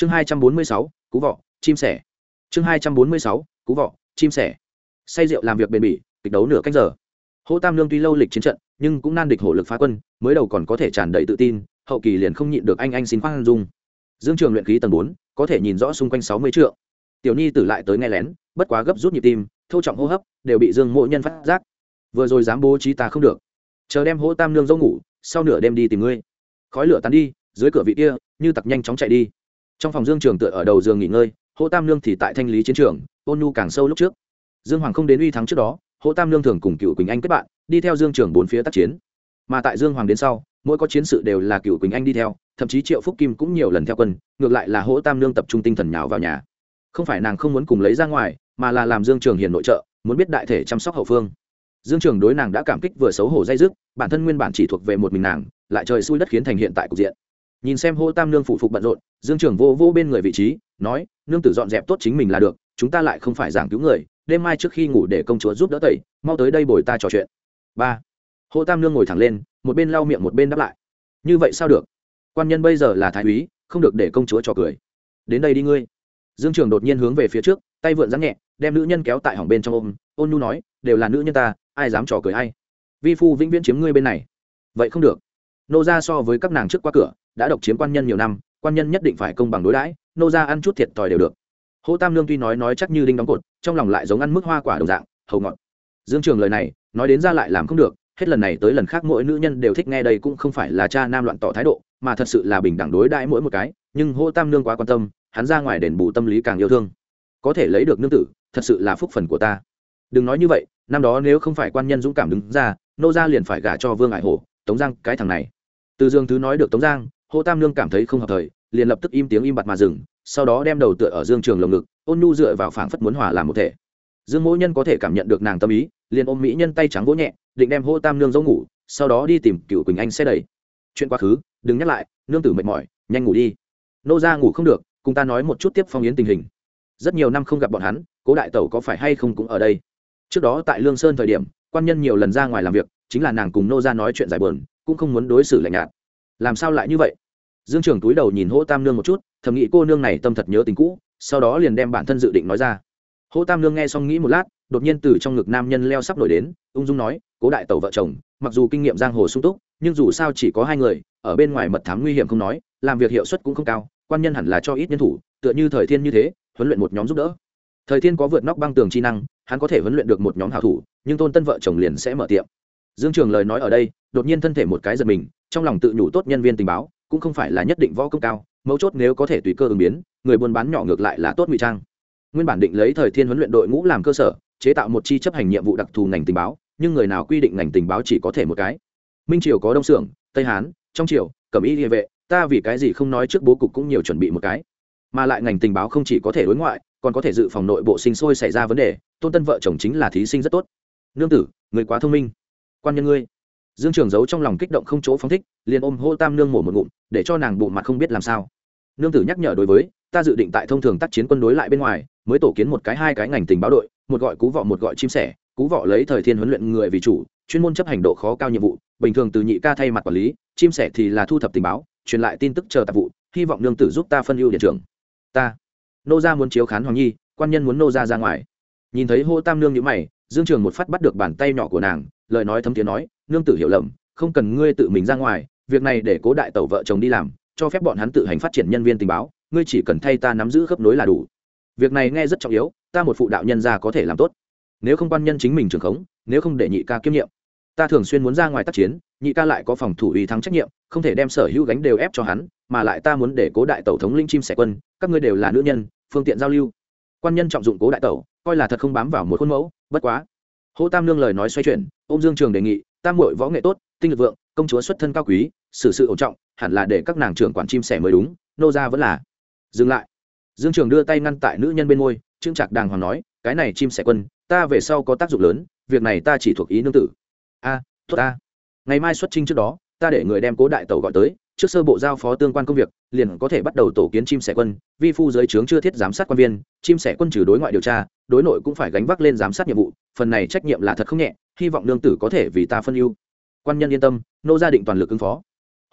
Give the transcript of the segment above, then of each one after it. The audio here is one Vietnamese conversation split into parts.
chương hai trăm bốn mươi sáu, cú vọ, chim sẻ. Chương hai trăm bốn mươi sáu, cú vọ, chim sẻ. Say rượu làm việc bền bỉ, kịch đấu nửa cách giờ. Hỗ tam lương tuy lâu lịch chiến trận, nhưng cũng nan địch hổ lực phá quân, mới đầu còn có thể tràn đầy tự tin, hậu kỳ liền không nhịn được anh anh xin khoan dung. Dương trường luyện khí tầng bốn, có thể nhìn rõ xung quanh sáu mươi triệu tiểu nhi tử lại tới nghe lén, bất quá gấp rút nhịp tim thâu trọng hô hấp, đều bị dương mộ nhân phát giác. Vừa rồi dám bố trí ta không được. Chờ đem hỗ tam lương dâu ngủ, sau nửa đêm đi tìm ngươi. Khói lửa tắn đi, dưới cửa vị kia, như tặc nhanh chóng chạy đi trong phòng dương trường tựa ở đầu giường nghỉ ngơi, hỗ tam lương thì tại thanh lý chiến trường, ôn nhu càng sâu lúc trước. Dương hoàng không đến uy thắng trước đó, hỗ tam lương thường cùng cựu quỳnh anh kết bạn, đi theo dương trường bốn phía tác chiến. Mà tại dương hoàng đến sau, mỗi có chiến sự đều là cựu quỳnh anh đi theo, thậm chí triệu phúc kim cũng nhiều lần theo quân, ngược lại là hỗ tam lương tập trung tinh thần nhào vào nhà. Không phải nàng không muốn cùng lấy ra ngoài, mà là làm dương trường hiền nội trợ, muốn biết đại thể chăm sóc hậu phương. Dương trường đối nàng đã cảm kích vừa xấu hổ dây dứt, bản thân nguyên bản chỉ thuộc về một mình nàng, lại trời xui đất khiến thành hiện tại cục diện nhìn xem hô tam nương phụ phục bận rộn, dương trường vô vô bên người vị trí, nói, nương tử dọn dẹp tốt chính mình là được, chúng ta lại không phải giảng cứu người, đêm mai trước khi ngủ để công chúa giúp đỡ tẩy, mau tới đây bồi ta trò chuyện. Ba. Hô tam nương ngồi thẳng lên, một bên lau miệng một bên đáp lại, như vậy sao được? Quan nhân bây giờ là thái úy, không được để công chúa trò cười. Đến đây đi ngươi. Dương trường đột nhiên hướng về phía trước, tay vượn rắn nhẹ, đem nữ nhân kéo tại hỏng bên trong ôm, ôn nhu nói, đều là nữ nhân ta, ai dám trò cười ai? Vi phu vĩnh viễn chiếm ngươi bên này. Vậy không được. Nô ra so với các nàng trước qua cửa đã độc chiếm quan nhân nhiều năm, quan nhân nhất định phải công bằng đối đãi, nô ra ăn chút thiệt thòi đều được. Hô tam lương tuy nói nói chắc như đinh đóng cột, trong lòng lại giống ăn mức hoa quả đồng dạng, hầu ngọt. Dương trường lời này, nói đến ra lại làm không được, hết lần này tới lần khác mỗi nữ nhân đều thích nghe đây cũng không phải là cha nam loạn tỏ thái độ, mà thật sự là bình đẳng đối đãi mỗi một cái, nhưng hô tam nương quá quan tâm, hắn ra ngoài đền bù tâm lý càng yêu thương. Có thể lấy được nương tử, thật sự là phúc phần của ta. Đừng nói như vậy, năm đó nếu không phải quan nhân dũng cảm đứng ra, nô gia liền phải gả cho vương ải hổ, tống giang cái thằng này. Từ dương thứ nói được tống giang hô tam nương cảm thấy không hợp thời, liền lập tức im tiếng im bặt mà dừng, sau đó đem đầu tựa ở dương trường lồng ngực, ôn nhu dựa vào phảng phất muốn hòa làm một thể. Dương mỗi nhân có thể cảm nhận được nàng tâm ý, liền ôm mỹ nhân tay trắng vỗ nhẹ, định đem hô tam nương giấu ngủ, sau đó đi tìm cựu quỳnh anh xe đẩy. Chuyện quá khứ, đừng nhắc lại, nương tử mệt mỏi, nhanh ngủ đi. Nô ra ngủ không được, cùng ta nói một chút tiếp phong yến tình hình. Rất nhiều năm không gặp bọn hắn, cố đại tẩu có phải hay không cũng ở đây. Trước đó tại lương sơn thời điểm, quan nhân nhiều lần ra ngoài làm việc, chính là nàng cùng nô ra nói chuyện giải bờn cũng không muốn đối xử lạnh nhạt làm sao lại như vậy? Dương trường túi đầu nhìn hỗ tam nương một chút, thầm nghĩ cô nương này tâm thật nhớ tình cũ, sau đó liền đem bản thân dự định nói ra. Hỗ tam nương nghe xong nghĩ một lát, đột nhiên từ trong ngực nam nhân leo sắp nổi đến, ung dung nói, cố đại tẩu vợ chồng, mặc dù kinh nghiệm giang hồ sung túc, nhưng dù sao chỉ có hai người, ở bên ngoài mật thám nguy hiểm không nói, làm việc hiệu suất cũng không cao, quan nhân hẳn là cho ít nhân thủ, tựa như thời thiên như thế, huấn luyện một nhóm giúp đỡ. Thời thiên có vượt nóc băng tường chi năng, hắn có thể huấn luyện được một nhóm hảo thủ, nhưng tôn tân vợ chồng liền sẽ mở tiệm dương trường lời nói ở đây, đột nhiên thân thể một cái giật mình, trong lòng tự nhủ tốt nhân viên tình báo, cũng không phải là nhất định võ công cao, mấu chốt nếu có thể tùy cơ ứng biến, người buôn bán nhỏ ngược lại là tốt ngụy trang. Nguyên bản định lấy thời thiên huấn luyện đội ngũ làm cơ sở, chế tạo một chi chấp hành nhiệm vụ đặc thù ngành tình báo, nhưng người nào quy định ngành tình báo chỉ có thể một cái. Minh triều có đông xưởng tây hán, trong triều, cẩm y địa vệ, ta vì cái gì không nói trước bố cục cũng nhiều chuẩn bị một cái. Mà lại ngành tình báo không chỉ có thể đối ngoại, còn có thể dự phòng nội bộ sinh sôi xảy ra vấn đề, tôn tân vợ chồng chính là thí sinh rất tốt. Nương tử, người quá thông minh quan nhân ngươi. Dương trường giấu trong lòng kích động không chỗ phóng thích, liền ôm hô tam nương mổ một ngụm, để cho nàng bộ mặt không biết làm sao. Nương tử nhắc nhở đối với, ta dự định tại thông thường tác chiến quân đối lại bên ngoài, mới tổ kiến một cái hai cái ngành tình báo đội, một gọi cú vọ một gọi chim sẻ. Cú vọ lấy thời thiên huấn luyện người vì chủ, chuyên môn chấp hành độ khó cao nhiệm vụ, bình thường từ nhị ca thay mặt quản lý, chim sẻ thì là thu thập tình báo, truyền lại tin tức chờ tạp vụ, hy vọng nương tử giúp ta phân ưu điện trường. ta. Nô gia muốn chiếu khán hoàng nhi, quan nhân muốn nô gia ra ngoài. Nhìn thấy hô tam nương nhữ mày, dương trường một phát bắt được bàn tay nhỏ của nàng lời nói thấm tiếng nói, nương tử hiểu lầm, không cần ngươi tự mình ra ngoài, việc này để cố đại tẩu vợ chồng đi làm, cho phép bọn hắn tự hành phát triển nhân viên tình báo, ngươi chỉ cần thay ta nắm giữ khớp nối là đủ. Việc này nghe rất trọng yếu, ta một phụ đạo nhân gia có thể làm tốt. Nếu không quan nhân chính mình trường khống, nếu không để nhị ca kiêm nhiệm. Ta thường xuyên muốn ra ngoài tác chiến, nhị ca lại có phòng thủ uy thắng trách nhiệm, không thể đem sở hữu gánh đều ép cho hắn, mà lại ta muốn để cố đại tẩu thống linh chim sẻ quân, các ngươi đều là nữ nhân, phương tiện giao lưu. Quan nhân trọng dụng cố đại tẩu, coi là thật không bám vào một khuôn mẫu, bất quá hô tam nương lời nói xoay chuyển ô m dương trường đề nghị tam mội võ nghệ tốt tinh lực vượng công chúa xuất thân cao quý xử sự ổn trọng hẳn là để các nàng trưởng quản chim sẻ mới đúng nô ra vẫn là. Dừng lại. Dương trường đưa tay ngăn tại nữ nhân bên môi trương trạc đàng hoàng nói cái này chim sẻ quân ta về sau có tác dụng lớn việc này ta chỉ thuộc ý nương tử. A à, tốt ta. Ngày mai xuất trinh trước đó ta để người đem cố đại tẩu gọi tới trước sơ bộ giao phó tương quan công việc, liền có thể bắt đầu tổ kiến chim sẻ quân, vi phu giới trướng chưa thiết giám sát quan viên, chim sẻ quân trừ đối ngoại điều tra, đối nội cũng phải gánh vác lên giám sát nhiệm vụ, phần này trách nhiệm là thật không nhẹ, hy vọng nương tử có thể vì ta phân ưu. Quan nhân yên tâm, nô gia định toàn lực ứng phó.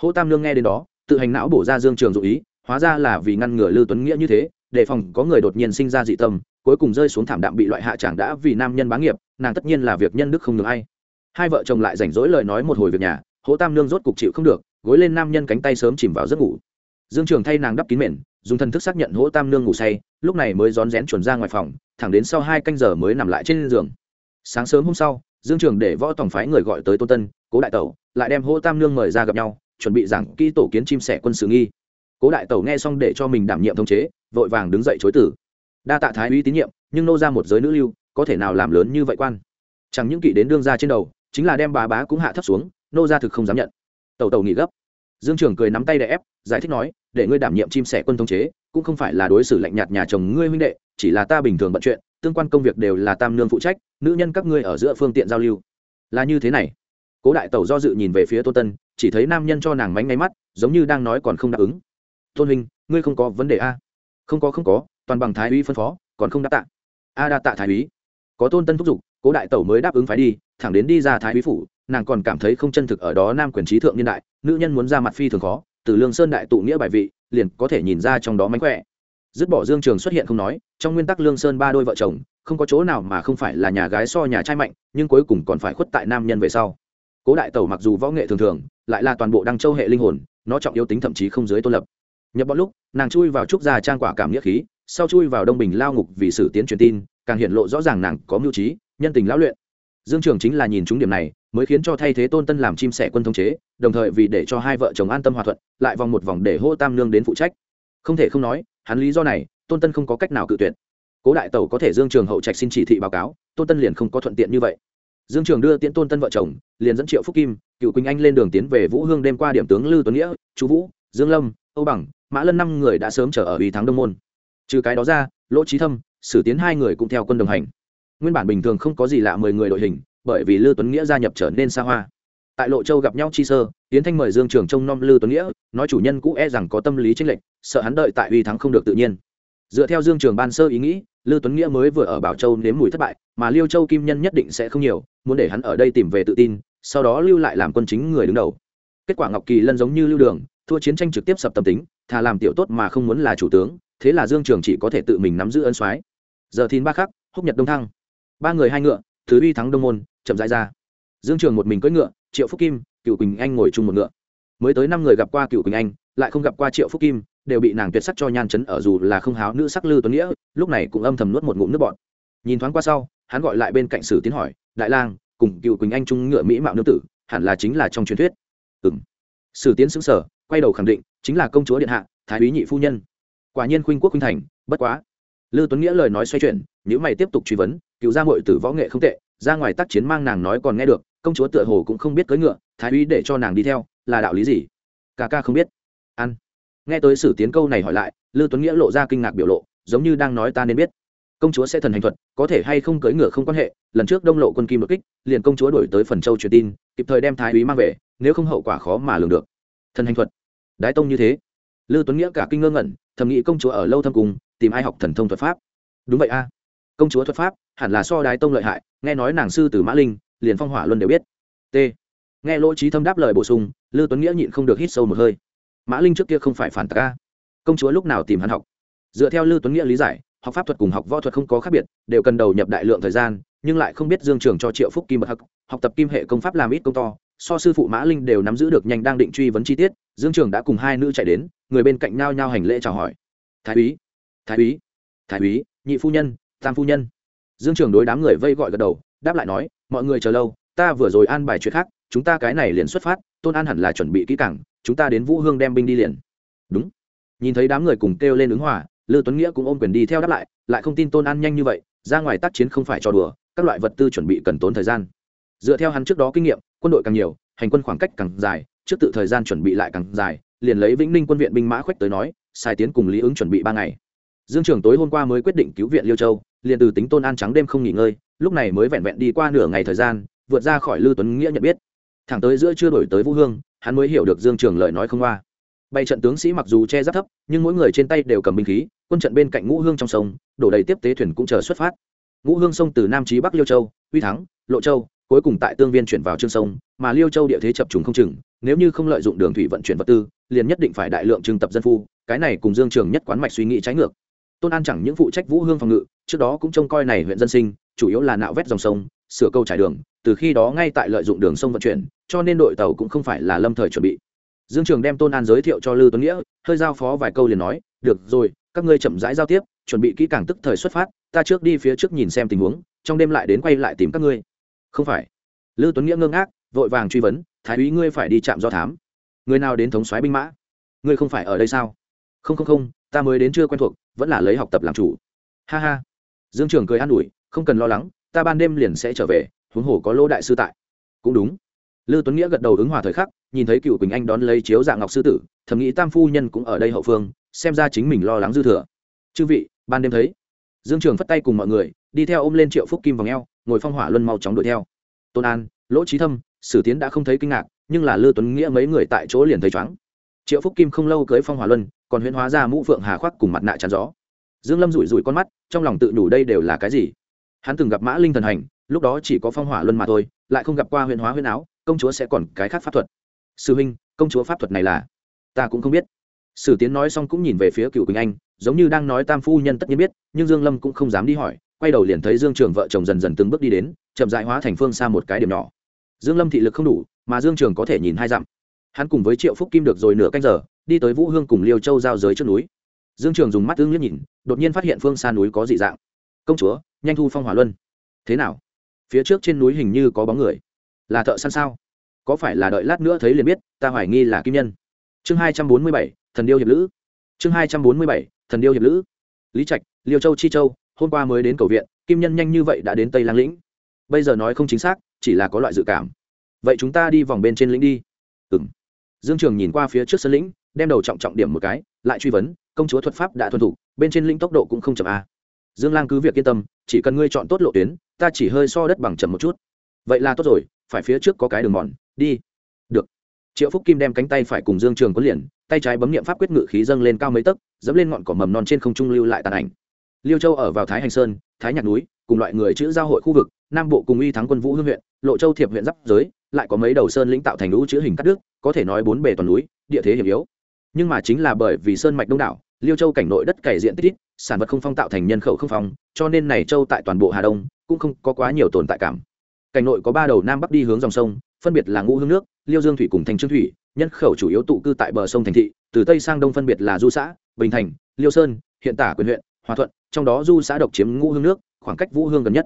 Hỗ tam nương nghe đến đó, tự hành não bổ ra dương trường dụ ý, hóa ra là vì ngăn ngừa lưu tuấn nghĩa như thế đề phòng có người đột nhiên sinh ra dị tâm, cuối cùng rơi xuống thảm đạm bị loại hạ chẳng đã vì nam nhân bá nghiệp, nàng tất nhiên là việc nhân đức không được ai. Hai vợ chồng lại rảnh rỗi lời nói một hồi việc nhà hỗ tam nương rốt cục chịu không được gối lên nam nhân cánh tay sớm chìm vào giấc ngủ. Dương trường thay nàng đắp kín mền, dùng thần thức xác nhận hỗ tam nương ngủ say, lúc này mới rón rén chuẩn ra ngoài phòng, thẳng đến sau hai canh giờ mới nằm lại trên giường. Sáng sớm hôm sau, dương trường để võ tổng phái người gọi tới tôn tân, cố đại tẩu, lại đem hỗ tam nương mời ra gặp nhau, chuẩn bị giảng kỹ tổ kiến chim sẻ quân sự nghi. Cố đại tẩu nghe xong để cho mình đảm nhiệm thống chế, vội vàng đứng dậy chối tử đa tạ thái uy tín nhiệm, nhưng nô ra một giới nữ lưu, có thể nào làm lớn như vậy quan? Chẳng những kỵ đến đương ra trên đầu, chính là đem bà bá cũng hạ thấp xuống, nô ra thực không dám nhận tẩu tẩu nghỉ gấp. Dương trường cười nắm tay đè ép, giải thích nói, để ngươi đảm nhiệm chim sẻ quân thống chế, cũng không phải là đối xử lạnh nhạt nhà chồng ngươi huynh đệ, chỉ là ta bình thường bận chuyện, tương quan công việc đều là tam nương phụ trách, nữ nhân các ngươi ở giữa phương tiện giao lưu. Là như thế này. Cố đại tẩu do dự nhìn về phía tôn tân, chỉ thấy nam nhân cho nàng mánh ngay mắt, giống như đang nói còn không đáp ứng. Tôn huynh, ngươi không có vấn đề a? Không có không có, toàn bằng thái úy phân phó, còn không đáp tạ. A đa tạ thái úy. Có tôn tân thúc giục, cố đại tẩu mới đáp ứng phải đi, thẳng đến đi ra thái úy phủ nàng còn cảm thấy không chân thực ở đó nam quyền trí thượng niên đại, nữ nhân muốn ra mặt phi thường khó, từ lương sơn đại tụ nghĩa bài vị, liền có thể nhìn ra trong đó mánh khỏe. Dứt bỏ dương trường xuất hiện không nói, trong nguyên tắc lương sơn ba đôi vợ chồng, không có chỗ nào mà không phải là nhà gái so nhà trai mạnh, nhưng cuối cùng còn phải khuất tại nam nhân về sau. Cố đại tẩu mặc dù võ nghệ thường thường, lại là toàn bộ đăng châu hệ linh hồn, nó trọng yếu tính thậm chí không dưới tôn lập. Nhập bọn lúc, nàng chui vào trúc gia trang quả cảm nghĩa khí, sau chui vào đông bình lao ngục vì sử tiến truyền tin, càng hiện lộ rõ ràng nàng có mưu trí, nhân tình lão luyện dương trường chính là nhìn chúng điểm này, mới khiến cho thay thế tôn tân làm chim sẻ quân thống chế, đồng thời vì để cho hai vợ chồng an tâm hòa thuận, lại vòng một vòng để hô tam nương đến phụ trách. Không thể không nói, hắn lý do này, tôn tân không có cách nào cự tuyệt. Cố đại tẩu có thể dương trường hậu trạch xin chỉ thị báo cáo, tôn tân liền không có thuận tiện như vậy. Dương trường đưa tiễn tôn tân vợ chồng, liền dẫn triệu phúc kim, cựu quỳnh anh lên đường tiến về vũ hương đêm qua điểm tướng lư tuấn nghĩa, chú vũ, dương lâm, âu bằng, mã lân năm người đã sớm chờ ở uy thắng đông môn. Trừ cái đó ra, lỗ trí thâm, sử tiến hai người cũng theo quân đồng hành nguyên bản bình thường không có gì lạ mười người đội hình, bởi vì lư tuấn nghĩa gia nhập trở nên xa hoa. Tại lộ châu gặp nhau chi sơ tiến thanh mời dương trường trông nom lư tuấn nghĩa, nói chủ nhân cũ e rằng có tâm lý tranh lệch, sợ hắn đợi tại uy thắng không được tự nhiên. Dựa theo dương trường ban sơ ý nghĩ, lư tuấn nghĩa mới vừa ở bảo châu nếm mùi thất bại, mà liêu châu kim nhân nhất định sẽ không nhiều, muốn để hắn ở đây tìm về tự tin, sau đó lưu lại làm quân chính người đứng đầu. Kết quả ngọc kỳ lân giống như lưu đường, thua chiến tranh trực tiếp sập tâm tính, thà làm tiểu tốt mà không muốn là chủ tướng, thế là dương trường chỉ có thể tự mình nắm giữ ân soái. Giờ thìn ba khắc, húc nhật đông thăng ba người hai ngựa, thứ uy thắng đông môn, chậm rãi ra. Dương trường một mình cưỡi ngựa, triệu phúc kim, cựu quỳnh anh ngồi chung một ngựa. Mới tới năm người gặp qua cựu quỳnh anh, lại không gặp qua triệu phúc kim, đều bị nàng tuyệt sắc cho nhan chấn ở dù là không háo nữ sắc lư tuấn nghĩa, lúc này cũng âm thầm nuốt một ngụm nước bọt. Nhìn thoáng qua sau, hắn gọi lại bên cạnh sử tiến hỏi, đại lang, cùng cựu quỳnh anh trung ngựa mỹ mạo nữ tử, hẳn là chính là trong truyền thuyết? Ừng sử tiến xứng sở quay đầu khẳng định, chính là công chúa điện hạ, thái úy nhị phu nhân. Quả nhiên khuynh quốc khuynh thành, bất quá. Lư tuấn nghĩa lời nói xoay chuyển nếu mày tiếp tục truy vấn cựu gia mội tử võ nghệ không tệ, ra ngoài tác chiến mang nàng nói còn nghe được, công chúa tựa hồ cũng không biết cưỡi ngựa, thái úy để cho nàng đi theo, là đạo lý gì? Ca ca không biết. Ăn. Nghe tới sử tiến câu này hỏi lại, lư tuấn nghĩa lộ ra kinh ngạc biểu lộ, giống như đang nói ta nên biết. Công chúa sẽ thần hành thuật, có thể hay không cưỡi ngựa không quan hệ, lần trước đông lộ quân kim đột kích, liền công chúa đổi tới phần châu truyền tin, kịp thời đem thái úy mang về, nếu không hậu quả khó mà lường được. Thần hành thuật. Đái tông như thế. Lư tuấn nghĩa cả kinh ngơ ngẩn, thầm nghĩ công chúa ở lâu thâm cùng, tìm ai học thần thông thuật pháp. Đúng vậy a công chúa thuật pháp, hẳn là so đái tông lợi hại, nghe nói nàng sư từ mã linh, liền phong hỏa luân đều biết. T. Nghe lỗ trí thâm đáp lời bổ sung, lư tuấn nghĩa nhịn không được hít sâu một hơi. Mã linh trước kia không phải phản tạc ca công chúa lúc nào tìm hắn học? Dựa theo lư tuấn nghĩa lý giải, học pháp thuật cùng học võ thuật không có khác biệt, đều cần đầu nhập đại lượng thời gian, nhưng lại không biết dương trường cho triệu phúc kim bậc hắc, học tập kim hệ công pháp làm ít công to, so sư phụ mã linh đều nắm giữ được nhanh đang định truy vấn chi tiết, dương trường đã cùng hai nữ chạy đến, người bên cạnh nhao nhao hành lễ chào hỏi. Thái úy thái úy thái úy, nhị phu nhân tam phu nhân. Dương trường đối đám người vây gọi gật đầu, đáp lại nói, mọi người chờ lâu, ta vừa rồi an bài chuyện khác, chúng ta cái này liền xuất phát, tôn an hẳn là chuẩn bị kỹ cảng chúng ta đến vũ hương đem binh đi liền. Đúng. Nhìn thấy đám người cùng kêu lên ứng hòa, lư tuấn nghĩa cũng ôm quyền đi theo đáp lại lại không tin tôn an nhanh như vậy, ra ngoài tác chiến không phải cho đùa, các loại vật tư chuẩn bị cần tốn thời gian. Dựa theo hắn trước đó kinh nghiệm, quân đội càng nhiều, hành quân khoảng cách càng dài, trước tự thời gian chuẩn bị lại càng dài, liền lấy vĩnh ninh quân viện binh mã khoách tới nói, sai tiến cùng lý ứng chuẩn bị ba ngày dương trường tối hôm qua mới quyết định cứu viện liêu châu, liền từ tính tôn an trắng đêm không nghỉ ngơi, lúc này mới vẹn vẹn đi qua nửa ngày thời gian, vượt ra khỏi lư tuấn nghĩa nhận biết. Thẳng tới giữa chưa đổi tới vũ hương, hắn mới hiểu được dương trường lời nói không qua. Bay trận tướng sĩ mặc dù che giáp thấp, nhưng mỗi người trên tay đều cầm binh khí, quân trận bên cạnh ngũ hương trong sông, đổ đầy tiếp tế thuyền cũng chờ xuất phát. Ngũ hương sông từ nam trí bắc liêu châu, uy thắng, lộ châu, cuối cùng tại tương viên chuyển vào trương sông, mà liêu châu địa thế chập trùng không chừng, nếu như không lợi dụng đường thủy vận chuyển vật tư, liền nhất định phải đại lượng trưng tập dân phu, cái này cùng dương trường nhất quán mạch suy nghĩ trái ngược tôn an chẳng những phụ trách vũ hương phòng ngự, trước đó cũng trông coi này huyện dân sinh, chủ yếu là nạo vét dòng sông, sửa câu trải đường, từ khi đó ngay tại lợi dụng đường sông vận chuyển, cho nên đội tàu cũng không phải là lâm thời chuẩn bị. Dương trường đem tôn an giới thiệu cho lư tuấn nghĩa, hơi giao phó vài câu liền nói, được rồi, các ngươi chậm rãi giao tiếp, chuẩn bị kỹ càng tức thời xuất phát, ta trước đi phía trước nhìn xem tình huống, trong đêm lại đến quay lại tìm các ngươi. Không phải. Lư tuấn nghĩa ngơ ngác, vội vàng truy vấn, thái úy ngươi phải đi chạm do thám. Người nào đến thống soái binh mã? Ngươi không phải ở đây sao? Không không không ta mới đến chưa quen thuộc, vẫn là lấy học tập làm chủ. Ha ha. Dương trường cười an ủi, không cần lo lắng, ta ban đêm liền sẽ trở về, huống hồ có lỗ đại sư tại. Cũng đúng. Lư tuấn nghĩa gật đầu ứng hòa thời khắc, nhìn thấy cựu quỳnh anh đón lấy chiếu dạng ngọc sư tử, thầm nghĩ tam phu nhân cũng ở đây hậu phương, xem ra chính mình lo lắng dư thừa. Chư vị, ban đêm thấy. Dương trường phất tay cùng mọi người, đi theo ôm lên triệu phúc kim vòng eo, ngồi phong hỏa luân mau chóng đuổi theo. Tôn an, lỗ trí thâm, sử tiến đã không thấy kinh ngạc, nhưng là lư tuấn nghĩa mấy người tại chỗ liền thấy chóng triệu phúc kim không lâu cưới phong hòa luân, còn huyễn hóa ra mũ phượng hà khoác cùng mặt nạ chắn gió. Dương lâm rủi rủi con mắt, trong lòng tự đủ đây đều là cái gì? Hắn từng gặp mã linh thần hành, lúc đó chỉ có phong hỏa luân mà thôi, lại không gặp qua huyễn hóa huyễn áo, công chúa sẽ còn cái khác pháp thuật. Sư huynh, công chúa pháp thuật này là? Ta cũng không biết. Sử tiến nói xong cũng nhìn về phía cựu quỳnh anh, giống như đang nói tam phu nhân tất nhiên biết, nhưng dương lâm cũng không dám đi hỏi, quay đầu liền thấy dương trường vợ chồng dần dần từng bước đi đến, chậm dại hóa thành phương xa một cái điểm nhỏ. Dương lâm thị lực không đủ, mà dương trường có thể nhìn hai dặm hắn cùng với triệu phúc kim được rồi nửa canh giờ, đi tới vũ hương cùng liêu châu giao giới trước núi. Dương trường dùng mắt tương liếc nhìn, đột nhiên phát hiện phương xa núi có dị dạng. Công chúa, nhanh thu phong hỏa luân. Thế nào? Phía trước trên núi hình như có bóng người. Là thợ săn sao? Có phải là đợi lát nữa thấy liền biết, ta hoài nghi là kim nhân. Chương hai trăm bốn mươi bảy, thần điêu hiệp lữ. Chương hai trăm bốn mươi bảy, thần điêu hiệp lữ. Lý trạch, liêu châu, chi châu, hôm qua mới đến cầu viện, kim nhân nhanh như vậy đã đến tây lang lĩnh. Bây giờ nói không chính xác, chỉ là có loại dự cảm. Vậy chúng ta đi vòng bên trên lĩnh đi. Ừng dương trường nhìn qua phía trước sân lĩnh đem đầu trọng trọng điểm một cái lại truy vấn công chúa thuật pháp đã thuần thủ, bên trên lĩnh tốc độ cũng không chậm a. Dương lang cứ việc yên tâm chỉ cần ngươi chọn tốt lộ tuyến ta chỉ hơi so đất bằng chậm một chút. Vậy là tốt rồi phải phía trước có cái đường mòn đi. Được. Triệu phúc kim đem cánh tay phải cùng dương trường có liền tay trái bấm nghiệm pháp quyết ngự khí dâng lên cao mấy tấc dẫm lên ngọn cỏ mầm non trên không trung lưu lại tàn ảnh. Liêu châu ở vào thái hành sơn thái nhạc núi cùng loại người chữ giao hội khu vực nam bộ cùng y thắng quân vũ hương huyện lộ châu thiệp huyện giáp giới lại có mấy đầu sơn lĩnh tạo thành lũ chữ hình cắt đứt, có thể nói bốn bề toàn núi, địa thế hiểm yếu. Nhưng mà chính là bởi vì sơn mạch đông đảo, liêu châu cảnh nội đất cày diện tích ít, sản vật không phong tạo thành nhân khẩu không phong, cho nên này châu tại toàn bộ hà đông cũng không có quá nhiều tồn tại cảm. Cảnh nội có ba đầu nam bắc đi hướng dòng sông, phân biệt là ngũ hương nước, liêu dương thủy cùng thành trương thủy, nhân khẩu chủ yếu tụ cư tại bờ sông thành thị, từ tây sang đông phân biệt là du xã, bình thành, liêu sơn, hiện tả quyền huyện, hòa thuận, trong đó du xã độc chiếm ngũ hương nước, khoảng cách vũ hương gần nhất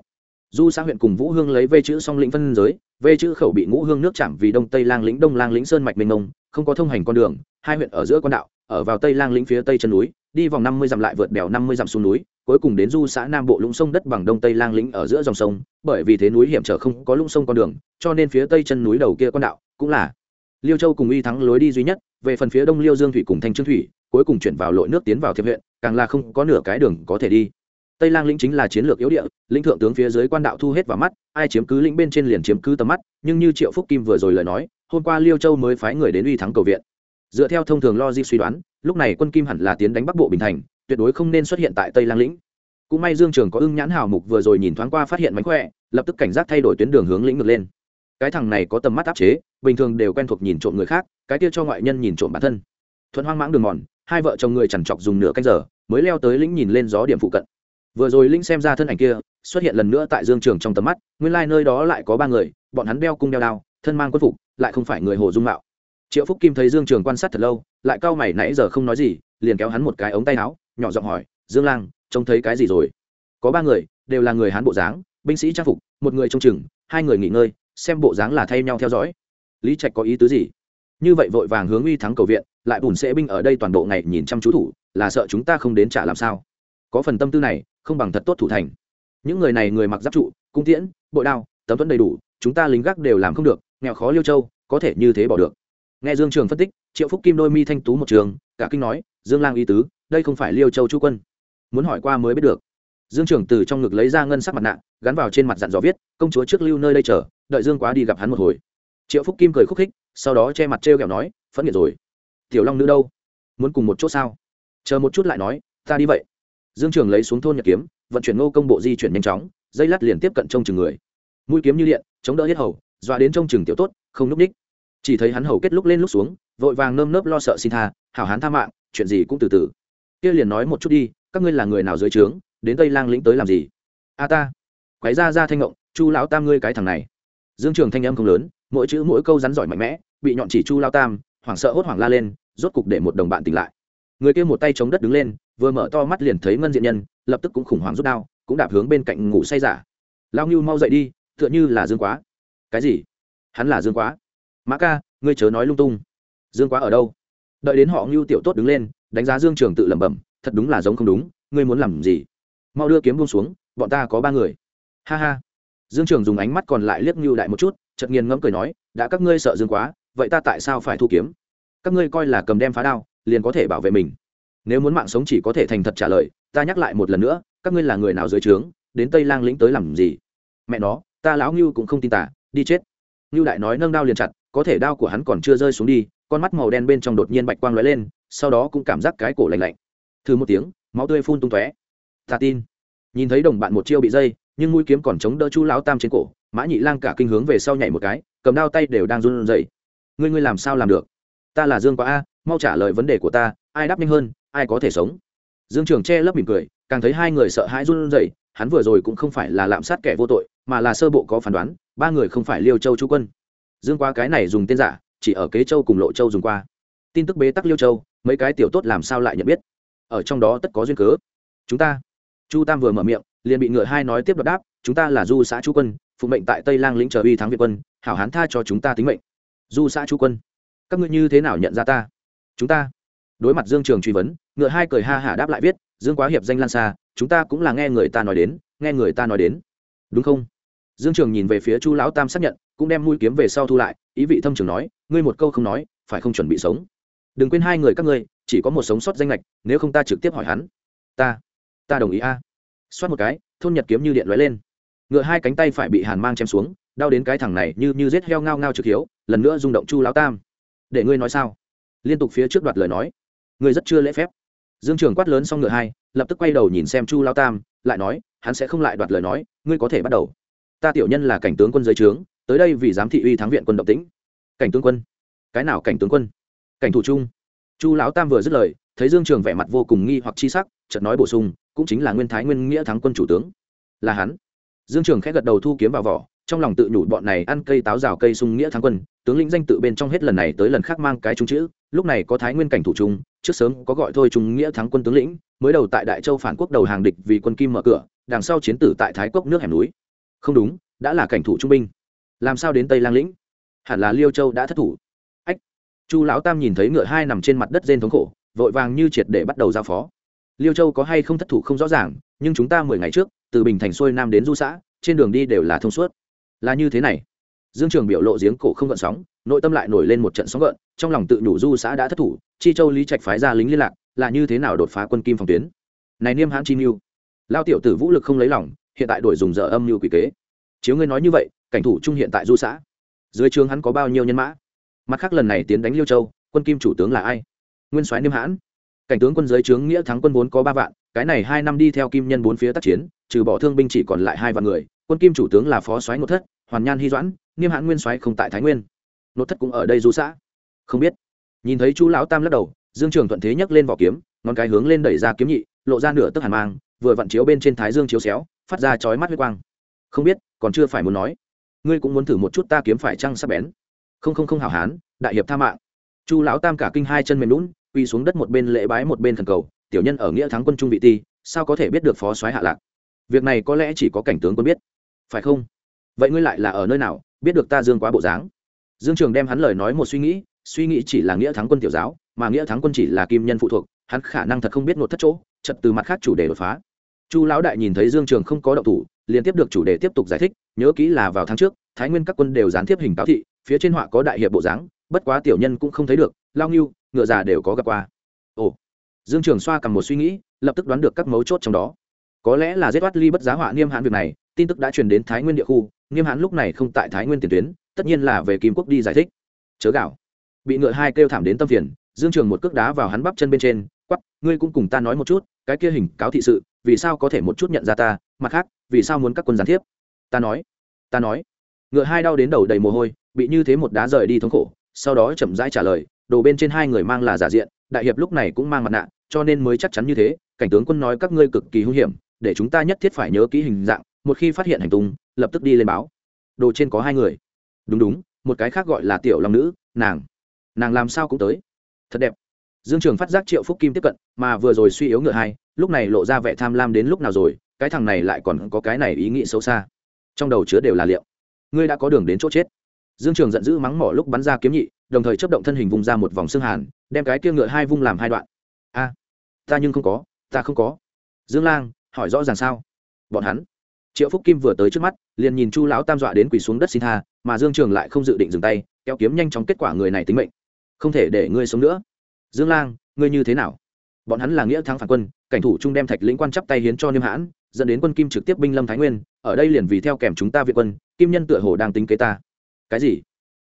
du xã huyện cùng vũ hương lấy vê chữ song lĩnh phân giới, vê chữ khẩu bị ngũ hương nước chạm vì đông tây lang lĩnh đông lang lĩnh sơn mạch mênh mông, không có thông hành con đường, hai huyện ở giữa con đạo, ở vào tây lang lĩnh phía tây chân núi, đi vòng năm mươi dặm lại vượt đèo năm mươi dặm xuống núi, cuối cùng đến du xã nam bộ lũng sông đất bằng đông tây lang lĩnh ở giữa dòng sông, bởi vì thế núi hiểm trở không có lũng sông con đường, cho nên phía tây chân núi đầu kia con đạo cũng là liêu châu cùng Y thắng lối đi duy nhất, về phần phía đông liêu dương thủy cùng thanh trương thủy, cuối cùng chuyển vào lội nước tiến vào thiệp huyện, càng là không có nửa cái đường có thể đi tây lang lĩnh chính là chiến lược yếu địa, lĩnh thượng tướng phía dưới quan đạo thu hết vào mắt, ai chiếm cứ lĩnh bên trên liền chiếm cứ tầm mắt, nhưng như triệu phúc kim vừa rồi lời nói, hôm qua liêu châu mới phái người đến uy thắng cầu viện. Dựa theo thông thường logic suy đoán, lúc này quân kim hẳn là tiến đánh bắc bộ bình thành, tuyệt đối không nên xuất hiện tại tây lang lĩnh. Cũng may dương trường có ưng nhãn hào mục vừa rồi nhìn thoáng qua phát hiện mánh khỏe, lập tức cảnh giác thay đổi tuyến đường hướng lĩnh ngược lên. Cái thằng này có tầm mắt áp chế, bình thường đều quen thuộc nhìn trộm người khác, cái kia cho ngoại nhân nhìn trộm bản thân. Thuận hoang mãng đường mòn, hai vợ chồng người chằn trọc dùng nửa canh giờ, mới leo tới lĩnh nhìn lên gió điểm phụ cận vừa rồi linh xem ra thân ảnh kia, xuất hiện lần nữa tại dương trường trong tầm mắt, nguyên lai、like、nơi đó lại có ba người, bọn hắn đeo cung đeo đao, thân mang quân phục, lại không phải người hồ dung mạo. Triệu phúc kim thấy dương trường quan sát thật lâu, lại cau mày nãy giờ không nói gì, liền kéo hắn một cái ống tay áo, nhỏ giọng hỏi, dương lang, trông thấy cái gì rồi? Có ba người, đều là người hán bộ dáng, binh sĩ trang phục, một người trông chừng, hai người nghỉ ngơi, xem bộ dáng là thay nhau theo dõi. Lý trạch có ý tứ gì? Như vậy vội vàng hướng uy thắng cầu viện, lại bùn sẽ binh ở đây toàn bộ ngày nhìn chăm chú thủ, là sợ chúng ta không đến trả làm sao? Có phần tâm tư này không bằng thật tốt thủ thành. Những người này người mặc giáp trụ, cung tiễn, bội đao, tấm vẫn đầy đủ, chúng ta lính gác đều làm không được, nghèo khó liêu châu, có thể như thế bỏ được. Nghe dương trường phân tích, triệu phúc kim đôi mi thanh tú một trường, cả kinh nói, dương lang y tứ, đây không phải liêu châu chu quân. Muốn hỏi qua mới biết được. Dương trường từ trong ngực lấy ra ngân sắc mặt nạ, gắn vào trên mặt dặn dò viết, công chúa trước lưu nơi đây chờ, đợi dương quá đi gặp hắn một hồi. Triệu phúc kim cười khúc khích, sau đó che mặt trêu kẹo nói, phẫn nghiệt rồi. Tiểu long nữ đâu? Muốn cùng một chỗ sao? Chờ một chút lại nói, ta đi vậy dương trường lấy xuống thôn nhật kiếm, vận chuyển ngô công bộ di chuyển nhanh chóng, dây lát liền tiếp cận trông chừng người. Mũi kiếm như điện, chống đỡ hết hầu, dọa đến trông chừng tiểu tốt, không núp ních. Chỉ thấy hắn hầu kết lúc lên lúc xuống, vội vàng nơm nớp lo sợ xin tha, hảo hán tha mạng, chuyện gì cũng từ từ. Kia liền nói một chút đi, các ngươi là người nào dưới trướng, đến tây lang lĩnh tới làm gì? A ta. Quái ra ra thanh ngộng, chu lão tam ngươi cái thằng này. Dương trường thanh âm không lớn, mỗi chữ mỗi câu rắn giỏi mạnh mẽ, bị nhọn chỉ chu lao tam, hoảng sợ hốt hoảng la lên, rốt cục để một đồng bạn tỉnh lại người kia một tay chống đất đứng lên, vừa mở to mắt liền thấy ngân diện nhân, lập tức cũng khủng hoảng rút đao, cũng đạp hướng bên cạnh ngủ say giả. Lao ngưu mau dậy đi, tựa như là dương quá. Cái gì? Hắn là dương quá. Mã ca, ngươi chớ nói lung tung. Dương quá ở đâu? Đợi đến họ ngưu tiểu tốt đứng lên, đánh giá dương trường tự lẩm bẩm, thật đúng là giống không đúng, ngươi muốn làm gì? Mau đưa kiếm buông xuống, bọn ta có ba người. Ha ha. Dương trường dùng ánh mắt còn lại liếc ngưu đại một chút, chợt nghiền ngẫm cười nói, đã các ngươi sợ dương quá, vậy ta tại sao phải thu kiếm? Các ngươi coi là cầm đem phá đao liền có thể bảo vệ mình. Nếu muốn mạng sống chỉ có thể thành thật trả lời, ta nhắc lại một lần nữa, các ngươi là người nào dưới trướng, đến tây lang lĩnh tới làm gì? Mẹ nó, ta lão ngưu cũng không tin tả đi chết. Ngưu đại nói nâng đao liền chặt, có thể đao của hắn còn chưa rơi xuống đi, con mắt màu đen bên trong đột nhiên bạch quang lóe lên, sau đó cũng cảm giác cái cổ lạnh lạnh. Thư một tiếng, máu tươi phun tung tóe. Ta tin. Nhìn thấy đồng bạn một chiêu bị dây, nhưng mũi kiếm còn chống đỡ chu lão tam trên cổ, mã nhị lang cả kinh hướng về sau nhảy một cái, cầm đao tay đều đang run rẩy. Ngươi ngươi làm sao làm được? Ta là dương quá a mau trả lời vấn đề của ta, ai đáp nhanh hơn, ai có thể sống. Dương trường che lấp mỉm cười, càng thấy hai người sợ hãi run rẩy, hắn vừa rồi cũng không phải là lạm sát kẻ vô tội, mà là sơ bộ có phán đoán, ba người không phải liêu châu chú quân. Dương quá cái này dùng tên giả, chỉ ở kế châu cùng lộ châu dùng qua. Tin tức bế tắc liêu châu, mấy cái tiểu tốt làm sao lại nhận biết? Ở trong đó tất có duyên cớ. Chúng ta. Chu tam vừa mở miệng, liền bị ngựa hai nói tiếp đ đáp, chúng ta là du xã chú quân, phụ mệnh tại tây lang lĩnh chờ uy thắng việt quân, hảo hán tha cho chúng ta tính mệnh. Du xã chú quân. Các ngươi như thế nào nhận ra ta? Chúng ta. Đối mặt dương trường truy vấn, ngựa hai cười ha hả đáp lại viết, dương quá hiệp danh lan xa, chúng ta cũng là nghe người ta nói đến, nghe người ta nói đến. Đúng không? Dương trường nhìn về phía chu lão tam xác nhận, cũng đem mũi kiếm về sau thu lại, ý vị thâm trường nói, ngươi một câu không nói, phải không chuẩn bị sống? Đừng quên hai người các ngươi, chỉ có một sống sót danh lệch, nếu không ta trực tiếp hỏi hắn. Ta ta đồng ý a. À. xoát một cái, thôn nhật kiếm như điện lóe lên. Ngựa hai cánh tay phải bị hàn mang chém xuống, đau đến cái thằng này như như rết heo ngao ngao trực hiếu, lần nữa rung động chu lão tam. Để ngươi nói sao? Liên tục phía trước đoạt lời nói. Người rất chưa lễ phép. Dương trường quát lớn xong ngựa hai, lập tức quay đầu nhìn xem chu lao tam, lại nói, hắn sẽ không lại đoạt lời nói, ngươi có thể bắt đầu. Ta tiểu nhân là cảnh tướng quân giới trướng, tới đây vì giám thị uy thắng viện quân động tĩnh. Cảnh tướng quân? Cái nào cảnh tướng quân? Cảnh thủ trung. Chu lão tam vừa dứt lời, thấy dương trường vẻ mặt vô cùng nghi hoặc chi sắc, chợt nói bổ sung, cũng chính là nguyên thái nguyên nghĩa thắng quân chủ tướng. Là hắn. Dương trường khẽ gật đầu thu kiếm vào vỏ trong lòng tự nhủ bọn này ăn cây táo rào cây sung nghĩa thắng quân, tướng lĩnh danh tự bên trong hết lần này tới lần khác mang cái trung chữ, lúc này có thái nguyên cảnh thủ trung, trước sớm có gọi thôi trung nghĩa thắng quân tướng lĩnh, mới đầu tại đại châu phản quốc đầu hàng địch vì quân kim mở cửa, đằng sau chiến tử tại thái quốc nước hẻm núi. Không đúng, đã là cảnh thủ trung binh. Làm sao đến tây lang lĩnh? Hẳn là liêu châu đã thất thủ. Ách! Chu lão tam nhìn thấy ngựa hai nằm trên mặt đất rên thống khổ, vội vàng như triệt để bắt đầu giao phó. Liêu châu có hay không thất thủ không rõ ràng, nhưng chúng ta mười ngày trước, từ bình thành xuôi nam đến du xã, trên đường đi đều là thông suốt là như thế này. Dương trường biểu lộ giếng cổ không gợn sóng, nội tâm lại nổi lên một trận sóng gợn, trong lòng tự nhủ du xã đã thất thủ, chi châu lý trạch phái ra lính liên lạc, là như thế nào đột phá quân kim phòng tuyến? Này niêm hãn chi mưu, lao tiểu tử vũ lực không lấy lòng, hiện tại đổi dùng dở âm mưu quỷ kế. Chiếu ngươi nói như vậy, cảnh thủ trung hiện tại du xã, dưới trường hắn có bao nhiêu nhân mã? Mặt khác lần này tiến đánh liêu châu, quân kim chủ tướng là ai? Nguyên soái niêm hãn. Cảnh tướng quân giới trướng nghĩa thắng quân vốn có ba vạn, cái này hai năm đi theo kim nhân bốn phía tác chiến, trừ bỏ thương binh chỉ còn lại hai vạn người quân kim chủ tướng là phó soái nội thất, hoàn nhan hy doãn niêm hãn nguyên soái không tại thái nguyên. Nội thất cũng ở đây du xã. Không biết. Nhìn thấy chu lão tam lắc đầu, dương trường thuận thế nhấc lên vỏ kiếm, ngón cái hướng lên đẩy ra kiếm nhị, lộ ra nửa tức hàn mang, vừa vặn chiếu bên trên thái dương chiếu xéo, phát ra chói mắt huyết quang. Không biết, còn chưa phải muốn nói. Ngươi cũng muốn thử một chút ta kiếm phải trăng sắp bén. Không không không hảo hán, đại hiệp tha mạng. Chu lão tam cả kinh hai chân mềm lún quỳ xuống đất một bên lễ bái một bên thần cầu, tiểu nhân ở nghĩa thắng quân trung vị ti, sao có thể biết được phó soái hạ lạc? Việc này có lẽ chỉ có cảnh tướng quân biết phải không? Vậy ngươi lại là ở nơi nào, biết được ta dương quá bộ dáng? Dương trường đem hắn lời nói một suy nghĩ suy nghĩ chỉ là nghĩa thắng quân tiểu giáo, mà nghĩa thắng quân chỉ là kim nhân phụ thuộc, hắn khả năng thật không biết một thất chỗ, chật từ mặt khác chủ đề đột phá. Chu lão đại nhìn thấy dương trường không có động thủ liên tiếp được chủ đề tiếp tục giải thích, nhớ kỹ là vào tháng trước, thái nguyên các quân đều gián tiếp hình cáo thị, phía trên họa có đại hiệp bộ dáng, bất quá tiểu nhân cũng không thấy được, lao nghiêu ngựa già đều có gặp qua. Ồ. Dương trường xoa cầm một suy nghĩ, lập tức đoán được các mấu chốt trong đó. Có lẽ là giết oát ly bất giá họa niêm hãn việc này tin tức đã truyền đến thái nguyên địa khu niêm hãn lúc này không tại thái nguyên tiền tuyến, tất nhiên là về kim quốc đi giải thích. Chớ gạo. Bị ngựa hai kêu thảm đến tâm phiền, dương trường một cước đá vào hắn bắp chân bên trên quắp ngươi cũng cùng ta nói một chút, cái kia hình cáo thị sự, vì sao có thể một chút nhận ra ta, mặt khác, vì sao muốn các quân gián tiếp? Ta nói ta nói. Ngựa hai đau đến đầu đầy mồ hôi, bị như thế một đá rời đi thống khổ, sau đó chậm rãi trả lời, đồ bên trên hai người mang là giả diện, đại hiệp lúc này cũng mang mặt nạ, cho nên mới chắc chắn như thế, cảnh tướng quân nói các ngươi cực kỳ hung hiểm, để chúng ta nhất thiết phải nhớ kỹ hình dạng một khi phát hiện hành tung, lập tức đi lên báo. Đồ trên có hai người. Đúng đúng, một cái khác gọi là tiểu long nữ, nàng. Nàng làm sao cũng tới. Thật đẹp. Dương trường phát giác triệu phúc kim tiếp cận, mà vừa rồi suy yếu ngựa hai, lúc này lộ ra vẻ tham lam đến lúc nào rồi, cái thằng này lại còn có cái này ý nghĩ xấu xa. Trong đầu chứa đều là liệu. Ngươi đã có đường đến chỗ chết. Dương trường giận dữ mắng mỏ lúc bắn ra kiếm nhị, đồng thời chấp động thân hình vung ra một vòng xương hàn, đem cái kia ngựa hai vung làm hai đoạn. A, ta nhưng không có, ta không có. Dương lang, hỏi rõ ràng sao? Bọn hắn triệu phúc kim vừa tới trước mắt liền nhìn chu lão tam dọa đến quỳ xuống đất xin tha mà dương trường lại không dự định dừng tay kéo kiếm nhanh chóng kết quả người này tính mệnh không thể để ngươi sống nữa dương lang ngươi như thế nào bọn hắn là nghĩa thắng phản quân cảnh thủ trung đem thạch lĩnh quan chắp tay hiến cho niêm hãn dẫn đến quân kim trực tiếp binh lâm thái nguyên ở đây liền vì theo kèm chúng ta viện quân kim nhân tựa hồ đang tính kế ta cái gì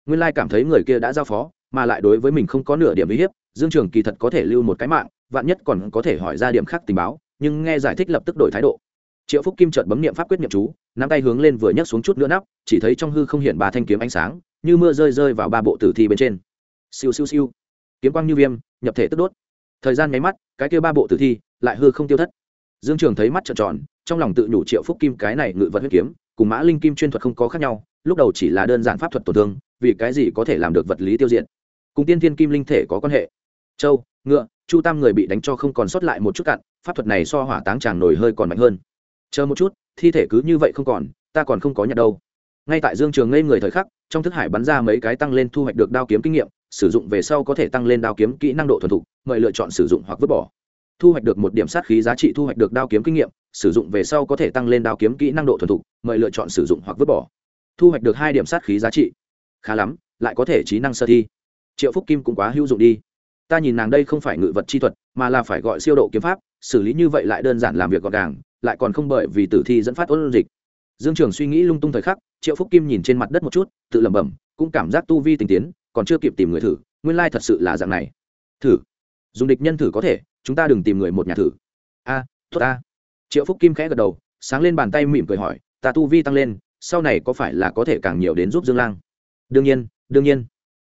nguyên lai cảm thấy người kia đã giao phó mà lại đối với mình không có nửa điểm uy hiếp dương trường kỳ thật có thể lưu một cái mạng vạn nhất còn có thể hỏi ra điểm khác tình báo nhưng nghe giải thích lập tức đổi thái độ triệu phúc kim trợt bấm niệm pháp quyết niệm chú, nắm tay hướng lên vừa nhấc xuống chút nữa nắp, chỉ thấy trong hư không hiện ba thanh kiếm ánh sáng, như mưa rơi rơi vào ba bộ tử thi bên trên. Siêu siêu siêu. Kiếm quang như viêm, nhập thể tức đốt. Thời gian nháy mắt, cái kia ba bộ tử thi lại hư không tiêu thất. Dương trường thấy mắt trợn tròn, trong lòng tự nhủ triệu phúc kim cái này ngự vật huyết kiếm, cùng mã linh kim chuyên thuật không có khác nhau, lúc đầu chỉ là đơn giản pháp thuật tổn thương, vì cái gì có thể làm được vật lý tiêu diệt. Cùng tiên thiên kim linh thể có quan hệ. Châu, ngựa, chu tam người bị đánh cho không còn sót lại một chút cặn, pháp thuật này so hỏa táng tràng nổi hơi còn mạnh hơn chờ một chút, thi thể cứ như vậy không còn, ta còn không có nhặt đâu. Ngay tại dương trường ngây người thời khắc, trong thức hải bắn ra mấy cái tăng lên thu hoạch được đao kiếm kinh nghiệm, sử dụng về sau có thể tăng lên đao kiếm kỹ năng độ thuần thục, mời lựa chọn sử dụng hoặc vứt bỏ. Thu hoạch được một điểm sát khí giá trị thu hoạch được đao kiếm kinh nghiệm, sử dụng về sau có thể tăng lên đao kiếm kỹ năng độ thuần thục, mời lựa chọn sử dụng hoặc vứt bỏ. Thu hoạch được hai điểm sát khí giá trị. Khá lắm, lại có thể trí năng sơ thi. Triệu phúc kim cũng quá hữu dụng đi. Ta nhìn nàng đây không phải ngự vật chi thuật, mà là phải gọi siêu độ kiếm pháp, xử lý như vậy lại đơn giản làm việc gọn gàng lại còn không bởi vì tử thi dẫn phát ôn dịch. Dương trường suy nghĩ lung tung thời khắc triệu phúc kim nhìn trên mặt đất một chút tự lẩm bẩm cũng cảm giác tu vi tình tiến còn chưa kịp tìm người thử nguyên lai thật sự là dạng này. Thử. Dùng địch nhân thử có thể chúng ta đừng tìm người một nhà thử. A à, tốt a triệu phúc kim khẽ gật đầu sáng lên bàn tay mỉm cười hỏi ta tu vi tăng lên sau này có phải là có thể càng nhiều đến giúp dương lang? Đương nhiên đương nhiên.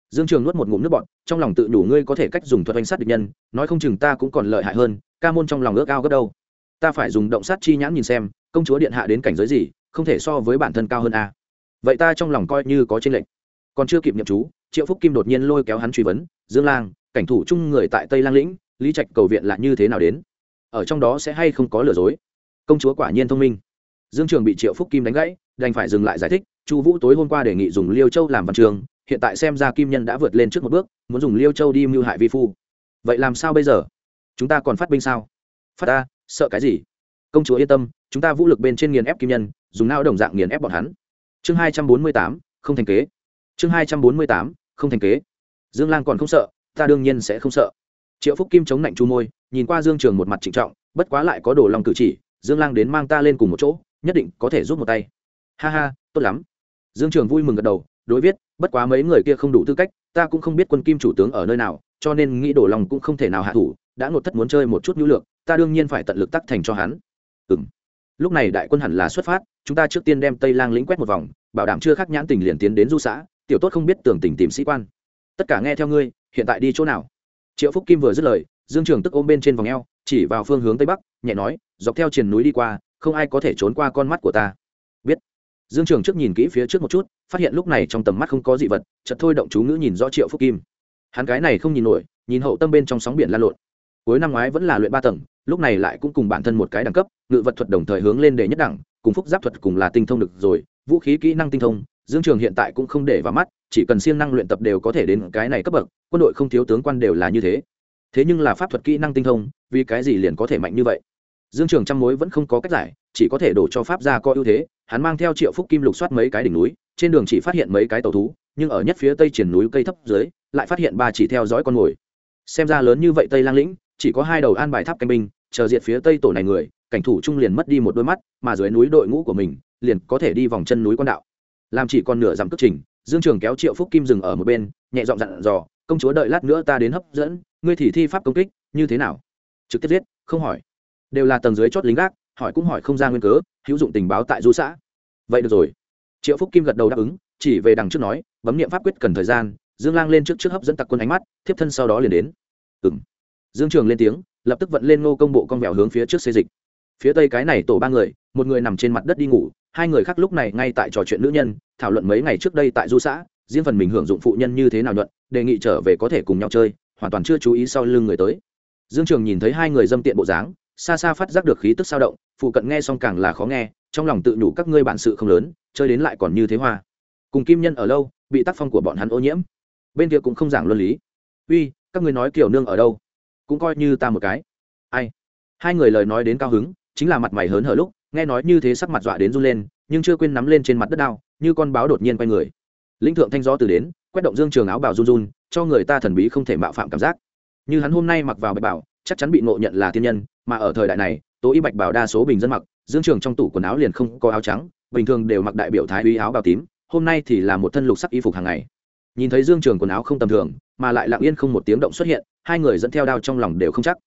Dương trường nuốt một ngụm nước bọt trong lòng tự đủ ngươi có thể cách dùng thuật oanh sát địch nhân nói không chừng ta cũng còn lợi hại hơn ca môn trong lòng ước ao gấp đâu ta phải dùng động sát chi nhãn nhìn xem, công chúa điện hạ đến cảnh giới gì, không thể so với bản thân cao hơn a. Vậy ta trong lòng coi như có tranh lệch. Còn chưa kịp nhậm chú, triệu phúc kim đột nhiên lôi kéo hắn truy vấn, dương lang, cảnh thủ chung người tại tây lang lĩnh, lý trạch cầu viện là như thế nào đến? Ở trong đó sẽ hay không có lừa dối? Công chúa quả nhiên thông minh. Dương trường bị triệu phúc kim đánh gãy, đành phải dừng lại giải thích, chu vũ tối hôm qua đề nghị dùng liêu châu làm văn trường, hiện tại xem ra kim nhân đã vượt lên trước một bước, muốn dùng liêu châu đi mưu hại vi phu. Vậy làm sao bây giờ? Chúng ta còn phát binh sao? Phát ta sợ cái gì? Công chúa yên tâm, chúng ta vũ lực bên trên nghiền ép kim nhân, dùng nao đồng dạng nghiền ép bọn hắn. Chương hai trăm bốn mươi tám, không thành kế. Chương hai trăm bốn mươi tám, không thành kế. Dương lang còn không sợ, ta đương nhiên sẽ không sợ. Triệu phúc kim chống lạnh chu môi, nhìn qua dương trường một mặt trịnh trọng, bất quá lại có đồ lòng cử chỉ, dương lang đến mang ta lên cùng một chỗ, nhất định có thể giúp một tay. Ha ha, tốt lắm. Dương trường vui mừng gật đầu, đối viết, bất quá mấy người kia không đủ tư cách, ta cũng không biết quân kim chủ tướng ở nơi nào, cho nên nghĩ đổ lòng cũng không thể nào hạ thủ, đã ngột thất muốn chơi một chút nhu lược ta đương nhiên phải tận lực tắc thành cho hắn. Ừ lúc này đại quân hẳn là xuất phát, chúng ta trước tiên đem tây lang lĩnh quét một vòng, bảo đảm chưa khắc nhãn tình liền tiến đến du xã, tiểu tốt không biết tưởng tình tìm sĩ quan. Tất cả nghe theo ngươi, hiện tại đi chỗ nào? Triệu phúc kim vừa dứt lời, dương trường tức ôm bên trên vòng eo, chỉ vào phương hướng tây bắc, nhẹ nói, dọc theo triền núi đi qua, không ai có thể trốn qua con mắt của ta. Biết. Dương trường trước nhìn kỹ phía trước một chút, phát hiện lúc này trong tầm mắt không có dị vật, chợt thôi động chú ngữ nhìn rõ triệu phúc kim. Hắn cái này không nhìn nổi, nhìn hậu tâm bên trong sóng biển lan lộn. Cuối năm ngoái vẫn là luyện ba tầng lúc này lại cũng cùng bản thân một cái đẳng cấp, ngự vật thuật đồng thời hướng lên để nhất đẳng, cùng phúc giáp thuật cùng là tinh thông được rồi, vũ khí kỹ năng tinh thông, dương trường hiện tại cũng không để vào mắt, chỉ cần siêng năng luyện tập đều có thể đến cái này cấp bậc, quân đội không thiếu tướng quan đều là như thế. Thế nhưng là pháp thuật kỹ năng tinh thông, vì cái gì liền có thể mạnh như vậy? Dương trường trăm mối vẫn không có cách giải, chỉ có thể đổ cho pháp ra có ưu thế, hắn mang theo triệu phúc kim lục soát mấy cái đỉnh núi, trên đường chỉ phát hiện mấy cái tàu thú, nhưng ở nhất phía tây triển núi cây thấp dưới, lại phát hiện ba chỉ theo dõi con mồi. Xem ra lớn như vậy tây lang lĩnh, chỉ có hai đầu an bài tháp canh binh chờ diệt phía tây tổ này người, cảnh thủ trung liền mất đi một đôi mắt, mà dưới núi đội ngũ của mình, liền có thể đi vòng chân núi quan đạo. Làm chỉ còn nửa dặm cất trình, dương trường kéo triệu phúc kim dừng ở một bên, nhẹ giọng dặn dò, công chúa đợi lát nữa ta đến hấp dẫn, ngươi thì thi pháp công kích, như thế nào? Trực tiếp giết, không hỏi. Đều là tầng dưới chót lính gác, hỏi cũng hỏi không ra nguyên cớ, hữu dụng tình báo tại du xã. Vậy được rồi. Triệu phúc kim gật đầu đáp ứng, chỉ về đằng trước nói, bấm niệm pháp quyết cần thời gian, dương lang lên trước trước hấp dẫn tặc quân ánh mắt, thiếp thân sau đó liền đến. Ừng dương trường lên tiếng lập tức vận lên ngô công bộ con vẹo hướng phía trước xê dịch. Phía tây cái này tổ ba người, một người nằm trên mặt đất đi ngủ, hai người khác lúc này ngay tại trò chuyện nữ nhân, thảo luận mấy ngày trước đây tại du xã, riêng phần mình hưởng dụng phụ nhân như thế nào nhuận, đề nghị trở về có thể cùng nhau chơi, hoàn toàn chưa chú ý sau lưng người tới. Dương trường nhìn thấy hai người dâm tiện bộ dáng, xa xa phát giác được khí tức sao động, phụ cận nghe xong càng là khó nghe, trong lòng tự nhủ các ngươi bản sự không lớn, chơi đến lại còn như thế hoa. Cùng kim nhân ở lâu, bị tác phong của bọn hắn ô nhiễm. Bên kia cũng không giảng luân lý. Uy, các ngươi nói kiểu nương ở đâu? Cũng coi như ta một cái. Ai? Hai người lời nói đến cao hứng, chính là mặt mày hớn hở lúc, nghe nói như thế sắc mặt dọa đến run lên, nhưng chưa quên nắm lên trên mặt đất đao, như con báo đột nhiên quay người. Linh thượng thanh gió từ đến, quét động dương trường áo bào run run, cho người ta thần bí không thể mạo phạm cảm giác. Như hắn hôm nay mặc vào bạch bảo, chắc chắn bị ngộ nhận là thiên nhân, mà ở thời đại này, tố y bạch bảo đa số bình dân mặc, dương trường trong tủ quần áo liền không có áo trắng, bình thường đều mặc đại biểu thái uy áo bào tím, hôm nay thì là một thân lục sắc y phục hàng ngày. Nhìn thấy dương trường quần áo không tầm thường mà lại lặng yên không một tiếng động xuất hiện, hai người dẫn theo đao trong lòng đều không chắc.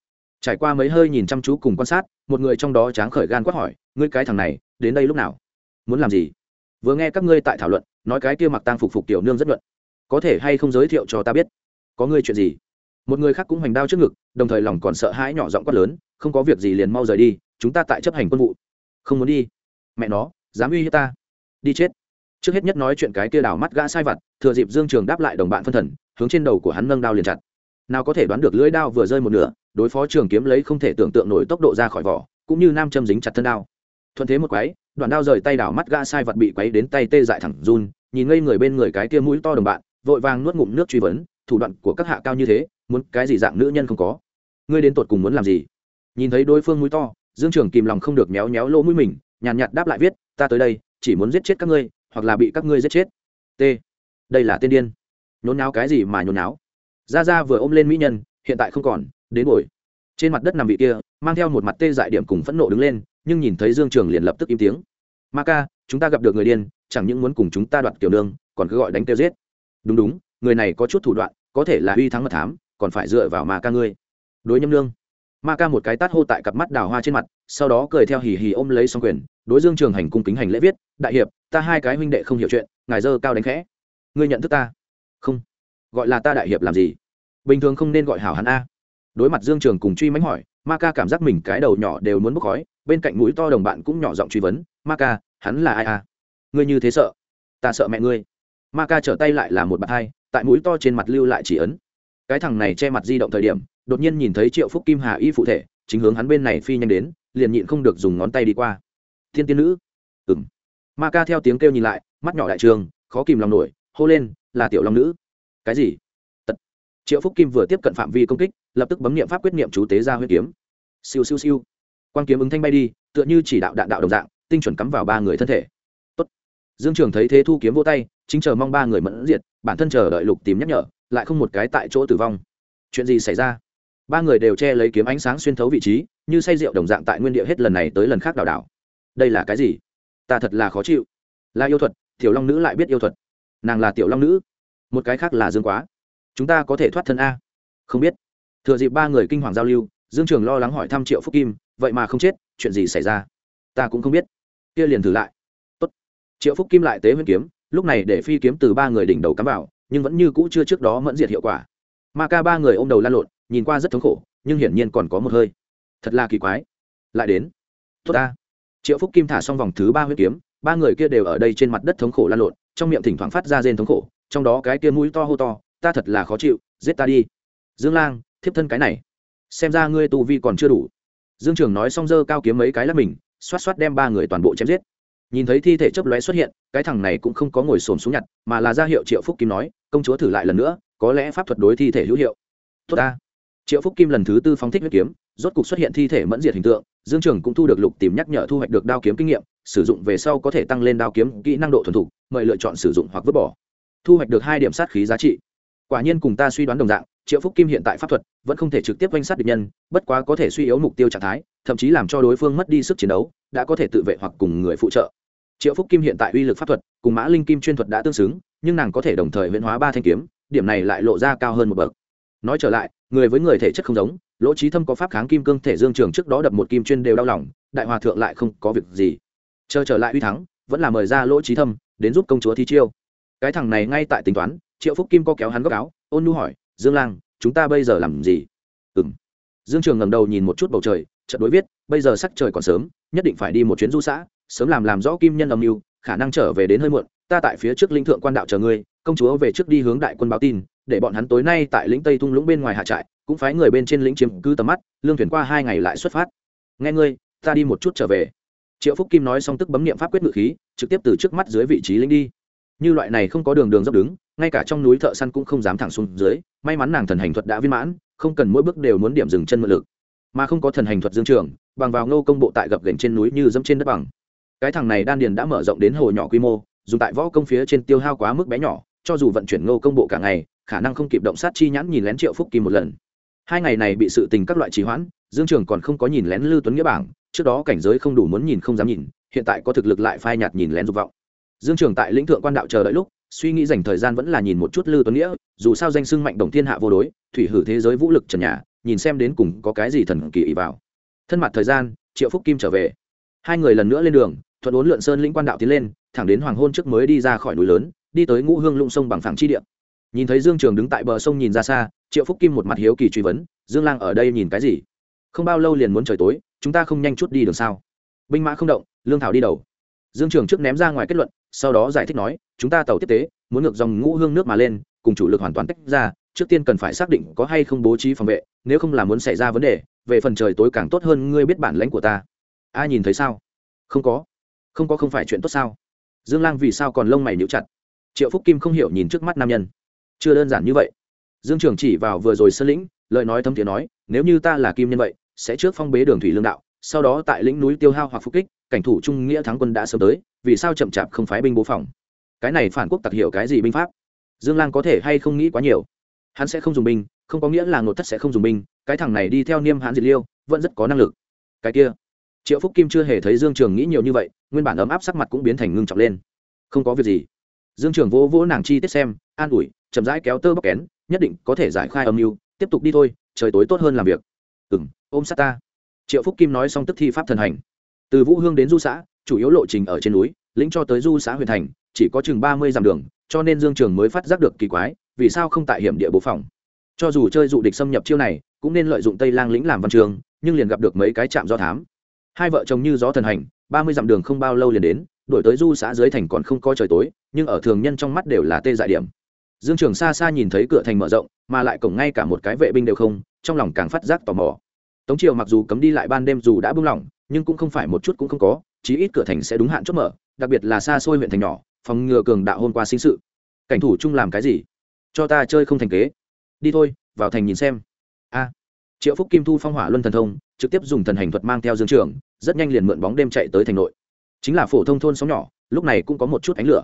Trải qua mấy hơi nhìn chăm chú cùng quan sát, một người trong đó tráng khởi gan quát hỏi, ngươi cái thằng này, đến đây lúc nào? Muốn làm gì? Vừa nghe các ngươi tại thảo luận, nói cái kia mặc tang phục phục tiểu nương rất luận. Có thể hay không giới thiệu cho ta biết? Có ngươi chuyện gì? Một người khác cũng hoành đao trước ngực, đồng thời lòng còn sợ hãi nhỏ giọng quát lớn, không có việc gì liền mau rời đi, chúng ta tại chấp hành quân vụ. Không muốn đi. Mẹ nó, dám uy hiếp ta. Đi chết. Trước hết nhất nói chuyện cái kia đảo mắt gã sai vặt, thừa dịp dương trường đáp lại đồng bạn phân thần hướng trên đầu của hắn nâng đao liền chặt. Nào có thể đoán được lưỡi đao vừa rơi một nửa, đối phó trường kiếm lấy không thể tưởng tượng nổi tốc độ ra khỏi vỏ, cũng như nam châm dính chặt thân đao. Thuận thế một quái, đoạn đao rời tay đảo mắt gã sai vật bị quấy đến tay tê dại thẳng run, nhìn ngây người bên người cái tia mũi to đồng bạn, vội vàng nuốt ngụm nước truy vấn, thủ đoạn của các hạ cao như thế, muốn cái gì dạng nữ nhân không có? Ngươi đến tột cùng muốn làm gì? Nhìn thấy đối phương mũi to, dương trường kìm lòng không được méo méo lỗ mũi mình, nhàn nhạt đáp lại viết, ta tới đây, chỉ muốn giết chết các ngươi, hoặc là bị các ngươi giết chết. T. Đây là tên điên nhốn náo cái gì mà nhốn náo ra ra vừa ôm lên mỹ nhân, hiện tại không còn, đến ngồi. Trên mặt đất nằm vị kia, mang theo một mặt tê dại điểm cùng phẫn nộ đứng lên, nhưng nhìn thấy dương trường liền lập tức im tiếng. Ma ca, chúng ta gặp được người điên, chẳng những muốn cùng chúng ta đoạt kiểu nương, còn cứ gọi đánh tiêu giết. Đúng đúng, người này có chút thủ đoạn, có thể là uy thắng mật thám, còn phải dựa vào ma ca ngươi. Đối nhâm nương. Ma ca một cái tát hô tại cặp mắt đào hoa trên mặt, sau đó cười theo hì hì ôm lấy xong quyền, đối dương trường hành cung kính hành lễ viết, đại hiệp, ta hai cái huynh đệ không hiểu chuyện, ngài dơ cao đánh khẽ. Ngươi nhận thức ta không. Gọi là ta đại hiệp làm gì? Bình thường không nên gọi hảo hắn a. Đối mặt dương trường cùng truy mánh hỏi ma ca cảm giác mình cái đầu nhỏ đều muốn bốc khói, bên cạnh mũi to đồng bạn cũng nhỏ giọng truy vấn ma ca hắn là ai a? Ngươi như thế sợ? Ta sợ mẹ ngươi. Ma ca trở tay lại là một bạn hai, tại mũi to trên mặt lưu lại chỉ ấn. Cái thằng này che mặt di động thời điểm, đột nhiên nhìn thấy triệu phúc kim hà y phụ thể, chính hướng hắn bên này phi nhanh đến, liền nhịn không được dùng ngón tay đi qua. Thiên tiên nữ. Ừng ma ca theo tiếng kêu nhìn lại, mắt nhỏ đại trường, khó kìm lòng nổi, hô lên là tiểu long nữ. Cái gì? Tật. Triệu phúc kim vừa tiếp cận phạm vi công kích, lập tức bấm nghiệm pháp quyết niệm chú tế ra huyết kiếm. Siêu siêu siêu. Quan kiếm ứng thanh bay đi, tựa như chỉ đạo đạn đạo đồng dạng, tinh chuẩn cắm vào ba người thân thể. Tốt. dương trường thấy thế thu kiếm vô tay, chính chờ mong ba người mẫn diệt, bản thân chờ đợi lục tìm nhắc nhở, lại không một cái tại chỗ tử vong. Chuyện gì xảy ra? Ba người đều che lấy kiếm ánh sáng xuyên thấu vị trí, như say rượu đồng dạng tại nguyên địa hết lần này tới lần khác đảo đảo. Đây là cái gì? Ta thật là khó chịu. Là yêu thuật, tiểu long nữ lại biết yêu thuật nàng là tiểu long nữ, một cái khác là dương quá. Chúng ta có thể thoát thân a. Không biết. Thừa dịp ba người kinh hoàng giao lưu, dương trường lo lắng hỏi thăm triệu phúc kim, vậy mà không chết, chuyện gì xảy ra? Ta cũng không biết. Kia liền thử lại. Tốt. triệu phúc kim lại tế huyết kiếm, lúc này để phi kiếm từ ba người đỉnh đầu cắm vào, nhưng vẫn như cũ chưa trước đó mẫn diệt hiệu quả. Ma ca ba người ôm đầu lan lộn, nhìn qua rất thống khổ, nhưng hiển nhiên còn có một hơi. Thật là kỳ quái. Lại đến. Tốt ta. Triệu phúc kim thả xong vòng thứ ba huyết kiếm ba người kia đều ở đây trên mặt đất thống khổ lan lộn, trong miệng thỉnh thoảng phát ra rên thống khổ, trong đó cái kia mũi to hô to, ta thật là khó chịu, giết ta đi. Dương lang, thiếp thân cái này, xem ra ngươi tu vi còn chưa đủ. Dương trường nói xong dơ cao kiếm mấy cái lắp mình, xoát xoát đem ba người toàn bộ chém giết. Nhìn thấy thi thể chấp lóe xuất hiện, cái thằng này cũng không có ngồi xổm xuống nhặt, mà là ra hiệu triệu phúc kim nói, công chúa thử lại lần nữa, có lẽ pháp thuật đối thi thể hữu hiệu. Tốt ta. Triệu phúc kim lần thứ tư phóng thích huyết kiếm, rốt cục xuất hiện thi thể mẫn diệt hình tượng, dương trường cũng thu được lục tìm nhắc nhở thu hoạch được đao kiếm kinh nghiệm sử dụng về sau có thể tăng lên đao kiếm kỹ năng độ thuần thục, mời lựa chọn sử dụng hoặc vứt bỏ. Thu hoạch được hai điểm sát khí giá trị. Quả nhiên cùng ta suy đoán đồng dạng, triệu phúc kim hiện tại pháp thuật vẫn không thể trực tiếp oanh sát địch nhân, bất quá có thể suy yếu mục tiêu trạng thái, thậm chí làm cho đối phương mất đi sức chiến đấu, đã có thể tự vệ hoặc cùng người phụ trợ. Triệu phúc kim hiện tại uy lực pháp thuật cùng mã linh kim chuyên thuật đã tương xứng, nhưng nàng có thể đồng thời huyễn hóa ba thanh kiếm, điểm này lại lộ ra cao hơn một bậc. Nói trở lại, người với người thể chất không giống, lỗ trí thâm có pháp kháng kim cương thể dương trường trước đó đập một kim chuyên đều đau lòng, đại hòa thượng lại không có việc gì chờ trở lại uy thắng, vẫn là mời ra lỗ trí thâm, đến giúp công chúa thi chiêu. Cái thằng này ngay tại tính toán, triệu phúc kim co kéo hắn góc áo, ôn nu hỏi, dương lang, chúng ta bây giờ làm gì? Ừ m dương trường ngầm đầu nhìn một chút bầu trời trận đối viết, bây giờ sắc trời còn sớm, nhất định phải đi một chuyến du xã, sớm làm làm rõ kim nhân âm mưu, khả năng trở về đến hơi muộn, ta tại phía trước linh thượng quan đạo chờ ngươi, công chúa về trước đi hướng đại quân báo tin, để bọn hắn tối nay tại lĩnh tây thung lũng bên ngoài hạ trại, cũng phái người bên trên lĩnh chiếm cứ tầm mắt, lương thuyền qua hai ngày lại xuất phát. Nghe ngươi, ta đi một chút trở về triệu phúc kim nói xong tức bấm niệm pháp quyết ngự khí, trực tiếp từ trước mắt dưới vị trí lính đi. Như loại này không có đường đường dốc đứng, ngay cả trong núi thợ săn cũng không dám thẳng xuống dưới, may mắn nàng thần hành thuật đã viên mãn, không cần mỗi bước đều muốn điểm dừng chân mượn lực. Mà không có thần hành thuật dương trường, bằng vào ngô công bộ tại gập gành trên núi như dẫm trên đất bằng. Cái thằng này đan điền đã mở rộng đến hồ nhỏ quy mô, dùng tại võ công phía trên tiêu hao quá mức bé nhỏ, cho dù vận chuyển ngô công bộ cả ngày, khả năng không kịp động sát chi nhãn nhìn lén triệu phúc kim một lần. Hai ngày này bị sự tình các loại trì hoãn, dương trường còn không có nhìn lén lưu tuấn nghĩa bảng trước đó cảnh giới không đủ muốn nhìn không dám nhìn, hiện tại có thực lực lại phai nhạt nhìn lén dục vọng. Dương trường tại lĩnh thượng quan đạo chờ đợi lúc, suy nghĩ dành thời gian vẫn là nhìn một chút lưu tuấn nghĩa, dù sao danh sưng mạnh đồng thiên hạ vô đối, thủy hử thế giới vũ lực trần nhà, nhìn xem đến cùng có cái gì thần kỳ ý vào. Thân mặt thời gian, triệu phúc kim trở về. Hai người lần nữa lên đường, thuận ốn lượn sơn lĩnh quan đạo tiến lên, thẳng đến hoàng hôn trước mới đi ra khỏi núi lớn, đi tới ngũ hương lũng sông bằng phẳng chi địa. Nhìn thấy dương trường đứng tại bờ sông nhìn ra xa, triệu phúc kim một mặt hiếu kỳ truy vấn, dương lang ở đây nhìn cái gì? Không bao lâu liền muốn trời tối chúng ta không nhanh chút đi đường sao? Binh mã không động, lương thảo đi đầu. Dương trường trước ném ra ngoài kết luận, sau đó giải thích nói, chúng ta tàu tiếp tế, muốn ngược dòng ngũ hương nước mà lên, cùng chủ lực hoàn toàn tách ra, trước tiên cần phải xác định có hay không bố trí phòng vệ, nếu không là muốn xảy ra vấn đề, về phần trời tối càng tốt hơn, ngươi biết bản lãnh của ta. Ai nhìn thấy sao? Không có. Không có không phải chuyện tốt sao? Dương lang vì sao còn lông mày níu chặt? Triệu phúc kim không hiểu nhìn trước mắt nam nhân. Chưa đơn giản như vậy. Dương trường chỉ vào vừa rồi sơn lĩnh, lời nói thâm tiếng nói, nếu như ta là kim nhân vậy sẽ trước phong bế đường thủy lương đạo, sau đó tại lĩnh núi tiêu hao hoặc phục kích, cảnh thủ trung nghĩa thắng quân đã sớm tới, vì sao chậm chạp không phái binh bố phòng? Cái này phản quốc tặc hiểu cái gì binh pháp? Dương lang có thể hay không nghĩ quá nhiều. Hắn sẽ không dùng binh, không có nghĩa là ngột thất sẽ không dùng binh, cái thằng này đi theo niêm hãn diệt liêu, vẫn rất có năng lực. Cái kia, triệu phúc kim chưa hề thấy dương trường nghĩ nhiều như vậy, nguyên bản ấm áp sắc mặt cũng biến thành ngưng trọng lên. Không có việc gì. Dương trường vỗ vỗ nàng chi tiết xem, an ủi, chậm rãi kéo tơ bóc kén, nhất định có thể giải khai âm mưu, tiếp tục đi thôi, trời tối tốt hơn làm việc. Ừ m ôm sát ta. Triệu phúc kim nói xong tức thi pháp thần hành. Từ vũ hương đến du xã, chủ yếu lộ trình ở trên núi, lĩnh cho tới du xã huyền thành, chỉ có chừng ba mươi dặm đường, cho nên dương trường mới phát giác được kỳ quái, vì sao không tại hiểm địa bố phòng. Cho dù chơi dụ địch xâm nhập chiêu này, cũng nên lợi dụng tây lang lĩnh làm văn trường, nhưng liền gặp được mấy cái trạm do thám. Hai vợ chồng như gió thần hành, ba mươi dặm đường không bao lâu liền đến đổi tới du xã dưới thành còn không coi trời tối, nhưng ở thường nhân trong mắt đều là tê dại điểm. Dương trường xa xa nhìn thấy cửa thành mở rộng, mà lại cổng ngay cả một cái vệ binh đều không, trong lòng càng phát giác tò mò tống triều mặc dù cấm đi lại ban đêm dù đã bung lỏng, nhưng cũng không phải một chút cũng không có, chí ít cửa thành sẽ đúng hạn chốt mở, đặc biệt là xa xôi huyện thành nhỏ, phòng ngừa cường đạo hôm qua sinh sự. Cảnh thủ chung làm cái gì? Cho ta chơi không thành kế. Đi thôi, vào thành nhìn xem. A. Triệu phúc kim thu phong hỏa luân thần thông, trực tiếp dùng thần hành thuật mang theo dương trường, rất nhanh liền mượn bóng đêm chạy tới thành nội. Chính là phổ thông thôn sóng nhỏ, lúc này cũng có một chút ánh lửa.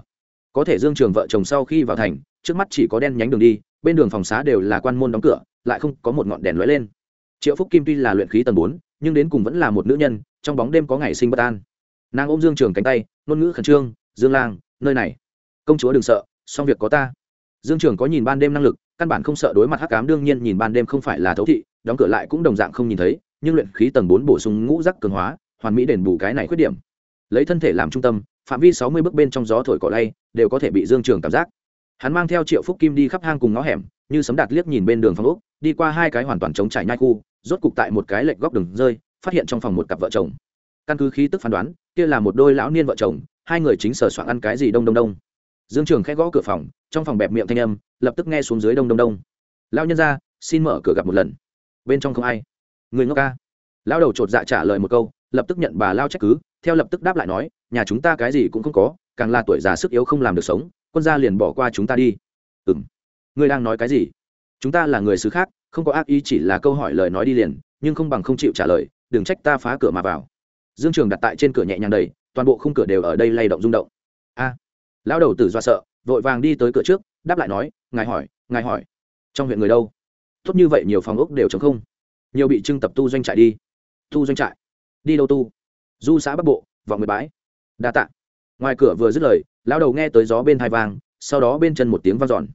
Có thể dương trường vợ chồng sau khi vào thành, trước mắt chỉ có đen nhánh đường đi, bên đường phòng xá đều là quan môn đóng cửa, lại không có một ngọn đèn lóe lên triệu phúc kim tuy là luyện khí tầng bốn, nhưng đến cùng vẫn là một nữ nhân, trong bóng đêm có ngày sinh bất an. Nàng ôm dương trường cánh tay, ngôn ngữ khẩn trương, dương lang, nơi này. Công chúa đừng sợ, xong việc có ta. Dương trường có nhìn ban đêm năng lực, căn bản không sợ đối mặt hắc cám đương nhiên nhìn ban đêm không phải là thấu thị, đóng cửa lại cũng đồng dạng không nhìn thấy, nhưng luyện khí tầng bốn bổ sung ngũ rắc cường hóa, hoàn mỹ đền bù cái này khuyết điểm. Lấy thân thể làm trung tâm, phạm vi sáu mươi bước bên trong gió thổi cỏ lay, đều có thể bị dương trường cảm giác. Hắn mang theo triệu phúc kim đi khắp hang cùng ngõ hẻm, như sấm đạt liếc nhìn bên đường phòng úc đi qua hai cái hoàn toàn chống trải nhai khu rốt cục tại một cái lệch góc đường rơi phát hiện trong phòng một cặp vợ chồng. Căn cứ khí tức phán đoán kia là một đôi lão niên vợ chồng hai người chính sở soạn ăn cái gì đông đông đông. Dương trường khẽ gõ cửa phòng trong phòng bẹp miệng thanh âm lập tức nghe xuống dưới đông đông đông. Lão nhân ra xin mở cửa gặp một lần. Bên trong không ai. Người ngốc ca. Lão đầu chột dạ trả lời một câu lập tức nhận bà lao trách cứ theo lập tức đáp lại nói nhà chúng ta cái gì cũng không có càng là tuổi già sức yếu không làm được sống quân gia liền bỏ qua chúng ta đi. Ừm, ngươi đang nói cái gì? Chúng ta là người xứ khác không có ác ý chỉ là câu hỏi lời nói đi liền, nhưng không bằng không chịu trả lời, đừng trách ta phá cửa mà vào. Dương trường đặt tại trên cửa nhẹ nhàng đầy toàn bộ khung cửa đều ở đây lay động rung động. A, lão đầu tử do sợ, vội vàng đi tới cửa trước, đáp lại nói, ngài hỏi ngài hỏi, trong huyện người đâu? Tốt như vậy nhiều phòng ốc đều chống không, nhiều bị trưng tập tu doanh trại đi. Tu doanh trại? Đi đâu tu? Du xã bắc bộ, vọng mười bãi đa tạ. Ngoài cửa vừa dứt lời, lão đầu nghe tới gió bên hai vang, sau đó bên chân một tiếng vang dọn.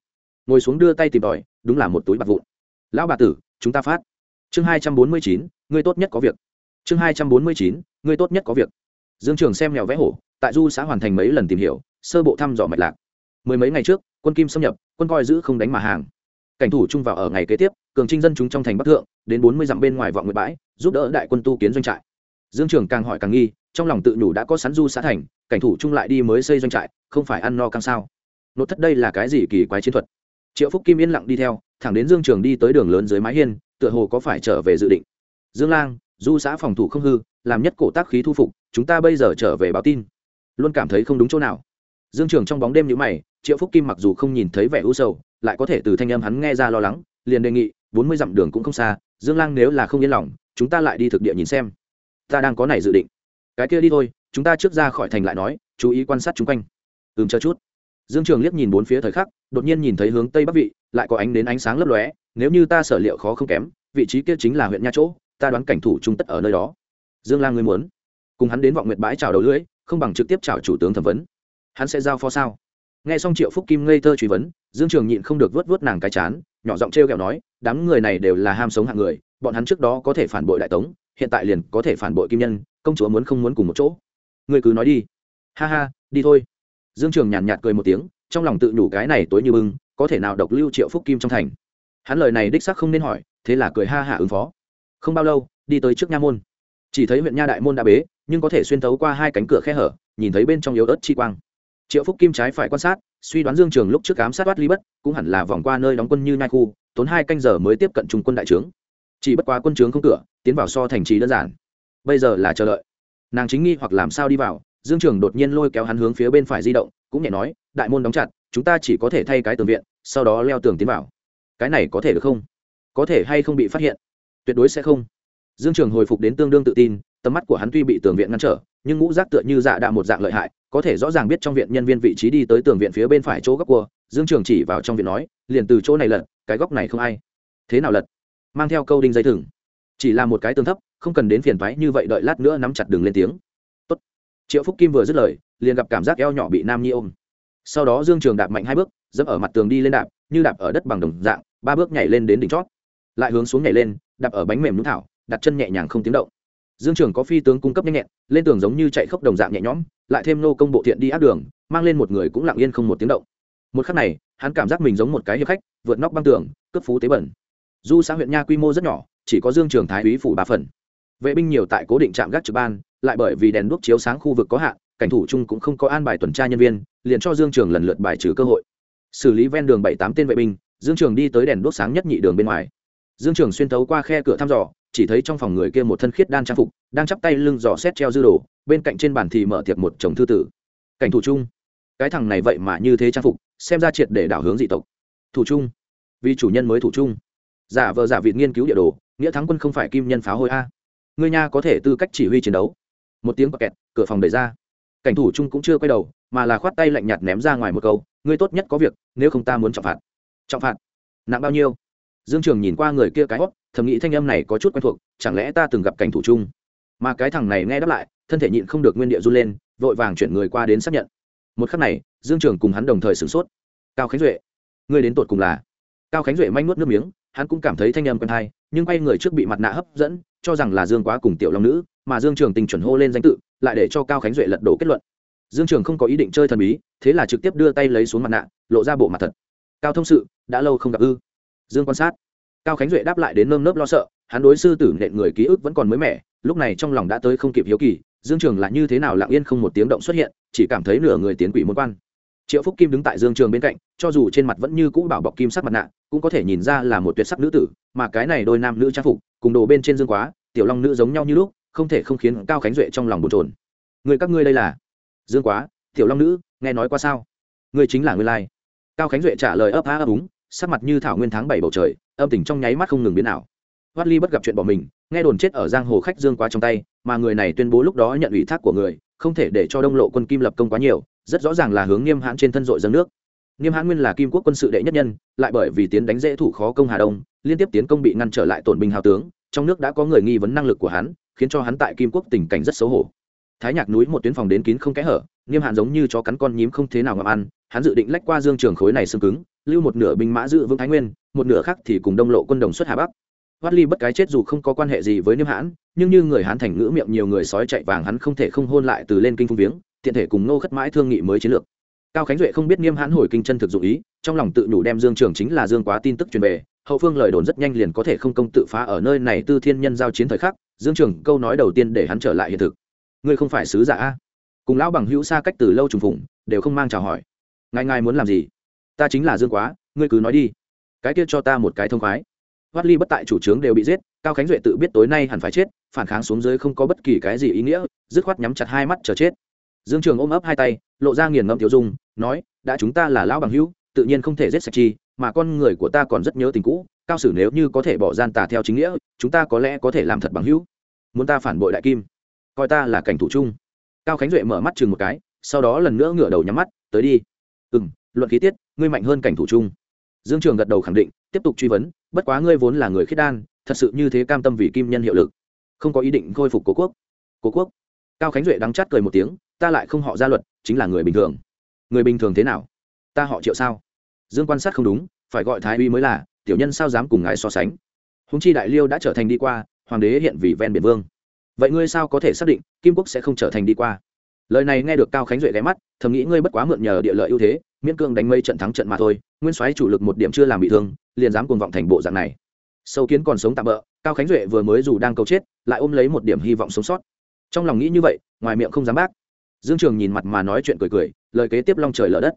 Ngồi xuống đưa tay tìm tòi, đúng là một túi bạc vụn lão bà tử, chúng ta phát. Chương hai trăm bốn mươi chín người tốt nhất có việc. Chương hai trăm bốn mươi chín người tốt nhất có việc. Dương trường xem mèo vẽ hổ, tại du xã hoàn thành mấy lần tìm hiểu, sơ bộ thăm dò mạch lạc. Mười mấy ngày trước, quân kim xâm nhập, quân coi giữ không đánh mà hàng. Cảnh thủ trung vào ở ngày kế tiếp, cường trinh dân chúng trong thành bắc thượng, đến bốn mươi dặm bên ngoài vọng nguyệt bãi, giúp đỡ đại quân tu kiến doanh trại. Dương trường càng hỏi càng nghi, trong lòng tự nhủ đã có sắn du xã thành, cảnh thủ trung lại đi mới xây doanh trại, không phải ăn no căng sao. Nốt thất đây là cái gì kỳ quái chiến thuật? Triệu phúc kim yên lặng đi theo, thẳng đến dương trường đi tới đường lớn dưới mái hiên, tựa hồ có phải trở về dự định. Dương lang, du xã phòng thủ không hư, làm nhất cổ tác khí thu phục, chúng ta bây giờ trở về báo tin. Luôn cảm thấy không đúng chỗ nào. Dương trường trong bóng đêm nhữ mày, triệu phúc kim mặc dù không nhìn thấy vẻ u sầu, lại có thể từ thanh âm hắn nghe ra lo lắng, liền đề nghị, bốn mươi dặm đường cũng không xa, dương lang nếu là không yên lòng, chúng ta lại đi thực địa nhìn xem. Ta đang có này dự định. Cái kia đi thôi, chúng ta trước ra khỏi thành lại nói, chú ý quan sát chung quanh. Ừm, chờ chút dương trường liếc nhìn bốn phía thời khắc, đột nhiên nhìn thấy hướng tây bắc vị, lại có ánh đến ánh sáng lấp lóe, nếu như ta sở liệu khó không kém, vị trí kia chính là huyện nha chỗ, ta đoán cảnh thủ trung tất ở nơi đó. Dương lang ngươi muốn? Cùng hắn đến vọng nguyệt bãi chào đầu lưỡi, không bằng trực tiếp chào chủ tướng thẩm vấn. Hắn sẽ giao phó sao? Nghe xong triệu phúc kim ngây thơ truy vấn, dương trường nhịn không được vớt vớt nàng cái chán, nhỏ giọng trêu ghẹo nói, đám người này đều là ham sống hạng người, bọn hắn trước đó có thể phản bội đại tống, hiện tại liền có thể phản bội kim nhân, công chúa muốn không muốn cùng một chỗ. Người cứ nói đi. Ha ha, đi thôi dương trường nhàn nhạt cười một tiếng, trong lòng tự nhủ cái này tối như bưng, có thể nào độc lưu triệu phúc kim trong thành. Hắn lời này đích xác không nên hỏi, thế là cười ha hả ứng phó. Không bao lâu, đi tới trước nha môn. Chỉ thấy huyện nha đại môn đã bế, nhưng có thể xuyên thấu qua hai cánh cửa khe hở, nhìn thấy bên trong yếu ớt chi quang. Triệu phúc kim trái phải quan sát, suy đoán dương trường lúc trước cám sát bắt ly bất, cũng hẳn là vòng qua nơi đóng quân như nhai khu, tốn hai canh giờ mới tiếp cận trung quân đại trướng. Chỉ bất quá quân trướng không cửa, tiến vào so thành trì đơn giản. Bây giờ là chờ đợi. Nàng chính nghi hoặc làm sao đi vào dương trường đột nhiên lôi kéo hắn hướng phía bên phải di động, cũng nhẹ nói, đại môn đóng chặt, chúng ta chỉ có thể thay cái tường viện, sau đó leo tường tiến vào. Cái này có thể được không? Có thể hay không bị phát hiện? Tuyệt đối sẽ không. Dương trường hồi phục đến tương đương tự tin, tầm mắt của hắn tuy bị tường viện ngăn trở, nhưng ngũ giác tựa như dạ đạ một dạng lợi hại, có thể rõ ràng biết trong viện nhân viên vị trí đi tới tường viện phía bên phải chỗ góc cua. Dương trường chỉ vào trong viện nói, liền từ chỗ này lật, cái góc này không ai. Thế nào lật? Mang theo câu đinh dây thừng. Chỉ là một cái tường thấp, không cần đến phiền thoái như vậy, đợi lát nữa nắm chặt đường lên tiếng triệu phúc kim vừa dứt lời, liền gặp cảm giác eo nhỏ bị nam nhi ôm. Sau đó dương trường đạp mạnh hai bước, dẫm ở mặt tường đi lên đạp, như đạp ở đất bằng đồng dạng, ba bước nhảy lên đến đỉnh chót. Lại hướng xuống nhảy lên, đạp ở bánh mềm núi thảo, đặt chân nhẹ nhàng không tiếng động. Dương trường có phi tướng cung cấp nhanh nhẹn, lên tường giống như chạy khốc đồng dạng nhẹ nhõm, lại thêm nô công bộ thiện đi áp đường, mang lên một người cũng lặng yên không một tiếng động. Một khắc này, hắn cảm giác mình giống một cái hiệp khách, vượt nóc băng tường, cướp phú tế bẩn. Du xã huyện nha quy mô rất nhỏ, chỉ có dương trường thái úy phủ ba phần vệ binh nhiều tại cố định trạm gác trực ban, lại bởi vì đèn đuốc chiếu sáng khu vực có hạn, cảnh thủ chung cũng không có an bài tuần tra nhân viên, liền cho dương trường lần lượt bài trừ cơ hội. Xử lý ven đường bảy tám tên vệ binh, dương trường đi tới đèn đuốc sáng nhất nhị đường bên ngoài. Dương trường xuyên thấu qua khe cửa thăm dò, chỉ thấy trong phòng người kia một thân khiết đan trang phục, đang chắp tay lưng dò xét treo dư đồ, bên cạnh trên bàn thì mở tiệc một chồng thư tử. Cảnh thủ chung, cái thằng này vậy mà như thế trang phục, xem ra triệt để đảo hướng dị tộc. Thủ chung, vì chủ nhân mới thủ chung. Giả vờ giả vịt nghiên cứu địa đồ, nghĩa thắng quân không phải kim nhân pháo hôi a. Ngươi nha có thể tư cách chỉ huy chiến đấu. Một tiếng bọc kẹt, cửa phòng đẩy ra. Cảnh thủ trung cũng chưa quay đầu, mà là khoát tay lạnh nhạt ném ra ngoài một câu, ngươi tốt nhất có việc, nếu không ta muốn trọng phạt. Trọng phạt? Nặng bao nhiêu? Dương trường nhìn qua người kia cái hót thầm nghĩ thanh âm này có chút quen thuộc, chẳng lẽ ta từng gặp cảnh thủ trung? mà cái thằng này nghe đáp lại, thân thể nhịn không được nguyên địa run lên, vội vàng chuyển người qua đến xác nhận. Một khắc này, dương trường cùng hắn đồng thời sửng sốt. Cao khánh duệ, ngươi đến tột cùng là? Cao khánh duệ manh nuốt nước miếng, hắn cũng cảm thấy thanh âm quen thai nhưng quay người trước bị mặt nạ hấp dẫn cho rằng là dương quá cùng tiểu long nữ, mà dương trường tình chuẩn hô lên danh tự, lại để cho cao khánh duệ lật đổ kết luận. Dương trường không có ý định chơi thần bí, thế là trực tiếp đưa tay lấy xuống mặt nạ, lộ ra bộ mặt thật. Cao thông sự, đã lâu không gặp ư? Dương quan sát. Cao khánh duệ đáp lại đến nơm nớp lo sợ, hắn đối sư tử nện người ký ức vẫn còn mới mẻ, lúc này trong lòng đã tới không kịp hiếu kỳ, dương trường là như thế nào lặng yên không một tiếng động xuất hiện, chỉ cảm thấy nửa người tiến quỷ môn quan triệu phúc kim đứng tại dương trường bên cạnh cho dù trên mặt vẫn như cũ bảo bọc kim sắc mặt nạ cũng có thể nhìn ra là một tuyệt sắc nữ tử mà cái này đôi nam nữ trang phục cùng đồ bên trên dương quá tiểu long nữ giống nhau như lúc không thể không khiến cao khánh duệ trong lòng bồn trồn người các ngươi đây là dương quá tiểu long nữ nghe nói qua sao ngươi chính là ngươi lai cao khánh duệ trả lời ấp á ấp úng sắc mặt như thảo nguyên tháng bảy bầu trời âm tình trong nháy mắt không ngừng biến ảo hoát ly bất gặp chuyện bỏ mình, nghe đồn chết ở giang hồ khách dương quá trong tay, mà người này tuyên bố lúc đó nhận ủy thác của người, không thể để cho đông lộ quân kim lập công quá nhiều rất rõ ràng là hướng nghiêm hãn trên thân dội dâng nước. Nghiêm hãn nguyên là kim quốc quân sự đệ nhất nhân lại bởi vì tiến đánh dễ thủ khó công hà đông liên tiếp tiến công bị ngăn trở lại tổn binh hào tướng trong nước đã có người nghi vấn năng lực của hắn khiến cho hắn tại kim quốc tình cảnh rất xấu hổ. Thái nhạc núi một tuyến phòng đến kín không kẽ hở nghiêm hạn giống như chó cắn con nhím không thế nào ngậm ăn hắn dự định lách qua dương trường khối này xương cứng lưu một nửa binh mã dự vững thái nguyên một nửa khác thì cùng đông lộ quân đồng xuất hà bắc. Hoát Ly bất cái chết dù không có quan hệ gì với Niêm Hãn, nhưng như người Hán thành ngữ miệng nhiều người sói chạy vàng hắn không thể không hôn lại từ lên kinh phung viếng, tiện thể cùng Nô Khất mãi thương nghị mới chiến lược. cao khánh duệ không biết nghiêm hãn hồi kinh chân thực dụng ý, trong lòng tự nhủ đem dương trường chính là dương quá tin tức truyền về, hậu phương lời đồn rất nhanh liền có thể không công tự phá ở nơi này tư thiên nhân giao chiến thời khắc, dương trường câu nói đầu tiên để hắn trở lại hiện thực. Ngươi không phải sứ giả a? Cùng lão bằng hữu xa cách từ lâu trùng phủng đều không mang chào hỏi. Ngài ngài muốn làm gì? Ta chính là dương quá, ngươi cứ nói đi. Cái kia cho ta một cái thông khoái. Hoát ly bất tại chủ trướng đều bị giết, cao khánh duệ tự biết tối nay hẳn phải chết, phản kháng xuống dưới không có bất kỳ cái gì ý nghĩa, dứt khoát nhắm chặt hai mắt chờ chết dương trường ôm ấp hai tay, lộ ra nghiền ngẫm tiểu dung, nói, đã chúng ta là lão bằng hữu, tự nhiên không thể giết sạch chi, mà con người của ta còn rất nhớ tình cũ, cao sử nếu như có thể bỏ gian tà theo chính nghĩa, chúng ta có lẽ có thể làm thật bằng hữu. Muốn ta phản bội đại kim, coi ta là cảnh thủ chung cao khánh duệ mở mắt chừng một cái, sau đó lần nữa ngửa đầu nhắm mắt, tới đi. Ừ m luận khí tiết, ngươi mạnh hơn cảnh thủ chung dương trường gật đầu khẳng định, tiếp tục truy vấn, bất quá ngươi vốn là người khiết đan, thật sự như thế cam tâm vì kim nhân hiệu lực, không có ý định khôi phục cố quốc. Cố quốc? Cao khánh duệ đắng chát cười một tiếng, ta lại không họ gia luật, chính là người bình thường. Người bình thường thế nào? Ta họ triệu sao? Dương quan sát không đúng, phải gọi thái uy mới là, tiểu nhân sao dám cùng ngài so sánh? Húng chi đại liêu đã trở thành đi qua, hoàng đế hiện vì ven biển vương. Vậy ngươi sao có thể xác định kim quốc sẽ không trở thành đi qua? Lời này nghe được cao khánh duệ ghé mắt, thầm nghĩ ngươi bất quá mượn nhờ địa lợi ưu thế, miễn cương đánh mây trận thắng trận mà thôi, nguyên soái chủ lực một điểm chưa làm bị thương, liền dám cuồng vọng thành bộ dạng này. Sâu kiến còn sống tạm bỡ cao khánh duệ vừa mới dù đang câu chết, lại ôm lấy một điểm hy vọng sống sót trong lòng nghĩ như vậy, ngoài miệng không dám bác. Dương trường nhìn mặt mà nói chuyện cười cười, lời kế tiếp long trời lở đất.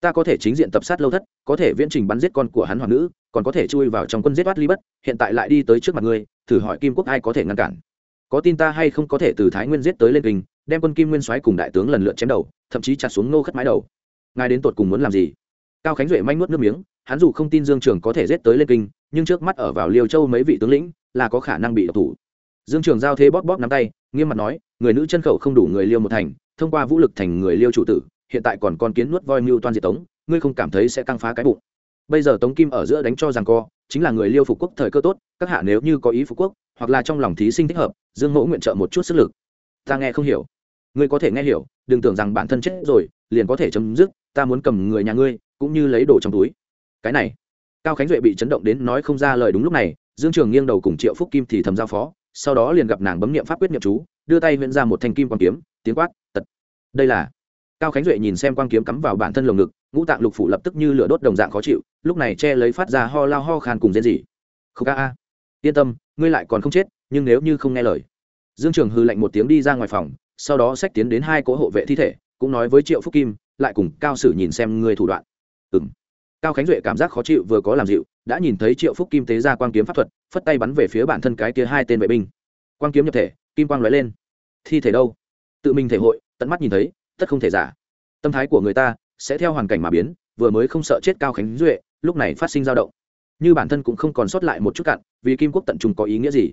Ta có thể chính diện tập sát lâu thất, có thể viễn trình bắn giết con của hắn hoàng nữ, còn có thể chui vào trong quân giết oát ly bất, hiện tại lại đi tới trước mặt ngươi, thử hỏi kim quốc ai có thể ngăn cản. Có tin ta hay không có thể từ thái nguyên giết tới lên kinh, đem quân kim nguyên soái cùng đại tướng lần lượt chém đầu, thậm chí chặt xuống nô khất mái đầu. Ngài đến tột cùng muốn làm gì? Cao khánh duệ manh nuốt nước miếng, hắn dù không tin dương trường có thể giết tới lên kinh, nhưng trước mắt ở vào liêu châu mấy vị tướng lĩnh là có khả năng bị độc thủ. Dương trường giao thế bóp bóp nắm tay nghiêm mặt nói, người nữ chân khẩu không đủ người liêu một thành, thông qua vũ lực thành người liêu chủ tử, hiện tại còn con kiến nuốt voi mưu toan diệt tống, ngươi không cảm thấy sẽ căng phá cái bụng. Bây giờ tống kim ở giữa đánh cho rằng co, chính là người liêu phục quốc thời cơ tốt, các hạ nếu như có ý phục quốc, hoặc là trong lòng thí sinh thích hợp, dương mẫu nguyện trợ một chút sức lực. Ta nghe không hiểu. Ngươi có thể nghe hiểu, đừng tưởng rằng bản thân chết rồi, liền có thể chấm dứt, ta muốn cầm người nhà ngươi, cũng như lấy đồ trong túi. Cái này. Cao khánh duệ bị chấn động đến nói không ra lời đúng lúc này, dương trường nghiêng đầu cùng triệu phúc kim thì thầm giao phó sau đó liền gặp nàng bấm niệm pháp quyết niệm chú, đưa tay huyện ra một thanh kim quang kiếm, tiếng quát, tật, đây là. Cao khánh duệ nhìn xem quang kiếm cắm vào bản thân lồng ngực, ngũ tạng lục phủ lập tức như lửa đốt đồng dạng khó chịu, lúc này che lấy phát ra ho lao ho khàn cùng rên gì không ca a, yên tâm, ngươi lại còn không chết, nhưng nếu như không nghe lời. Dương trường hư lạnh một tiếng đi ra ngoài phòng, sau đó xách tiến đến hai cỗ hộ vệ thi thể, cũng nói với triệu phúc kim, lại cùng cao sử nhìn xem ngươi thủ đoạn. Ừ m cao khánh duệ cảm giác khó chịu vừa có làm dịu đã nhìn thấy triệu phúc kim tế ra quang kiếm pháp thuật, phất tay bắn về phía bản thân cái kia hai tên vệ binh. Quang kiếm nhập thể, kim quang lóe lên. Thi thể đâu? Tự mình thể hội, tận mắt nhìn thấy, tất không thể giả. Tâm thái của người ta sẽ theo hoàn cảnh mà biến, vừa mới không sợ chết cao khánh duệ, lúc này phát sinh dao động. Như bản thân cũng không còn sót lại một chút cạn vì kim quốc tận trung có ý nghĩa gì?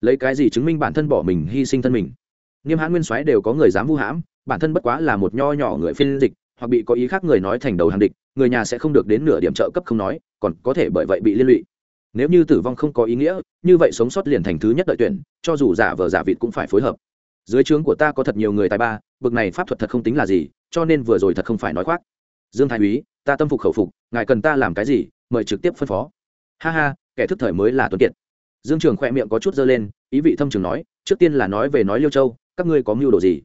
Lấy cái gì chứng minh bản thân bỏ mình hy sinh thân mình? Nghiêm hãn nguyên soái đều có người dám vu hãm, bản thân bất quá là một nho nhỏ người phiên dịch hoặc bị có ý khác người nói thành đầu hàng địch, người nhà sẽ không được đến nửa điểm trợ cấp không nói, còn có thể bởi vậy bị liên lụy. Nếu như tử vong không có ý nghĩa, như vậy sống sót liền thành thứ nhất đợi tuyển, cho dù giả vờ giả vịt cũng phải phối hợp. Dưới trướng của ta có thật nhiều người tài ba, bực này pháp thuật thật không tính là gì, cho nên vừa rồi thật không phải nói khoác. Dương thái úy, ta tâm phục khẩu phục, ngài cần ta làm cái gì, mời trực tiếp phân phó. Ha ha, kẻ thức thời mới là tuấn kiệt. Dương trường khỏe miệng có chút dơ lên, ý vị thâm trường nói, trước tiên là nói về nói liêu châu, các ngươi có mưu đồ gì?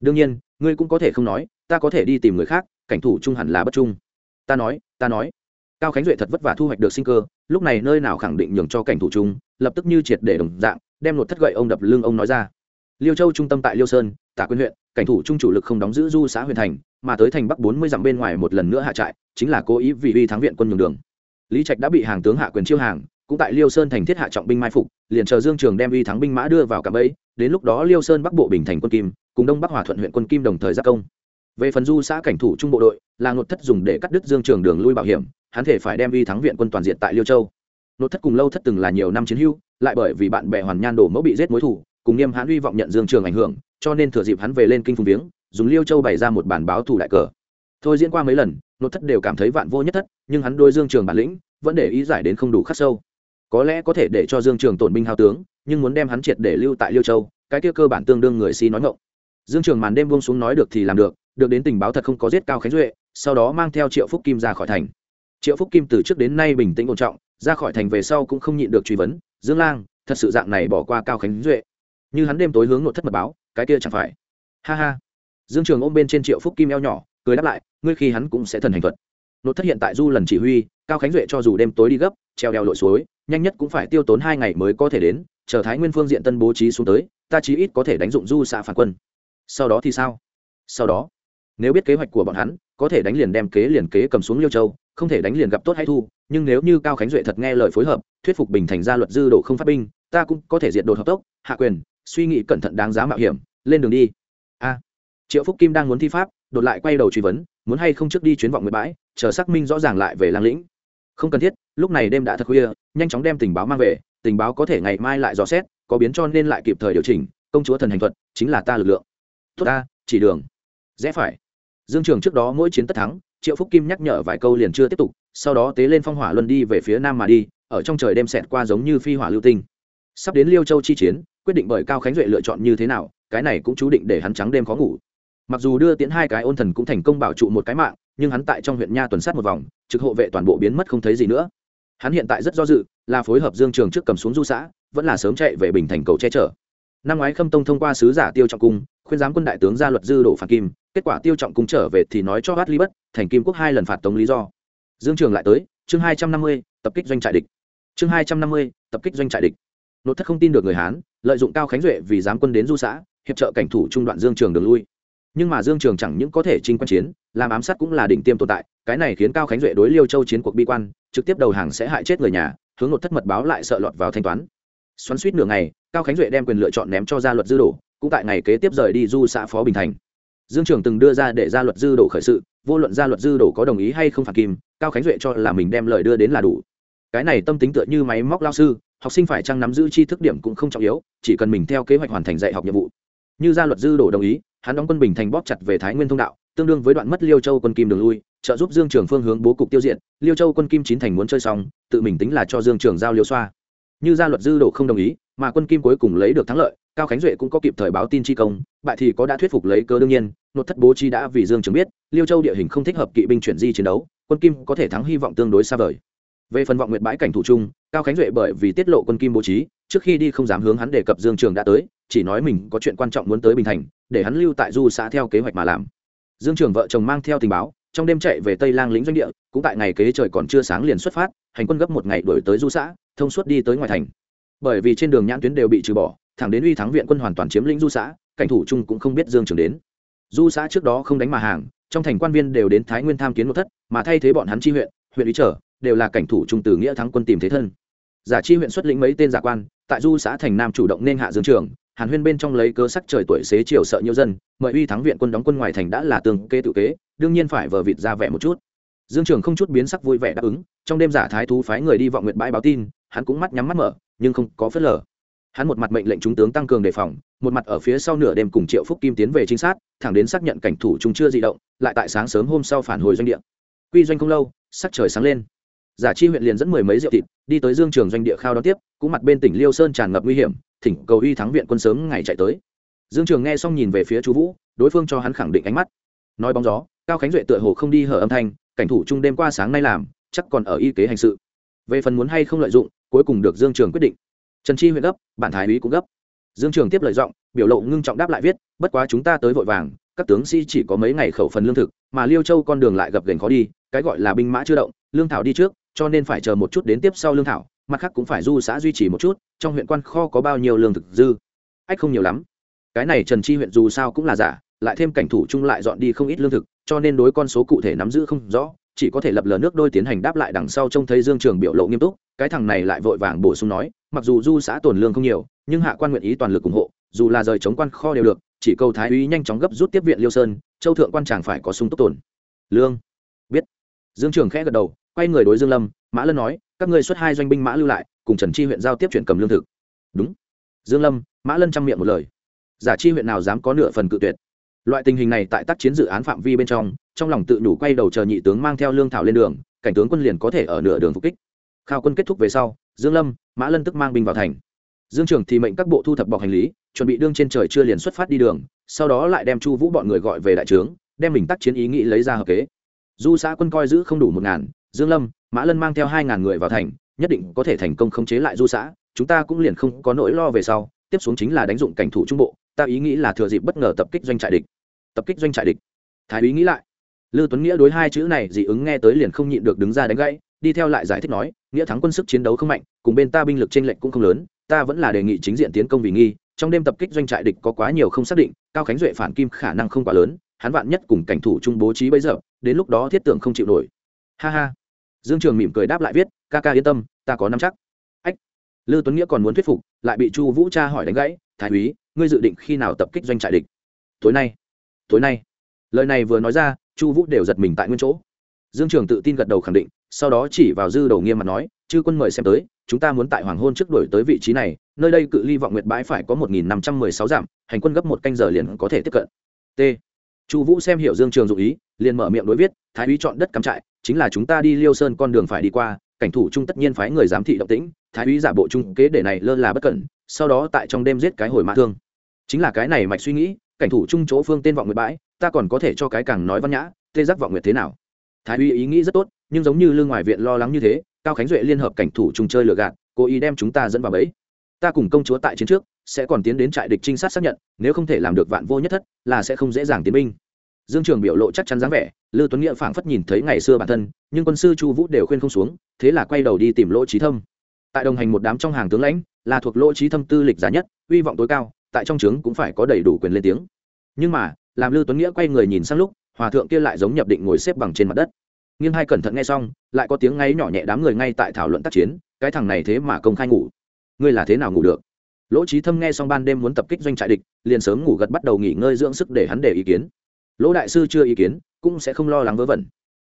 Đương nhiên, ngươi cũng có thể không nói ta có thể đi tìm người khác, cảnh thủ trung hẳn là bất trung. Ta nói ta nói. Cao khánh duệ thật vất vả thu hoạch được sinh cơ, lúc này nơi nào khẳng định nhường cho cảnh thủ trung, lập tức như triệt để đồng dạng, đem lột thất gậy ông đập lưng ông nói ra. Liêu châu trung tâm tại liêu sơn, tả quyên huyện, cảnh thủ trung chủ lực không đóng giữ du xã huyện thành, mà tới thành bắc bốn mươi dặm bên ngoài một lần nữa hạ trại, chính là cố ý vì uy thắng viện quân nhường đường. Lý trạch đã bị hàng tướng hạ quyền chiêu hàng, cũng tại liêu sơn thành thiết hạ trọng binh mai phục, liền chờ dương trường đem uy thắng binh mã đưa vào cạm ấy đến lúc đó liêu sơn bắc bộ bình thành quân kim, cùng đông bắc hòa thuận huyện quân kim đồng thời giác công về phần du xã cảnh thủ trung bộ đội, là ngột thất dùng để cắt đứt dương trường đường lui bảo hiểm, hắn thể phải đem uy thắng viện quân toàn diện tại liêu châu. Nột thất cùng lâu thất từng là nhiều năm chiến hưu lại bởi vì bạn bè hoàn nhan đổ mẫu bị giết mối thủ cùng niêm hãn uy vọng nhận dương trường ảnh hưởng, cho nên thừa dịp hắn về lên kinh phùng viếng, dùng liêu châu bày ra một bản báo thủ đại cờ. Thôi diễn qua mấy lần nột thất đều cảm thấy vạn vô nhất thất, nhưng hắn đôi dương trường bản lĩnh, vẫn để ý giải đến không đủ khắc sâu. Có lẽ có thể để cho dương trường tổn binh hao tướng, nhưng muốn đem hắn triệt để lưu tại liêu châu, cái kia cơ bản tương đương người si nói ngộng dương trường màn đêm buông xuống nói được thì làm được được đến tình báo thật không có giết cao khánh duệ, sau đó mang theo triệu phúc kim ra khỏi thành. Triệu phúc kim từ trước đến nay bình tĩnh ổn trọng, ra khỏi thành về sau cũng không nhịn được truy vấn, dương lang, thật sự dạng này bỏ qua cao khánh duệ? Như hắn đêm tối hướng nội thất mật báo, cái kia chẳng phải. Ha ha. Dương trường ôm bên trên triệu phúc kim eo nhỏ, cười đáp lại, ngươi khi hắn cũng sẽ thần hành thuật. Nội thất hiện tại du lần chỉ huy, cao khánh duệ cho dù đêm tối đi gấp, treo đeo lội suối, nhanh nhất cũng phải tiêu tốn hai ngày mới có thể đến, chờ thái nguyên phương diện tân bố trí xuống tới, ta chí ít có thể đánh dụng du xạ phản quân. Sau đó thì sao? Sau đó nếu biết kế hoạch của bọn hắn, có thể đánh liền đem kế liền kế cầm xuống liêu châu, không thể đánh liền gặp tốt hay thu, nhưng nếu như cao khánh duệ thật nghe lời phối hợp, thuyết phục bình thành ra luật dư độ không phát binh, ta cũng có thể diệt đột hợp tốc, hạ quyền, suy nghĩ cẩn thận đáng giá mạo hiểm, lên đường đi. A. Triệu phúc kim đang muốn thi pháp, đột lại quay đầu truy vấn, muốn hay không trước đi chuyến vọng nguyệt bãi, chờ xác minh rõ ràng lại về lang lĩnh. Không cần thiết, lúc này đêm đã thật khuya, nhanh chóng đem tình báo mang về, tình báo có thể ngày mai lại dò xét, có biến cho nên lại kịp thời điều chỉnh, công chúa thần hành thuật, chính là ta lực lượng. Tốt ta, chỉ đường. Rẽ phải dương trường trước đó mỗi chiến tất thắng, triệu phúc kim nhắc nhở vài câu liền chưa tiếp tục, sau đó tế lên phong hỏa luân đi về phía nam mà đi, ở trong trời đêm xẹt qua giống như phi hỏa lưu tinh. Sắp đến liêu châu chi chiến, quyết định bởi cao khánh duệ lựa chọn như thế nào, cái này cũng chú định để hắn trắng đêm khó ngủ. Mặc dù đưa tiến hai cái ôn thần cũng thành công bảo trụ một cái mạng, nhưng hắn tại trong huyện nha tuần sát một vòng, trực hộ vệ toàn bộ biến mất không thấy gì nữa. Hắn hiện tại rất do dự, là phối hợp dương trường trước cầm xuống du xã, vẫn là sớm chạy về bình thành cầu che chở. Năm ngoái khâm tông thông qua sứ giả tiêu trọng cung khuyên giám quân đại tướng ra luật dư đổ phạt kim, kết quả tiêu trọng cung trở về thì nói cho hát ly bất, thành kim quốc hai lần phạt tống lý do. Dương trường lại tới, chương hai trăm năm mươi, tập kích doanh trại địch. Chương hai trăm năm mươi, tập kích doanh trại địch. Nội thất không tin được người hán, lợi dụng cao khánh duệ vì giám quân đến du xã, hiệp trợ cảnh thủ trung đoạn dương trường đường lui. Nhưng mà dương trường chẳng những có thể trinh quan chiến, làm ám sát cũng là đỉnh tiêm tồn tại, cái này khiến cao khánh duệ đối liêu châu chiến cuộc bi quan, trực tiếp đầu hàng sẽ hại chết người nhà, hướng nội thất mật báo lại sợ lọt vào thanh toán. Xoắn suýt nửa ngày, cao khánh duệ đem quyền lựa chọn ném cho gia luật dư đổ cũng tại ngày kế tiếp rời đi du xã phó bình thành. Dương trường từng đưa ra để ra luật dư đổ khởi sự, vô luận ra luật dư đổ có đồng ý hay không phạt kim, cao khánh duệ cho là mình đem lời đưa đến là đủ. Cái này tâm tính tựa như máy móc lao sư, học sinh phải chăng nắm giữ chi thức điểm cũng không trọng yếu, chỉ cần mình theo kế hoạch hoàn thành dạy học nhiệm vụ. Như ra luật dư đổ đồng ý, hắn đóng quân bình thành bóp chặt về thái nguyên thông đạo, tương đương với đoạn mất liêu châu quân kim đường lui, trợ giúp dương trường phương hướng bố cục tiêu diệt, liêu châu quân kim chín thành muốn chơi xong, tự mình tính là cho dương trường giao liêu xoa. Như gia luật dư đổ không đồng ý, mà quân kim cuối cùng lấy được thắng lợi cao khánh duệ cũng có kịp thời báo tin chi công, bại thì có đã thuyết phục lấy cơ đương nhiên nội thất bố trí đã vì dương trường biết, liêu châu địa hình không thích hợp kỵ binh chuyển di chiến đấu, quân kim có thể thắng hy vọng tương đối xa vời. Về phần vọng nguyệt bãi cảnh thủ trung, cao khánh duệ bởi vì tiết lộ quân kim bố trí, trước khi đi không dám hướng hắn đề cập dương trường đã tới, chỉ nói mình có chuyện quan trọng muốn tới bình thành, để hắn lưu tại du xã theo kế hoạch mà làm. Dương trường vợ chồng mang theo tình báo, trong đêm chạy về tây lang lĩnh doanh địa, cũng tại ngày kế trời còn chưa sáng liền xuất phát, hành quân gấp một ngày đổi tới du xã, thông suốt đi tới ngoài thành. Bởi vì trên đường nhãn tuyến đều bị trừ bỏ thẳng đến uy thắng viện quân hoàn toàn chiếm lĩnh du xã, cảnh thủ trung cũng không biết dương trường đến. Du xã trước đó không đánh mà hàng, trong thành quan viên đều đến thái nguyên tham kiến một thất, mà thay thế bọn hắn chi huyện huyện ý trở, đều là cảnh thủ trung từ nghĩa thắng quân tìm thế thân. Giả chi huyện xuất lĩnh mấy tên giả quan, tại du xã thành nam chủ động nên hạ dương trường, hàn huyên bên trong lấy cơ sắc trời tuổi xế chiều sợ nhiều dân, mời uy thắng viện quân đóng quân ngoài thành đã là tường kê tự kế, đương nhiên phải vờ vịt ra vẻ một chút. Dương trường không chút biến sắc vui vẻ đáp ứng, trong đêm giả thái thú phái người đi vọng nguyện bãi báo tin, hắn cũng mắt nhắm mắt mở, nhưng không có phớt lờ hắn một mặt mệnh lệnh chúng tướng tăng cường đề phòng, một mặt ở phía sau nửa đêm cùng triệu phúc kim tiến về trinh sát, thẳng đến xác nhận cảnh thủ chúng chưa di động, lại tại sáng sớm hôm sau phản hồi doanh địa. Quy doanh không lâu, sắc trời sáng lên. Giả chi huyện liền dẫn mười mấy rượu thịt, đi tới dương trường doanh địa khao đón tiếp, cũng mặt bên tỉnh liêu sơn tràn ngập nguy hiểm, thỉnh cầu uy thắng viện quân sớm ngày chạy tới. Dương trường nghe xong nhìn về phía chú vũ, đối phương cho hắn khẳng định ánh mắt. Nói bóng gió, cao khánh duệ tựa hồ không đi hở âm thanh, cảnh thủ trung đêm qua sáng nay làm, chắc còn ở y kế hành sự. Về phần muốn hay không lợi dụng, cuối cùng được dương trường quyết định trần chi huyện gấp, bản thái úy cũng gấp. Dương trường tiếp lời giọng, biểu lộ ngưng trọng đáp lại viết, bất quá chúng ta tới vội vàng, các tướng sĩ chỉ có mấy ngày khẩu phần lương thực, mà liêu châu con đường lại gập gành khó đi, cái gọi là binh mã chưa động, lương thảo đi trước, cho nên phải chờ một chút đến tiếp sau lương thảo, mặt khác cũng phải du xã duy trì một chút, trong huyện quan kho có bao nhiêu lương thực dư. Ách, không nhiều lắm. Cái này trần chi huyện dù sao cũng là giả, lại thêm cảnh thủ chung lại dọn đi không ít lương thực, cho nên đối con số cụ thể nắm giữ không rõ, chỉ có thể lập lờ nước đôi tiến hành đáp lại đằng sau trông thấy dương trường biểu lộ nghiêm túc, cái thằng này lại vội vàng bổ sung nói mặc dù du xã tồn lương không nhiều, nhưng hạ quan nguyện ý toàn lực ủng hộ, dù là rời chống quan kho đều được, chỉ cầu thái úy nhanh chóng gấp rút tiếp viện liêu sơn, châu thượng quan chàng phải có sung túc tồn lương. Biết. Dương trường khẽ gật đầu, quay người đối dương lâm, mã lân nói, các ngươi xuất hai doanh binh mã lưu lại, cùng trần chi huyện giao tiếp chuyển cầm lương thực. Đúng. Dương lâm, mã lân chăm miệng một lời. Giả chi huyện nào dám có nửa phần cự tuyệt. Loại tình hình này tại tác chiến dự án phạm vi bên trong trong lòng tự đủ quay đầu chờ nhị tướng mang theo lương thảo lên đường, cảnh tướng quân liền có thể ở nửa đường phục kích. Khao quân kết thúc về sau, dương lâm mã lân tức mang binh vào thành. Dương trường thì mệnh các bộ thu thập bọc hành lý chuẩn bị đương trên trời chưa liền xuất phát đi đường sau đó lại đem chu vũ bọn người gọi về đại trướng đem mình tác chiến ý nghĩ lấy ra hợp kế. Du xã quân coi giữ không đủ một ngàn dương lâm mã lân mang theo hai ngàn người vào thành nhất định có thể thành công khống chế lại du xã chúng ta cũng liền không có nỗi lo về sau tiếp xuống chính là đánh dụng cảnh thủ trung bộ ta ý nghĩ là thừa dịp bất ngờ tập kích doanh trại địch. Tập kích doanh trại địch. Thái úy nghĩ lại. Lưu Tuấn Nghĩa đối hai chữ này dị ứng nghe tới liền không nhịn được đứng ra đánh gãy, đi theo lại giải thích nói, nghĩa thắng quân sức chiến đấu không mạnh, cùng bên ta binh lực trên lệch cũng không lớn, ta vẫn là đề nghị chính diện tiến công vì nghi, trong đêm tập kích doanh trại địch có quá nhiều không xác định, cao khánh duệ phản kim khả năng không quá lớn, hắn vạn nhất cùng cảnh thủ trung bố trí bây giờ, đến lúc đó thiết tưởng không chịu nổi. Ha ha. Dương Trường mỉm cười đáp lại viết, ca ca yên tâm, ta có nắm chắc. Ách. Lưu Tuấn Nghĩa còn muốn thuyết phục, lại bị Chu Vũ Cha hỏi đánh gãy, "Thái úy, ngươi dự định khi nào tập kích doanh trại địch?" "Tối nay." "Tối nay?" Lời này vừa nói ra, chu vũ đều giật mình tại nguyên chỗ dương trường tự tin gật đầu khẳng định sau đó chỉ vào dư đầu nghiêm mặt nói, chư quân mời xem tới, chúng ta muốn tại hoàng hôn trước đổi tới vị trí này, nơi đây cự ly vọng nguyệt bãi phải có một nghìn năm trăm mười sáu dặm, hành quân gấp một canh giờ liền có thể tiếp cận. T. Chu vũ xem hiểu dương trường dụ ý, liền mở miệng đối viết, thái úy chọn đất cắm trại, chính là chúng ta đi liêu sơn con đường phải đi qua, cảnh thủ trung tất nhiên phái người giám thị động tĩnh, thái úy giả bộ trung kế để này lơ là bất cẩn, sau đó tại trong đêm giết cái hồi mã thương. Chính là cái này mạch suy nghĩ, cảnh thủ trung chỗ phương tên vọng nguyệt bãi, ta còn có thể cho cái càng nói văn nhã, tê giác vọng nguyệt thế nào? Thái uy ý nghĩ rất tốt, nhưng giống như lương ngoài viện lo lắng như thế, cao khánh duệ liên hợp cảnh thủ trùng chơi lừa gạt, cố ý đem chúng ta dẫn vào bẫy. Ta cùng công chúa tại chiến trước, sẽ còn tiến đến trại địch trinh sát xác nhận, nếu không thể làm được vạn vô nhất thất, là sẽ không dễ dàng tiến binh. Dương trường biểu lộ chắc chắn dáng vẻ, lư tuấn nghĩa phảng phất nhìn thấy ngày xưa bản thân, nhưng quân sư chu vũ đều khuyên không xuống, thế là quay đầu đi tìm lỗ trí thâm. Tại đồng hành một đám trong hàng tướng lãnh, là thuộc lỗ trí thâm tư lịch giá nhất, uy vọng tối cao, tại trong trướng cũng phải có đầy đủ quyền lên tiếng. Nhưng mà, làm lưu tuấn nghĩa quay người nhìn sang lúc hòa thượng kia lại giống nhập định ngồi xếp bằng trên mặt đất. Nghiêng hai cẩn thận nghe xong, lại có tiếng ngáy nhỏ nhẹ đám người ngay tại thảo luận tác chiến, cái thằng này thế mà công khai ngủ. Ngươi là thế nào ngủ được? Lỗ trí thâm nghe xong ban đêm muốn tập kích doanh trại địch, liền sớm ngủ gật bắt đầu nghỉ ngơi dưỡng sức để hắn để ý kiến. Lỗ đại sư chưa ý kiến, cũng sẽ không lo lắng vớ vẩn.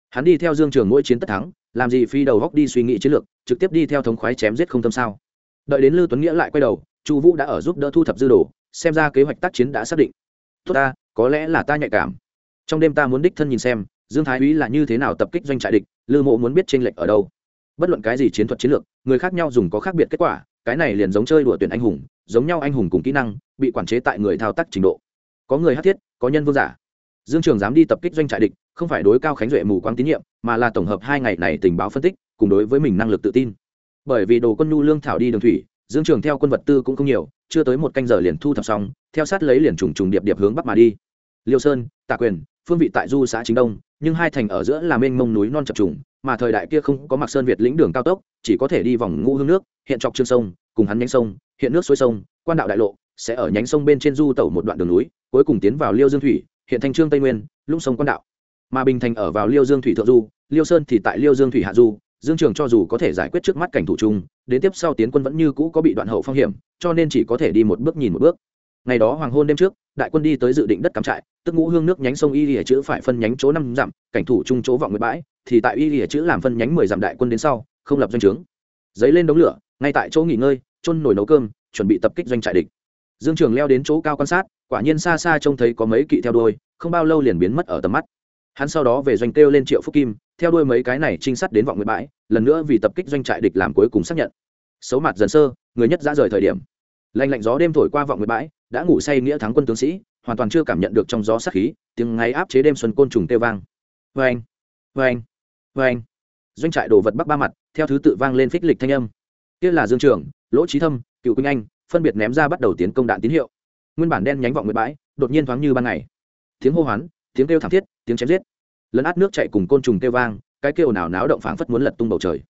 Hắn đi theo dương trường mỗi chiến tất thắng, làm gì phi đầu góc đi suy nghĩ chiến lược, trực tiếp đi theo thống khoái chém giết không tâm sao. Đợi đến lưu tuấn nghĩa lại quay đầu, chu vũ đã ở giúp đỡ thu thập dư đồ, xem ra kế hoạch tác chiến đã xác định. Tốt ta, có lẽ là ta nhạy cảm trong đêm ta muốn đích thân nhìn xem, dương thái úy là như thế nào tập kích doanh trại địch, lư mộ muốn biết t r ê n lệch ở đâu. Bất luận cái gì chiến thuật chiến lược, người khác nhau dùng có khác biệt kết quả, cái này liền giống chơi đùa tuyển anh hùng, giống nhau anh hùng cùng kỹ năng, bị quản chế tại người thao tác trình độ. Có người hát thiết, có nhân vương giả. Dương trường dám đi tập kích doanh trại địch, không phải đối cao khánh duệ mù quáng tín nhiệm, mà là tổng hợp hai ngày này tình báo phân tích, cùng đối với mình năng lực tự tin. Bởi vì đồ quân nhu lương thảo đi đường thủy, dương trường theo quân vật tư cũng không nhiều, chưa tới một canh giờ liền thu thập xong, theo sát lấy liền trùng trùng điệp điệp hướng bắc mà đi. Liêu sơn, tạ quyền phương vị tại du xã chính đông, nhưng hai thành ở giữa là mênh mông núi non chập trùng, mà thời đại kia không có mặc sơn việt lĩnh đường cao tốc, chỉ có thể đi vòng ngũ hương nước, hiện trọc trương sông, cùng hắn nhánh sông, hiện nước suối sông, quan đạo đại lộ, sẽ ở nhánh sông bên trên du tẩu một đoạn đường núi, cuối cùng tiến vào liêu dương thủy, hiện thanh trương tây nguyên, lũng sông quan đạo. Mà bình thành ở vào liêu dương thủy thượng du, liêu sơn thì tại liêu dương thủy hạ du, dương trường cho dù có thể giải quyết trước mắt cảnh thủ chung, đến tiếp sau tiến quân vẫn như cũ có bị đoạn hậu phong hiểm, cho nên chỉ có thể đi một bước nhìn một bước ngày đó hoàng hôn đêm trước, đại quân đi tới dự định đất cắm trại, tức ngũ hương nước nhánh sông y lìa chữ phải phân nhánh chỗ năm dặm, cảnh thủ chung chỗ vọng nguyệt bãi, thì tại y lìa chữ làm phân nhánh mười dặm đại quân đến sau, không lập doanh trướng. Giấy lên đống lửa, ngay tại chỗ nghỉ ngơi, chôn nổi nấu cơm, chuẩn bị tập kích doanh trại địch. Dương trường leo đến chỗ cao quan sát, quả nhiên xa xa trông thấy có mấy kỵ theo đuôi, không bao lâu liền biến mất ở tầm mắt. Hắn sau đó về doanh kêu lên triệu phúc kim, theo đuôi mấy cái này trinh sát đến vọng nguyệt bãi, lần nữa vì tập kích doanh trại địch làm cuối cùng xác nhận. Xấu mặt dần sơ, người nhất ra rời thời điểm. Lạnh lạnh gió đêm thổi qua vọng nguyệt bãi đã ngủ say nghĩa thắng quân tướng sĩ, hoàn toàn chưa cảm nhận được trong gió sát khí, tiếng ngáy áp chế đêm xuân côn trùng kêu vang. Vê anh vê anh vê anh doanh trại đồ vật bắc ba mặt, theo thứ tự vang lên phích lịch thanh âm. Kia là dương trường, lỗ trí thâm, cựu quỳnh anh, phân biệt ném ra bắt đầu tiến công đạn tín hiệu. Nguyên bản đen nhánh vọng nguyệt bãi, đột nhiên thoáng như ban ngày. Tiếng hô hoán, tiếng kêu thảm thiết, tiếng chém giết. Lấn át nước chạy cùng côn trùng kêu vang, cái kêu nào náo động phảng phất muốn lật tung bầu trời.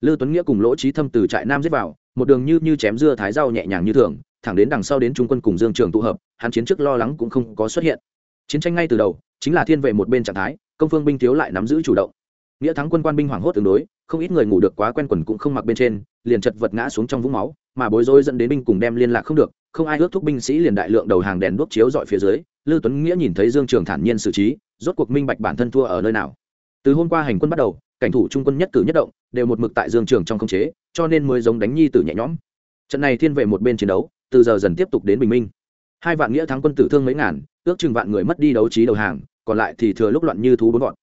Lư tuấn nghĩa cùng lỗ trí thâm từ trại nam giết vào, một đường như như chém dưa thái rau nhẹ nhàng như thường thẳng đến đằng sau đến trung quân cùng dương trường tụ hợp hắn chiến trước lo lắng cũng không có xuất hiện chiến tranh ngay từ đầu chính là thiên vệ một bên trạng thái công phương binh thiếu lại nắm giữ chủ động nghĩa thắng quân quan binh hoảng hốt tương đối không ít người ngủ được quá quen quần cũng không mặc bên trên liền chật vật ngã xuống trong vũng máu mà bối rối dẫn đến binh cùng đem liên lạc không được không ai ước thúc binh sĩ liền đại lượng đầu hàng đèn đuốc chiếu dọi phía dưới Lưu Tuấn Nghĩa nhìn thấy Dương Trường thản nhiên xử trí, rốt cuộc minh bạch bản thân thua ở nơi nào. Từ hôm qua hành quân bắt đầu, cảnh thủ trung quân nhất cử nhất động đều một mực tại Dương Trường trong không chế, cho nên mới giống đánh nhi tử nhẹ nhõm. Trận này thiên vệ một bên chiến đấu, từ giờ dần tiếp tục đến bình minh. Hai vạn nghĩa thắng quân tử thương mấy ngàn, ước chừng vạn người mất đi đấu trí đầu hàng, còn lại thì thừa lúc loạn như thú bốn bọn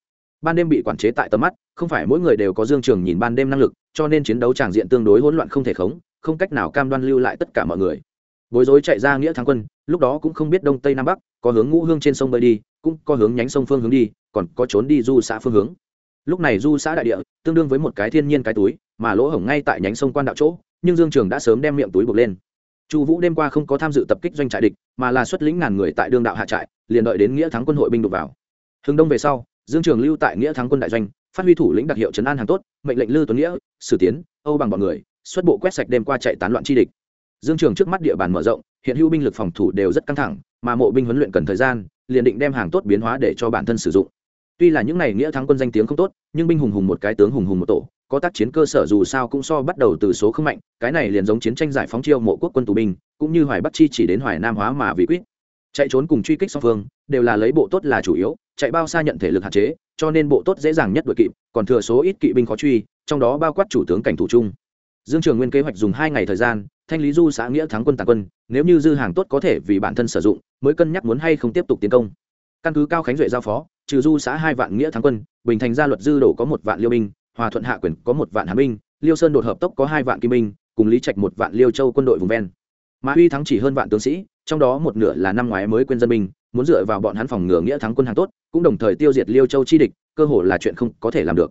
ban đêm bị quản chế tại tầm mắt, không phải mỗi người đều có dương trường nhìn ban đêm năng lực, cho nên chiến đấu tràng diện tương đối hỗn loạn không thể khống, không cách nào cam đoan lưu lại tất cả mọi người. Bối rối chạy ra nghĩa thắng quân, lúc đó cũng không biết đông tây nam bắc, có hướng ngũ hương trên sông bơi đi, cũng có hướng nhánh sông phương hướng đi, còn có trốn đi du xã phương hướng. Lúc này du xã đại địa, tương đương với một cái thiên nhiên cái túi, mà lỗ hổng ngay tại nhánh sông quan đạo chỗ, nhưng dương trường đã sớm đem miệng túi buộc lên chu vũ đêm qua không có tham dự tập kích doanh trại địch, mà là xuất lĩnh ngàn người tại đương đạo hạ trại, liền đợi đến nghĩa thắng quân hội binh đục vào. Hừng đông về sau, dương trường lưu tại nghĩa thắng quân đại doanh, phát huy thủ lĩnh đặc hiệu trấn an hàng tốt, mệnh lệnh lư tuấn nghĩa, sử tiến, âu bằng bọn người, xuất bộ quét sạch đêm qua chạy tán loạn chi địch. Dương trường trước mắt địa bàn mở rộng, hiện hữu binh lực phòng thủ đều rất căng thẳng, mà mộ binh huấn luyện cần thời gian, liền định đem hàng tốt biến hóa để cho bản thân sử dụng. Tuy là những này nghĩa thắng quân danh tiếng không tốt, nhưng binh hùng hùng một cái tướng hùng hùng một tổ có tác chiến cơ sở dù sao cũng so bắt đầu từ số không mạnh cái này liền giống chiến tranh giải phóng chiêu mộ quốc quân tù binh cũng như hoài bắc chi chỉ đến hoài nam hóa mà vì quyết. Chạy trốn cùng truy kích song phương đều là lấy bộ tốt là chủ yếu chạy bao xa nhận thể lực hạn chế cho nên bộ tốt dễ dàng nhất đuổi kịp, còn thừa số ít kỵ binh khó truy trong đó bao quát chủ tướng cảnh thủ trung. Dương trường nguyên kế hoạch dùng hai ngày thời gian thanh lý du xã nghĩa thắng quân tàn quân nếu như dư hàng tốt có thể vì bản thân sử dụng mới cân nhắc muốn hay không tiếp tục tiến công. Căn cứ cao khánh duệ giao phó trừ du xã hai vạn nghĩa thắng quân bình thành gia luật dư đổ có một vạn liêu binh hòa thuận hạ quyền có một vạn hà binh, liêu sơn đột hợp tốc có hai vạn kim binh, cùng lý trạch một vạn liêu châu quân đội vùng ven. Mà uy thắng chỉ hơn vạn tướng sĩ, trong đó một nửa là năm ngoái mới quên dân binh, muốn dựa vào bọn hắn phòng ngừa nghĩa thắng quân hàng tốt, cũng đồng thời tiêu diệt liêu châu chi địch, cơ hồ là chuyện không có thể làm được.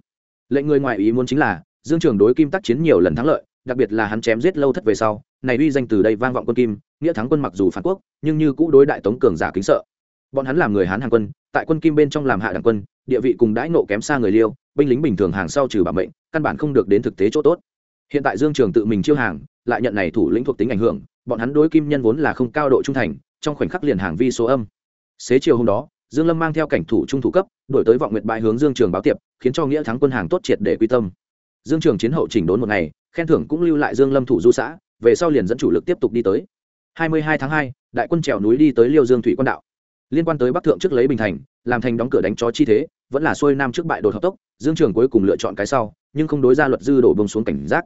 Lệnh người ngoài ý muốn chính là, dương trường đối kim tác chiến nhiều lần thắng lợi, đặc biệt là hắn chém giết lâu thất về sau, này uy danh từ đây vang vọng quân kim, nghĩa thắng quân mặc dù phản quốc, nhưng như cũ đối đại tống cường giả kính sợ bọn hắn làm người hán hàng quân tại quân kim bên trong làm hạ đẳng quân địa vị cùng đãi nộ kém xa người liêu binh lính bình thường hàng sau trừ bảo mệnh căn bản không được đến thực tế chỗ tốt. Hiện tại dương trường tự mình chiêu hàng lại nhận này thủ lĩnh thuộc tính ảnh hưởng bọn hắn đối kim nhân vốn là không cao độ trung thành trong khoảnh khắc liền hàng vi số âm. Xế chiều hôm đó dương lâm mang theo cảnh thủ trung thủ cấp đổi tới vọng nguyệt bãi hướng dương trường báo tiệp khiến cho nghĩa thắng quân hàng tốt triệt để quy tâm. Dương trường chiến hậu chỉnh đốn một ngày khen thưởng cũng lưu lại dương lâm thủ du xã về sau liền dẫn chủ lực tiếp tục đi tới. 22 tháng 2, đại quân trèo núi đi tới liêu dương thủy quan đạo liên quan tới bắc thượng trước lấy bình thành làm thành đóng cửa đánh chó chi thế vẫn là xuôi nam trước bại đột hợp tốc dương trường cuối cùng lựa chọn cái sau nhưng không đối ra luật dư đổ bông xuống cảnh giác.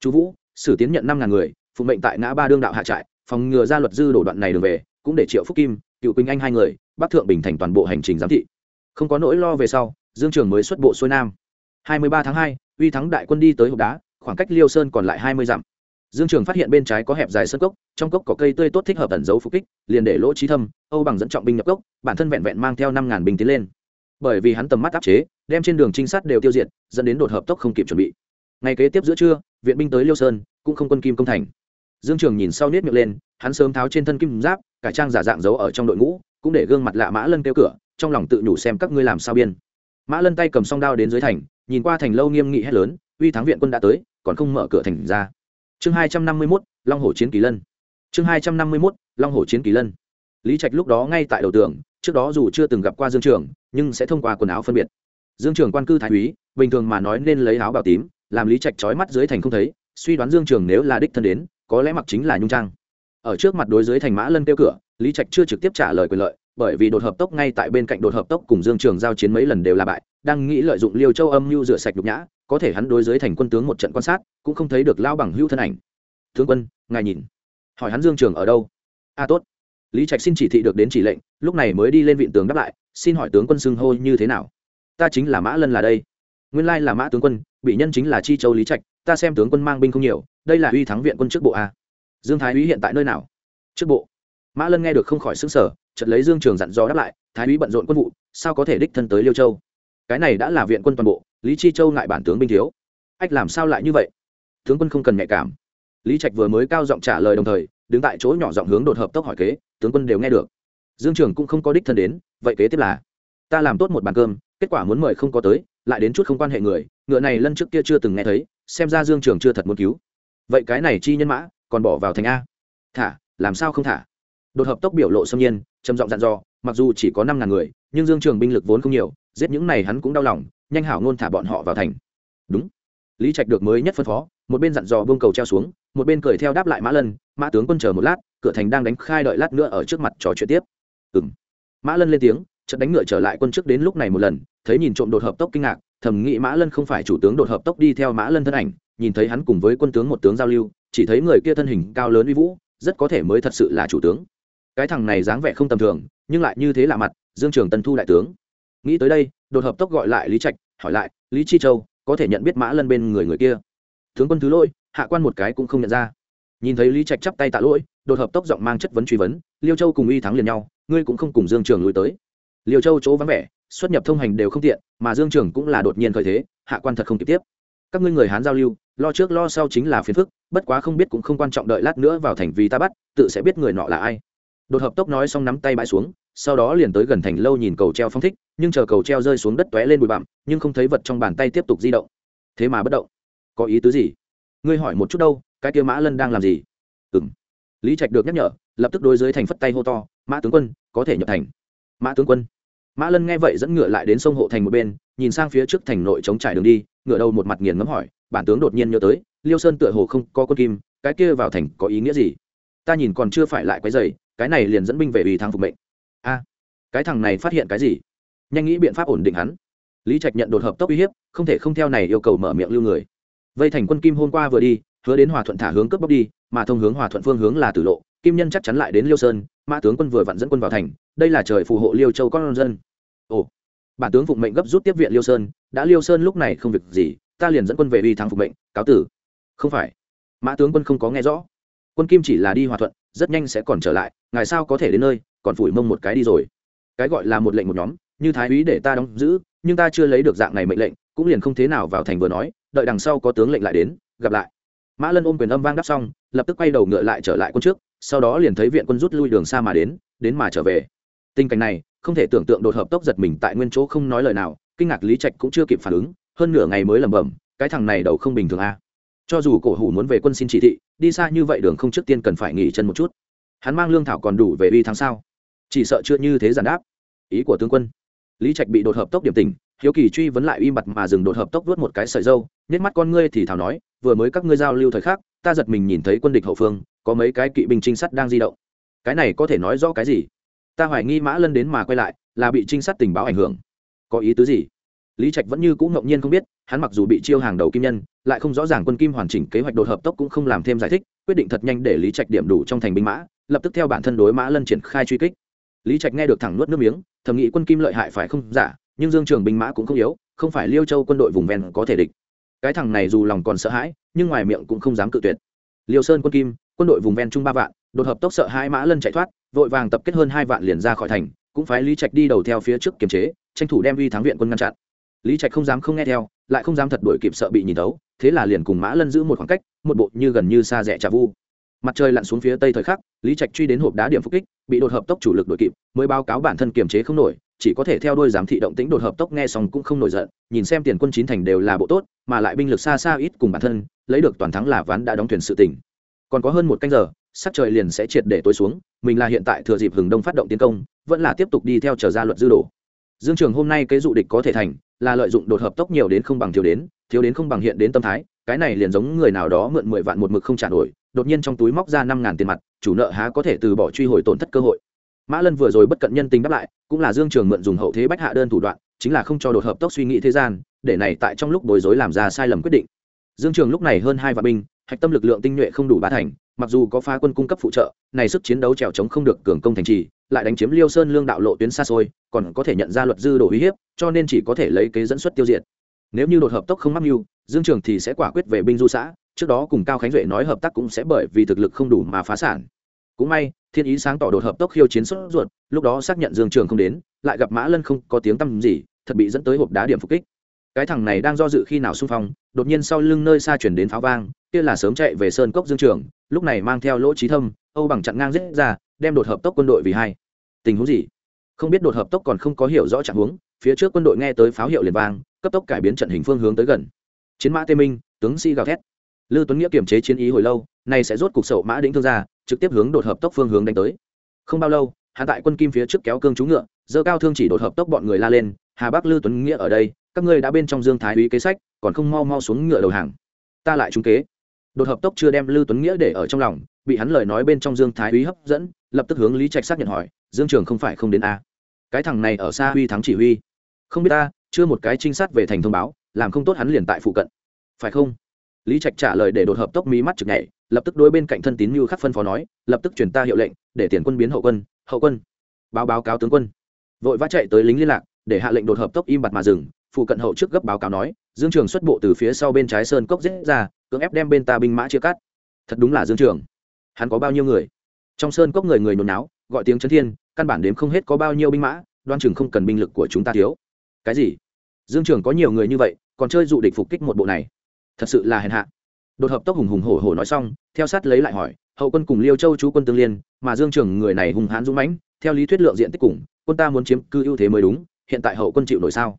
Chú vũ sử tiến nhận năm ngàn người phụ mệnh tại ngã ba đương đạo hạ trại phòng ngừa ra luật dư đổ đoạn này đường về cũng để triệu phúc kim cựu quỳnh anh hai người bắc thượng bình thành toàn bộ hành trình giám thị. Không có nỗi lo về sau dương trường mới xuất bộ xuôi nam. 23 tháng 2, uy thắng đại quân đi tới hộp đá khoảng cách liêu sơn còn lại 20 dặm dương trường phát hiện bên trái có hẹp dài sân cốc, trong cốc có cây tươi tốt thích hợp ẩn dấu phục kích, liền để lỗ trí thâm, âu bằng dẫn trọng binh nhập cốc, bản thân vẹn vẹn mang theo năm ngàn binh tiến lên. Bởi vì hắn tầm mắt áp chế, đem trên đường trinh sát đều tiêu diệt, dẫn đến đột hợp tốc không kịp chuẩn bị. Ngày kế tiếp giữa trưa, viện binh tới liêu sơn, cũng không quân kim công thành. Dương trường nhìn sau nết miệng lên, hắn sớm tháo trên thân kim giáp, cải trang giả dạng giấu ở trong đội ngũ, cũng để gương mặt lạ mã lân kêu cửa, trong lòng tự nhủ xem các ngươi làm sao biên. Mã lân tay cầm song đao đến dưới thành, nhìn qua thành lâu nghiêm nghị hét lớn, uy thắng viện quân đã tới, còn không mở cửa thành ra chương hai trăm năm mươi mốt, long hồ chiến kỳ lân. Chương hai trăm năm mươi mốt, long hồ chiến kỳ lân. Lý trạch lúc đó ngay tại đầu tường, trước đó dù chưa từng gặp qua dương trường, nhưng sẽ thông qua quần áo phân biệt. Dương trường quan cư thái úy bình thường mà nói nên lấy áo bào tím, làm lý trạch trói mắt dưới thành không thấy, suy đoán dương trường nếu là đích thân đến, có lẽ mặc chính là nhung trang. Ở trước mặt đối dưới thành mã lân kêu cửa, lý trạch chưa trực tiếp trả lời quyền lợi, bởi vì đột hợp tốc ngay tại bên cạnh đột hợp tốc cùng dương trường giao chiến mấy lần đều là bại đang nghĩ lợi dụng liêu châu âm mưu rửa sạch nhục nhã, có thể hắn đối dưới thành quân tướng một trận quan sát, cũng không thấy được lao bằng hưu thân ảnh. Tướng quân, ngài nhìn. Hỏi hắn dương trường ở đâu? A, tốt. Lý trạch xin chỉ thị được đến chỉ lệnh, lúc này mới đi lên viện tướng đáp lại, xin hỏi tướng quân xưng hô như thế nào? Ta chính là mã lân là đây. Nguyên lai là mã tướng quân, bị nhân chính là chi châu lý trạch, ta xem tướng quân mang binh không nhiều, đây là uy thắng viện quân trước bộ a. Dương thái úy hiện tại nơi nào? Trước bộ. Mã lân nghe được không khỏi xứng sở chợt lấy dương trường dặn dò đáp lại, thái úy bận rộn quân vụ, sao có thể đích thân tới liêu châu? Cái này đã là viện quân toàn bộ, lý chi châu ngại bản tướng binh thiếu. Ách, làm sao lại như vậy? Tướng quân không cần nhạy cảm. Lý trạch vừa mới cao giọng trả lời đồng thời, đứng tại chỗ nhỏ giọng hướng đột hợp tốc hỏi kế, tướng quân đều nghe được. Dương trường cũng không có đích thân đến, vậy kế tiếp là, ta làm tốt một bàn cơm, kết quả muốn mời không có tới, lại đến chút không quan hệ người, ngựa này lân trước kia chưa từng nghe thấy, xem ra dương trường chưa thật muốn cứu. Vậy cái này chi nhân mã, còn bỏ vào thành a. Thả, làm sao không thả? Đột hợp tốc biểu lộ xâm nhiên, trầm giọng dặn dò, mặc dù chỉ có năm ngàn người nhưng dương trường binh lực vốn không nhiều, giết những này hắn cũng đau lòng, nhanh hảo ngôn thả bọn họ vào thành. Đúng. Lý trạch được mới nhất phân phó, một bên dặn dò bông cầu treo xuống, một bên cười theo đáp lại mã lân, mã tướng quân chờ một lát, cửa thành đang đánh khai đợi lát nữa ở trước mặt trò chuyện tiếp. Ừ m mã lân lên tiếng trận đánh ngựa trở lại quân trước đến lúc này một lần, thấy nhìn trộm đột hợp tốc kinh ngạc, thầm nghĩ mã lân không phải chủ tướng đột hợp tốc đi theo mã lân thân ảnh, nhìn thấy hắn cùng với quân tướng một tướng giao lưu, chỉ thấy người kia thân hình cao lớn uy vũ, rất có thể mới thật sự là chủ tướng. Cái thằng này dáng vẻ không tầm thường, nhưng lại như thế lạ mặt dương trường tân thu đại tướng. Nghĩ tới đây, đột hợp tốc gọi lại lý trạch, hỏi lại, lý chi châu, có thể nhận biết mã lân bên người người kia? Tướng quân thứ lỗi, hạ quan một cái cũng không nhận ra. Nhìn thấy lý trạch chắp tay tạ lỗi, đột hợp tốc giọng mang chất vấn truy vấn, liêu châu cùng y thắng liền nhau, ngươi cũng không cùng dương trường lui tới. Liêu châu chỗ vắng vẻ, xuất nhập thông hành đều không tiện, mà dương trường cũng là đột nhiên khởi thế, hạ quan thật không kịp tiếp. Các ngươi người hán giao lưu, lo trước lo sau chính là phiền phức, bất quá không biết cũng không quan trọng đợi lát nữa vào thành vì ta bắt, tự sẽ biết người nọ là ai đột hợp tốc nói xong nắm tay bãi xuống, sau đó liền tới gần thành lâu nhìn cầu treo phong thích, nhưng chờ cầu treo rơi xuống đất t ó é lên bụi bặm, nhưng không thấy vật trong bàn tay tiếp tục di động. Thế mà bất động. Có ý tứ gì? Ngươi hỏi một chút đâu, cái kia mã lân đang làm gì? Ừ m lý trạch được nhắc nhở, lập tức đối dưới thành phất tay hô to, mã tướng quân, có thể nhập thành. Mã tướng quân? Mã lân nghe vậy dẫn ngựa lại đến sông hộ thành một bên, nhìn sang phía trước thành nội chống trải đường đi, ngựa đầu một mặt nghiền ngấm hỏi, bản tướng đột nhiên nhớ tới, liêu sơn tựa hồ không có quân kim, cái kia vào thành có ý nghĩa gì? Ta nhìn còn chưa phải lại quấy dày cái này liền dẫn binh về ủy thắng phục mệnh. A, cái thằng này phát hiện cái gì? Nhanh nghĩ biện pháp ổn định hắn. Lý trạch nhận đột hợp tốc uy hiếp, không thể không theo này yêu cầu mở miệng lưu người. Vây thành quân kim hôm qua vừa đi, hứa đến hòa thuận thả hướng cướp bóc đi, mà thông hướng hòa thuận phương hướng là tử lộ, kim nhân chắc chắn lại đến liêu sơn, mã tướng quân vừa vặn dẫn quân vào thành, đây là trời phù hộ liêu châu con dân. Ồ, bản tướng phụng mệnh gấp rút tiếp viện liêu sơn, đã liêu sơn lúc này không việc gì, ta liền dẫn quân về uy thắng phục mệnh, cáo tử. Không phải, mã tướng quân không có nghe rõ. Quân kim chỉ là đi hòa thuận rất nhanh sẽ còn trở lại, ngài sao có thể đến nơi, còn phủi mông một cái đi rồi. Cái gọi là một lệnh một nhóm, như thái úy để ta đóng giữ, nhưng ta chưa lấy được dạng này mệnh lệnh, cũng liền không thế nào vào thành vừa nói, đợi đằng sau có tướng lệnh lại đến, gặp lại. Mã lân ôm quyền âm vang đáp xong, lập tức quay đầu ngựa lại trở lại quân trước, sau đó liền thấy viện quân rút lui đường xa mà đến đến mà trở về. Tình cảnh này, không thể tưởng tượng đột hợp tốc giật mình tại nguyên chỗ không nói lời nào, kinh ngạc lý trạch cũng chưa kịp phản ứng, hơn nửa ngày mới lẩm bẩm, cái thằng này đầu không bình thường a cho dù cổ hủ muốn về quân xin chỉ thị đi xa như vậy đường không trước tiên cần phải nghỉ chân một chút. Hắn mang lương thảo còn đủ về uy tháng sau, chỉ sợ chưa như thế giản đáp. Ý của tướng quân. Lý trạch bị đột hợp tốc điểm tình hiếu kỳ truy vấn lại im bặt mà dừng đột hợp tốc vớt một cái sợi dâu nhét mắt con ngươi thì thảo nói vừa mới các ngươi giao lưu thời khắc ta giật mình nhìn thấy quân địch hậu phương có mấy cái kỵ binh trinh sát đang di động. Cái này có thể nói rõ cái gì? Ta hoài nghi mã lân đến mà quay lại là bị trinh sát tình báo ảnh hưởng. Có ý tứ gì? Lý trạch vẫn như cũng ngẫu nhiên không biết, hắn mặc dù bị chiêu hàng đầu kim nhân, lại không rõ ràng quân kim hoàn chỉnh kế hoạch đột hợp tốc cũng không làm thêm giải thích, quyết định thật nhanh để lý trạch điểm đủ trong thành binh mã, lập tức theo bản thân đối mã lân triển khai truy kích. Lý trạch nghe được thẳng nuốt nước miếng, thầm nghĩ quân kim lợi hại phải không? Giả nhưng dương trường binh mã cũng không yếu, không phải liêu châu quân đội vùng ven có thể địch. Cái thằng này dù lòng còn sợ hãi, nhưng ngoài miệng cũng không dám cự tuyệt. Liêu sơn quân kim, quân đội vùng ven trung ba vạn, đột hợp tốc sợ hai mã lân chạy thoát, vội vàng tập kết hơn hai vạn liền ra khỏi thành, cũng phải lý trạch đi đầu theo phía trước kiềm chế, tranh thủ đem uy thắng viện quân ngăn chặn lý trạch không dám không nghe theo, lại không dám thật đuổi kịp sợ bị nhìn tấu thế là liền cùng mã lân giữ một khoảng cách, một bộ như gần như xa rẻ trà vu. Mặt trời lặn xuống phía tây thời khắc, lý trạch truy đến hộp đá điểm phục kích, bị đột hợp tốc chủ lực đuổi kịp, mới báo cáo bản thân kiềm chế không nổi, chỉ có thể theo đuôi giám thị động tĩnh đột hợp tốc nghe xong cũng không nổi giận, nhìn xem tiền quân chín thành đều là bộ tốt, mà lại binh lực xa xa ít cùng bản thân, lấy được toàn thắng là ván đã đóng thuyền sự tỉnh còn có hơn một canh giờ, sắc trời liền sẽ triệt để tối xuống, mình là hiện tại thừa dịp hừng đông phát động tiến công, vẫn là tiếp tục đi theo trở ra luật dư đồ. Dương trường hôm nay cái dụ địch có thể thành là lợi dụng đột hợp tốc nhiều đến không bằng thiếu đến thiếu đến không bằng hiện đến tâm thái, cái này liền giống người nào đó mượn mười vạn một mực không trả nổi, đột nhiên trong túi móc ra năm ngàn tiền mặt, chủ nợ há có thể từ bỏ truy hồi tổn thất cơ hội. Mã lân vừa rồi bất cận nhân tình đáp lại, cũng là dương trường mượn dùng hậu thế bách hạ đơn thủ đoạn, chính là không cho đột hợp tốc suy nghĩ thế gian, để này tại trong lúc bối rối làm ra sai lầm quyết định. Dương trường lúc này hơn hai vạn binh, hạch tâm lực lượng tinh nhuệ không đủ bá thành mặc dù có phá quân cung cấp phụ trợ, này sức chiến đấu trèo chống không được cường công thành trì, lại đánh chiếm liêu sơn lương đạo lộ tuyến xa xôi, còn có thể nhận ra luật dư đồ uy hiếp, cho nên chỉ có thể lấy kế dẫn xuất tiêu diệt. Nếu như đột hợp tốc không mắc mưu, dương trường thì sẽ quả quyết về binh du xã, trước đó cùng cao khánh duệ nói hợp tác cũng sẽ bởi vì thực lực không đủ mà phá sản. Cũng may, thiên ý sáng tỏ đột hợp tốc khiêu chiến xuất ruột, lúc đó xác nhận dương trường không đến, lại gặp mã lân không có tiếng tăm gì, thật bị dẫn tới hộp đá điểm phục kích. Cái thằng này đang do dự khi nào xung phong, đột nhiên sau lưng nơi xa chuyển đến pháo vang kia là sớm chạy về sơn cốc dương trường, lúc này mang theo lỗ trí thâm, âu bằng chặn ngang giết ra, đem đột hợp tốc quân đội vì hai. Tình huống gì? Không biết đột hợp tốc còn không có hiểu rõ trạng huống, phía trước quân đội nghe tới pháo hiệu liền vang, cấp tốc cải biến trận hình phương hướng tới gần. Chiến mã tê minh, tướng sĩ gào thét. Lư tuấn nghĩa kiềm chế chiến ý hồi lâu, nay sẽ rốt cục sậu mã đĩnh thương ra, trực tiếp hướng đột hợp tốc phương hướng đánh tới. Không bao lâu hạ tại quân kim phía trước kéo cương chú ngựa dơ cao thương chỉ đột hợp tốc bọn người la lên, hà bắc lư tuấn nghĩa ở đây, các ngươi đã bên trong dương thái úy kế sách, còn không mau mau xuống ngựa đầu hàng. Ta lại trúng kế đột hợp tốc chưa đem Lưu tuấn nghĩa để ở trong lòng, bị hắn lời nói bên trong dương thái úy hấp dẫn, lập tức hướng lý trạch xác nhận hỏi, dương trường không phải không đến a? Cái thằng này ở xa huy thắng chỉ huy. Không biết ta, chưa một cái trinh sát về thành thông báo, làm không tốt hắn liền tại phụ cận. Phải không? Lý trạch trả lời để đột hợp tốc mí mắt chực nhảy, lập tức đối bên cạnh thân tín như khắc phân phó nói, lập tức chuyển ta hiệu lệnh, để tiền quân biến hậu quân hậu quân. Báo báo cáo tướng quân. Vội vã chạy tới lính liên lạc, để hạ lệnh đột hợp tốc im bặt mà dừng phụ cận hậu trước gấp báo cáo nói, dương trường xuất bộ từ phía sau bên trái sơn cốc dễ ra, cưỡng ép đem bên ta binh mã chia cắt. Thật đúng là dương trường. Hắn có bao nhiêu người? Trong sơn cốc người người nhồi náo, gọi tiếng chấn thiên, căn bản đếm không hết có bao nhiêu binh mã, đoan chừng không cần binh lực của chúng ta thiếu. Cái gì? Dương trường có nhiều người như vậy, còn chơi dụ địch phục kích một bộ này. Thật sự là hèn hạ. Đột hợp tốc hùng hùng hổ hổ nói xong, theo sát lấy lại hỏi, hậu quân cùng liêu châu chú quân tương liên, mà dương trường người này hùng hán dũng mãnh, theo lý thuyết lượng diện tích cùng, quân ta muốn chiếm cư ưu thế mới đúng, hiện tại hậu quân chịu nổi sao?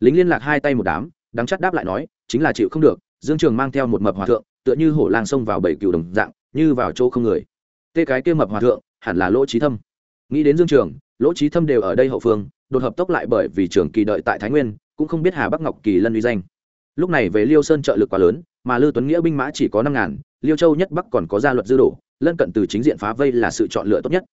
Lính liên lạc hai tay một đám, đắng chắc đáp lại nói, chính là chịu không được, dương trường mang theo một mập hòa thượng, tựa như hổ lang xông vào bảy cựu đồng dạng, như vào chỗ không người. Tê cái kia mập hòa thượng, hẳn là lỗ trí thâm. Nghĩ đến dương trường, lỗ trí thâm đều ở đây hậu phương, đột hợp tốc lại bởi vì trường kỳ đợi tại thái nguyên, cũng không biết hà bắc ngọc kỳ lân uy danh. Lúc này về liêu sơn trợ lực quá lớn, mà lưu tuấn nghĩa binh mã chỉ có năm ngàn, liêu châu nhất bắc còn có gia luật dư đổ, lân cận từ chính diện phá vây là sự chọn lựa tốt nhất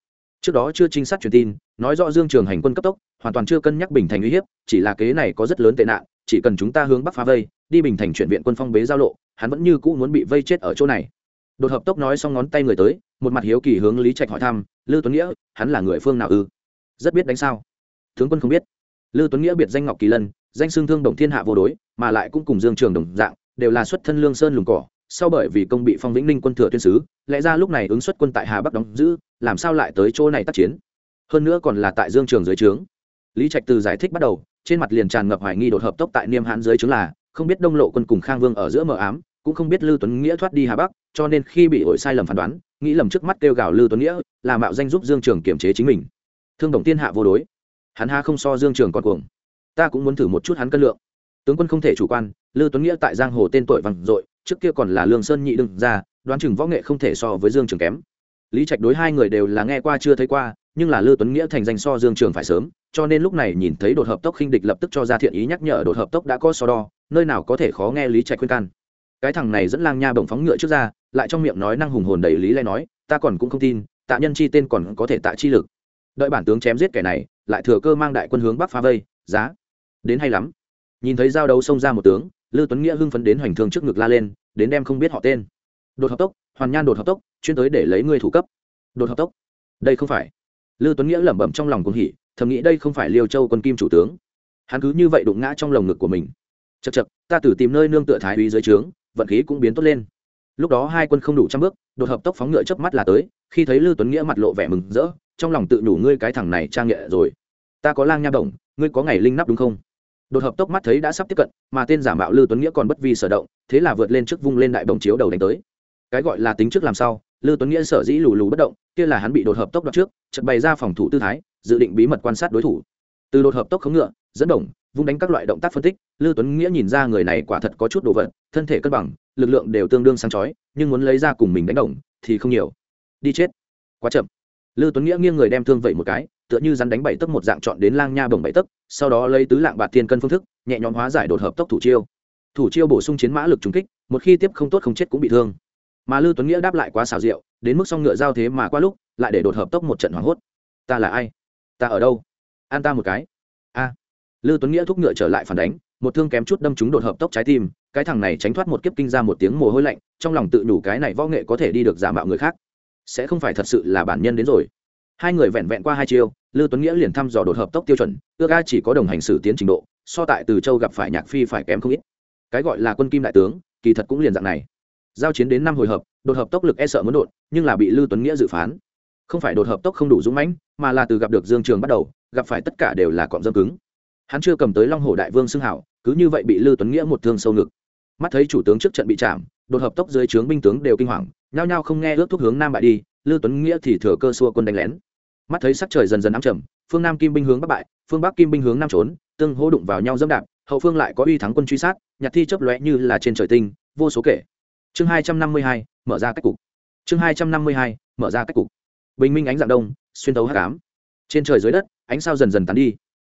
trước đó chưa trinh sát truyền tin, nói rõ dương trường hành quân cấp tốc, hoàn toàn chưa cân nhắc bình thành uy hiếp, chỉ là kế này có rất lớn tệ nạn, chỉ cần chúng ta hướng bắc phá vây, đi bình thành chuyển viện quân phong bế giao lộ, hắn vẫn như cũ muốn bị vây chết ở chỗ này. Đột hợp tốc nói xong ngón tay người tới, một mặt hiếu kỳ hướng lý trạch hỏi thăm, lư tuấn nghĩa, hắn là người phương nào ư? Rất biết đánh sao. Tướng quân không biết. Lư tuấn nghĩa biệt danh ngọc kỳ lân, danh xương thương đồng thiên hạ vô đối, mà lại cũng cùng dương trường đồng dạng, đều là xuất thân lương sơn lùng cỏ sau bởi vì công bị phong vĩnh ninh quân thừa tuyên sứ, lẽ ra lúc này ứng xuất quân tại hà bắc đóng giữ, làm sao lại tới chỗ này tác chiến? Hơn nữa còn là tại dương trường dưới trướng. Lý trạch từ giải thích bắt đầu, trên mặt liền tràn ngập hoài nghi đột hợp tốc tại niêm hãn dưới trướng là, không biết đông lộ quân cùng khang vương ở giữa mờ ám, cũng không biết lưu tuấn nghĩa thoát đi hà bắc, cho nên khi bị ổi sai lầm phán đoán, nghĩ lầm trước mắt kêu gào lưu tuấn nghĩa, là mạo danh giúp dương trường kiểm chế chính mình. Thương đồng tiên hạ vô đối. Hắn ha không so dương trường còn cuồng. Ta cũng muốn thử một chút hắn cân lượng. Tướng quân không thể chủ quan, lưu tuấn nghĩa tại giang hồ tên tuổi vằn dội trước kia còn là lương sơn nhị đương ra đoán chừng võ nghệ không thể so với dương trường kém. Lý trạch đối hai người đều là nghe qua chưa thấy qua, nhưng là lưu tuấn nghĩa thành danh so dương trường phải sớm, cho nên lúc này nhìn thấy đột hợp tốc khinh địch lập tức cho ra thiện ý nhắc nhở đột hợp tốc đã có so đo, nơi nào có thể khó nghe lý trạch khuyên can. Cái thằng này dẫn lang nha bồng phóng ngựa trước ra, lại trong miệng nói năng hùng hồn đầy lý lẽ nói, ta còn cũng không tin, tạ nhân chi tên còn có thể tạ chi lực. Đợi bản tướng chém giết kẻ này, lại thừa cơ mang đại quân hướng bắc phá vây, giá. Đến hay lắm. Nhìn thấy giao đấu xông ra một tướng lư tuấn nghĩa hưng phấn đến hoành thương trước ngực la lên đến đem không biết họ tên. Đột hợp tốc hoàn nhan đột hợp tốc chuyên tới để lấy người thủ cấp. Đột hợp tốc. Đây không phải. Lư tuấn nghĩa lẩm bẩm trong lòng cuồng hỉ thầm nghĩ đây không phải liêu châu quân kim chủ tướng. Hắn cứ như vậy đụng ngã trong lồng ngực của mình. Chật chật ta tử tìm nơi nương tựa thái úy dưới trướng vận khí cũng biến tốt lên. Lúc đó hai quân không đủ trăm bước đột hợp tốc phóng ngựa chớp mắt là tới khi thấy lư tuấn nghĩa mặt lộ vẻ mừng rỡ trong lòng tự đủ ngươi cái thằng này trang nghệ rồi. Ta có lang nha động, ngươi có ngày linh nắp đúng không? Đột hợp tốc mắt thấy đã sắp tiếp cận, mà tên giả mạo lư tuấn nghĩa còn bất vi sở động, thế là vượt lên trước vung lên đại bồng chiếu đầu đánh tới. Cái gọi là tính trước làm sao lư tuấn nghĩa sở dĩ lù lù bất động, kia là hắn bị đột hợp tốc đoạt trước chật bày ra phòng thủ tư thái, dự định bí mật quan sát đối thủ. Từ đột hợp tốc khống ngựa, dẫn đồng vung đánh các loại động tác phân tích, lư tuấn nghĩa nhìn ra người này quả thật có chút đồ vật, thân thể cân bằng, lực lượng đều tương đương sáng chói, nhưng muốn lấy ra cùng mình đánh đồng thì không nhiều. Đi chết. Quá chậm. Lư tuấn nghĩa nghiêng người đem thương vậy một cái tựa như rắn đánh bảy tấc một dạng chọn đến lang nha bồng bảy tấc, sau đó lấy tứ lạng bạt thiên cân phương thức, nhẹ nhõm hóa giải đột hợp tốc thủ chiêu. Thủ chiêu bổ sung chiến mã lực trúng kích, một khi tiếp không tốt không chết cũng bị thương. Mà lư tuấn nghĩa đáp lại quá xảo diệu, đến mức xong ngựa giao thế mà qua lúc, lại để đột hợp tốc một trận hoảng hốt. Ta là ai? Ta ở đâu? An ta một cái. A. À. lư tuấn nghĩa thúc ngựa trở lại phản đánh, một thương kém chút đâm trúng đột hợp tốc trái tim, cái thằng này tránh thoát một kiếp kinh ra một tiếng mồ hôi lạnh, trong lòng tự nhủ cái này võ nghệ có thể đi được giả mạo người khác. Sẽ không phải thật sự là bản nhân đến rồi hai người vẹn vẹn qua hai chiêu Lưu tuấn nghĩa liền thăm dò đột hợp tốc tiêu chuẩn, ước a chỉ có đồng hành xử tiến trình độ, so tại từ châu gặp phải nhạc phi phải kém không ít. Cái gọi là quân kim đại tướng, kỳ thật cũng liền dạng này. Giao chiến đến năm hồi hợp, đột hợp tốc lực e sợ muốn đột, nhưng là bị Lưu tuấn nghĩa dự phán. Không phải đột hợp tốc không đủ dũng mãnh, mà là từ gặp được dương trường bắt đầu, gặp phải tất cả đều là cọm dâm cứng. Hắn chưa cầm tới long hồ đại vương xưng hảo, cứ như vậy bị Lưu tuấn nghĩa một thương sâu ngực. Mắt thấy chủ tướng trước trận bị chạm, đột hợp tốc dưới trướng binh tướng đều kinh hoàng, nhao nhao không nghe ước thuốc hướng nam bại đi Lưu tuấn nghĩa thì thừa cơ xua quân đánh lén. Mắt thấy sắc trời dần dần ám trầm phương nam kim binh hướng bắc bại phương bắc kim binh hướng nam trốn tương hỗ đụng vào nhau dẫm đạp hậu phương lại có uy thắng quân truy sát nhặt thi chấp lóe như là trên trời tinh vô số kể. Chương hai trăm năm mươi hai mở ra cách cục. Chương hai trăm năm mươi hai mở ra cách cục. Bình minh ánh dạng đông xuyên tấu hắc ám, trên trời dưới đất ánh sao dần dần tán đi.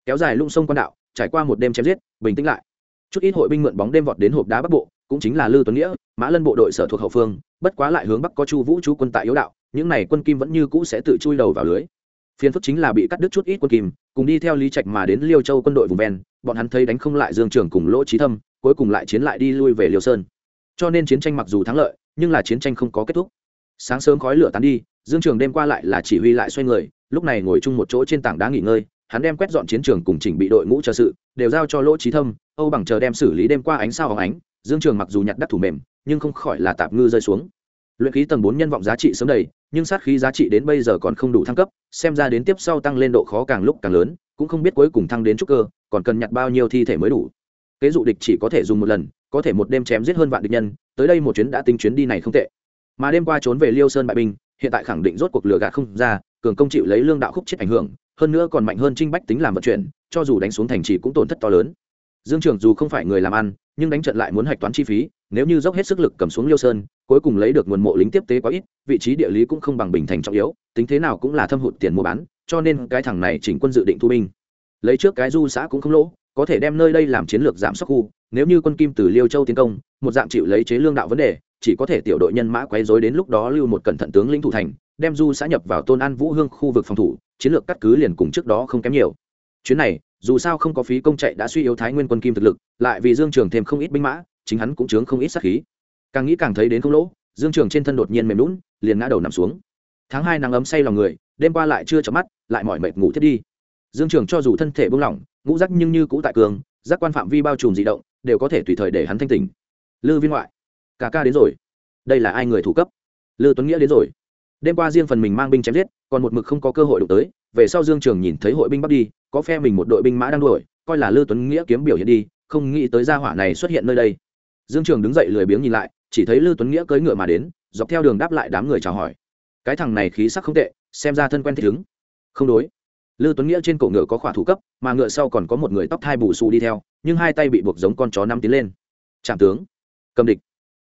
Kéo dài lung sông quan đạo trải qua một đêm chém giết bình tĩnh lại. Chút ít hội binh mượn bóng đêm vọt đến hộp đá bắc bộ cũng chính là lư tuấn nghĩa mã lân bộ đội sở thuộc hậu phương bất quá lại hướng bắc có chu vũ chú quân tại yếu đạo những này quân kim vẫn như cũ sẽ tự chui đầu vào lưới. Phiền phức chính là bị cắt đứt chút ít quân kim, cùng đi theo lý trạch mà đến liêu châu quân đội vùng ven, bọn hắn thấy đánh không lại dương trường cùng lỗ trí thâm, cuối cùng lại chiến lại đi lui về liêu sơn. Cho nên chiến tranh mặc dù thắng lợi, nhưng là chiến tranh không có kết thúc. Sáng sớm khói lửa tán đi, dương trường đêm qua lại là chỉ huy lại xoay người, lúc này ngồi chung một chỗ trên tảng đá nghỉ ngơi, hắn đem quét dọn chiến trường cùng chỉnh bị đội ngũ chờ sự, đều giao cho lỗ trí thâm, âu bằng chờ đem xử lý đêm qua ánh sao hóng ánh, dương trường mặc dù nhặt đắc thủ mềm, nhưng không khỏi là tạp ngư rơi xuống. Luyện khí tầng bốn nhân vọng giá trị sớm đầy nhưng sát khí giá trị đến bây giờ còn không đủ thăng cấp, xem ra đến tiếp sau tăng lên độ khó càng lúc càng lớn, cũng không biết cuối cùng thăng đến trúc cơ, còn cần nhặt bao nhiêu thi thể mới đủ. Kế dụ địch chỉ có thể dùng một lần, có thể một đêm chém giết hơn vạn địch nhân, tới đây một chuyến đã tính chuyến đi này không tệ. Mà đêm qua trốn về liêu sơn bại binh, hiện tại khẳng định rốt cuộc lừa gạt không ra, cường công chịu lấy lương đạo khúc chết ảnh hưởng, hơn nữa còn mạnh hơn trinh bách tính làm vận chuyển, cho dù đánh xuống thành trì cũng tổn thất to lớn. Dương trường dù không phải người làm ăn, nhưng đánh trận lại muốn hạch toán chi phí nếu như dốc hết sức lực cầm xuống liêu sơn, cuối cùng lấy được nguồn mộ lính tiếp tế quá ít, vị trí địa lý cũng không bằng bình thành trọng yếu, tính thế nào cũng là thâm hụt tiền mua bán, cho nên cái thằng này chỉnh quân dự định thu binh. Lấy trước cái du xã cũng không lỗ, có thể đem nơi đây làm chiến lược giảm sốc khu, nếu như quân kim từ liêu châu tiến công, một dạng chịu lấy chế lương đạo vấn đề, chỉ có thể tiểu đội nhân mã quấy rối đến lúc đó lưu một cẩn thận tướng lĩnh thủ thành, đem du xã nhập vào tôn an vũ hương khu vực phòng thủ, chiến lược cắt cứ liền cùng trước đó không kém nhiều. Chuyến này, dù sao không có phí công chạy đã suy yếu thái nguyên quân kim thực lực, lại vì dương trường thêm không ít binh mã chính hắn cũng chướng không ít sát khí. Càng nghĩ càng thấy đến không lỗ, dương trường trên thân đột nhiên mềm lún liền ngã đầu nằm xuống. Tháng hai nắng ấm say lòng người, đêm qua lại chưa chợp mắt, lại mỏi mệt ngủ thiết đi. Dương trường cho dù thân thể buông lỏng, ngũ rắc nhưng như cũ tại cường giác quan phạm vi bao trùm dị động, đều có thể tùy thời để hắn thanh tỉnh. Lư viên ngoại cả ca đến rồi. Đây là ai người thủ cấp? Lư tuấn nghĩa đến rồi. Đêm qua riêng phần mình mang binh chém giết, còn một mực không có cơ hội đụng tới, về sau dương trường nhìn thấy hội binh bắt đi, có phe mình một đội binh mã đang đuổi, coi là lư tuấn nghĩa kiếm biểu hiện đi, không nghĩ tới gia hỏa này xuất hiện nơi đây dương trường đứng dậy lười biếng nhìn lại, chỉ thấy lư tuấn nghĩa cưỡi ngựa mà đến, dọc theo đường đáp lại đám người chào hỏi. Cái thằng này khí sắc không tệ, xem ra thân quen thích ứng. Không đối. Lư tuấn nghĩa trên cổ ngựa có khỏa thủ cấp, mà ngựa sau còn có một người tóc thai bù xù đi theo, nhưng hai tay bị buộc giống con chó năm tiến lên. Trạm tướng. Cầm địch.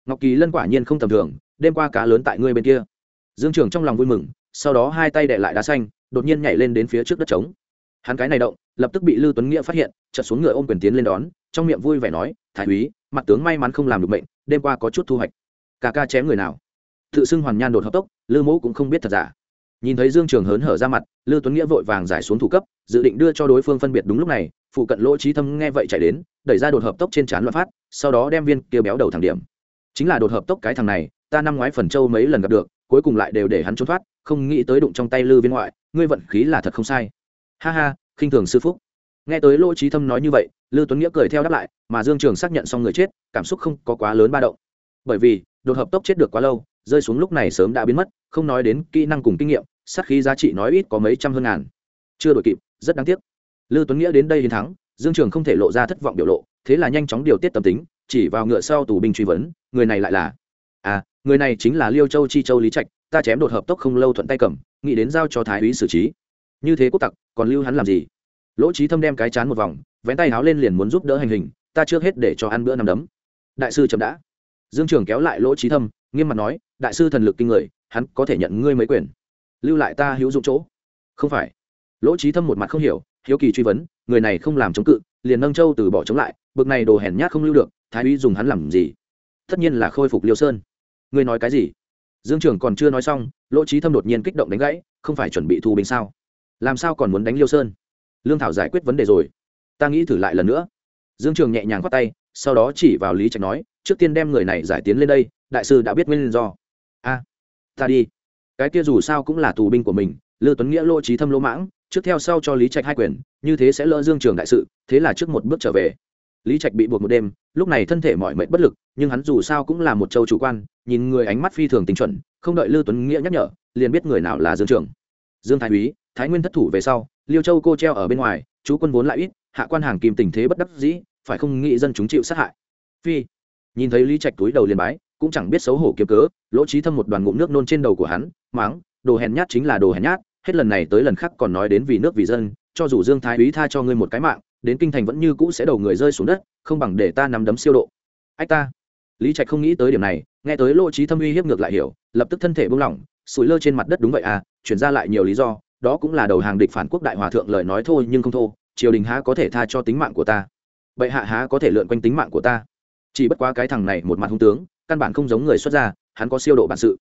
Ngọc kỳ lân quả nhiên không tầm thường, đêm qua cá lớn tại ngươi bên kia. Dương trường trong lòng vui mừng, sau đó hai tay đệ lại đá xanh, đột nhiên nhảy lên đến phía trước đất trống. Hắn cái này động, lập tức bị lư tuấn nghĩa phát hiện chật xuống ngựa ôm quyền tiến lên đón, trong miệng vui vẻ nói, thái úy mặt tướng may mắn không làm được bệnh đêm qua có chút thu hoạch. Cả ca chém người nào? Tự xưng hoàn nhan đột hợp tốc, lư mẫu cũng không biết thật giả. Nhìn thấy dương trường hớn hở ra mặt, lư tuấn nghĩa vội vàng giải xuống thủ cấp, dự định đưa cho đối phương phân biệt đúng lúc này, phụ cận lỗ trí thâm nghe vậy chạy đến, đẩy ra đột hợp tốc trên trán loạn phát, sau đó đem viên kia béo đầu thẳng điểm. Chính là đột hợp tốc cái thằng này, ta năm ngoái phần châu mấy lần gặp được, cuối cùng lại đều để hắn trốn thoát, không nghĩ tới đụng trong tay lư viên ngoại, ngươi vận khí là thật không sai. Ha ha, khinh thường sư phúc nghe tới lỗ trí thâm nói như vậy, lư tuấn nghĩa cười theo đáp lại, mà dương trường xác nhận xong người chết, cảm xúc không có quá lớn ba động. Bởi vì, đột hợp tốc chết được quá lâu, rơi xuống lúc này sớm đã biến mất, không nói đến kỹ năng cùng kinh nghiệm, sát khí giá trị nói ít có mấy trăm hơn ngàn. Chưa đổi kịp, rất đáng tiếc. Lư tuấn nghĩa đến đây hiến thắng, dương trường không thể lộ ra thất vọng biểu lộ, thế là nhanh chóng điều tiết tâm tính, chỉ vào ngựa sau tù binh truy vấn, người này lại là? À người này chính là liêu châu chi châu lý trạch, ta chém đột hợp tốc không lâu thuận tay cầm, nghĩ đến giao cho thái úy xử trí. Như thế quốc tặc, còn lưu hắn làm gì? Lỗ trí thâm đem cái chán một vòng, vén tay háo lên liền muốn giúp đỡ hành hình, ta trước hết để cho ăn bữa nằm đấm. Đại sư chậm đã. Dương trường kéo lại lỗ trí thâm, nghiêm mặt nói, đại sư thần lực kinh người, hắn có thể nhận ngươi mấy quyền. Lưu lại ta hữu dụng chỗ. Không phải. Lỗ trí thâm một mặt không hiểu, hiếu kỳ truy vấn, người này không làm chống cự, liền nâng châu từ bỏ chống lại, bực này đồ hèn nhát không lưu được, thái úy dùng hắn làm gì? Tất nhiên là khôi phục liêu sơn. Ngươi nói cái gì? Dương trường còn chưa nói xong, lỗ trí thâm đột nhiên kích động đánh gãy, không phải chuẩn bị thu binh sao? Làm sao còn muốn đánh liêu sơn? Lương thảo giải quyết vấn đề rồi. Ta nghĩ thử lại lần nữa. Dương trường nhẹ nhàng khoát tay, sau đó chỉ vào lý trạch nói, trước tiên đem người này giải tiến lên đây, đại sư đã biết nguyên do. A, ta đi. Cái kia dù sao cũng là tù binh của mình, lư tuấn nghĩa lỗ trí thâm lỗ mãng, trước theo sau cho lý trạch hai quyền, như thế sẽ lỡ dương trường đại sự, thế là trước một bước trở về. Lý trạch bị buộc một đêm, lúc này thân thể mọi mệnh bất lực, nhưng hắn dù sao cũng là một châu chủ quan, nhìn người ánh mắt phi thường tính chuẩn, không đợi lư tuấn nghĩa nhắc nhở, liền biết người nào là dương trường dương thái úy, thái nguyên thất thủ về sau, liêu châu cô treo ở bên ngoài, chú quân vốn lại ít, hạ quan hàng kìm tình thế bất đắc dĩ, phải không nghĩ dân chúng chịu sát hại. Phi, nhìn thấy lý trạch túi đầu liền bái, cũng chẳng biết xấu hổ kiếm cớ, lỗ trí thâm một đoàn ngụm nước nôn trên đầu của hắn máng đồ hèn nhát chính là đồ hèn nhát, hết lần này tới lần khác còn nói đến vì nước vì dân, cho dù dương thái úy tha cho ngươi một cái mạng, đến kinh thành vẫn như cũ sẽ đầu người rơi xuống đất, không bằng để ta nắm đấm siêu độ. Ách ta. Lý trạch không nghĩ tới điểm này, nghe tới lỗ trí thâm uy hiếp ngược lại hiểu, lập tức thân thể buông lỏng, sủi lơ trên mặt đất đúng vậy à chuyển ra lại nhiều lý do, đó cũng là đầu hàng địch phản quốc đại hòa thượng lời nói thôi nhưng không thô, triều đình há có thể tha cho tính mạng của ta? Bệ hạ há có thể lượn quanh tính mạng của ta? Chỉ bất quá cái thằng này một mặt hung tướng, căn bản không giống người xuất gia, hắn có siêu độ bản sự.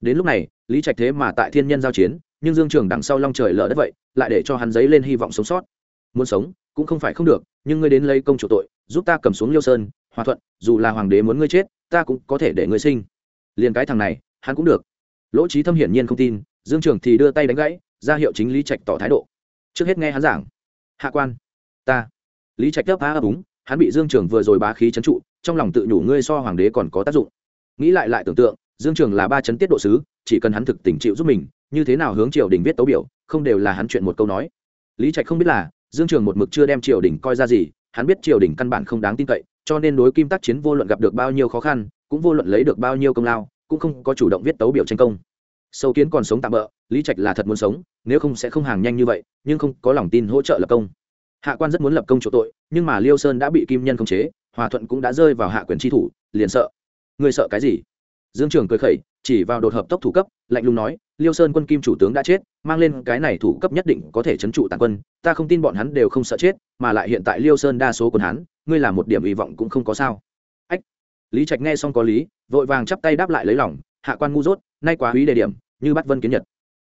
Đến lúc này, lý trạch thế mà tại thiên nhân giao chiến, nhưng dương trường đằng sau long trời lở đất vậy, lại để cho hắn dấy lên hy vọng sống sót. Muốn sống, cũng không phải không được, nhưng ngươi đến lấy công chủ tội, giúp ta cầm xuống liêu sơn, hòa thuận, dù là hoàng đế muốn ngươi chết, ta cũng có thể để ngươi sinh. Liền cái thằng này, hắn cũng được. Lỗ trí thâm hiển nhiên không tin dương trường thì đưa tay đánh gãy, ra hiệu chính lý trạch tỏ thái độ. Trước hết nghe hắn giảng. Hạ quan, ta. Lý trạch đáp á ấp úng hắn bị dương trường vừa rồi bá khí c trụ, trong lòng tự nhủ ngươi so hoàng đế còn có tác dụng. Nghĩ lại lại tưởng tượng, dương trường là ba chấn tiết độ sứ, chỉ cần hắn thực tình chịu giúp mình, như thế nào hướng triều đình viết tấu biểu, không đều là hắn chuyện một câu nói. Lý trạch không biết là, dương trường một mực chưa đem triều đình coi ra gì, hắn biết triều đình căn bản không đáng tin cậy, cho nên đối kim tác chiến vô luận gặp được bao nhiêu khó khăn, cũng vô luận lấy được bao nhiêu công lao, cũng không có chủ động viết tấu biểu tranh công sâu kiến còn sống tạm bỡ, lý trạch là thật muốn sống, nếu không sẽ không hàng nhanh như vậy, nhưng không có lòng tin hỗ trợ lập công. Hạ quan rất muốn lập công chỗ tội, nhưng mà liêu sơn đã bị kim nhân khống chế, hòa thuận cũng đã rơi vào hạ quyền tri thủ, liền sợ. Người sợ cái gì? Dương trường cười khẩy, chỉ vào đột hợp tốc thủ cấp, lạnh lùng nói, liêu sơn quân kim chủ tướng đã chết, mang lên cái này thủ cấp nhất định có thể chấn trụ tàn quân, ta không tin bọn hắn đều không sợ chết, mà lại hiện tại liêu sơn đa số quân hắn, ngươi là một điểm hy vọng cũng không có sao. Ách. Lý trạch nghe xong có lý, vội vàng chắp tay đáp lại lấy lòng, hạ quan ngu dốt nay quá húy đề điểm, như bắt vân kiến nhật.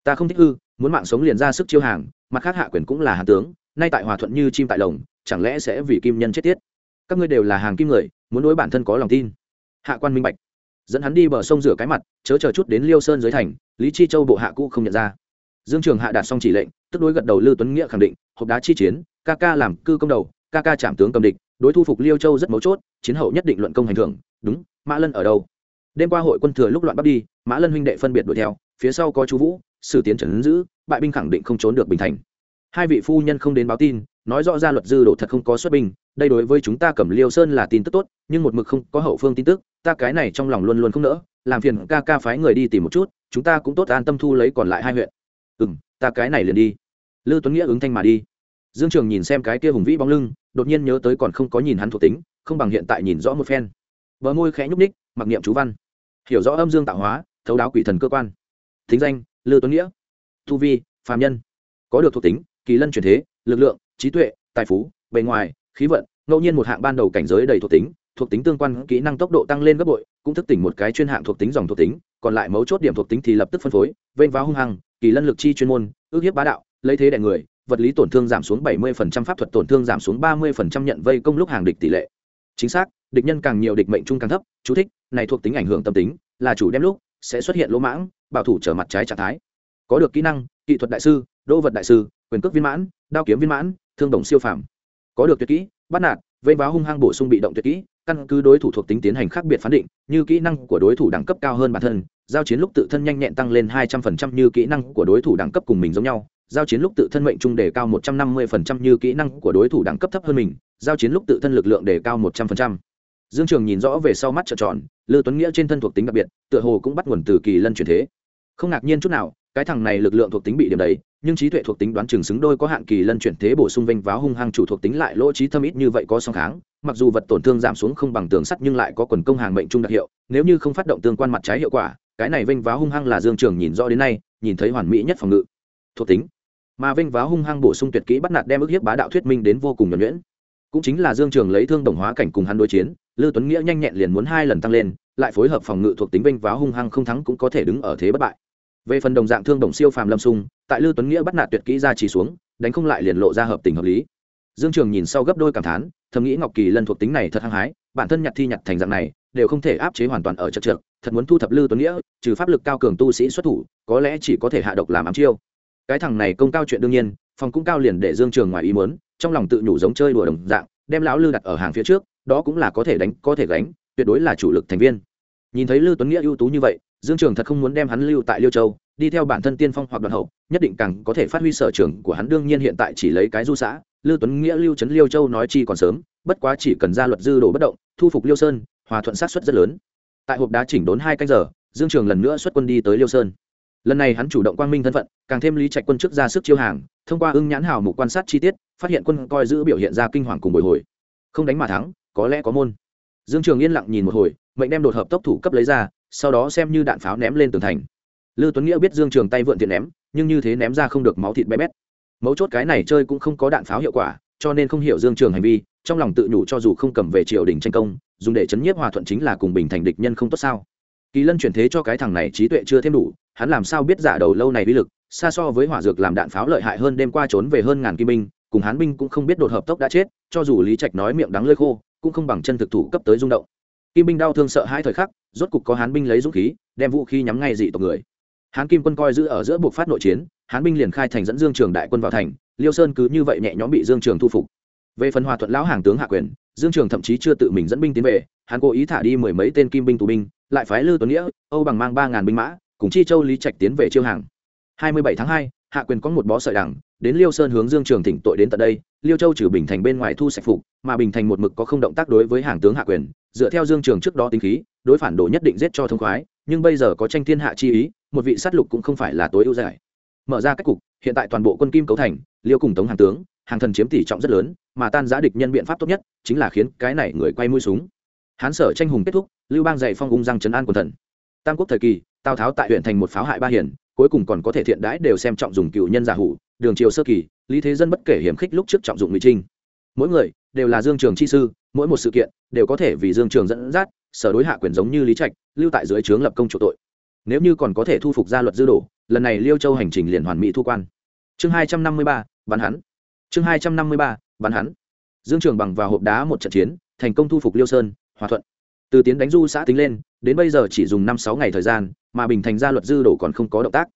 Ta không thích hư, muốn mạng sống liền ra sức chiêu hàng, mặt khác hạ quyền cũng là hạ tướng, nay tại hòa thuận như chim tại lồng, chẳng lẽ sẽ vì kim nhân chết tiết? Các ngươi đều là hàng kim người, muốn đối bản thân có lòng tin. Hạ quan minh bạch. Dẫn hắn đi bờ sông rửa cái mặt, chớ chờ chút đến liêu sơn dưới thành, lý chi châu bộ hạ cũ không nhận ra. Dương trường hạ đạt xong chỉ lệnh, tức đối gật đầu lưu tuấn nghĩa khẳng định, hộp đá chi chiến, ca ca làm cư công đầu, ca ca chạm tướng cầm địch, đối thu phục liêu châu rất mấu chốt, chiến hậu nhất định luận công hành thưởng, đúng, mã lân ở đâu? Đêm qua hội quân thừa lúc loạn bắt đi, mã lân huynh đệ phân biệt đuổi theo, phía sau có chú vũ, sử tiến trần giữ bại binh khẳng định không trốn được bình thành. Hai vị phu nhân không đến báo tin, nói rõ ra luật dư đồ thật không có xuất binh, đây đối với chúng ta Cẩm liêu sơn là tin tức tốt, nhưng một mực không có hậu phương tin tức, ta cái này trong lòng luôn luôn không nỡ, làm phiền ca ca phái người đi tìm một chút, chúng ta cũng tốt an tâm thu lấy còn lại hai huyện. Ừ m ta cái này liền đi. Lư tuấn nghĩa ứng thanh mà đi. Dương trường nhìn xem cái kia hùng vĩ bóng lưng, đột nhiên nhớ tới còn không có nhìn hắn thuộc tính, không bằng hiện tại nhìn rõ một phen. Bờ môi khẽ nhúc ních mặc niệm chú văn hiểu rõ âm dương tạo hóa thấu đáo quỷ thần cơ quan. Thính danh lư tuấn nghĩa. Thu vi phàm nhân. Có được thuộc tính kỳ lân truyền thế lực lượng trí tuệ tài phú bề ngoài khí vận ngẫu nhiên một hạng ban đầu cảnh giới đầy thuộc tính thuộc tính tương quan kỹ năng tốc độ tăng lên gấp bội cũng thức tỉnh một cái chuyên hạng thuộc tính dòng thuộc tính còn lại mấu chốt điểm thuộc tính thì lập tức phân phối vênh vào hung hăng kỳ lân lực chi chuyên môn ước hiếp bá đạo lấy thế đại người vật lý tổn thương giảm xuống 70%, pháp thuật tổn thương giảm xuống 30% nhận vây công lúc hàng địch tỷ lệ. Chính xác địch nhân càng nhiều địch mệnh trung càng thấp, chú thích, này thuộc tính ảnh hưởng tâm tính, là chủ đem lúc sẽ xuất hiện lỗ mãng, bảo thủ trở mặt trái trạng thái. Có được kỹ năng, kỹ thuật đại sư đô vật đại sư, quyền cước viên mãn, đao kiếm viên mãn, thương đồng siêu phàm. Có được tuyệt kỹ, bắt nạt, vây váo hung hăng bổ sung bị động tuyệt kỹ, căn cứ đối thủ thuộc tính tiến hành khác biệt phán định, như kỹ năng của đối thủ đẳng cấp cao hơn bản thân, giao chiến lúc tự thân nhanh nhẹn tăng lên hai trăm phần trăm như kỹ năng của đối thủ đẳng cấp cùng mình giống nhau, giao chiến lúc tự thân mệnh trung đề cao một trăm năm mươi phần trăm như kỹ năng của đối thủ đẳng cấp thấp hơn mình, giao chiến lúc tự thân lực lượng đề cao một trăm phần trăm dương trường nhìn rõ về sau mắt trợn tròn, lư tuấn nghĩa trên thân thuộc tính đặc biệt, tựa hồ cũng bắt nguồn từ kỳ lân chuyển thế. Không ngạc nhiên chút nào, cái thằng này lực lượng thuộc tính bị điểm đấy, nhưng trí tuệ thuộc tính đoán chừng xứng đôi có hạn kỳ lân chuyển thế bổ sung vinh váo hung hăng chủ thuộc tính lại lỗ trí thâm ít như vậy có song kháng, mặc dù vật tổn thương giảm xuống không bằng tường sắt nhưng lại có quần công hàng mệnh trung đặc hiệu, nếu như không phát động tương quan mặt trái hiệu quả, cái này vinh váo hung hăng là dương trường nhìn rõ đến nay, nhìn thấy hoàn mỹ nhất phòng ngự. Thuộc tính. Mà vinh váo hung hăng bổ sung tuyệt kỹ bắt nạt đem ức hiếp bá đạo thuyết minh đến vô cùng nhuẩn nhuyễn. Cũng chính là dương trường lấy thương đồng hóa cảnh cùng hắn đối chiến Lưu Tuấn Nghĩa nhanh nhẹn liền muốn hai lần tăng lên, lại phối hợp phòng ngự thuộc tính binh váo hung hăng không thắng cũng có thể đứng ở thế bất bại. Về phần đồng dạng thương đồng siêu phàm lâm sung, tại Lưu Tuấn Nghĩa bắt nạt tuyệt kỹ ra chỉ xuống, đánh không lại liền lộ ra hợp tình hợp lý. Dương Trường nhìn sau gấp đôi cảm thán, thầm nghĩ Ngọc Kỳ Lân thuộc tính này thật hăng hái, bản thân nhặt thi nhặt thành dạng này, đều không thể áp chế hoàn toàn ở chật trượt, thật muốn thu thập Lưu Tuấn Nghĩa, trừ pháp lực cao cường tu sĩ xuất thủ, có lẽ chỉ có thể hạ độc làm ám chiêu. Cái thằng này công cao chuyện đương nhiên, phòng cũng cao liền để Dương Trường ngoài ý muốn, trong lòng tự nhủ giống chơi đùa đồng dạng, đem lão Lư đặt ở hàng phía trước, đó cũng là có thể đánh, có thể gánh, tuyệt đối là chủ lực thành viên. Nhìn thấy lưu tuấn nghĩa ưu tú như vậy, dương trường thật không muốn đem hắn lưu tại liêu châu, đi theo bản thân tiên phong hoặc đoàn hậu, nhất định càng có thể phát huy sở trường của hắn. Đương nhiên hiện tại chỉ lấy cái du xã, lưu tuấn nghĩa lưu trấn liêu châu nói chi còn sớm, bất quá chỉ cần ra luật dư đồ bất động, thu phục liêu sơn, hòa thuận sát xuất rất lớn. Tại hộp đá chỉnh đốn hai canh giờ, dương trường lần nữa xuất quân đi tới liêu sơn. Lần này hắn chủ động quang minh thân phận, càng thêm lý trạch quân trước ra sức chiêu hàng, thông qua ưng nhãn hào mục quan sát chi tiết, phát hiện quân coi giữ biểu hiện ra kinh hoàng cùng bồi hồi. Không đánh mà thắng có lẽ có môn. Dương trường yên lặng nhìn một hồi, mệnh đem đột hợp tốc thủ cấp lấy ra, sau đó xem như đạn pháo ném lên tường thành. Lưu tuấn nghĩa biết dương trường tay vượn tiện ném, nhưng như thế ném ra không được máu thịt bé bét. Mấu chốt cái này chơi cũng không có đạn pháo hiệu quả, cho nên không hiểu dương trường hành vi, trong lòng tự nhủ cho dù không cầm về triều đình tranh công, dùng để chấn nhiếp hòa thuận chính là cùng bình thành địch nhân không tốt sao. Kỳ lân chuyển thế cho cái thằng này trí tuệ chưa thêm đủ, hắn làm sao biết giả đầu lâu này uy lực, xa so với hỏa dược làm đạn pháo lợi hại hơn đêm qua trốn về hơn ngàn kim binh, cùng hán binh cũng không biết đột hợp tốc đã chết, cho dù lý trạch nói miệng đắng lơi khô cũng không bằng chân thực thủ cấp tới rung động. Kim binh đau thương sợ hai thời khắc, rốt cục có hán binh lấy dũng khí, đem vũ khí nhắm ngay dị tộc người. Hán kim quân coi giữ ở giữa buộc phát nội chiến, hán binh liền khai thành dẫn dương trường đại quân vào thành, liêu sơn cứ như vậy nhẹ nhõm bị dương trường thu phục. Về phần hòa thuận lão hàng tướng hạ quyền, dương trường thậm chí chưa tự mình dẫn binh tiến về, hắn cố ý thả đi mười mấy tên kim binh tù binh, lại phái lư tuấn nghĩa, âu bằng mang ba ngàn binh mã, cùng chi châu lý trạch tiến về chiêu hàng. Hai mươi bảy tháng hai, hạ quyền có một bó sợi đằng đến liêu sơn hướng dương trường thỉnh tội đến tận đây, liêu châu trừ bình thành bên ngoài thu sạch phục, mà bình thành một mực có không động tác đối với hàng tướng hạ quyền, dựa theo dương trường trước đó tính khí, đối phản đồ nhất định giết cho thông khoái, nhưng bây giờ có tranh thiên hạ chi ý, một vị sát lục cũng không phải là tối ưu giải. Mở ra cách cục, hiện tại toàn bộ quân kim cấu thành, liêu cùng tống hàng tướng, hàng thần chiếm tỷ trọng rất lớn, mà tan giã địch nhân biện pháp tốt nhất chính là khiến cái này người quay mũi súng. Hán sở tranh hùng kết thúc, lưu bang dạy phong ung răng trấn an quần thần. Tam quốc thời kỳ, tào tháo tại huyện thành một pháo hại ba hiển cuối cùng còn có thể thiện đãi đều xem trọng dùng cựu nhân giả hủ đường triều sơ kỳ, lý thế dân bất kể hiểm khích lúc trước trọng dụng ngụy trinh. Mỗi người đều là dương trường chi sư, mỗi một sự kiện đều có thể vì dương trường dẫn dắt, sở đối hạ quyền giống như lý trạch, lưu tại dưới trướng lập công chủ tội. Nếu như còn có thể thu phục gia luật dư đổ lần này liêu châu hành trình liền hoàn mỹ thu quan. Chương hai trăm năm mươi ba, bắn hắn. Chương hai trăm năm mươi ba, bắn hắn. Dương trường bằng vào hộp đá một trận chiến, thành công thu phục liêu sơn, hòa thuận. Từ tiến đánh du xã tính lên, đến bây giờ chỉ dùng năm sáu ngày thời gian, mà bình thành gia luật dư đổ còn không có động tác.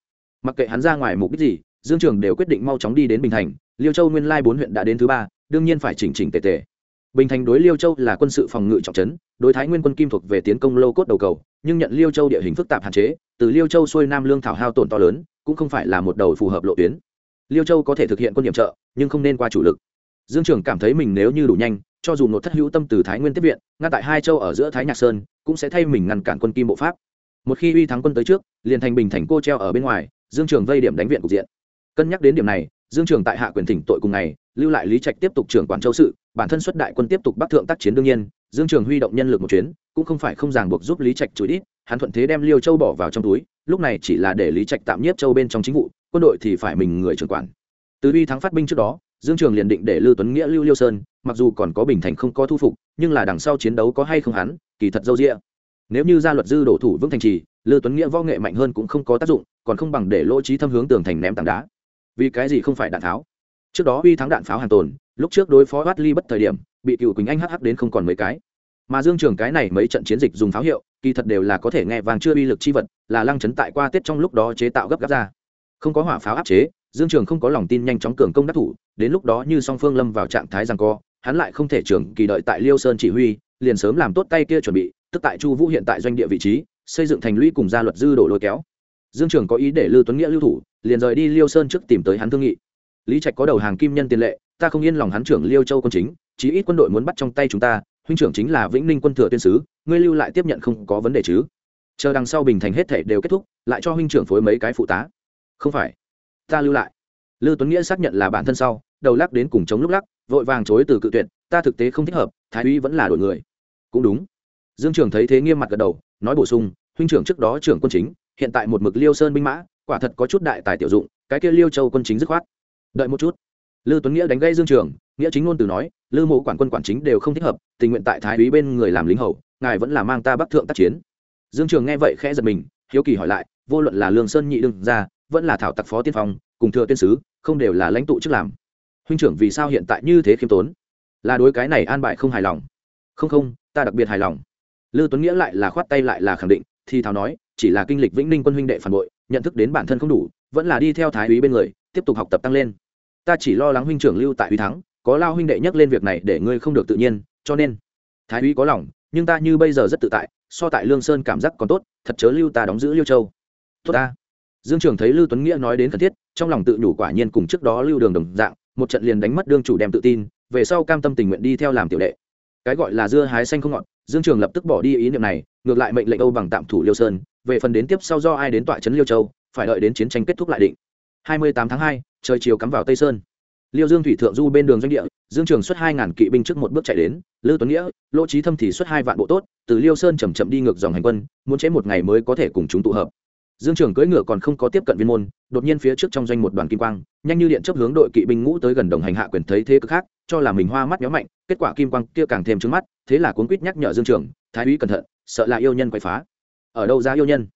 Mặc kệ hắn ra ngoài mục đích gì dương trường đều quyết định mau chóng đi đến bình thành, liêu châu nguyên lai bốn huyện đã đến thứ ba, đương nhiên phải chỉnh chỉnh tề tề. Bình thành đối liêu châu là quân sự phòng ngự trọng trấn, đối thái nguyên quân kim thuộc về tiến công lâu cốt đầu cầu, nhưng nhận liêu châu địa hình phức tạp hạn chế, từ liêu châu xuôi nam lương thảo hao tổn to lớn, cũng không phải là một đầu phù hợp lộ tuyến. Liêu châu có thể thực hiện quân nhiệm trợ, nhưng không nên qua chủ lực. Dương trường cảm thấy mình nếu như đủ nhanh, cho dù một thất hữu tâm từ thái nguyên tiếp viện, ngăn tại hai châu ở giữa thái nhạc sơn, cũng sẽ thay mình ngăn cản quân kim bộ pháp. Một khi uy thắng quân tới trước, liền thành bình thành cô treo ở bên ngoài, dương trường vây điểm đánh viện cục diện cân nhắc đến điểm này, dương trường tại hạ quyền thỉnh tội cùng ngày, lưu lại lý trạch tiếp tục trưởng quản châu sự, bản thân xuất đại quân tiếp tục bắc thượng tác chiến đương nhiên, dương trường huy động nhân lực một chuyến, cũng không phải không ràng buộc giúp lý trạch chửi ít hắn thuận thế đem liêu châu bỏ vào trong túi, lúc này chỉ là để lý trạch tạm nhiếp châu bên trong chính vụ, quân đội thì phải mình người trưởng quản từ uy thắng phát binh trước đó, dương trường liền định để lưu tuấn nghĩa, lưu liêu sơn, mặc dù còn có bình thành không có thu phục, nhưng là đằng sau chiến đấu có hay không hắn, kỳ thật dâu dịa. nếu như gia luật dư đổ thủ vững thành trì, lưu tuấn nghĩa võ nghệ mạnh hơn cũng không có tác dụng, còn không bằng để lỗ trí thâm hướng tường thành ném tảng đá vì cái gì không phải đạn tháo trước đó uy thắng đạn pháo hàng tồn, lúc trước đối phó bắt ly bất thời điểm, bị cựu quỳnh anh hh đến không còn mấy cái. Mà dương trường cái này mấy trận chiến dịch dùng pháo hiệu, kỳ thật đều là có thể nghe vàng chưa uy lực chi vật, là lăng chấn tại qua tết trong lúc đó chế tạo gấp gáp ra. Không có hỏa pháo áp chế, dương trường không có lòng tin nhanh chóng cường công đắc thủ, đến lúc đó như song phương lâm vào trạng thái rằng co, hắn lại không thể trưởng kỳ đợi tại liêu sơn chỉ huy, liền sớm làm tốt tay kia chuẩn bị, tức tại chu vũ hiện tại doanh địa vị trí, xây dựng thành lũy cùng gia luật dư đổ lôi kéo dương trường có ý để lưu tuấn nghĩa lưu thủ, liền rời đi liêu sơn trước tìm tới hắn thương nghị. Lý trạch có đầu hàng kim nhân tiền lệ, ta không yên lòng hắn trưởng liêu châu quân chính, chí ít quân đội muốn bắt trong tay chúng ta, huynh trưởng chính là vĩnh ninh quân thừa tuyên sứ, ngươi lưu lại tiếp nhận không có vấn đề chứ. Chờ đằng sau bình thành hết thể đều kết thúc, lại cho huynh trưởng phối mấy cái phụ tá. Không phải, ta lưu lại. Lưu tuấn nghĩa xác nhận là bản thân sau, đầu lắc đến cùng chống lúc lắc, vội vàng chối từ cự tuyệt, ta thực tế không thích hợp, thái úy vẫn là đổi người. Cũng đúng. Dương trường thấy thế nghiêm mặt gật đầu, nói bổ sung, huynh trưởng trước đó trưởng quân chính hiện tại một mực liêu sơn binh mã, quả thật có chút đại tài tiểu dụng, cái kia liêu châu quân chính dứt khoát. Đợi một chút. Lư tuấn nghĩa đánh gây dương trường, nghĩa chính ngôn từ nói, lư mộ quản quân quản chính đều không thích hợp, tình nguyện tại thái úy bên người làm lính hầu, ngài vẫn là mang ta bắc thượng tác chiến. Dương trường nghe vậy khẽ giật mình, hiếu kỳ hỏi lại, vô luận là lương sơn nhị đương ra vẫn là thảo tặc phó tiên phong, cùng thừa tiên sứ, không đều là lãnh tụ chức làm? Huynh trưởng vì sao hiện tại như thế khiêm tốn? Là đối cái này an bại không hài lòng? Không không, ta đặc biệt hài lòng. Lư tuấn nghĩa lại là khoát tay lại là khẳng định, thì thảo nói chỉ là kinh lịch vĩnh ninh quân huynh đệ phản bội, nhận thức đến bản thân không đủ, vẫn là đi theo thái úy bên người, tiếp tục học tập tăng lên. Ta chỉ lo lắng huynh trưởng lưu tại uy thắng, có lao huynh đệ nhắc lên việc này để ngươi không được tự nhiên, cho nên, thái úy có lòng, nhưng ta như bây giờ rất tự tại, so tại lương sơn cảm giác còn tốt, thật chớ lưu ta đóng giữ liêu châu. Tốt ta. Dương trường thấy lưu tuấn nghĩa nói đến cần thiết, trong lòng tự nhủ quả nhiên cùng trước đó lưu đường đồng dạng, một trận liền đánh mất đương chủ đem tự tin, về sau cam tâm tình nguyện đi theo làm tiểu đệ. Cái gọi là dưa hái xanh không ngọt, dương trường lập tức bỏ đi ý niệm này, ngược lại mệnh lệnh âu bằng tạm thủ liêu sơn về phần đến tiếp sau do ai đến tọa trấn liêu châu phải đợi đến chiến tranh kết thúc lại định. 28 tháng 2, trời chiều cắm vào tây sơn. Liêu dương thủy thượng du bên đường doanh địa dương trường xuất hai ngàn kỵ binh trước một bước chạy đến lư tuấn nghĩa lỗ trí thâm thì xuất hai vạn bộ tốt từ liêu sơn chậm chậm đi ngược dòng hành quân muốn chế một ngày mới có thể cùng chúng tụ hợp. Dương trường cưỡi ngựa còn không có tiếp cận viên môn đột nhiên phía trước trong doanh một đoàn kim quang nhanh như điện chấp hướng đội kỵ binh ngũ tới gần đồng hành hạ quyền thấy thế cực khác cho là mình hoa mắt méo mạnh kết quả kim quang kia càng thêm trứng mắt thế là cuốn quýt nhắc nhở dương trường thái úy cẩn thận sợ là yêu nhân quậy phá ở đâu ra yêu nhân?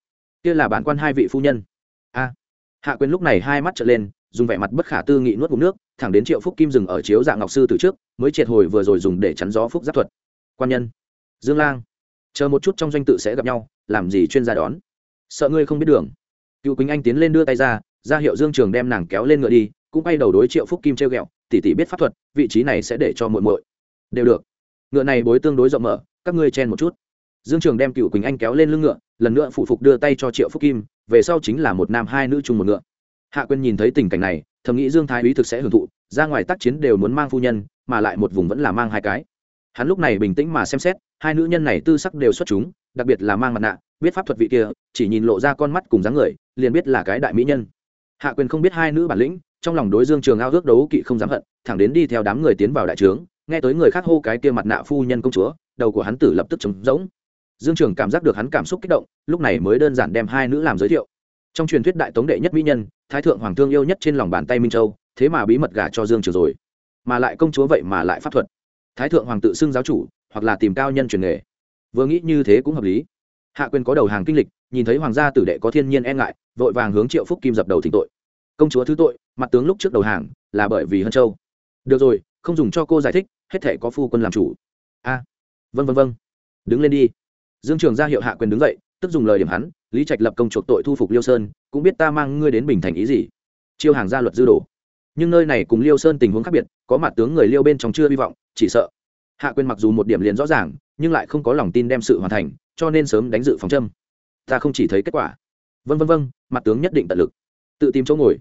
Kia là bản quan hai vị phu nhân. A. Hạ quyền lúc này hai mắt trợn lên, dùng vẻ mặt bất khả tư nghị nuốt ngụm nước, thẳng đến triệu phúc kim dừng ở chiếu dạng ngọc sư từ trước, mới triệt hồi vừa rồi dùng để chắn gió phúc giáp thuật. Quan nhân. Dương lang. Chờ một chút trong doanh tự sẽ gặp nhau, làm gì chuyên gia đón? Sợ ngươi không biết đường. Cựu quỳnh anh tiến lên đưa tay ra ra hiệu dương trường đem nàng kéo lên ngựa đi, cũng bay đầu đối triệu phúc kim treo ghẹo tỉ tỉ biết pháp thuật, vị trí này sẽ để cho muội muội. Đều được. Ngựa này bối tương đối rộng mở, các ngươi chen một chút dương trường đem cựu quỳnh anh kéo lên lưng ngựa, lần nữa phụ phục đưa tay cho triệu phúc kim, về sau chính là một nam hai nữ chung một ngựa. Hạ quyên nhìn thấy tình cảnh này, thầm nghĩ dương thái úy thực sẽ hưởng thụ, ra ngoài tác chiến đều muốn mang phu nhân, mà lại một vùng vẫn là mang hai cái. Hắn lúc này bình tĩnh mà xem xét, hai nữ nhân này tư sắc đều xuất chúng, đặc biệt là mang mặt nạ, biết pháp thuật vị kia, chỉ nhìn lộ ra con mắt cùng dáng người, liền biết là cái đại mỹ nhân. Hạ quyền không biết hai nữ bản lĩnh, trong lòng đối dương trường ao ước đấu kỵ không dám hận, thẳng đến đi theo đám người tiến vào đại trướng, nghe tới người khác hô cái kia mặt nạ phu nhân công chúa, đầu của hắn tử lập tức trống rỗng dương trường cảm giác được hắn cảm xúc kích động lúc này mới đơn giản đem hai nữ làm giới thiệu. Trong truyền thuyết đại tống đệ nhất mỹ nhân thái thượng hoàng thương yêu nhất trên lòng bàn tay minh châu thế mà bí mật gả cho dương trường rồi. Mà lại công chúa vậy mà lại pháp thuật. Thái thượng hoàng tự xưng giáo chủ hoặc là tìm cao nhân truyền nghề. Vừa nghĩ như thế cũng hợp lý. Hạ quyền có đầu hàng kinh lịch nhìn thấy hoàng gia tử đệ có thiên nhiên e ngại vội vàng hướng triệu phúc kim dập đầu thỉnh tội. Công chúa thứ tội mặt tướng lúc trước đầu hàng là bởi vì hân châu. Được rồi không dùng cho cô giải thích hết thể có phu quân làm chủ. A. À, vân vân vân đứng lên đi dương trường ra hiệu hạ quyền đứng dậy, tức dùng lời điểm hắn, lý trạch lập công chuộc tội thu phục liêu sơn, cũng biết ta mang ngươi đến bình thành ý gì. Chiêu hàng gia luật dư đồ. Nhưng nơi này cùng liêu sơn tình huống khác biệt, có mặt tướng người liêu bên trong chưa hy vọng, chỉ sợ. Hạ quyền mặc dù một điểm liền rõ ràng, nhưng lại không có lòng tin đem sự hoàn thành, cho nên sớm đánh dự phòng châm. Ta không chỉ thấy kết quả. Vân vân vân, mặt tướng nhất định tận lực. Tự tìm chỗ ngồi.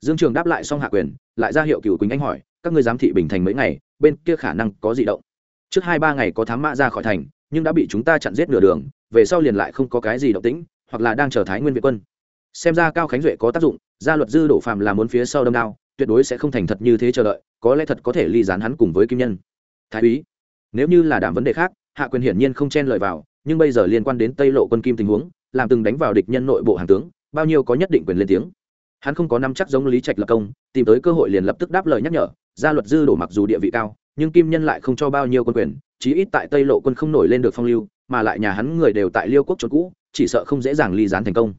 Dương trường đáp lại xong hạ quyền, lại ra hiệu cựu quỳnh anh hỏi, các ngươi giám thị bình thành mấy ngày, bên kia khả năng có di động. Trước hai ba ngày có thám mã ra khỏi thành nhưng đã bị chúng ta chặn giết nửa đường, về sau liền lại không có cái gì động tĩnh, hoặc là đang chờ thái nguyên việt quân. Xem ra cao khánh duệ có tác dụng, gia luật dư đổ phàm là muốn phía sau đâm đao, tuyệt đối sẽ không thành thật như thế chờ đợi, có lẽ thật có thể ly dán hắn cùng với kim nhân. Thái úy, nếu như là đảm vấn đề khác, hạ quyền hiển nhiên không chen lời vào, nhưng bây giờ liên quan đến tây lộ quân kim tình huống, làm từng đánh vào địch nhân nội bộ hàng tướng, bao nhiêu có nhất định quyền lên tiếng. Hắn không có năm chắc giống lý trạch lập công, tìm tới cơ hội liền lập tức đáp lời nhắc nhở, gia luật dư đổ mặc dù địa vị cao nhưng kim nhân lại không cho bao nhiêu quân quyền, chí ít tại tây lộ quân không nổi lên được phong lưu, mà lại nhà hắn người đều tại liêu quốc trốn cũ, chỉ sợ không dễ dàng ly gián thành công.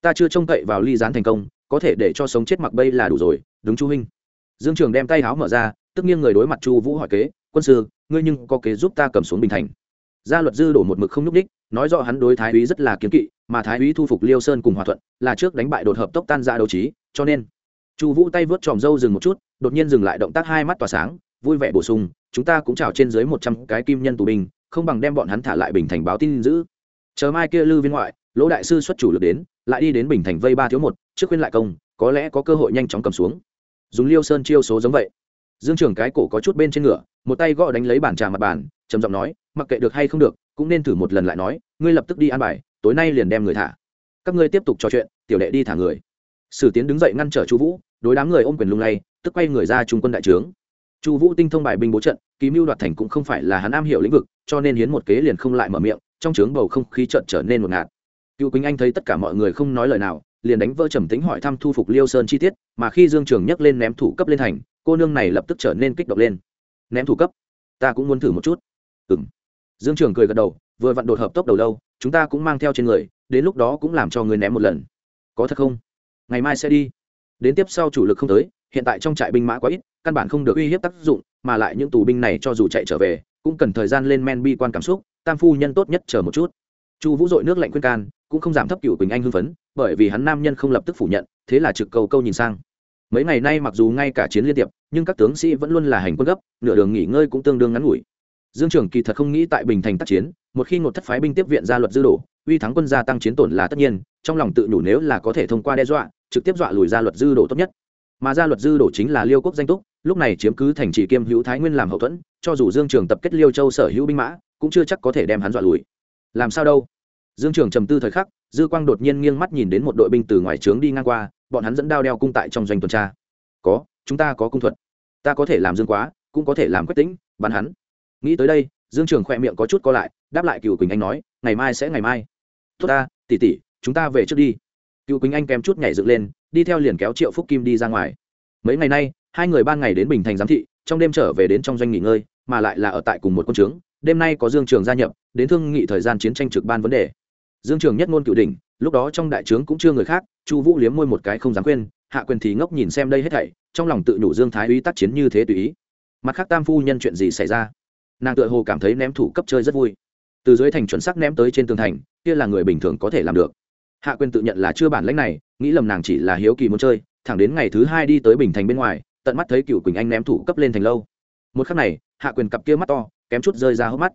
Ta chưa trông cậy vào ly gián thành công, có thể để cho sống chết mặc bây là đủ rồi, đúng chu huynh. Dương trường đem tay háo mở ra, tức nghiêng người đối mặt chu vũ hỏi kế, quân sư, ngươi nhưng có kế giúp ta cầm xuống bình thành? Gia luật dư đổ một mực không nhúc đích nói rõ hắn đối thái úy rất là kiến kỵ, mà thái úy thu phục liêu sơn cùng hòa thuận là trước đánh bại đột hợp tốc tan ra đấu trí, cho nên chu vũ tay vớt tròm râu dừng một chút, đột nhiên dừng lại động tác hai mắt tỏa sáng vui vẻ bổ sung, chúng ta cũng trào trên dưới một trăm cái kim nhân tù binh, không bằng đem bọn hắn thả lại bình thành báo tin giữ. Chờ mai kia lư viên ngoại, lỗ đại sư xuất chủ lực đến, lại đi đến bình thành vây ba thiếu một, trước khuyên lại công, có lẽ có cơ hội nhanh chóng cầm xuống. Dùng liêu sơn chiêu số giống vậy. Dương trưởng cái cổ có chút bên trên ngựa, một tay gõ đánh lấy bản trà mặt bàn, trầm giọng nói, mặc kệ được hay không được, cũng nên thử một lần lại nói, ngươi lập tức đi an bài, tối nay liền đem người thả. Các ngươi tiếp tục trò chuyện, tiểu đệ đi thả người. Sử tiến đứng dậy ngăn trở chu vũ, đối đám người ôm quyền lung lay, tức quay người ra trung quân đại trướng chu vũ tinh thông bài binh bố trận ký mưu đoạt thành cũng không phải là hắn am hiểu lĩnh vực, cho nên hiến một kế liền không lại mở miệng, trong trướng bầu không khí trận trở nên một ngạt. Cựu quýnh anh thấy tất cả mọi người không nói lời nào, liền đánh vỡ trầm tính hỏi thăm thu phục liêu sơn chi tiết, mà khi dương trường nhấc lên ném thủ cấp lên thành, cô nương này lập tức trở nên kích động lên. Ném thủ cấp? Ta cũng muốn thử một chút. Ừ m dương trường cười gật đầu, vừa vặn đột hợp tốc đầu lâu, chúng ta cũng mang theo trên người, đến lúc đó cũng làm cho người ném một lần. Có thật không? Ngày mai sẽ đi. Đến tiếp sau chủ lực không tới hiện tại trong trại binh mã quá ít, căn bản không được uy hiếp tác dụng, mà lại những tù binh này cho dù chạy trở về, cũng cần thời gian lên men bi quan cảm xúc, tam phu nhân tốt nhất chờ một chút. Chu vũ dội nước lạnh khuyên can, cũng không giảm thấp cựu quỳnh anh hưng phấn, bởi vì hắn nam nhân không lập tức phủ nhận, thế là trực câu câu nhìn sang. Mấy ngày nay mặc dù ngay cả chiến liên tiệp, nhưng các tướng sĩ vẫn luôn là hành quân gấp, nửa đường nghỉ ngơi cũng tương đương ngắn ngủi. Dương trưởng kỳ thật không nghĩ tại bình thành tác chiến, một khi một thất phái binh tiếp viện ra luật dư đổ, uy thắng quân gia tăng chiến tổn là tất nhiên, trong lòng tự nhủ nếu là có thể thông qua đe dọa, trực tiếp dọa lùi ra luật dư đổ tốt nhất mà ra luật dư đổ chính là liêu quốc danh túc, lúc này chiếm cứ thành trì kiêm hữu thái nguyên làm hậu thuẫn, cho dù dương trường tập kết liêu châu sở hữu binh mã, cũng chưa chắc có thể đem hắn dọa lùi. Làm sao đâu? Dương trường trầm tư thời khắc, dư quang đột nhiên nghiêng mắt nhìn đến một đội binh từ ngoài trướng đi ngang qua, bọn hắn dẫn đao đeo cung tại trong doanh tuần tra. Có, chúng ta có cung thuật. Ta có thể làm dương quá, cũng có thể làm quyết tĩnh, bắn hắn. Nghĩ tới đây, dương trường khỏe miệng có chút co lại, đáp lại cựu quỳnh anh nói, ngày mai sẽ ngày mai. Tốt ta tỉ tỉ chúng ta về trước đi cựu quỳnh anh kém chút nhảy dựng lên, đi theo liền kéo triệu phúc kim đi ra ngoài. Mấy ngày nay, hai người ban ngày đến bình thành giám thị, trong đêm trở về đến trong doanh nghỉ ngơi, mà lại là ở tại cùng một quân trướng. Đêm nay có dương trường gia nhập, đến thương nghị thời gian chiến tranh trực ban vấn đề. Dương trường nhất ngôn cựu đỉnh, lúc đó trong đại trướng cũng chưa người khác, chu vũ liếm môi một cái không dám quên, hạ quyền thì ngốc nhìn xem đây hết thảy, trong lòng tự nhủ dương thái úy tác chiến như thế tùy ý. Mặt khác tam phu nhân chuyện gì xảy ra? Nàng tự hồ cảm thấy ném thủ cấp chơi rất vui. Từ dưới thành chuẩn sắc ném tới trên tường thành, kia là người bình thường có thể làm được hạ quyền tự nhận là chưa bản lãnh này, nghĩ lầm nàng chỉ là hiếu kỳ muốn chơi, thẳng đến ngày thứ hai đi tới bình thành bên ngoài, tận mắt thấy cựu quỳnh anh ném thủ cấp lên thành lâu. Một khắc này, hạ quyền cặp kia mắt to, kém chút rơi ra hốc mắt.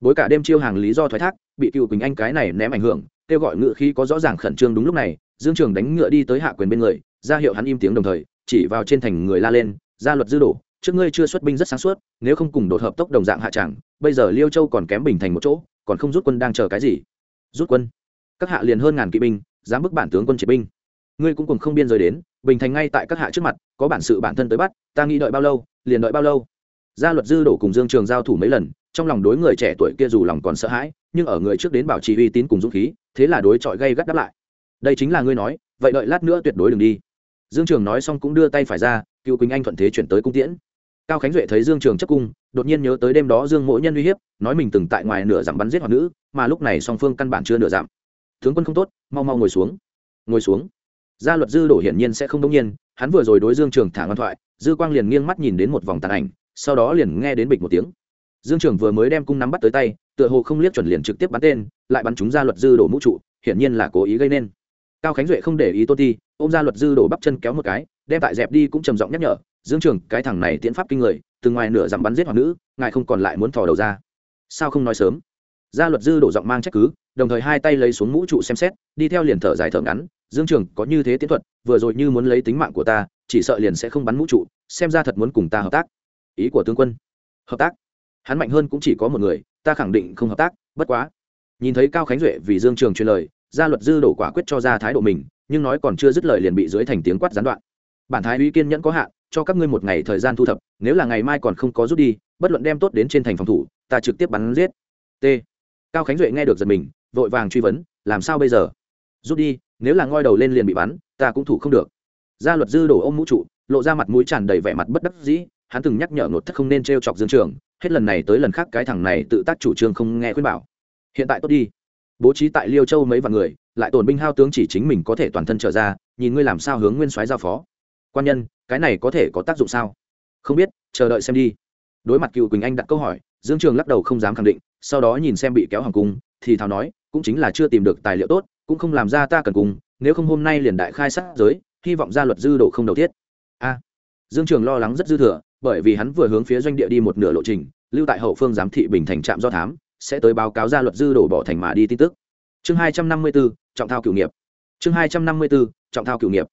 Bối cả đêm chiêu hàng lý do thoái thác, bị cựu quỳnh anh cái này ném ảnh hưởng, kêu gọi ngựa khi có rõ ràng khẩn trương đúng lúc này, dương trường đánh ngựa đi tới hạ quyền bên người, ra hiệu hắn im tiếng đồng thời, chỉ vào trên thành người la lên, gia luật dư đổ, trước ngươi chưa xuất binh rất sáng suốt, nếu không cùng đột hợp tốc đồng dạng hạ tràng, bây giờ liêu châu còn kém bình thành một chỗ, còn không rút quân đang chờ cái gì? Rút quân? Các hạ liền hơn ngàn kỵ binh, dám bức bản tướng quân triệt binh. Ngươi cũng cùng không biên rời đến, bình thành ngay tại các hạ trước mặt, có bản sự bản thân tới bắt, ta nghĩ đợi bao lâu, liền đợi bao lâu? Gia luật dư đổ cùng dương trường giao thủ mấy lần, trong lòng đối người trẻ tuổi kia dù lòng còn sợ hãi, nhưng ở người trước đến bảo trì uy tín cùng dũng khí, thế là đối chọi gây gắt đáp lại. Đây chính là ngươi nói, vậy đợi lát nữa tuyệt đối đừng đi. Dương trường nói xong cũng đưa tay phải ra cựu quỳnh anh thuận thế chuyển tới cung tiễn. Cao khánh duệ thấy dương trường chấp cung, đột nhiên nhớ tới đêm đó dương mỗi nhân uy hiếp, nói mình từng tại ngoài nửa dặm bắn giết hoặc nữ, mà lúc này song phương căn bản chưa nửa dặm tướng quân không tốt, mau mau ngồi xuống. Ngồi xuống? Gia luật dư đổ hiển nhiên sẽ không đông nhiên, hắn vừa rồi đối dương trường thả ngoan thoại, dư quang liền nghiêng mắt nhìn đến một vòng tàn ảnh, sau đó liền nghe đến bịch một tiếng. Dương trường vừa mới đem cung nắm bắt tới tay, tựa hồ không liếc chuẩn liền trực tiếp bắn tên, lại bắn chúng gia luật dư đổ mũ trụ, hiển nhiên là cố ý gây nên. Cao khánh duệ không để ý tô ti, ôm gia luật dư đổ bắp chân kéo một cái, đem tại dẹp đi cũng trầm giọng nhắc nhở, dương trường, cái thằng này tiễn pháp kinh người, từ ngoài nửa dặm bắn giết hoặc nữ, ngài không còn lại muốn thò đầu ra. Sao không nói sớm? Gia luật dư đổ giọng mang trách cứ đồng thời hai tay lấy xuống mũ trụ xem xét, đi theo liền thở dài thở ngắn, dương trường, có như thế tiến thuật, vừa rồi như muốn lấy tính mạng của ta, chỉ sợ liền sẽ không bắn mũ trụ, xem ra thật muốn cùng ta hợp tác. Ý của tướng quân. Hợp tác? Hắn mạnh hơn cũng chỉ có một người, ta khẳng định không hợp tác, bất quá. Nhìn thấy cao khánh duệ vì dương trường truyền lời, gia luật dư đổ quả quyết cho ra thái độ mình, nhưng nói còn chưa dứt lời liền bị dưới thành tiếng quát gián đoạn. Bản thái uy kiên nhẫn có hạn, cho các ngươi một ngày thời gian thu thập, nếu là ngày mai còn không có rút đi, bất luận đem tốt đến trên thành phòng thủ, ta trực tiếp bắn giết. T. Cao khánh duệ nghe được giật mình vội vàng truy vấn, làm sao bây giờ? Rút đi, nếu là ngoi đầu lên liền bị bắn, ta cũng thủ không được. Gia luật dư đổ ôm mũ trụ, lộ ra mặt mũi tràn đầy vẻ mặt bất đắc dĩ, hắn từng nhắc nhở nột thất không nên t r e o chọc dương trường, hết lần này tới lần khác cái thằng này tự tác chủ trương không nghe khuyên bảo. Hiện tại tốt đi. Bố trí tại liêu châu mấy vạn người, lại tổn binh hao tướng chỉ chính mình có thể toàn thân trở ra, nhìn ngươi làm sao hướng nguyên soái giao phó. Quan nhân, cái này có thể có tác dụng sao? Không biết, chờ đợi xem đi. Đối mặt cựu quỳnh anh đặt câu hỏi, dương trường lắc đầu không dám khẳng định, sau đó nhìn xem bị kéo hàng cung, thì thào nói cũng chính là chưa tìm được tài liệu tốt cũng không làm ra ta cần cùng nếu không hôm nay liền đại khai sát giới hy vọng ra luật dư độ không đầu thiết a. Dương trường lo lắng rất dư thừa bởi vì hắn vừa hướng phía doanh địa đi một nửa lộ trình lưu tại hậu phương giám thị bình thành trạm do thám sẽ tới báo cáo ra luật dư đổ bỏ thành mà đi tin tức. Chương hai trăm năm mươi 254, trọng thao cửu nghiệp. Chương hai trăm năm mươi 254, trọng thao cửu nghiệp.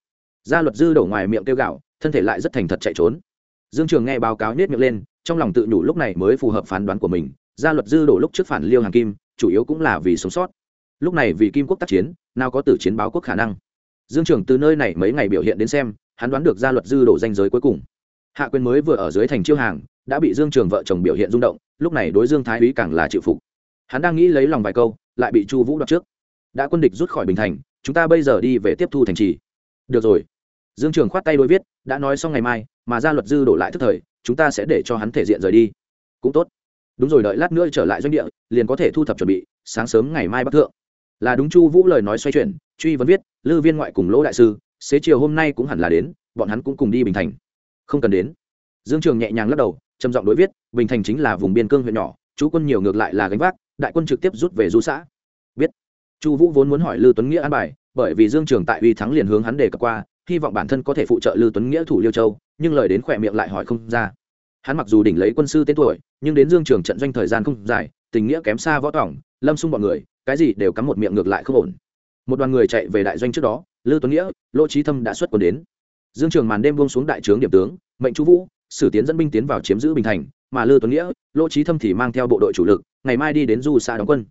Gia luật dư đổ ngoài miệng kêu gạo thân thể lại rất thành thật chạy trốn. Dương trường nghe báo cáo nhét miệng lên trong lòng tự nhủ lúc này mới phù hợp phán đoán của mình gia luật dư đổ lúc trước phản liêu hàng kim chủ yếu cũng là vì sống sót. Lúc này vì kim quốc tác chiến, nào có tử chiến báo quốc khả năng. Dương trường từ nơi này mấy ngày biểu hiện đến xem, hắn đoán được gia luật dư đổ danh giới cuối cùng. Hạ quyền mới vừa ở dưới thành chiêu hàng, đã bị dương trường vợ chồng biểu hiện rung động, lúc này đối dương thái úy càng là chịu phục. Hắn đang nghĩ lấy lòng vài câu, lại bị chu vũ đoạt trước. Đã quân địch rút khỏi bình thành, chúng ta bây giờ đi về tiếp thu thành trì. Được rồi. Dương trường khoát tay đối viết, đã nói xong ngày mai, mà ra luật dư đổ lại thức thời, chúng ta sẽ để cho hắn thể diện rời đi. Cũng tốt đúng rồi, đợi lát nữa trở lại doanh địa, liền có thể thu thập chuẩn bị, sáng sớm ngày mai bắc thượng. Là đúng chu vũ lời nói xoay chuyển, truy vấn viết, lư viên ngoại cùng lỗ đại sư, xế chiều hôm nay cũng hẳn là đến, bọn hắn cũng cùng đi bình thành. Không cần đến. Dương trường nhẹ nhàng lắc đầu, trầm giọng đối viết, bình thành chính là vùng biên cương huyện nhỏ, chú quân nhiều ngược lại là gánh vác, đại quân trực tiếp rút về du xã. Biết chu vũ vốn muốn hỏi lư tuấn nghĩa an bài, bởi vì dương trường tại uy thắng liền hướng hắn đề cập qua, hy vọng bản thân có thể phụ trợ lư tuấn nghĩa thủ liêu châu, nhưng lời đến khỏe miệng lại hỏi không ra hắn mặc dù đỉnh lấy quân sư tên tuổi, nhưng đến dương trường trận doanh thời gian không dài, tình nghĩa kém xa võ tỏng lâm xung bọn người, cái gì đều cắm một miệng ngược lại không ổn. Một đoàn người chạy về đại doanh trước đó, lư tuấn nghĩa, lỗ trí thâm đã xuất quân đến. Dương trường màn đêm buông xuống đại trướng điểm tướng, mệnh chú vũ, sử tiến dẫn binh tiến vào chiếm giữ bình thành, mà lư tuấn nghĩa, lỗ trí thâm thì mang theo bộ đội chủ lực, ngày mai đi đến du xa đóng quân.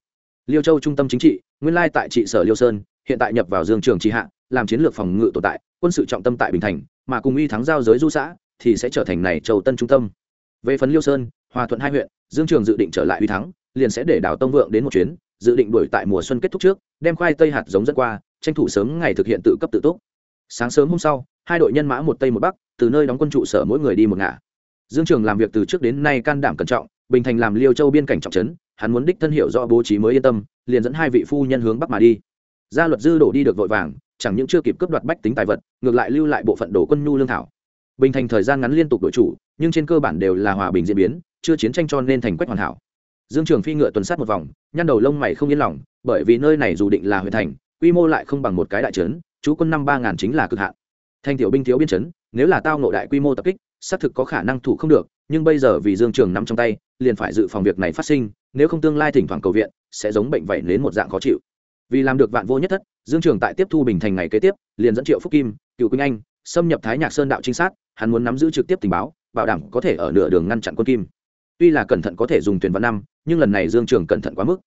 Liêu châu trung tâm chính trị, nguyên lai tại trị sở liêu sơn, hiện tại nhập vào dương trường trì hạ, làm chiến lược phòng ngự tồn tại, quân sự trọng tâm tại bình thành, mà cùng uy thắng giao giới du xã thì sẽ trở thành này châu tân trung tâm. Về phần liêu sơn, hòa thuận hai huyện, dương trường dự định trở lại uy thắng, liền sẽ để đào tông vượng đến một chuyến, dự định đuổi tại mùa xuân kết thúc trước, đem khoai tây hạt giống dẫn qua, tranh thủ sớm ngày thực hiện tự cấp tự túc. Sáng sớm hôm sau, hai đội nhân mã một tây một bắc, từ nơi đóng quân trụ sở mỗi người đi một ngả. Dương trường làm việc từ trước đến nay can đảm cẩn trọng, bình thành làm liêu châu biên cảnh trọng trấn, hắn muốn đích thân hiệu do bố trí mới yên tâm, liền dẫn hai vị phu nhân hướng bắc mà đi. Gia luật dư đổ đi được vội vàng, chẳng những chưa kịp cướp đoạt bách tính tài vật, ngược lại lưu lại bộ phận đồ quân nhu lương thảo bình thành thời gian ngắn liên tục đổi chủ, nhưng trên cơ bản đều là hòa bình diễn biến, chưa chiến tranh cho nên thành quách hoàn hảo. Dương trường phi ngựa tuần sát một vòng, nhăn đầu lông mày không yên lòng, bởi vì nơi này dù định là huyện thành, quy mô lại không bằng một cái đại trấn, chú quân năm ba ngàn chính là cực hạn. Thanh tiểu binh thiếu biên chấn nếu là tao nội đại quy mô tập kích, xác thực có khả năng thủ không được, nhưng bây giờ vì dương trường nắm trong tay, liền phải dự phòng việc này phát sinh, nếu không tương lai thỉnh thoảng cầu viện, sẽ giống bệnh vẩy đến một dạng khó chịu. Vì làm được vạn vô nhất thất, dương trường tại tiếp thu bình thành ngày kế tiếp, liền dẫn triệu phúc kim, cựu quỳnh anh, xâm nhập thái nhạc sơn đạo trinh sát hắn muốn nắm giữ trực tiếp tình báo, bảo đảm có thể ở nửa đường ngăn chặn quân kim. Tuy là cẩn thận có thể dùng tuyển văn năm, nhưng lần này dương trường cẩn thận quá mức.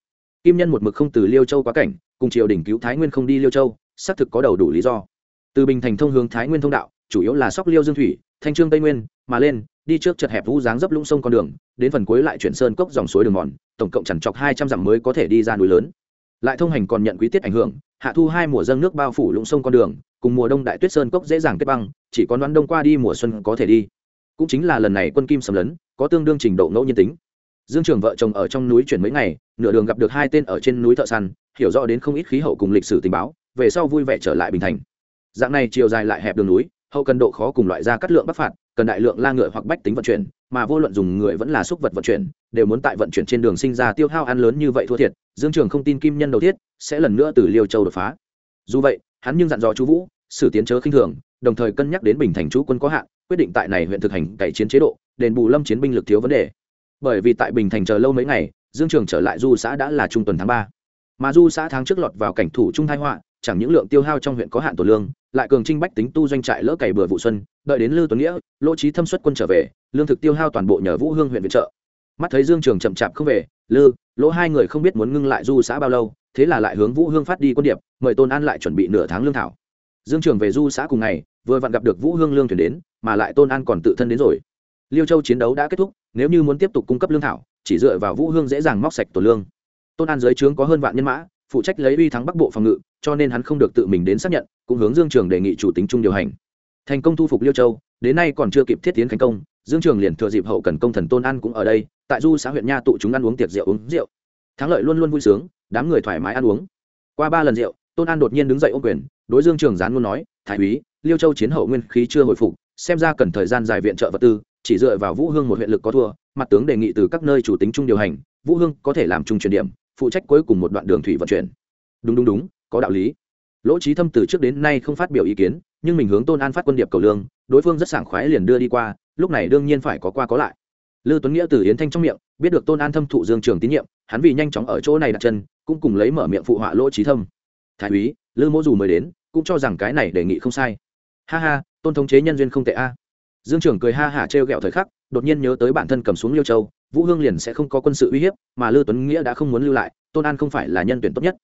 Kim nhân một mực không từ liêu châu quá cảnh, cùng triều đình cứu thái nguyên không đi liêu châu, xác thực có đầu đủ lý do. Từ bình thành thông hướng thái nguyên thông đạo, chủ yếu là sóc liêu dương thủy, thanh trương tây nguyên, mà lên, đi trước chật hẹp vũ dáng dấp lũng sông con đường, đến phần cuối lại chuyển sơn cốc dòng suối đường mòn, tổng cộng chẳng chọc hai trăm dặm mới có thể đi ra núi lớn. Lại thông hành còn nhận quý tiết ảnh hưởng, hạ thu hai mùa dâng nước bao phủ lũng sông con đường cùng mùa đông đại tuyết sơn cốc dễ dàng kết băng, chỉ có đoán đông qua đi mùa xuân có thể đi. Cũng chính là lần này quân kim sầm lấn, có tương đương trình độ ngẫu nhiên tính. Dương trường vợ chồng ở trong núi chuyển mấy ngày, nửa đường gặp được hai tên ở trên núi thợ săn, hiểu rõ đến không ít khí hậu cùng lịch sử tình báo, về sau vui vẻ trở lại bình thành. Dạng này chiều dài lại hẹp đường núi, hậu cần độ khó cùng loại ra cắt lượng bắc phạt, cần đại lượng la ngựa hoặc bách tính vận chuyển, mà vô luận dùng người vẫn là xúc vật vận chuyển, đều muốn tại vận chuyển trên đường sinh ra tiêu hao ăn lớn như vậy thua thiệt. Dương trường không tin kim nhân đầu thiết, sẽ lần nữa từ liêu châu đột phá. Dù vậy hắn nhưng dặn dò chú vũ sử tiến chớ khinh thường, đồng thời cân nhắc đến bình thành chú quân có hạn, quyết định tại này huyện thực hành cải chiến chế độ, đền bù lâm chiến binh lực thiếu vấn đề. Bởi vì tại bình thành chờ lâu mấy ngày, dương trường trở lại du xã đã là trung tuần tháng ba. Mà du xã tháng trước lọt vào cảnh thủ trung thái họa, chẳng những lượng tiêu hao trong huyện có hạn tổ lương, lại cường trinh bách tính tu doanh trại lỡ cày bừa vụ xuân, đợi đến lư tuấn nghĩa, lỗ trí thâm xuất quân trở về, lương thực tiêu hao toàn bộ nhờ vũ hương huyện viện trợ. Mắt thấy dương trường chậm chạp không về, lư, lỗ hai người không biết muốn ngưng lại du xã bao lâu thế là lại hướng vũ hương phát đi quân điệp, mời tôn an lại chuẩn bị nửa tháng lương thảo. Dương trường về du xã cùng ngày, vừa vặn gặp được vũ hương lương thuyền đến, mà lại tôn an còn tự thân đến rồi. Liêu châu chiến đấu đã kết thúc, nếu như muốn tiếp tục cung cấp lương thảo, chỉ dựa vào vũ hương dễ dàng móc sạch tổ lương. Tôn an dưới trướng có hơn vạn nhân mã, phụ trách lấy uy thắng bắc bộ phòng ngự, cho nên hắn không được tự mình đến xác nhận, cũng hướng dương trường đề nghị chủ tính chung điều hành. Thành công thu phục liêu châu, đến nay còn chưa kịp thiết tiến thành công, dương trường liền thừa dịp hậu cần công thần tôn an cũng ở đây, tại du xã huyện nha tụ chúng ăn uống tiệc rượu uống rượu. Thắng lợi luôn luôn vui sướng đám người thoải mái ăn uống. Qua ba lần rượu, tôn an đột nhiên đứng dậy ô quyền, đối dương trường gián luôn nói, thái úy, liêu châu chiến hậu nguyên khí chưa hồi phục, xem ra cần thời gian dài viện trợ vật tư, chỉ dựa vào vũ hương một huyện lực có thua, mặt tướng đề nghị từ các nơi chủ tính chung điều hành, vũ hương có thể làm chung chuyển điểm, phụ trách cuối cùng một đoạn đường thủy vận chuyển. Đúng đúng đúng, có đạo lý. Lỗ trí thâm từ trước đến nay không phát biểu ý kiến, nhưng mình hướng tôn an phát quân điệp cầu lương, đối phương rất sảng khoái liền đưa đi qua, lúc này đương nhiên phải có qua có lại. Lư tuấn nghĩa từ yến thanh trong miệng biết được tôn an thâm thụ dương trường tín nhiệm, hắn vì nhanh chóng ở chỗ này đặt chân, cũng cùng lấy mở miệng phụ họa lỗ trí thâm. Thái úy, lư mỗ dù mới đến, cũng cho rằng cái này đề nghị không sai. Ha ha, tôn thống chế nhân duyên không tệ a. Dương trường cười ha hả trêu ghẹo thời khắc, đột nhiên nhớ tới bản thân cầm xuống liêu châu, vũ hương liền sẽ không có quân sự uy hiếp, mà lư tuấn nghĩa đã không muốn lưu lại, tôn an không phải là nhân tuyển tốt nhất.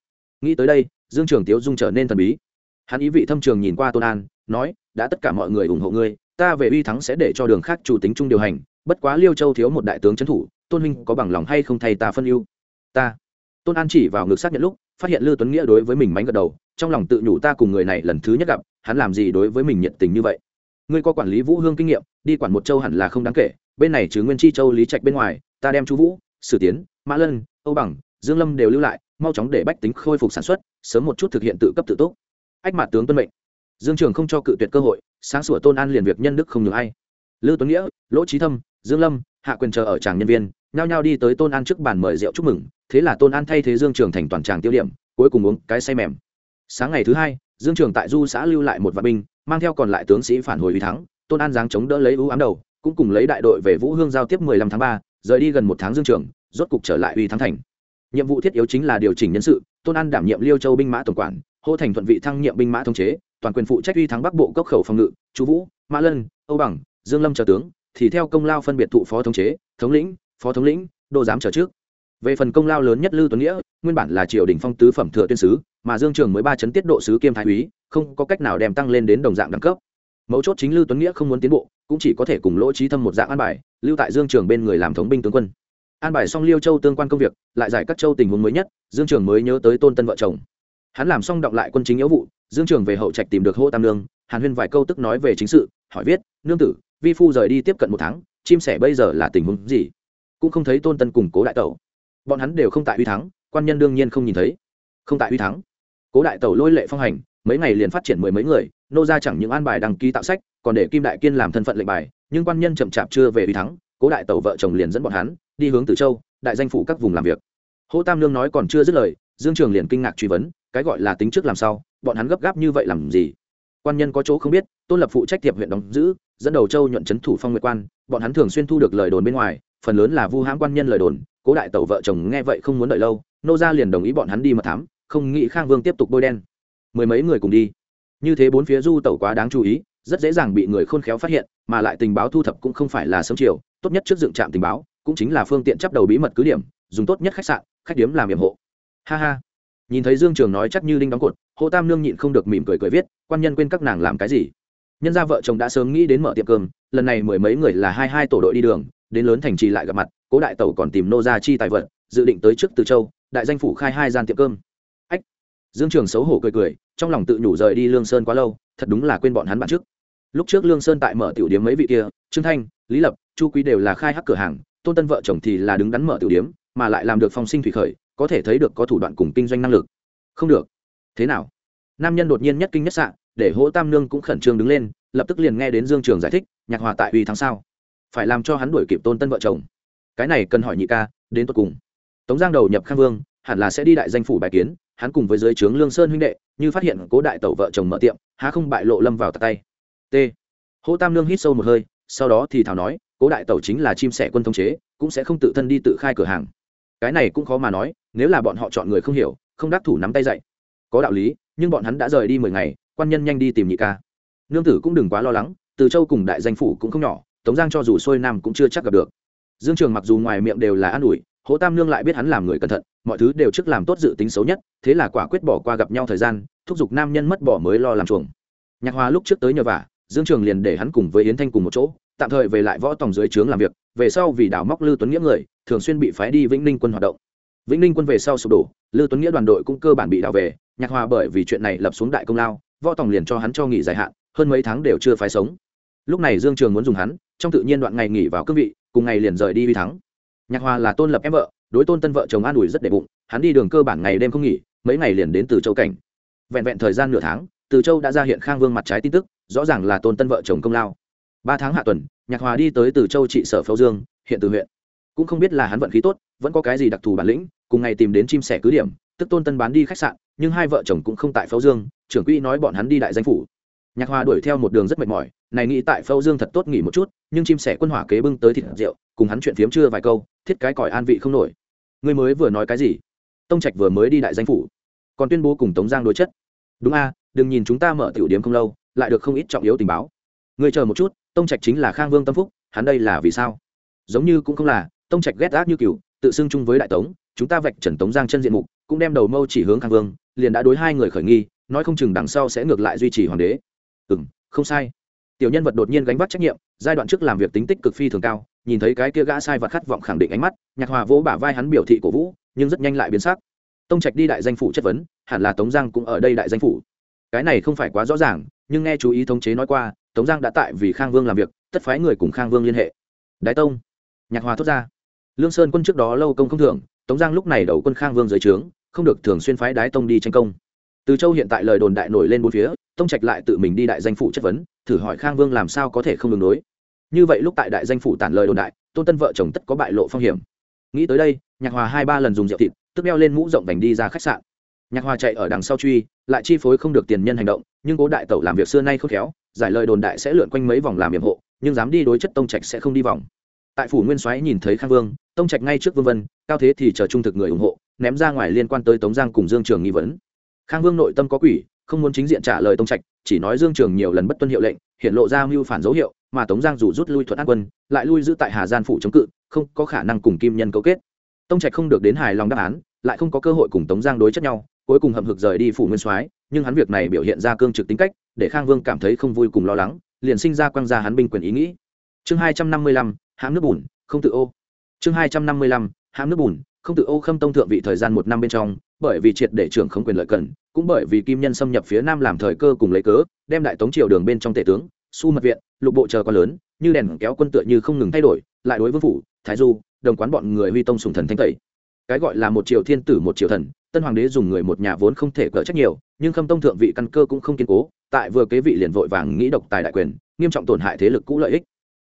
Nghĩ tới đây, dương trường tiếu dung trở nên thần bí. Hắn ý vị thâm trường nhìn qua tôn an, nói, đã tất cả mọi người ủng hộ ngươi, ta về uy thắng sẽ để cho đường khác chủ tính chung điều hành bất quá liêu châu thiếu một đại tướng trấn thủ, tôn huynh có bằng lòng hay không thay ta phân ưu? Ta. Tôn an chỉ vào ngực xác nhận lúc, phát hiện Lưu tuấn nghĩa đối với mình mánh gật đầu, trong lòng tự nhủ ta cùng người này lần thứ nhất gặp, hắn làm gì đối với mình nhiệt tình như vậy? Ngươi có quản lý vũ hương kinh nghiệm, đi quản một châu hẳn là không đáng kể, bên này chứ nguyên chi châu lý trạch bên ngoài, ta đem chú vũ, sử tiến, mã lân, âu bằng, dương lâm đều lưu lại, mau chóng để bách tính khôi phục sản xuất, sớm một chút thực hiện tự cấp tự túc. Ách mặt tướng tuân mệnh. Dương trường không cho cự tuyệt cơ hội, sáng sủa tôn an liền việc nhân đức không nhường ai. Lư tuấn nghĩa, lỗ trí thâm dương lâm hạ quyền chờ ở tràng nhân viên nhao nhao đi tới tôn an trước bàn mời rượu chúc mừng thế là tôn an thay thế dương trường thành toàn tràng tiêu điểm cuối cùng uống cái say mềm. Sáng ngày thứ hai dương trường tại du xã lưu lại một vạn binh mang theo còn lại tướng sĩ phản hồi uy thắng tôn an giáng chống đỡ lấy ưu ám đầu cũng cùng lấy đại đội về vũ hương giao tiếp 15 tháng 3, rời đi gần một tháng dương trường rốt cục trở lại uy thắng thành. Nhiệm vụ thiết yếu chính là điều chỉnh nhân sự tôn an đảm nhiệm liêu châu binh mã tổng quản hô thành thuận vị thăng nhiệm binh mã thống chế toàn quyền phụ trách uy thắng bắc bộ cốc khẩu phòng ngự chú vũ mã lân âu bằng dương lâm chờ tướng thì theo công lao phân biệt thụ phó thống chế, thống lĩnh, phó thống lĩnh, đô giám trở trước. Về phần công lao lớn nhất lưu tuấn nghĩa, nguyên bản là triều đình phong tứ phẩm thừa tuyên sứ, mà dương trường mới ba chấn tiết độ sứ kiêm thái úy, không có cách nào đem tăng lên đến đồng dạng đẳng cấp. Mấu chốt chính lưu tuấn nghĩa không muốn tiến bộ, cũng chỉ có thể cùng lỗ trí thâm một dạng an bài, lưu tại dương trường bên người làm thống binh tướng quân. An bài xong liêu châu tương quan công việc, lại giải các châu tình huống mới nhất, dương trường mới nhớ tới tôn tân vợ chồng. Hắn làm xong động lại quân chính nghĩa vụ, dương trường về hậu trạch tìm được hô tam nương, hàn huyên vài câu tức nói về chính sự, hỏi viết, nương tử vi phu rời đi tiếp cận một tháng, chim sẻ bây giờ là tình huống gì? Cũng không thấy tôn tân cùng cố đại tẩu. Bọn hắn đều không tại uy thắng, quan nhân đương nhiên không nhìn thấy. Không tại uy thắng. Cố đại tẩu lôi lệ phong hành, mấy ngày liền phát triển mười mấy người, nô ra chẳng những an bài đăng ký tạo sách, còn để kim đại kiên làm thân phận lệnh bài, nhưng quan nhân chậm chạp chưa về uy thắng, cố đại tẩu vợ chồng liền dẫn bọn hắn đi hướng từ châu, đại danh phủ các vùng làm việc. Hỗ tam lương nói còn chưa dứt lời, dương trường liền kinh ngạc truy vấn, cái gọi là tính trước làm sao, bọn hắn gấp gáp như vậy làm gì? Quan nhân có chỗ không biết, tôn lập phụ trách tiệp huyện đóng giữ, dẫn đầu châu nhuận trấn thủ phong nguyệt quan, bọn hắn thường xuyên thu được lời đồn bên ngoài, phần lớn là vu hãm quan nhân lời đồn, cố đại tẩu vợ chồng nghe vậy không muốn đợi lâu, nô gia liền đồng ý bọn hắn đi mật thám, không nghĩ khang vương tiếp tục bôi đen. Mười mấy người cùng đi. Như thế bốn phía du tẩu quá đáng chú ý, rất dễ dàng bị người khôn khéo phát hiện, mà lại tình báo thu thập cũng không phải là sớm chiều, tốt nhất trước dựng trạm tình báo, cũng chính là phương tiện chấp đầu bí mật cứ điểm, dùng tốt nhất khách sạn, khách điếm làm nhiệm hộ. Ha ha nhìn thấy dương trường nói chắc như đinh đóng cột, hồ tam nương nhịn không được mỉm cười cười viết, quan nhân quên các nàng làm cái gì? Nhân gia vợ chồng đã sớm nghĩ đến mở tiệm cơm, lần này mười mấy người là hai hai tổ đội đi đường, đến lớn thành trì lại gặp mặt, cố đại tẩu còn tìm nô gia chi tài vật, dự định tới trước từ châu, đại danh phủ khai hai gian tiệm cơm. Ách! Dương trường xấu hổ cười cười, trong lòng tự nhủ rời đi lương sơn quá lâu, thật đúng là quên bọn hắn bạn trước. Lúc trước lương sơn tại mở tiểu điếm mấy vị kia, trương thanh, lý lập, chu quý đều là khai hắc cửa hàng, tôn tân vợ chồng thì là đứng đắn mở tiểu điếm, mà lại làm được phong sinh thủy khởi có thể thấy được có thủ đoạn cùng kinh doanh năng lực. Không được. Thế nào? Nam nhân đột nhiên nhất kinh nhất sạn để hỗ tam nương cũng khẩn trương đứng lên, lập tức liền nghe đến dương trường giải thích, nhạc hòa tại uy thắng sao? Phải làm cho hắn đuổi kịp tôn tân vợ chồng. Cái này cần hỏi nhị ca, đến tột cùng. Tống giang đầu nhập khang vương, hẳn là sẽ đi đại danh phủ bài kiến, hắn cùng với dưới trướng lương sơn huynh đệ, như phát hiện cố đại tẩu vợ chồng mở tiệm, há không bại lộ lâm vào tay. T. Hỗ tam nương hít sâu một hơi, sau đó thì thảo nói, cố đại tẩu chính là chim sẻ quân thống chế, cũng sẽ không tự thân đi tự khai cửa hàng cái này cũng khó mà nói, nếu là bọn họ chọn người không hiểu, không đắc thủ nắm tay dạy. Có đạo lý, nhưng bọn hắn đã rời đi mười ngày, quan nhân nhanh đi tìm nhị ca. Nương tử cũng đừng quá lo lắng, từ châu cùng đại danh phủ cũng không nhỏ, tống giang cho dù xuôi nam cũng chưa chắc gặp được. Dương trường mặc dù ngoài miệng đều là an ủi hỗ tam nương lại biết hắn làm người cẩn thận, mọi thứ đều trước làm tốt dự tính xấu nhất, thế là quả quyết bỏ qua gặp nhau thời gian, thúc giục nam nhân mất bỏ mới lo làm chuồng. Nhạc hoa lúc trước tới nhờ vả, dương trường liền để hắn cùng với yến thanh cùng một chỗ tạm thời về lại võ tòng dưới trướng làm việc, về sau vì đảo móc lư tuấn nghĩa người, thường xuyên bị phái đi vĩnh ninh quân hoạt động. Vĩnh ninh quân về sau sụp đổ, lư tuấn nghĩa đoàn đội cũng cơ bản bị đảo về, nhạc hòa bởi vì chuyện này lập xuống đại công lao, võ tòng liền cho hắn cho nghỉ dài hạn, hơn mấy tháng đều chưa phái sống. Lúc này dương trường muốn dùng hắn, trong tự nhiên đoạn ngày nghỉ vào cương vị, cùng ngày liền rời đi vi thắng. Nhạc hòa là tôn lập em vợ, đối tôn tân vợ chồng an ủi rất đệ bụng, hắn đi đường cơ bản ngày đêm không nghỉ, mấy ngày liền đến từ châu cảnh. Vẹn vẹn thời gian nửa tháng, từ châu đã ra hiện khang vương mặt trái tin tức, rõ ràng là tôn tân vợ chồng công lao ba tháng hạ tuần, nhạc hòa đi tới từ châu trị sở phâu dương, hiện từ huyện. Cũng không biết là hắn vận khí tốt, vẫn có cái gì đặc thù bản lĩnh, cùng ngày tìm đến chim sẻ cứ điểm, tức tôn tân bán đi khách sạn, nhưng hai vợ chồng cũng không tại phâu dương, trưởng quỹ nói bọn hắn đi đại danh phủ. Nhạc hòa đuổi theo một đường rất mệt mỏi, này nghĩ tại phâu dương thật tốt nghỉ một chút, nhưng chim sẻ quân hỏa kế bưng tới thịt rượu, cùng hắn chuyện phiếm chưa vài câu, thiết cái còi an vị không nổi. Người mới vừa nói cái gì? Tông trạch vừa mới đi đại danh phủ, còn tuyên bố cùng tống giang đối chất. Đúng a, đừng nhìn chúng ta mở tiểu điếm không lâu, lại được không ít trọng yếu tình báo. Người chờ một chút tông trạch chính là khang vương tâm phúc, hắn đây là vì sao? Giống như cũng không là, tông trạch ghét ác như cựu tự xưng chung với đại tống, chúng ta vạch trần tống giang chân diện mục, cũng đem đầu mâu chỉ hướng khang vương, liền đã đối hai người khởi nghi, nói không chừng đằng sau sẽ ngược lại duy trì hoàng đế. Ừ m không sai. Tiểu nhân vật đột nhiên gánh vác trách nhiệm, giai đoạn trước làm việc tính tích cực phi thường cao, nhìn thấy cái kia gã sai và khát vọng khẳng định ánh mắt, nhạc hòa vỗ bả vai hắn biểu thị cổ vũ, nhưng rất nhanh lại biến sắc. Tông trạch đi đại danh phủ chất vấn, hẳn là tống giang cũng ở đây đại danh phủ. Cái này không phải quá rõ ràng, nhưng nghe chú ý thống chế nói qua tống giang đã tại vì khang vương làm việc, tất phái người cùng khang vương liên hệ. Đái tông. Nhạc hòa thốt ra. Lương sơn quân trước đó lâu công không thưởng, tống giang lúc này đầu quân khang vương dưới trướng, không được thường xuyên phái đái tông đi tranh công. Từ châu hiện tại lời đồn đại nổi lên bốn phía, tông trạch lại tự mình đi đại danh phủ chất vấn, thử hỏi khang vương làm sao có thể không đường đối. Như vậy lúc tại đại danh phủ tản lời đồn đại, tôn tân vợ chồng tất có bại lộ phong hiểm. Nghĩ tới đây, nhạc hòa hai ba lần dùng rượu thịt, tức đeo lên mũ rộng vành đi ra khách sạn. Nhạc hòa chạy ở đằng sau truy, lại chi phối không được tiền nhân hành động nhưng cố đại tẩu làm việc xưa nay không khéo, giải lời đồn đại sẽ lượn quanh mấy vòng làm nhiệm hộ, nhưng dám đi đối chất tông trạch sẽ không đi vòng. Tại phủ nguyên soái nhìn thấy khang vương, tông trạch ngay trước vương vân, cao thế thì chờ trung thực người ủng hộ, ném ra ngoài liên quan tới tống giang cùng dương trường nghi vấn. Khang vương nội tâm có quỷ, không muốn chính diện trả lời tông trạch, chỉ nói dương trường nhiều lần bất tuân hiệu lệnh, hiện lộ ra mưu phản dấu hiệu, mà tống giang dù rút lui thuận an quân, lại lui giữ tại hà gian phủ chống cự, không có khả năng cùng kim nhân cấu kết. Tông trạch không được đến hài lòng đáp án, lại không có cơ hội cùng tống giang đối chất nhau, cuối cùng hậm hực rời đi phủ nguyên soái nhưng hắn việc này biểu hiện ra cương trực tính cách, để khang vương cảm thấy không vui cùng lo lắng, liền sinh ra quăng ra hắn binh quyền ý nghĩ. Chương hai trăm năm mươi lăm, hãm nước bùn, không tự ô. Chương hai trăm năm mươi lăm, hãm nước bùn, không tự ô khâm tông thượng vị thời gian một năm bên trong, bởi vì triệt để trưởng không quyền lợi cần cũng bởi vì kim nhân xâm nhập phía nam làm thời cơ cùng lấy cớ, đem đại tống triều đường bên trong tể tướng, su mật viện, lục bộ chờ quá lớn, như đèn kéo quân tựa như không ngừng thay đổi, lại đối vương phủ, thái du, đồng quán bọn người huy tông sùng thần thanh tẩy. Cái gọi là một triều thiên tử một triều thần tân hoàng đế dùng người một nhà vốn không thể cỡ trách nhiều, nhưng khâm tông thượng vị căn cơ cũng không kiên cố, tại vừa kế vị liền vội vàng nghĩ độc tài đại quyền, nghiêm trọng tổn hại thế lực cũ lợi ích.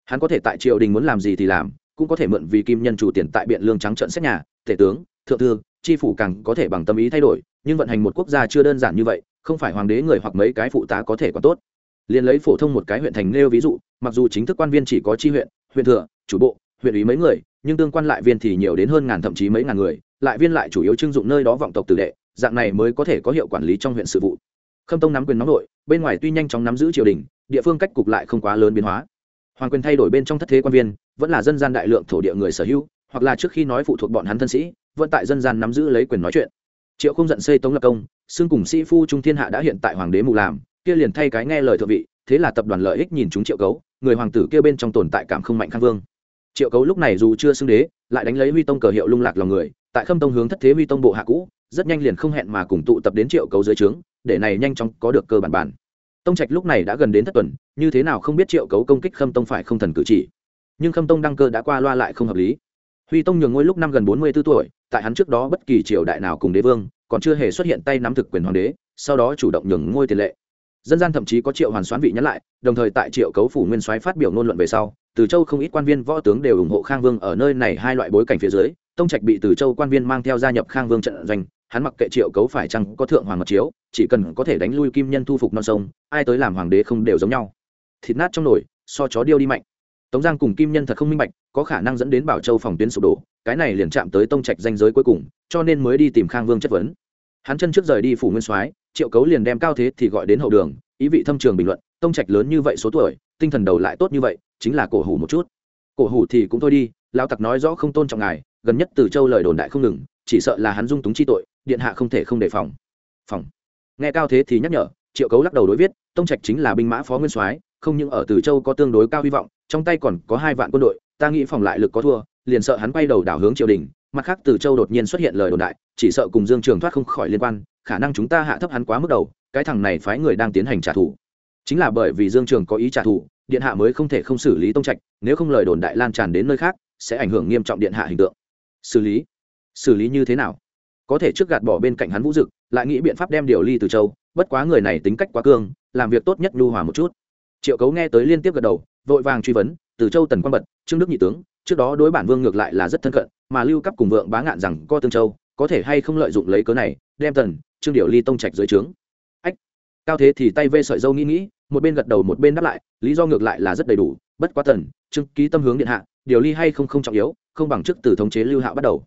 Hắn có thể tại triều đình muốn làm gì thì làm, cũng có thể mượn vì kim nhân chủ tiền tại biện lương trắng trận xét nhà, tể tướng, thượng thư, tri phủ càng có thể bằng tâm ý thay đổi, nhưng vận hành một quốc gia chưa đơn giản như vậy, không phải hoàng đế người hoặc mấy cái phụ tá có thể còn tốt. Liền lấy phổ thông một cái huyện thành nêu ví dụ, mặc dù chính thức quan viên chỉ có tri huyện huyện thừa, chủ bộ, huyện ủy mấy người, nhưng tương quan lại viên thì nhiều đến hơn ngàn thậm chí mấy ngàn người lại viên lại chủ yếu trưng dụng nơi đó vọng tộc tử đệ, dạng này mới có thể có hiệu quản lý trong huyện sự vụ. Khâm tông nắm quyền nóng nội bên ngoài tuy nhanh chóng nắm giữ triều đình, địa phương cách cục lại không quá lớn biến hóa. Hoàng quyền thay đổi bên trong thất thế quan viên, vẫn là dân gian đại lượng thổ địa người sở hữu, hoặc là trước khi nói phụ thuộc bọn hắn thân sĩ, vẫn tại dân gian nắm giữ lấy quyền nói chuyện. Triệu không giận xây tống lập công, xưng cùng sĩ phu trung thiên hạ đã hiện tại hoàng đế mù làm, kia liền thay cái nghe lời thượng vị, thế là tập đoàn lợi ích nhìn chúng triệu cấu, người hoàng tử kia bên trong tồn tại cảm không mạnh khang vương. Triệu cấu lúc này dù chưa xưng đế, lại đánh lấy huy tông cờ hiệu lung lạc lòng người tại khâm tông hướng thất thế huy tông bộ hạ cũ, rất nhanh liền không hẹn mà cùng tụ tập đến triệu cấu dưới trướng, để này nhanh chóng có được cơ bản bản. Tông trạch lúc này đã gần đến thất tuần, như thế nào không biết triệu cấu công kích khâm tông phải không thần cử chỉ. Nhưng khâm tông đăng cơ đã qua loa lại không hợp lý. Huy tông nhường ngôi lúc năm gần bốn mươi b ố tuổi, tại hắn trước đó bất kỳ triều đại nào cùng đế vương, còn chưa hề xuất hiện tay nắm thực quyền hoàng đế, sau đó chủ động nhường ngôi tiền lệ. Dân gian thậm chí có triệu hoàn xoán vị nhắc lại, đồng thời tại triệu cấu phủ nguyên soái phát biểu ngôn luận về sau, từ châu không ít quan viên võ tướng đều ủng hộ khang vương ở nơi này hai loại bối cảnh phía dưới tông trạch bị từ châu quan viên mang theo gia nhập khang vương trận doanh, hắn mặc kệ triệu cấu phải chăng có thượng hoàng mật chiếu, chỉ cần có thể đánh lui kim nhân thu phục non sông, ai tới làm hoàng đế không đều giống nhau. Thịt nát trong nồi, so chó điêu đi mạnh. Tống giang cùng kim nhân thật không minh bạch, có khả năng dẫn đến bảo châu phòng tuyến sụp đổ, cái này liền chạm tới tông trạch danh giới cuối cùng, cho nên mới đi tìm khang vương chất vấn. Hắn chân trước rời đi phủ nguyên soái, triệu cấu liền đem cao thế thì gọi đến hậu đường, ý vị thâm trường bình luận, tông trạch lớn như vậy số tuổi, tinh thần đầu lại tốt như vậy, chính là cổ hủ một chút. Cổ hủ thì cũng thôi đi, lão tặc nói rõ không tôn trọng ngài gần nhất từ châu lời đồn đại không ngừng, chỉ sợ là hắn dung túng chi tội, điện hạ không thể không đề phòng. Phòng. Nghe cao thế thì nhắc nhở, triệu cấu lắc đầu đối viết, tông trạch chính là binh mã phó nguyên soái, không những ở từ châu có tương đối cao hy vọng, trong tay còn có hai vạn quân đội, ta nghĩ phòng lại lực có thua, liền sợ hắn quay đầu đảo hướng triều đình, mặt khác từ châu đột nhiên xuất hiện lời đồn đại, chỉ sợ cùng dương trường thoát không khỏi liên quan, khả năng chúng ta hạ thấp hắn quá mức đầu, cái thằng này phái người đang tiến hành trả thù. Chính là bởi vì dương trường có ý trả thù, điện hạ mới không thể không xử lý tông trạch, nếu không lời đồn đại lan tràn đến nơi khác, sẽ ảnh hưởng nghiêm trọng điện hạ hình tượng xử lý. Xử lý như thế nào? Có thể trước gạt bỏ bên cạnh hắn vũ dực, lại nghĩ biện pháp đem điều ly từ châu. Bất quá người này tính cách quá cương, làm việc tốt nhất lưu hòa một chút. Triệu cấu nghe tới liên tiếp gật đầu, vội vàng truy vấn, từ châu tần quang bật, trương đức nhị tướng, trước đó đối bản vương ngược lại là rất thân cận, mà lưu cấp cùng vượng bá ngạn rằng co tương châu, có thể hay không lợi dụng lấy cớ này, đem tần, trương điều ly tông trạch dưới trướng? Ách. Cao thế thì tay vê sợi dâu nghĩ nghĩ, một bên gật đầu một bên đáp lại, lý do ngược lại là rất đầy đủ, bất quá tần, trương ký tâm hướng điện hạ, điều ly hay không không trọng yếu không bằng trước từ thống chế lưu hạo bắt đầu.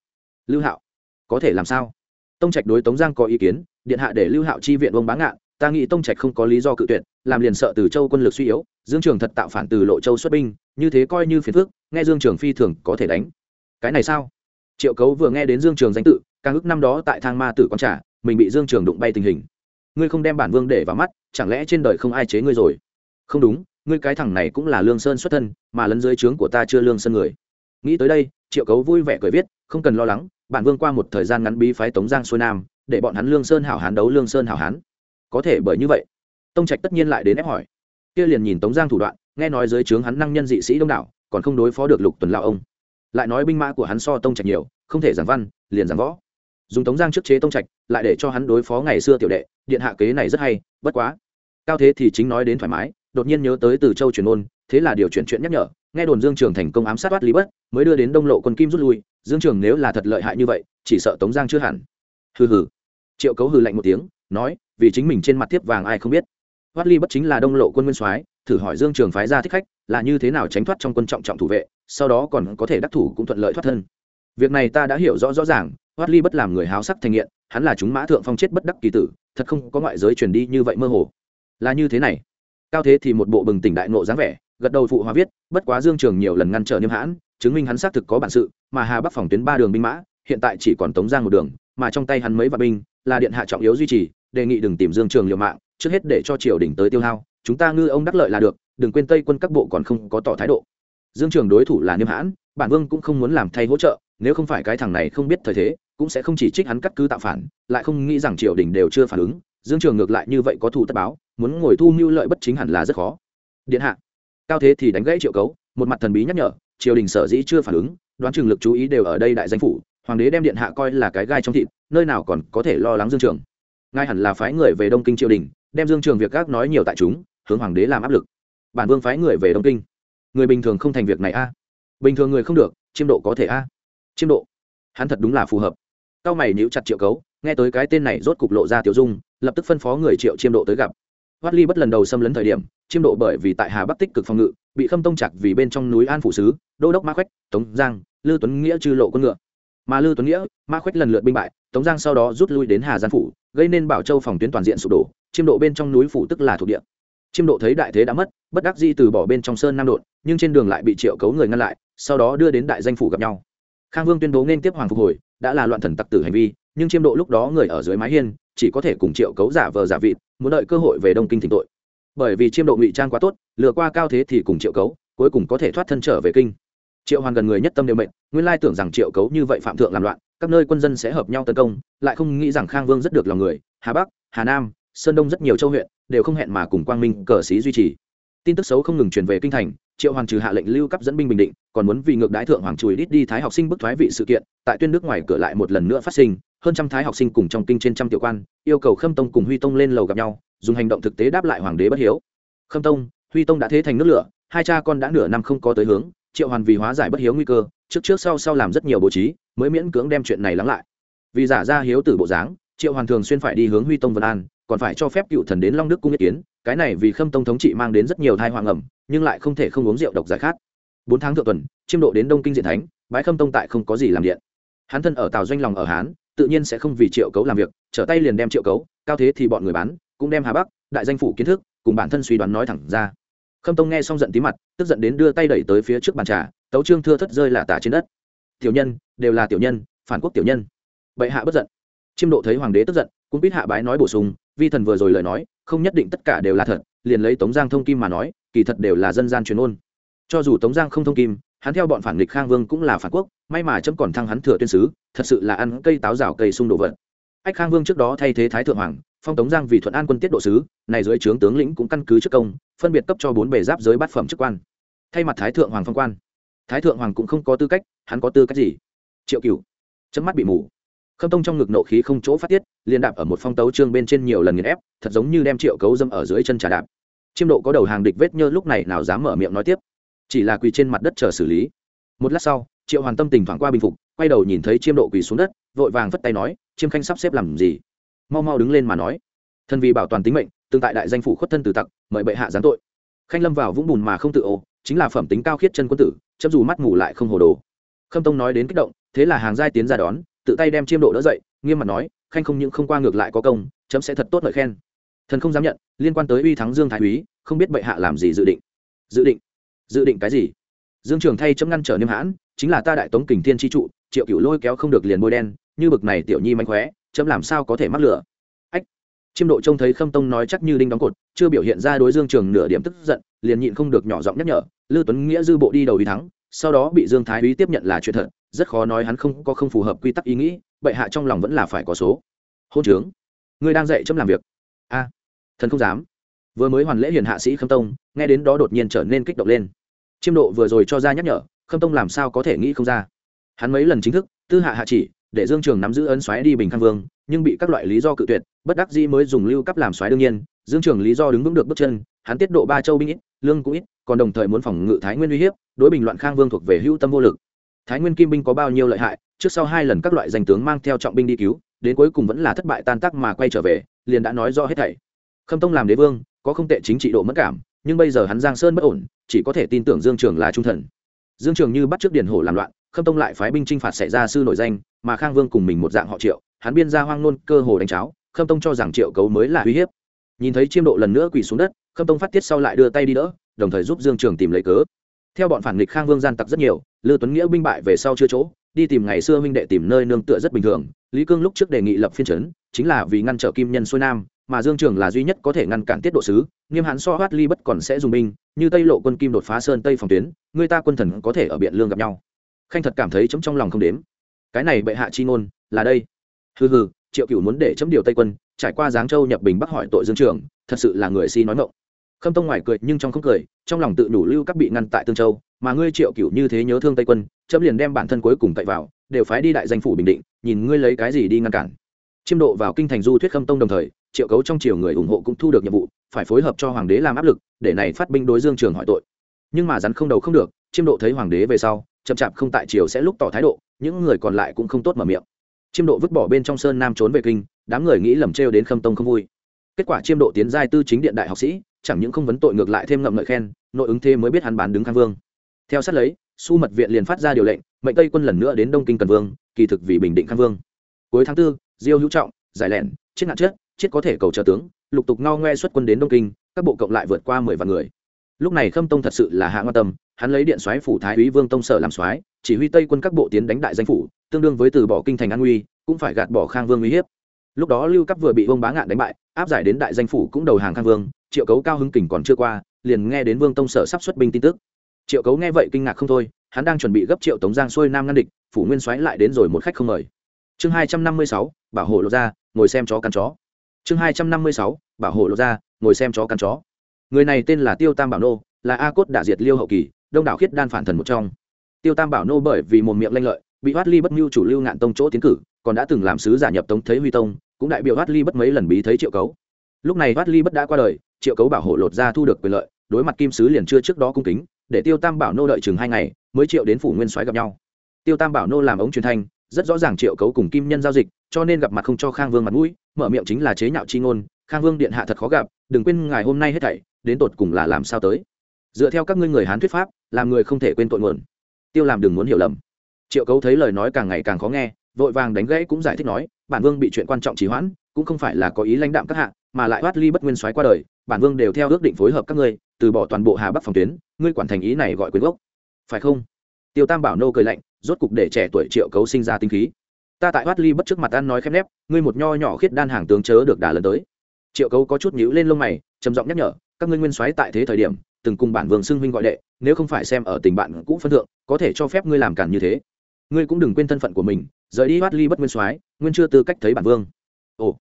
Lưu hạo, có thể làm sao? Tông trạch đối tống giang có ý kiến, điện hạ để lưu hạo chi viện ông bá ngạn, ta nghĩ tông trạch không có lý do cự tuyệt, làm liền sợ từ châu quân lực suy yếu, dương trường thật tạo phản từ lộ châu xuất binh, như thế coi như phiền phước nghe dương trường phi thường có thể đánh. Cái này sao? Triệu cấu vừa nghe đến dương trường danh tự, càng ức năm đó tại thang ma tử con trả mình bị dương trường đụng bay tình hình. Ngươi không đem bản vương để vào mắt, chẳng lẽ trên đời không ai chế ngươi rồi? Không đúng, ngươi cái thằng này cũng là lương sơn xuất thân, mà lấn dưới trướng của ta chưa lương sơn người. Nghĩ tới đây triệu cấu vui vẻ cười viết, không cần lo lắng bản vương qua một thời gian ngắn bí phái tống giang xuôi nam, để bọn hắn lương sơn hảo hán đấu lương sơn hảo hán. Có thể bởi như vậy, tông trạch tất nhiên lại đến ép hỏi. Kia liền nhìn tống giang thủ đoạn, nghe nói dưới trướng hắn năng nhân dị sĩ đông đảo, còn không đối phó được lục tuần lao ông. Lại nói binh mã của hắn so tông trạch nhiều, không thể giảng văn, liền giảng võ. Dùng tống giang trước chế tông trạch, lại để cho hắn đối phó ngày xưa tiểu đệ, điện hạ kế này rất hay, bất quá. Cao thế thì chính nói đến thoải mái, đột nhiên nhớ tới từ châu truyền ôn, thế là điều chuyển chuyện nhắc nhở nghe đồn dương trường thành công ám sát bắt lý bất, mới đưa đến đông lộ quân kim rút lui, dương trường nếu là thật lợi hại như vậy, chỉ sợ tống giang chưa hẳn. Hừ hừ. Triệu cấu hừ lạnh một tiếng, nói, vì chính mình trên mặt tiếp vàng ai không biết. Hoát lý bất chính là đông lộ quân nguyên soái, thử hỏi dương trường phái ra thích khách, là như thế nào tránh thoát trong quân trọng trọng thủ vệ, sau đó còn có thể đắc thủ cũng thuận lợi thoát thân. Việc này ta đã hiểu rõ rõ ràng hoát lý bất làm người háo sắc thành nghiện, hắn là chúng mã thượng phong chết bất đắc kỳ tử, thật không có ngoại giới truyền đi như vậy mơ hồ. Là như thế này. Cao thế thì một bộ bừng tỉnh đại nộ dáng vẻ gật đầu phụ hòa viết, bất quá dương trường nhiều lần ngăn trở niêm hãn, chứng minh hắn xác thực có bản sự, mà hà bắc phòng tuyến ba đường binh mã, hiện tại chỉ còn tống giang một đường, mà trong tay hắn mấy vạn binh, là điện hạ trọng yếu duy trì, đề nghị đừng tìm dương trường liều mạng, trước hết để cho triều đình tới tiêu hao, chúng ta ngư ông đắc lợi là được, đừng quên tây quân các bộ còn không có tỏ thái độ. Dương trường đối thủ là niêm hãn, bản vương cũng không muốn làm thay hỗ trợ, nếu không phải cái thằng này không biết thời thế, cũng sẽ không chỉ trích hắn cắt cứ tạo phản, lại không nghĩ rằng triều đình đều chưa phản ứng. Dương trường ngược lại như vậy có thủ tất báo, muốn ngồi thu mưu lợi bất chính hẳn là rất khó. Điện hạ cao thế thì đánh gãy triệu cấu, một mặt thần bí nhắc nhở, triều đình sở dĩ chưa phản ứng, đoán chừng lực chú ý đều ở đây đại danh phủ, hoàng đế đem điện hạ coi là cái gai trong thịt, nơi nào còn có thể lo lắng dương trường. Ngay hẳn là phái người về đông kinh triều đình, đem dương trường việc các nói nhiều tại chúng, hướng hoàng đế làm áp lực. Bản vương phái người về đông kinh. Người bình thường không thành việc này a. Bình thường người không được, chiêm độ có thể a. Chiêm độ. Hắn thật đúng là phù hợp. Cao mày níu chặt triệu cấu, nghe tới cái tên này rốt cục lộ ra tiểu dung, lập tức phân phó người triệu chiêm độ tới gặp. Hoát Ly bất lần đầu xâm lấn thời điểm, chiêm độ bởi vì tại Hà Bắc tích cực phòng ngự, bị Khâm Tông chặt vì bên trong núi An phủ sứ, Đô đốc Ma Khoách, Tống Giang, Lư Tuấn Nghĩa chư lộ quân ngựa. Mà Lư Tuấn Nghĩa, Ma Khoách lần lượt binh bại, Tống Giang sau đó rút lui đến Hà Giang phủ, gây nên Bảo Châu phòng tuyến toàn diện sụp đổ, chiêm độ bên trong núi phủ tức là thuộc địa. Chiêm độ thấy đại thế đã mất, bất đắc dĩ từ bỏ bên trong sơn nam đột, nhưng trên đường lại bị Triệu Cấu người ngăn lại, sau đó đưa đến đại danh phủ gặp nhau. Khang Vương tuyên bố nên tiếp hoàng phục hồi, đã là loạn thần tặc tử hành vi, nhưng chiêm độ lúc đó người ở dưới mái hiên chỉ có thể cùng triệu cấu giả vờ giả vịt, muốn đợi cơ hội về đông kinh thỉnh tội. Bởi vì chiêm độ ngụy trang quá tốt, lừa qua cao thế thì cùng triệu cấu, cuối cùng có thể thoát thân trở về kinh. Triệu hoàn gần người nhất tâm đều mệnh, nguyên lai tưởng rằng triệu cấu như vậy phạm thượng làm loạn, các nơi quân dân sẽ hợp nhau tấn công, lại không nghĩ rằng khang vương rất được lòng người. Hà bắc, hà nam, sơn đông rất nhiều châu huyện, đều không hẹn mà cùng quang minh cờ sĩ duy trì tin tức xấu không ngừng truyền về kinh thành, triệu hoàng trừ hạ lệnh lưu cấp dẫn binh bình định, còn muốn vì ngược đái thượng hoàng chùi đít đi thái học sinh bức thoái vị sự kiện, tại tuyên nước ngoài cửa lại một lần nữa phát sinh, hơn trăm thái học sinh cùng trong kinh trên trăm tiểu quan, yêu cầu khâm tông cùng huy tông lên lầu gặp nhau, dùng hành động thực tế đáp lại hoàng đế bất hiếu. Khâm tông, huy tông đã thế thành nước lửa, hai cha con đã nửa năm không có tới hướng, triệu hoàn vì hóa giải bất hiếu nguy cơ, trước trước sau sau làm rất nhiều bố trí, mới miễn cưỡng đem chuyện này lắng lại. Vì giả ra hiếu tử bộ dáng, triệu hoàn thường xuyên phải đi hướng huy tông vân an còn phải cho phép cựu thần đến long đức cung ý kiến, cái này vì khâm tông thống trị mang đến rất nhiều thai hoàng ẩm nhưng lại không thể không uống rượu độc giải khát. Bốn tháng thượng tuần, chiêm độ đến đông kinh diện thánh bãi khâm tông tại không có gì làm điện. Hắn thân ở tàu doanh lòng ở hán, tự nhiên sẽ không vì triệu cấu làm việc, trở tay liền đem triệu cấu, cao thế thì bọn người bán, cũng đem hà bắc, đại danh phủ kiến thức, cùng bản thân suy đoán nói thẳng ra. Khâm tông nghe xong giận tí mặt, tức giận đến đưa tay đẩy tới phía trước bàn trà, tấu trương thưa thất rơi là tả trên đất. Tiểu nhân, đều là tiểu nhân, phản quốc tiểu nhân. Bệ hạ bất giận. Chiêm độ thấy hoàng đế tức giận, cũng biết hạ bái nói bổ sung vi thần vừa rồi lời nói, không nhất định tất cả đều là thật, liền lấy tống giang thông kim mà nói, kỳ thật đều là dân gian truyền ôn. Cho dù tống giang không thông kim, hắn theo bọn phản nghịch khang vương cũng là phản quốc, may mà chấm còn thăng hắn thừa tuyên sứ, thật sự là ăn cây táo rào cây sung đồ vật. Ách khang vương trước đó thay thế thái thượng hoàng, phong tống giang vì thuận an quân tiết độ sứ, này dưới trướng tướng lĩnh cũng căn cứ chức công, phân biệt cấp cho bốn bề giáp giới bát phẩm chức quan. Thay mặt thái thượng hoàng phong quan, thái thượng hoàng cũng không có tư cách, hắn có tư cách gì? Triệu cửu, chấm mắt bị mù. Khâm tông trong ngực nộ khí không chỗ phát tiết liên đạp ở một phong tấu trương bên trên nhiều lần nghiền ép, thật giống như đem triệu cấu dâm ở dưới chân trà đạp. Chiêm độ có đầu hàng địch vết nhơ lúc này nào dám mở miệng nói tiếp. Chỉ là quỳ trên mặt đất chờ xử lý. Một lát sau, triệu hoàn tâm tình thoảng qua bình phục, quay đầu nhìn thấy chiêm độ quỳ xuống đất, vội vàng vất tay nói, chiêm khanh sắp xếp làm gì? Mau mau đứng lên mà nói. Thân vì bảo toàn tính mệnh, tương tại đại danh phủ khuất thân từ tặc, mời bệ hạ giáng tội. Khanh lâm vào vũng bùn mà không tự ô, chính là phẩm tính cao khiết chân quân tử chấp dù mắt ngủ lại không hồ đồ. Khâm tông nói đến kích động, thế là hàng giai tiến ra đón, tự tay đem chiêm độ đỡ dậy, nghiêm mặt nói khanh không những không qua ngược lại có công, chấm sẽ thật tốt lời khen. Thần không dám nhận, liên quan tới uy thắng dương thái úy, không biết bệ hạ làm gì dự định. Dự định? Dự định cái gì? Dương trường thay chấm ngăn trở niêm hãn, chính là ta đại tống kình thiên tri trụ, triệu cựu lôi kéo không được liền bôi đen, như bực này tiểu nhi mánh khóe, chấm làm sao có thể mắc lửa? Ách! Chiêm độ trông thấy khâm tông nói chắc như đinh đóng cột, chưa biểu hiện ra đối dương trường nửa điểm tức giận, liền nhịn không được nhỏ giọng nhắc nhở lưu tuấn nghĩa dư bộ đi đầu uy thắng, sau đó bị dương thái úy tiếp nhận là chuyện thật, rất khó nói hắn không có không phù hợp quy tắc ý nghĩ bệ hạ trong lòng vẫn là phải có số. Hôn trướng. Ngươi đang dạy chấm làm việc. A, thần không dám. Vừa mới hoàn lễ hiền hạ sĩ khâm tông, nghe đến đó đột nhiên trở nên kích động lên. Chiêm độ vừa rồi cho ra nhắc nhở, khâm tông làm sao có thể nghĩ không ra. Hắn mấy lần chính thức, tư hạ hạ chỉ, để dương trường nắm giữ ấn xoáy đi bình khang vương, nhưng bị các loại lý do cự tuyệt, bất đắc dĩ mới dùng lưu cấp làm xoáy đương nhiên. Dương trường lý do đứng vững được bước chân, hắn tiết độ ba châu binh ít, lương cũng ít, còn đồng thời muốn phòng ngự thái nguyên uy hiếp, đối bình loạn khang vương thuộc về hữu tâm vô lực. Thái nguyên kim binh có bao nhiêu lợi hại trước sau hai lần các loại danh tướng mang theo trọng binh đi cứu, đến cuối cùng vẫn là thất bại tan tác mà quay trở về, liền đã nói rõ hết thảy. Khâm tông làm đế vương, có không tệ chính trị độ mất cảm, nhưng bây giờ hắn giang sơn bất ổn, chỉ có thể tin tưởng dương trường là trung thần. Dương trường như bắt trước điển hổ làm loạn, khâm tông lại phái binh chinh phạt xảy ra sư nổi danh, mà khang vương cùng mình một dạng họ triệu, hắn biên ra hoang nôn, cơ hồ đánh cháo, khâm tông cho rằng triệu cấu mới là uy hiếp. Nhìn thấy chiêm độ lần nữa quỳ xuống đất, khâm tông phát tiết sau lại đưa tay đi đỡ, đồng thời giúp dương trường tìm lấy cớ. Theo bọn phản nghịch khang vương gian tặc rất nhiều, lư tuấn nghĩa binh bại về sau chưa chỗ đi tìm ngày xưa huynh đệ tìm nơi nương tựa rất bình thường. Lý cương lúc trước đề nghị lập phiên trấn chính là vì ngăn trở kim nhân xuôi nam, mà dương trường là duy nhất có thể ngăn cản tiết độ sứ. Nghiêm hãn so hoát ly bất còn sẽ dùng binh, như tây lộ quân kim đột phá sơn tây phòng tuyến, người ta quân thần có thể ở biện lương gặp nhau. Khanh thật cảm thấy chấm trong lòng không đếm. Cái này bệ hạ chi ngôn, là đây. Hừ hừ, triệu cửu muốn để chấm điều tây quân, trải qua giáng châu nhập bình bắc hỏi tội dương trường, thật sự là người si nói ngộng khâm tông ngoài cười nhưng trong không cười, trong lòng tự đủ lưu các bị ngăn tại tương châu mà ngươi triệu cửu như thế nhớ thương tây quân, chấm liền đem bản thân cuối cùng cậy vào, đều phái đi đại danh phủ bình định, nhìn ngươi lấy cái gì đi ngăn cản. Chiêm độ vào kinh thành du thuyết khâm tông đồng thời, triệu cấu trong triều người ủng hộ cũng thu được nhiệm vụ, phải phối hợp cho hoàng đế làm áp lực, để này phát binh đối dương trường hỏi tội. Nhưng mà rắn không đầu không được, chiêm độ thấy hoàng đế về sau, chậm chạp không tại triều sẽ lúc tỏ thái độ, những người còn lại cũng không tốt mở miệng. Chiêm độ vứt bỏ bên trong sơn nam trốn về kinh, đám người nghĩ lầm trêu đến khâm tông không vui. Kết quả chiêm độ tiến giai tư chính điện đại học sĩ, chẳng những không vấn tội ngược lại thêm ngậm ngợi khen, nội ứng thế mới biết hắn bán đứng khang vương theo sát lấy, su mật viện liền phát ra điều lệnh, mệnh tây quân lần nữa đến đông kinh cần vương, kỳ thực vì bình định khang vương. Cuối tháng tư, diêu hữu trọng, giải lẻn chết nạn chết chết có thể cầu trợ tướng, lục tục ngao ngoe xuất quân đến đông kinh, các bộ cộng lại vượt qua mười vạn người. Lúc này khâm tông thật sự là hạ ngoan tâm, hắn lấy điện soái phủ thái úy vương tông sở làm soái, chỉ huy tây quân các bộ tiến đánh đại danh phủ, tương đương với từ bỏ kinh thành an nguy, cũng phải gạt bỏ khang vương uy hiếp. Lúc đó lưu cấp vừa bị vương bá ngạn đánh bại, áp giải đến đại danh phủ cũng đầu hàng khang vương, triệu cấu cao hứng kình còn chưa qua, liền nghe đến vương tông sở sắp xuất binh tin tức triệu cấu nghe vậy kinh ngạc không thôi, hắn đang chuẩn bị gấp triệu tống giang xuôi nam ngăn địch, phủ nguyên soái lại đến rồi một khách không mời. Chương hai trăm năm mươi sáu, bảo hộ lộ ra ngồi xem chó cắn chó. Chương hai trăm năm mươi sáu, bảo hộ lộ ra ngồi xem chó cắn chó. Người này tên là tiêu tam bảo nô, là a cốt đả diệt liêu hậu kỳ, đông đảo khiết đan phản thần một trong. Tiêu tam bảo nô bởi vì một miệng lanh lợi, bị hoát ly bất mưu chủ lưu ngạn tông chỗ tiến cử, còn đã từng làm sứ giả nhập tống thấy huy tông, cũng đại biểu hoát ly bất mấy lần bí thấy triệu cấu. Lúc này hoát ly bất đã qua đời, triệu cấu bảo hộ lột ra thu được quyền lợi, đối mặt kim sứ liền chưa trước đó cung kính để tiêu tam bảo nô đợi chừng hai ngày, mới triệu đến phủ nguyên soái gặp nhau. Tiêu tam bảo nô làm ống truyền thanh, rất rõ ràng triệu cấu cùng kim nhân giao dịch, cho nên gặp mặt không cho khang vương mặt mũi, mở miệng chính là chế nhạo chi ngôn, khang vương điện hạ thật khó gặp, đừng quên ngài hôm nay hết thảy, đến tột cùng là làm sao tới? Dựa theo các ngươi người hán thuyết pháp, làm người không thể quên tội nguồn. Tiêu làm đừng muốn hiểu lầm. Triệu cấu thấy lời nói càng ngày càng khó nghe, vội vàng đánh gãy cũng giải thích nói, bản vương bị chuyện quan trọng trì hoãn, cũng không phải là có ý lãnh đạm các hạ, mà lại thoát ly bất nguyên soái qua đời, bản vương đều theo ước định phối hợp các ngươi từ bỏ toàn bộ hà bắc phòng tuyến, ngươi quản thành ý này gọi quyền gốc. Phải không? Tiêu tam bảo nô cười lạnh, rốt cục để trẻ tuổi triệu cấu sinh ra tinh khí. Ta tại hoát ly bất trước mặt ăn nói khép nép, ngươi một nho nhỏ khiết đan hàng tướng chớ được đà lần tới. Triệu cấu có chút nhíu lên lông mày, trầm giọng nhắc nhở, các ngươi nguyên soái tại thế thời điểm, từng cùng bản vương xưng huynh gọi đệ, nếu không phải xem ở tình bạn cũ phân thượng, có thể cho phép ngươi làm cản như thế. Ngươi cũng đừng quên thân phận của mình, rời đi hoát ly bất nguyên soái, nguyên chưa tư cách thấy bản vương. Ồ,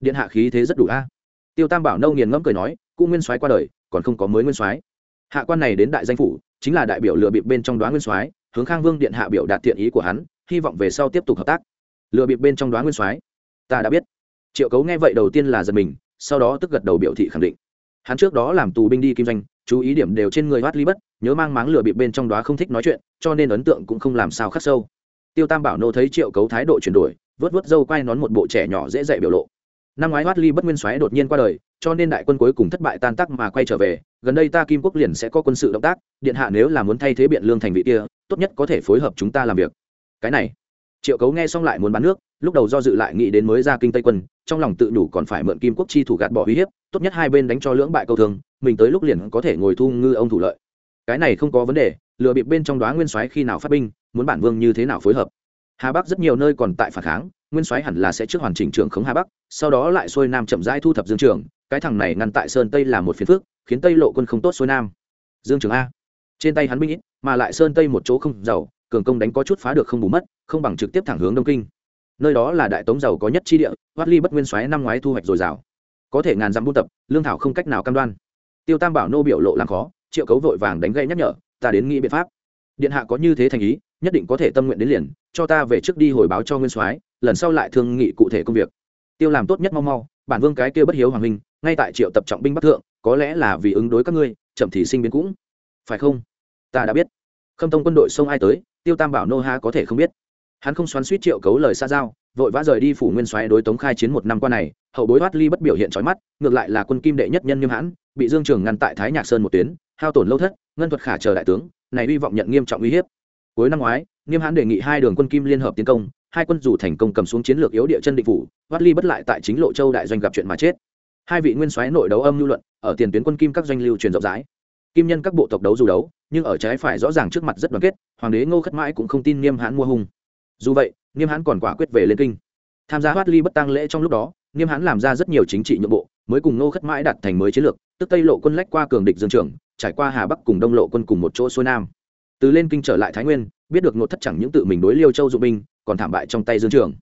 điện hạ khí thế rất đủ a. Tiêu tam bảo nâu nghiền ngẫm cười nói cũ nguyên soái qua đời còn không có mới nguyên soái. Hạ quan này đến đại danh phủ, chính là đại biểu lừa bịp bên trong đoán nguyên soái, hướng khang vương điện hạ biểu đạt thiện ý của hắn, hy vọng về sau tiếp tục hợp tác. Lừa bịp bên trong đoán nguyên soái. Ta đã biết. Triệu cấu nghe vậy đầu tiên là giật mình, sau đó tức gật đầu biểu thị khẳng định. Hắn trước đó làm tù binh đi kinh doanh, chú ý điểm đều trên người hoát ly bất, nhớ mang máng lừa bịp bên trong đó không thích nói chuyện, cho nên ấn tượng cũng không làm sao khắc sâu. Tiêu tam bảo nô thấy triệu cấu thái độ chuyển đổi, vớt vớt dâu quay nón một bộ trẻ nhỏ dễ dạy biểu lộ. Năm ngoái hoát ly bất nguyên soái đột nhiên qua đời cho nên đại quân cuối cùng thất bại tan tác mà quay trở về, gần đây ta kim quốc liền sẽ có quân sự động tác, điện hạ nếu là muốn thay thế biện lương thành vị kia, tốt nhất có thể phối hợp chúng ta làm việc. Cái này, triệu cấu nghe xong lại muốn bán nước, lúc đầu do dự lại nghĩ đến mới ra kinh tây quân, trong lòng tự đủ còn phải mượn kim quốc chi thủ gạt bỏ uy hiếp, tốt nhất hai bên đánh cho lưỡng bại câu thương mình tới lúc liền có thể ngồi thu ngư ông thủ lợi. Cái này không có vấn đề, lừa bịp bên trong đoá nguyên soái khi nào phát binh, muốn bản vương như thế nào phối hợp. Hà bắc rất nhiều nơi còn tại phản kháng, nguyên soái hẳn là sẽ trước hoàn chỉnh trường khống hà bắc, sau đó lại xuôi nam chậm rãi thu thập dương trường cái thằng này ngăn tại sơn tây là một phiến phước khiến tây lộ quân không tốt xuôi nam. Dương trường a. Trên tay hắn binh ít, mà lại sơn tây một chỗ không giàu, cường công đánh có chút phá được không bù mất, không bằng trực tiếp thẳng hướng đông kinh. Nơi đó là đại tống giàu có nhất chi địa hoát ly bất nguyên xoáy năm ngoái thu hoạch dồi dào. Có thể ngàn dặm buôn tập, lương thảo không cách nào cam đoan. Tiêu tam bảo nô biểu lộ làm khó, triệu cấu vội vàng đánh gây nhắc nhở, ta đến nghĩ biện pháp. Điện hạ có như thế thành ý, nhất định có thể tâm nguyện đến liền, cho ta về trước đi hồi báo cho nguyên soái lần sau lại thương nghị cụ thể công việc. Tiêu làm tốt nhất mau mau, bản vương cái kia bất hiếu hoàng minh ngay tại triệu tập trọng binh bắc thượng, có lẽ là vì ứng đối các ngươi, chậm thì sinh biến cũng. Phải không? Ta đã biết. Khâm tông quân đội xông ai tới, tiêu tam bảo nô ha có thể không biết. Hắn không xoắn suýt triệu cấu lời xa giao, vội vã rời đi phủ nguyên xoáy đối tống khai chiến một năm qua này, hậu bối thoát ly bất biểu hiện trói mắt, ngược lại là quân kim đệ nhất nhân nghiêm hãn, bị dương trường ngăn tại thái nhạc sơn một tuyến, hao tổn lâu thất, ngân thuật khả chờ đại tướng, này hy vọng nhận nghiêm trọng uy hiếp. Cuối năm ngoái, nghiêm hãn đề nghị hai đường quân kim liên hợp tiến công, hai quân dù thành công cầm xuống chiến lược yếu địa chân định phủ, thoát ly bất lại tại chính lộ châu đại doanh gặp chuyện mà chết hai vị nguyên soái nội đấu âm lưu luận, ở tiền tuyến quân kim các doanh lưu truyền rộng rãi. Kim nhân các bộ tộc đấu dù đấu, nhưng ở trái phải rõ ràng trước mặt rất đoàn kết, hoàng đế ngô khất mãi cũng không tin nghiêm hãn mua hung. Dù vậy, nghiêm hãn còn quả quyết về lên kinh. Tham gia hoát ly bất tăng lễ trong lúc đó, nghiêm hãn làm ra rất nhiều chính trị nhượng bộ, mới cùng ngô khất mãi đặt thành mới chiến lược, tức tây lộ quân lách qua cường địch dương trường, trải qua hà bắc cùng đông lộ quân cùng một chỗ xuôi nam. Từ lên kinh trở lại thái nguyên, biết được ngột thất chẳng những tự mình đối liêu châu dụng binh, còn thảm bại trong tay dương trường.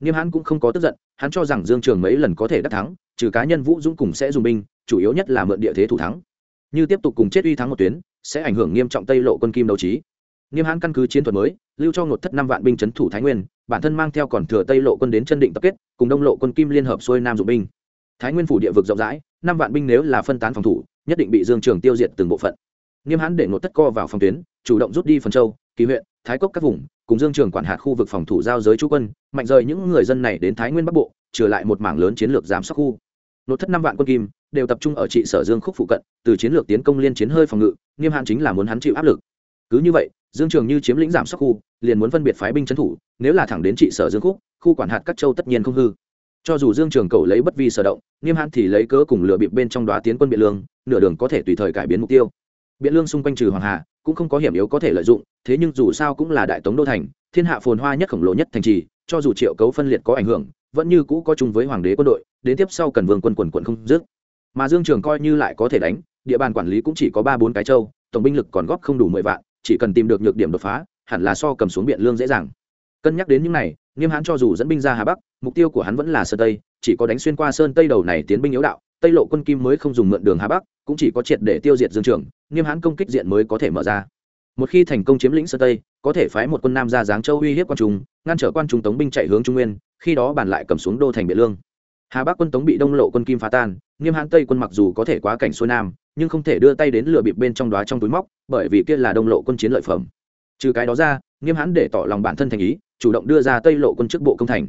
Nghiêm hãn cũng không có tức giận, hắn cho rằng dương trường mấy lần có thể đắc thắng trừ cá nhân vũ dũng cùng sẽ dùng binh, chủ yếu nhất là mượn địa thế thủ thắng. Như tiếp tục cùng chết uy thắng một tuyến, sẽ ảnh hưởng nghiêm trọng tây lộ quân kim đấu trí. Nghiêm hãn căn cứ chiến thuật mới, lưu cho ngột thất năm vạn binh c thủ thái nguyên, bản thân mang theo còn thừa tây lộ quân đến chân định tập kết, cùng đông lộ quân kim liên hợp xuôi nam dụng binh. Thái nguyên phủ địa vực rộng rãi, năm vạn binh nếu là phân tán phòng thủ, nhất định bị dương trường tiêu diệt từng bộ phận. Nghiêm hãn để ngột thất co vào phòng tuyến, chủ động rút đi phần châu, kỳ huyện, thái cốc các vùng, cùng dương trường quản hạt khu vực phòng thủ giao giới chú quân, mạnh rời những người dân này đến thái nguyên bắc bộ trừ lại một mảng lớn chiến lược giám sát khu nốt thất năm vạn quân kim, đều tập trung ở trị sở dương khúc phụ cận, từ chiến lược tiến công liên chiến hơi phòng ngự, nghiêm hạn chính là muốn hắn chịu áp lực. Cứ như vậy, dương trường như chiếm lĩnh giảm sắc khu, liền muốn phân biệt phái binh trấn thủ, nếu là thẳng đến trị sở dương khúc, khu quản hạt các châu tất nhiên không hư. Cho dù dương trường cầu lấy bất vi sở động, nghiêm hạn thì lấy cớ cùng lựa bịp bên trong đoá tiến quân biện lương, nửa đường có thể tùy thời cải biến mục tiêu. Biện lương xung quanh trừ hoàng hà, cũng không có hiểm yếu có thể lợi dụng, thế nhưng dù sao cũng là đại tống đô thành, thiên hạ phồn hoa nhất khổng lồ nhất thành trì, cho dù triệu cấu phân liệt có ảnh hưởng vẫn như cũ có chung với hoàng đế quân đội, đến tiếp sau cần vương quân quần quận không dứt. Mà dương trường coi như lại có thể đánh, địa bàn quản lý cũng chỉ có ba bốn cái châu, tổng binh lực còn góp không đủ mười vạn, chỉ cần tìm được nhược điểm đột phá, hẳn là so cầm xuống biện lương dễ dàng. Cân nhắc đến những này, nghiêm hãn cho dù dẫn binh ra hà bắc, mục tiêu của hắn vẫn là sơn tây, chỉ có đánh xuyên qua sơn tây đầu này tiến binh yếu đạo, tây lộ quân kim mới không dùng mượn đường hà bắc, cũng chỉ có triệt để tiêu diệt dương trường, nghiêm hãn công kích diện mới có thể mở ra. Một khi thành công chiếm lĩnh sơn tây, có thể phái một quân nam ra giáng châu uy hiếp quan trung, ngăn trở quan trung tống binh chạy hướng trung nguyên khi đó bàn lại cầm xuống đô thành biện lương. Hà bắc quân tống bị đông lộ quân kim phá tan, nghiêm hãn tây quân mặc dù có thể quá cảnh xuôi nam, nhưng không thể đưa tay đến lửa bịp bên trong đó trong túi móc, bởi vì kia là đông lộ quân chiến lợi phẩm. Trừ cái đó ra, nghiêm hãn để tỏ lòng bản thân thành ý, chủ động đưa ra tây lộ quân chức bộ công thành.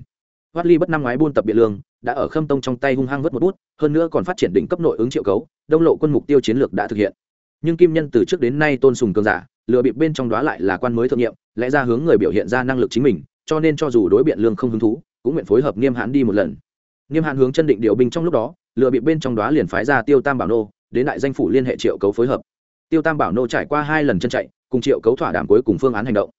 Hoát ly bất năm ngoái buôn tập biện lương, đã ở khâm tông trong tay hung hăng vớt một bút, hơn nữa còn phát triển đỉnh cấp nội ứng triệu cấu, đông lộ quân mục tiêu chiến lược đã thực hiện. Nhưng kim nhân từ trước đến nay tôn sùng cường giả, lừa bịp bên trong đó lại là quan mới thượng nhiệm, lẽ ra hướng người biểu hiện ra năng lực chính mình, cho nên cho dù đối biện lương không hứng thú cũng nguyện phối hợp nghiêm hãn đi một lần. Nghiêm hãn hướng chân định điều binh trong lúc đó lừa bịp bên trong đó liền phái ra tiêu tam bảo nô, đến đại danh phủ liên hệ triệu cấu phối hợp. Tiêu tam bảo nô trải qua hai lần chân chạy, cùng triệu cấu thỏa đàm cuối cùng phương án hành động.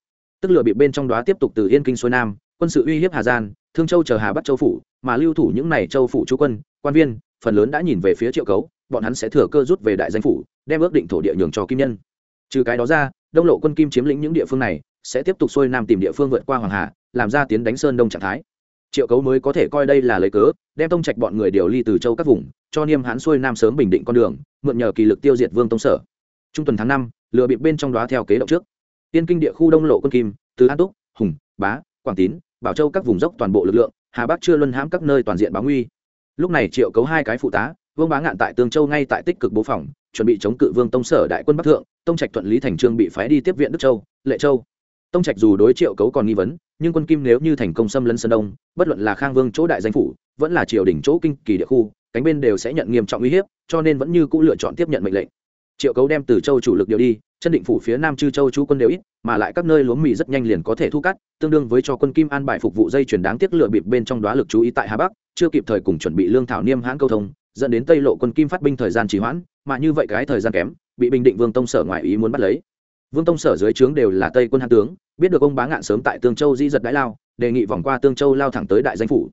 Tức lừa bịp bên trong đó tiếp tục từ yên kinh xuôi nam, quân sự uy hiếp hà gian thương châu chờ hà bắc châu phủ, mà lưu thủ những này châu phủ chú quân, quan viên, phần lớn đã nhìn về phía triệu cấu, bọn hắn sẽ thừa cơ rút về đại danh phủ, đem ước định thổ địa nhường cho kim nhân. Trừ cái đó ra, đông lộ quân kim chiếm lĩnh những địa phương này, sẽ tiếp tục xuôi nam tìm địa phương vượt qua hoàng hà, làm ra tiến đánh sơn đông trạng thái triệu cấu mới có thể coi đây là lấy cớ, đem tông trạch bọn người điều ly từ châu các vùng, cho niêm hán xuôi nam sớm bình định con đường, mượn nhờ kỳ lực tiêu diệt vương tông sở. Trung tuần tháng năm lừa bịp bên trong đó theo kế động trước. Tiên kinh địa khu đông lộ quân kim, từ an túc, hùng, bá, quảng tín, bảo châu các vùng dốc toàn bộ lực lượng, hà bắc chưa luân hãm các nơi toàn diện báo nguy. Lúc này triệu cấu hai cái phụ tá, vương bá ngạn tại tương châu ngay tại tích cực bố phòng, chuẩn bị chống cự vương tông sở đại quân bắc thượng, tông trạch thuận lý thành trương bị phái đi tiếp viện đức châu, lệ châu tông trạch dù đối triệu cấu còn nghi vấn, nhưng quân kim nếu như thành công xâm lấn sơn đông, bất luận là khang vương chỗ đại danh phủ, vẫn là triều đỉnh chỗ kinh kỳ địa khu, cánh bên đều sẽ nhận nghiêm trọng uy hiếp, cho nên vẫn như cũ lựa chọn tiếp nhận mệnh lệnh. Triệu cấu đem từ châu chủ lực điều đi, chân định phủ phía nam chư châu chú quân đều ít, mà lại các nơi lúa mì rất nhanh liền có thể thu cắt tương đương với cho quân kim an bài phục vụ dây chuyển đáng tiếc lựa bịp bên trong đoá lực chú ý tại hà bắc, chưa kịp thời cùng chuẩn bị lương thảo niêm hãn câu thông, dẫn đến tây lộ quân kim phát binh thời gian trì hoãn, mà như vậy cái thời gian kém, bị bình định vương tông sở ngoại ý muốn bắt lấy vương tông sở dưới trướng đều là tây quân hán tướng, biết được ông bá ngạn sớm tại tương châu di giật đãi lao, đề nghị vòng qua tương châu lao thẳng tới đại danh phủ.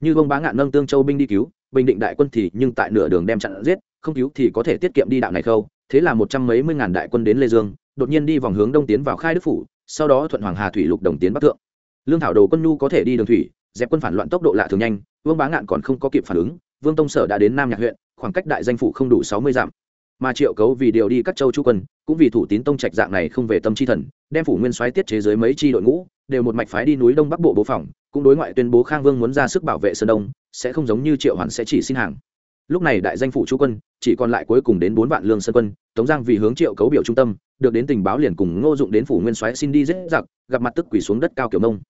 Như ông bá ngạn nâng tương châu binh đi cứu, bình định đại quân thì nhưng tại nửa đường đem chặn giết, không cứu thì có thể tiết kiệm đi đạo này khâu. Thế là một trăm mấy mươi ngàn đại quân đến lê dương, đột nhiên đi vòng hướng đông tiến vào khai đức phủ, sau đó thuận hoàng hà thủy lục đồng tiến bắc thượng. Lương thảo đồ quân nhu có thể đi đường thủy, dẹp quân phản loạn tốc độ lạ thường nhanh, vương bá ngạn còn không có kịp phản ứng, vương tông sở đã đến nam nhạc huyện, khoảng cách đại danh phủ không đủ sáu mươi dặm mà triệu cấu vì điều đi các châu chu quân, cũng vì thủ tín tông trạch dạng này không về tâm chi thần, đem phủ nguyên soái tiết chế dưới mấy chi đội ngũ, đều một mạch phái đi núi đông bắc bộ bố phòng, cũng đối ngoại tuyên bố khang vương muốn ra sức bảo vệ sơn đông, sẽ không giống như triệu hoàn sẽ chỉ xin hàng. Lúc này đại danh phủ chu quân, chỉ còn lại cuối cùng đến bốn vạn lương sơn quân, tống giang vì hướng triệu cấu biểu trung tâm, được đến tình báo liền cùng ngô dụng đến phủ nguyên soái xin đi dễ giặc, gặp mặt tức quỷ xuống đất cao kiểu mông.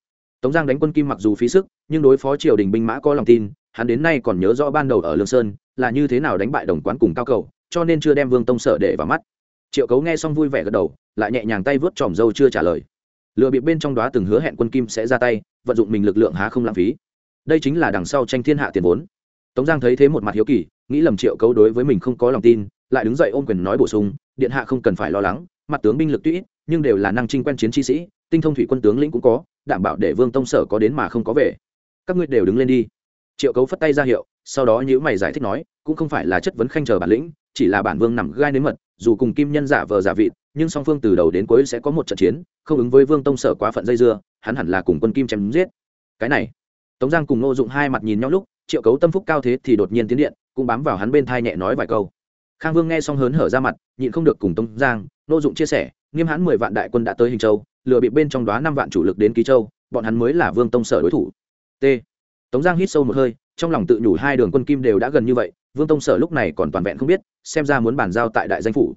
Tống giang đánh quân kim mặc dù phí sức, nhưng đối phó triều đình binh mã có lòng tin, hắn đến nay còn nhớ rõ ban đầu ở lương sơn, là như thế nào đánh bại đồng quán cùng cao cầu cho nên chưa đem vương tông sở để vào mắt. Triệu cấu nghe xong vui vẻ gật đầu, lại nhẹ nhàng tay vớt tròm dâu chưa trả lời. Lừa bịp bên trong đó từng hứa hẹn quân kim sẽ ra tay, vận dụng mình lực lượng há không lãng phí. Đây chính là đằng sau tranh thiên hạ tiền vốn. Tống giang thấy thế một mặt hiếu kỳ, nghĩ lầm triệu cấu đối với mình không có lòng tin, lại đứng dậy ôm quyền nói bổ sung, điện hạ không cần phải lo lắng, mặt tướng binh lực tuy ít, nhưng đều là năng trinh quen chiến chi sĩ, tinh thông thủy quân tướng lĩnh cũng có, đảm bảo để vương tông sở có đến mà không có về. Các ngươi đều đứng lên đi. Triệu cấu phất tay ra hiệu, sau đó nhữ mày giải thích nói, cũng không phải là chất vấn khanh chờ bản lĩnh chỉ là bản vương nằm gai nếm mật, dù cùng kim nhân giả vờ giả vịt, nhưng song phương từ đầu đến cuối sẽ có một trận chiến, không ứng với vương tông sở quá phận dây dưa, hắn hẳn là cùng quân kim chém giết. Cái này, tống giang cùng ngô dụng hai mặt nhìn nhau lúc, triệu cấu tâm phúc cao thế thì đột nhiên tiến điện, cũng bám vào hắn bên thai nhẹ nói vài câu. Khang vương nghe xong hớn hở ra mặt, nhịn không được cùng tống giang, ngô dụng chia sẻ, nghiêm hắn mười vạn đại quân đã tới hình châu, lừa bị bên trong đó năm vạn chủ lực đến ký châu, bọn hắn mới là vương tông sở đối thủ. T. Tống giang hít sâu một hơi, trong lòng tự nhủ hai đường quân kim đều đã gần như vậy vương tông sở lúc này còn toàn vẹn không biết, xem ra muốn bàn giao tại đại danh phủ.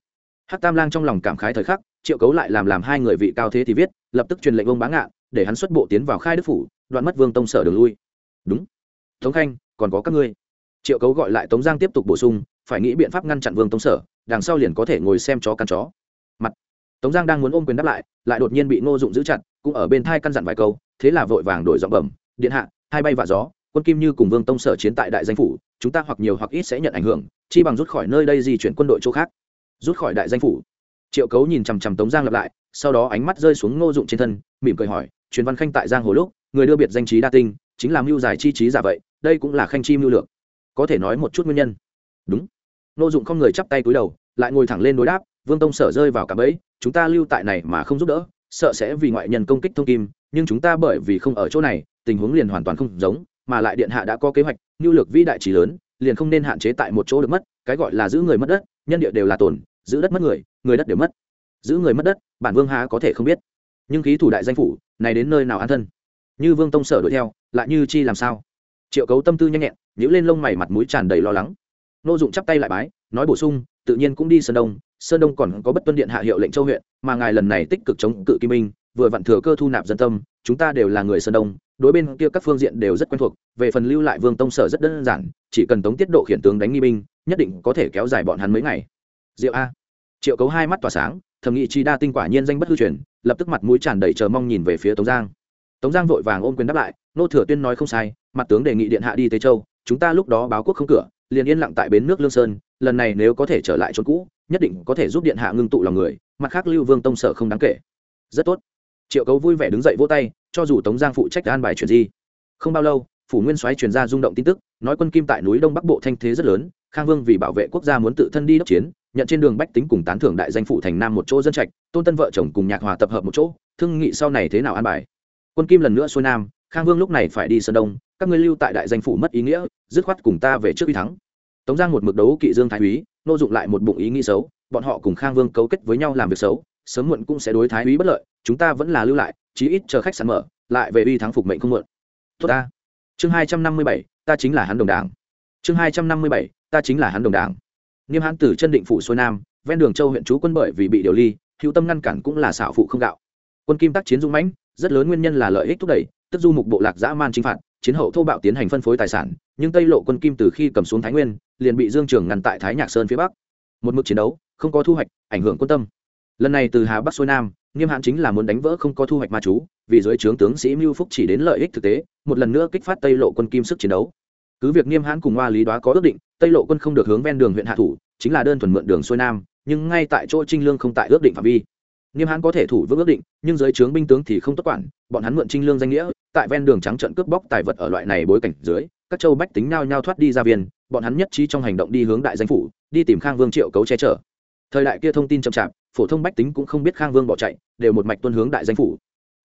Hắc tam lang trong lòng cảm khái thời khắc, triệu cấu lại làm làm hai người vị cao thế thì viết, lập tức truyền lệnh ông bá ngạn để hắn xuất bộ tiến vào khai đức phủ, đoạn mất vương tông sở đường lui. Đúng. Tống khanh, còn có các ngươi. Triệu cấu gọi lại tống giang tiếp tục bổ sung, phải nghĩ biện pháp ngăn chặn vương tông sở, đằng sau liền có thể ngồi xem chó căn chó. Mặt. Tống giang đang muốn ôm quyền đáp lại lại đột nhiên bị ngô dụng giữ chặt, cũng ở bên thai căn dặn vài câu, thế là vội vàng đổi giọng bẩm, điện hạ, hai bay và gió, quân kim như cùng vương tông sở chiến tại đại danh phủ chúng ta hoặc nhiều hoặc ít sẽ nhận ảnh hưởng, chi bằng rút khỏi nơi đây di chuyển quân đội chỗ khác. Rút khỏi đại danh phủ. Triệu cấu nhìn chằm chằm tống giang lặp lại, sau đó ánh mắt rơi xuống ngô dụng trên thân, mỉm cười hỏi, truyền văn khanh tại giang hồ lúc, người đưa biệt danh trí đa tinh, chính là mưu giải chi trí giả vậy, đây cũng là khanh chi mưu lược. Có thể nói một chút nguyên nhân? Đúng. Ngô dụng không người chắp tay cúi đầu, lại ngồi thẳng lên đối đáp, vương tông sở rơi vào cả bẫy, chúng ta lưu tại này mà không giúp đỡ, sợ sẽ vì ngoại nhân công kích thông kim, nhưng chúng ta bởi vì không ở chỗ này, tình huống liền hoàn toàn không giống, mà lại điện hạ đã có kế hoạch nhu lược vĩ đại trí lớn, liền không nên hạn chế tại một chỗ được mất, cái gọi là giữ người mất đất, nhân địa đều là tổn, giữ đất mất người người đất đều mất. Giữ người mất đất, bản vương há có thể không biết. Nhưng khí thủ đại danh phủ, này đến nơi nào an thân? Như vương tông sở đuổi theo, lại như chi làm sao? Triệu cấu tâm tư nhanh nhẹn nhữ lên lông mày mặt mũi tràn đầy lo lắng. Nô dụng chắp tay lại bái, nói bổ sung, tự nhiên cũng đi sơn đông sơn đông còn có bất tuân điện hạ hiệu lệnh châu huyện, mà ngài lần này tích cực chống cự kim minh vừa vặn thừa cơ thu nạp dân tâm, chúng ta đều là người sơn đông, đối bên kia các phương diện đều rất quen thuộc, về phần lưu lại vương tông sở rất đơn giản, chỉ cần tống tiết độ khiển tướng đánh nghi binh, nhất định có thể kéo dài bọn hắn mấy ngày. Diệu a. Triệu cấu hai mắt tỏa sáng, thầm nghĩ chi đa tinh quả nhiên danh bất hư truyền, lập tức mặt mũi tràn đầy chờ mong nhìn về phía tống giang. Tống giang vội vàng ôm quyền đáp lại, nô thừa tuyên nói không sai, mặt tướng đề nghị điện hạ đi tế châu, chúng ta lúc đó báo quốc không cửa, liền yên lặng tại bến nước lương sơn, lần này nếu có thể trở lại chốn cũ, nhất định có thể giúp điện hạ ngưng tụ lòng người, mặt khác lưu vương tông sở không đáng kể. Rất tốt triệu cấu vui vẻ đứng dậy vỗ tay, cho dù tống giang phụ trách an bài chuyện gì. Không bao lâu, phủ nguyên soái truyền ra rung động tin tức, nói quân kim tại núi đông bắc bộ thanh thế rất lớn, khang vương vì bảo vệ quốc gia muốn tự thân đi đốc chiến, nhận trên đường bách tính cùng tán thưởng đại danh phủ thành nam một chỗ dân trạch, tôn tân vợ chồng cùng nhạc hòa tập hợp một chỗ, thương nghị sau này thế nào an bài. Quân kim lần nữa xuôi nam, khang vương lúc này phải đi sơn đông, các ngươi lưu tại đại danh phủ mất ý nghĩa, dứt khoát cùng ta về trước uy thắng. Tống giang một mực đấu kỵ dương thái úy, nô dụng lại một bụng ý nghĩ xấu, bọn họ cùng khang vương cấu kết với nhau làm việc xấu, sớm muộn cũng sẽ đối thái úy bất lợi chúng ta vẫn là lưu lại, chí ít chờ khách sạn mở, lại về uy thắng phục mệnh không muộn. Tốt ta. Chương hai trăm năm mươi bảy, ta chính là hắn đồng đảng. Chương hai trăm năm mươi bảy, ta chính là hắn đồng đảng. Niêm hãn tử chân định phủ xuôi nam, ven đường châu huyện chú quân bởi vì bị điều ly, hữu tâm ngăn cản cũng là xảo phụ không gạo. Quân kim tác chiến dung mãnh, rất lớn nguyên nhân là lợi ích thúc đẩy, tức du mục bộ lạc dã man chính phạt, chiến hậu thô bạo tiến hành phân phối tài sản, nhưng tây lộ quân kim từ khi cầm xuống thái nguyên, liền bị dương trường ngăn tại thái nhạc sơn phía bắc. Một mức chiến đấu, không có thu hoạch, ảnh hưởng quân tâm lần này từ hà bắc xuôi nam, nghiêm hạn chính là muốn đánh vỡ không có thu hoạch ma chú, vì dưới trướng tướng sĩ mưu phúc chỉ đến lợi ích thực tế, một lần nữa kích phát tây lộ quân kim sức chiến đấu. Cứ việc nghiêm hãn cùng hoa lý đoá có ước định, tây lộ quân không được hướng ven đường huyện hạ thủ, chính là đơn thuần mượn đường xuôi nam, nhưng ngay tại chỗ trinh lương không tại ước định phạm vi. Nghiêm hãn có thể thủ vững ước định, nhưng dưới trướng binh tướng thì không tốt quản, bọn hắn mượn trinh lương danh nghĩa, tại ven đường trắng trận cướp bóc tài vật ở loại này bối cảnh dưới, các châu bách tính nhao nhao thoát đi ra viên, bọn hắn nhất trí trong hành động đi hướng đại danh phủ, đi tìm khang vương triệu cấu che chở. Thời đại kia thông tin chậm chạp phổ thông bách tính cũng không biết khang vương bỏ chạy, đều một mạch tuân hướng đại danh phủ.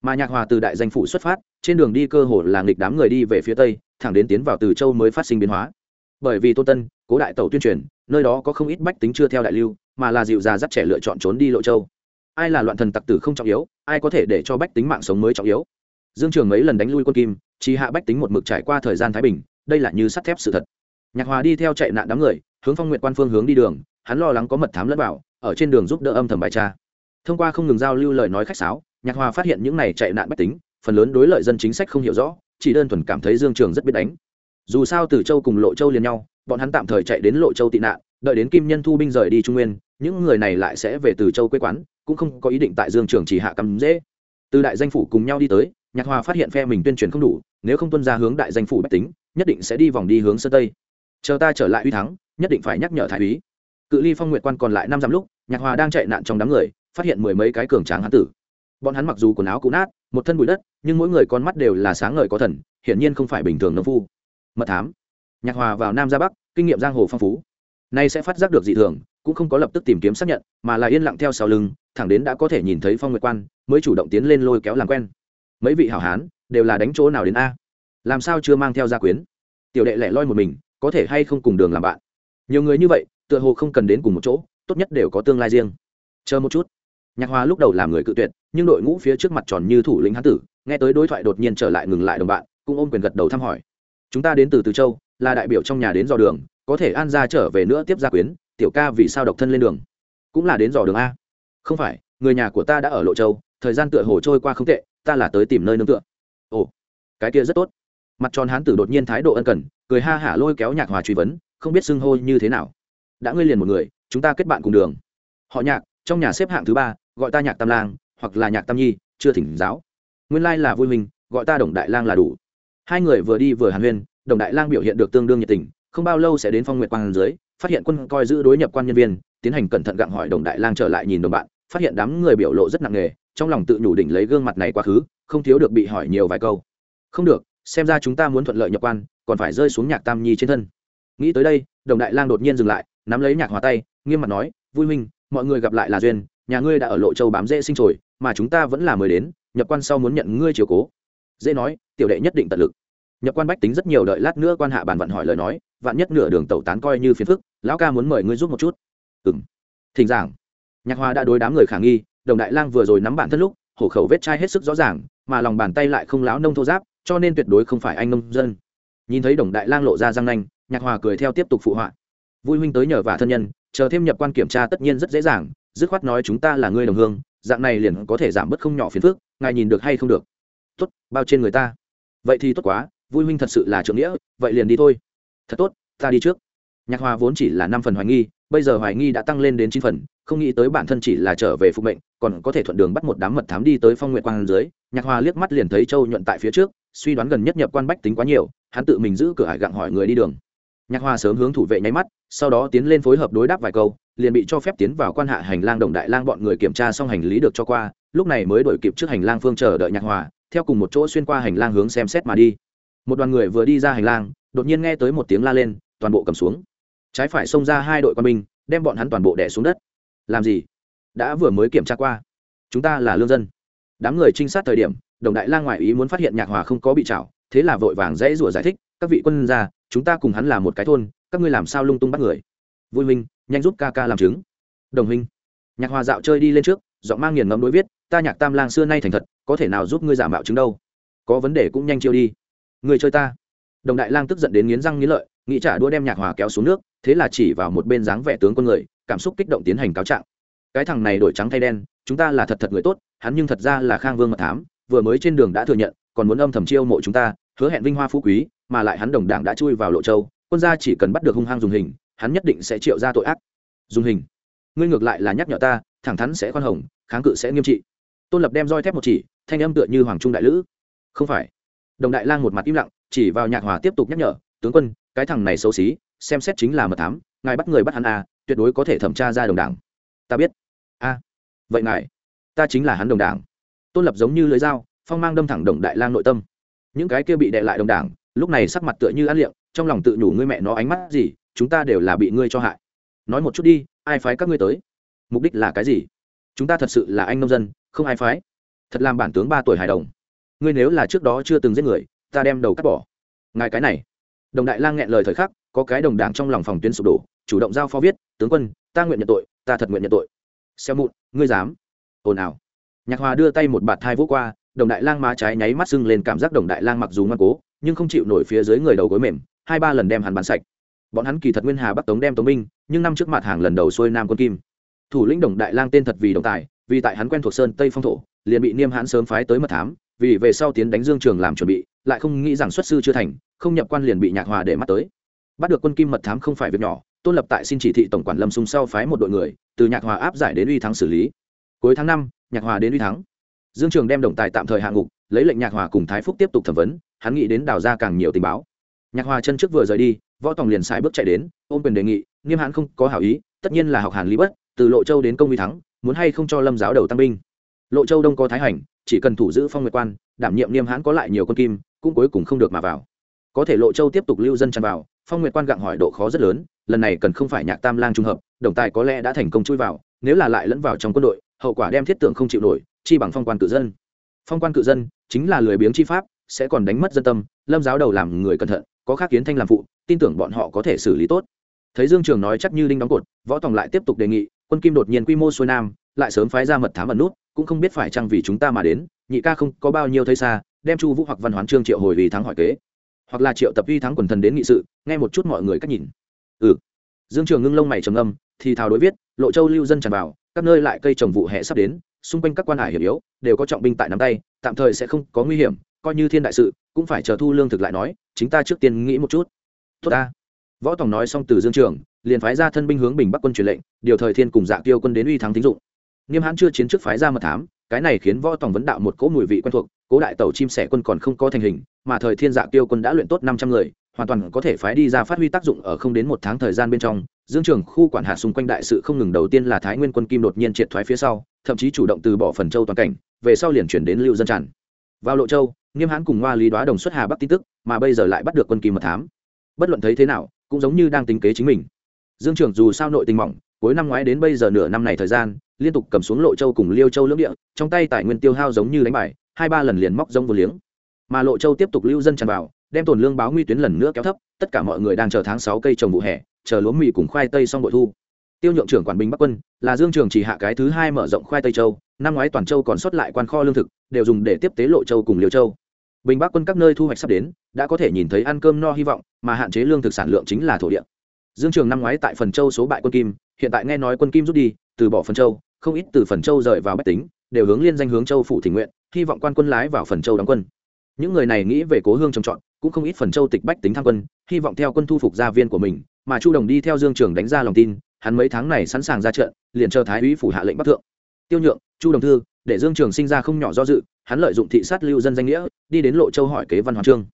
Mà nhạc hòa từ đại danh phủ xuất phát, trên đường đi cơ hồ là nghịch đám người đi về phía tây, thẳng đến tiến vào từ châu mới phát sinh biến hóa. Bởi vì tô tân, cố đại tẩu tuyên truyền, nơi đó có không ít bách tính chưa theo đại lưu, mà là dịu già dắt trẻ lựa chọn trốn đi lộ châu. Ai là loạn thần tặc tử không trọng yếu, ai có thể để cho bách tính mạng sống mới trọng yếu. Dương trường mấy lần đánh lui quân kim, chỉ hạ bách tính một mực trải qua thời gian thái bình, đây là như sắt thép sự thật. Nhạc hòa đi theo chạy nạn đám người, hướng phong nguyện quan phương hướng đi đường, hắn lo lắng có mật thám lẫn vào ở trên đường giúp đỡ âm thầm bài tra. Thông qua không ngừng giao lưu lời nói khách sáo, nhạc hòa phát hiện những này chạy nạn bách tính, phần lớn đối lợi dân chính sách không hiểu rõ, chỉ đơn thuần cảm thấy dương trường rất biết đánh. Dù sao từ châu cùng lộ châu liền nhau, bọn hắn tạm thời chạy đến lộ châu tị nạn, đợi đến kim nhân thu binh rời đi trung nguyên, những người này lại sẽ về từ châu quê quán, cũng không có ý định tại dương trường chỉ hạ cắm dễ. Từ đại danh phủ cùng nhau đi tới, nhạc hòa phát hiện phe mình tuyên truyền không đủ, nếu không tuân ra hướng đại danh phủ bách tính, nhất định sẽ đi vòng đi hướng sơn tây. Chờ ta trở lại uy thắng, nhất định phải nhắc nhở thái úy cự ly phong nguyện quan còn lại năm dặm lúc, nhạc hòa đang chạy nạn trong đám người, phát hiện mười mấy cái cường tráng hán tử. Bọn hắn mặc dù quần áo cũ nát, một thân bụi đất, nhưng mỗi người con mắt đều là sáng ngời có thần, hiển nhiên không phải bình thường nông phu. Mật thám. Nhạc hòa vào nam ra bắc, kinh nghiệm giang hồ phong phú. Nay sẽ phát giác được dị thường, cũng không có lập tức tìm kiếm xác nhận, mà là yên lặng theo sau lưng, thẳng đến đã có thể nhìn thấy phong nguyệt quan, mới chủ động tiến lên lôi kéo làm quen. Mấy vị hảo hán, đều là đánh chỗ nào đến a? Làm sao chưa mang theo gia quyến? Tiểu đệ lẻ loi một mình, có thể hay không cùng đường làm bạn? Nhiều người như vậy tựa hồ không cần đến cùng một chỗ, tốt nhất đều có tương lai riêng. Chờ một chút. Nhạc hòa lúc đầu làm người cự tuyệt, nhưng đội ngũ phía trước mặt tròn như thủ lĩnh hán tử, nghe tới đối thoại đột nhiên trở lại ngừng lại đồng bạn, cũng ôm quyền gật đầu thăm hỏi. Chúng ta đến từ từ châu, là đại biểu trong nhà đến dò đường, có thể an ra trở về nữa tiếp gia quyến, tiểu ca vì sao độc thân lên đường? Cũng là đến dò đường a. Không phải, người nhà của ta đã ở lộ châu, thời gian tựa hồ trôi qua không tệ, ta là tới tìm nơi nương tựa. Ồ, cái kia rất tốt. Mặt tròn hán tử đột nhiên thái độ ân cần, cười ha hả lôi kéo nhạc hòa truy vấn, không biết xưng hô như thế nào đã ngươi liền một người, chúng ta kết bạn cùng đường. Họ nhạc, trong nhà xếp hạng thứ ba, gọi ta nhạc tam lang, hoặc là nhạc tam nhi, chưa thỉnh giáo. Nguyên lai là vui mình gọi ta đồng đại lang là đủ. Hai người vừa đi vừa hàn huyên, đồng đại lang biểu hiện được tương đương nhiệt tình, không bao lâu sẽ đến phong nguyệt quang dưới, phát hiện quân coi giữ đối nhập quan nhân viên, tiến hành cẩn thận gặng hỏi đồng đại lang trở lại nhìn đồng bạn, phát hiện đám người biểu lộ rất nặng nề, trong lòng tự nhủ đỉnh lấy gương mặt này quá khứ, không thiếu được bị hỏi nhiều vài câu. Không được, xem ra chúng ta muốn thuận lợi nhập quan, còn phải rơi xuống nhạc tam nhi trên thân. Nghĩ tới đây, đồng đại lang đột nhiên dừng lại nắm lấy nhạc hòa tay, nghiêm mặt nói, vui minh mọi người gặp lại là duyên, nhà ngươi đã ở lộ châu bám dễ sinh sồi mà chúng ta vẫn là mới đến, nhập quan sau muốn nhận ngươi chiều cố. Dễ nói, tiểu đệ nhất định tận lực. Nhập quan bách tính rất nhiều đợi lát nữa quan hạ bàn vận hỏi lời nói, vạn nhất nửa đường tẩu tán coi như phiền phức, lão ca muốn mời ngươi giúp một chút. Ừ m thỉnh giảng. Nhạc hòa đã đối đám người khả nghi, đồng đại lang vừa rồi nắm bản thân lúc, hổ khẩu vết chai hết sức rõ ràng, mà lòng bàn tay lại không láo nông thô giáp, cho nên tuyệt đối không phải anh nông dân. Nhìn thấy đồng đại lang lộ ra răng nanh, nhạc hòa cười theo tiếp tục phụ họa vui huynh tới nhờ và thân nhân, chờ thêm nhập quan kiểm tra tất nhiên rất dễ dàng, dứt khoát nói chúng ta là người đồng hương, dạng này liền có thể giảm bớt không nhỏ phiền phức, ngài nhìn được hay không được. Tốt, bao trên người ta. Vậy thì tốt quá, vui huynh thật sự là trưởng nghĩa, vậy liền đi thôi. Thật tốt, ta đi trước. Nhạc hòa vốn chỉ là năm phần hoài nghi, bây giờ hoài nghi đã tăng lên đến chín phần, không nghĩ tới bản thân chỉ là trở về phục mệnh, còn có thể thuận đường bắt một đám mật thám đi tới phong nguyện quan dưới. Nhạc hòa liếc mắt liền thấy châu nhuận tại phía trước, suy đoán gần nhất nhập quan bách tính quá nhiều, hắn tự mình giữ cửa hải gặng hỏi người đi đường nhạc Hoa sớm hướng thủ vệ nháy mắt, sau đó tiến lên phối hợp đối đáp vài câu, liền bị cho phép tiến vào quan hạ hành lang đồng đại lang bọn người kiểm tra xong hành lý được cho qua, lúc này mới đổi kịp trước hành lang phương chờ đợi nhạc hòa theo cùng một chỗ xuyên qua hành lang hướng xem xét mà đi. Một đoàn người vừa đi ra hành lang, đột nhiên nghe tới một tiếng la lên, toàn bộ cầm xuống. Trái phải xông ra hai đội quân binh, đem bọn hắn toàn bộ đẻ xuống đất. Làm gì? Đã vừa mới kiểm tra qua. Chúng ta là lương dân. Đám người trinh sát thời điểm, đồng đại lang ngoại ý muốn phát hiện nhạc hòa không có bị chảo thế là vội vàng dãy rủa giải thích, các vị quân gia chúng ta cùng hắn là một cái thôn, các ngươi làm sao lung tung bắt người? Vui minh nhanh giúp ca ca làm chứng. Đồng minh nhạc hòa dạo chơi đi lên trước, giọng mang nghiền ngẫm đối viết, ta nhạc tam lang xưa nay thành thật, có thể nào giúp ngươi giả mạo chứng đâu? Có vấn đề cũng nhanh chiêu đi. Người chơi ta. Đồng đại lang tức giận đến nghiến răng nghiến lợi, nghĩ trả đua đem nhạc hòa kéo xuống nước, thế là chỉ vào một bên dáng vẻ tướng quân người, cảm xúc kích động tiến hành cáo trạng. Cái thằng này đổi trắng thay đen, chúng ta là thật thật người tốt, hắn nhưng thật ra là khang vương mật thám, vừa mới trên đường đã thừa nhận, còn muốn âm thầm chiêu mộ chúng ta hứa hẹn vinh hoa phú quý mà lại hắn đồng đảng đã chui vào lộ châu quân gia chỉ cần bắt được hung hăng dùng hình hắn nhất định sẽ triệu ra tội ác. Dùng hình. Ngươi ngược lại là nhắc nhở ta thẳng thắn sẽ khoan hồng kháng cự sẽ nghiêm trị. Tôn lập đem roi thép một chỉ thanh âm tựa như hoàng trung đại lữ. Không phải. Đồng đại lang một mặt im lặng chỉ vào nhạc hòa tiếp tục nhắc nhở tướng quân cái thằng này xấu xí xem xét chính là mật thám ngài bắt người bắt hắn à, tuyệt đối có thể thẩm tra ra đồng đảng. Ta biết. A. Vậy ngài ta chính là hắn đồng đảng. Tôn lập giống như lưới dao phong mang đâm thẳng đồng đại lang nội tâm những cái kia bị đệ lại đồng đảng, lúc này sắc mặt tựa như ăn liệng, trong lòng tự nhủ ngươi mẹ nó ánh mắt gì, chúng ta đều là bị ngươi cho hại. Nói một chút đi, ai phái các ngươi tới? Mục đích là cái gì? Chúng ta thật sự là anh nông dân, không ai phái. Thật làm bản tướng ba tuổi hài đồng. Ngươi nếu là trước đó chưa từng giết người, ta đem đầu cắt bỏ. Ngài cái này. Đồng đại lang nghẹn lời thời khắc, có cái đồng đảng trong lòng phòng tuyến sụp đổ, chủ động giao phó viết, tướng quân, ta nguyện nhận tội, ta thật nguyện nhận tội. Xeo mụn, ngươi dám. Ồn ào. Nhạc hòa đưa tay một bạt thai vỗ qua đồng đại lang má trái nháy mắt sưng lên cảm giác đồng đại lang mặc dù ngoan cố, nhưng không chịu nổi phía dưới người đầu gối mềm, hai ba lần đem hắn bắn sạch. Bọn hắn kỳ thật nguyên hà bắc tống đem tống minh, nhưng năm trước mặt hàng lần đầu xuôi nam quân kim. Thủ lĩnh đồng đại lang tên thật vì đồng tài, vì tại hắn quen thuộc sơn tây phong thổ, liền bị niêm hãn sớm phái tới mật thám, vì về sau tiến đánh dương trường làm chuẩn bị, lại không nghĩ rằng xuất sư chưa thành, không nhập quan liền bị nhạc hòa để mắt tới. Bắt được quân kim mật thám không phải việc nhỏ, tôn lập tại xin chỉ thị tổng quản lâm sung sau phái một đội người, từ nhạc hòa áp giải đến uy thắng xử lý. Cuối tháng năm, nhạc hòa đến uy thắng dương trường đem đồng tài tạm thời hạ ngục, lấy lệnh nhạc hòa cùng thái phúc tiếp tục thẩm vấn, hắn nghĩ đến đào ra càng nhiều tình báo. Nhạc hòa chân trước vừa rời đi, võ tòng liền sai bước chạy đến, ôm quyền đề nghị, nghiêm hãn không có hảo ý, tất nhiên là học hàn lý bất, từ lộ châu đến công uy thắng, muốn hay không cho lâm giáo đầu tăng binh. Lộ châu đông có thái hành, chỉ cần thủ giữ phong nguyệt quan, đảm nhiệm niêm hãn có lại nhiều con kim, cũng cuối cùng không được mà vào. Có thể lộ châu tiếp tục lưu dân tràn vào, phong nguyệt quan gặng hỏi độ khó rất lớn, lần này cần không phải nhạc tam lang trung hợp, đồng tài có lẽ đã thành công chui vào, nếu là lại lẫn vào trong quân đội, hậu quả đem thiết tưởng không chịu nổi chi bằng phong quan cự dân. Phong quan cự dân chính là lười biếng chi pháp, sẽ còn đánh mất dân tâm, lâm giáo đầu làm người cẩn thận, có khác kiến thanh làm phụ, tin tưởng bọn họ có thể xử lý tốt. Thấy dương trường nói chắc như đinh đóng cột, võ tòng lại tiếp tục đề nghị, quân kim đột nhiên quy mô xuôi nam, lại sớm phái ra mật thám ẩn nút, cũng không biết phải chăng vì chúng ta mà đến, nhị ca không có bao nhiêu thấy xa, đem chu vũ hoặc văn hoán trương triệu hồi vì thắng hỏi kế. Hoặc là triệu tập uy thắng quần thần đến nghị sự, nghe một chút mọi người cách nhìn. Ừ. Dương trường ngưng lông mày trầm âm thì thào đối viết, lộ châu lưu dân tràn vào, các nơi lại cây trồng vụ hè sắp đến xung quanh các quan hải hiểm yếu, đều có trọng binh tại nắm tay, tạm thời sẽ không có nguy hiểm, coi như thiên đại sự, cũng phải chờ thu lương thực lại nói, chính ta trước tiên nghĩ một chút. Tốt ta. Võ tòng nói xong từ dương trường, liền phái ra thân binh hướng bình bắc quân truyền lệnh, điều thời thiên cùng dạ tiêu quân đến uy thắng tín dụng. Nghiêm hãn chưa chiến trước phái ra mật thám, cái này khiến võ tòng vấn đạo một cỗ mùi vị quen thuộc, cố đại tàu chim sẻ quân còn không có thành hình, mà thời thiên dạ tiêu quân đã luyện tốt năm trăm người, hoàn toàn có thể phái đi ra phát huy tác dụng ở không đến một tháng thời gian bên trong dương trường khu quản hạt xung quanh đại sự không ngừng đầu tiên là thái nguyên quân kim đột nhiên triệt thoái phía sau, thậm chí chủ động từ bỏ phần châu toàn cảnh, về sau liền chuyển đến lưu dân tràn. Vào lộ châu, nghiêm hãn cùng hoa lý đoá đồng xuất hà bắc tin tức, mà bây giờ lại bắt được quân kim mật thám. Bất luận thấy thế nào, cũng giống như đang tính kế chính mình. Dương trường dù sao nội tình mỏng, cuối năm ngoái đến bây giờ nửa năm này thời gian, liên tục cầm xuống lộ châu cùng liêu châu lưỡng địa, trong tay tài nguyên tiêu hao giống như đánh bài, hai ba lần liền móc rông vô liếng. Mà lộ châu tiếp tục lưu dân tràn vào, đem tồn lương báo nguy tuyến lần nữa kéo thấp, tất cả mọi người đang chờ tháng sáu cây trồng vụ hè chờ lúa mì cùng khoai tây xong bội thu. Tiêu nhượng trưởng quản binh bắc quân, là dương trường chỉ hạ cái thứ hai mở rộng khoai tây châu, năm ngoái toàn châu còn sót lại quan kho lương thực, đều dùng để tiếp tế lộ châu cùng liều châu. Bình bắc quân các nơi thu hoạch sắp đến, đã có thể nhìn thấy ăn cơm no hy vọng, mà hạn chế lương thực sản lượng chính là thổ địa. Dương trường năm ngoái tại phần châu số bại quân kim, hiện tại nghe nói quân kim rút đi, từ bỏ phần châu, không ít từ phần châu rời vào bách tính, đều hướng liên danh hướng châu phủ thỉnh nguyện, hy vọng quan quân lái vào phần châu đóng quân. Những người này nghĩ về cố hương trồng trọt, cũng không ít phần châu tịch bách tính tham quân, hy vọng theo quân thu phục gia viên của mình mà chu đồng đi theo dương trường đánh ra lòng tin, hắn mấy tháng này sẵn sàng ra trận, liền chờ thái úy phủ hạ lệnh bắc thượng. Tiêu nhượng, chu đồng thư, để dương trường sinh ra không nhỏ do dự, hắn lợi dụng thị sát lưu dân danh nghĩa, đi đến lộ châu hỏi kế văn hoán trương.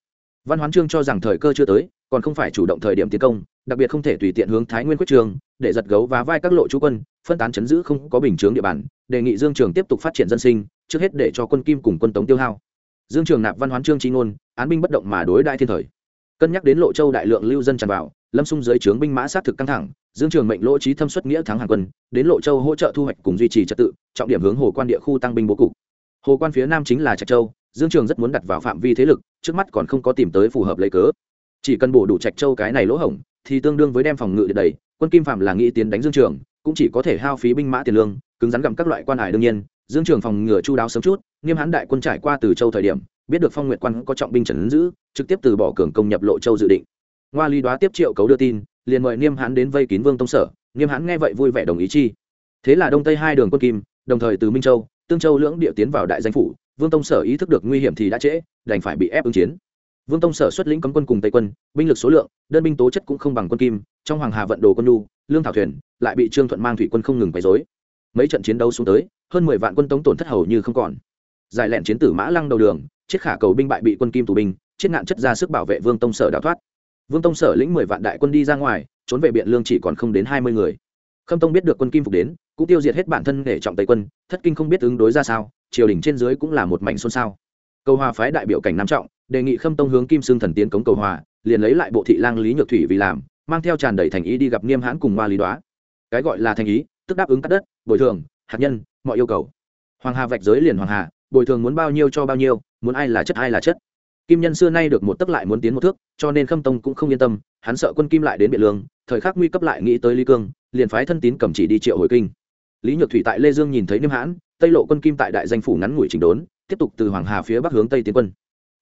Văn hoán trương cho rằng thời cơ chưa tới, còn không phải chủ động thời điểm tiến công, đặc biệt không thể tùy tiện hướng thái nguyên quyết trường, để giật gấu và vai các lộ chú quân, phân tán chấn giữ không có bình chướng địa bàn, đề nghị dương trường tiếp tục phát triển dân sinh, trước hết để cho quân kim cùng quân tống tiêu hao. Dương trường nạp văn hoán trương tri ngôn, án binh bất động mà đối đại thiên thời. Cân nhắc đến lộ châu đại lượng lưu dân tràn vào lâm xung dưới trướng binh mã sát thực căng thẳng, dương trường mệnh lỗ trí thâm xuất nghĩa thắng hàng quân, đến lộ châu hỗ trợ thu hoạch cùng duy trì trật tự, trọng điểm hướng hồ quan địa khu tăng binh bố cục. Hồ quan phía nam chính là trạch châu, dương trường rất muốn đặt vào phạm vi thế lực, trước mắt còn không có tìm tới phù hợp lấy cớ. Chỉ cần bổ đủ trạch châu cái này lỗ hổng, thì tương đương với đem phòng ngự đầy quân kim phạm là nghĩ tiến đánh dương trường, cũng chỉ có thể hao phí binh mã tiền lương, cứng rắn gặm các loại quan hải đương nhiên, dương trường phòng ngừa chu đáo sớm chút, nghiêm hãn đại quân trải qua từ châu thời điểm, biết được phong nguyệt quan có trọng binh trần giữ, trực tiếp từ bỏ cường công nhập lộ châu dự định ngoa ly đoá tiếp triệu cấu đưa tin, liền mời niêm hãn đến vây kín vương tông sở. Niêm hãn nghe vậy vui vẻ đồng ý chi. Thế là đông tây hai đường quân kim, đồng thời từ minh châu, tương châu lưỡng địa tiến vào đại danh phủ. Vương tông sở ý thức được nguy hiểm thì đã trễ, đành phải bị ép ứng chiến. Vương tông sở xuất lĩnh cấm quân cùng tây quân, binh lực số lượng, đơn binh tố chất cũng không bằng quân kim. Trong hoàng hà vận đồ quân lu lương thảo thuyền, lại bị trương thuận mang thủy quân không ngừng quấy dối mấy trận chiến đấu xuống tới, hơn mười vạn quân tống tổn thất hầu như không còn. Giải lẹn chiến tử mã lăng đầu đường chiết khả cầu binh bại bị quân kim tù binh chiết nạn chất ra sức bảo vệ vương tông sở đào thoát vương tông sở lĩnh mười vạn đại quân đi ra ngoài, trốn về biện lương chỉ còn không đến hai mươi người. Khâm tông biết được quân kim phục đến, cũng tiêu diệt hết bản thân để trọng tây quân, thất kinh không biết ứng đối ra sao, triều đình trên dưới cũng là một mảnh xôn xao. Cầu hòa phái đại biểu cảnh nam trọng, đề nghị khâm tông hướng kim sương thần tiến cống cầu hòa, liền lấy lại bộ thị lang lý nhược thủy vì làm, mang theo tràn đầy thành ý đi gặp nghiêm hãn cùng ma lý đoá. Cái gọi là thành ý, tức đáp ứng cắt đất, bồi thường, hạt nhân, mọi yêu cầu. Hoàng hà vạch giới liền hoàng hà, bồi thường muốn bao nhiêu cho bao nhiêu, muốn ai là chất ai là chất kim nhân xưa nay được một tấc lại muốn tiến một thước, cho nên khâm tông cũng không yên tâm, hắn sợ quân kim lại đến biện lương, thời khắc nguy cấp lại nghĩ tới lý cương, liền phái thân tín cầm chỉ đi triệu hồi kinh. Lý nhược thủy tại lê dương nhìn thấy niêm hãn, tây lộ quân kim tại đại danh phủ ngắn ngủi chỉnh đốn, tiếp tục từ hoàng hà phía bắc hướng tây tiến quân.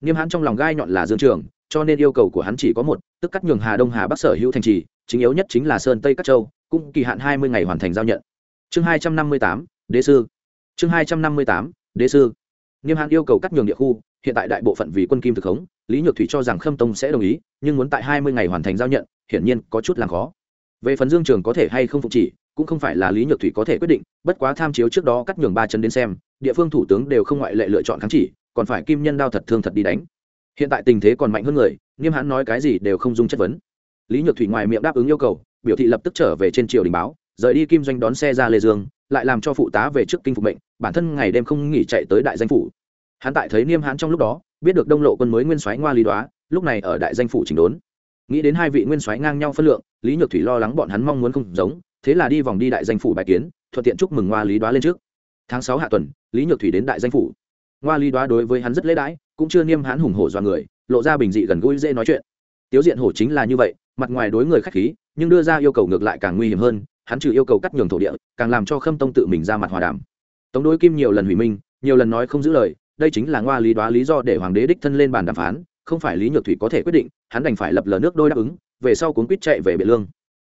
Niêm hãn trong lòng gai nhọn là dương trường, cho nên yêu cầu của hắn chỉ có một, tức cắt nhường hà đông hà bắc sở hữu thành trì, chính yếu nhất chính là sơn tây các châu, cũng kỳ hạn hai mươi ngày hoàn thành giao nhận. Chương hai trăm năm mươi tám, đế sư. Chương hai trăm năm mươi tám, đế sư. Niêm hãn yêu cầu cắt nhường địa khu hiện tại đại bộ phận vì quân kim thực khống, lý nhược thủy cho rằng khâm tông sẽ đồng ý, nhưng muốn tại hai mươi ngày hoàn thành giao nhận, hiển nhiên có chút làm khó. Về phần dương trường có thể hay không phục chỉ, cũng không phải là lý nhược thủy có thể quyết định, bất quá tham chiếu trước đó cắt nhường ba chân đến xem, địa phương thủ tướng đều không ngoại lệ lựa chọn kháng chỉ, còn phải kim nhân đao thật thương thật đi đánh. Hiện tại tình thế còn mạnh hơn người, nghiêm hãn nói cái gì đều không dung chất vấn. Lý nhược thủy ngoài miệng đáp ứng yêu cầu, biểu thị lập tức trở về trên triều đình báo, rời đi kim doanh đón xe ra lê dương, lại làm cho phụ tá về trước kinh phục mệnh, bản thân ngày đêm không nghỉ chạy tới đại danh phủ hắn tại thấy niêm hãn trong lúc đó, biết được đông lộ quân mới nguyên soái ngoa lý đoá, lúc này ở đại danh phủ chỉnh đốn. Nghĩ đến hai vị nguyên soái ngang nhau phân lượng, lý nhược thủy lo lắng bọn hắn mong muốn không giống, thế là đi vòng đi đại danh phủ bài kiến, thuận tiện chúc mừng ngoa lý đoá lên trước. Tháng sáu hạ tuần, lý nhược thủy đến đại danh phủ. Ngoa lý đoá đối với hắn rất lễ đãi, cũng chưa niêm hãn hùng hổ do người, lộ ra bình dị gần gũi dễ nói chuyện. Tiếu diện hổ chính là như vậy, mặt ngoài đối người khách khí, nhưng đưa ra yêu cầu ngược lại càng nguy hiểm hơn, hắn trừ yêu cầu cắt nhường thổ địa, càng làm cho khâm tông tự mình ra mặt hòa đàm. Tống đối kim nhiều lần hủy minh, nhiều lần nói không giữ lời đây chính là ngoa lý đoá lý do để hoàng đế đích thân lên bàn đàm phán, không phải lý nhược thủy có thể quyết định, hắn đành phải lập lờ nước đôi đáp ứng, về sau cuốn quýt chạy về biệt lương.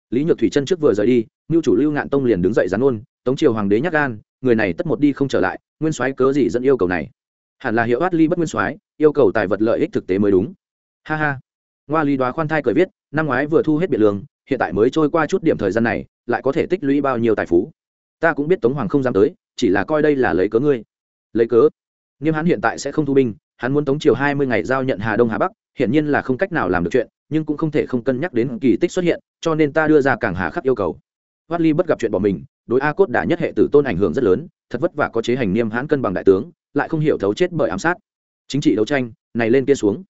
Lý nhược thủy chân trước vừa rời đi ngưu chủ lưu ngạn tông liền đứng dậy gián ôn tống triều hoàng đế nhắc gan, người này tất một đi không trở lại, nguyên soái cớ gì dẫn yêu cầu này? Hẳn là hiệu át ly bất nguyên soái, yêu cầu tài vật lợi ích thực tế mới đúng. Ha ha. Ngoa lý đoá khoan thai cười viết, năm ngoái vừa thu hết biệt lương, hiện tại mới trôi qua chút điểm thời gian này, lại có thể tích lũy bao nhiêu tài phú? Ta cũng biết tống hoàng không dám tới, chỉ là coi đây là lấy cớ ngươi. Lấy cớ? Nghiêm Hán hiện tại sẽ không thu binh, hắn muốn tống triều hai mươi ngày giao nhận hà đông, hà bắc, hiển nhiên là không cách nào làm được chuyện, nhưng cũng không thể không cân nhắc đến kỳ tích xuất hiện, cho nên ta đưa ra càng hà khắc yêu cầu. Hoát ly bất gặp chuyện bỏ mình, đối a cốt đã nhất hệ tử tôn ảnh hưởng rất lớn, thật vất vả có chế hành niêm hãn cân bằng đại tướng, lại không hiểu thấu chết bởi ám sát. Chính trị đấu tranh, này lên kia xuống.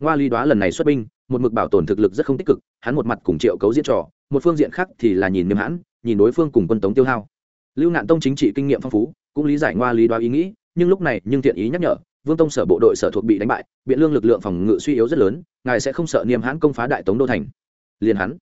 Ngoa ly đoá lần này xuất binh, một mực bảo tồn thực lực rất không tích cực, hắn một mặt cùng triệu cấu diễn trò, một phương diện khác thì là nhìn niêm hãn, nhìn đối phương cùng quân tống tiêu hao. Lưu nạn tông chính trị kinh nghiệm phong phú, cũng lý giải ngoa lý đoá ý nghĩ nhưng lúc này nhưng thiện ý nhắc nhở, vương tông sở bộ đội sở thuộc bị đánh bại, biện lương lực lượng phòng ngự suy yếu rất lớn, ngài sẽ không sợ niêm hãn công phá đại tống đô thành. Liền hắn,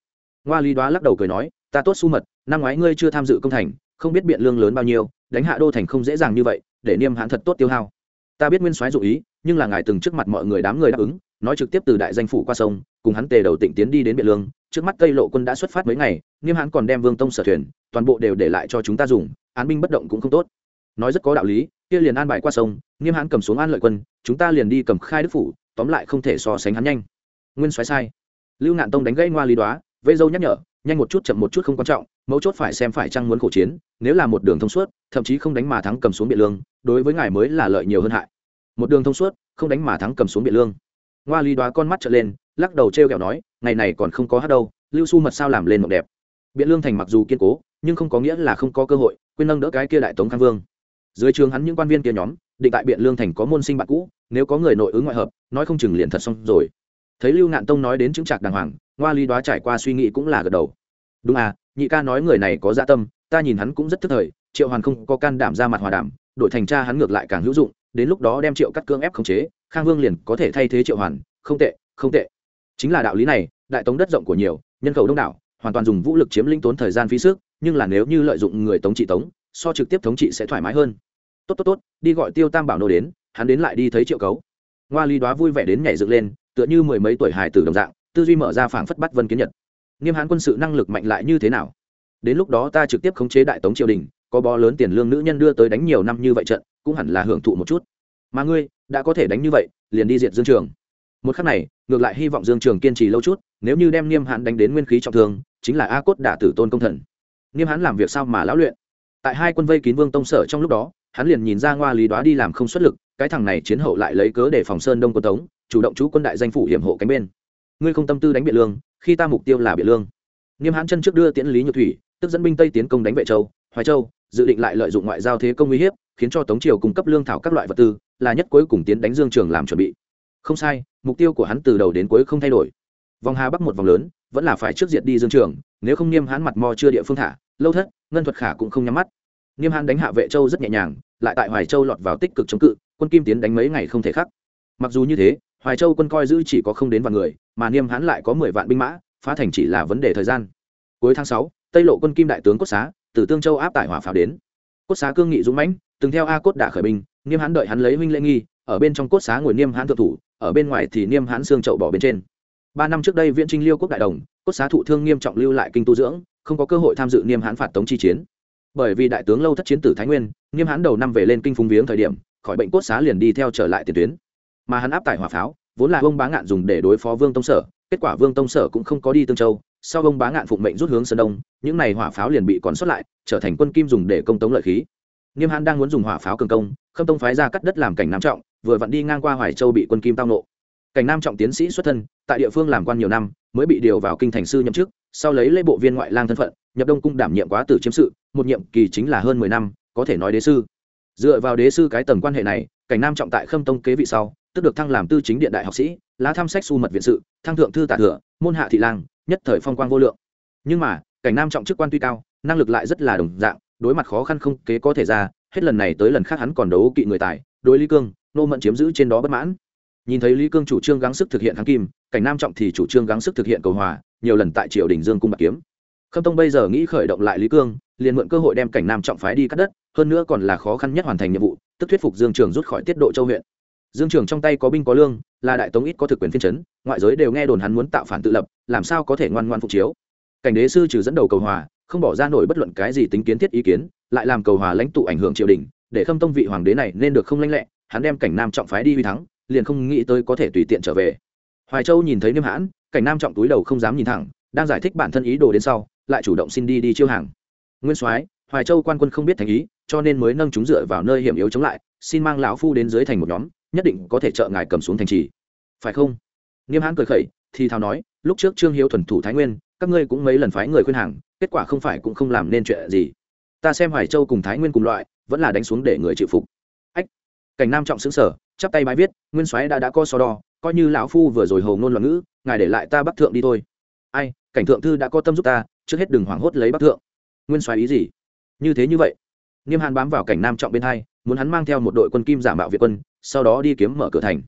ngoa lý đoá lắc đầu cười nói, ta tốt su mật, năm ngoái ngươi chưa tham dự công thành, không biết biện lương lớn bao nhiêu, đánh hạ đô thành không dễ dàng như vậy, để niêm hãn thật tốt tiêu hao. Ta biết nguyên soái dụ ý, nhưng là ngài từng trước mặt mọi người đám người đáp ứng, nói trực tiếp từ đại danh phủ qua sông, cùng hắn tề đầu tịnh tiến đi đến biện lương, trước mắt tây lộ quân đã xuất phát mấy ngày, niêm hãn còn đem vương tông sở thuyền, toàn bộ đều để lại cho chúng ta dùng, án binh bất động cũng không tốt nói rất có đạo lý, kia liền an bài qua sông niêm hãn cầm xuống an lợi quân, chúng ta liền đi cầm khai đức phủ, tóm lại không thể so sánh hắn nhanh. Nguyên soái sai. Lưu nạn tông đánh gãy ngoa lý đoá vây dâu nhắc nhở, nhanh một chút chậm một chút không quan trọng, mấu chốt phải xem phải chăng muốn khổ chiến, nếu là một đường thông suốt, thậm chí không đánh mà thắng cầm xuống biện lương, đối với ngài mới là lợi nhiều hơn hại. Một đường thông suốt, không đánh mà thắng cầm xuống biện lương. Ngoa lý đoá con mắt trở lên, lắc đầu trêu ghẹo kẹo nói, ngày này còn không có hát đâu, lưu su mật sao làm lên mộng đẹp. Biện lương thành mặc dù kiên cố, nhưng không có nghĩa là không có cơ hội, quên nâng đỡ cái kia đại tống khang vương dưới trường hắn những quan viên kia nhóm, định tại biện lương thành có môn sinh bạn cũ, nếu có người nội ứng ngoại hợp, nói không chừng liền thật xong rồi. Thấy lưu ngạn tông nói đến chứng trạc đàng hoàng, ngoa ly đoá trải qua suy nghĩ cũng là gật đầu. Đúng à nhị ca nói người này có dạ tâm, ta nhìn hắn cũng rất thức thời, triệu hoàn không có can đảm ra mặt hòa đảm đổi thành cha hắn ngược lại càng hữu dụng, đến lúc đó đem triệu cắt cương ép khống chế, khang vương liền có thể thay thế triệu hoàn, không tệ không tệ. Chính là đạo lý này, đại tống đất rộng của nhiều, nhân khẩu đông đảo, hoàn toàn dùng vũ lực chiếm lĩnh tốn thời gian phí sức, nhưng là nếu như lợi dụng người tống trị tống so trực tiếp thống trị sẽ thoải mái hơn. Tốt tốt tốt, đi gọi tiêu tam bảo nô đến, hắn đến lại đi thấy triệu cấu. Ngoa ly đoá vui vẻ đến nhảy dựng lên, tựa như mười mấy tuổi hài tử đồng dạng, tư duy mở ra phảng phất bắt vân kiến nhật. Nghiêm hán quân sự năng lực mạnh lại như thế nào? Đến lúc đó ta trực tiếp khống chế đại tống triều đình, có bó lớn tiền lương nữ nhân đưa tới đánh nhiều năm như vậy trận, cũng hẳn là hưởng thụ một chút. Mà ngươi, đã có thể đánh như vậy, liền đi diệt dương trường. Một khắc này, ngược lại hy vọng dương trường kiên trì lâu chút, nếu như đem niêm hãn đánh đến nguyên khí trọng thương, chính là a cốt đả tử tôn công thần. Niêm hãn làm việc sao mà lão luyện? Tại hai quân vây kín vương tông sở trong lúc đó, hắn liền nhìn ra ngoa lý đoá đi làm không xuất lực, cái thằng này chiến hậu lại lấy cớ để phòng sơn đông quân tống, chủ động chú quân đại danh phủ hiểm hộ cánh bên. Ngươi không tâm tư đánh biện lương, khi ta mục tiêu là biện lương. Niêm hãn chân trước đưa tiễn lý nhược thủy, tức dẫn binh tây tiến công đánh vệ châu, hoài châu, dự định lại lợi dụng ngoại giao thế công uy hiếp, khiến cho tống triều cung cấp lương thảo các loại vật tư, là nhất cuối cùng tiến đánh dương trường làm chuẩn bị. Không sai, mục tiêu của hắn từ đầu đến cuối không thay đổi. Vòng hà bắc một vòng lớn, vẫn là phải trước diệt đi dương trường, nếu không niêm hãn mặt mò chưa địa phương thả lâu thất, ngân thuật khả cũng không nhắm mắt. Niêm hãn đánh hạ vệ châu rất nhẹ nhàng, lại tại hoài châu lọt vào tích cực chống cự, quân kim tiến đánh mấy ngày không thể khắc. Mặc dù như thế, hoài châu quân coi giữ chỉ có không đến vạn người, mà niêm hãn lại có mười vạn binh mã, phá thành chỉ là vấn đề thời gian. Cuối tháng sáu, tây lộ quân kim đại tướng cốt xá, từ tương châu áp tải hỏa pháo đến. Cốt xá cương nghị dũng mãnh, từng theo a cốt đả khởi binh niêm hãn đợi hắn lấy huynh lễ nghi, ở bên trong cốt xá ngồi niêm hãn thượng thủ, ở bên ngoài thì niêm hãn xương chậu bỏ bên trên. Ba năm trước đây viễn trinh liêu quốc đại đồng, cốt xá thụ thương nghiêm trọng lưu lại kinh tu dưỡng không có cơ hội tham dự niêm hãn phạt tống chi chiến. Bởi vì đại tướng lâu thất chiến tử thái nguyên, niêm hãn đầu năm về lên kinh phúng viếng thời điểm, khỏi bệnh cốt xá liền đi theo trở lại tiền tuyến. Mà hắn áp tải hỏa pháo, vốn là ông bá ngạn dùng để đối phó vương tông sở, kết quả vương tông sở cũng không có đi tương châu. Sau ông bá ngạn phụng mệnh rút hướng sơn đông, những này hỏa pháo liền bị còn sót lại, trở thành quân kim dùng để công tống lợi khí. Niêm hãn đang muốn dùng hỏa pháo cường công, khâm tông phái ra cắt đất làm cảnh nam trọng, vừa vặn đi ngang qua hoài châu bị quân kim tao nộ. Cảnh nam trọng tiến sĩ xuất thân, tại địa phương làm quan nhiều năm, mới bị điều vào kinh thành sư nhậm chức sau lấy lễ bộ viên ngoại lang thân phận, nhập đông cung đảm nhiệm quá tử chiếm sự, một nhiệm kỳ chính là hơn mười năm, có thể nói đế sư. Dựa vào đế sư cái tầng quan hệ này, cảnh nam trọng tại khâm tông kế vị sau, tức được thăng làm tư chính điện đại học sĩ, lá thăm sách su mật viện sự, thăng thượng thư tạ thừa, môn hạ thị lang, nhất thời phong quang vô lượng. Nhưng mà, cảnh nam trọng chức quan tuy cao, năng lực lại rất là đồng dạng, đối mặt khó khăn không kế có thể ra, hết lần này tới lần khác hắn còn đấu kỵ người tài, đối lý cương, nô mẫn chiếm giữ trên đó bất mãn. Nhìn thấy lý cương chủ trương gắng sức thực hiện kháng kim cảnh nam trọng thì chủ trương gắng sức thực hiện cầu hòa, nhiều lần tại triều đình dương cung bạc kiếm. Khâm tông bây giờ nghĩ khởi động lại lý cương, liền mượn cơ hội đem cảnh nam trọng phái đi cắt đất, hơn nữa còn là khó khăn nhất hoàn thành nhiệm vụ, tức thuyết phục dương trường rút khỏi tiết độ châu huyện. Dương trường trong tay có binh có lương, là đại tống ít có thực quyền phiên chấn, ngoại giới đều nghe đồn hắn muốn tạo phản tự lập, làm sao có thể ngoan ngoan phục chiếu. Cảnh đế sư trừ dẫn đầu cầu hòa, không bỏ ra nổi bất luận cái gì tính kiến thiết ý kiến, lại làm cầu hòa lãnh tụ ảnh hưởng triều đình, để khâm tông vị hoàng đế này nên được không lanh lẹ, hắn đem cảnh nam trọng phái đi huy thắng, liền không nghĩ tới có thể tùy tiện trở về hoài châu nhìn thấy niêm hãn, cảnh nam trọng túi đầu không dám nhìn thẳng, đang giải thích bản thân ý đồ đến sau, lại chủ động xin đi đi chiêu hàng. Nguyên soái, hoài châu quan quân không biết thành ý, cho nên mới nâng chúng dựa vào nơi hiểm yếu chống lại, xin mang lão phu đến dưới thành một nhóm, nhất định có thể trợ ngài cầm xuống thành trì. Phải không? Niêm hãn cười khẩy, thì thào nói, lúc trước trương hiếu thuần thủ thái nguyên, các ngươi cũng mấy lần phái người khuyên hàng, kết quả không phải cũng không làm nên chuyện gì. Ta xem hoài châu cùng thái nguyên cùng loại, vẫn là đánh xuống để người chịu phục. Ách, cảnh nam trọng xứng sở chắp tay bài viết, nguyên soái đã đã co so đo coi như lão phu vừa rồi hầu ngôn loạn ngữ, ngài để lại ta bắc thượng đi thôi. Ai, cảnh thượng thư đã có tâm giúp ta, trước hết đừng hoảng hốt lấy bắc thượng. Nguyên soái ý gì? Như thế như vậy. Niêm hàn bám vào cảnh nam trọng bên hai, muốn hắn mang theo một đội quân kim giả mạo việt quân, sau đó đi kiếm mở cửa thành.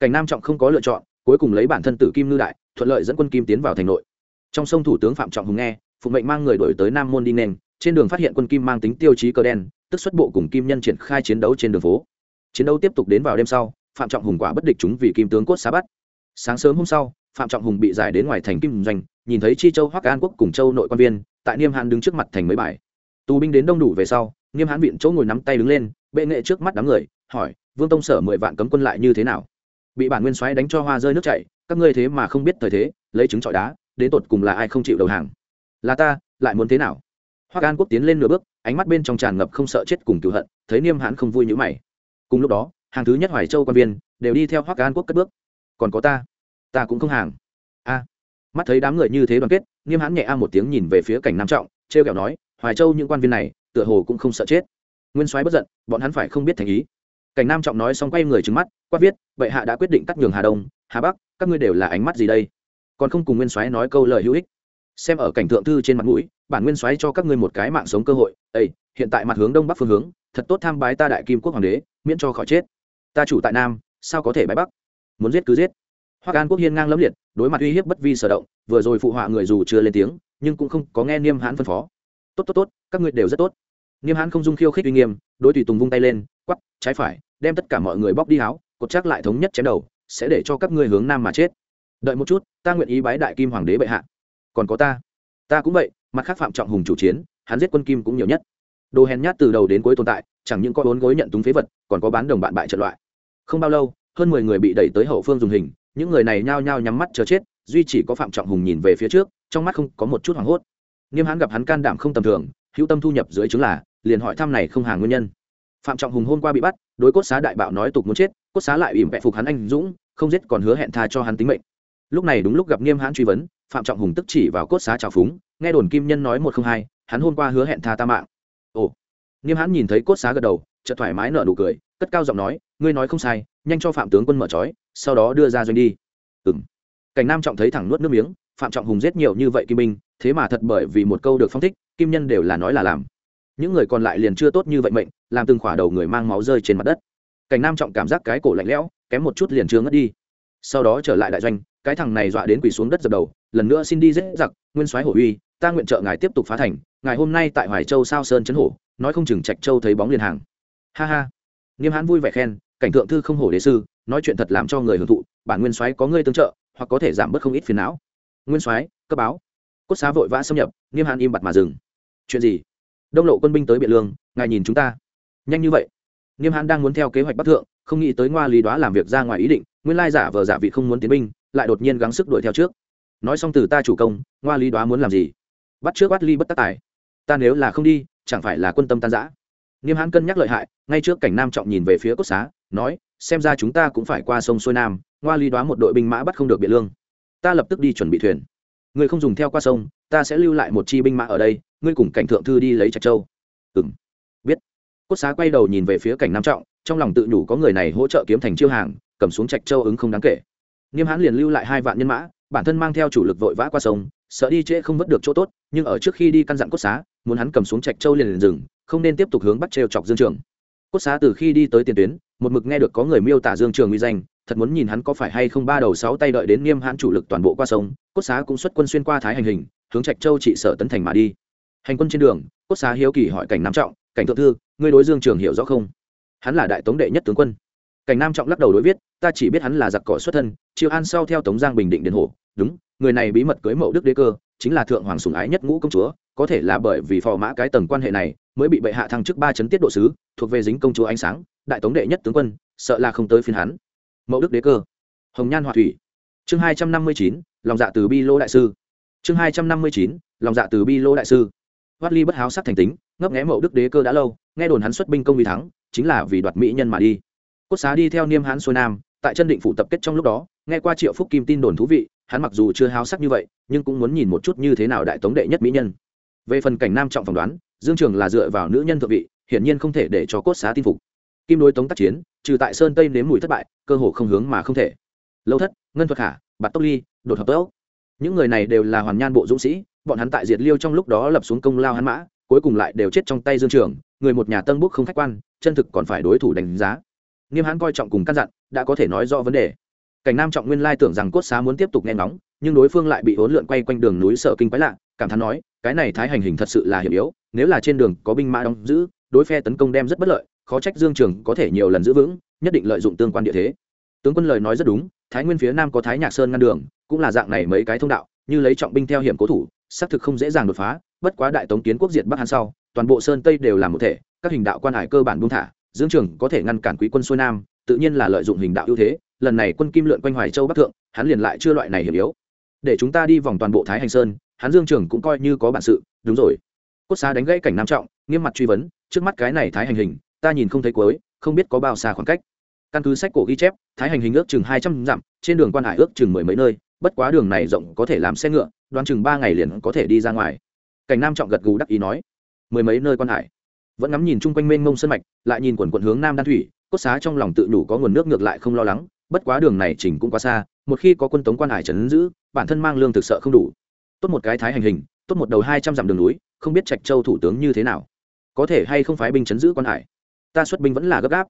Cảnh nam trọng không có lựa chọn, cuối cùng lấy bản thân tử kim ngư đại, thuận lợi dẫn quân kim tiến vào thành nội. Trong sông thủ tướng phạm trọng hùng nghe, phụ mệnh mang người đổi tới nam môn đi nền, trên đường phát hiện quân kim mang tính tiêu chí cờ đen, tức xuất bộ cùng kim nhân triển khai chiến đấu trên đường phố. Chiến đấu tiếp tục đến vào đêm sau phạm trọng hùng quả bất địch chúng vì kim tướng cốt xá bắt. Sáng sớm hôm sau, phạm trọng hùng bị giải đến ngoài thành kim doanh, nhìn thấy chi châu, hoắc an quốc cùng châu nội quan viên, tại niêm hãn đứng trước mặt thành mấy bài. Tù binh đến đông đủ về sau, niêm hãn viện chỗ ngồi nắm tay đứng lên, bệ nghệ trước mắt đám người, hỏi, vương tông sở mười vạn cấm quân lại như thế nào? Bị bản nguyên soái đánh cho hoa rơi nước chảy, các ngươi thế mà không biết thời thế, lấy trứng trọi đá, đến tột cùng là ai không chịu đầu hàng? Là ta, lại muốn thế nào? Hoắc an quốc tiến lên nửa bước, ánh mắt bên trong tràn ngập không sợ chết cùng cựu hận, thấy niêm hãn không vui như mày. Cùng lúc đó hàng thứ nhất hoài châu quan viên đều đi theo hoắc an quốc cất bước còn có ta ta cũng không hàng a mắt thấy đám người như thế đoàn kết niêm hãn nhẹ a một tiếng nhìn về phía cảnh nam trọng trêu kẹo nói hoài châu những quan viên này tựa hồ cũng không sợ chết nguyên soái bất giận bọn hắn phải không biết thành ý cảnh nam trọng nói xong quay người trừng mắt quát viết vậy hạ đã quyết định cắt nhường hà đông hà bắc các ngươi đều là ánh mắt gì đây còn không cùng nguyên soái nói câu lời hữu ích xem ở cảnh thượng thư trên mặt mũi bản nguyên soái cho các ngươi một cái mạng sống cơ hội ây hiện tại mặt hướng đông bắc phương hướng thật tốt tham bái ta đại kim quốc hoàng đế miễn cho khỏi chết ta chủ tại nam, sao có thể bái bắc? Muốn giết cứ giết. Hoắc an quốc hiên ngang lẫm liệt, đối mặt uy hiếp bất vi sở động, vừa rồi phụ họa người dù chưa lên tiếng, nhưng cũng không có nghe niêm hãn phân phó. Tốt tốt tốt, các ngươi đều rất tốt. Niêm hãn không dung khiêu khích uy nghiêm, đối tùy tùng vung tay lên, quắp, trái phải, đem tất cả mọi người bóc đi háo, cột chắc lại thống nhất chém đầu, sẽ để cho các ngươi hướng nam mà chết. Đợi một chút, ta nguyện ý bái đại kim hoàng đế bệ hạ. Còn có ta. Ta cũng vậy, mặt khác phạm trọng hùng chủ chiến, hắn giết quân kim cũng nhiều nhất. Đồ hèn nhát từ đầu đến cuối tồn tại, chẳng những có bốn gối nhận túng phế vật, còn có bán đồng bạn bại trận loại không bao lâu, hơn mười người bị đẩy tới hậu phương dùng hình, những người này nhao nhao nhắm mắt chờ chết, duy chỉ có phạm trọng hùng nhìn về phía trước, trong mắt không có một chút hoảng hốt. Nghiêm hãn gặp hắn can đảm không tầm thường, hữu tâm thu nhập dưới chứng là, liền hỏi thăm này không hàng nguyên nhân. Phạm trọng hùng hôm qua bị bắt, đối cốt xá đại bạo nói tục muốn chết, cốt xá lại ỉm vẹ phục hắn anh dũng, không giết còn hứa hẹn tha cho hắn tính mệnh. Lúc này đúng lúc gặp nghiêm hãn truy vấn, phạm trọng hùng tức chỉ vào cốt xá trào phúng, nghe đồn kim nhân nói một không hai, hắn hôm qua hứa hẹn tha ta mạng. Ồ. Nghiêm hãn nhìn thấy cốt xá gật đầu chợt thoải mái nở nụ cười, cất cao giọng nói, ngươi nói không sai, nhanh cho phạm tướng quân mở trói, sau đó đưa ra doanh đi. Ừng cảnh nam trọng thấy thẳng nuốt nước miếng, phạm trọng hùng giết nhiều như vậy kim minh, thế mà thật bởi vì một câu được phong thích, kim nhân đều là nói là làm. Những người còn lại liền chưa tốt như vậy mệnh, làm từng khỏa đầu người mang máu rơi trên mặt đất. Cảnh nam trọng cảm giác cái cổ lạnh lẽo, kém một chút liền chưa ngất đi. Sau đó trở lại đại doanh, cái thằng này dọa đến quỳ xuống đất dập đầu, lần nữa xin đi dễ giặc, nguyên soái hổ uy, ta nguyện trợ ngài tiếp tục phá thành, ngài hôm nay tại hoài châu sao sơn chấn hổ, nói không chừng trạch châu thấy bóng liền hàng ha ha. Nghiêm hãn vui vẻ khen, cảnh thượng thư không hổ đế sư, nói chuyện thật làm cho người hưởng thụ, bản nguyên soái có ngươi tương trợ, hoặc có thể giảm bớt không ít phiền não. Nguyên soái, cấp báo. Cốt xá vội vã xâm nhập, nghiêm hãn im bặt mà dừng. Chuyện gì? Đông lộ quân binh tới biện lương, ngài nhìn chúng ta. Nhanh như vậy. Nghiêm hãn đang muốn theo kế hoạch bắc thượng, không nghĩ tới ngoa lý đoá làm việc ra ngoài ý định, nguyên lai giả vờ giả vị không muốn tiến binh, lại đột nhiên gắng sức đuổi theo trước. Nói xong từ ta chủ công, ngoa lý đoá muốn làm gì? Bắt trước bắt ly bất tác tài. Ta nếu là không đi, chẳng phải là quân tâm tan giã nghiêm hãn cân nhắc lợi hại, ngay trước cảnh nam trọng nhìn về phía cốt xá, nói, xem ra chúng ta cũng phải qua sông xuôi nam, ngoa ly đoá một đội binh mã bắt không được biện lương. Ta lập tức đi chuẩn bị thuyền. Người không dùng theo qua sông, ta sẽ lưu lại một chi binh mã ở đây, ngươi cùng cảnh thượng thư đi lấy trạch châu. Ừng biết. Cốt xá quay đầu nhìn về phía cảnh nam trọng, trong lòng tự nhủ có người này hỗ trợ kiếm thành chiêu hàng, cầm xuống trạch châu ứng không đáng kể. Nghiêm hãn liền lưu lại hai vạn nhân mã bản thân mang theo chủ lực vội vã qua sông, sợ đi trễ không mất được chỗ tốt, nhưng ở trước khi đi căn dặn cốt xá, muốn hắn cầm xuống trạch châu liền liền dừng, không nên tiếp tục hướng bắt trêu chọc dương trường. Cốt xá từ khi đi tới tiền tuyến, một mực nghe được có người miêu tả dương trường uy danh, thật muốn nhìn hắn có phải hay không ba đầu sáu tay đợi đến nghiêm hãn chủ lực toàn bộ qua sông, cốt xá cũng xuất quân xuyên qua thái hành hình, hướng trạch châu trị sở tấn thành mà đi. Hành quân trên đường, cốt xá hiếu kỳ hỏi cảnh nam trọng, cảnh thượng thư, ngươi đối dương trường hiểu rõ không? Hắn là đại tống đệ nhất tướng quân cảnh nam trọng lắc đầu đối viết, ta chỉ biết hắn là giặc cỏ xuất thân chiêu an sau theo tống giang bình định điện hồ đúng, người này bí mật cưới mậu đức đế cơ, chính là thượng hoàng sùng ái nhất ngũ công chúa, có thể là bởi vì phò mã cái tầng quan hệ này mới bị bệ hạ thăng chức ba chấn tiết độ sứ, thuộc về dính công chúa ánh sáng, đại tống đệ nhất tướng quân, sợ là không tới phiên hắn. Mậu đức đế cơ. Hồng nhan hòa thủy. Chương hai trăm năm mươi chín, lòng dạ từ bi lô đại sư. Chương hai trăm năm mươi chín, lòng dạ từ bi lô đại sư. Hoát ly bất háo sắc thành tính, ngấp nghé mậu đức đế cơ đã lâu, nghe đồn hắn xuất binh công vì thắng, chính là vì đoạt mỹ nhân mà đi cốt xá đi theo niêm hán xuôi nam, tại chân định phủ tập kết trong lúc đó, nghe qua triệu phúc kim tin đồn thú vị, hắn mặc dù chưa háo sắc như vậy, nhưng cũng muốn nhìn một chút như thế nào đại tống đệ nhất mỹ nhân. Về phần cảnh nam trọng phỏng đoán, dương trường là dựa vào nữ nhân thượng vị, hiển nhiên không thể để cho cốt xá tin phục. Kim đối tống tác chiến, trừ tại sơn tây nếm mùi thất bại, cơ hồ không hướng mà không thể. Lâu thất, ngân thuật khả, bạt tốc ly, đột hợp tốc những người này đều là hoàn nhan bộ dũng sĩ, bọn hắn tại diệt liêu trong lúc đó lập xuống công lao hắn mã, cuối cùng lại đều chết trong tay dương trường, người một nhà tân búc không khách quan, chân thực còn phải đối thủ đánh giá nghiêm hãn coi trọng cùng căn dặn, đã có thể nói rõ vấn đề. Cảnh nam trọng nguyên lai tưởng rằng cốt xá muốn tiếp tục nghe ngóng, nhưng đối phương lại bị hỗn lượn quay quanh đường núi sợ kinh quái lạ, cảm thán nói, cái này thái hành hình thật sự là hiểm yếu, nếu là trên đường có binh mã đóng giữ, đối phe tấn công đem rất bất lợi, khó trách dương trường có thể nhiều lần giữ vững, nhất định lợi dụng tương quan địa thế. Tướng quân lời nói rất đúng, thái nguyên phía nam có thái nhạc sơn ngăn đường, cũng là dạng này mấy cái thông đạo, như lấy trọng binh theo hiểm cố thủ, xác thực không dễ dàng đột phá, bất quá đại tống kiến quốc diệt bắc hàn sau, toàn bộ sơn tây đều là một thể, các hình đạo quan hải cơ bản buông thả dương trường có thể ngăn cản quý quân xuôi nam, tự nhiên là lợi dụng hình đạo ưu thế, lần này quân kim lượn quanh hoài châu bắc thượng, hắn liền lại chưa loại này hiểm yếu. Để chúng ta đi vòng toàn bộ thái hành sơn, hắn dương trường cũng coi như có bản sự, đúng rồi. Cốt xá đánh gãy cảnh nam trọng, nghiêm mặt truy vấn, trước mắt cái này thái hành hình, ta nhìn không thấy cuối, không biết có bao xa khoảng cách. Căn cứ sách cổ ghi chép, thái hành hình ước chừng hai trăm dặm, trên đường quan hải ước chừng mười mấy nơi, bất quá đường này rộng có thể làm xe ngựa, đoán chừng ba ngày liền có thể đi ra ngoài. Cảnh nam trọng gật gù đắc ý nói, mười mấy nơi quan hải? Vẫn ngắm nhìn chung quanh mênh mông sân mạch, lại nhìn quần quận hướng nam đan thủy, cốt xá trong lòng tự đủ có nguồn nước ngược lại không lo lắng, bất quá đường này chỉnh cũng quá xa, một khi có quân tống quan hải trấn giữ, bản thân mang lương thực sợ không đủ. Tốt một cái thái hành hình, tốt một đầu hai trăm dặm đường núi, không biết trạch châu thủ tướng như thế nào. Có thể hay không phái binh chấn giữ quan hải? Ta xuất binh vẫn là gấp gáp.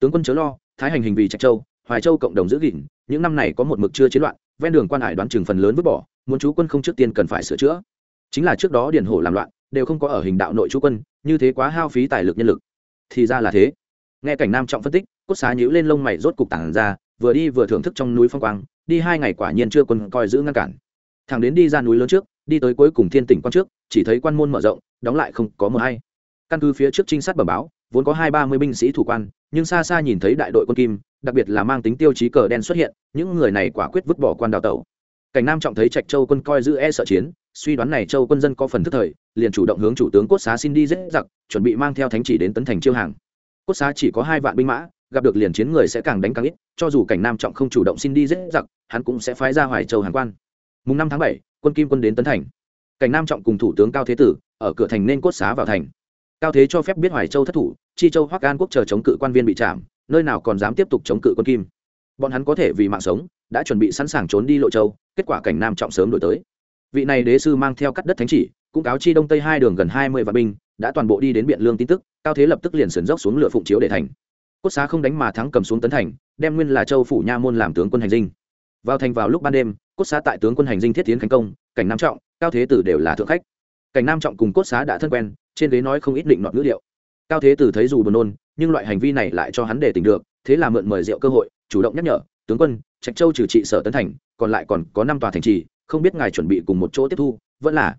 Tướng quân chớ lo, thái hành hình vì trạch châu, hoài châu cộng đồng giữ gìn, những năm này có một mực chưa chiến loạn, ven đường quan hải đoán chừng phần lớn vứt bỏ, muốn chú quân không trước tiên cần phải sửa chữa. Chính là trước đó điền hổ làm loạn đều không có ở hình đạo nội chú quân, như thế quá hao phí tài lực nhân lực. Thì ra là thế. Nghe cảnh nam trọng phân tích, cốt xá nhữ lên lông mày rốt cục tảng ra, vừa đi vừa thưởng thức trong núi phong quang, đi hai ngày quả nhiên chưa quân coi giữ ngăn cản. Thằng đến đi ra núi lớn trước, đi tới cuối cùng thiên tỉnh quan trước, chỉ thấy quan môn mở rộng, đóng lại không có mờ hay. Căn cứ phía trước trinh sát bẩm báo, vốn có hai ba mươi binh sĩ thủ quan, nhưng xa xa nhìn thấy đại đội quân kim, đặc biệt là mang tính tiêu chí cờ đen xuất hiện, những người này quả quyết vứt bỏ quan đào tẩu. Cảnh nam trọng thấy trạch châu quân coi giữ e sợ chiến, suy đoán này châu quân dân có phần thức thời liền chủ động hướng chủ tướng cốt xá xin đi dễ giặc, chuẩn bị mang theo thánh chỉ đến tấn thành chiêu hàng. Cốt xá chỉ có hai vạn binh mã, gặp được liền chiến người sẽ càng đánh càng ít, cho dù cảnh nam trọng không chủ động xin đi dễ giặc, hắn cũng sẽ phái ra hoài châu hàng quan. Mùng năm tháng bảy, quân kim quân đến tấn thành. Cảnh nam trọng cùng thủ tướng cao thế tử, ở cửa thành nên cốt xá vào thành. Cao thế cho phép biết hoài châu thất thủ, chi châu hoắc an quốc chờ chống cự quan viên bị chạm nơi nào còn dám tiếp tục chống cự quân kim. Bọn hắn có thể vì mạng sống, đã chuẩn bị sẵn sàng trốn đi lộ châu, kết quả cảnh nam trọng sớm đổi tới. Vị này đế sư mang theo cắt đất thánh chỉ cũng cáo chi đông tây hai đường gần hai mươi vạn binh, đã toàn bộ đi đến biện lương tin tức, cao thế lập tức liền sườn dốc xuống lửa phụng chiếu để thành. Cốt xá không đánh mà thắng cầm xuống tấn thành, đem nguyên là châu phủ nha môn làm tướng quân hành dinh. Vào thành vào lúc ban đêm, cốt xá tại tướng quân hành dinh thiết tiến khánh công, cảnh nam trọng, cao thế tử đều là thượng khách. Cảnh nam trọng cùng cốt xá đã thân quen, trên ghế nói không ít định nọt ngữ liệu cao thế tử thấy dù buồn nôn, nhưng loại hành vi này lại cho hắn để tỉnh được, thế là mượn mời rượu cơ hội, chủ động nhắc nhở, tướng quân, trạch châu trừ trị sở tấn thành, còn lại còn có năm tòa thành trì, không biết ngài chuẩn bị cùng một chỗ tiếp thu, vẫn là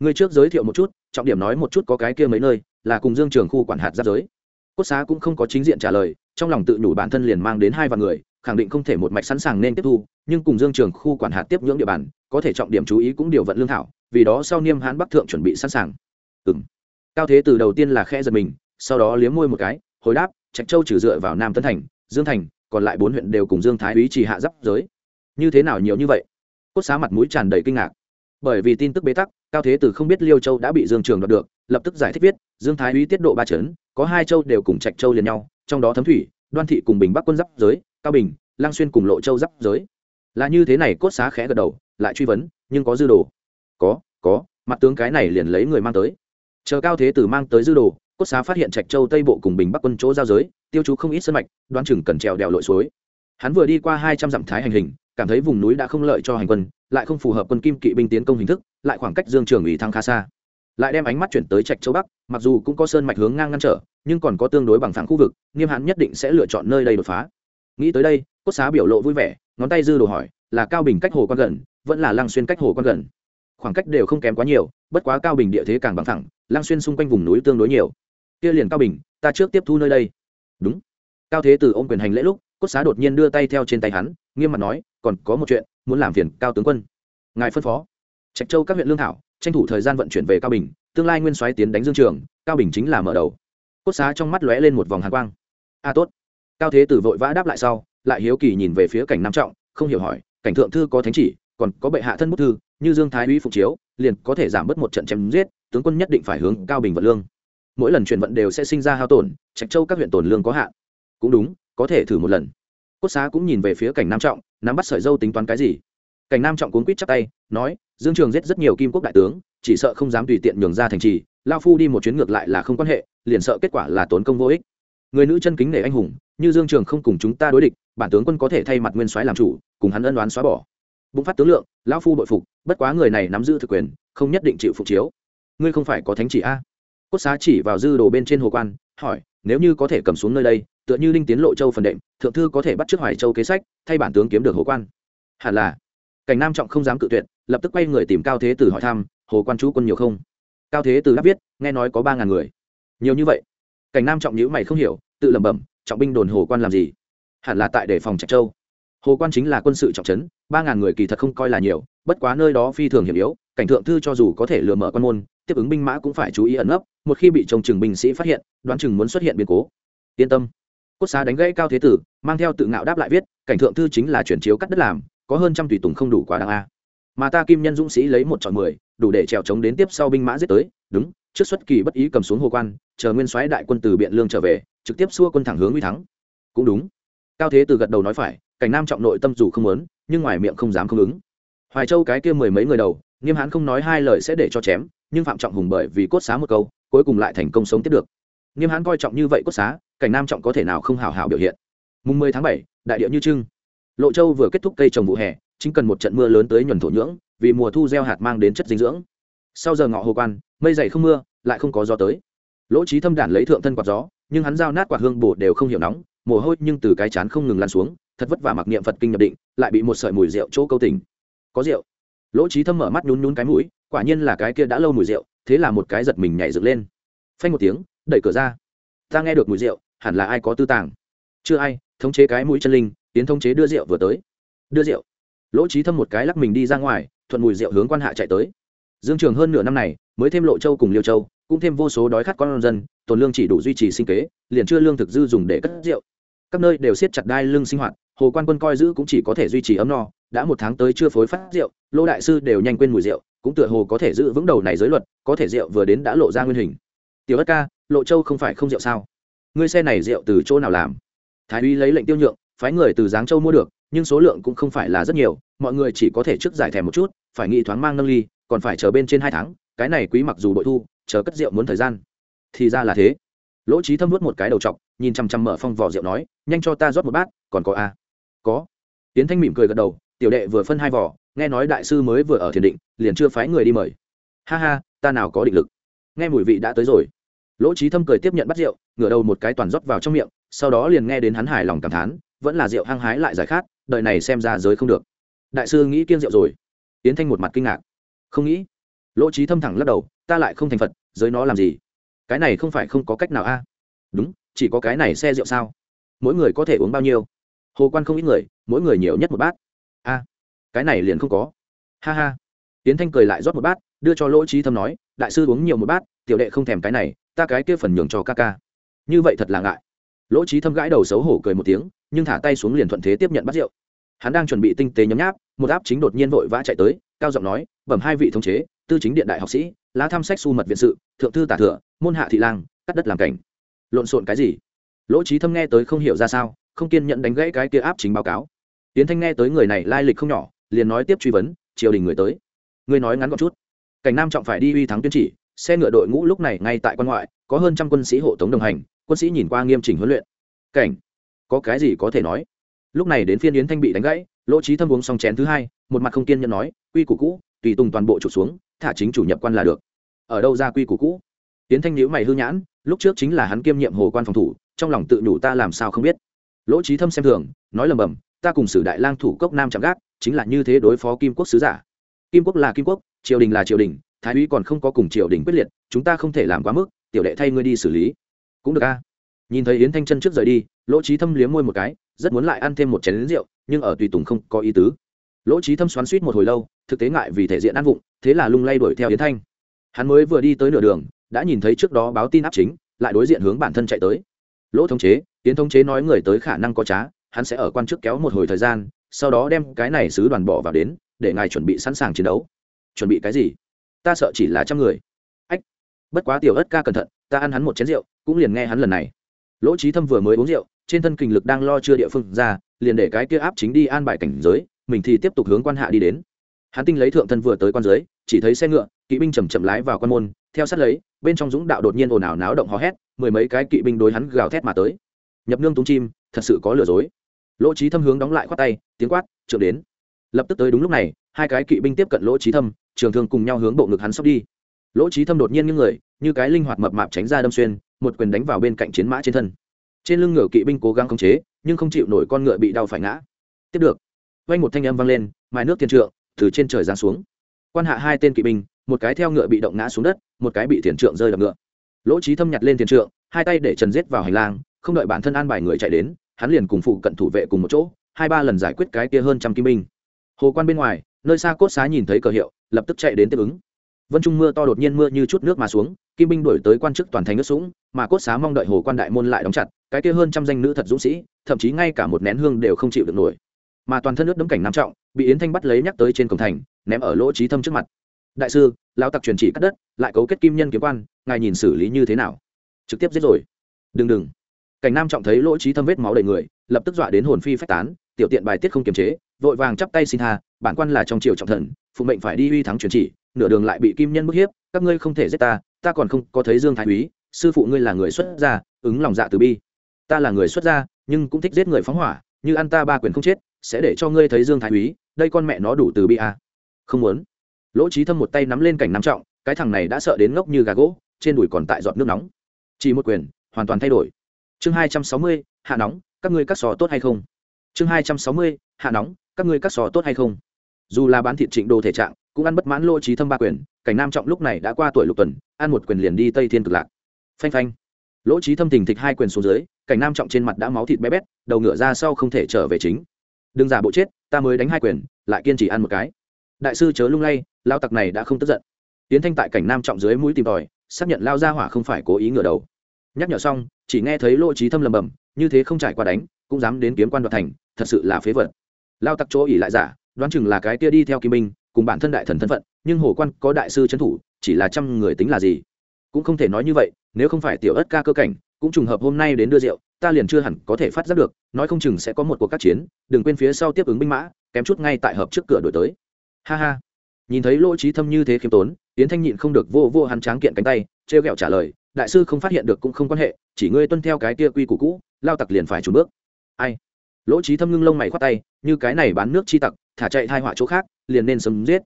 người trước giới thiệu một chút, trọng điểm nói một chút có cái kia mấy nơi, là cùng dương trường khu quản hạt giáp giới. Cốt xá cũng không có chính diện trả lời, trong lòng tự nhủ bản thân liền mang đến hai vạn người, khẳng định không thể một mạch sẵn sàng nên tiếp thu, nhưng cùng dương trường khu quản hạt tiếp nhưỡng địa bàn, có thể trọng điểm chú ý cũng điều vận lương thảo, vì đó sau niêm Hán bắc thượng chuẩn bị sẵn sàng. Ừ m cao thế từ đầu tiên là khe giật mình, sau đó liếm môi một cái, hồi đáp, trạch châu trừ dựa vào nam tân thành, dương thành, còn lại bốn huyện đều cùng dương thái úy chỉ hạ giáp giới. Như thế nào nhiều như vậy? Cốt xá mặt mũi tràn đầy kinh ngạc bởi vì tin tức bế tắc, cao thế tử không biết liêu châu đã bị dương trường đoạt được, lập tức giải thích viết, dương thái úy tiết độ ba chấn, có hai châu đều cùng trạch châu liền nhau, trong đó thấm thủy, đoan thị cùng bình bắc quân giáp giới, cao bình lang xuyên cùng lộ châu giáp giới. Là như thế này cốt xá khẽ gật đầu, lại truy vấn, nhưng có dư đồ. Có có, mặt tướng cái này liền lấy người mang tới. Chờ cao thế tử mang tới dư đồ, cốt xá phát hiện trạch châu tây bộ cùng bình bắc quân chỗ giao giới, tiêu chú không ít sân mạch đoan chừng cần trèo đèo lội suối. Hắn vừa đi qua hai trăm dặm thái hành hình cảm thấy vùng núi đã không lợi cho hành quân, lại không phù hợp quân kim kỵ binh tiến công hình thức, lại khoảng cách dương trường ủy thăng khá xa. Lại đem ánh mắt chuyển tới trạch châu bắc, mặc dù cũng có sơn mạch hướng ngang ngăn trở, nhưng còn có tương đối bằng phẳng khu vực, nghiêm hãn nhất định sẽ lựa chọn nơi đây đột phá. Nghĩ tới đây, cốt xá biểu lộ vui vẻ, ngón tay dư đồ hỏi, là cao bình cách hồ quan gần, vẫn là lăng xuyên cách hồ quan gần? Khoảng cách đều không kém quá nhiều, bất quá cao bình địa thế càng bằng thẳng lăng xuyên xung quanh vùng núi tương đối nhiều. Kia liền cao bình, ta trước tiếp thu nơi đây. Đúng. Cao thế từ ôm quyền hành lễ lúc cốt xá đột nhiên đưa tay theo trên tay hắn, nghiêm mặt nói, còn có một chuyện, muốn làm phiền cao tướng quân. Ngài phân phó. Trạch châu các huyện lương thảo, tranh thủ thời gian vận chuyển về cao bình, tương lai nguyên soái tiến đánh dương trường, cao bình chính là mở đầu. Cốt xá trong mắt lóe lên một vòng hàn quang. A à, tốt. Cao thế tử vội vã đáp lại sau, lại hiếu kỳ nhìn về phía cảnh nam trọng, không hiểu hỏi, cảnh thượng thư có thánh chỉ, còn có bệ hạ thân bút thư, như dương thái uy phục chiếu, liền có thể giảm bớt một trận chém giết, tướng quân nhất định phải hướng cao bình vận lương. Mỗi lần chuyển vận đều sẽ sinh ra hao tổn, trạch châu các huyện tổn lương có hạn. Cũng đúng có thể thử một lần. Cốt xá cũng nhìn về phía cảnh nam trọng, nắm bắt sợi dâu tính toán cái gì. Cảnh nam trọng cuốn quýt chắp tay, nói, dương trường giết rất nhiều kim quốc đại tướng, chỉ sợ không dám tùy tiện nhường ra thành trì, lao phu đi một chuyến ngược lại là không quan hệ, liền sợ kết quả là tốn công vô ích. Người nữ chân kính nể anh hùng, như dương trường không cùng chúng ta đối địch, bản tướng quân có thể thay mặt nguyên soái làm chủ, cùng hắn ân đoán xóa bỏ. Bùng phát tướng lượng lão phu bội phục, bất quá người này nắm giữ thực quyền, không nhất định chịu phục chiếu. Ngươi không phải có thánh chỉ a? Cốt xá chỉ vào dư đồ bên trên hồ quan, hỏi, nếu như có thể cầm xuống nơi đây tựa như linh tiến lộ châu phần đệm, thượng thư có thể bắt trước hoài châu kế sách, thay bản tướng kiếm được hồ quan. Hẳn là, cảnh nam trọng không dám cự tuyệt, lập tức quay người tìm cao thế tử hỏi thăm, hồ quan chú quân nhiều không? Cao thế tử đáp viết, nghe nói có ba ngàn người. Nhiều như vậy? Cảnh nam trọng nhữ mày không hiểu, tự lẩm bẩm, trọng binh đồn hồ quan làm gì? Hẳn là tại đề phòng trạch châu. Hồ quan chính là quân sự trọng trấn, ba ngàn người kỳ thật không coi là nhiều, bất quá nơi đó phi thường hiểm yếu, cảnh thượng thư cho dù có thể lừa mở quan môn, tiếp ứng binh mã cũng phải chú ý ẩn nấp, một khi bị trông chừng binh sĩ phát hiện, đoán chừng muốn xuất hiện biến cố. Yên tâm cốt xá đánh gãy cao thế tử, mang theo tự ngạo đáp lại viết, cảnh thượng thư chính là chuyển chiếu cắt đất làm, có hơn trăm tùy tùng không đủ quá đáng a. Mà ta kim nhân dũng sĩ lấy một chọn mười, đủ để trèo chống đến tiếp sau binh mã giết tới, đúng, trước xuất kỳ bất ý cầm xuống hồ quan, chờ nguyên soái đại quân từ biện lương trở về, trực tiếp xua quân thẳng hướng uy thắng. Cũng đúng. Cao thế từ gật đầu nói phải, cảnh nam trọng nội tâm dù không muốn, nhưng ngoài miệng không dám không ứng. Hoài châu cái kia mười mấy người đầu, nghiêm hãn không nói hai lời sẽ để cho chém, nhưng phạm trọng hùng bởi vì cốt xá một câu, cuối cùng lại thành công sống tiếp được. Nghiêm hãn coi trọng như vậy cốt xá cảnh nam trọng có thể nào không hào hào biểu hiện. Mùng mười tháng bảy, đại địa như trưng. Lộ châu vừa kết thúc cây trồng vụ hè, chính cần một trận mưa lớn tới nhuần thổ nhưỡng, vì mùa thu gieo hạt mang đến chất dinh dưỡng. Sau giờ ngọ hồ quan, mây dày không mưa, lại không có gió tới. Lỗ trí thâm đản lấy thượng thân quạt gió, nhưng hắn giao nát quạt hương bổ đều không hiểu nóng, mồ hôi nhưng từ cái chán không ngừng lan xuống, thật vất vả mặc niệm phật kinh nhập định, lại bị một sợi mùi rượu chỗ câu tình có rượu. Lỗ trí thâm mở mắt nhún nhún cái mũi, quả nhiên là cái kia đã lâu mùi rượu, thế là một cái giật mình nhảy dựng lên. Phanh một tiếng, đẩy cửa ra. Ta nghe được mùi rượu hẳn là ai có tư tàng? Chưa ai, thống chế cái mũi chân linh, tiến thống chế đưa rượu vừa tới. Đưa rượu. Lỗ trí thâm một cái lắc mình đi ra ngoài, thuận mùi rượu hướng quan hạ chạy tới. Dương trường hơn nửa năm này, mới thêm lộ châu cùng liêu châu, cũng thêm vô số đói khát con dân tồn lương chỉ đủ duy trì sinh kế, liền chưa lương thực dư dùng để cất rượu. Các nơi đều siết chặt đai lưng sinh hoạt, hồ quan quân coi giữ cũng chỉ có thể duy trì ấm no, đã một tháng tới chưa phối phát rượu lỗ đại sư đều nhanh quên mùi rượu, cũng tựa hồ có thể giữ vững đầu này giới luật, có thể rượu vừa đến đã lộ ra nguyên hình. Tiểu ất ca, lộ châu không phải không rượu sao? Ngươi xe này rượu từ chỗ nào làm? Thái uy lấy lệnh tiêu nhượng, phái người từ giáng châu mua được, nhưng số lượng cũng không phải là rất nhiều, mọi người chỉ có thể trước giải thèm một chút, phải nghĩ thoáng mang nâng ly, còn phải chờ bên trên hai tháng, cái này quý mặc dù bội thu, chờ cất rượu muốn thời gian. Thì ra là thế. Lỗ trí thâm vớt một cái đầu t nhìn chằm chằm mở phong vỏ rượu nói, nhanh cho ta rót một bát, còn có a? À? có. Tiến thanh mỉm cười gật đầu, tiểu đệ vừa phân hai vỏ nghe nói đại sư mới vừa ở thiền định, liền chưa phái người đi mời. Ha ha, ta nào có định lực. Nghe mùi vị đã tới rồi lỗ trí thâm cười tiếp nhận bắt rượu, ngửa đầu một cái toàn rót vào trong miệng, sau đó liền nghe đến hắn hài lòng cảm thán, vẫn là rượu hăng hái lại giải khát đợi này xem ra giới không được. Đại sư nghĩ kiêng rượu rồi. Yến thanh một mặt kinh ngạc. Không nghĩ. Lỗ trí thâm thẳng lắc đầu, ta lại không thành phật, giới nó làm gì? Cái này không phải không có cách nào a. Đúng, chỉ có cái này xe rượu sao? Mỗi người có thể uống bao nhiêu? Hồ quan không ít người, mỗi người nhiều nhất một bát. A, cái này liền không có. Ha ha. Tiến thanh cười lại rót một bát, đưa cho lỗ trí thâm nói, đại sư uống nhiều một bát, tiểu đệ không thèm cái này ta cái kia phần nhường cho ca ca. Như vậy thật là ngại. Lỗ trí thâm gãi đầu xấu hổ cười một tiếng, nhưng thả tay xuống liền thuận thế tiếp nhận bắt rượu. Hắn đang chuẩn bị tinh tế nhấm nháp, một áp chính đột nhiên vội vã chạy tới, cao giọng nói, bẩm hai vị thống chế, tư chính điện đại học sĩ, lá thăm sách su mật viện sự, thượng thư tả thừa, môn hạ thị lang, cắt đất làm cảnh. Lộn xộn cái gì? Lỗ trí thâm nghe tới không hiểu ra sao, không kiên nhận đánh gãy cái kia áp chính báo cáo. Tiến thanh nghe tới người này lai lịch không nhỏ, liền nói tiếp truy vấn, triều đình người tới. Người nói ngắn gọn chút. Cảnh nam trọng phải đi uy thắng tuyên chỉ xe ngựa đội ngũ lúc này ngay tại quan ngoại, có hơn trăm quân sĩ hộ tống đồng hành, quân sĩ nhìn qua nghiêm chỉnh huấn luyện. Cảnh, có cái gì có thể nói? Lúc này đến phiên yến thanh bị đánh gãy, lỗ trí thâm uống xong chén thứ hai, một mặt không kiên nhẫn nói, quy củ cũ, tùy tùng toàn bộ trục xuống, thả chính chủ nhập quan là được. Ở đâu ra quy củ cũ? Yến thanh nhữ mày hư nhãn, lúc trước chính là hắn kiêm nhiệm hồ quan phòng thủ, trong lòng tự nhủ ta làm sao không biết. Lỗ trí thâm xem thường, nói lầm bầm, ta cùng sử đại lang thủ cốc nam chạm gác, chính là như thế đối phó kim quốc sứ giả. Kim quốc là kim quốc, triều đình là triều đình thái úy còn không có cùng triều đình quyết liệt, chúng ta không thể làm quá mức, tiểu đệ thay ngươi đi xử lý. Cũng được a. Nhìn thấy yến thanh chân trước rời đi, lỗ trí thâm liếm môi một cái, rất muốn lại ăn thêm một chén lính rượu, nhưng ở tùy tùng không có ý tứ. Lỗ trí thâm xoắn suýt một hồi lâu, thực tế ngại vì thể diện ăn vụng, thế là lung lay đuổi theo yến thanh. Hắn mới vừa đi tới nửa đường, đã nhìn thấy trước đó báo tin áp chính, lại đối diện hướng bản thân chạy tới. Lỗ thống chế, yến thống chế nói người tới khả năng có trá, hắn sẽ ở quan chức kéo một hồi thời gian, sau đó đem cái này sứ đoàn bỏ vào đến, để ngài chuẩn bị sẵn sàng chiến đấu. Chuẩn bị cái gì? Ta sợ chỉ là trăm người. Ách, bất quá tiểu ất ca cẩn thận, ta ăn hắn một chén rượu, cũng liền nghe hắn lần này. Lỗ trí thâm vừa mới uống rượu, trên thân kình lực đang lo chưa địa phương ra, liền để cái kia áp chính đi an bài cảnh giới, mình thì tiếp tục hướng quan hạ đi đến. Hắn tinh lấy thượng thân vừa tới quan giới, chỉ thấy xe ngựa, kỵ binh chầm chậm lái vào quan môn, theo sát lấy, bên trong dũng đạo đột nhiên ồn ào náo động hò hét, mười mấy cái kỵ binh đối hắn gào thét mà tới. Nhập nương túng chim, thật sự có lừa dối. Lỗ trí thâm hướng đóng lại khoát tay, tiếng quát, trượng đến. Lập tức tới đúng lúc này, hai cái kỵ binh tiếp cận lỗ trí thâm trường thương cùng nhau hướng bộ ngực hắn sóc đi. Lỗ trí thâm đột nhiên những người, như cái linh hoạt mập mạp tránh ra đâm xuyên, một quyền đánh vào bên cạnh chiến mã trên thân. Trên lưng ngựa kỵ binh cố gắng khống chế, nhưng không chịu nổi con ngựa bị đau phải ngã. Tiếp được, vang một thanh âm vang lên, mài nước thiên trượng, từ trên trời giáng xuống. Quan hạ hai tên kỵ binh, một cái theo ngựa bị động ngã xuống đất, một cái bị tiền trượng rơi đập ngựa. Lỗ trí thâm nhặt lên tiền trượng, hai tay để trần giết vào hành lang, không đợi bản thân an bài người chạy đến, hắn liền cùng phụ cận thủ vệ cùng một chỗ, hai ba lần giải quyết cái kia hơn trăm kim binh. Hồ quan bên ngoài nơi xa cốt xá nhìn thấy cờ hiệu, lập tức chạy đến tiếp ứng. Vân trung mưa to đột nhiên mưa như chút nước mà xuống, kim binh đổi tới quan chức toàn thành nước sũng mà cốt xá mong đợi hồ quan đại môn lại đóng chặt, cái kia hơn trăm danh nữ thật dũng sĩ, thậm chí ngay cả một nén hương đều không chịu được nổi. Mà toàn thân nước đấm cảnh nam trọng, bị yến thanh bắt lấy nhắc tới trên cổng thành, ném ở lỗ trí thâm trước mặt. Đại sư, lão tặc truyền chỉ cắt đất, lại cấu kết kim nhân kiếm quan, ngài nhìn xử lý như thế nào? Trực tiếp giết rồi. Đừng đừng. Cảnh nam trọng thấy lỗ trí thâm vết máu đầy người, lập tức dọa đến hồn phi phách tán, tiểu tiện bài tiết không kiềm chế vội vàng chắp tay xin tha, bản quan là trong triều trọng thần, phụ mệnh phải đi uy thắng truyền chỉ, nửa đường lại bị kim nhân bức hiếp, các ngươi không thể giết ta ta còn không có thấy dương thái úy, sư phụ ngươi là người xuất gia, ứng lòng dạ từ bi. Ta là người xuất gia, nhưng cũng thích giết người phóng hỏa, như ăn ta ba quyền không chết, sẽ để cho ngươi thấy dương thái úy, đây con mẹ nó đủ từ bi à. không muốn. Lỗ trí thâm một tay nắm lên cảnh nam trọng, cái thằng này đã sợ đến ngốc như gà gỗ, trên đùi còn tại giọt nước nóng. Chỉ một quyền, hoàn toàn thay đổi. Chương hai trăm sáu mươi, hạ nóng, các ngươi cắt sò tốt hay không? Chương hai trăm sáu mươi, hạ nóng các ngươi cắt sò tốt hay không? Dù là bán thịt trịnh đồ thể trạng, cũng ăn bất mãn lỗ trí thâm ba quyền, cảnh nam trọng lúc này đã qua tuổi lục tuần, ăn một quyền liền đi tây thiên cực lạc. Phanh phanh. Lỗ trí thâm thình thịch hai quyền xuống dưới, cảnh nam trọng trên mặt đã máu thịt bé bét, đầu ngựa ra sau không thể trở về chính. Đừng giả bộ chết, ta mới đánh hai quyền, lại kiên trì ăn một cái. Đại sư chớ lung lay, lao tặc này đã không tức giận. Tiến thanh tại cảnh nam trọng dưới mũi tìm tòi, xác nhận lao ra hỏa không phải cố ý ngửa đầu. Nhắc nhở xong, chỉ nghe thấy lỗ trí thâm lầm bầm, như thế không trải qua đánh, cũng dám đến kiếm quan đoạt thành, thật sự là phế vật lao tặc chỗ ỉ lại giả, đoán chừng là cái kia đi theo kim minh, cùng bản thân đại thần thân phận, nhưng hồ quan có đại sư trấn thủ, chỉ là trăm người tính là gì? Cũng không thể nói như vậy, nếu không phải tiểu ất ca cơ cảnh, cũng trùng hợp hôm nay đến đưa rượu, ta liền chưa hẳn có thể phát giác được, nói không chừng sẽ có một cuộc các chiến, đừng quên phía sau tiếp ứng binh mã, kém chút ngay tại hợp trước cửa đổi tới. Ha ha. Nhìn thấy lỗ trí thâm như thế khiêm tốn tiến thanh nhịn không được vô vô hắn tráng kiện cánh tay, trêu ghẹo trả lời, đại sư không phát hiện được cũng không quan hệ, chỉ ngươi tuân theo cái kia quy củ cũ, lao tặc liền phải trùn bước. Ai? Lỗ trí thâm ngưng lông mày khoát tay, như cái này bán nước chi tặc, thả chạy thai họa chỗ khác, liền nên sớm giết.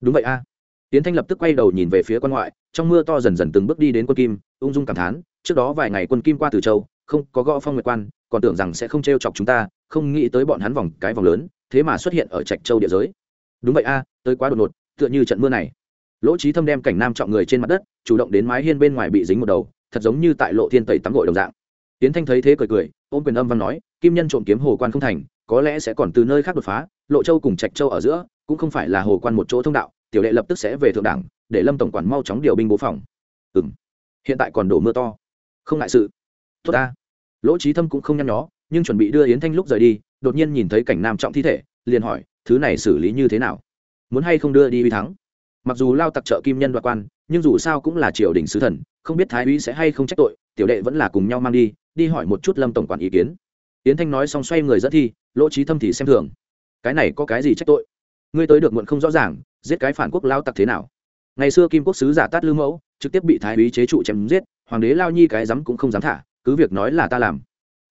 Đúng vậy a. Tiến thanh lập tức quay đầu nhìn về phía quan ngoại, trong mưa to dần dần từng bước đi đến quân kim, ung dung cảm thán, trước đó vài ngày quân kim qua từ châu, không có gõ phong nguyệt quan, còn tưởng rằng sẽ không t r e o chọc chúng ta, không nghĩ tới bọn hắn vòng cái vòng lớn, thế mà xuất hiện ở trạch châu địa giới. Đúng vậy a, tới quá đột ngột, tựa như trận mưa này. Lỗ trí thâm đem cảnh nam trọng người trên mặt đất, chủ động đến mái hiên bên ngoài bị dính một đầu, thật giống như tại lộ thiên tẩy tắm gội đồng dạng. Tiến thanh thấy thế cười cười, ôm quyền âm văn nói kim nhân trộm kiếm hồ quan không thành, có lẽ sẽ còn từ nơi khác đột phá, lộ châu cùng trạch châu ở giữa, cũng không phải là hồ quan một chỗ thông đạo, tiểu đệ lập tức sẽ về thượng đảng để lâm tổng quản mau chóng điều binh bố phòng. Ừ m hiện tại còn đổ mưa to. Không ngại sự. Tốt ta. Lỗ trí thâm cũng không nhăn nhó, nhưng chuẩn bị đưa yến thanh lúc rời đi, đột nhiên nhìn thấy cảnh nam trọng thi thể, liền hỏi, thứ này xử lý như thế nào? Muốn hay không đưa đi uy thắng? Mặc dù lao tặc trợ kim nhân đoạt quan, nhưng dù sao cũng là triều đình sứ thần, không biết thái úy sẽ hay không trách tội, tiểu đệ vẫn là cùng nhau mang đi đi hỏi một chút lâm tổng quản ý kiến yến thanh nói xong xoay người dẫn thi, lỗ trí thâm thì xem thường. Cái này có cái gì trách tội? Ngươi tới được muộn không rõ ràng, giết cái phản quốc lao tặc thế nào? Ngày xưa kim quốc sứ giả tát lư mẫu, trực tiếp bị thái úy chế trụ chém giết, hoàng đế lao nhi cái dám cũng không dám thả, cứ việc nói là ta làm.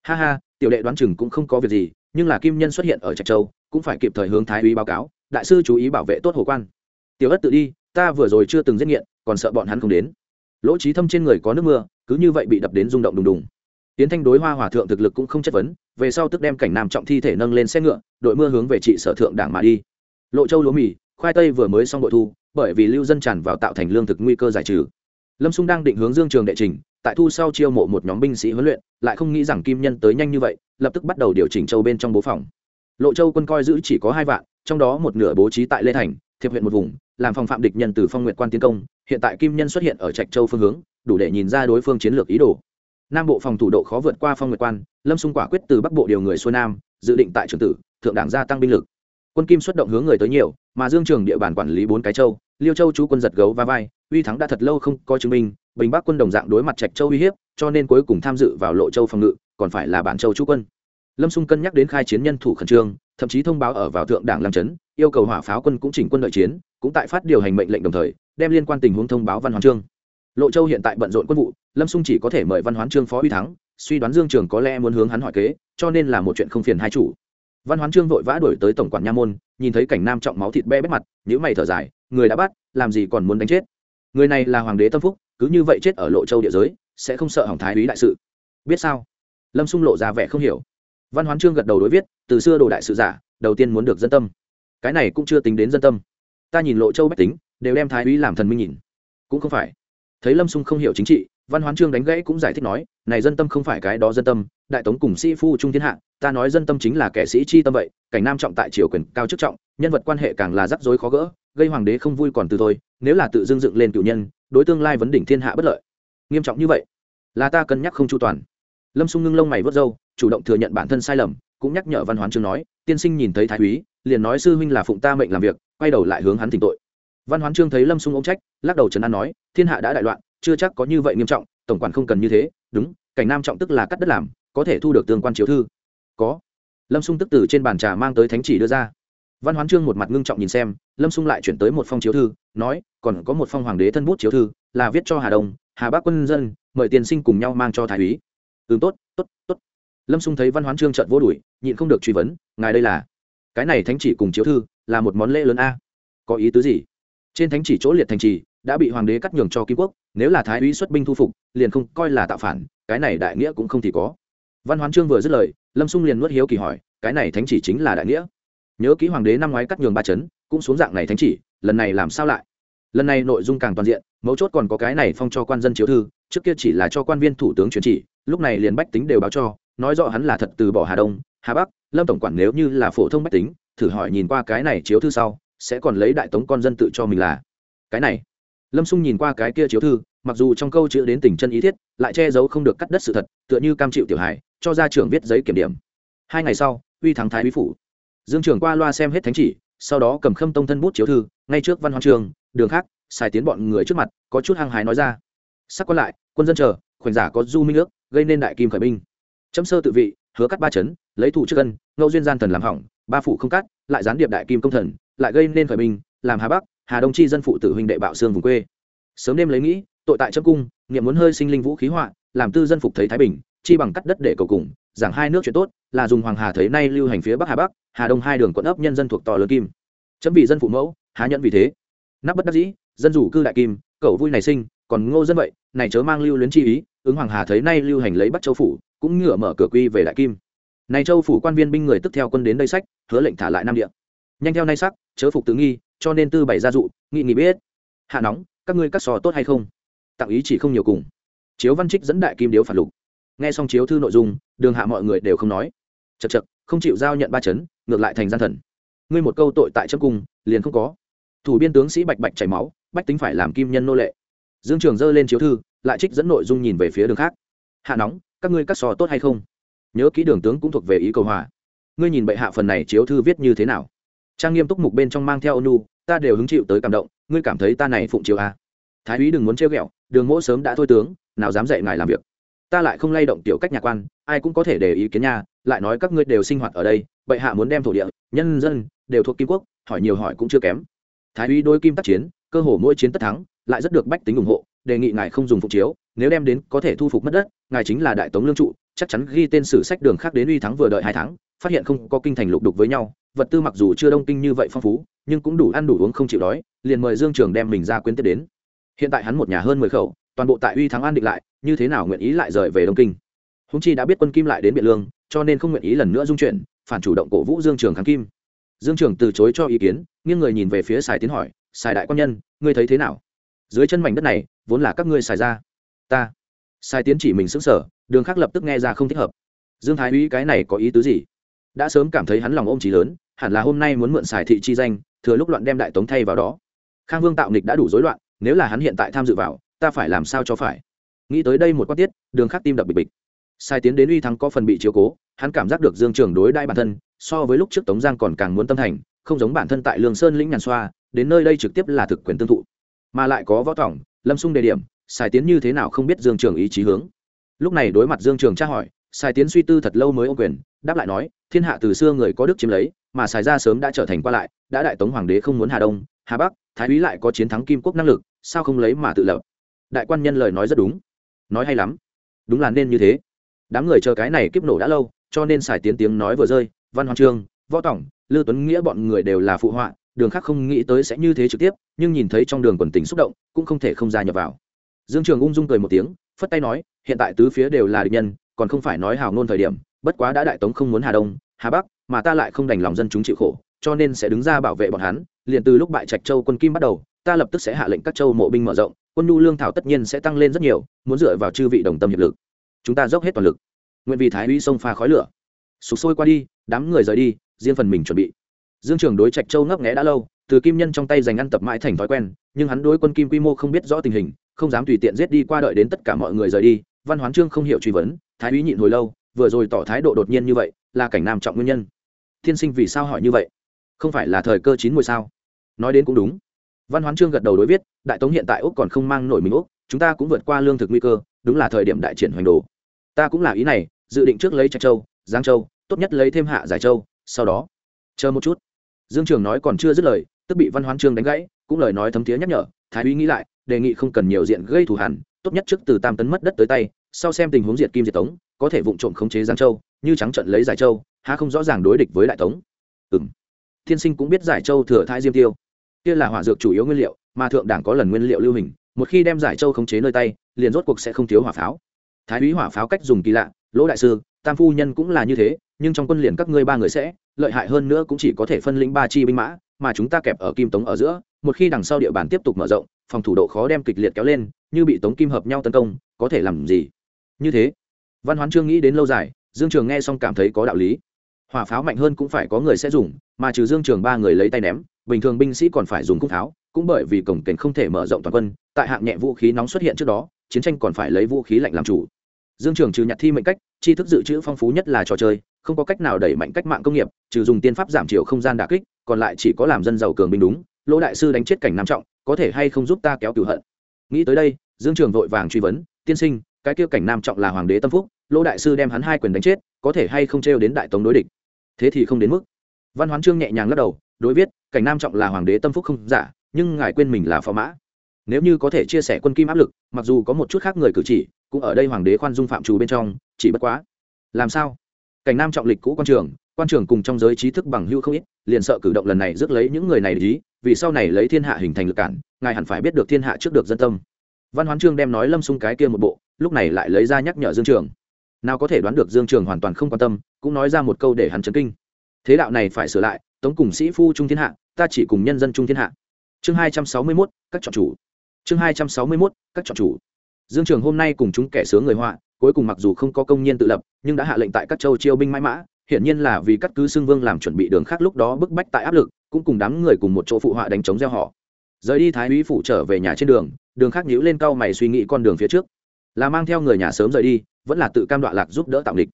Ha ha, tiểu đệ đoán chừng cũng không có việc gì, nhưng là kim nhân xuất hiện ở trạch châu, cũng phải kịp thời hướng thái úy báo cáo, đại sư chú ý bảo vệ tốt hồ quan. Tiểu ất tự đi, ta vừa rồi chưa từng giết nghiện, còn sợ bọn hắn không đến. Lỗ trí thâm trên người có nước mưa, cứ như vậy bị đập đến rung động đùng đùng tiến thanh đối hoa hòa thượng thực lực cũng không chất vấn, về sau tức đem cảnh nam trọng thi thể nâng lên xe ngựa, đội mưa hướng về trị sở thượng đảng mà đi. Lộ châu lúa mì, khoai tây vừa mới xong bội thu, bởi vì lưu dân tràn vào tạo thành lương thực nguy cơ giải trừ. Lâm xung đang định hướng dương trường đệ trình, tại thu sau chiêu mộ một nhóm binh sĩ huấn luyện, lại không nghĩ rằng kim nhân tới nhanh như vậy, lập tức bắt đầu điều chỉnh châu bên trong bố phòng. Lộ châu quân coi giữ chỉ có hai vạn, trong đó một nửa bố trí tại lê thành, thiệp huyện một vùng, làm phòng phạm địch nhân từ phong nguyện quan tiến công, hiện tại kim nhân xuất hiện ở trạch châu phương hướng, đủ để nhìn ra đối phương chiến lược ý đồ nam bộ phòng thủ độ khó vượt qua phong nguyệt quan, lâm xung quả quyết từ bắc bộ điều người xuôi nam, dự định tại trường tử, thượng đảng gia tăng binh lực. Quân kim xuất động hướng người tới nhiều, mà dương trường địa bàn quản lý bốn cái châu, liêu châu chú quân giật gấu và vai, uy thắng đã thật lâu không có chứng minh, bình bắc quân đồng dạng đối mặt trạch châu uy hiếp, cho nên cuối cùng tham dự vào lộ châu phòng ngự, còn phải là bản châu chú quân. Lâm xung cân nhắc đến khai chiến nhân thủ khẩn trương, thậm chí thông báo ở vào thượng đảng làm trấn yêu cầu hỏa pháo quân cũng chỉnh quân đợi chiến, cũng tại phát điều hành mệnh lệnh đồng thời, đem liên quan tình huống thông báo văn hoàng trương lộ châu hiện tại bận rộn quân vụ, lâm xung chỉ có thể mời văn hoán trương phó uy thắng, suy đoán dương trường có lẽ muốn hướng hắn hỏi kế, cho nên là một chuyện không phiền hai chủ. Văn hoán trương vội vã đuổi tới tổng quản nha môn, nhìn thấy cảnh nam trọng máu thịt be bét mặt nhữ mày thở dài, người đã bắt, làm gì còn muốn đánh chết? Người này là hoàng đế tâm phúc, cứ như vậy chết ở lộ châu địa giới, sẽ không sợ hỏng thái úy đại sự. Biết sao? Lâm xung lộ ra vẻ không hiểu. Văn hoán trương gật đầu đối viết, từ xưa đồ đại sự giả, đầu tiên muốn được dân tâm. Cái này cũng chưa tính đến dân tâm. Ta nhìn lộ châu bách tính, đều đem thái úy làm thần minh nhìn. Cũng không phải thấy lâm xung không hiểu chính trị, văn hoán trương đánh gãy cũng giải thích nói, này dân tâm không phải cái đó dân tâm, đại tống cùng sĩ phu trung thiên hạ, ta nói dân tâm chính là kẻ sĩ chi tâm vậy, cảnh nam trọng tại triều quyền cao chức trọng, nhân vật quan hệ càng là rắc rối khó gỡ, gây hoàng đế không vui còn từ thôi, nếu là tự dưng dựng lên cựu nhân, đối tương lai vấn đỉnh thiên hạ bất lợi. Nghiêm trọng như vậy, là ta cân nhắc không chu toàn. Lâm xung ngưng lông mày vớt râu, chủ động thừa nhận bản thân sai lầm, cũng nhắc nhở văn hoán trương nói, tiên sinh nhìn thấy thái úy, liền nói sư huynh là phụng ta mệnh làm việc, quay đầu lại hướng hắn thỉnh tội văn hoán trương thấy lâm sung ôm trách, lắc đầu trấn an nói, thiên hạ đã đại loạn, chưa chắc có như vậy nghiêm trọng, tổng quản không cần như thế, đúng, cảnh nam trọng tức là cắt đất làm, có thể thu được tương quan chiếu thư. Có. Lâm sung tức từ trên bàn trà mang tới thánh chỉ đưa ra. Văn hoán trương một mặt ngưng trọng nhìn xem, lâm sung lại chuyển tới một phong chiếu thư, nói, còn có một phong hoàng đế thân bút chiếu thư, là viết cho hà đông, hà bắc quân dân, mời tiền sinh cùng nhau mang cho thái úy. Ừ tốt tốt tốt. Lâm sung thấy văn hoán trương trợn vô đuổi, nhịn không được truy vấn, ngài đây là? Cái này thánh chỉ cùng chiếu thư, là một món lễ lớn a. Có ý tứ gì? Trên thánh chỉ chỗ liệt thành trì, đã bị hoàng đế cắt nhường cho kim quốc, nếu là thái úy xuất binh thu phục, liền không coi là tạo phản, cái này đại nghĩa cũng không thì có. Văn hoán trương vừa dứt lời, lâm xung liền nuốt hiếu kỳ hỏi, cái này thánh chỉ chính là đại nghĩa? Nhớ ký hoàng đế năm ngoái cắt nhường ba chấn, cũng xuống dạng này thánh chỉ, lần này làm sao lại? Lần này nội dung càng toàn diện, mấu chốt còn có cái này phong cho quan dân chiếu thư, trước kia chỉ là cho quan viên thủ tướng truyền chỉ, lúc này liền bách tính đều báo cho, nói rõ hắn là thật từ bỏ hà đông, hà bắc, lâm tổng quản nếu như là phổ thông bách tính, thử hỏi nhìn qua cái này chiếu thư sau sẽ còn lấy đại tống con dân tự cho mình là. Cái này, lâm xung nhìn qua cái kia chiếu thư, mặc dù trong câu chữ đến tình chân ý thiết, lại che giấu không được cắt đất sự thật, tựa như cam chịu tiểu hải cho ra trưởng viết giấy kiểm điểm. Hai ngày sau, uy thắng thái uy phủ. Dương trưởng qua loa xem hết thánh chỉ, sau đó cầm khâm tông thân bút chiếu thư, ngay trước văn hoàng trường, đường khác, xài tiến bọn người trước mặt, có chút hăng hái nói ra. Sắc quan lại, quân dân chờ, khoảnh giả có du minh ước, gây nên đại kim khởi binh. Chấm sơ tự vị, hứa cắt ba chấn, lấy thủ trước cân ngẫu duyên gian thần làm hỏng, ba phụ không cắt, lại gián điệp đại kim công thần lại gây nên khởi binh, làm hà bắc, hà đông chi dân phụ tử huynh đệ bạo xương vùng quê. Sớm đêm lấy nghĩ, tội tại chấp cung nghiệm muốn hơi sinh linh vũ khí họa, làm tư dân phục thấy thái bình, chi bằng cắt đất để cầu cùng, giảng hai nước chuyện tốt, là dùng hoàng hà thấy nay lưu hành phía bắc hà bắc, hà đông hai đường quận ấp nhân dân thuộc to lớn kim. Chấm vì dân phụ mẫu, há nhận vì thế. Nắp bất đắc dĩ, dân rủ cư đại kim cậu vui này sinh, còn ngô dân vậy, này chớ mang lưu luyến chi ý, ứng hoàng hà thấy nay lưu hành lấy bắt châu phủ, cũng ngửa mở cửa quy về đại kim. Này châu phủ quan viên binh người tức theo quân đến đây sách, hứa lệnh thả lại nam địa nhanh theo nay sắc, chớ phục tứ nghi, cho nên tư bày gia dụ, nghị nghị biết. Hạ nóng, các ngươi cắt sò tốt hay không? Tặng ý chỉ không nhiều cùng. Chiếu văn trích dẫn đại kim điếu phản lục. Nghe xong chiếu thư nội dung, đường hạ mọi người đều không nói. Chật chật không chịu giao nhận ba chấn, ngược lại thành gian thần. Ngươi một câu tội tại chấm cung liền không có. Thủ biên tướng sĩ bạch bạch chảy máu, bách tính phải làm kim nhân nô lệ. Dương trường dơ lên chiếu thư, lại trích dẫn nội dung nhìn về phía đường khác. Hạ nóng, các ngươi cắt sò tốt hay không? Nhớ kỹ đường tướng cũng thuộc về ý cầu hòa. Ngươi nhìn bệ hạ phần này chiếu thư viết như thế nào? Trang nghiêm túc mục bên trong mang theo ônu ta đều hứng chịu tới cảm động, ngươi cảm thấy ta này phụng chiếu à. thái úy đừng muốn trêu ghẹo, đường mỗ sớm đã thôi tướng, nào dám dạy ngài làm việc ta lại không lay động tiểu cách nhạc quan, ai cũng có thể để ý kiến nha lại nói các ngươi đều sinh hoạt ở đây, bệ hạ muốn đem thổ địa, nhân dân, đều thuộc kim quốc, hỏi nhiều hỏi cũng chưa kém thái úy đôi kim tác chiến, cơ hồ mỗi chiến tất thắng, lại rất được bách tính ủng hộ, đề nghị ngài không dùng phục chiếu, nếu đem đến có thể thu phục mất đất, ngài chính là đại tống lương trụ, chắc chắn ghi tên sử sách đường khác đến uy thắng vừa đợi hai tháng, phát hiện không có kinh thành lục đục với nhau vật tư mặc dù chưa đông kinh như vậy phong phú, nhưng cũng đủ ăn đủ uống không chịu đói, liền mời dương trường đem mình ra quyến tiếp đến. Hiện tại hắn một nhà hơn mười khẩu, toàn bộ tại uy thắng an định lại, như thế nào nguyện ý lại rời về đông kinh? Húng chi đã biết quân kim lại đến biện lương, cho nên không nguyện ý lần nữa dung chuyển, phản chủ động cổ vũ dương trường kháng kim. Dương trường từ chối cho ý kiến, nghiêng người nhìn về phía sài tiến hỏi, sài đại quan nhân, ngươi thấy thế nào? Dưới chân mảnh đất này, vốn là các ngươi xài ra. Ta. Sài tiến chỉ mình xứng sở đường khác lập tức nghe ra không thích hợp. Dương thái úy, cái này có ý tứ gì? Đã sớm cảm thấy hắn lòng ôm trí lớn, hẳn là hôm nay muốn mượn xài thị chi danh, thừa lúc loạn đem đại tống thay vào đó. Khang vương tạo nghịch đã đủ rối loạn, nếu là hắn hiện tại tham dự vào, ta phải làm sao cho phải? Nghĩ tới đây một quan tiết, đường khắc tim đập bịch bịch. Sai tiến đến uy thắng có phần bị chiếu cố, hắn cảm giác được dương trường đối đãi bản thân, so với lúc trước tống giang còn càng muốn tâm thành, không giống bản thân tại lương sơn lĩnh nhàn xoa, đến nơi đây trực tiếp là thực quyền tương thụ. Mà lại có võ tỏng lâm xung đề điểm, sai tiến như thế nào không biết dương trường ý chí hướng. Lúc này đối mặt dương trường tra hỏi sài tiến suy tư thật lâu mới ô quyền, đáp lại nói, thiên hạ từ xưa người có đức chiếm lấy, mà sài ra sớm đã trở thành qua lại, đã đại tống hoàng đế không muốn hà đông, hà bắc, thái úy lại có chiến thắng kim quốc năng lực, sao không lấy mà tự lập? Đại quan nhân lời nói rất đúng. Nói hay lắm. Đúng là nên như thế. Đám người chờ cái này kiếp nổ đã lâu, cho nên xài tiến tiếng nói vừa rơi, văn hoàng trương, võ tổng lưu tuấn nghĩa bọn người đều là phụ họa, đường khác không nghĩ tới sẽ như thế trực tiếp, nhưng nhìn thấy trong đường quần tình xúc động, cũng không thể không gia nhập vào. Dương trường ung dung cười một tiếng, phất tay nói, hiện tại tứ phía đều là địch nhân còn không phải nói hào ngôn thời điểm, bất quá đã đại tống không muốn hà đông, hà bắc, mà ta lại không đành lòng dân chúng chịu khổ, cho nên sẽ đứng ra bảo vệ bọn hắn, liền từ lúc bại trạch châu quân kim bắt đầu, ta lập tức sẽ hạ lệnh các châu mộ binh mở rộng, quân nhu lương thảo tất nhiên sẽ tăng lên rất nhiều, muốn dựa vào chư vị đồng tâm hiệp lực. Chúng ta dốc hết toàn lực. Nguyện vì thái uy sông pha khói lửa. Sụp sôi qua đi, đám người rời đi, riêng phần mình chuẩn bị. Dương trường đối trạch châu ngấp nghẽ đã lâu, từ kim nhân trong tay giành ăn tập mãi thành thói quen, nhưng hắn đối quân kim quy mô không biết rõ tình hình, không dám tùy tiện giết đi qua đợi đến tất cả mọi người rời đi, văn hoán trương không hiểu truy vấn thái úy nhịn hồi lâu, vừa rồi tỏ thái độ đột nhiên như vậy, là cảnh nam trọng nguyên nhân. Thiên sinh vì sao hỏi như vậy? Không phải là thời cơ chín mùi sao? Nói đến cũng đúng. Văn hoán trương gật đầu đối viết, đại tống hiện tại úc còn không mang nổi mình úc, chúng ta cũng vượt qua lương thực nguy cơ, đúng là thời điểm đại triển hoành đồ. Ta cũng là ý này, dự định trước lấy trạch châu, giang châu, tốt nhất lấy thêm hạ giải châu, sau đó. Chờ một chút. Dương trường nói còn chưa dứt lời, tức bị văn hoán trương đánh gãy, cũng lời nói thấm thiế nhắc nhở, thái úy nghĩ lại, đề nghị không cần nhiều diện gây thù hẳn tốt nhất trước từ tam tấn mất đất tới tay sau xem tình huống diệt kim diệt tống, có thể vụ trộm khống chế giang châu, như trắng trận lấy giải châu, há không rõ ràng đối địch với đại tống. Ừ m thiên sinh cũng biết giải châu thừa thái diêm tiêu. Kia là hỏa dược chủ yếu nguyên liệu, mà thượng đảng có lần nguyên liệu lưu hình, một khi đem giải châu khống chế nơi tay, liền rốt cuộc sẽ không thiếu hỏa pháo. Thái úy hỏa pháo cách dùng kỳ lạ, lỗ đại sư, tam phu nhân cũng là như thế, nhưng trong quân liền các ngươi ba người sẽ, lợi hại hơn nữa cũng chỉ có thể phân lĩnh ba chi binh mã, mà chúng ta kẹp ở kim tống ở giữa, một khi đằng sau địa bàn tiếp tục mở rộng, phòng thủ độ khó đem kịch liệt kéo lên, như bị tống kim hợp nhau tấn công, có thể làm gì? Như thế, văn hoán trương nghĩ đến lâu dài, dương trường nghe xong cảm thấy có đạo lý. Hỏa pháo mạnh hơn cũng phải có người sẽ dùng, mà trừ dương trường ba người lấy tay ném, bình thường binh sĩ còn phải dùng cung pháo, cũng bởi vì cổng kềnh không thể mở rộng toàn quân, tại hạng nhẹ vũ khí nóng xuất hiện trước đó, chiến tranh còn phải lấy vũ khí lạnh làm chủ. Dương trường trừ nhặt thi mệnh cách, tri thức dự trữ phong phú nhất là trò chơi, không có cách nào đẩy mạnh cách mạng công nghiệp, trừ dùng tiên pháp giảm chiều không gian đà kích, còn lại chỉ có làm dân giàu cường binh đúng, lỗ đại sư đánh chết cảnh nam trọng, có thể hay không giúp ta kéo cửu hận. Nghĩ tới đây, dương trường vội vàng truy vấn, tiên sinh cái kia cảnh nam trọng là hoàng đế tâm phúc, lỗ đại sư đem hắn hai quyền đánh chết, có thể hay không trêu đến đại tống đối địch? Thế thì không đến mức. Văn hoán trương nhẹ nhàng lắc đầu, đối viết, cảnh nam trọng là hoàng đế tâm phúc không giả, nhưng ngài quên mình là phò mã. Nếu như có thể chia sẻ quân kim áp lực, mặc dù có một chút khác người cử chỉ, cũng ở đây hoàng đế khoan dung phạm trù bên trong, chỉ bất quá. Làm sao? Cảnh nam trọng lịch cũ quan trường quan trường cùng trong giới trí thức bằng hưu không ít, liền sợ cử động lần này rước lấy những người này để ý, vì sau này lấy thiên hạ hình thành lực cản, ngài hẳn phải biết được thiên hạ trước được dân tâm văn hoán trương đem nói lâm xung cái kia một bộ, lúc này lại lấy ra nhắc nhở dương trường. Nào có thể đoán được dương trường hoàn toàn không quan tâm, cũng nói ra một câu để hắn chấn kinh. Thế đạo này phải sửa lại, tống cùng sĩ phu trung thiên hạ, ta chỉ cùng nhân dân trung thiên hạ. Chương hai trăm sáu mươi mốt, các chọn chủ. Chương hai trăm sáu mươi mốt, các chọn chủ. Dương trường hôm nay cùng chúng kẻ sướng người họa, cuối cùng mặc dù không có công nhân tự lập, nhưng đã hạ lệnh tại các châu chiêu binh mãi mã, hiển nhiên là vì cắt cứ xưng vương làm chuẩn bị đường khác lúc đó bức bách tại áp lực, cũng cùng đám người cùng một chỗ phụ họa đánh chống gieo họ. Rời đi thái úy phủ trở về nhà trên đường đường khác nhíu lên cau mày suy nghĩ con đường phía trước. Là mang theo người nhà sớm rời đi, vẫn là tự cam đoạn lạc giúp đỡ tạo địch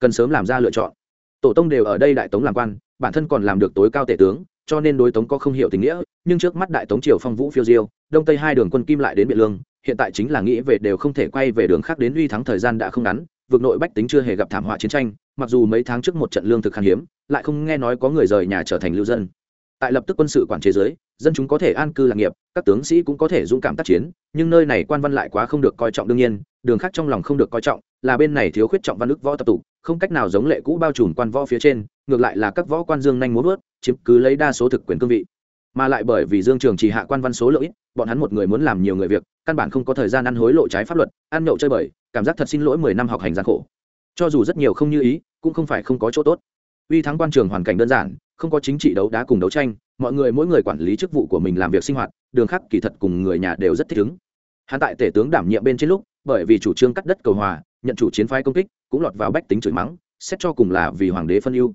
cần sớm làm ra lựa chọn. Tổ tông đều ở đây đại tống làm quan, bản thân còn làm được tối cao tể tướng, cho nên đối tống có không hiểu tình nghĩa, nhưng trước mắt đại tống triều phong vũ phiêu diêu, đông tây hai đường quân kim lại đến biện lương, hiện tại chính là nghĩ về đều không thể quay về đường khác đến uy thắng thời gian đã không ngắn, vực nội bách tính chưa hề gặp thảm họa chiến tranh, mặc dù mấy tháng trước một trận lương thực khan hiếm, lại không nghe nói có người rời nhà trở thành lưu dân tại lập tức quân sự quản chế giới dân chúng có thể an cư lạc nghiệp các tướng sĩ cũng có thể dũng cảm tác chiến nhưng nơi này quan văn lại quá không được coi trọng đương nhiên đường khác trong lòng không được coi trọng là bên này thiếu khuyết trọng văn ức võ tập tụ không cách nào giống lệ cũ bao trùm quan võ phía trên ngược lại là các võ quan dương nhanh muốn vớt chiếm cứ lấy đa số thực quyền cương vị. Mà lại bởi vì dương trường chỉ hạ quan văn số lỗi, bọn hắn một người muốn làm nhiều người việc căn bản không có thời gian ăn hối lộ trái pháp luật ăn nhậu chơi bời cảm giác thật xin lỗi mười năm học hành gian khổ. Cho dù rất nhiều không như ý cũng không phải không có chỗ tốt uy thắng quan trường hoàn cảnh đơn giản, không có chính trị đấu đá cùng đấu tranh, mọi người mỗi người quản lý chức vụ của mình làm việc sinh hoạt, đường Khắc kỳ thật cùng người nhà đều rất thích ứng. Hắn tại tể tướng đảm nhiệm bên trên lúc, bởi vì chủ trương cắt đất cầu hòa, nhận chủ chiến phái công kích, cũng lọt vào bách tính chửi mắng, xét cho cùng là vì hoàng đế phân ưu.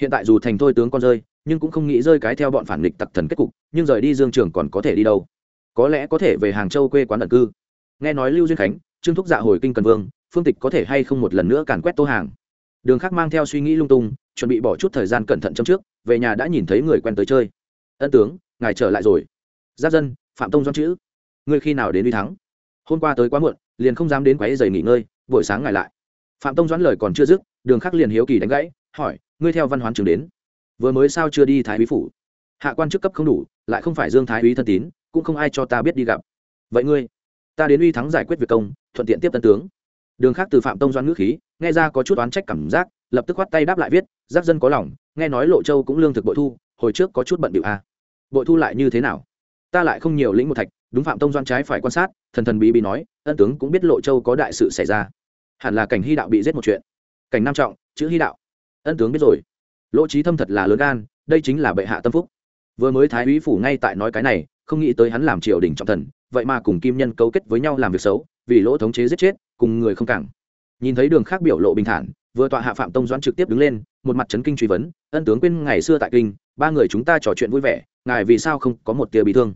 Hiện tại dù thành thôi tướng con rơi, nhưng cũng không nghĩ rơi cái theo bọn phản nghịch tặc thần kết cục, nhưng rời đi dương trường còn có thể đi đâu? Có lẽ có thể về hàng châu quê quán ẩn cư. Nghe nói lưu duyên khánh, trương thúc dạ hồi kinh cần vương, phương tịch có thể hay không một lần nữa càn quét tô hàng? Đường khác mang theo suy nghĩ lung tung chuẩn bị bỏ chút thời gian cẩn thận trong trước, về nhà đã nhìn thấy người quen tới chơi. Ân tướng, ngài trở lại rồi. Giáp dân, phạm tông doan chữ, ngươi khi nào đến uy thắng? Hôm qua tới quá muộn, liền không dám đến quáy giày nghỉ ngơi, buổi sáng ngài lại. Phạm tông doãn lời còn chưa dứt, đường khắc liền hiếu kỳ đánh gãy, hỏi, ngươi theo văn hoán trường đến, vừa mới sao chưa đi thái úy phủ? Hạ quan chức cấp không đủ, lại không phải dương thái úy thân tín, cũng không ai cho ta biết đi gặp. Vậy ngươi, ta đến uy thắng giải quyết việc công, thuận tiện tiếp tân tướng. Đường khác từ phạm tông doan ngữ khí, nghe ra có chút oán trách cảm giác lập tức khoát tay đáp lại viết, giác dân có lòng, nghe nói lộ châu cũng lương thực bội thu, hồi trước có chút bận bịu a à. bội thu lại như thế nào? Ta lại không nhiều lĩnh một thạch, đúng phạm tông doan trái phải quan sát, thần thần bí bí nói, ân tướng cũng biết lộ châu có đại sự xảy ra. Hẳn là cảnh hy đạo bị giết một chuyện. Cảnh nam trọng, chữ hy đạo. Ân tướng biết rồi. Lỗ trí thâm thật là lớn gan, đây chính là bệ hạ tâm phúc. Vừa mới thái úy phủ ngay tại nói cái này, không nghĩ tới hắn làm triều đình trọng thần, vậy mà cùng kim nhân cấu kết với nhau làm việc xấu, vì lỗ thống chế giết chết, cùng người không cảng. Nhìn thấy đường khác biểu lộ bình thản vừa tọa hạ phạm tông doãn trực tiếp đứng lên, một mặt chấn kinh truy vấn, ân tướng quên ngày xưa tại kinh, ba người chúng ta trò chuyện vui vẻ, ngài vì sao không có một tia bị thương?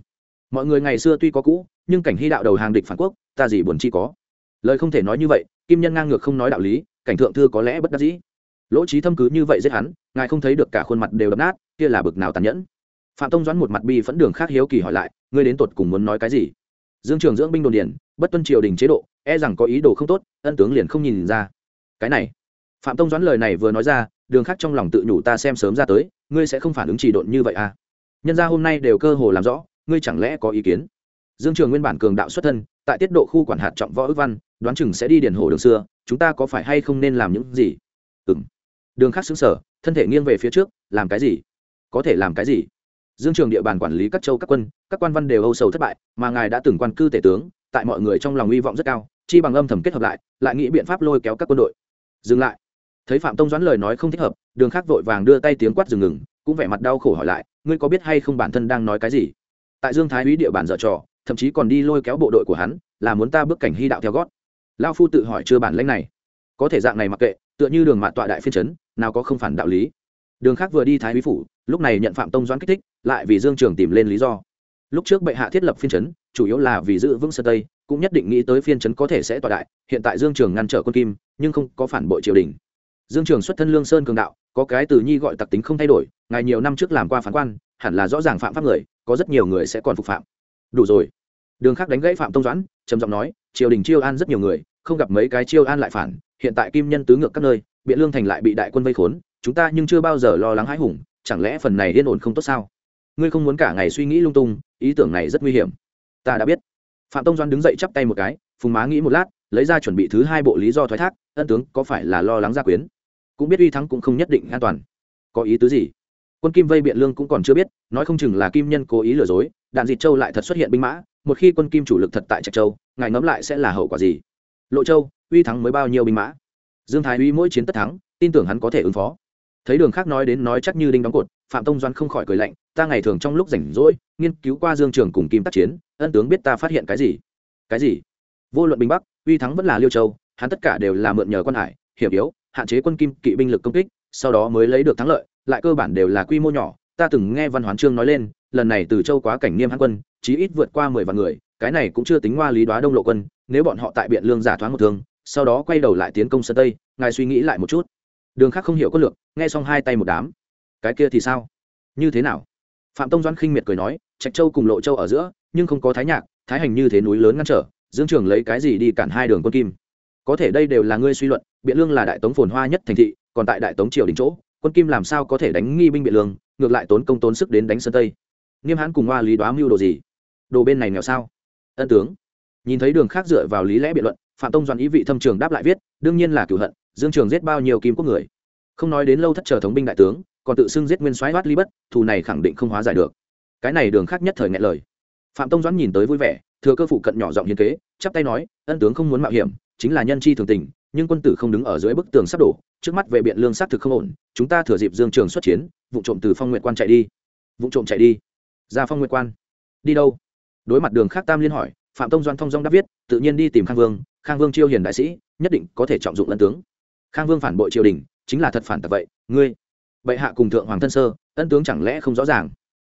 Mọi người ngày xưa tuy có cũ, nhưng cảnh hy đạo đầu hàng địch phản quốc, ta gì buồn chi có. Lời không thể nói như vậy, kim nhân ngang ngược không nói đạo lý, cảnh thượng thư có lẽ bất đắc dĩ. Lỗ trí thâm cứ như vậy giết hắn, ngài không thấy được cả khuôn mặt đều đập nát, kia là bực nào tàn nhẫn. Phạm tông doãn một mặt bi phẫn đường khác hiếu kỳ hỏi lại, ngươi đến tột cùng muốn nói cái gì? Dương trường dưỡng binh đồn điền, bất tuân triều đình chế độ e rằng có ý đồ không tốt, ân tướng liền không nhìn ra. Cái này phạm tông doãn lời này vừa nói ra, đường khác trong lòng tự nhủ ta xem sớm ra tới, ngươi sẽ không phản ứng chỉ độn như vậy à? Nhân ra hôm nay đều cơ hồ làm rõ, ngươi chẳng lẽ có ý kiến? Dương trường nguyên bản cường đạo xuất thân, tại tiết độ khu quản hạt trọng võ ước văn, đoán chừng sẽ đi điền hồ đường xưa, chúng ta có phải hay không nên làm những gì? Ừ m đường khác xứng sở thân thể nghiêng về phía trước, làm cái gì? Có thể làm cái gì? Dương trường địa bàn quản lý các châu các quân, các quan văn đều âu sầu thất bại, mà ngài đã từng quan cư tể tướng, tại mọi người trong lòng hy vọng rất cao, chi bằng âm thầm kết hợp lại lại nghĩ biện pháp lôi kéo các quân đội. Dừng lại thấy phạm tông doãn lời nói không thích hợp, đường khác vội vàng đưa tay tiếng quát dừng ngừng, cũng vẻ mặt đau khổ hỏi lại, ngươi có biết hay không bản thân đang nói cái gì? Tại dương thái úy địa bàn dở trò, thậm chí còn đi lôi kéo bộ đội của hắn, là muốn ta bước cảnh hy đạo theo gót. Lao phu tự hỏi chưa bản lãnh này. Có thể dạng này mặc kệ, tựa như đường mạ tọa đại phiên trấn nào có không phản đạo lý. Đường khác vừa đi thái úy phủ, lúc này nhận phạm tông doãn kích thích, lại vì dương trường tìm lên lý do. Lúc trước bệ hạ thiết lập phiên trấn chủ yếu là vì giữ vững sơ tây, cũng nhất định nghĩ tới phiên trấn có thể sẽ tọa đại, hiện tại dương trường ngăn trở quân kim, nhưng không có phản bội triều đình dương trường xuất thân lương sơn cường đạo, có cái từ nhi gọi tặc tính không thay đổi, ngài nhiều năm trước làm qua phán quan, hẳn là rõ ràng phạm pháp người, có rất nhiều người sẽ còn phục phạm. Đủ rồi. Đường khác đánh gãy phạm tông doãn, trầm giọng nói, triều đình chiêu an rất nhiều người, không gặp mấy cái chiêu an lại phản, hiện tại kim nhân tứ ngược các nơi, biện lương thành lại bị đại quân vây khốn, chúng ta nhưng chưa bao giờ lo lắng hãi hùng, chẳng lẽ phần này yên ổn không tốt sao? Ngươi không muốn cả ngày suy nghĩ lung tung, ý tưởng này rất nguy hiểm. Ta đã biết. Phạm tông doan đứng dậy chắp tay một cái, phùng má nghĩ một lát, lấy ra chuẩn bị thứ hai bộ lý do thoái thác, ân tướng có phải là lo lắng gia quyến? Cũng biết uy thắng cũng không nhất định an toàn. Có ý tứ gì? Quân kim vây biện lương cũng còn chưa biết, nói không chừng là kim nhân cố ý lừa dối, đạn dịt châu lại thật xuất hiện binh mã, một khi quân kim chủ lực thật tại trạch châu, ngài ngẫm lại sẽ là hậu quả gì? Lộ châu, uy thắng mới bao nhiêu binh mã? Dương thái uy mỗi chiến tất thắng, tin tưởng hắn có thể ứng phó. Thấy đường khác nói đến nói chắc như đinh đóng cột, phạm tông doan không khỏi cười lạnh, ta ngày thường trong lúc rảnh rỗi, nghiên cứu qua dương trường cùng kim tác chiến, ân tướng biết ta phát hiện cái gì? Cái gì? Vô luận binh bắc, uy thắng vẫn là liêu châu, hắn tất cả đều là mượn nhờ quan hải, hiểm yếu hạn chế quân kim kỵ binh lực công kích, sau đó mới lấy được thắng lợi, lại cơ bản đều là quy mô nhỏ. Ta từng nghe văn hoán trương nói lên, lần này từ châu quá cảnh nghiêm hãn quân, chí ít vượt qua mười vạn người, cái này cũng chưa tính hoa lý đoá đông lộ quân, nếu bọn họ tại biện lương giả thoáng một thương, sau đó quay đầu lại tiến công sơn tây, ngài suy nghĩ lại một chút. Đường khác không hiểu có lược, nghe xong hai tay một đám. Cái kia thì sao? Như thế nào? Phạm tông doãn khinh miệt cười nói, trạch châu cùng lộ châu ở giữa, nhưng không có thái nhạc, thái hành như thế núi lớn ngăn trở, dương trường lấy cái gì đi cản hai đường quân kim? Có thể đây đều là ngươi suy luận biện lương là đại tống phồn hoa nhất thành thị, còn tại đại tống triều đình chỗ, quân kim làm sao có thể đánh nghi binh biện lương, ngược lại tốn công tốn sức đến đánh sơn tây. Nghiêm hãn cùng hoa lý đoá mưu đồ gì? Đồ bên này nghèo sao? Ân tướng. Nhìn thấy đường khác dựa vào lý lẽ biện luận, phạm tông doan ý vị thâm trường đáp lại viết, đương nhiên là cửu hận, dương trường giết bao nhiêu kim quốc người. Không nói đến lâu thất chờ thống binh đại tướng, còn tự xưng giết nguyên soái hoát ly bất, thù này khẳng định không hóa giải được. Cái này đường khác nhất thời ngại lời. Phạm tông doãn nhìn tới vui vẻ, thừa cơ phụ cận nhỏ giọng hiến kế, chắp tay nói, ân tướng không muốn mạo hiểm, chính là nhân chi thường tình nhưng quân tử không đứng ở dưới bức tường sắp đổ, trước mắt về biện lương xác thực không ổn, chúng ta thừa dịp dương trường xuất chiến, vụ trộm từ phong nguyện quan chạy đi. Vụ trộm chạy đi. Ra phong nguyện quan. Đi đâu? Đối mặt đường khác tam liên hỏi, phạm tông doan thông dong đáp viết, tự nhiên đi tìm khang vương khang vương chiêu hiền đại sĩ, nhất định có thể trọng dụng lân tướng. Khang vương phản bội triều đình, chính là thật phản tật vậy, ngươi. Bệ hạ cùng thượng hoàng thân sơ ân tướng chẳng lẽ không rõ ràng?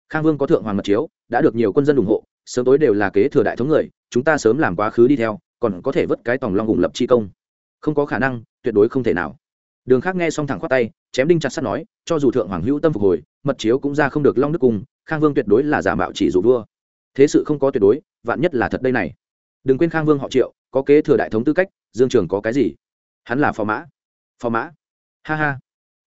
Khang vương có thượng hoàng mật chiếu, đã được nhiều quân dân ủng hộ, sớm tối đều là kế thừa đại thống người, chúng ta sớm làm quá khứ đi theo, còn có thể vớt cái tòng long hùng lập chi công không có khả năng, tuyệt đối không thể nào. Đường khác nghe xong thẳng khoát tay, chém đinh chặt sắt nói, cho dù thượng hoàng hữu tâm phục hồi, mật chiếu cũng ra không được long đức cung, khang vương tuyệt đối là giả mạo chỉ dụ vua. Thế sự không có tuyệt đối, vạn nhất là thật đây này. Đừng quên khang vương họ triệu, có kế thừa đại thống tư cách, dương trường có cái gì? Hắn là phò mã. Phò mã? Ha ha.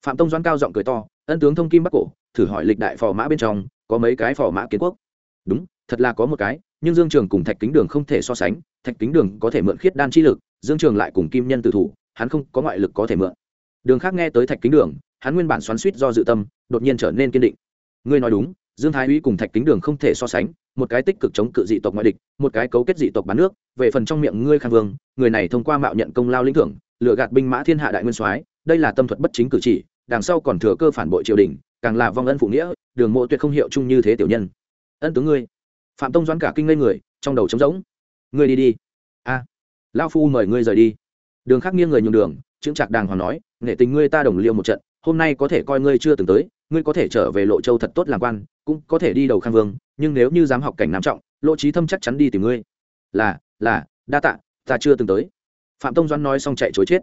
Phạm tông doãn cao giọng cười to, ân tướng thông kim bắc cổ, thử hỏi lịch đại phò mã bên trong, có mấy cái phò mã kiến quốc? Đúng, thật là có một cái, nhưng dương trường cùng thạch kính đường không thể so sánh, thạch kính đường có thể mượn khiết đan chi lực dương trường lại cùng kim nhân tự thủ, hắn không có ngoại lực có thể mượn. Đường khác nghe tới thạch kính đường, hắn nguyên bản xoắn suýt do dự tâm, đột nhiên trở nên kiên định. Ngươi nói đúng, dương thái uy cùng thạch kính đường không thể so sánh, một cái tích cực chống cự dị tộc ngoại địch, một cái cấu kết dị tộc bán nước, về phần trong miệng ngươi khang vương, người này thông qua mạo nhận công lao lĩnh thưởng lựa gạt binh mã thiên hạ đại nguyên soái, đây là tâm thuật bất chính cử chỉ, đằng sau còn thừa cơ phản bội triều đình, càng là vong ân phụ nghĩa, đường mộ tuyệt không hiệu chung như thế tiểu nhân. Ân tướng ngươi. Phạm tông doãn cả kinh ngây người, trong đầu trống rỗng. Ngươi đi đi lao phu mời ngươi rời đi. Đường khác nghiêng người nhường đường, chững chạc đàng hoàng nói, nghệ tình ngươi ta đồng liêu một trận, hôm nay có thể coi ngươi chưa từng tới, ngươi có thể trở về lộ châu thật tốt làm quan, cũng có thể đi đầu khang vương, nhưng nếu như dám học cảnh nam trọng, lộ trí thâm chắc chắn đi tìm ngươi. Là là, đa tạ, ta chưa từng tới. Phạm tông doãn nói xong chạy chối chết.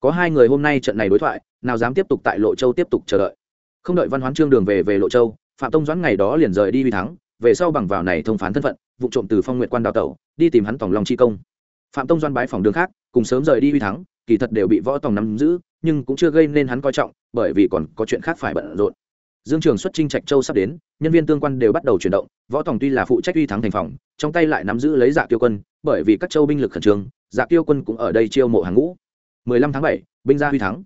Có hai người hôm nay trận này đối thoại, nào dám tiếp tục tại lộ châu tiếp tục chờ đợi. Không đợi văn hoán trương đường về về lộ châu, phạm tông doãn ngày đó liền rời đi vi thắng, về sau bằng vào này thông phán thân phận, vụ trộm từ phong nguyện quan đào tẩu, đi tìm hắn tổng long chi công phạm tông doan bái phòng đường khác cùng sớm rời đi huy thắng kỳ thật đều bị võ tòng nắm giữ nhưng cũng chưa gây nên hắn coi trọng bởi vì còn có chuyện khác phải bận rộn. Dương trường xuất trinh trạch châu sắp đến nhân viên tương quan đều bắt đầu chuyển động võ tòng tuy là phụ trách uy thắng thành phòng trong tay lại nắm giữ lấy dạ tiêu quân bởi vì các châu binh lực khẩn trương dạ tiêu quân cũng ở đây chiêu mộ hàng ngũ. 15 tháng 7, binh gia uy thắng.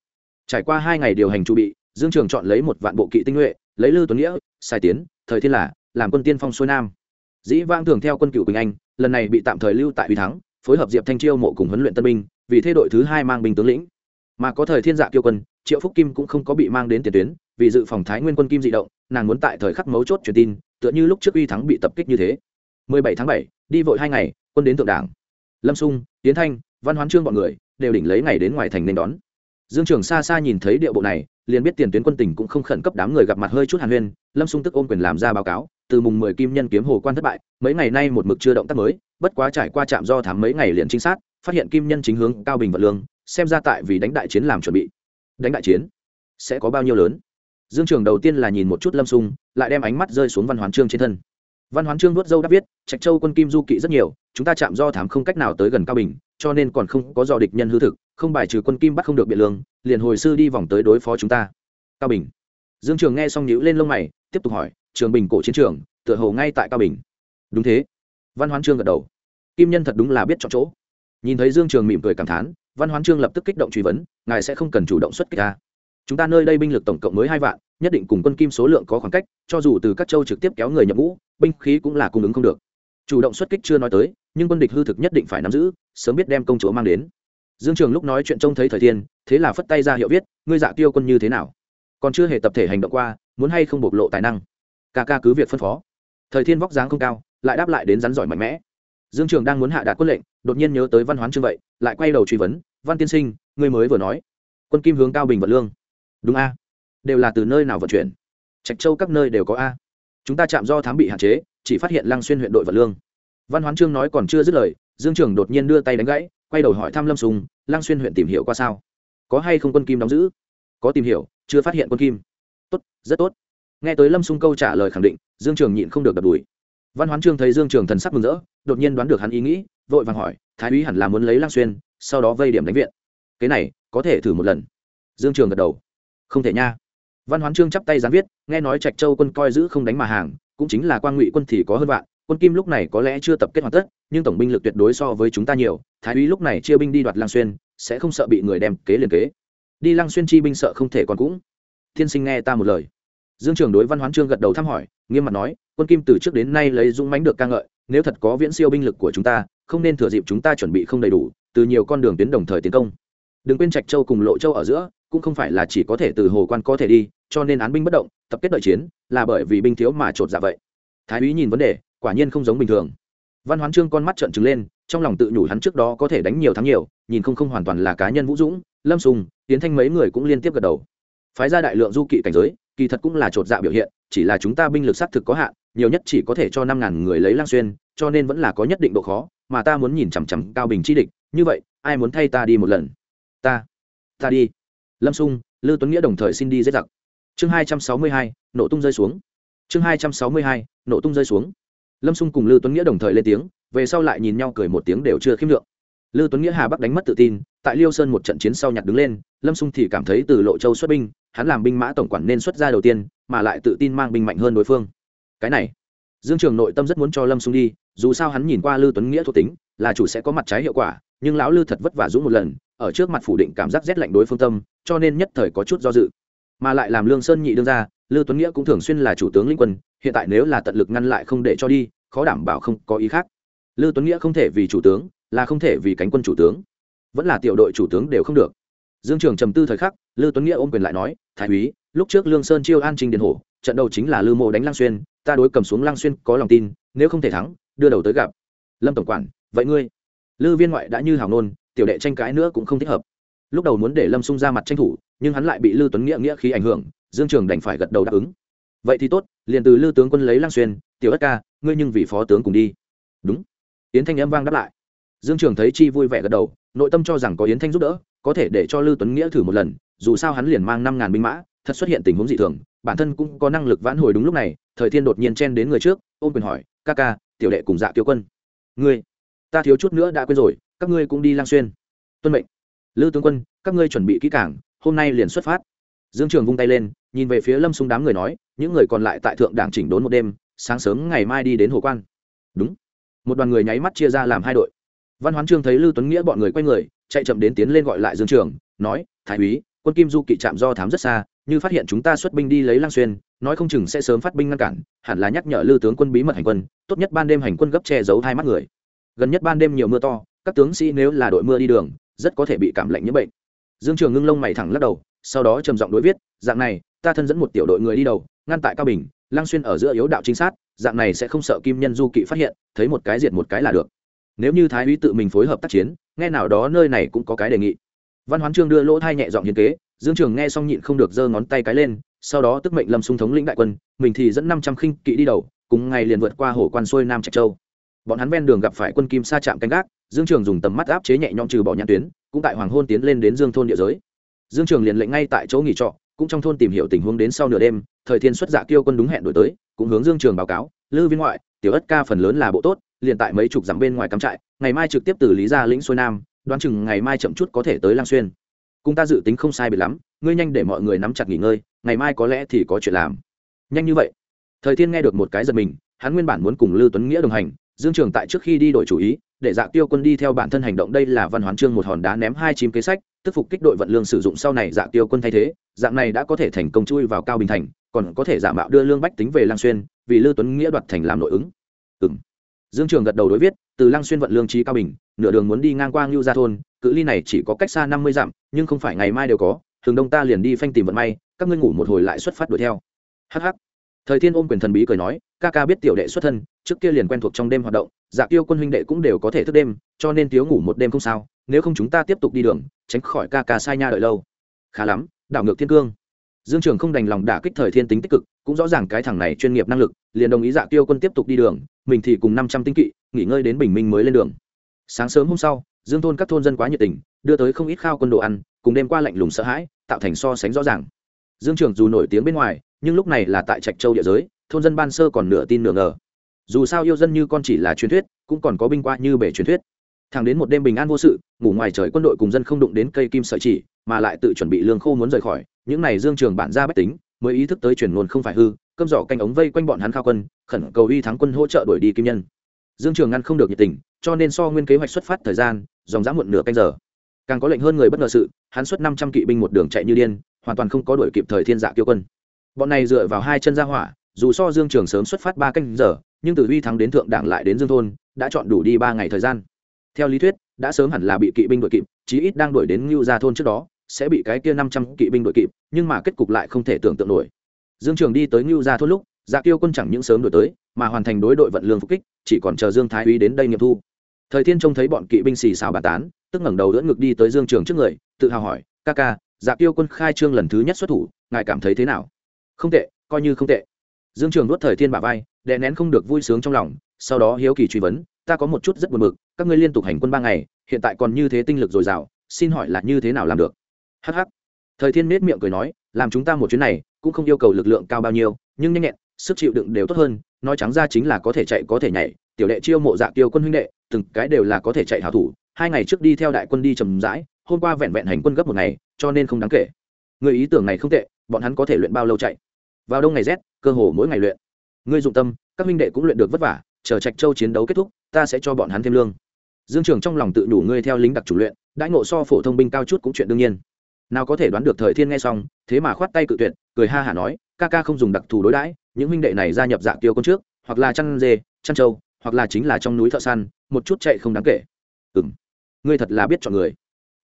Trải qua hai ngày điều hành chu bị dương trường chọn lấy một vạn bộ kỵ tinh nhuệ lấy lư tuấn nghĩa sai tiến thời thiên là làm quân tiên phong xuôi nam. Dĩ vang thường theo quân cựu quỳnh anh lần này bị tạm thời lưu tại uy thắng phối hợp diệp thanh chiêu mộ cùng huấn luyện tân binh vì thế đội thứ hai mang binh tướng lĩnh. Mà có thời thiên dạ kiêu quân triệu phúc kim cũng không có bị mang đến tiền tuyến vì dự phòng thái nguyên quân kim dị động nàng muốn tại thời khắc mấu chốt truyền tin tựa như lúc trước uy thắng bị tập kích như thế. 17 tháng 7, đi vội hai ngày quân đến thượng đảng. Lâm sung tiến thanh văn hoán trương bọn người đều đỉnh lấy ngày đến ngoài thành nên đón. Dương trường xa xa nhìn thấy điệu bộ này liền biết tiền tuyến quân tỉnh cũng không khẩn cấp đám người gặp mặt hơi chút hàn huyên lâm sung tức ôm quyền làm ra báo cáo từ mùng mười kim nhân kiếm hồ quan thất bại mấy ngày nay một mực chưa động tác mới bất quá trải qua trạm do thám mấy ngày liền trinh sát, phát hiện kim nhân chính hướng cao bình vật lương, xem ra tại vì đánh đại chiến làm chuẩn bị. Đánh đại chiến? Sẽ có bao nhiêu lớn? Dương trường đầu tiên là nhìn một chút lâm sung, lại đem ánh mắt rơi xuống văn hoán trương trên thân. Văn hoán trương nuốt dâu đã viết, trạch châu quân kim du kỵ rất nhiều, chúng ta chạm do thám không cách nào tới gần cao bình, cho nên còn không có do địch nhân hư thực, không bài trừ quân kim bắt không được biện lương, liền hồi sư đi vòng tới đối phó chúng ta. Cao bình. Dương trường nghe xong nhíu lên lông mày, tiếp tục hỏi, trường bình cổ chiến trường, tựa hồ ngay tại cao bình. Đúng thế văn hoán trương gật đầu. Kim nhân thật đúng là biết chọn chỗ. Nhìn thấy dương trường mỉm cười cảm thán, văn hoán trương lập tức kích động truy vấn, ngài sẽ không cần chủ động xuất kích ta chúng ta nơi đây binh lực tổng cộng mới hai vạn, nhất định cùng quân kim số lượng có khoảng cách, cho dù từ các châu trực tiếp kéo người nhập ngũ, binh khí cũng là cung ứng không được. Chủ động xuất kích chưa nói tới, nhưng quân địch hư thực nhất định phải nắm giữ, sớm biết đem công chúa mang đến. Dương trường lúc nói chuyện trông thấy thời thiên, thế là phất tay ra hiệu viết, ngươi dạ tiêu quân như thế nào? Còn chưa hề tập thể hành động qua, muốn hay không bộc lộ tài năng? Ca ca cứ việc phân phó. Thời thiên vóc dáng không cao lại đáp lại đến rắn giỏi mạnh mẽ. Dương trường đang muốn hạ đạt quân lệnh, đột nhiên nhớ tới văn hoán trương vậy, lại quay đầu truy vấn, văn tiên sinh, ngươi mới vừa nói, quân kim hướng cao bình vận lương. Đúng a, đều là từ nơi nào vận chuyển? Trạch châu các nơi đều có a. Chúng ta chạm do thám bị hạn chế, chỉ phát hiện lăng xuyên huyện đội vận lương. Văn hoán trương nói còn chưa dứt lời, dương trường đột nhiên đưa tay đánh gãy, quay đầu hỏi thăm lâm sùng, lăng xuyên huyện tìm hiểu qua sao? Có hay không quân kim đóng giữ? Có tìm hiểu, chưa phát hiện quân kim. Tốt, rất tốt. Nghe tới lâm sung câu trả lời khẳng định, dương trường nhịn không được đập đùi văn hoán trương thấy dương trường thần sắc mừng rỡ, đột nhiên đoán được hắn ý nghĩ, vội vàng hỏi, thái úy hẳn là muốn lấy Lang xuyên, sau đó vây điểm đánh viện. Cái này, có thể thử một lần. Dương trường gật đầu. Không thể nha. Văn hoán trương chắp tay gián viết, nghe nói trạch châu quân coi giữ không đánh mà hàng, cũng chính là quan ngụy quân thì có hơn vạn, quân kim lúc này có lẽ chưa tập kết hoàn tất, nhưng tổng binh lực tuyệt đối so với chúng ta nhiều, thái úy lúc này chia binh đi đoạt lang xuyên, sẽ không sợ bị người đem kế liền kế. Đi lang xuyên chi binh sợ không thể còn cũng. Thiên sinh nghe ta một lời. Dương trường đối văn hoán trương gật đầu thăm hỏi, nghiêm mặt nói quân kim từ trước đến nay lấy dũng mánh được ca ngợi, nếu thật có viễn siêu binh lực của chúng ta, không nên thừa dịp chúng ta chuẩn bị không đầy đủ, từ nhiều con đường tuyến đồng thời tiến công. Đừng quên trạch châu cùng lộ châu ở giữa, cũng không phải là chỉ có thể từ hồ quan có thể đi, cho nên án binh bất động, tập kết đợi chiến, là bởi vì binh thiếu mà trột dạ vậy. Thái úy nhìn vấn đề, quả nhiên không giống bình thường. Văn hoán trương con mắt trợn trừng lên, trong lòng tự nhủ hắn trước đó có thể đánh nhiều thắng nhiều, nhìn không không hoàn toàn là cá nhân vũ dũng, lâm sùng tiến thanh mấy người cũng liên tiếp gật đầu phái ra đại lượng du kỵ cảnh giới, kỳ thật cũng là chột dạ biểu hiện, chỉ là chúng ta binh lực xác thực có hạn, nhiều nhất chỉ có thể cho năm ngàn người lấy lang xuyên, cho nên vẫn là có nhất định độ khó, mà ta muốn nhìn chằm chằm cao bình chi địch, như vậy, ai muốn thay ta đi một lần? Ta ta đi. Lâm sung, lư tuấn nghĩa đồng thời xin đi dễ giặc. Chương hai trăm sáu mươi hai, nổ tung rơi xuống. Chương hai trăm sáu mươi hai, nổ tung rơi xuống. Lâm sung cùng lư tuấn nghĩa đồng thời lên tiếng, về sau lại nhìn nhau cười một tiếng đều chưa khiêm lượng. Lư tuấn nghĩa hà bắc đánh mất tự tin, tại liêu sơn một trận chiến sau nhặt đứng lên, lâm sung thì cảm thấy từ lộ châu xuất binh hắn làm binh mã tổng quản nên xuất ra đầu tiên, mà lại tự tin mang binh mạnh hơn đối phương. Cái này, dương trường nội tâm rất muốn cho lâm sung đi, dù sao hắn nhìn qua lư tuấn nghĩa thuộc tính, là chủ sẽ có mặt trái hiệu quả, nhưng lão lư thật vất vả dũng một lần, ở trước mặt phủ định cảm giác rét lạnh đối phương tâm, cho nên nhất thời có chút do dự. Mà lại làm lương sơn nhị đương ra, lư tuấn nghĩa cũng thường xuyên là chủ tướng linh quân, hiện tại nếu là tận lực ngăn lại không để cho đi, khó đảm bảo không có ý khác. Lư tuấn nghĩa không thể vì chủ tướng, là không thể vì cánh quân chủ tướng. Vẫn là tiểu đội chủ tướng đều không được. Dương trường trầm tư thời khắc, lư tuấn nghĩa ôm quyền lại nói thái úy, lúc trước lương sơn chiêu an trình điện hổ, trận đầu chính là lư mộ đánh lang xuyên, ta đối cầm xuống lang xuyên có lòng tin, nếu không thể thắng, đưa đầu tới gặp. Lâm tổng quản, vậy ngươi? Lư viên ngoại đã như hào nôn, tiểu đệ tranh cãi nữa cũng không thích hợp. Lúc đầu muốn để lâm xung ra mặt tranh thủ, nhưng hắn lại bị lư tuấn nghĩa nghĩa khí ảnh hưởng, dương trường đành phải gật đầu đáp ứng. Vậy thì tốt, liền từ lư tướng quân lấy lang xuyên, tiểu đất ca, ngươi nhưng vì phó tướng cùng đi. Đúng. Yến thanh âm vang đáp lại. Dương trường thấy chi vui vẻ gật đầu, nội tâm cho rằng có yến thanh giúp đỡ, có thể để cho lư tuấn nghĩa thử một lần dù sao hắn liền mang năm ngàn binh mã, thật xuất hiện tình huống dị thường, bản thân cũng có năng lực vãn hồi đúng lúc này, thời thiên đột nhiên chen đến người trước, ôm quyền hỏi, ca ca, tiểu đệ cùng dạ tiêu quân. Ngươi, ta thiếu chút nữa đã quên rồi, các ngươi cũng đi lang xuyên. Tuân mệnh. Lư tướng quân, các ngươi chuẩn bị kỹ cảng hôm nay liền xuất phát. Dương trường vung tay lên, nhìn về phía lâm xung đám người nói, những người còn lại tại thượng đảng chỉnh đốn một đêm, sáng sớm ngày mai đi đến hồ quan. Đúng. Một đoàn người nháy mắt chia ra làm hai đội. Văn hoán trương thấy lưu tuấn nghĩa bọn người quay người, chạy chậm đến tiến lên gọi lại dương trường, nói, thái úy quân kim du kỵ trạm do thám rất xa, như phát hiện chúng ta xuất binh đi lấy lang xuyên, nói không chừng sẽ sớm phát binh ngăn cản, hẳn là nhắc nhở Lư tướng quân bí mật hành quân, tốt nhất ban đêm hành quân gấp che giấu hai mắt người. Gần nhất ban đêm nhiều mưa to, các tướng sĩ nếu là đội mưa đi đường, rất có thể bị cảm lạnh nhiễm bệnh. Dương trường ngưng lông mày thẳng lắc đầu, sau đó trầm giọng đối viết, dạng này, ta thân dẫn một tiểu đội người đi đầu, ngăn tại cao bình lang xuyên ở giữa yếu đạo chính sát, dạng này sẽ không sợ kim nhân du kỵ phát hiện, thấy một cái diệt một cái là được. Nếu như thái úy tự mình phối hợp tác chiến, nghe nào đó nơi này cũng có cái đề nghị văn hoán trương đưa lỗ thai nhẹ dọn hiến kế, dương trường nghe xong nhịn không được giơ ngón tay cái lên, sau đó tức mệnh lâm xung thống lĩnh đại quân, mình thì dẫn năm trăm khinh kỵ đi đầu, cùng ngày liền vượt qua hồ quan xuôi, nam trạch châu. Bọn hắn ven đường gặp phải quân kim sa chạm canh gác, dương trường dùng tầm mắt áp chế nhẹ nhõm trừ bỏ nhãn tuyến, cũng tại hoàng hôn tiến lên đến dương thôn địa giới. Dương trường liền lệnh ngay tại chỗ nghỉ trọ, cũng trong thôn tìm hiểu tình huống đến sau nửa đêm, thời thiên xuất dạ kêu quân đúng hẹn đổi tới, cũng hướng dương trường báo cáo, lư viên ngoại, tiểu ất ca phần lớn là bộ tốt, liền tại mấy chục dặm bên ngoài cắm trại, ngày mai trực tiếp từ lý ra lĩnh xuôi nam đoán chừng ngày mai chậm chút có thể tới lang xuyên. Cùng ta dự tính không sai biệt lắm, ngươi nhanh để mọi người nắm chặt nghỉ ngơi, ngày mai có lẽ thì có chuyện làm. Nhanh như vậy. Thời thiên nghe được một cái giật mình, hắn nguyên bản muốn cùng lưu tuấn nghĩa đồng hành, dương trường tại trước khi đi đổi chủ ý, để dạ tiêu quân đi theo bản thân hành động đây là văn hoán trương một hòn đá ném hai chim kế sách, tức phục kích đội vận lương sử dụng sau này dạ tiêu quân thay thế, dạng này đã có thể thành công chui vào cao bình thành, còn có thể giả mạo đưa lương bách tính về lang xuyên, vì lưu tuấn nghĩa đoạt thành làm nội ứng. Ừ dương trường gật đầu đối viết, từ Lang xuyên vận lương trí cao bình nửa đường muốn đi ngang qua ngưu gia thôn, cự ly này chỉ có cách xa năm mươi dặm, nhưng không phải ngày mai đều có thường đông ta liền đi phanh tìm vận may, các ngươi ngủ một hồi lại xuất phát đuổi theo. Hh thời thiên ôm quyền thần bí cười nói, ca ca biết tiểu đệ xuất thân, trước kia liền quen thuộc trong đêm hoạt động dạ tiêu quân huynh đệ cũng đều có thể thức đêm, cho nên thiếu ngủ một đêm không sao, nếu không chúng ta tiếp tục đi đường, tránh khỏi ca ca sai nha đợi lâu. Khá lắm, đảo ngược thiên cương. Dương trường không đành lòng đả kích thời thiên tính tích cực, cũng rõ ràng cái thằng này chuyên nghiệp năng lực, liền đồng ý dạ tiêu quân tiếp tục đi đường, mình thì cùng năm trăm tinh kỵ, nghỉ ngơi đến bình minh mới lên đường sáng sớm hôm sau, dương thôn các thôn dân quá nhiệt tình, đưa tới không ít khao quân đồ ăn, cùng đêm qua lạnh lùng sợ hãi, tạo thành so sánh rõ ràng. Dương trường dù nổi tiếng bên ngoài, nhưng lúc này là tại trạch châu địa giới, thôn dân ban sơ còn nửa tin nửa ngờ. Dù sao yêu dân như con chỉ là truyền thuyết, cũng còn có binh qua như bể truyền thuyết. Thẳng đến một đêm bình an vô sự, ngủ ngoài trời quân đội cùng dân không đụng đến cây kim sợi chỉ, mà lại tự chuẩn bị lương khô muốn rời khỏi, những này dương trường bản ra bách tính, mới ý thức tới chuyển nguồn không phải hư, cơm giỏ canh ống vây quanh bọn hắn khao quân, khẩn cầu uy thắng quân hỗ trợ đuổi đi kim nhân dương trường ngăn không được nhiệt tình, cho nên so nguyên kế hoạch xuất phát thời gian, dòng dã muộn nửa canh giờ. Càng có lệnh hơn người bất ngờ sự, hắn xuất năm trăm kỵ binh một đường chạy như điên, hoàn toàn không có đuổi kịp thời thiên dạ kiêu quân. Bọn này dựa vào hai chân ra hỏa, dù so dương trường sớm xuất phát ba canh giờ, nhưng từ uy thắng đến thượng đảng lại đến dương thôn, đã chọn đủ đi ba ngày thời gian. Theo lý thuyết, đã sớm hẳn là bị kỵ binh đuổi kịp, chí ít đang đuổi đến ngưu gia thôn trước đó, sẽ bị cái kia năm trăm kỵ binh đuổi kịp, nhưng mà kết cục lại không thể tưởng tượng nổi. Dương trường đi tới ngưu gia thôn lúc dạ kiêu quân chẳng những sớm đuổi tới mà hoàn thành đối đội vận lương phục kích, chỉ còn chờ dương thái úy đến đây nghiệm thu. Thời thiên trông thấy bọn kỵ binh xì xào bà tán, tức ngẩng đầu đỡ ngực đi tới dương trường trước người, tự hào hỏi, ca ca dạ tiêu quân khai trương lần thứ nhất xuất thủ, ngài cảm thấy thế nào? Không tệ, coi như không tệ. Dương trường nuốt thời thiên bà vai, đè nén không được vui sướng trong lòng, sau đó hiếu kỳ truy vấn, ta có một chút rất buồn mực các ngươi liên tục hành quân ba ngày, hiện tại còn như thế tinh lực dồi dào, xin hỏi là như thế nào làm được? Hh thời thiên nết miệng cười nói, làm chúng ta một chuyến này, cũng không yêu cầu lực lượng cao bao nhiêu, nhưng nhanh nhẹn, sức chịu đựng đều tốt hơn nói trắng ra chính là có thể chạy, có thể nhảy. Tiểu đệ chiêu mộ dạ tiêu quân huynh đệ, từng cái đều là có thể chạy hảo thủ. Hai ngày trước đi theo đại quân đi trầm rãi, hôm qua vẹn vẹn hành quân gấp một ngày, cho nên không đáng kể. Người ý tưởng này không tệ, bọn hắn có thể luyện bao lâu chạy? Vào đông ngày rét, cơ hồ mỗi ngày luyện. Ngươi dụng tâm, các huynh đệ cũng luyện được vất vả, chờ trạch châu chiến đấu kết thúc, ta sẽ cho bọn hắn thêm lương. Dương trường trong lòng tự đủ ngươi theo lính đặc chủ luyện, đãi ngộ so phổ thông binh cao chút cũng chuyện đương nhiên. Nào có thể đoán được thời thiên nghe xong, thế mà khoát tay cự tuyệt, cười ha hả nói, ca ca không dùng đặc thù đối đãi những huynh đệ này gia nhập dạng tiêu con trước, hoặc là chăn dê, chăn trâu, hoặc là chính là trong núi thợ săn, một chút chạy không đáng kể. Ừ m ngươi thật là biết chọn người.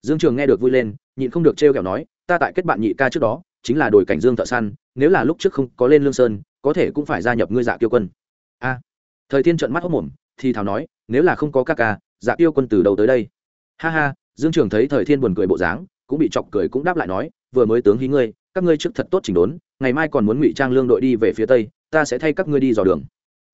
Dương trường nghe được vui lên, nhịn không được trêu kẹo nói, ta tại kết bạn nhị ca trước đó, chính là đổi cảnh dương thợ săn, nếu là lúc trước không có lên lương sơn, có thể cũng phải gia nhập ngươi dạ tiêu quân. A, thời thiên trận mắt hốc mồm, thì thảo nói, nếu là không có ca ca dạ tiêu quân từ đầu tới đây. Ha ha, dương trường thấy thời thiên buồn cười bộ dáng, cũng bị chọc cười cũng đáp lại nói, vừa mới tướng hí ngươi các ngươi trước thật tốt chỉnh đốn, ngày mai còn muốn ngụy trang lương đội đi về phía tây, ta sẽ thay các ngươi đi dò đường.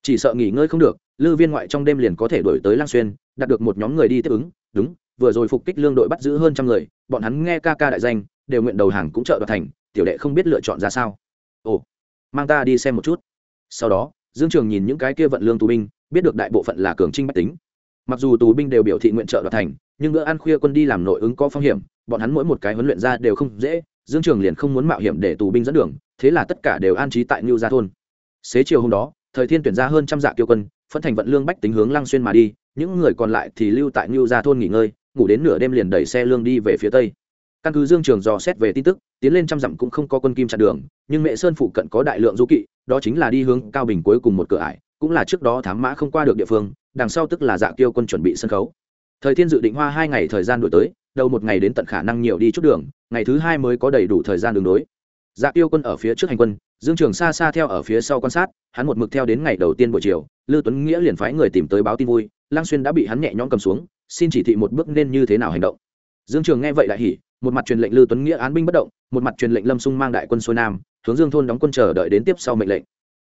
Chỉ sợ nghỉ ngơi không được, lư viên ngoại trong đêm liền có thể đổi tới lang xuyên, đạt được một nhóm người đi tiếp ứng. Đúng, vừa rồi phục kích lương đội bắt giữ hơn trăm người, bọn hắn nghe ca ca đại danh, đều nguyện đầu hàng cũng trợ đoạt thành, tiểu đệ không biết lựa chọn ra sao. Ồ, mang ta đi xem một chút. Sau đó, dương trường nhìn những cái kia vận lương tù binh, biết được đại bộ phận là cường trinh bách tính. Mặc dù tù binh đều biểu thị nguyện trợ đoạt thành, nhưng bữa ăn khuya quân đi làm nội ứng có phong hiểm, bọn hắn mỗi một cái huấn luyện ra đều không dễ dương trường liền không muốn mạo hiểm để tù binh dẫn đường, thế là tất cả đều an trí tại ngưu gia thôn. Xế chiều hôm đó, thời thiên tuyển ra hơn trăm dạ kiêu quân, phân thành vận lương bách tính hướng lăng xuyên mà đi, những người còn lại thì lưu tại ngưu gia thôn nghỉ ngơi, ngủ đến nửa đêm liền đẩy xe lương đi về phía tây. Căn cứ dương trường dò xét về tin tức, tiến lên trăm dặm cũng không có quân kim chặn đường, nhưng mẹ sơn phụ cận có đại lượng du kỵ, đó chính là đi hướng cao bình cuối cùng một cửa ải, cũng là trước đó thám mã không qua được địa phương, đằng sau tức là dạ tiêu quân chuẩn bị sân khấu thời thiên dự định hoa hai ngày thời gian đổi tới đầu một ngày đến tận khả năng nhiều đi chút đường, ngày thứ hai mới có đầy đủ thời gian đường đối. Dạ tiêu quân ở phía trước hành quân, dương trường xa xa theo ở phía sau quan sát, hắn một mực theo đến ngày đầu tiên buổi chiều, Lưu tuấn nghĩa liền phái người tìm tới báo tin vui lang xuyên đã bị hắn nhẹ nhõm cầm xuống, xin chỉ thị một bước nên như thế nào hành động. Dương trường nghe vậy đại hỉ, một mặt truyền lệnh Lưu tuấn nghĩa án binh bất động, một mặt truyền lệnh lâm sung mang đại quân xuôi nam, hướng dương thôn đóng quân chờ đợi đến tiếp sau mệnh lệnh.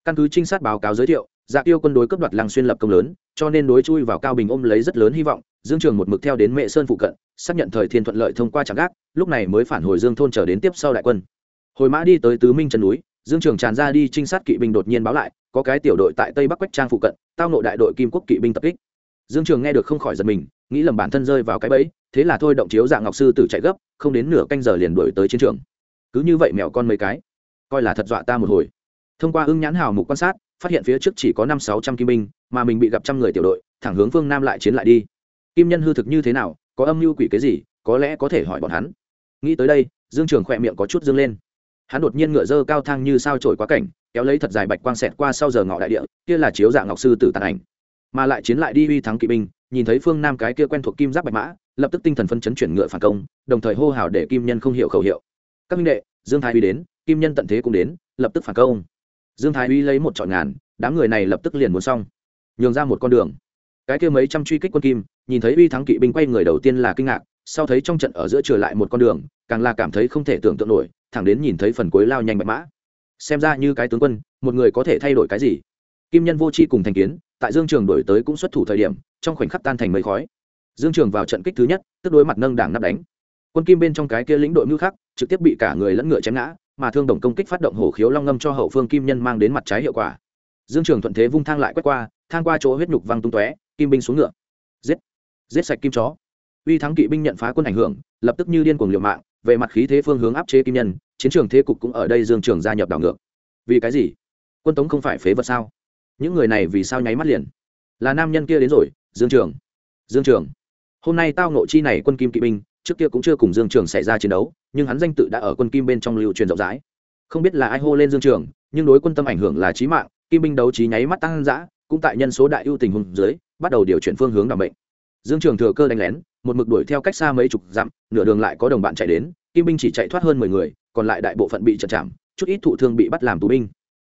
Căn cứ trinh sát báo cáo giới thiệu dạ tiêu quân đối cấp đoạt lăng xuyên lập công lớn, cho nên đối chui vào cao bình ôm lấy rất lớn hy vọng, dương trường một mực theo đến mệ sơn phụ cận, xác nhận thời thiên thuận lợi thông qua trạm gác, lúc này mới phản hồi dương thôn trở đến tiếp sau đại quân. Hồi mã đi tới tứ minh trần núi, dương trường tràn ra đi trinh sát kỵ binh đột nhiên báo lại, có cái tiểu đội tại tây bắc quách trang phụ cận, tao nội đại đội kim quốc kỵ binh tập kích. Dương trường nghe được không khỏi giật mình, nghĩ lầm bản thân rơi vào cái bẫy, thế là thôi động chiếu dạng ngọc sư tử chạy gấp, không đến nửa canh giờ liền đuổi tới chiến trường. Cứ như vậy mèo con mấy cái, coi là thật dọa ta một hồi. Thông qua ưng nhãn hào mục quan sát phát hiện phía trước chỉ có năm sáu trăm kim binh, mà mình bị gặp trăm người tiểu đội, thẳng hướng phương nam lại chiến lại đi. Kim nhân hư thực như thế nào, có âm mưu quỷ cái gì, có lẽ có thể hỏi bọn hắn. Nghĩ tới đây, dương trường khỏe miệng có chút dương lên. Hắn đột nhiên ngựa dơ cao thang như sao trổi quá cảnh, kéo lấy thật dài bạch quang xẹt qua sau giờ ngọ đại địa, kia là chiếu dạng ngọc sư tử tàn ảnh. Mà lại chiến lại đi uy thắng kỵ binh, nhìn thấy phương nam cái kia quen thuộc kim giáp bạch mã, lập tức tinh thần phân chấn chuyển ngựa phản công, đồng thời hô hào để kim nhân không hiểu khẩu hiệu. Các minh đệ, dương thái uy đến, kim nhân tận thế cũng đến, lập tức phản công dương thái uy lấy một trọn ngàn, đám người này lập tức liền muốn xong. Nhường ra một con đường. Cái kia mấy trăm truy kích quân kim, nhìn thấy uy thắng kỵ binh quay người đầu tiên là kinh ngạc, sau thấy trong trận ở giữa trở lại một con đường, càng là cảm thấy không thể tưởng tượng nổi, thẳng đến nhìn thấy phần cuối lao nhanh bạch mã. Xem ra như cái tướng quân, một người có thể thay đổi cái gì? Kim nhân vô c h i cùng thành kiến, tại dương trường đổi tới cũng xuất thủ thời điểm, trong khoảnh khắc tan thành mấy khói. Dương trường vào trận kích thứ nhất, tức đối mặt nâng đảng nắp đánh. Quân kim bên trong cái kia lĩnh đội ngữ khác trực tiếp bị cả người lẫn ngựa chém ngã mà thương đồng công kích phát động hổ khiếu long ngâm cho hậu phương kim nhân mang đến mặt trái hiệu quả. Dương trường thuận thế vung thang lại quét qua, thang qua chỗ huyết nhục văng tung tóe, kim binh xuống ngựa. Giết! Giết sạch kim chó. Uy thắng kỵ binh nhận phá quân ảnh hưởng, lập tức như điên cuồng liều mạng, về mặt khí thế phương hướng áp chế kim nhân, chiến trường thế cục cũng ở đây dương trường gia nhập đảo ngược. Vì cái gì? Quân tống không phải phế vật sao? Những người này vì sao nháy mắt liền? Là nam nhân kia đến rồi, dương trường. Dương trường. Hôm nay tao nộ chi này quân kim kỵ binh trước kia cũng chưa cùng dương trường xảy ra chiến đấu, nhưng hắn danh tự đã ở quân kim bên trong lưu truyền rộng rãi. Không biết là ai hô lên dương trường, nhưng đối quân tâm ảnh hưởng là trí mạng, kim binh đấu trí nháy mắt tăng dã, cũng tại nhân số đại ưu tình hùng dưới, bắt đầu điều chuyển phương hướng đảm bệnh dương trường thừa cơ đánh lén, một mực đuổi theo cách xa mấy chục dặm, nửa đường lại có đồng bạn chạy đến, kim binh chỉ chạy thoát hơn mười người, còn lại đại bộ phận bị chật chạm, chút ít thụ thương bị bắt làm tù binh.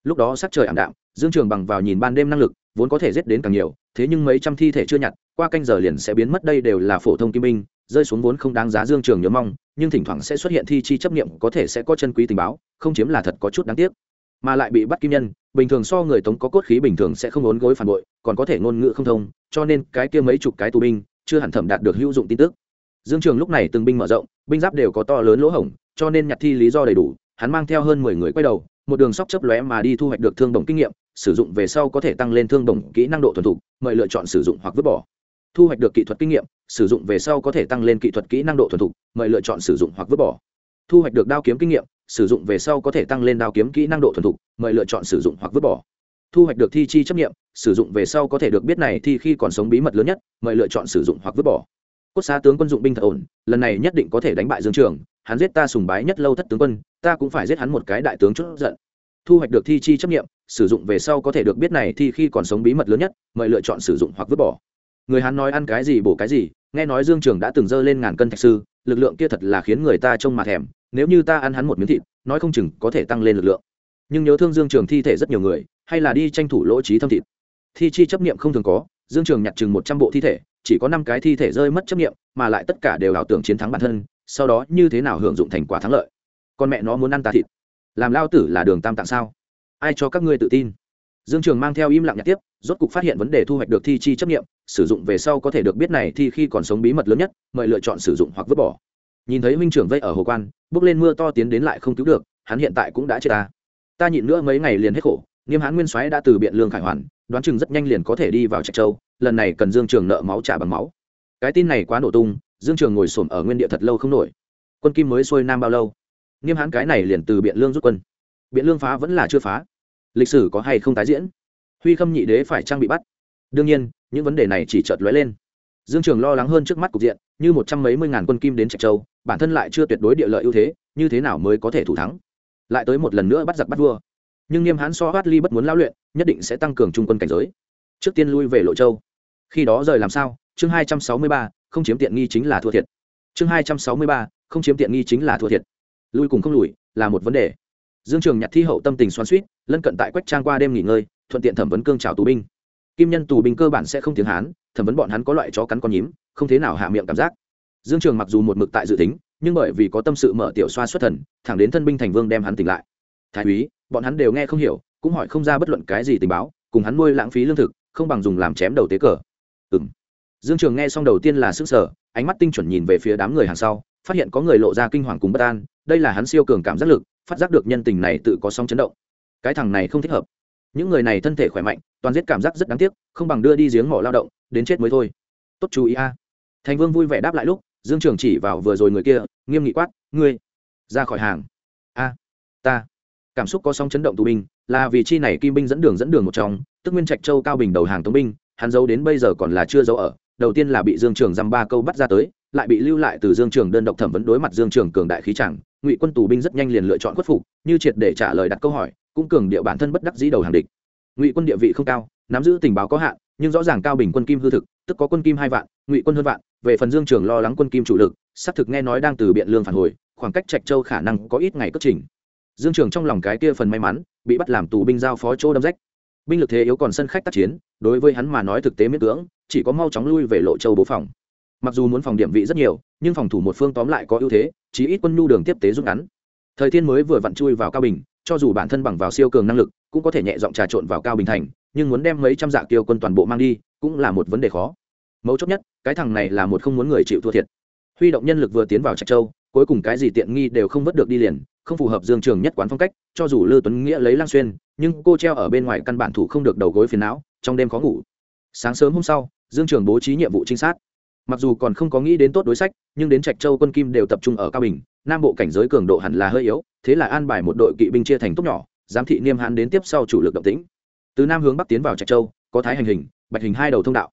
Lúc đó sắc trời ảm đạm, dương trường bằng vào nhìn ban đêm năng lực vốn có thể giết đến càng nhiều, thế nhưng mấy trăm thi thể chưa nhặt, qua canh giờ liền sẽ biến mất, đây đều là phổ thông kim binh, rơi xuống vốn không đáng giá dương trường nhớ mong, nhưng thỉnh thoảng sẽ xuất hiện thi chi chấp nghiệm có thể sẽ có chân quý tình báo, không chiếm là thật có chút đáng tiếc. Mà lại bị bắt kim nhân, bình thường so người tống có cốt khí bình thường sẽ không ốn gối phản bội, còn có thể ngôn ngữ không thông, cho nên cái kia mấy chục cái tù binh, chưa hẳn thẩm đạt được hữu dụng tin tức. Dương trường lúc này từng binh mở rộng, binh giáp đều có to lớn lỗ hổng, cho nên nhặt thi lý do đầy đủ, hắn mang theo hơn mười người quay đầu, một đường sóc chấp lóe mà đi thu hoạch được thương đồng kinh nghiệm sử dụng về sau có thể tăng lên thương đồng kỹ năng độ thuần thục, mời lựa chọn sử dụng hoặc vứt bỏ. Thu hoạch được kỹ thuật kinh nghiệm, sử dụng về sau có thể tăng lên kỹ thuật kỹ năng độ thuần thục, mời lựa chọn sử dụng hoặc vứt bỏ. Thu hoạch được đao kiếm kinh nghiệm, sử dụng về sau có thể tăng lên đao kiếm kỹ năng độ thuần thục, mời lựa chọn sử dụng hoặc vứt bỏ. Thu hoạch được thi chi chấp nghiệm, sử dụng về sau có thể được biết này thì khi còn sống bí mật lớn nhất, mời lựa chọn sử dụng hoặc vứt bỏ. Cốt xá tướng quân dụng binh thật ổn, lần này nhất định có thể đánh bại dương trường, hắn giết ta sùng bái nhất lâu thất tướng quân, ta cũng phải giết hắn một cái đại tướng chút giận thu hoạch được thi chi chấp nghiệm, sử dụng về sau có thể được biết này thì khi còn sống bí mật lớn nhất, mời lựa chọn sử dụng hoặc vứt bỏ. Người hắn nói ăn cái gì bổ cái gì, nghe nói dương trường đã từng dơ lên ngàn cân thạch sư, lực lượng kia thật là khiến người ta trông mà thèm, nếu như ta ăn hắn một miếng thịt, nói không chừng có thể tăng lên lực lượng. Nhưng nhớ thương dương trường thi thể rất nhiều người, hay là đi tranh thủ lỗ trí thâm thịt. Thi chi chấp nghiệm không thường có, dương trường nhặt chừng một trăm bộ thi thể, chỉ có năm cái thi thể rơi mất chấp nghiệm, mà lại tất cả đều ảo tưởng chiến thắng bản thân, sau đó như thế nào hưởng dụng thành quả thắng lợi. Con mẹ nó muốn ăn ta thịt làm lao tử là đường tam tạng sao? Ai cho các ngươi tự tin? Dương trường mang theo im lặng nhặt tiếp, rốt cục phát hiện vấn đề thu hoạch được thi chi chấp nghiệm, sử dụng về sau có thể được biết này thi khi còn sống bí mật lớn nhất, mời lựa chọn sử dụng hoặc vứt bỏ. Nhìn thấy minh trưởng vây ở hồ quan, bước lên mưa to tiến đến lại không cứu được, hắn hiện tại cũng đã chết ta. Ta nhịn nữa mấy ngày liền hết khổ niêm hãn nguyên soái đã từ biện lương khải hoàn, đoán chừng rất nhanh liền có thể đi vào trạch châu, lần này cần dương trường nợ máu trả bằng máu. Cái tin này quá nổ tung, dương trường ngồi xổm ở nguyên địa thật lâu không nổi. Quân kim mới xuôi nam bao lâu? Niêm hán cái này liền từ biện lương rút quân. Biện lương phá vẫn là chưa phá. Lịch sử có hay không tái diễn? Huy khâm nhị đế phải trang bị bắt. Đương nhiên, những vấn đề này chỉ chợt lóe lên. Dương trường lo lắng hơn trước mắt cục diện, như một trăm mấy mươi ngàn quân kim đến trạch châu, bản thân lại chưa tuyệt đối địa lợi ưu thế, như thế nào mới có thể thủ thắng? Lại tới một lần nữa bắt giặc bắt vua. Nhưng niêm hán so hoát ly bất muốn lao luyện, nhất định sẽ tăng cường trung quân cảnh giới. Trước tiên lui về lộ châu. Khi đó rời làm sao? Chương hai trăm sáu mươi ba, không chiếm tiện nghi chính là thua thiệt. Chương hai trăm sáu mươi ba, không chiếm tiện nghi chính là thua thiệt lui cùng không lùi, là một vấn đề. Dương trường nhặt thi hậu tâm tình xoắn suýt lân cận tại quách trang qua đêm nghỉ ngơi, thuận tiện thẩm vấn cương trào tù binh. Kim nhân tù binh cơ bản sẽ không tiếng hán, thẩm vấn bọn hắn có loại chó cắn con nhím, không thế nào hạ miệng cảm giác. Dương trường mặc dù một mực tại dự tính, nhưng bởi vì có tâm sự mở tiểu xoa xuất thần, thẳng đến thân binh thành vương đem hắn tỉnh lại. Thái úy, bọn hắn đều nghe không hiểu, cũng hỏi không ra bất luận cái gì tình báo, cùng hắn nuôi lãng phí lương thực, không bằng dùng làm chém đầu tế cờ. Ừng dương trường nghe xong đầu tiên là sức sở ánh mắt tinh chuẩn nhìn về phía đám người hàng sau, phát hiện có người lộ ra kinh hoàng cùng bất an đây là hắn siêu cường cảm giác lực, phát giác được nhân tình này tự có song chấn động. Cái thằng này không thích hợp. Những người này thân thể khỏe mạnh, toàn giết cảm giác rất đáng tiếc, không bằng đưa đi giếng mỏ lao động, đến chết mới thôi. Tốt chú ý a. Thành vương vui vẻ đáp lại lúc, dương trường chỉ vào vừa rồi người kia, nghiêm nghị quát, ngươi, ra khỏi hàng. A, ta. Cảm xúc có song chấn động tù binh, là vì chi này kim binh dẫn đường dẫn đường một trong, tức nguyên trạch châu cao bình đầu hàng tống binh, hắn giấu đến bây giờ còn là chưa giấu ở, đầu tiên là bị dương trường dăm ba câu bắt ra tới lại bị lưu lại từ dương trường đơn độc thẩm vấn đối mặt dương trường cường đại khí chẳng, ngụy quân tù binh rất nhanh liền lựa chọn khuất phục, như triệt để trả lời đặt câu hỏi, cũng cường điệu bản thân bất đắc dĩ đầu hàng địch. Ngụy quân địa vị không cao, nắm giữ tình báo có hạn, nhưng rõ ràng cao bình quân kim hư thực, tức có quân kim hai vạn, ngụy quân hơn vạn, về phần dương trường lo lắng quân kim chủ lực, xác thực nghe nói đang từ biện lương phản hồi, khoảng cách trạch châu khả năng có ít ngày cất trình. Dương trường trong lòng cái kia phần may mắn, bị bắt làm tù binh giao phó chỗ đâm rách. Binh lực thế yếu còn sân khách tác chiến, đối với hắn mà nói thực tế miễn cưỡng, chỉ có mau chóng lui về lộ châu bố phòng mặc dù muốn phòng điểm vị rất nhiều, nhưng phòng thủ một phương tóm lại có ưu thế, chí ít quân nhu đường tiếp tế rút ngắn. Thời thiên mới vừa vặn chui vào cao bình, cho dù bản thân bằng vào siêu cường năng lực, cũng có thể nhẹ giọng trà trộn vào cao bình thành, nhưng muốn đem mấy trăm dạ tiêu quân toàn bộ mang đi, cũng là một vấn đề khó. Mấu chốt nhất, cái thằng này là một không muốn người chịu thua thiệt. Huy động nhân lực vừa tiến vào trạch châu, cuối cùng cái gì tiện nghi đều không vớt được đi liền, không phù hợp dương trường nhất quán phong cách, cho dù lư tuấn nghĩa lấy lang xuyên, nhưng cô treo ở bên ngoài căn bản thủ không được đầu gối phiền não, trong đêm khó ngủ. Sáng sớm hôm sau, dương trường bố trí nhiệm vụ trinh sát mặc dù còn không có nghĩ đến tốt đối sách, nhưng đến trạch châu quân kim đều tập trung ở cao bình, nam bộ cảnh giới cường độ hẳn là hơi yếu, thế là an bài một đội kỵ binh chia thành tốt nhỏ, giám thị niêm hãn đến tiếp sau chủ lực động tĩnh. Từ nam hướng bắc tiến vào trạch châu, có thái hành hình, bạch hình hai đầu thông đạo.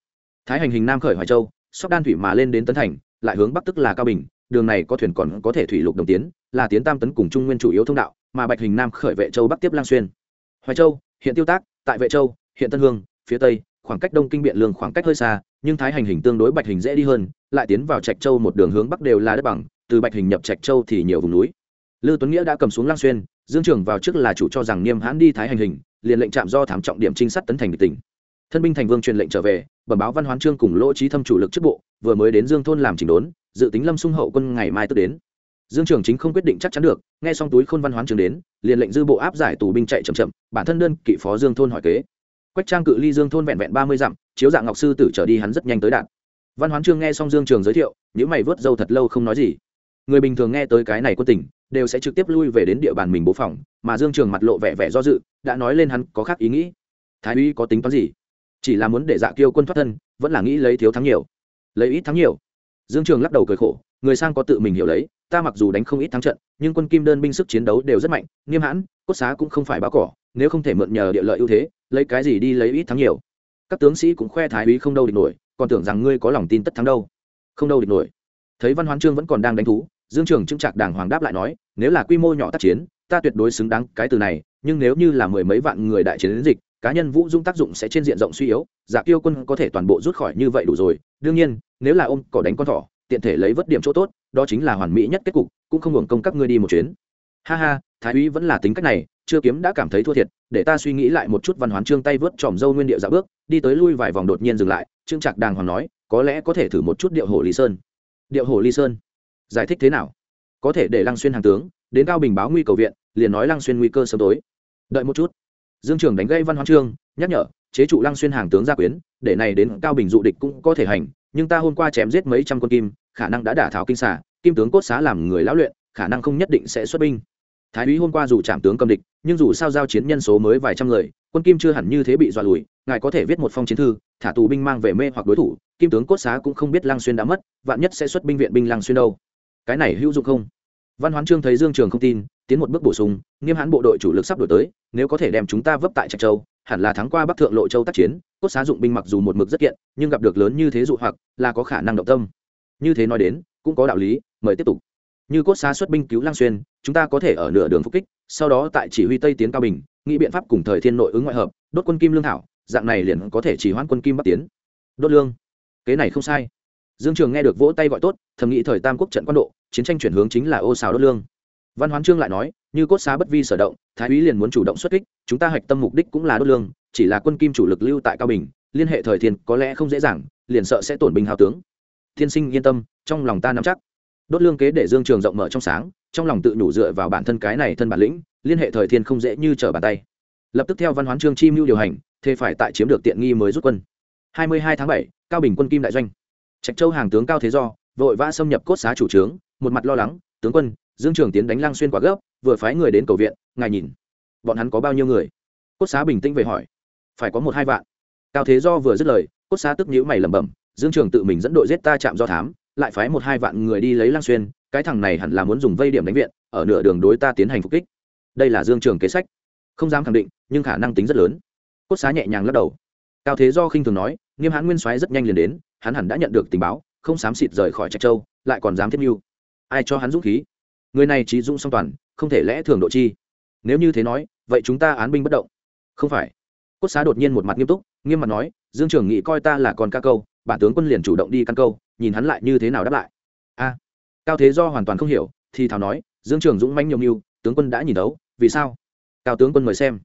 Thái hành hình nam khởi hoài châu, sóc đan thủy mà lên đến tấn thành, lại hướng bắc tức là cao bình, đường này có thuyền còn có thể thủy lục đồng tiến, là tiến tam tấn cùng trung nguyên chủ yếu thông đạo, mà bạch hình nam khởi vệ châu bắc tiếp lang xuyên. Hoài châu, hiện tiêu tác, tại vệ châu, hiện tân hương, phía tây, khoảng cách đông kinh biện lương khoảng cách hơi xa nhưng thái hành hình tương đối bạch hình dễ đi hơn, lại tiến vào trạch châu một đường hướng bắc đều là đất bằng, từ bạch hình nhập trạch châu thì nhiều vùng núi. Lư tuấn nghĩa đã cầm xuống lang xuyên, dương trường vào trước là chủ cho rằng niêm hãn đi thái hành hình, liền lệnh chạm do thám trọng điểm trinh sát tấn thành tỉnh. Thân binh thành vương truyền lệnh trở về, bẩm báo văn hoán trương cùng lỗ trí thâm chủ lực trước bộ, vừa mới đến dương thôn làm chỉnh đốn, dự tính lâm sung hậu quân ngày mai tức đến. Dương trường chính không quyết định chắc chắn được, nghe xong túi khôn văn hoán trường đến, liền lệnh dư bộ áp giải tù binh chạy chậm chậm, bản thân đơn kỵ phó dương thôn hỏi kế quách trang cự ly dương thôn vẹn vẹn ba mươi dặm, chiếu dạng ngọc sư tử trở đi hắn rất nhanh tới đạt. Văn hoán trương nghe xong dương trường giới thiệu những mày vớt dâu thật lâu không nói gì. Người bình thường nghe tới cái này quân tình, đều sẽ trực tiếp lui về đến địa bàn mình bố phòng, mà dương trường mặt lộ vẻ vẻ do dự, đã nói lên hắn có khác ý nghĩ. Thái úy có tính toán gì? Chỉ là muốn để dạ kiêu quân thoát thân, vẫn là nghĩ lấy thiếu thắng nhiều. Lấy ít thắng nhiều. Dương trường lắc đầu cười khổ, người sang có tự mình hiểu lấy, ta mặc dù đánh không ít thắng trận, nhưng quân kim đơn binh sức chiến đấu đều rất mạnh, nghiêm hãn, cốt xá cũng không phải báo cỏ, nếu không thể mượn nhờ địa lợi ưu thế lấy cái gì đi lấy ít thắng nhiều. Các tướng sĩ cũng khoe thái úy không đâu địch nổi, còn tưởng rằng ngươi có lòng tin tất thắng đâu. Không đâu địch nổi. Thấy văn hoán trương vẫn còn đang đánh thú, dương trường trưng trạc đàng hoàng đáp lại nói, nếu là quy mô nhỏ tác chiến, ta tuyệt đối xứng đáng cái từ này, nhưng nếu như là mười mấy vạn người đại chiến dịch, cá nhân vũ dung tác dụng sẽ trên diện rộng suy yếu dạ giả tiêu quân có thể toàn bộ rút khỏi như vậy đủ rồi. Đương nhiên, nếu là ôm cỏ đánh con thỏ, tiện thể lấy vớt điểm chỗ tốt, đó chính là hoàn mỹ nhất kết cục, cũng không hưởng công các ngươi đi một chuyến. Ha ha, thái úy vẫn là tính cách này chưa kiếm đã cảm thấy thua thiệt, để ta suy nghĩ lại một chút văn hoán trương tay vớt tròm dâu nguyên điệu dạ bước, đi tới lui vài vòng đột nhiên dừng lại, trương trạc đàng hoàng nói, có lẽ có thể thử một chút điệu hồ lý sơn. Điệu hồ ly sơn? Giải thích thế nào? Có thể để lăng xuyên hàng tướng, đến cao bình báo nguy cầu viện, liền nói lăng xuyên nguy cơ sớm tối. Đợi một chút. Dương trường đánh gây văn hoán trương, nhắc nhở, chế trụ lăng xuyên hàng tướng gia quyến, để này đến cao bình dụ địch cũng có thể hành, nhưng ta hôm qua chém giết mấy trăm quân kim, khả năng đã đả thảo kinh xả kim tướng cốt xá làm người lão luyện, khả năng không nhất định sẽ xuất binh thái úy hôm qua dù chạm tướng cầm địch, nhưng dù sao giao chiến nhân số mới vài trăm người, quân kim chưa hẳn như thế bị dọa lùi, ngài có thể viết một phong chiến thư, thả tù binh mang về mê hoặc đối thủ, kim tướng cốt xá cũng không biết Lang xuyên đã mất, vạn nhất sẽ xuất binh viện binh Lang xuyên đâu. Cái này hữu dụng không? Văn hoán trương thấy dương trường không tin, tiến một bước bổ sung, nghiêm hãn bộ đội chủ lực sắp đổi tới, nếu có thể đem chúng ta vấp tại trạch châu, hẳn là thắng qua bắc thượng lộ châu tác chiến, cốt xá dụng binh mặc dù một mực rất kiện, nhưng gặp được lớn như thế dụ hoặc, là có khả năng động tâm. Như thế nói đến, cũng có đạo lý, mời tiếp tục. Như cốt xá xuất binh cứu lang xuyên chúng ta có thể ở nửa đường phục kích, sau đó tại chỉ huy tây tiến cao bình, nghĩ biện pháp cùng thời thiên nội ứng ngoại hợp, đốt quân kim lương thảo, dạng này liền có thể chỉ hoãn quân kim bắc tiến. Đốt lương. Kế này không sai. Dương trường nghe được vỗ tay gọi tốt, thầm nghĩ thời tam quốc trận quan độ, chiến tranh chuyển hướng chính là ô xào đốt lương. Văn hoán trương lại nói, như cốt xá bất vi sở động, thái úy liền muốn chủ động xuất kích, chúng ta hạch tâm mục đích cũng là đốt lương, chỉ là quân kim chủ lực lưu tại cao bình, liên hệ thời thiên có lẽ không dễ dàng, liền sợ sẽ tổn binh hào tướng. Thiên sinh yên tâm, trong lòng ta nắm chắc đốt lương kế để dương trường rộng mở trong sáng trong lòng tự nhủ dựa vào bản thân cái này thân bản lĩnh liên hệ thời thiên không dễ như trở bàn tay. Lập tức theo văn hoán trương chi mưu điều hành thế phải tại chiếm được tiện nghi mới rút quân. 22 tháng 7, cao bình quân kim đại doanh. Trạch châu hàng tướng cao thế do vội vã xâm nhập cốt xá chủ trướng một mặt lo lắng tướng quân dương trường tiến đánh lăng xuyên quá gấp vừa phái người đến cầu viện ngài nhìn bọn hắn có bao nhiêu người? Cốt xá bình tĩnh về hỏi. Phải có một hai vạn. Cao thế do vừa dứt lời cốt xá tức nhữ mày lẩm bẩm dương trường tự mình dẫn đội giết ta chạm do thám lại phái một hai vạn người đi lấy Lang xuyên, cái thằng này hẳn là muốn dùng vây điểm đánh viện, ở nửa đường đối ta tiến hành phục kích. Đây là dương trường kế sách. Không dám khẳng định, nhưng khả năng tính rất lớn. Cốt xá nhẹ nhàng lắc đầu. Cao thế do khinh thường nói, nghiêm hãn nguyên soái rất nhanh liền đến, hắn hẳn đã nhận được tình báo, không xám xịt rời khỏi trạch châu, lại còn dám thiết mưu. Ai cho hắn dũng khí? Người này trí dũng song toàn, không thể lẽ thường độ chi. Nếu như thế nói, vậy chúng ta án binh bất động. Không phải. Cốt xá đột nhiên một mặt nghiêm túc, nghiêm mặt nói, dương trường nghĩ coi ta là con ca câu, bản tướng quân liền chủ động đi căn câu nhìn hắn lại như thế nào đáp lại. A, cao thế do hoàn toàn không hiểu, thì thảo nói, dương trường dũng manh nhiều mưu, tướng quân đã nhìn đấu vì sao? Cao tướng quân mời xem.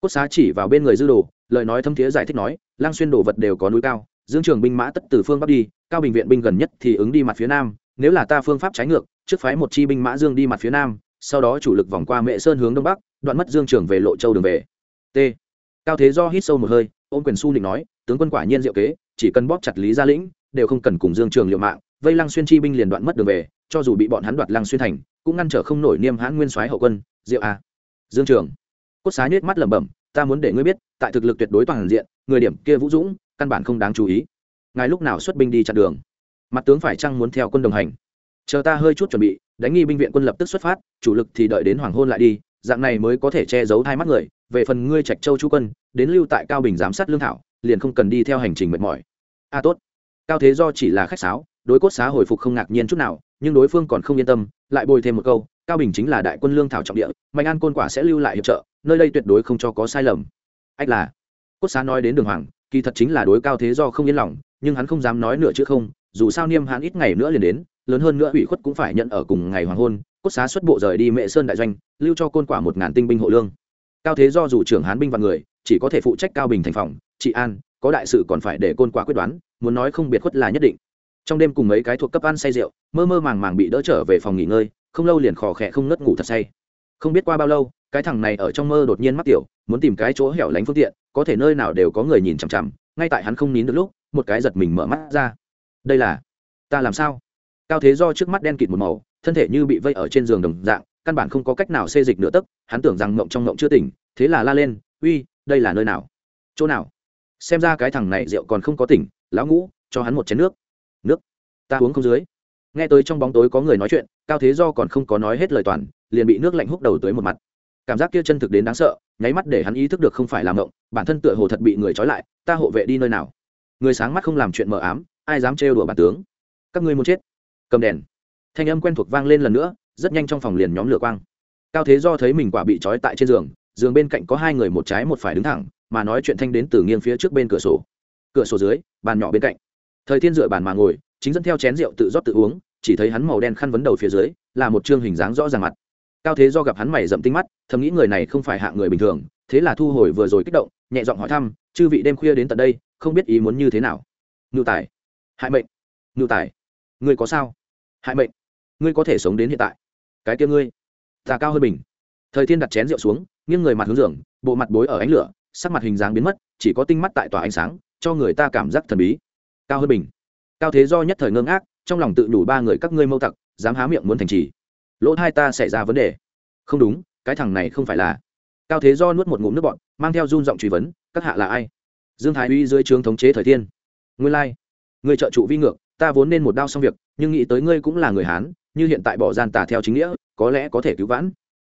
Cốt xá chỉ vào bên người dư đồ, lời nói thâm thiế giải thích nói, lang xuyên đồ vật đều có núi cao, dương trường binh mã tất từ phương bắc đi, cao bình viện binh gần nhất thì ứng đi mặt phía nam, nếu là ta phương pháp trái ngược, trước phái một chi binh mã dương đi mặt phía nam, sau đó chủ lực vòng qua mệ sơn hướng đông bắc, đoạn mất dương trường về lộ châu đường về. T. Cao thế do hít sâu một hơi, ôm quyền su định nói, tướng quân quả nhiên diệu kế, chỉ cần bóp chặt lý gia lĩnh đều không cần cùng dương trường liều mạng, vây lăng xuyên chi binh liền đoạn mất đường về, cho dù bị bọn hắn đoạt lăng xuyên thành, cũng ngăn trở không nổi niêm hãn nguyên soái hậu quân, diệu a. Dương trường, cốt xá nhếch mắt lẩm bẩm, ta muốn để ngươi biết, tại thực lực tuyệt đối toàn diện, người điểm kia vũ dũng, căn bản không đáng chú ý. Ngài lúc nào xuất binh đi chặn đường? Mặt tướng phải chăng muốn theo quân đồng hành? Chờ ta hơi chút chuẩn bị, đánh nghi binh viện quân lập tức xuất phát, chủ lực thì đợi đến hoàng hôn lại đi, dạng này mới có thể che giấu hai mắt người. Về phần ngươi trạch châu chú quân, đến lưu tại cao bình giám sát lương thảo, liền không cần đi theo hành trình mệt mỏi. A, tốt cao thế do chỉ là khách sáo, đối cốt xá hồi phục không ngạc nhiên chút nào, nhưng đối phương còn không yên tâm, lại bồi thêm một câu, cao bình chính là đại quân lương thảo trọng địa, mạnh an côn quả sẽ lưu lại hiệp trợ, nơi đây tuyệt đối không cho có sai lầm. Ách là, cốt xá nói đến đường hoàng, kỳ thật chính là đối cao thế do không yên lòng, nhưng hắn không dám nói nữa chứ không, dù sao niêm hãn ít ngày nữa liền đến, lớn hơn nữa ủy khuất cũng phải nhận ở cùng ngày hoàng hôn, cốt xá xuất bộ rời đi mệ sơn đại doanh, lưu cho côn quả một ngàn tinh binh hộ lương. Cao thế do dù trưởng hán binh và người, chỉ có thể phụ trách cao bình thành phòng, trị an, có đại sự còn phải để côn quả quyết đoán muốn nói không biệt khuất là nhất định. Trong đêm cùng mấy cái thuộc cấp ăn say rượu, mơ mơ màng màng bị đỡ trở về phòng nghỉ ngơi, không lâu liền khò khẽ không ngất ngủ thật say. Không biết qua bao lâu, cái thằng này ở trong mơ đột nhiên mắc tiểu, muốn tìm cái chỗ hẻo lánh phương tiện, có thể nơi nào đều có người nhìn chằm chằm, ngay tại hắn không nín được lúc, một cái giật mình mở mắt ra. Đây là, ta làm sao? Cao thế do trước mắt đen kịt một màu, thân thể như bị vây ở trên giường đồng dạng, căn bản không có cách nào xê dịch nửa tấc, hắn tưởng rằng mộng trong mộng chưa tỉnh, thế là la lên, uy, đây là nơi nào? Chỗ nào? Xem ra cái thằng này rượu còn không có tỉnh lão ngũ, cho hắn một chén nước. Nước? Ta uống không dưới. Nghe tới trong bóng tối có người nói chuyện, cao thế do còn không có nói hết lời toàn, liền bị nước lạnh húc đầu tới một mặt. Cảm giác kia chân thực đến đáng sợ, nháy mắt để hắn ý thức được không phải làm động bản thân tựa hồ thật bị người trói lại, ta hộ vệ đi nơi nào? Người sáng mắt không làm chuyện mờ ám, ai dám trêu đùa bản tướng? Các ngươi muốn chết. Cầm đèn. Thanh âm quen thuộc vang lên lần nữa, rất nhanh trong phòng liền nhóm lửa quang. Cao thế do thấy mình quả bị trói tại trên giường giường bên cạnh có hai người, một trái một phải đứng thẳng, mà nói chuyện thanh đến từ nghiêng phía trước bên cửa sổ cửa sổ dưới, bàn nhỏ bên cạnh. Thời thiên dựa bàn mà ngồi, chính dẫn theo chén rượu tự rót tự uống, chỉ thấy hắn màu đen khăn vấn đầu phía dưới, là một chương hình dáng rõ ràng mặt. Cao thế do gặp hắn mày dậm tinh mắt, thầm nghĩ người này không phải hạng người bình thường, thế là thu hồi vừa rồi kích động, nhẹ giọng hỏi thăm, chư vị đêm khuya đến tận đây, không biết ý muốn như thế nào? Ngưu tài. Hại mệnh. Ngưu tài, ngươi có sao? Hại mệnh, ngươi có thể sống đến hiện tại. Cái kia ngươi, ta cao hơn bình. Thời thiên đặt chén rượu xuống, nghiêng người mặt hướng giường, bộ mặt bối ở ánh lửa, sắc mặt hình dáng biến mất, chỉ có tinh mắt tại tòa ánh sáng cho người ta cảm giác thần bí. Cao hơn bình. Cao thế do nhất thời ngưng ác trong lòng tự đủ ba người các ngươi mâu tặc, dám há miệng muốn thành trì. Lỗ hai ta xảy ra vấn đề. Không đúng, cái thằng này không phải là. Cao thế do nuốt một ngụm nước bọn mang theo run giọng truy vấn, các hạ là ai? Dương thái uy dưới trướng thống chế thời thiên. Nguyên lai、like. người trợ trụ vi ngược, ta vốn nên một đao xong việc, nhưng nghĩ tới ngươi cũng là người hán, như hiện tại bỏ gian tà theo chính nghĩa, có lẽ có thể cứu vãn.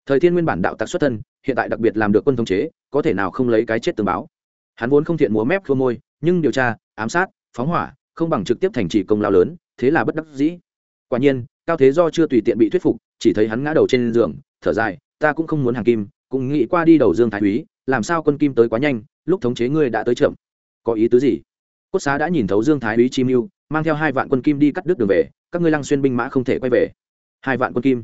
Thời thiên nguyên bản đạo tặc xuất thân, hiện tại đặc biệt làm được quân thống chế, có thể nào không lấy cái chết tường báo? Hắn vốn không thiện múa mép khô môi nhưng điều tra, ám sát, phóng hỏa, không bằng trực tiếp thành trì công lao lớn, thế là bất đắc dĩ. Quả nhiên, cao thế do chưa tùy tiện bị thuyết phục, chỉ thấy hắn ngã đầu trên giường, thở dài, ta cũng không muốn hàng kim, cũng nghĩ qua đi đầu dương thái úy, làm sao quân kim tới quá nhanh, lúc thống chế ngươi đã tới chậm. Có ý tứ gì? Cốt xá đã nhìn thấu dương thái úy chi mưu, mang theo hai vạn quân kim đi cắt đứt đường về, các ngươi lăng xuyên binh mã không thể quay về. Hai vạn quân kim,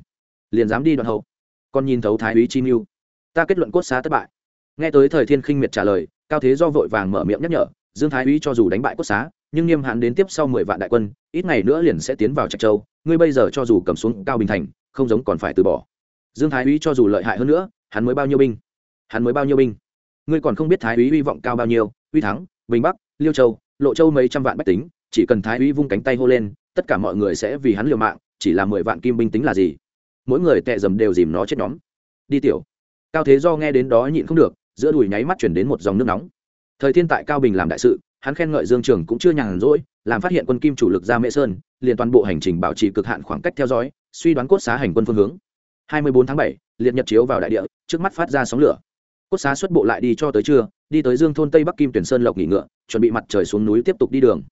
liền dám đi đoạn hậu. Còn nhìn thấu thái úy chi mưu, ta kết luận cốt xá thất bại. Nghe tới thời thiên khinh miệt trả lời, cao thế do vội vàng mở miệng nhắc nhở dương thái úy cho dù đánh bại cốt xá, nhưng nghiêm hạn đến tiếp sau mười vạn đại quân, ít ngày nữa liền sẽ tiến vào trạch châu, ngươi bây giờ cho dù cầm xuống cao bình thành, không giống còn phải từ bỏ. Dương thái úy cho dù lợi hại hơn nữa, hắn mới bao nhiêu binh? Hắn mới bao nhiêu binh? Ngươi còn không biết thái úy hy vọng cao bao nhiêu uy thắng, bình bắc, liêu châu, lộ châu mấy trăm vạn bách tính, chỉ cần thái úy vung cánh tay hô lên, tất cả mọi người sẽ vì hắn liều mạng, chỉ là mười vạn kim binh tính là gì? Mỗi người tệ dầm đều dìm nó chết nhóm. Đi tiểu. Cao thế do nghe đến đó nhịn không được, giữa đùi nháy mắt chuyển đến một dòng nước nóng thời thiên tại cao bình làm đại sự hắn khen ngợi dương trường cũng chưa nhàn rỗi làm phát hiện quân kim chủ lực ra mễ sơn liền toàn bộ hành trình bảo trì cực hạn khoảng cách theo dõi suy đoán cốt xá hành quân phương hướng. 24 tháng 7, liệt nhật chiếu vào đại địa trước mắt phát ra sóng lửa. Cốt xá xuất bộ lại đi cho tới trưa đi tới dương thôn tây bắc kim tuyển sơn lộc nghỉ ngựa chuẩn bị mặt trời xuống núi tiếp tục đi đường.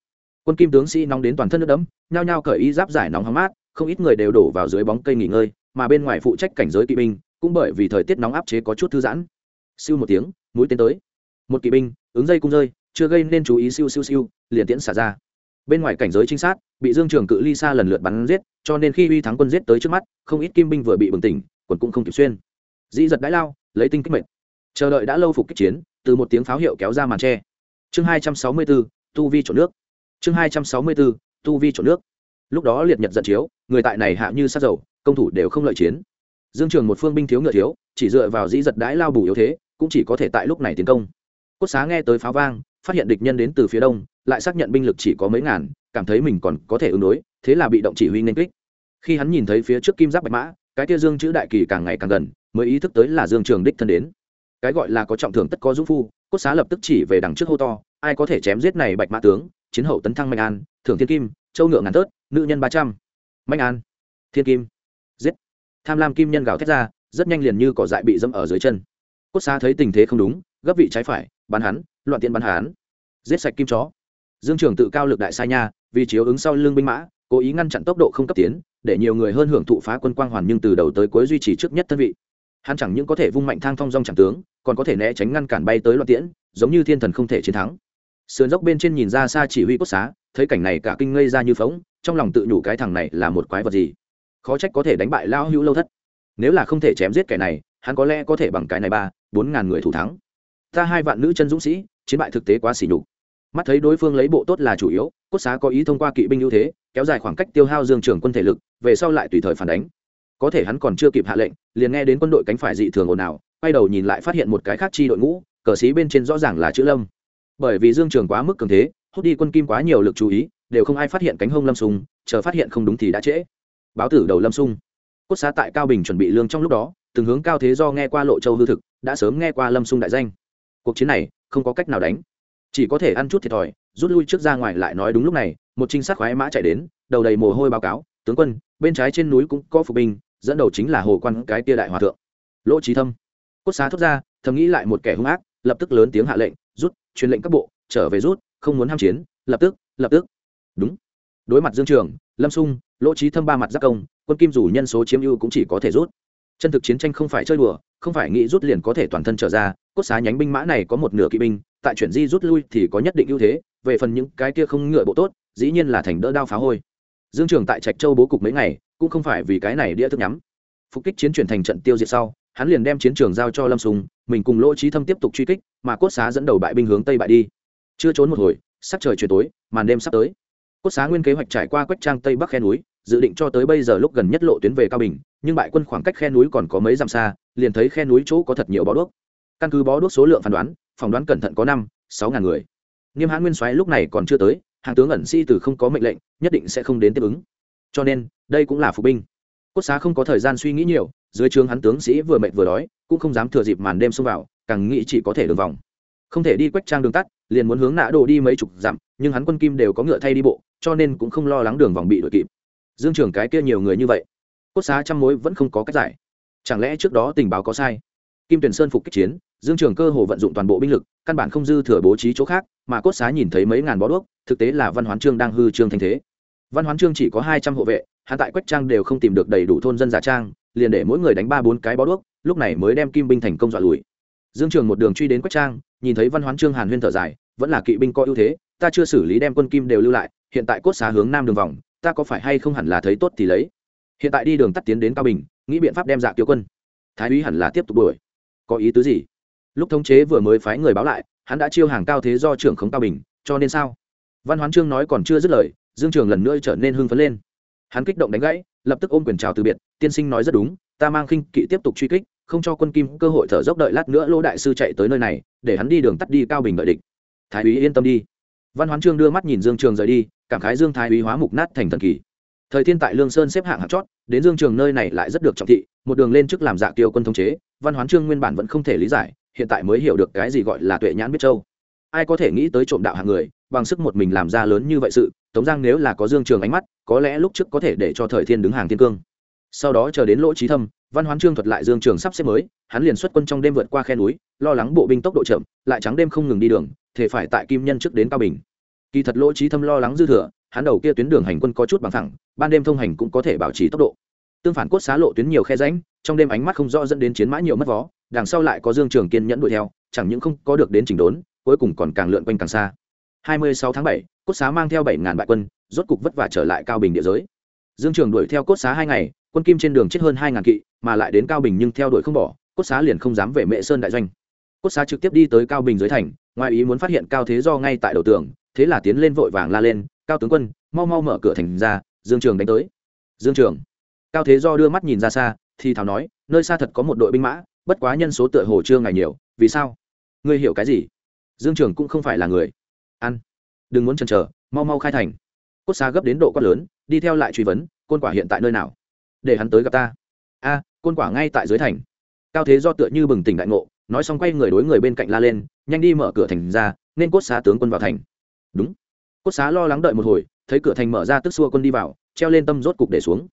Quân kim tướng sĩ nóng đến toàn thân nước đấm, nhao nhao cởi y giáp giải nóng hóng mát không ít người đều đổ vào dưới bóng cây nghỉ ngơi mà bên ngoài phụ trách cảnh giới kỵ binh cũng bởi vì thời tiết nóng áp chế có chút thư giãn. Siêu một tiếng mũi tên tới. Một kỵ binh ứng dây cung rơi, chưa gây nên chú ý siêu siêu siêu, liền tiễn xả ra. Bên ngoài cảnh giới trinh sát, bị dương trường cự ly xa lần lượt bắn giết, cho nên khi uy thắng quân giết tới trước mắt, không ít kim binh vừa bị bừng tỉnh, quần cũng không kịp xuyên. Dĩ giật đãi lao, lấy tinh kích mệnh. Chờ đợi đã lâu phục kích chiến, từ một tiếng pháo hiệu kéo ra màn tre. Chương hai trăm sáu mươi bốn tu vi trộn nước. Chương hai trăm sáu mươi bốn tu vi trộn nước. Lúc đó liệt nhật giận chiếu, người tại này hạ như sát dầu, công thủ đều không lợi chiến. Dương trường một phương binh thiếu ngựa thiếu, chỉ dựa vào dĩ giật đãi lao bù yếu thế, cũng chỉ có thể tại lúc này tiến công cốt xá nghe tới pháo vang, phát hiện địch nhân đến từ phía đông, lại xác nhận binh lực chỉ có mấy ngàn, cảm thấy mình còn có thể ứng đối, thế là bị động chỉ huy nên kích. Khi hắn nhìn thấy phía trước kim giáp bạch mã, cái tia dương chữ đại kỳ càng ngày càng gần, mới ý thức tới là dương trường đích thân đến. Cái gọi là có trọng thưởng tất có dũng phu, cốt xá lập tức chỉ về đằng trước hô to, ai có thể chém giết này bạch mã tướng? Chiến hậu tấn thăng mạnh an, thưởng thiên kim, châu ngựa ngàn tớt nữ nhân ba trăm. Mạnh an, thiên kim. Giết. Tham lam kim nhân gào thét ra, rất nhanh liền như cỏ dại bị dẫm ở dưới chân. Cốt xá thấy tình thế không đúng, gấp vị trái phải bắn hắn, loạn tiện bắn hắn. Giết sạch kim chó. Dương trường tự cao lực đại sai nha, vì chiếu ứng sau lưng binh mã, cố ý ngăn chặn tốc độ không cấp tiến, để nhiều người hơn hưởng thụ phá quân quang hoàn nhưng từ đầu tới cuối duy trì trước nhất thân vị. Hắn chẳng những có thể vung mạnh thang thong dong chẳng tướng, còn có thể né tránh ngăn cản bay tới loạn tiễn, giống như thiên thần không thể chiến thắng. Sườn dốc bên trên nhìn ra xa chỉ huy cốt xá, thấy cảnh này cả kinh ngây ra như phóng trong lòng tự nhủ cái thằng này là một quái vật gì? Khó trách có thể đánh bại lao hữu lâu thất. Nếu là không thể chém giết kẻ này, hắn có lẽ có thể bằng cái này ba, bốn ngàn người thủ thắng ta hai vạn nữ chân dũng sĩ chiến bại thực tế quá xỉ nhục. Mắt thấy đối phương lấy bộ tốt là chủ yếu cốt xá có ý thông qua kỵ binh ưu thế kéo dài khoảng cách tiêu hao dương trường quân thể lực về sau lại tùy thời phản đánh. Có thể hắn còn chưa kịp hạ lệnh liền nghe đến quân đội cánh phải dị thường ồn ào quay đầu nhìn lại phát hiện một cái khác chi đội ngũ cờ xí bên trên rõ ràng là chữ lâm. Bởi vì dương trường quá mức cường thế hút đi quân kim quá nhiều lực chú ý đều không ai phát hiện cánh hông lâm sung, chờ phát hiện không đúng thì đã trễ. Báo tử đầu lâm sung. Cốt xá tại cao bình chuẩn bị lương trong lúc đó từng hướng cao thế do nghe qua lộ châu hư thực đã sớm nghe qua lâm sung đại danh cuộc chiến này không có cách nào đánh. Chỉ có thể ăn chút thiệt thòi, rút lui trước ra ngoài lại nói đúng lúc này, một trinh sát khoái mã chạy đến, đầu đầy mồ hôi báo cáo, tướng quân, bên trái trên núi cũng có phục binh, dẫn đầu chính là hồ quan, cái tia đại hòa thượng. Lỗ trí thâm. Cốt xá thốt ra, thầm nghĩ lại một kẻ hung ác, lập tức lớn tiếng hạ lệnh, rút, truyền lệnh các bộ, trở về rút, không muốn ham chiến, lập tức lập tức. Đúng. Đối mặt dương trường, lâm sung, lỗ trí thâm ba mặt giác công, quân kim dù nhân số chiếm ưu cũng chỉ có thể rút chân thực chiến tranh không phải chơi đùa, không phải nghĩ rút liền có thể toàn thân trở ra, cốt xá nhánh binh mã này có một nửa kỵ binh, tại chuyển di rút lui thì có nhất định ưu thế, về phần những cái kia không ngựa bộ tốt, dĩ nhiên là thành đỡ đao phá hôi. Dương trường tại trạch châu bố cục mấy ngày, cũng không phải vì cái này đĩa thức nhắm. Phục kích chiến chuyển thành trận tiêu diệt sau, hắn liền đem chiến trường giao cho lâm sùng, mình cùng lỗ trí thâm tiếp tục truy kích, mà cốt xá dẫn đầu bại binh hướng tây bại đi. Chưa trốn một hồi, sắc trời chuyển tối, màn đêm sắp tới. Cốt xá nguyên kế hoạch trải qua quách trang tây bắc khe núi dự định cho tới bây giờ lúc gần nhất lộ tuyến về cao bình, nhưng bại quân khoảng cách khe núi còn có mấy dặm xa, liền thấy khe núi chỗ có thật nhiều bó đuốc. Căn cứ bó đuốc số lượng phán đoán, phỏng đoán cẩn thận có năm, sáu ngàn người. Nghiêm hãn nguyên soái lúc này còn chưa tới, hàng tướng ẩn si từ không có mệnh lệnh, nhất định sẽ không đến tiếp ứng. Cho nên, đây cũng là phục binh. Cốt xá không có thời gian suy nghĩ nhiều, dưới trường hắn tướng sĩ vừa mệt vừa đói, cũng không dám thừa dịp màn đêm xông vào, càng nghĩ chỉ có thể đường vòng. Không thể đi quách trang đường tắt, liền muốn hướng nã đồ đi mấy chục dặm, nhưng hắn quân kim đều có ngựa thay đi bộ, cho nên cũng không lo lắng đường vòng bị đuổi kịp dương trường cái kia nhiều người như vậy, cốt xá trăm mối vẫn không có cách giải. Chẳng lẽ trước đó tình báo có sai? Kim tuyển sơn phục kích chiến, dương trường cơ hồ vận dụng toàn bộ binh lực, căn bản không dư thừa bố trí chỗ khác, mà cốt xá nhìn thấy mấy ngàn bó đuốc, thực tế là văn hoán trương đang hư trương thanh thế. Văn hoán trương chỉ có hai trăm hộ vệ hạ tại quách trang đều không tìm được đầy đủ thôn dân giả trang, liền để mỗi người đánh ba bốn cái bó đuốc, lúc này mới đem kim binh thành công dọa lùi. Dương trường một đường truy đến quách trang, nhìn thấy văn hoán trương hàn huyên thở dài, vẫn là kỵ binh có ưu thế, ta chưa xử lý đem quân kim đều lưu lại, hiện tại cốt xá hướng nam đường vòng ta có phải hay không hẳn là thấy tốt thì lấy. Hiện tại đi đường tắt tiến đến cao bình, nghĩ biện pháp đem dạ tiêu quân. Thái úy hẳn là tiếp tục đuổi. Có ý tứ gì? Lúc thống chế vừa mới phái người báo lại, hắn đã chiêu hàng cao thế do trưởng khống cao bình, cho nên sao? Văn hoán trương nói còn chưa dứt lời, dương trường lần nữa trở nên hưng phấn lên. Hắn kích động đánh gãy, lập tức ôm quyền chào từ biệt, tiên sinh nói rất đúng, ta mang khinh kỵ tiếp tục truy kích, không cho quân kim cơ hội thở dốc đợi lát nữa lỗ đại sư chạy tới nơi này, để hắn đi đường tắt đi cao bình đợi địch. Thái úy yên tâm đi. Văn hoán trương đưa mắt nhìn dương trường rời đi cảm khái dương thái úy hóa mục nát thành thần kỳ. Thời thiên tại lương sơn xếp hạng hạng chót, đến dương trường nơi này lại rất được trọng thị, một đường lên trước làm dạ tiêu quân thống chế, văn hoán trương nguyên bản vẫn không thể lý giải, hiện tại mới hiểu được cái gì gọi là tuệ nhãn biết châu. Ai có thể nghĩ tới trộm đạo hạng người, bằng sức một mình làm ra lớn như vậy sự, tống giang nếu là có dương trường ánh mắt, có lẽ lúc trước có thể để cho thời thiên đứng hàng thiên cương. Sau đó chờ đến lỗ trí thâm, văn hoán trương thuật lại dương trường sắp xếp mới, hắn liền xuất quân trong đêm vượt qua khe núi, lo lắng bộ binh tốc độ chậm, lại trắng đêm không ngừng đi đường, thể phải tại kim nhân trước đến cao bình kỳ thật lỗ trí thâm lo lắng dư thừa hắn đầu kia tuyến đường hành quân có chút bằng thẳng ban đêm thông hành cũng có thể bảo trì tốc độ. Tương phản cốt xá lộ tuyến nhiều khe ránh trong đêm ánh mắt không rõ dẫn đến chiến mã nhiều mất vó đằng sau lại có dương trường kiên nhẫn đuổi theo chẳng những không có được đến chỉnh đốn cuối cùng còn càng lượn quanh càng xa. 26 tháng 7, cốt xá mang theo 7.000 bại quân rốt cục vất vả trở lại cao bình địa giới. Dương trường đuổi theo cốt xá hai ngày quân kim trên đường chết hơn 2.000 kỵ mà lại đến cao bình nhưng theo đuổi không bỏ cốt xá liền không dám về mệ sơn đại doanh. Cốt xá trực tiếp đi tới cao bình dưới thành ngoài ý muốn phát hiện cao thế do ngay tại đầu tường thế là tiến lên vội vàng la lên, cao tướng quân, mau mau mở cửa thành ra, dương trường đánh tới. Dương trường? Cao thế do đưa mắt nhìn ra xa, thì thào nói, nơi xa thật có một đội binh mã, bất quá nhân số tựa hồ chưa ngày nhiều, vì sao? Ngươi hiểu cái gì? Dương trường cũng không phải là người. Ăn, đừng muốn chần chờ, mau mau khai thành. Cốt xa gấp đến độ quát lớn, đi theo lại truy vấn, côn quả hiện tại nơi nào? Để hắn tới gặp ta. A, côn quả ngay tại dưới thành. Cao thế do tựa như bừng tỉnh đại ngộ, nói xong quay người đối người bên cạnh la lên, nhanh đi mở cửa thành ra, nên cốt xá tướng quân vào thành đúng. Cốt xá lo lắng đợi một hồi, thấy cửa thành mở ra tức xua quân đi vào, treo lên tâm rốt cục để xuống.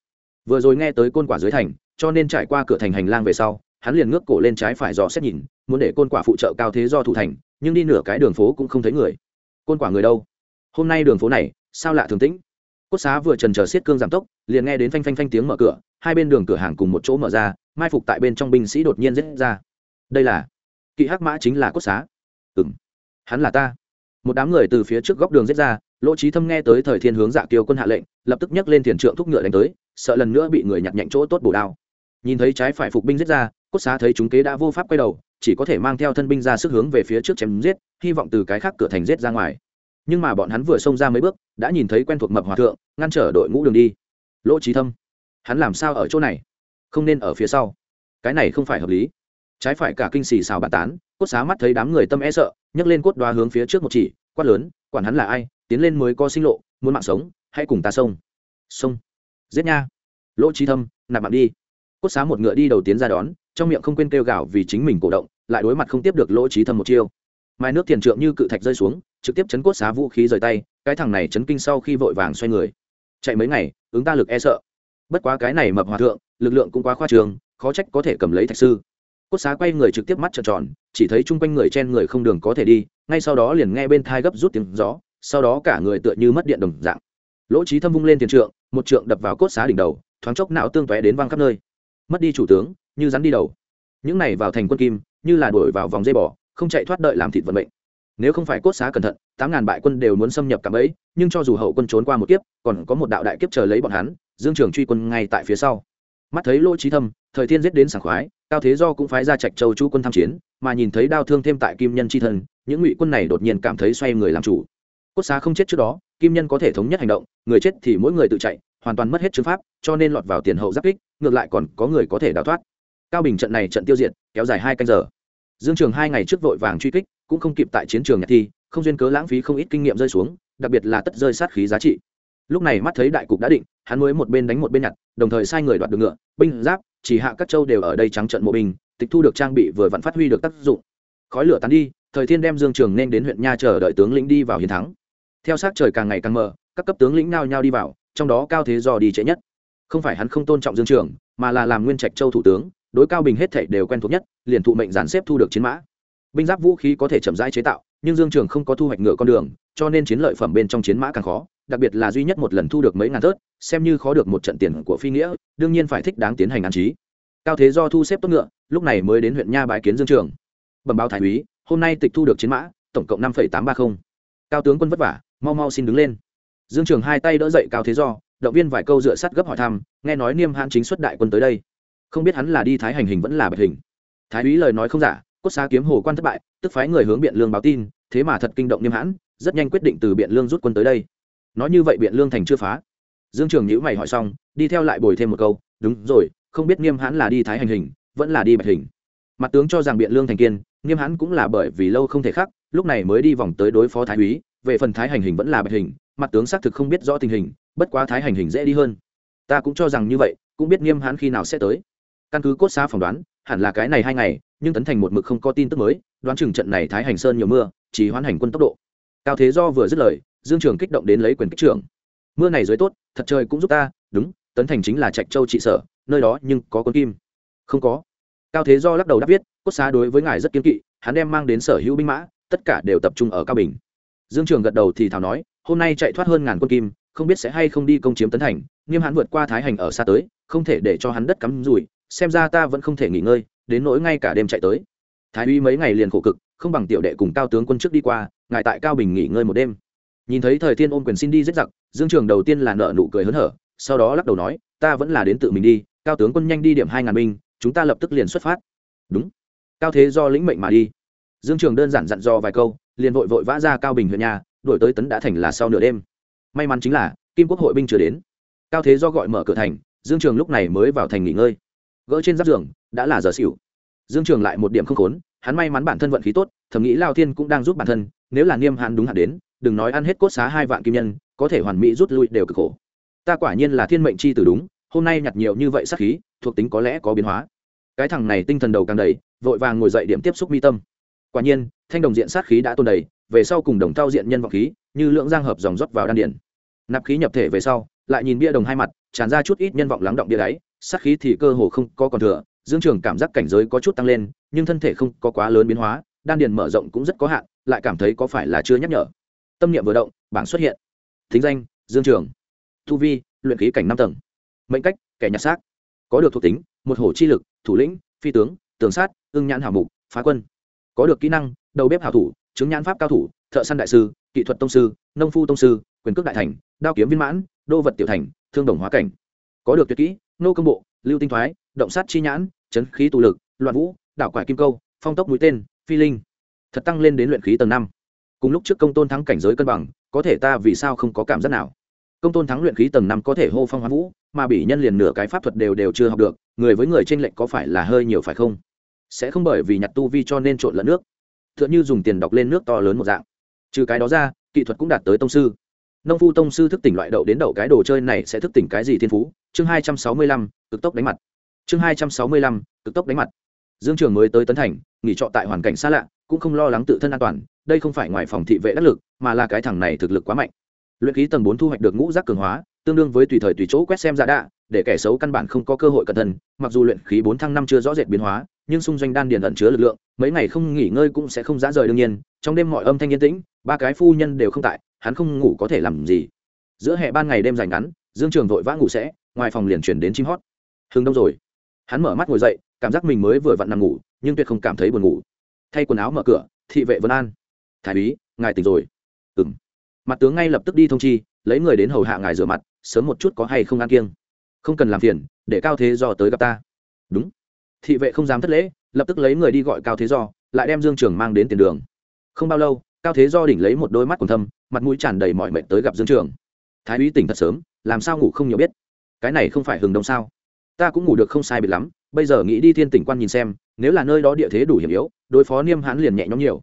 Vừa rồi nghe tới côn quả dưới thành, cho nên trải qua cửa thành hành lang về sau, hắn liền ngước cổ lên trái phải dò xét nhìn, muốn để côn quả phụ trợ cao thế do thủ thành, nhưng đi nửa cái đường phố cũng không thấy người. Côn quả người đâu? Hôm nay đường phố này, sao lạ thường tĩnh? Cốt xá vừa trần chờ xiết cương giảm tốc, liền nghe đến phanh phanh phanh tiếng mở cửa, hai bên đường cửa hàng cùng một chỗ mở ra, mai phục tại bên trong binh sĩ đột nhiên rết ra. Đây là, kỵ hắc mã chính là cốt xá. Ừng hắn là ta một đám người từ phía trước góc đường giết ra, lỗ trí thâm nghe tới thời thiên hướng dạ kiều quân hạ lệnh, lập tức nhấc lên thiền trượng thúc ngựa đánh tới, sợ lần nữa bị người nhặt nhạnh chỗ tốt bổ đao. Nhìn thấy trái phải phục binh giết ra, cốt xá thấy chúng kế đã vô pháp quay đầu, chỉ có thể mang theo thân binh ra sức hướng về phía trước chém giết, hy vọng từ cái khác cửa thành giết ra ngoài. Nhưng mà bọn hắn vừa xông ra mấy bước, đã nhìn thấy quen thuộc mập hòa thượng, ngăn trở đội ngũ đường đi. Lỗ trí thâm, hắn làm sao ở chỗ này? Không nên ở phía sau. Cái này không phải hợp lý. Trái phải cả kinh xì xào bàn tán cốt xá mắt thấy đám người tâm e sợ, nhấc lên cốt đoá hướng phía trước một chỉ, quát lớn, quản hắn là ai, tiến lên mới có sinh lộ, muốn mạng sống, hãy cùng ta xông. Xông? Giết nha. Lỗ trí thâm, nạp mạng đi. Cốt xá một ngựa đi đầu tiến ra đón, trong miệng không quên kêu gào vì chính mình cổ động, lại đối mặt không tiếp được lỗ trí thâm một chiêu. Mai nước tiền trượng như cự thạch rơi xuống, trực tiếp chấn cốt xá vũ khí rời tay, cái thằng này chấn kinh sau khi vội vàng xoay người. Chạy mấy ngày, ứng ta lực e sợ. Bất quá cái này mập hòa thượng, lực lượng cũng quá khoa trường khó trách có thể cầm lấy thạch sư cốt xá quay người trực tiếp mắt trợn tròn, chỉ thấy chung quanh người trên người không đường có thể đi, ngay sau đó liền nghe bên thai gấp rút tiếng gió, sau đó cả người tựa như mất điện đồng dạng. Lỗ trí thâm vung lên tiền trượng, một trượng đập vào cốt xá đỉnh đầu, thoáng chốc não tương tóe đến văng khắp nơi. Mất đi chủ tướng, như rắn đi đầu. Những này vào thành quân kim, như là đuổi vào vòng dây bỏ không chạy thoát đợi làm thịt vận mệnh. Nếu không phải cốt xá cẩn thận, tám ngàn bại quân đều muốn xâm nhập cả ấy nhưng cho dù hậu quân trốn qua một kiếp, còn có một đạo đại kiếp chờ lấy bọn hắn, dương trường truy quân ngay tại phía sau mắt thấy lỗ trí thâm, thời thiên giết đến sảng khoái, cao thế do cũng phái ra trạch châu chú quân tham chiến, mà nhìn thấy đau thương thêm tại kim nhân c thân những ngụy quân này đột nhiên cảm thấy xoay người làm chủ. Cốt xá không chết trước đó, kim nhân có thể thống nhất hành động, người chết thì mỗi người tự chạy, hoàn toàn mất hết chứng pháp, cho nên lọt vào tiền hậu giáp kích, ngược lại còn có người có thể đào thoát. Cao bình trận này trận tiêu diệt, kéo dài hai canh giờ. Dương trường hai ngày trước vội vàng truy kích, cũng không kịp tại chiến trường nhạc thi, không duyên cớ lãng phí không ít kinh nghiệm rơi xuống, đặc biệt là tất rơi sát khí giá trị lúc này mắt thấy đại cục đã định, hắn mới một bên đánh một bên nhặt, đồng thời sai người đoạt được ngựa, binh, giáp, chỉ hạ các châu đều ở đây trắng trận mộ binh, tịch thu được trang bị vừa vặn phát huy được tác dụng. Khói lửa tán đi, thời thiên đem dương trường nên đến huyện nha chờ đợi tướng lĩnh đi vào hiến thắng. Theo sát trời càng ngày càng mờ, các cấp tướng lĩnh nao nhau đi vào, trong đó cao thế do đi trễ nhất. Không phải hắn không tôn trọng dương trường, mà là làm nguyên trạch châu thủ tướng, đối cao bình hết thảy đều quen thuộc nhất, liền thụ mệnh giàn xếp thu được chiến mã. Binh giáp vũ khí có thể chậm rãi chế tạo, nhưng dương trường không có thu hoạch ngựa con đường, cho nên chiến lợi phẩm bên trong chiến mã càng khó đặc biệt là duy nhất một lần thu được mấy ngàn thớt xem như khó được một trận tiền của phi nghĩa, đương nhiên phải thích đáng tiến hành an trí. Cao thế do thu xếp tốt ngựa, lúc này mới đến huyện nha bãi kiến dương trường. Bẩm báo thái úy, hôm nay tịch thu được chiến mã, tổng cộng năm tám ba mươi cao tướng quân vất vả, mau mau xin đứng lên. Dương trường hai tay đỡ dậy cao thế do, động viên vài câu dựa sắt gấp hỏi thăm, nghe nói niêm hãn chính xuất đại quân tới đây. Không biết hắn là đi thái hành hình vẫn là bạch hình. Thái úy lời nói không giả, cốt xá kiếm hồ quan thất bại, tức phái người hướng biện lương báo tin, thế mà thật kinh động niêm hãn, rất nhanh quyết định từ biện lương rút quân tới đây nói như vậy biện lương thành chưa phá. Dương trường nhữ mày hỏi xong, đi theo lại bồi thêm một câu, đúng rồi, không biết niêm hãn là đi thái hành hình, vẫn là đi bạch hình. Mặt tướng cho rằng biện lương thành kiên niêm hãn cũng là bởi vì lâu không thể khắc, lúc này mới đi vòng tới đối phó thái úy, về phần thái hành hình vẫn là bạch hình, mặt tướng xác thực không biết rõ tình hình, bất quá thái hành hình dễ đi hơn. Ta cũng cho rằng như vậy, cũng biết nghiêm hãn khi nào sẽ tới. Căn cứ cốt xá phỏng đoán, hẳn là cái này hai ngày, nhưng tấn thành một mực không có tin tức mới, đoán chừng trận này thái hành sơn nhiều mưa, chỉ hoán hành quân tốc độ. Cao thế do vừa dứt lời dương trường kích động đến lấy quyền kích trưởng. Mưa này dưới tốt, thật trời cũng giúp ta, đúng, tấn thành chính là trạch châu trị sở, nơi đó nhưng có quân kim. Không có. Cao thế do lắc đầu đáp viết, cốt xá đối với ngài rất kiên kỵ, hắn đem mang đến sở hữu binh mã, tất cả đều tập trung ở cao bình. Dương trường gật đầu thì thảo nói, hôm nay chạy thoát hơn ngàn quân kim, không biết sẽ hay không đi công chiếm tấn thành, nghiêm hắn vượt qua thái hành ở xa tới, không thể để cho hắn đất cắm rủi, xem ra ta vẫn không thể nghỉ ngơi, đến nỗi ngay cả đêm chạy tới. Thái uy mấy ngày liền khổ cực, không bằng tiểu đệ cùng cao tướng quân trước đi qua, ngài tại cao bình nghỉ ngơi một đêm nhìn thấy thời thiên ôm quyền xin đi rất giặc, dương trường đầu tiên là nợ nụ cười hớn hở, sau đó lắc đầu nói, ta vẫn là đến tự mình đi, cao tướng quân nhanh đi điểm hai ngàn binh, chúng ta lập tức liền xuất phát. Đúng. Cao thế do lĩnh mệnh mà đi. Dương trường đơn giản dặn dò vài câu, liền vội vội vã ra cao bình huyện nhà đổi tới tấn đã thành là sau nửa đêm. May mắn chính là, kim quốc hội binh chưa đến. Cao thế do gọi mở cửa thành, dương trường lúc này mới vào thành nghỉ ngơi. Gỡ trên giáp giường, đã là giờ xỉu. Dương trường lại một điểm không khốn, hắn may mắn bản thân vận khí tốt, thầm nghĩ lao thiên cũng đang giúp bản thân, nếu là niêm hạn đúng hạn đến đừng nói ăn hết cốt xá hai vạn kim nhân, có thể hoàn mỹ rút lui đều cực khổ. Ta quả nhiên là thiên mệnh chi tử đúng, hôm nay nhặt nhiều như vậy sát khí, thuộc tính có lẽ có biến hóa. Cái thằng này tinh thần đầu càng đầy, vội vàng ngồi dậy điểm tiếp xúc mi tâm. Quả nhiên, thanh đồng diện sát khí đã tôn đầy, về sau cùng đồng thao diện nhân vọng khí, như lượng giang hợp dòng rót vào đan điển nạp khí nhập thể về sau, lại nhìn bia đồng hai mặt, tràn ra chút ít nhân vọng lắng động bia đáy, sát khí thì cơ hồ không có còn thừa, dương trường cảm giác cảnh giới có chút tăng lên, nhưng thân thể không có quá lớn biến hóa, đan điền mở rộng cũng rất có hạn, lại cảm thấy có phải là chưa nhắc nhở tâm niệm vừa động, bảng xuất hiện. Thính danh, dương trường. Thu vi, luyện khí cảnh năm tầng. Mệnh cách, kẻ nhặt xác. Có được thuộc tính, một hổ chi lực, thủ lĩnh, phi tướng, tường sát, ưng nhãn hảo mục, phá quân. Có được kỹ năng, đầu bếp hảo thủ, chứng nhãn pháp cao thủ, thợ săn đại sư, kỹ thuật tông sư, nông phu tông sư, quyền cước đại thành, đao kiếm viên mãn, đô vật tiểu thành, thương đồng hóa cảnh. Có được tuyệt kỹ, nô công bộ, lưu tinh thoái, động sát chi nhãn, chấn khí tụ lực, loạn vũ, đảo quải kim câu, phong tốc mũi tên, phi linh. Thật tăng lên đến luyện khí tầng năm cùng lúc trước công tôn thắng cảnh giới cân bằng, có thể ta vì sao không có cảm giác nào? Công tôn thắng luyện khí tầng năm có thể hô phong hóa vũ, mà bị nhân liền nửa cái pháp thuật đều đều chưa học được, người với người trên lệnh có phải là hơi nhiều phải không? Sẽ không bởi vì nhặt tu vi cho nên trộn lẫn nước. T h ư ợ n như dùng tiền đọc lên nước to lớn một dạng. Trừ cái đó ra, kỹ thuật cũng đạt tới tông sư. Nông phu tông sư thức tỉnh loại đậu đến đậu cái đồ chơi này sẽ thức tỉnh cái gì thiên phú? Chương hai trăm sáu mươi lăm, cực tốc đánh mặt. Chương hai trăm sáu mươi lăm, cực tốc đánh mặt dương trường mới tới tấn thành, nghỉ trọ tại hoàn cảnh xa lạ, cũng không lo lắng tự thân an toàn, đây không phải ngoài phòng thị vệ đắc lực, mà là cái thằng này thực lực quá mạnh. Luyện khí tầng bốn thu hoạch được ngũ giác cường hóa, tương đương với tùy thời tùy chỗ quét xem ra đạ, để kẻ xấu căn bản không có cơ hội cẩn thận, mặc dù luyện khí bốn thăng năm chưa rõ rệt biến hóa, nhưng xung doanh đan điền ẩn chứa lực lượng, mấy ngày không nghỉ ngơi cũng sẽ không dã rời đương nhiên, trong đêm mọi âm thanh yên tĩnh, ba cái phu nhân đều không tại, hắn không ngủ có thể làm gì. Giữa hệ ban ngày đêm dài ngắn, dương trường vội vã ngủ sẽ, ngoài phòng liền chuyển đến chim hót. Hừng đông rồi. Hắn mở mắt ngồi dậy cảm giác mình mới vừa vặn nằm ngủ, nhưng tuyệt không cảm thấy buồn ngủ. Thay quần áo mở cửa, thị vệ vân an. Thái úy, ngài tỉnh rồi. Ừng mặt tướng ngay lập tức đi thông chi, lấy người đến hầu hạ ngài rửa mặt, sớm một chút có hay không ăn kiêng. Không cần làm phiền, để cao thế do tới gặp ta. Đúng. Thị vệ không dám thất lễ, lập tức lấy người đi gọi cao thế do, lại đem dương trường mang đến tiền đường. Không bao lâu, cao thế do đỉnh lấy một đôi mắt còn thâm, mặt mũi tràn đầy mọi mệnh tới gặp dương trường. Thái úy tỉnh thật sớm, làm sao ngủ không nhiều biết? Cái này không phải hừng đông sao? Ta cũng ngủ được không sai biệt lắm, bây giờ nghĩ đi thiên tỉnh quan nhìn xem, nếu là nơi đó địa thế đủ hiểm yếu, đối phó niêm hãn liền nhẹ nhõm nhiều.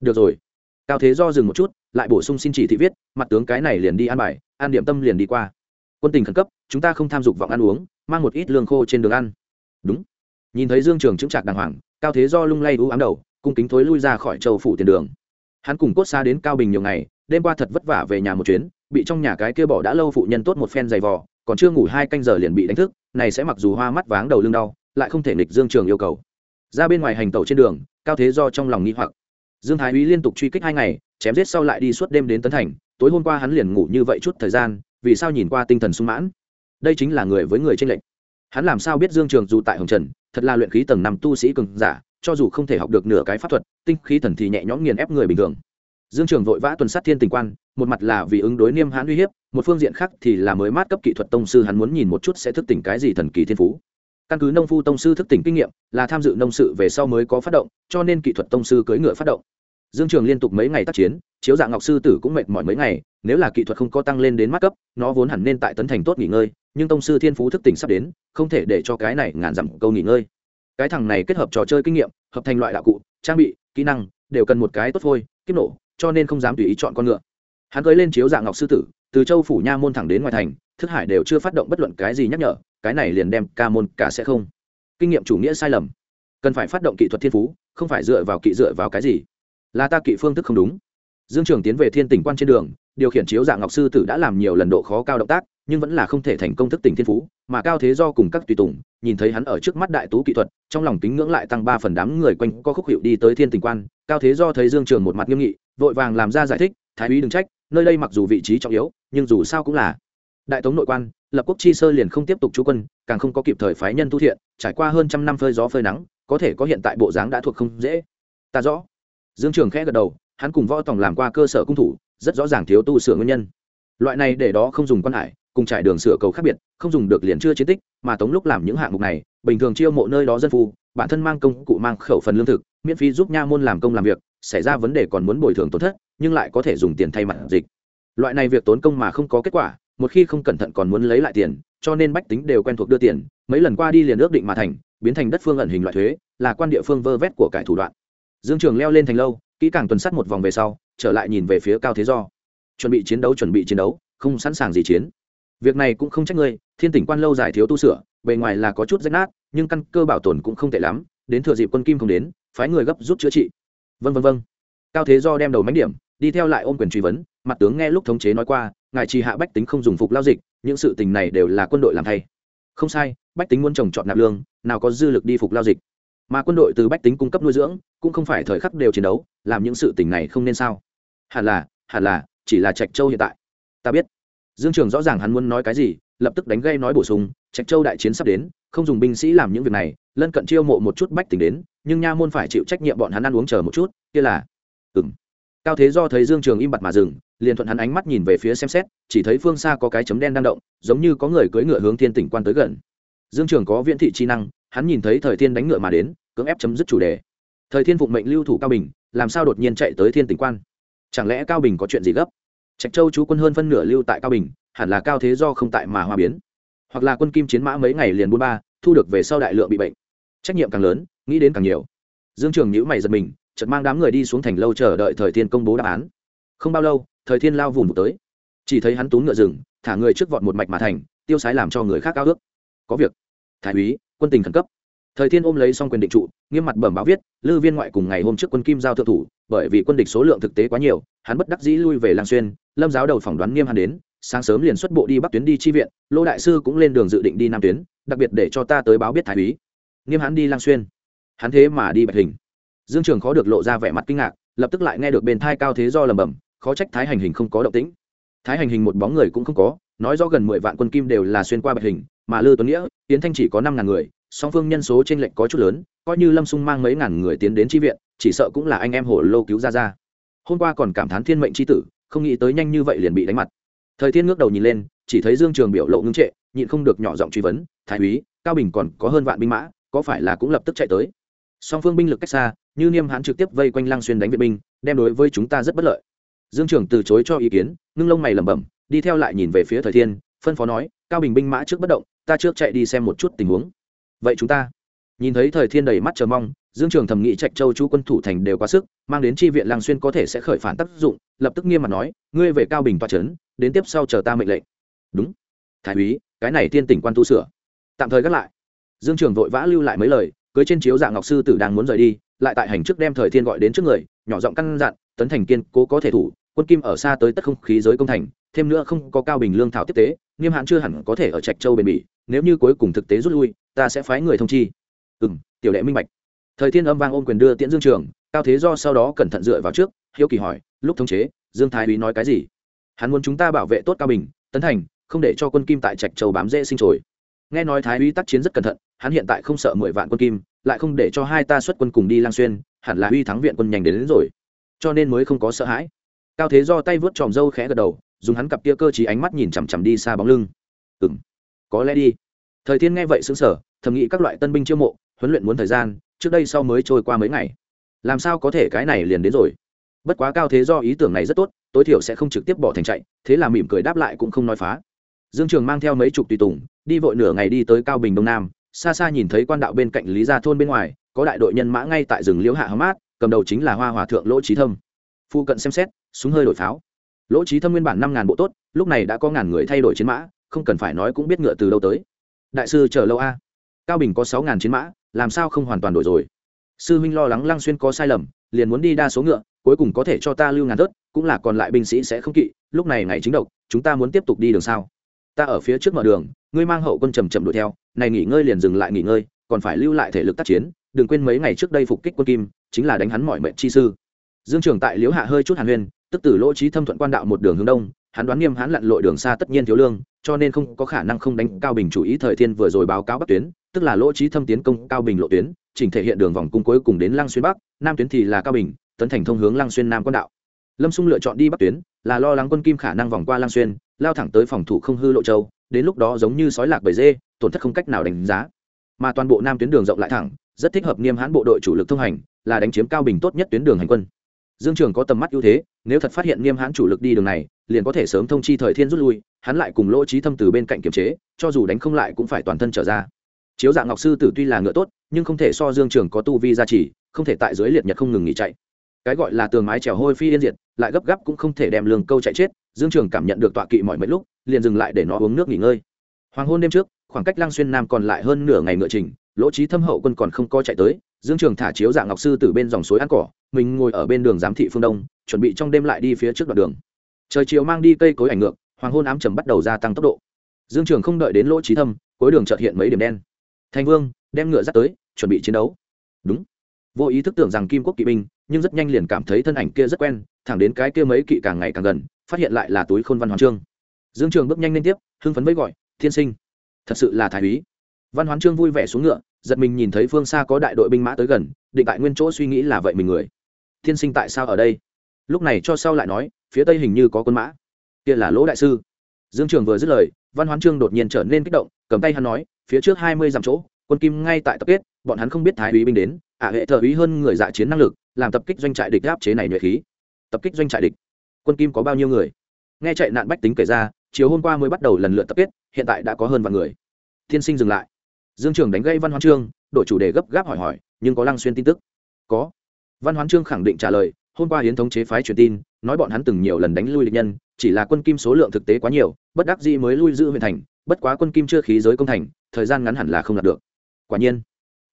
Được rồi. Cao thế do dừng một chút, lại bổ sung xin chỉ thị viết, mặt tướng cái này liền đi ăn bài, an điểm tâm liền đi qua. Quân tình khẩn cấp, chúng ta không tham dục vọng ăn uống, mang một ít lương khô trên đường ăn. Đúng. Nhìn thấy dương trường chứng trạc đàng hoàng, cao thế do lung lay u ám đầu, cung kính thối lui ra khỏi châu phủ tiền đường. Hắn cùng cốt xa đến cao bình nhiều ngày, đêm qua thật vất vả về nhà một chuyến, bị trong nhà cái kia bỏ đã lâu phụ nhân tốt một phen giày vò, còn chưa ngủ hai canh giờ liền bị đánh thức này sẽ mặc dù hoa mắt váng đầu lưng đau, lại không thể nghịch dương trường yêu cầu. Ra bên ngoài hành tàu trên đường, cao thế do trong lòng nghĩ hoặc. Dương thái úy liên tục truy kích hai ngày, chém giết sau lại đi suốt đêm đến tấn thành, tối hôm qua hắn liền ngủ như vậy chút thời gian, vì sao nhìn qua tinh thần sung mãn? Đây chính là người với người trên lệnh hắn làm sao biết dương trường dù tại hồng trần, thật là luyện khí tầng năm tu sĩ cường giả, cho dù không thể học được nửa cái pháp thuật, tinh khí thần thì nhẹ nhõm nghiền ép người bình thường dương trường vội vã tuần sát thiên tình quan, một mặt là vì ứng đối niêm hãn uy hiếp, một phương diện khác thì là mới mát cấp kỹ thuật tông sư hắn muốn nhìn một chút sẽ thức tỉnh cái gì thần kỳ thiên phú. Căn cứ nông phu tông sư thức tỉnh kinh nghiệm, là tham dự nông sự về sau mới có phát động, cho nên kỹ thuật tông sư cưỡi ngựa phát động. Dương trường liên tục mấy ngày tác chiến, chiếu dạng ngọc sư tử cũng mệt mỏi mấy ngày, nếu là kỹ thuật không có tăng lên đến mắt cấp, nó vốn hẳn nên tại tấn thành tốt nghỉ ngơi, nhưng tông sư thiên phú thức tỉnh sắp đến, không thể để cho cái này ngàn dặm câu nghỉ ngơi. Cái thằng này kết hợp trò chơi kinh nghiệm, hợp thành loại đạo cụ, trang bị, kỹ năng, đều cần một cái tốt phôi, kiếp nổ cho nên không dám tùy ý chọn con ngựa. Hắn cưới lên chiếu dạng ngọc sư tử, từ châu phủ nha môn thẳng đến ngoài thành, thức hải đều chưa phát động bất luận cái gì nhắc nhở, cái này liền đem ca môn cả sẽ không. Kinh nghiệm chủ nghĩa sai lầm. Cần phải phát động kỹ thuật thiên phú, không phải dựa vào kỹ dựa vào cái gì. Là ta kỵ phương thức không đúng. Dương trường tiến về thiên tỉnh quan trên đường điều khiển chiếu dạng ngọc sư tử đã làm nhiều lần độ khó cao động tác, nhưng vẫn là không thể thành công thức tỉnh thiên phú, mà cao thế do cùng các tùy tùng, nhìn thấy hắn ở trước mắt đại tú kỹ thuật, trong lòng kính ngưỡng lại tăng ba phần đám người quanh co khúc hiệu đi tới thiên tình quan, cao thế do thấy dương trường một mặt nghiêm nghị, vội vàng làm ra giải thích, thái úy đừng trách, nơi đây mặc dù vị trí trọng yếu, nhưng dù sao cũng là đại tống nội quan, lập quốc chi sơ liền không tiếp tục chú quân, càng không có kịp thời phái nhân tu thiện, trải qua hơn trăm năm phơi gió phơi nắng, có thể có hiện tại bộ dáng đã thuộc không dễ. Ta rõ. Dương trường khẽ gật đầu, hắn cùng võ tòng làm qua cơ sở cung thủ rất rõ ràng thiếu tu sửa nguyên nhân. Loại này để đó không dùng quan hải, cùng trải đường sửa cầu khác biệt, không dùng được liền chưa chiến tích, mà tống lúc làm những hạng mục này, bình thường chiêu mộ nơi đó dân phu, bản thân mang công cụ mang khẩu phần lương thực, miễn phí giúp nha môn làm công làm việc, xảy ra vấn đề còn muốn bồi thường tổn thất, nhưng lại có thể dùng tiền thay mặt dịch. Loại này việc tốn công mà không có kết quả, một khi không cẩn thận còn muốn lấy lại tiền, cho nên bách tính đều quen thuộc đưa tiền, mấy lần qua đi liền ước định mà thành, biến thành đất phương ẩn hình loại thuế, là quan địa phương vơ vét của cải thủ đoạn. Dương trường leo lên thành lâu, kỹ càng tuần sát một vòng về sau trở lại nhìn về phía cao thế do. Chuẩn bị chiến đấu, chuẩn bị chiến đấu, không sẵn sàng gì chiến. Việc này cũng không trách ngươi, thiên tỉnh quan lâu dài thiếu tu sửa, bề ngoài là có chút rách nát, nhưng căn cơ bảo tồn cũng không tệ lắm, đến thừa dịp quân kim không đến, phái người gấp rút chữa trị. Vân vân vân cao thế do đem đầu mánh điểm, đi theo lại ôm quyền truy vấn, mặt tướng nghe lúc thống chế nói qua, ngài trì hạ bách tính không dùng phục lao dịch, những sự tình này đều là quân đội làm thay. Không sai, bách tính muốn trồng trọt nạp lương, nào có dư lực đi phục lao dịch. Mà quân đội từ bách tính cung cấp nuôi dưỡng, cũng không phải thời khắc đều chiến đấu, làm những sự tình này không nên sao? Hẳn là hẳn là, chỉ là trạch châu hiện tại. Ta biết. Dương trường rõ ràng hắn muốn nói cái gì, lập tức đánh gây nói bổ sung, trạch châu đại chiến sắp đến, không dùng binh sĩ làm những việc này, lân cận chiêu mộ một chút bách tính đến, nhưng nha môn phải chịu trách nhiệm bọn hắn ăn uống chờ một chút, kia là ừng cao thế do thấy dương trường im bặt mà dừng, liền thuận hắn ánh mắt nhìn về phía xem xét, chỉ thấy phương xa có cái chấm đen đang động, giống như có người cưỡi ngựa hướng thiên tỉnh quan tới gần. Dương trường có viễn thị chi năng, hắn nhìn thấy thời thiên đánh ngựa mà đến, cưỡng ép chấm dứt chủ đề. Thời thiên phụng mệnh lưu thủ cao bình, làm sao đột nhiên chạy tới thiên tỉnh quan? Chẳng lẽ cao bình có chuyện gì gấp? Trạch châu chú quân hơn phân nửa lưu tại cao bình, hẳn là cao thế do không tại mà hòa biến. Hoặc là quân kim chiến mã mấy ngày liền buôn ba, thu được về sau đại lượng bị bệnh. Trách nhiệm càng lớn, nghĩ đến càng nhiều. Dương trường nhữ mày giật mình, chợt mang đám người đi xuống thành lâu chờ đợi thời thiên công bố đáp án. Không bao lâu, thời thiên lao vùng một tới. Chỉ thấy hắn túm ngựa rừng, thả người trước vọt một mạch mà thành, tiêu sái làm cho người khác cao ước. Có việc. Thái úy, quân tình khẩn cấp. Thời thiên ôm lấy xong quyền định trụ, nghiêm mặt bẩm báo viết, lư viên ngoại cùng ngày hôm trước quân kim giao thượng thủ bởi vì quân địch số lượng thực tế quá nhiều, hắn bất đắc dĩ lui về lang xuyên, lâm giáo đầu phỏng đoán nghiêm hắn đến, sáng sớm liền xuất bộ đi bắc tuyến đi chi viện, lô đại sư cũng lên đường dự định đi nam tuyến, đặc biệt để cho ta tới báo biết thái úy. Nghiêm hắn đi lang xuyên. Hắn thế mà đi bạch hình. Dương trường khó được lộ ra vẻ mặt kinh ngạc, lập tức lại nghe được bên thai cao thế do lầm bầm khó trách thái hành hình không có động tĩnh. Thái hành hình một bóng người cũng không có, nói do gần mười vạn quân kim đều là xuyên qua bạch hình, mà lư tuấn nghĩa tiến thanh chỉ có năm ngàn người, song phương nhân số trên lệnh có chút lớn, coi như lâm sung mang mấy ngàn người tiến đến tri viện chỉ sợ cũng là anh em hổ lô cứu ra ra. Hôm qua còn cảm thán thiên mệnh c tử, không nghĩ tới nhanh như vậy liền bị đánh mặt. Thời thiên ngước đầu nhìn lên, chỉ thấy dương trường biểu lộ ngưng trệ, nhịn không được nhỏ giọng truy vấn, thái úy, cao bình còn có hơn vạn binh mã, có phải là cũng lập tức chạy tới? Song phương binh lực cách xa, như niêm hãn trực tiếp vây quanh Lang xuyên đánh viện binh, đem đối với chúng ta rất bất lợi. Dương trường từ chối cho ý kiến, ngưng lông mày lẩm bẩm, đi theo lại nhìn về phía thời thiên, phân phó nói, cao bình binh mã trước bất động, ta trước chạy đi xem một chút tình huống. Vậy chúng ta? Nhìn thấy thời thiên đầy mắt chờ mong dương trường thầm nghĩ trạch châu chú quân thủ thành đều quá sức, mang đến tri viện làng xuyên có thể sẽ khởi phản tác dụng, lập tức nghiêm mặt nói, ngươi về cao bình toa trấn, đến tiếp sau chờ ta mệnh lệnh. Đúng. Thái úy, cái này tiên tỉnh quan tu sửa. Tạm thời gác lại. Dương trường vội vã lưu lại mấy lời, cưới trên chiếu dạng ngọc sư tử đang muốn rời đi, lại tại hành trước đem thời thiên gọi đến trước người, nhỏ giọng căn dặn, tấn thành kiên cố có thể thủ, quân kim ở xa tới tất không khí giới công thành, thêm nữa không có cao bình lương thảo tiếp tế, nghiêm hãn chưa hẳn có thể ở trạch châu bền bỉ, nếu như cuối cùng thực tế rút lui, ta sẽ phái người thông chi. Ừ tiểu đệ minh bạch thời thiên âm vang ôm quyền đưa tiễn dương trường cao thế do sau đó cẩn thận dựa vào trước hiếu kỳ hỏi lúc thống chế dương thái úy nói cái gì? Hắn muốn chúng ta bảo vệ tốt cao bình tấn thành không để cho quân kim tại trạch châu bám dễ sinh trồi nghe nói thái úy tác chiến rất cẩn thận hắn hiện tại không sợ mười vạn quân kim lại không để cho hai ta xuất quân cùng đi lang xuyên hẳn là uy thắng viện quân nhanh đến, đến rồi. Cho nên mới không có sợ hãi. Cao thế do tay vớt tròm râu khẽ gật đầu dùng hắn cặp kia cơ chí ánh mắt nhìn chằm chằm đi xa bóng lưng. Ừ m có lẽ đi. Thời thiên nghe vậy xứng sở thầm nghĩ các loại tân binh chiêu mộ huấn luyện muốn thời gian trước đây sau mới trôi qua mấy ngày. Làm sao có thể cái này liền đến rồi? Bất quá cao thế do ý tưởng này rất tốt, tối thiểu sẽ không trực tiếp bỏ thành chạy, thế là mỉm cười đáp lại cũng không nói phá. Dương trường mang theo mấy chục tùy tùng, đi vội nửa ngày đi tới cao bình đông nam, xa xa nhìn thấy quan đạo bên cạnh lý gia thôn bên ngoài, có đại đội nhân mã ngay tại rừng liễu hạ hóm mát, cầm đầu chính là hoa hòa thượng lỗ trí thâm. Phụ cận xem xét, súng hơi đổi pháo. Lỗ trí thâm nguyên bản năm ngàn bộ tốt, lúc này đã có ngàn người thay đổi chiến mã, không cần phải nói cũng biết ngựa từ đâu tới. Đại sư chờ lâu a. Cao bình có sáu ngàn chiến mã làm sao không hoàn toàn đổi rồi? Sư huynh lo lắng lăng xuyên có sai lầm, liền muốn đi đa số ngựa, cuối cùng có thể cho ta lưu ngàn tớt, cũng là còn lại binh sĩ sẽ không kỵ, lúc này ngày chính độc, chúng ta muốn tiếp tục đi đường sao? Ta ở phía trước mở đường, ngươi mang hậu quân chầm chậm đuổi theo, này nghỉ ngơi liền dừng lại nghỉ ngơi, còn phải lưu lại thể lực tác chiến, đừng quên mấy ngày trước đây phục kích quân kim, chính là đánh hắn mọi mệnh chi sư. Dương trường tại liễu hạ hơi chút hàn huyên, tức từ lỗ trí thâm thuận quan đạo một đường hướng đông, hắn đoán nghiêm hắn lặn lội đường xa tất nhiên thiếu lương, cho nên không có khả năng không đánh cao bình chủ ý thời thiên vừa rồi báo cáo bắc tuyến tức là lỗ trí thâm tiến công cao bình lộ tuyến, chỉnh thể hiện đường vòng cung cuối cùng đến lăng xuyên bắc, nam tuyến thì là cao bình, tấn thành thông hướng lăng xuyên nam quan đạo. Lâm xung lựa chọn đi bắc tuyến, là lo lắng quân kim khả năng vòng qua lăng xuyên, lao thẳng tới phòng thủ không hư lộ châu, đến lúc đó giống như sói lạc bầy dê, tổn thất không cách nào đánh giá. Mà toàn bộ nam tuyến đường rộng lại thẳng, rất thích hợp niêm hãn bộ đội chủ lực thông hành, là đánh chiếm cao bình tốt nhất tuyến đường hành quân. Dương trường có tầm mắt ưu thế, nếu thật phát hiện niêm hãn chủ lực đi đường này, liền có thể sớm thông chi thời thiên rút lui, hắn lại cùng lỗ trí thâm từ bên cạnh kiềm chế, cho dù đánh không lại cũng phải toàn thân trở ra chiếu dạng ngọc sư tử tuy là ngựa tốt, nhưng không thể so dương trường có tu vi gia trì, không thể tại dưới liệt nhật không ngừng nghỉ chạy. Cái gọi là tường mái trèo hôi phi yên diệt, lại gấp gáp cũng không thể đem lường câu chạy chết, dương trường cảm nhận được tọa kỵ mọi mấy lúc, liền dừng lại để nó uống nước nghỉ ngơi. Hoàng hôn đêm trước, khoảng cách lăng xuyên nam còn lại hơn nửa ngày ngựa trình, lỗ trí thâm hậu quân còn không có chạy tới, dương trường thả chiếu dạng ngọc sư từ bên dòng suối ăn cỏ, mình ngồi ở bên đường giám thị phương đông, chuẩn bị trong đêm lại đi phía trước đoạn đường. Trời chiều mang đi cây cối ảnh ngược, hoàng hôn ám trầm bắt đầu gia tăng tốc độ. Dương trường không đợi đến lỗ trí thâm, cuối đường chợt hiện mấy điểm đen thành vương, đem ngựa dắt tới, chuẩn bị chiến đấu. Đúng. Vô ý thức tưởng rằng kim quốc kỵ binh, nhưng rất nhanh liền cảm thấy thân ảnh kia rất quen, thẳng đến cái kia mấy kỵ càng ngày càng gần, phát hiện lại là túi khôn văn hoàng trương. Dương trường bước nhanh lên tiếp, hưng phấn với gọi, thiên sinh, thật sự là thái úy. Văn hoán trương vui vẻ xuống ngựa, giật mình nhìn thấy phương xa có đại đội binh mã tới gần, định tại nguyên chỗ suy nghĩ là vậy mình người. Thiên sinh tại sao ở đây? Lúc này cho sau lại nói, phía tây hình như có quân mã. Kia là lỗ đại sư. Dương trường vừa dứt lời, văn hoán trương đột nhiên trở nên kích động, cầm tay hắn nói phía trước hai mươi dặm chỗ, quân kim ngay tại tập kết, bọn hắn không biết thái úy binh đến, ả hệ thờ úy hơn người dạ chiến năng lực, làm tập kích doanh trại địch áp chế này nhuệ khí. Tập kích doanh trại địch. Quân kim có bao nhiêu người? Nghe chạy nạn bách tính kể ra, chiều hôm qua mới bắt đầu lần lượt tập kết, hiện tại đã có hơn vạn người. Thiên sinh dừng lại. Dương trường đánh gây văn hoán trương đổi chủ đề gấp gáp hỏi hỏi, nhưng có lăng xuyên tin tức? Có. Văn hoán trương khẳng định trả lời, hôm qua hiến thống chế phái truyền tin, nói bọn hắn từng nhiều lần đánh lui địch nhân, chỉ là quân kim số lượng thực tế quá nhiều, bất đắc dĩ mới lui giữ huyện thành bất quá quân kim chưa khí giới công thành, thời gian ngắn hẳn là không đạt được. Quả nhiên,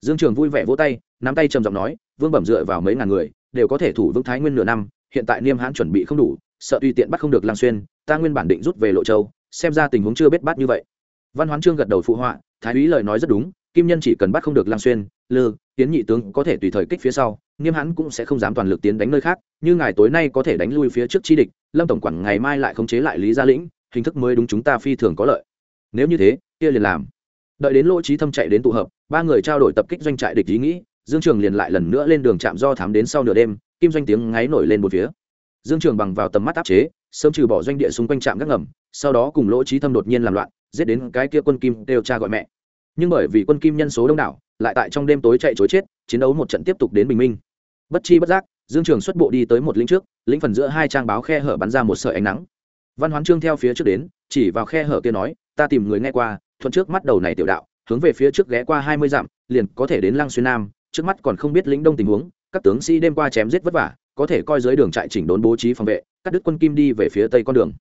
dương trường vui vẻ vỗ tay, nắm tay trầm giọng nói, vương bẩm dựa vào mấy ngàn người, đều có thể thủ vững thái nguyên nửa năm, hiện tại niêm hãn chuẩn bị không đủ, sợ tùy tiện bắt không được lang xuyên, ta nguyên bản định rút về lộ châu, xem ra tình huống chưa biết bắt như vậy. Văn hoán trương gật đầu phụ họa, thái úy lời nói rất đúng, kim nhân chỉ cần bắt không được lang xuyên, lư tiến nhị tướng có thể tùy thời kích phía sau nghiêm hãn cũng sẽ không dám toàn lực tiến đánh nơi khác, như ngài tối nay có thể đánh lui phía trước chi địch, lâm tổng quản ngày mai lại khống chế lại lý gia lĩnh, hình thức mới đúng chúng ta phi thường có lợi nếu như thế, kia liền làm. Đợi đến lỗ trí thâm chạy đến tụ hợp, ba người trao đổi tập kích doanh trại địch ý nghĩ, dương trường liền lại lần nữa lên đường chạm do thám đến sau nửa đêm, kim doanh tiếng ngáy nổi lên một phía. Dương trường bằng vào tầm mắt áp chế, sớm trừ bỏ doanh địa xung quanh trạm các ngầm, sau đó cùng lỗ trí thâm đột nhiên làm loạn, giết đến cái kia quân kim đều cha gọi mẹ. Nhưng bởi vì quân kim nhân số đông đảo, lại tại trong đêm tối chạy chối chết, chiến đấu một trận tiếp tục đến bình minh. Bất chi bất giác, dương trường xuất bộ đi tới một lĩnh trước, lĩnh phần giữa hai trang báo khe hở bắn ra một sợi ánh nắng. Văn hoán trương theo phía trước đến, chỉ vào khe hở kia nói ta tìm người nghe qua, thuận trước mắt đầu này tiểu đạo, hướng về phía trước ghé qua hai mươi dặm, liền có thể đến lăng xuyên nam, trước mắt còn không biết lĩnh đông tình huống, các tướng sĩ đêm qua chém giết vất vả, có thể coi dưới đường trại chỉnh đốn bố trí phòng vệ, cắt đứt quân kim đi về phía tây con đường.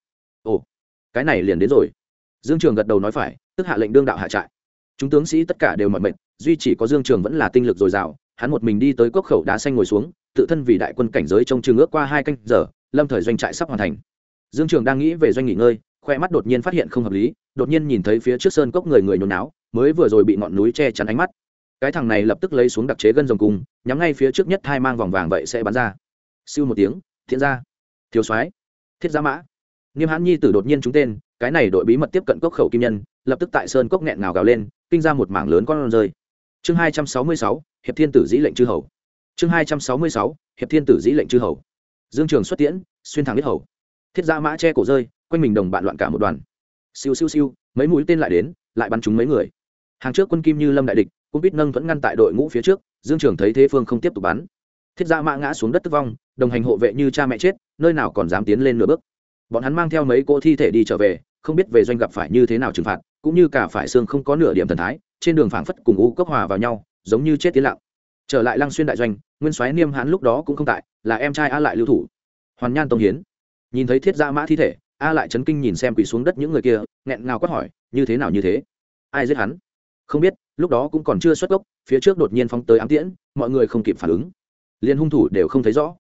Ồ, cái này liền đến rồi. Dương trường gật đầu nói phải, tức hạ lệnh đương đạo hạ trại. Chúng tướng sĩ tất cả đều mọi mệnh duy chỉ có dương trường vẫn là tinh lực dồi dào, hắn một mình đi tới cốc khẩu đá xanh ngồi xuống, tự thân vì đại quân cảnh giới trong trường ước qua hai canh giờ, lâm thời doanh trại sắp hoàn thành. Dương trường đang nghĩ về doanh nghỉ ngơi khoe mắt đột nhiên phát hiện không hợp lý, đột nhiên nhìn thấy phía trước sơn cốc người người nhốn náo, mới vừa rồi bị ngọn núi che chắn ánh mắt. Cái thằng này lập tức lấy xuống đặc chế gân rồng cung nhắm ngay phía trước nhất hai mang vòng vàng vậy sẽ bắn ra. Siêu một tiếng, thiện ra. Thiếu soái, thiết gia mã. Niêm hãn nhi tử đột nhiên trúng tên, cái này đội bí mật tiếp cận cốc khẩu kim nhân, lập tức tại sơn cốc nghẹn ngào gào lên, kinh ra một mảng lớn con rơi. Chương hai trăm sáu mươi sáu, hiệp thiên tử dĩ lệnh chư hầu. Chương hai trăm sáu mươi sáu, hiệp thiên tử dĩ lệnh chư hầu. Dương trường xuất tiễn, xuyên thẳng biết hầu. Thiết gia mã che cổ rơi quanh mình đồng bạn loạn cả một đoàn. Siêu siêu siêu, mấy mũi tên lại đến, lại bắn trúng mấy người. Hàng trước quân kim như lâm đại địch, cũng biết nâng thuẫn ngăn tại đội ngũ phía trước, dương trường thấy thế phương không tiếp tục bắn. Thiết gia mã ngã xuống đất tức vong, đồng hành hộ vệ như cha mẹ chết, nơi nào còn dám tiến lên nửa bước. Bọn hắn mang theo mấy cỗ thi thể đi trở về, không biết về doanh gặp phải như thế nào trừng phạt, cũng như cả phải xương không có nửa điểm thần thái, trên đường phảng phất cùng u cốc hòa vào nhau, giống như chết tiến lặng. Trở lại lăng xuyên đại doanh, nguyên soái niêm hãn lúc đó cũng không tại, là em trai a lại lưu thủ. Hoàn nhan tông hiến. Nhìn thấy thiết gia mã thi thể a lại chấn kinh nhìn xem quỳ xuống đất những người kia, nghẹn ngào quát hỏi, như thế nào như thế? Ai giết hắn? Không biết, lúc đó cũng còn chưa xuất gốc, phía trước đột nhiên phóng tới ám tiễn, mọi người không kịp phản ứng. Liền hung thủ đều không thấy rõ.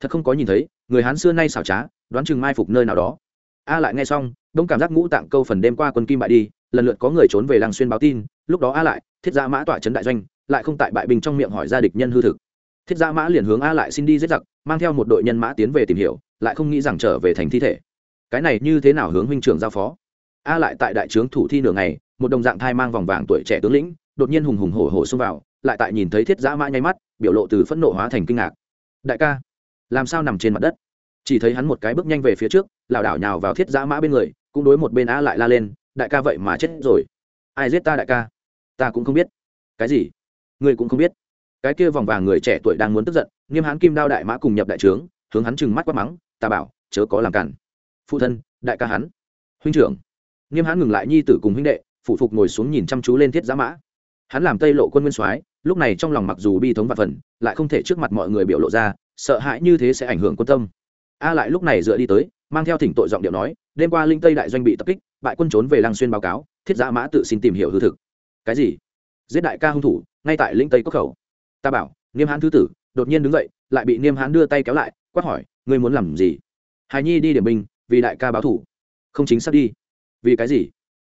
Thật không có nhìn thấy, người hán xưa nay xảo trá, đoán chừng mai phục nơi nào đó. A lại nghe xong, đông cảm giác ngũ tạng câu phần đêm qua quân kim bại đi, lần lượt có người trốn về làng xuyên báo tin, lúc đó a lại, thiết gia mã tỏa trấn đại doanh, lại không tại bại binh trong miệng hỏi ra địch nhân hư thực. Thiết gia mã liền hướng a lại xin đi giết giặc, mang theo một đội nhân mã tiến về tìm hiểu, lại không nghĩ rằng trở về thành thi thể cái này như thế nào hướng huynh trưởng giao phó? A lại tại đại trướng thủ thi nửa ngày, một đồng dạng thai mang vòng vàng tuổi trẻ tướng lĩnh, đột nhiên hùng hùng hổ hổ xông vào, lại tại nhìn thấy thiết giã mã nháy mắt, biểu lộ từ phẫn nộ hóa thành kinh ngạc. Đại ca, làm sao nằm trên mặt đất? Chỉ thấy hắn một cái bước nhanh về phía trước, lảo đảo nhào vào thiết giã mã bên người, cũng đối một bên a lại la lên, đại ca vậy mà chết rồi. Ai giết ta đại ca? Ta cũng không biết. Cái gì? Ngươi cũng không biết. Cái kia vòng vàng người trẻ tuổi đang muốn tức giận, nghiêm hãn kim đao đại mã cùng nhập đại trướng, hướng hắn chừng mắt quát mắng, ta bảo, chớ có làm cản phụ thân, đại ca hắn. Huynh trưởng. Nghiêm hán ngừng lại nhi tử cùng huynh đệ phụ phục ngồi xuống nhìn chăm chú lên thiết giã mã. Hắn làm tây lộ quân nguyên soái, lúc này trong lòng mặc dù bi thống và phần, lại không thể trước mặt mọi người biểu lộ ra, sợ hãi như thế sẽ ảnh hưởng quân tâm. A lại lúc này dựa đi tới, mang theo thỉnh tội giọng điệu nói, đêm qua linh tây đại doanh bị tập kích, bại quân trốn về lăng xuyên báo cáo, thiết giã mã tự xin tìm hiểu hư thực. Cái gì? Giết đại ca hung thủ, ngay tại linh tây cốc khẩu. Ta bảo niêm hán thứ tử, đột nhiên đứng dậy, lại bị niêm hán đưa tay kéo lại, quát hỏi, ngươi muốn làm gì? Hài nhi đi điểm binh vì đại ca báo thủ. Không chính xác đi. Vì cái gì?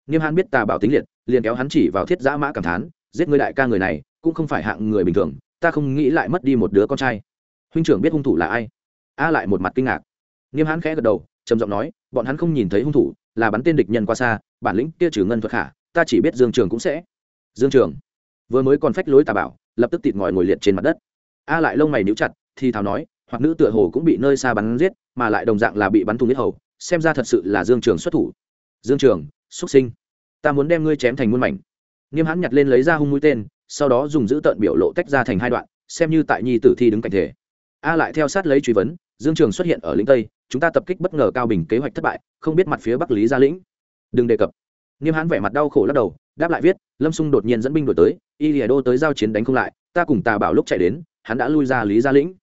Niêm hán biết tà bảo tính liệt, liền kéo hắn chỉ vào thiết giã mã cảm thán, giết người đại ca người này, cũng không phải hạng người bình thường, ta không nghĩ lại mất đi một đứa con trai. Huynh trưởng biết hung thủ là ai? A lại một mặt kinh ngạc. Niêm hán khẽ gật đầu, trầm giọng nói, bọn hắn không nhìn thấy hung thủ, là bắn tên địch nhân qua xa, bản lĩnh kia trừ ngân thuật khả, ta chỉ biết dương trường cũng sẽ. Dương trường, vừa mới còn phách lối tà bảo, lập tức tịt ngòi ngồi liệt trên mặt đất. A lại lông mày níu chặt, thì thào nói, hoặc nữ tựa hồ cũng bị nơi xa bắn giết mà lại đồng dạng là bị bắn thùng nhất hầu, xem ra thật sự là dương trường xuất thủ. Dương trường, xuất sinh. Ta muốn đem ngươi chém thành muôn mảnh. Nghiêm hãn nhặt lên lấy ra hung mũi tên, sau đó dùng giữ tợn biểu lộ tách ra thành hai đoạn, xem như tại nhi tử thi đứng cạnh thể. A lại theo sát lấy truy vấn, dương trường xuất hiện ở lĩnh tây, chúng ta tập kích bất ngờ cao bình kế hoạch thất bại, không biết mặt phía bắc lý gia lĩnh. Đừng đề cập. Nghiêm hãn vẻ mặt đau khổ lắc đầu, đáp lại viết, lâm xung đột nhiên dẫn binh đổi tới, y lìa đô tới giao chiến đánh không lại, ta cùng tà bảo lúc chạy đến, hắn đã lui ra lý gia lĩnh.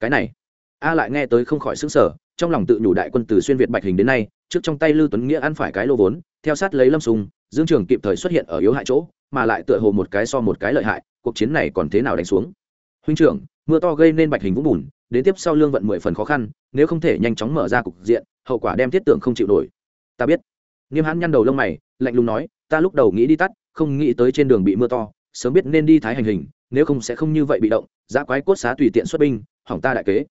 Cái này a lại nghe tới không khỏi xứng sở trong lòng tự nhủ đại quân từ xuyên việt bạch hình đến nay, trước trong tay lưu tuấn nghĩa ăn phải cái lô vốn, theo sát lấy lâm sùng, dương trường kịp thời xuất hiện ở yếu hại chỗ, mà lại tựa hồ một cái so một cái lợi hại, cuộc chiến này còn thế nào đánh xuống. Huynh trưởng, mưa to gây nên bạch hình vũng bùn, đến tiếp sau lương vận mười phần khó khăn, nếu không thể nhanh chóng mở ra cục diện, hậu quả đem thiết tưởng không chịu nổi. Ta biết. Nghiêm hãn nhăn đầu lông mày, lạnh lùng nói, ta lúc đầu nghĩ đi tắt, không nghĩ tới trên đường bị mưa to, sớm biết nên đi thái hành hình, nếu không sẽ không như vậy bị động giã quái cốt xá tùy tiện xuất binh, hỏng ta đại kế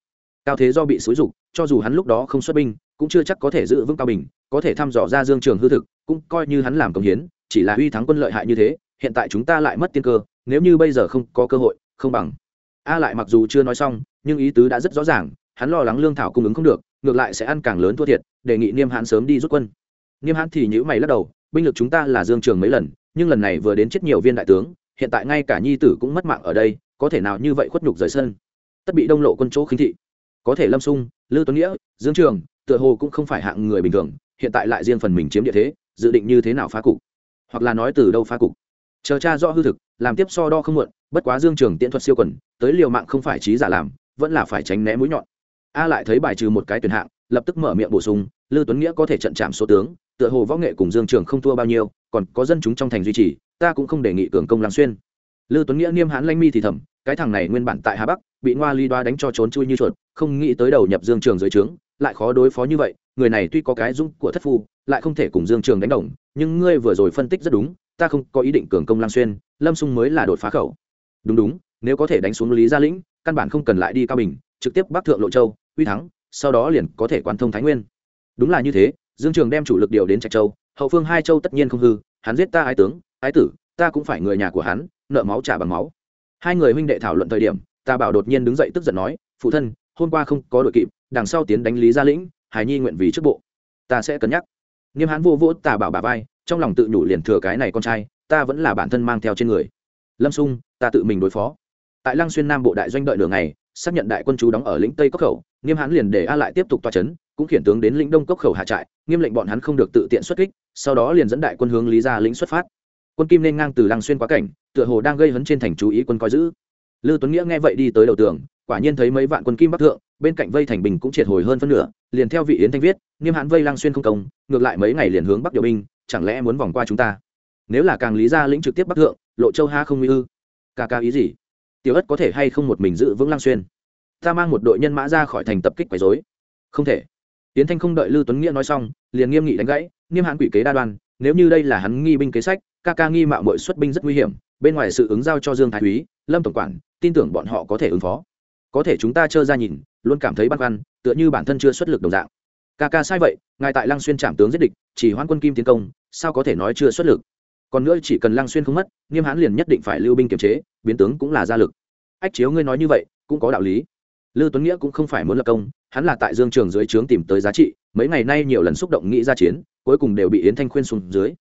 cao thế do bị xúi dục, cho dù hắn lúc đó không xuất binh, cũng chưa chắc có thể giữ vững cao bình, có thể thăm dò ra dương trường hư thực, cũng coi như hắn làm công hiến, chỉ là uy thắng quân lợi hại như thế, hiện tại chúng ta lại mất tiên cơ, nếu như bây giờ không có cơ hội, không bằng. A lại mặc dù chưa nói xong, nhưng ý tứ đã rất rõ ràng, hắn lo lắng lương thảo cung ứng không được, ngược lại sẽ ăn càng lớn thua thiệt, đề nghị niêm hãn sớm đi rút quân. Niêm hãn thì nhữ mày lắc đầu, binh lực chúng ta là dương trường mấy lần, nhưng lần này vừa đến chết nhiều viên đại tướng, hiện tại ngay cả nhi tử cũng mất mạng ở đây, có thể nào như vậy khuất nhục rời sân. Tất bị đông lộ quân chỗ khinh thị có thể lâm sung, lư tuấn nghĩa, dương trường, tựa hồ cũng không phải hạng người bình thường, hiện tại lại riêng phần mình chiếm địa thế, dự định như thế nào phá cục? Hoặc là nói từ đâu phá cục? Chờ cha rõ hư thực, làm tiếp so đo không muộn, bất quá dương trường tiễn thuật siêu quần, tới liều mạng không phải trí giả làm, vẫn là phải tránh né mũi nhọn. A lại thấy bài trừ một cái tuyển hạng, lập tức mở miệng bổ sung, lư tuấn nghĩa có thể trận chạm số tướng, tựa hồ võ nghệ cùng dương trường không thua bao nhiêu, còn có dân chúng trong thành duy trì, ta cũng không đề nghị cường công làm xuyên. Lư tuấn nghĩa niêm hãn lanh mi thì thầm, cái thằng này nguyên bản tại hà bắc bị ngoa ly đoa đánh cho trốn chui như chuột, không nghĩ tới đầu nhập dương trường dưới trướng, lại khó đối phó như vậy, người này tuy có cái dung của thất phu, lại không thể cùng dương trường đánh đồng, nhưng ngươi vừa rồi phân tích rất đúng, ta không có ý định cường công lang xuyên, lâm sung mới là đột phá khẩu. Đúng đúng, nếu có thể đánh xuống lý gia lĩnh, căn bản không cần lại đi cao bình, trực tiếp bắc thượng lộ châu, uy thắng, sau đó liền có thể quan thông thái nguyên. Đúng là như thế, dương trường đem chủ lực điều đến trạch châu, hậu phương hai châu tất nhiên không hư, hắn giết ta ái tướng, ái tử, ta cũng phải người nhà của hắn, nợ máu trả bằng máu. Hai người huynh đệ thảo luận thời điểm ta bảo đột nhiên đứng dậy tức giận nói, phụ thân, hôm qua không có đội kịp, đằng sau tiến đánh lý gia lĩnh, hải nhi nguyện vì trước bộ. Ta sẽ cân nhắc. Nghiêm hán vô vỗ tà bảo bà vai, trong lòng tự nhủ liền thừa cái này con trai, ta vẫn là bản thân mang theo trên người. Lâm sung, ta tự mình đối phó. Tại lăng xuyên nam bộ đại doanh đợi đường này xác nhận đại quân chú đóng ở lĩnh tây cốc khẩu, nghiêm hán liền để a lại tiếp tục toa c cũng khiển tướng đến lĩnh đông cốc khẩu hạ trại, nghiêm lệnh bọn hắn không được tự tiện xuất kích, sau đó liền dẫn đại quân hướng lý gia lĩnh xuất phát. Quân kim nên ngang từ lăng xuyên quá cảnh, tựa hồ đang gây hấn trên thành chú ý quân coi giữ. Lưu Tuấn Nghĩa nghe vậy đi tới đầu tường, quả nhiên thấy mấy vạn quân kim bắc thượng, bên cạnh vây thành bình cũng triệt hồi hơn phân nửa, liền theo vị yến thanh viết, nghiêm hãn vây lăng xuyên không công, ngược lại mấy ngày liền hướng bắc điều binh, chẳng lẽ muốn vòng qua chúng ta? Nếu là càng lý ra lĩnh trực tiếp bắc thượng, lộ châu ha không nguy ư? Cà ca ý gì? Tiểu ất có thể hay không một mình giữ vững lăng xuyên? Ta mang một đội nhân mã ra khỏi thành tập kích quấy rối. Không thể. Yến Thanh không đợi Lưu Tuấn Nghĩa nói xong, liền nghiêm nghị đánh gãy, nghiêm hãn quỷ kế đa đoan, nếu như đây là hắn nghi binh kế sách, ca ca nghi mạo mọi xuất binh rất nguy hiểm, bên ngoài sự ứng giao cho Dương Thái Úy, Lâm tổng quản, tin tưởng bọn họ có thể ứng phó. Có thể chúng ta trơ ra nhìn luôn cảm thấy băn khoăn tựa như bản thân chưa xuất lực đồng dạng. Ca ca sai vậy ngài tại lăng xuyên trảm tướng giết địch chỉ hoãn quân kim tiến công sao có thể nói chưa xuất lực? Còn nữa chỉ cần lăng xuyên không mất nghiêm hãn liền nhất định phải lưu binh kiềm chế biến tướng cũng là gia lực. Ách chiếu ngươi nói như vậy cũng có đạo lý. Lưu tuấn nghĩa cũng không phải muốn lập công hắn là tại dương trường dưới trướng tìm tới giá trị mấy ngày nay nhiều lần xúc động nghĩ ra chiến cuối cùng đều bị yến thanh khuyên xuống dưới.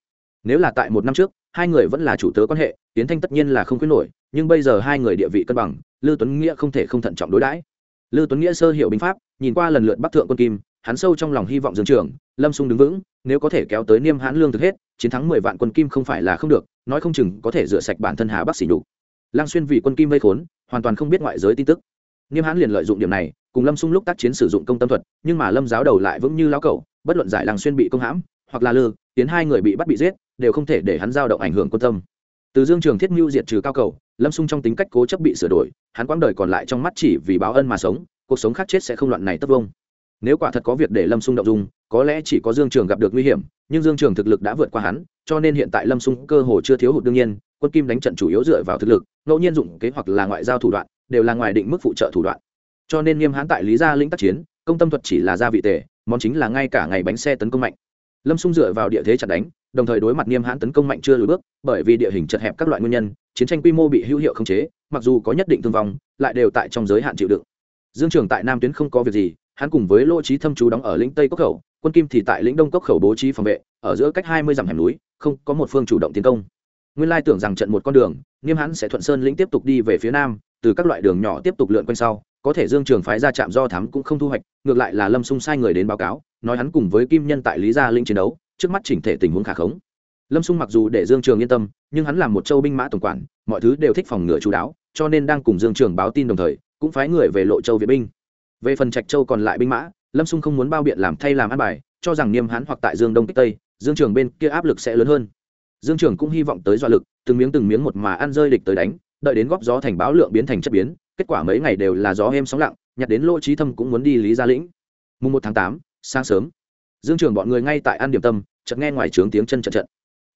Nếu là tại một năm trước hai người vẫn là chủ tớ quan hệ tiến thanh tất nhiên là không khuyến nổi, nhưng bây giờ hai người địa vị cân bằng lưu tuấn nghĩa không thể không thận trọng đối đãi. Lưu tuấn nghĩa sơ hiểu binh pháp, nhìn qua lần lượt bắc thượng quân kim, hắn sâu trong lòng hy vọng dương trường, lâm xung đứng vững, nếu có thể kéo tới niêm hãn lương thực hết, chiến thắng mười vạn quân kim không phải là không được, nói không chừng có thể rửa sạch bản thân hà bắc xỉ nhục. Lang xuyên vì quân kim vây khốn, hoàn toàn không biết ngoại giới tin tức. Niêm hãn liền lợi dụng điểm này, cùng lâm xung lúc tác chiến sử dụng công tâm thuật, nhưng mà lâm giáo đầu lại vững như lão cẩu, bất luận giải lang xuyên bị công hãm, hoặc là lư tiến hai người bị bắt bị giết đều không thể để hắn dao động ảnh hưởng quân tâm. Từ dương trường thiết mưu diệt trừ cao cầu, lâm xung trong tính cách cố chấp bị sửa đổi, hắn quãng đời còn lại trong mắt chỉ vì báo ân mà sống, cuộc sống khác chết sẽ không loạn này tất vông. Nếu quả thật có việc để lâm xung động dung, có lẽ chỉ có dương trường gặp được nguy hiểm, nhưng dương trường thực lực đã vượt qua hắn, cho nên hiện tại lâm xung cơ hồ chưa thiếu hụt đương nhiên, quân kim đánh trận chủ yếu dựa vào thực lực, ngẫu nhiên dụng kế hoặc là ngoại giao thủ đoạn, đều là ngoài định mức phụ trợ thủ đoạn. Cho nên nghiêm hãn tại lý gia lĩnh tác chiến, công tâm thuật chỉ là gia vị tề, món chính là ngay cả ngày bánh xe tấn công mạnh. Lâm xung dựa vào địa thế chặt đánh đồng thời đối mặt nghiêm hãn tấn công mạnh chưa lùi bước, bởi vì địa hình chật hẹp các loại nguyên nhân, chiến tranh quy mô bị hữu hiệu khống chế, mặc dù có nhất định thương vong, lại đều tại trong giới hạn chịu đựng. Dương trường tại nam tuyến không có việc gì, hắn cùng với lô trí thâm trú đóng ở lĩnh tây cốc khẩu, quân kim thì tại lĩnh đông cốc khẩu bố trí phòng vệ, ở giữa cách hai mươi dặm hẻm núi, không có một phương chủ động tiến công. Nguyên lai tưởng rằng trận một con đường, nghiêm hãn sẽ thuận sơn lĩnh tiếp tục đi về phía nam, từ các loại đường nhỏ tiếp tục lượn quanh sau, có thể dương trường phái ra trạm do thám cũng không thu hoạch, ngược lại là lâm xung sai người đến báo cáo, nói hắn cùng với kim nhân tại lý gia linh chiến đấu trước mắt chỉnh thể tình huống khả khống. Lâm xung mặc dù để dương trường yên tâm, nhưng hắn làm một châu binh mã tổng quản, mọi thứ đều thích phòng ngừa chú đáo, cho nên đang cùng dương trường báo tin đồng thời, cũng phái người về lộ châu viện binh. Về phần trạch châu còn lại binh mã, lâm xung không muốn bao biện làm thay làm ăn bài, cho rằng niêm hán hoặc tại dương đông kích tây, dương trường bên kia áp lực sẽ lớn hơn. Dương trường cũng hy vọng tới dọa lực, từng miếng từng miếng một mà ăn rơi địch tới đánh, đợi đến góp gió thành báo lượng biến thành chất biến, kết quả mấy ngày đều là gió êm sóng lặng, nhặt đến lỗ trí thâm cũng muốn đi lý gia lĩnh. Mùng một tháng tám, sáng sớm, dương trường bọn người ngay tại ăn điểm tâm chợt nghe ngoài trướng tiếng chân trận trận.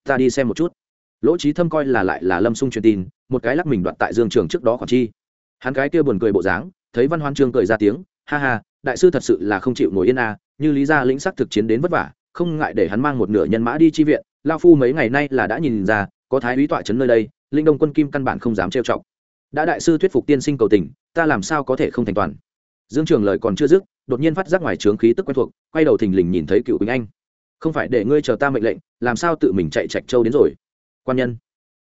Ta đi xem một chút. Lỗ trí thâm coi là lại là lâm sung truyền tin, một cái lắc mình đoạn tại dương trường trước đó còn chi. Hắn cái kia buồn cười bộ dáng, thấy văn hoan trương cười ra tiếng, ha ha, đại sư thật sự là không chịu ngồi yên à như lý gia lĩnh sắc thực chiến đến vất vả, không ngại để hắn mang một nửa nhân mã đi chi viện lao phu mấy ngày nay là đã nhìn ra, có thái úy tọa trấn nơi đây, linh đông quân kim căn bản không dám trêu chọc. Đã đại sư thuyết phục tiên sinh cầu tình, ta làm sao có thể không thành toàn? Dương trường lời còn chưa dứt, đột nhiên phát giác ngoài trướng khí tức quen thuộc, quay đầu thình lình nhìn thấy cựu quỳnh anh không phải để ngươi chờ ta mệnh lệnh, làm sao tự mình chạy trạch châu đến rồi? Quan nhân.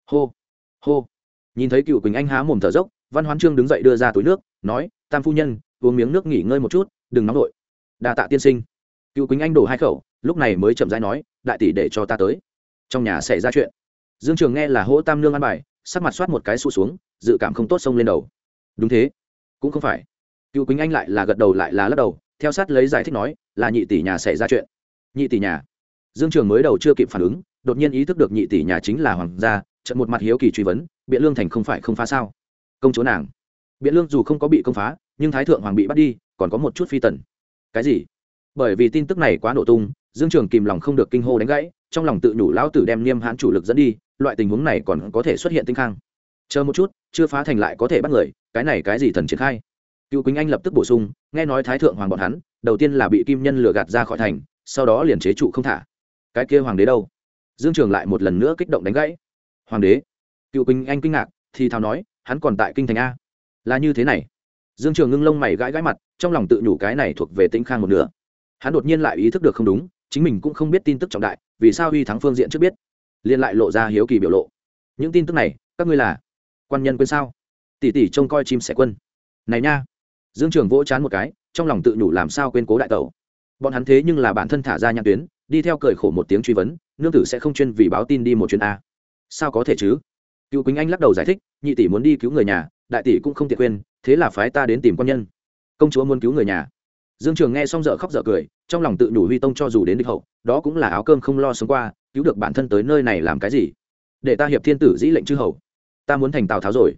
Hô hô. Nhìn thấy cựu quỳnh anh há mồm thở dốc, văn hoán trương đứng dậy đưa ra túi nước, nói, tam phu nhân, uống miếng nước nghỉ ngơi một chút, đừng nóng vội. Đa tạ tiên sinh. Cựu quỳnh anh đổ hai khẩu, lúc này mới chậm rãi nói, đại tỷ để cho ta tới. Trong nhà xảy ra chuyện. Dương trường nghe là hỗ tam nương ăn bài, sắc mặt soát một cái sụ xuống, dự cảm không tốt xông lên đầu. Đúng thế. Cũng không phải. Cựu quỳnh anh lại là gật đầu lại là lắc đầu, theo sát lấy giải thích nói, là nhị tỷ nhà xảy ra chuyện nhị tỷ nhà. Dương trường mới đầu chưa kịp phản ứng, đột nhiên ý thức được nhị tỷ nhà chính là hoàng gia trận một mặt hiếu kỳ truy vấn, biện lương thành không phải không phá sao? Công chúa nàng. Biện lương dù không có bị công phá, nhưng thái thượng hoàng bị bắt đi, còn có một chút phi tần. Cái gì? Bởi vì tin tức này quá nổ tung, dương trường kìm lòng không được kinh hô đánh gãy, trong lòng tự nhủ lão tử đem niêm hãn chủ lực dẫn đi, loại tình huống này còn có thể xuất hiện tinh khang. Chờ một chút, chưa phá thành lại có thể bắt người, cái này cái gì thần triển khai? Cựu quýnh anh lập tức bổ sung, nghe nói thái thượng hoàng bọn hắn, đầu tiên là bị kim nhân lừa gạt ra khỏi thành sau đó liền chế trụ không thả. Cái kia hoàng đế đâu? Dương trường lại một lần nữa kích động đánh gãy. Hoàng đế? Cựu quỳnh anh kinh ngạc, thì thào nói, hắn còn tại kinh thành a. Là như thế này. Dương trường ngưng lông mày gãi gãi mặt, trong lòng tự nhủ cái này thuộc về tĩnh khang một nửa. Hắn đột nhiên lại ý thức được không đúng, chính mình cũng không biết tin tức trọng đại, vì sao huy thắng phương diện trước biết. Liên lại lộ ra hiếu kỳ biểu lộ. Những tin tức này, các ngươi là quan nhân quên sao? Tỷ tỷ trông coi chim sẻ quân. Này nha. Dương trường vỗ chán một cái, trong lòng tự nhủ làm sao quên cố đại tẩu bọn hắn thế nhưng là bản thân thả ra nhãn tuyến, đi theo cười khổ một tiếng truy vấn, nương tử sẽ không chuyên vì báo tin đi một chuyến a. Sao có thể chứ? Cựu quýnh anh lắc đầu giải thích, nhị tỷ muốn đi cứu người nhà, đại tỷ cũng không tiện quên, thế là phái ta đến tìm quan nhân. Công chúa muốn cứu người nhà. Dương trường nghe xong dở khóc dở cười, trong lòng tự nhủ huy tông cho dù đến địch hậu, đó cũng là áo cơm không lo sống qua, cứu được bản thân tới nơi này làm cái gì? Để ta hiệp thiên tử dĩ lệnh chư hầu. Ta muốn thành tào tháo rồi.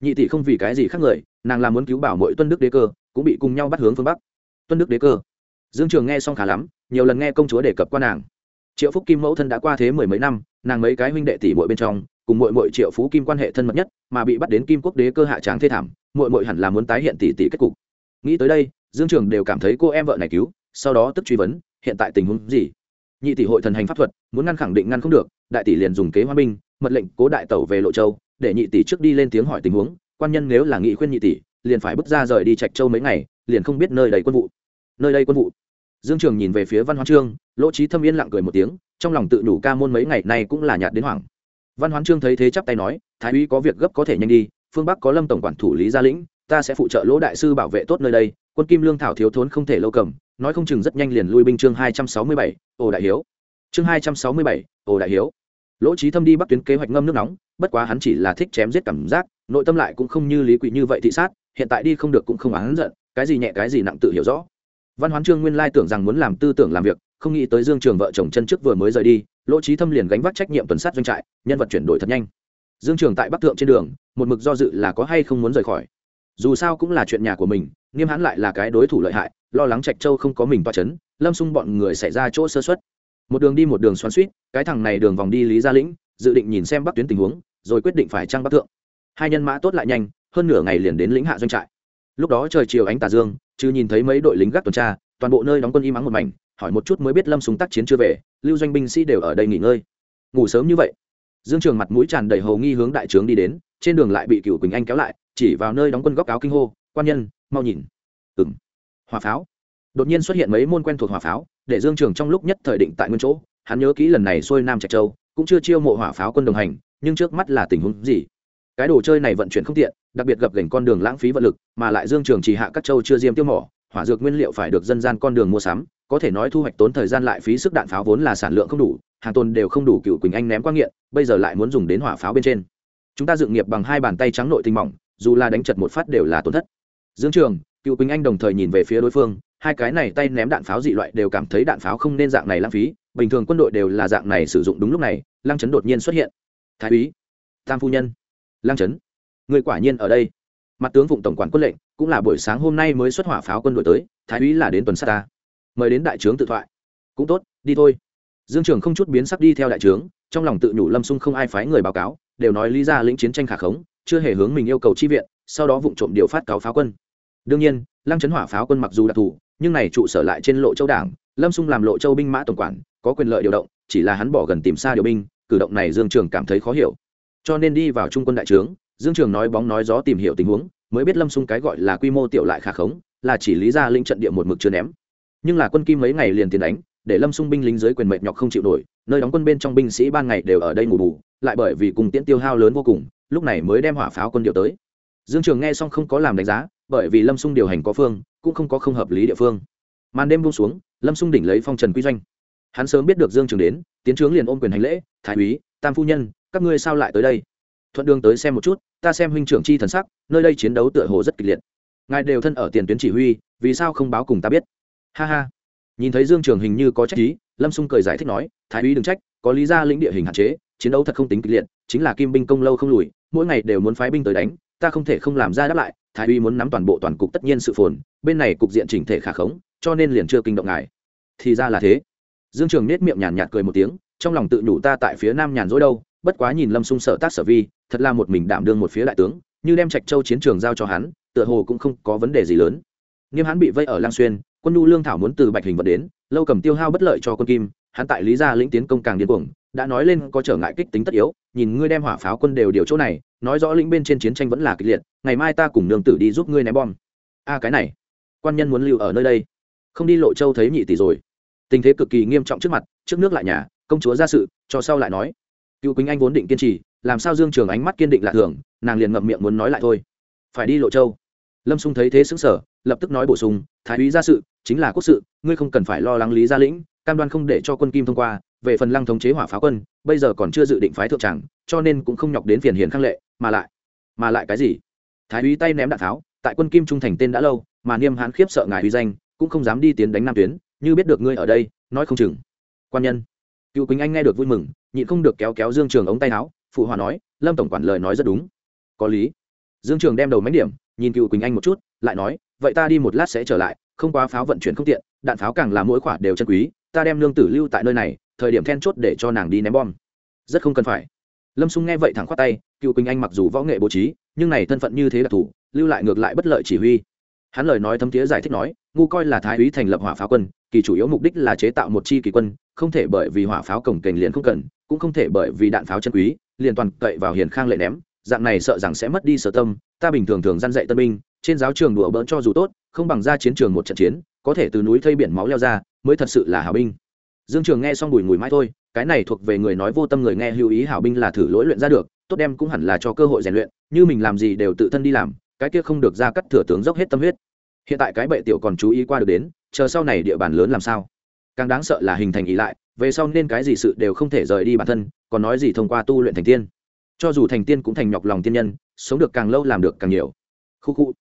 Nhị tỷ không vì cái gì khác người, nàng là muốn cứu bảo mỗi tuân đức đế cơ, cũng bị cùng nhau bắt hướng phương bắc. Tuân đức đế cơ dương trường nghe xong khá lắm, nhiều lần nghe công chúa đề cập qua nàng. Triệu phúc kim mẫu thân đã qua thế mười mấy năm, nàng mấy cái huynh đệ tỷ bội bên trong, cùng mội mội triệu phú kim quan hệ thân mật nhất, mà bị bắt đến kim quốc đế cơ hạ tráng thê thảm mội mội hẳn là muốn tái hiện tỷ tỷ kết cục. Nghĩ tới đây, dương trường đều cảm thấy cô em vợ này cứu, sau đó tức truy vấn, hiện tại tình huống gì? Nhị tỷ hội thần hành pháp thuật, muốn ngăn khẳng định ngăn không được, đại tỷ liền dùng kế hoa binh, mật lệnh cố đại tẩu về lộ châu, để nhị tỷ trước đi lên tiếng hỏi tình huống, quan nhân nếu là nghị khuyên nhị tỷ, liền phải bước ra rời đi trạch châu mấy ngày, liền không biết nơi đầy quân vụ. Nơi đây quân vụ dương trường nhìn về phía văn hoán trương, lỗ trí thâm yên lặng cười một tiếng, trong lòng tự đủ ca môn mấy ngày nay cũng là nhạt đến hoảng. Văn hoán trương thấy thế chắp tay nói, thái úy có việc gấp có thể nhanh đi, phương bắc có lâm tổng quản thủ lý gia lĩnh, ta sẽ phụ trợ lỗ đại sư bảo vệ tốt nơi đây, quân kim lương thảo thiếu thốn không thể lâu cầm, nói không chừng rất nhanh liền lui binh chương hai trăm sáu mươi bảy, ồ đại hiếu. Chương hai trăm sáu mươi bảy, ồ đại hiếu. Lỗ trí thâm đi bắc tuyến kế hoạch ngâm nước nóng, bất quá hắn chỉ là thích chém giết cảm giác, nội tâm lại cũng không như lý quỷ như vậy thị sát, hiện tại đi không được cũng không án giận, cái gì nhẹ cái gì nặng tự hiểu rõ văn hoán trương nguyên lai tưởng rằng muốn làm tư tưởng làm việc, không nghĩ tới dương trường vợ chồng chân trước vừa mới rời đi, lỗ trí thâm liền gánh vác trách nhiệm tuần sát doanh trại, nhân vật chuyển đổi thật nhanh. Dương trường tại bắc thượng trên đường, một mực do dự là có hay không muốn rời khỏi. Dù sao cũng là chuyện nhà của mình, nghiêm hãn lại là cái đối thủ lợi hại, lo lắng trạch châu không có mình toa c h ấ n lâm xung bọn người xảy ra chỗ sơ xuất một đường đi một đường xoắn suýt, cái thằng này đường vòng đi lý gia lĩnh, dự định nhìn xem bắc tuyến tình huống, rồi quyết định phải trăng bắc thượng. Hai nhân mã tốt lại nhanh, hơn nửa ngày liền đến lĩnh hạ doanh trại lúc đó trời chiều ánh tà dương, chứ nhìn thấy mấy đội lính gác tuần tra, toàn bộ nơi đóng quân im ắng một mảnh, hỏi một chút mới biết lâm súng tác chiến chưa về, lưu doanh binh sĩ đều ở đây nghỉ ngơi. Ngủ sớm như vậy. Dương trường mặt mũi tràn đầy hầu nghi hướng đại trướng đi đến, trên đường lại bị cựu quỳnh anh kéo lại, chỉ vào nơi đóng quân góc áo kinh hô, quan nhân, mau nhìn. Ừng hỏa pháo. Đột nhiên xuất hiện mấy môn quen thuộc hỏa pháo, để dương trường trong lúc nhất thời định tại nguyên chỗ. Hắn nhớ kỹ lần này xuôi nam trạch châu, cũng chưa chiêu mộ hỏa pháo quân đồng hành, nhưng trước mắt là tình huống gì? Cái đồ chơi này vận chuyển không tiện, đặc biệt gặp gành con đường lãng phí vật lực, mà lại dương trường chỉ hạ các châu chưa diêm tiêu mỏ, hỏa dược nguyên liệu phải được dân gian con đường mua sắm, có thể nói thu hoạch tốn thời gian lại phí sức đạn pháo vốn là sản lượng không đủ, hàng tồn đều không đủ cựu quỳnh anh ném qua nghiện, bây giờ lại muốn dùng đến hỏa pháo bên trên. Chúng ta dựng nghiệp bằng hai bàn tay trắng nội tinh mỏng, dù là đánh chật một phát đều là tổn thất. Dương trường, cựu quỳnh anh đồng thời nhìn về phía đối phương, hai cái này tay ném đạn pháo dị loại đều cảm thấy đạn pháo không nên dạng này lãng phí, bình thường quân đội đều là dạng này sử dụng đúng lúc này, lăng chấn đột nhiên xuất hiện. Thái úy, tam phu nhân. Lang chấn, người quả nhiên ở đây. Mặt tướng phụng tổng quản quân lệnh, cũng là buổi sáng hôm nay mới xuất hỏa pháo quân đội tới, thái úy là đến tuần sát ta. Mời đến đại trướng tự thoại. Cũng tốt, đi thôi. Dương trường không chút biến sắc đi theo đại trướng, trong lòng tự nhủ lâm xung không ai phái người báo cáo, đều nói lý ra lĩnh chiến tranh khả khống, chưa hề hướng mình yêu cầu chi viện, sau đó vụ trộm điều phát cáo pháo quân. Đương nhiên, lăng chấn hỏa pháo quân mặc dù đặc thù, nhưng này trụ sở lại trên lộ châu đảng, lâm xung làm lộ châu binh mã tổng quản, có quyền lợi điều động, chỉ là hắn bỏ gần tìm xa điều binh, cử động này dương trường cảm thấy khó hiểu cho nên đi vào trung quân đại trướng, dương trường nói bóng nói gió tìm hiểu tình huống, mới biết lâm xung cái gọi là quy mô tiểu lại khả khống, là chỉ lý ra linh trận địa một mực chưa ném. Nhưng là quân kim mấy ngày liền tiền đánh, để lâm xung binh lính dưới quyền mệt nhọc không chịu nổi, nơi đóng quân bên trong binh sĩ ban ngày đều ở đây ngủ bù, lại bởi vì cùng tiễn tiêu hao lớn vô cùng, lúc này mới đem hỏa pháo quân điều tới. Dương trường nghe xong không có làm đánh giá, bởi vì lâm xung điều hành có phương, cũng không có không hợp lý địa phương. Màn đêm buông xuống, lâm xung đỉnh lấy phong trần quy doanh. Hắn sớm biết được dương trường đến, tiến trướng liền ôm quyền hành lễ, thái úy, tam phu nhân các ngươi sao lại tới đây? Thuận đường tới xem một chút, ta xem huynh trưởng chi thần sắc, nơi đây chiến đấu tựa hồ rất kịch liệt. Ngài đều thân ở tiền tuyến chỉ huy, vì sao không báo cùng ta biết? Ha ha. Nhìn thấy dương trường hình như có trách ý, lâm xung cười giải thích nói, thái úy đừng trách, có lý ra lĩnh địa hình hạn chế, chiến đấu thật không tính kịch liệt, chính là kim binh công lâu không lùi, mỗi ngày đều muốn phái binh tới đánh, ta không thể không làm ra đáp lại, thái úy muốn nắm toàn bộ toàn cục tất nhiên sự phồn, bên này cục diện chỉnh thể khả khống, cho nên liền chưa kinh động ngài. Thì ra là thế. Dương trường nết miệng nhàn nhạt cười một tiếng, trong lòng tự nhủ ta tại phía nam nhàn rỗi đâu bất quá nhìn lâm xung sợ tác sở vi, thật là một mình đảm đương một phía đại tướng, như đem trạch châu chiến trường giao cho hắn, tựa hồ cũng không có vấn đề gì lớn. Nghiêm hắn bị vây ở lang xuyên, quân nhu lương thảo muốn từ bạch hình vật đến, lâu cầm tiêu hao bất lợi cho quân kim, hắn tại lý gia lĩnh tiến công càng điên cuồng, đã nói lên có trở ngại kích tính tất yếu, nhìn ngươi đem hỏa pháo quân đều điều chỗ này, nói rõ lĩnh bên trên chiến tranh vẫn là kịch liệt, ngày mai ta cùng nương tử đi giúp ngươi ném bom. A, cái này, quan nhân muốn lưu ở nơi đây. Không đi lộ châu thấy nhị tỷ rồi. Tình thế cực kỳ nghiêm trọng trước mặt, trước nước lại nhà, công chúa ra sự, cho sau lại nói cựu quýnh anh vốn định kiên trì, làm sao dương trường ánh mắt kiên định lạ thường, nàng liền ngậm miệng muốn nói lại thôi. Phải đi lộ châu. Lâm xung thấy thế xứng sở lập tức nói bổ sung, thái úy ra sự, chính là quốc sự, ngươi không cần phải lo lắng lý gia lĩnh, cam đoan không để cho quân kim thông qua, về phần lăng thống chế hỏa pháo quân, bây giờ còn chưa dự định phái thượng tràng, cho nên cũng không nhọc đến phiền hiền khang lệ, mà lại mà lại cái gì? Thái úy tay ném đạn tháo, tại quân kim trung thành tên đã lâu, mà niêm hán khiếp sợ ngài uy danh, cũng không dám đi tiến đánh nam tuyến, như biết được ngươi ở đây, nói không chừng. Quan nhân cựu quỳnh anh nghe được vui mừng, nhịn không được kéo kéo dương trường ống tay áo, phụ hòa nói, lâm tổng quản lời nói rất đúng. Có lý. Dương trường đem đầu mánh điểm, nhìn cựu quỳnh anh một chút, lại nói, vậy ta đi một lát sẽ trở lại, không quá pháo vận chuyển không tiện, đạn pháo càng làm mỗi khoả đều chân quý, ta đem lương tử lưu tại nơi này, thời điểm then chốt để cho nàng đi ném bom. Rất không cần phải. Lâm xung nghe vậy thẳng khoát tay, cựu quỳnh anh mặc dù võ nghệ bố trí, nhưng này thân phận như thế đặc thù lưu lại ngược lại bất lợi chỉ huy. Hắn lời nói thấm tía giải thích nói ngu coi là thái úy thành lập hỏa pháo quân, kỳ chủ yếu mục đích là chế tạo một chi kỳ quân, không thể bởi vì hỏa pháo cổng kềnh liền không cần, cũng không thể bởi vì đạn pháo chân quý, liền toàn cậy vào hiền khang lệ ném, dạng này sợ rằng sẽ mất đi sở tâm, ta bình thường thường gian dạy tân binh, trên giáo trường đùa bỡn cho dù tốt, không bằng ra chiến trường một trận chiến, có thể từ núi thây biển máu leo ra, mới thật sự là hảo binh. Dương trường nghe xong bùi ngùi mãi thôi, cái này thuộc về người nói vô tâm người nghe hữu ý hảo binh là thử lỗi luyện ra được, tốt đem cũng hẳn là cho cơ hội rèn luyện, như mình làm gì đều tự thân đi làm, cái kia không được ra cắt thừa tướng dốc hết tâm huyết hiện tại cái bệ tiểu còn chú ý qua được đến, chờ sau này địa bàn lớn làm sao. Càng đáng sợ là hình thành ý lại, về sau nên cái gì sự đều không thể rời đi bản thân, còn nói gì thông qua tu luyện thành tiên. Cho dù thành tiên cũng thành nhọc lòng tiên nhân, sống được càng lâu làm được càng nhiều. Khu khu.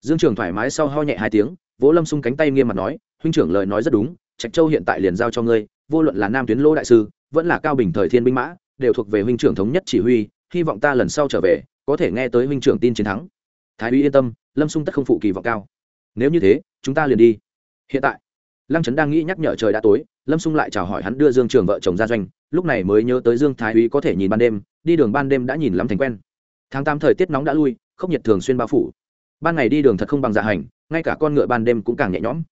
Dương trường thoải mái sau ho nhẹ hai tiếng, vỗ lâm xung cánh tay nghiêm mặt nói, huynh trưởng lời nói rất đúng, trạch châu hiện tại liền giao cho ngươi, vô luận là nam tuyến lô đại sư, vẫn là cao bình thời thiên binh mã, đều thuộc về huynh trưởng thống nhất chỉ huy, hy vọng ta lần sau trở về, có thể nghe tới huynh trưởng tin chiến thắng. Thái úy yên tâm, lâm xung tất không phụ kỳ vọng cao nếu như thế, chúng ta liền đi. Hiện tại, lăng trấn đang nghĩ nhắc nhở trời đã tối, lâm xung lại chào hỏi hắn đưa dương trường vợ chồng ra doanh, lúc này mới nhớ tới dương thái úy có thể nhìn ban đêm, đi đường ban đêm đã nhìn lắm thành quen. Tháng tám thời tiết nóng đã lui không nhiệt thường xuyên bao phủ. Ban ngày đi đường thật không bằng dạ hành, ngay cả con ngựa ban đêm cũng càng nhẹ nhõm.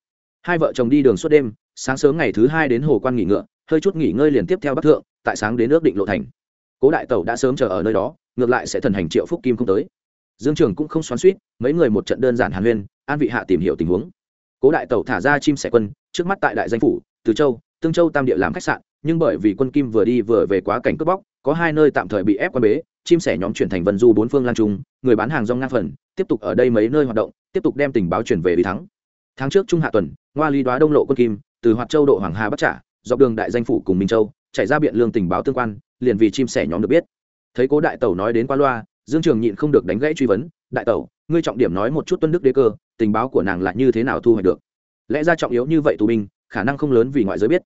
Hai vợ chồng đi đường suốt đêm, sáng sớm ngày thứ hai đến hồ quan nghỉ ngựa, hơi chút nghỉ ngơi liền tiếp theo bắc thượng, tại sáng đến ước định lộ thành. Cố đại tẩu đã sớm chờ ở nơi đó, ngược lại sẽ thần hành triệu phúc kim không tới. Dương trường cũng không xoắn suýt mấy người một trận đơn giản hàn huyên an vị hạ tìm hiểu tình huống. Cố đại tẩu thả ra chim sẻ quân, trước mắt tại đại danh phủ, từ châu, tương châu tam địa làm khách sạn, nhưng bởi vì quân kim vừa đi vừa về quá cảnh cướp bóc, có hai nơi tạm thời bị ép quan bế, chim sẻ nhóm chuyển thành vân du bốn phương lan trung, người bán hàng rong ngang phần, tiếp tục ở đây mấy nơi hoạt động, tiếp tục đem tình báo chuyển về vì thắng. Tháng trước trung hạ tuần, ngoa lý đoá đông lộ quân kim, từ hoạt châu độ hoàng hà bắc trả, dọc đường đại danh phủ cùng minh châu chạy ra biện lương tình báo tương quan, liền vì chim sẻ nhóm được biết. Thấy cố đại tẩu nói đến qua loa, dương trường nhịn không được đánh gãy truy vấn, đại tẩu, ngươi trọng điểm nói một chút tuân đức đế cơ tình báo của nàng là như thế nào thu hoạch được? Lẽ ra trọng yếu như vậy tù binh, khả năng không lớn vì ngoại giới biết.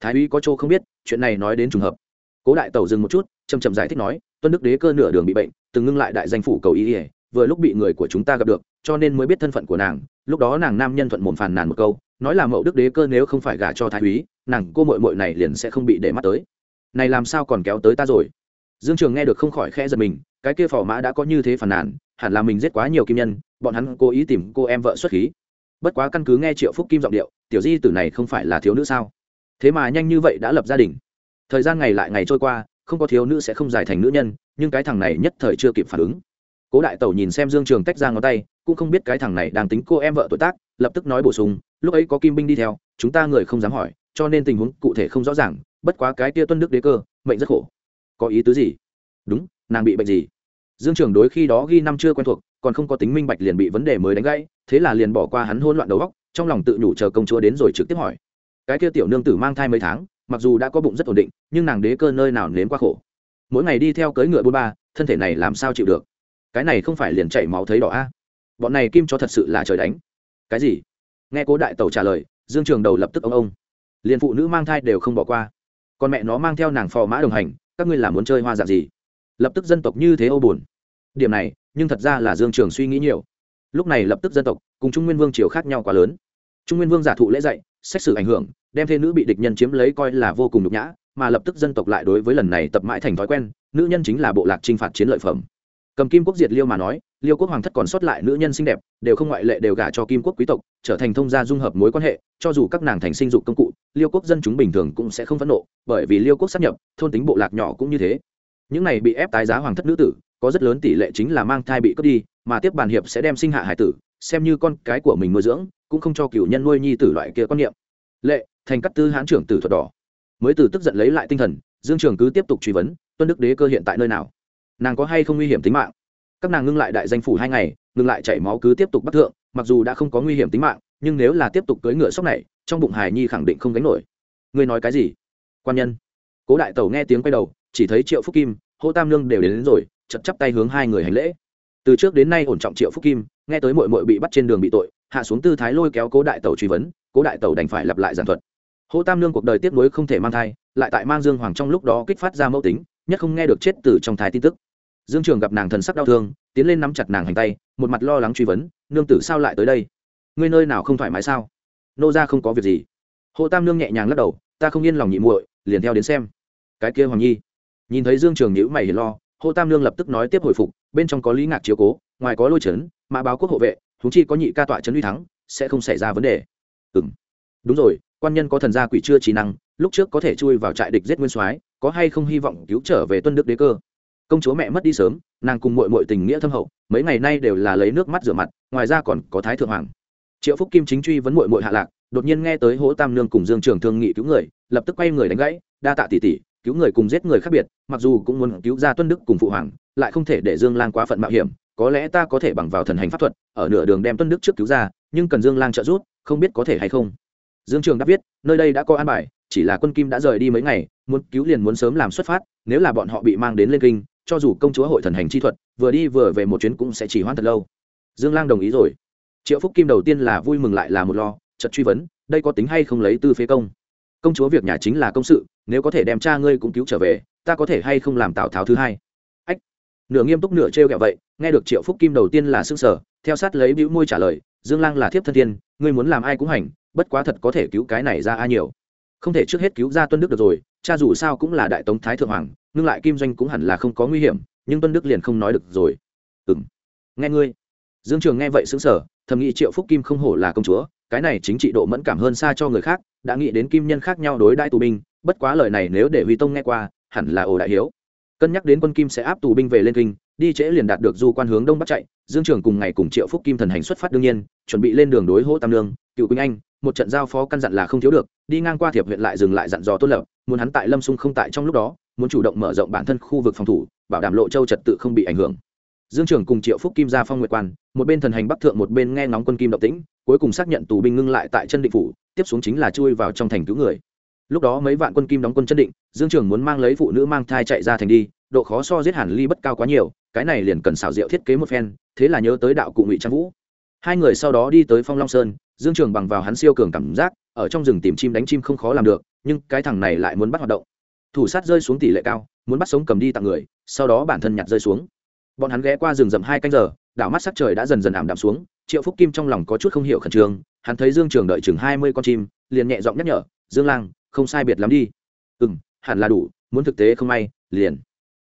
Thái úy có chỗ không biết, chuyện này nói đến trùng hợp. Cố đại tẩu dừng một chút chầm chậm giải thích nói, tuân đức đế cơ nửa đường bị bệnh, từng ngưng lại đại danh phủ cầu ý ỉa vừa lúc bị người của chúng ta gặp được, cho nên mới biết thân phận của nàng. Lúc đó nàng nam nhân thuận mồm phàn nàn một câu, nói là mậu đức đế cơ nếu không phải gả cho thái úy, nàng cô mội mội này liền sẽ không bị để mắt tới. Này làm sao còn kéo tới ta rồi? Dương trường nghe được không khỏi khẽ giật mình, cái kia phò mã đã có như thế phàn nàn hẳn là mình giết quá nhiều kim nhân, bọn hắn cố ý tìm cô em vợ xuất khí. Bất quá căn cứ nghe triệu phúc kim giọng điệu, tiểu di tử này không phải là thiếu nữ sao? Thế mà nhanh như vậy đã lập gia đình. Thời gian ngày lại ngày trôi qua, không có thiếu nữ sẽ không giải thành nữ nhân, nhưng cái thằng này nhất thời chưa kịp phản ứng. Cố đại tẩu nhìn xem dương trường tách ra ngón tay, cũng không biết cái thằng này đang tính cô em vợ tuổi tác, lập tức nói bổ sung, lúc ấy có kim binh đi theo, chúng ta người không dám hỏi, cho nên tình huống cụ thể không rõ ràng, bất quá cái kia tuân đức đế cơ, mệnh rất khổ. Có ý tứ gì? Đúng, nàng bị bệnh gì? Dương trường đối khi đó ghi năm chưa quen thuộc, còn không có tính minh bạch liền bị vấn đề mới đánh gãy, thế là liền bỏ qua hắn hôn loạn đầu góc trong lòng tự nhủ chờ công chúa đến rồi trực tiếp hỏi. Cái kia tiểu nương tử mang thai mấy tháng, mặc dù đã có bụng rất ổn định, nhưng nàng đế cơ nơi nào nếm qua khổ. Mỗi ngày đi theo cưỡi ngựa bôn ba, thân thể này làm sao chịu được? Cái này không phải liền chảy máu thấy đỏ a? Bọn này kim cho thật sự là trời đánh. Cái gì? Nghe cố đại tẩu trả lời, dương trường đầu lập tức ông ông. Liền phụ nữ mang thai đều không bỏ qua. Còn mẹ nó mang theo nàng phò mã đồng hành, các ngươi làm muốn chơi hoa dạng gì? Lập tức dân tộc như thế ô buồn. Điểm này, nhưng thật ra là dương trường suy nghĩ nhiều. Lúc này lập tức dân tộc cùng trung nguyên vương triều khác nhau quá lớn. Trung nguyên vương giả thụ lễ dạy, xét xử ảnh hưởng, đem thê nữ bị địch nhân chiếm lấy coi là vô cùng nhục nhã, mà lập tức dân tộc lại đối với lần này tập mãi thành thói quen, nữ nhân chính là bộ lạc t r i n h phạt chiến lợi phẩm. Cầm kim quốc diệt liêu mà nói, liêu quốc hoàng thất còn sót lại nữ nhân xinh đẹp, đều không ngoại lệ đều gả cho kim quốc quý tộc, trở thành thông gia dung hợp mối quan hệ, cho dù các nàng thành sinh dục công cụ, liêu quốc dân chúng bình thường cũng sẽ không phẫn nộ, bởi vì liêu quốc sắp nhập, thôn tính bộ lạc nhỏ cũng như thế những này bị ép tái giá hoàng thất nữ tử, có rất lớn tỷ lệ chính là mang thai bị cướp đi, mà tiếp bàn hiệp sẽ đem sinh hạ hải tử, xem như con cái của mình nuôi dưỡng, cũng không cho cựu nhân nuôi nhi tử loại kia quan niệm. Lệ, thành cắt tư hán trưởng tử thuật đỏ. Mới từ tức giận lấy lại tinh thần, dương trường cứ tiếp tục truy vấn, tuân đức đế cơ hiện tại nơi nào? Nàng có hay không nguy hiểm tính mạng? Các nàng ngưng lại đại danh phủ hai ngày ngưng lại chảy máu cứ tiếp tục bắt thượng, mặc dù đã không có nguy hiểm tính mạng, nhưng nếu là tiếp tục cưỡi ngựa sóc này, trong bụng hài nhi khẳng định không gánh nổi. Ngươi nói cái gì? Quan nhân. Cố đại tẩu nghe tiếng quay đầu chỉ thấy triệu phúc kim hô tam lương đều đến, đến rồi chật chắp tay hướng hai người hành lễ. Từ trước đến nay ổn trọng triệu phúc kim nghe tới mội mội bị bắt trên đường bị tội hạ xuống tư thái lôi kéo cố đại tẩu truy vấn cố đại tẩu đành phải lặp lại giảng thuật. Hô tam lương cuộc đời tiếp nối không thể mang thai lại tại mang dương hoàng trong lúc đó kích phát ra mẫu tính nhất không nghe được chết từ trong thái tin tức. Dương trường gặp nàng thần sắc đau thương tiến lên nắm chặt nàng hành tay một mặt lo lắng truy vấn nương tử sao lại tới đây? Ngươi nơi nào không thoải mái sao? Nô ra không có việc gì. Hộ tam nương nhẹ nhàng lắc đầu ta không yên lòng nhị muội liền theo đến xem. Cái kia hoàng nhi nhìn thấy dương trường nhữ mày hiền lo, hô tam nương lập tức nói tiếp hồi phục, bên trong có lý ngạc chiếu cố, ngoài có lôi trấn mã báo quốc hộ vệ thúng chi có nhị ca tọa trấn uy thắng, sẽ không xảy ra vấn đề. Ừ đúng rồi, quan nhân có thần gia quỷ chưa trí năng, lúc trước có thể chui vào trại địch giết nguyên soái, có hay không hy vọng cứu trở về tuân đức đế cơ? Công chúa mẹ mất đi sớm, nàng cùng mội mội tình nghĩa thâm hậu, mấy ngày nay đều là lấy nước mắt rửa mặt, ngoài ra còn có thái thượng hoàng. Triệu phúc kim chính truy vấn mội mội hạ lạc, đột nhiên nghe tới hố tam nương cùng dương trường thương nghị cứu người, lập tức quay người đánh gãy, đa tạ tỷ tỷ cứu người cùng giết người khác biệt, mặc dù cũng muốn cứu ra tuân đức cùng phụ hoàng, lại không thể để dương lang quá phận mạo hiểm, có lẽ ta có thể bằng vào thần hành pháp thuật, ở nửa đường đem tuân đức trước cứu ra, nhưng cần dương lang trợ giúp, không biết có thể hay không. Dương trường đã viết, nơi đây đã có an bài, chỉ là quân kim đã rời đi mấy ngày, muốn cứu liền muốn sớm làm xuất phát, nếu là bọn họ bị mang đến lên kinh, cho dù công chúa hội thần hành chi thuật, vừa đi vừa về một chuyến cũng sẽ chỉ hoãn thật lâu. Dương lang đồng ý rồi. Triệu phúc kim đầu tiên là vui mừng lại là một lo chật truy vấn, đây có tính hay không lấy tư phế công? Công chúa việc nhà chính là công sự, nếu có thể đem cha ngươi cũng cứu trở về, ta có thể hay không làm tào tháo thứ hai? Ách, nửa nghiêm túc nửa trêu kẹo vậy, nghe được triệu phúc kim đầu tiên là xương sở theo sát lấy bĩu môi trả lời, dương lang là thiếp thân thiên ngươi muốn làm ai cũng hành, bất quá thật có thể cứu cái này ra a nhiều. Không thể trước hết cứu ra tuân đức được rồi, cha dù sao cũng là đại tống thái thượng hoàng ngưng lại kim doanh cũng hẳn là không có nguy hiểm, nhưng tuân đức liền không nói được rồi. Ừ m nghe ngươi. Dương trường nghe vậy xứng sở thầm nghĩ triệu phúc kim không hổ là công chúa cái này chính trị độ mẫn cảm hơn xa cho người khác, đã nghĩ đến kim nhân khác nhau đối đại tù binh, bất quá lời này nếu để huy tông nghe qua, hẳn là ồ đại hiếu. Cân nhắc đến quân kim sẽ áp tù binh về lên kinh, đi trễ liền đạt được du quan hướng đông bắc chạy, dương trường cùng ngày cùng triệu phúc kim thần hành xuất phát đương nhiên, chuẩn bị lên đường đối hỗ tam lương cựu quỳnh anh, một trận giao phó căn dặn là không thiếu được, đi ngang qua thiệp huyện lại dừng lại dặn dò tốt lập, muốn hắn tại lâm xung không tại trong lúc đó, muốn chủ động mở rộng bản thân khu vực phòng thủ, bảo đảm lộ châu trật tự không bị ảnh hưởng dương trường cùng triệu phúc kim ra phong nguyệt quan, một bên thần hành bắc thượng, một bên nghe ngóng quân kim động tĩnh, cuối cùng xác nhận tù binh ngưng lại tại chân định phủ, tiếp xuống chính là chui vào trong thành cứu người. Lúc đó mấy vạn quân kim đóng quân chân định, dương trường muốn mang lấy phụ nữ mang thai chạy ra thành đi, độ khó so giết Hàn ly bất cao quá nhiều, cái này liền cần xảo diệu thiết kế một phen, thế là nhớ tới đạo cụ ngụy trang vũ. Hai người sau đó đi tới phong long sơn, dương trường bằng vào hắn siêu cường cảm giác, ở trong rừng tìm chim đánh chim không khó làm được, nhưng cái thằng này lại muốn bắt hoạt động. Thủ sát rơi xuống tỷ lệ cao, muốn bắt sống cầm đi tặng người, sau đó bản thân nhặt rơi xuống bọn hắn ghé qua rừng rậm hai canh giờ, đảo mắt sắc trời đã dần dần ảm đạm xuống, triệu phúc kim trong lòng có chút không hiểu khẩn trương, hắn thấy dương trường đợi chừng hai mươi con chim, liền nhẹ giọng nhắc nhở, dương lang, không sai biệt lắm đi. Ừ m hẳn là đủ, muốn thực tế không may, liền.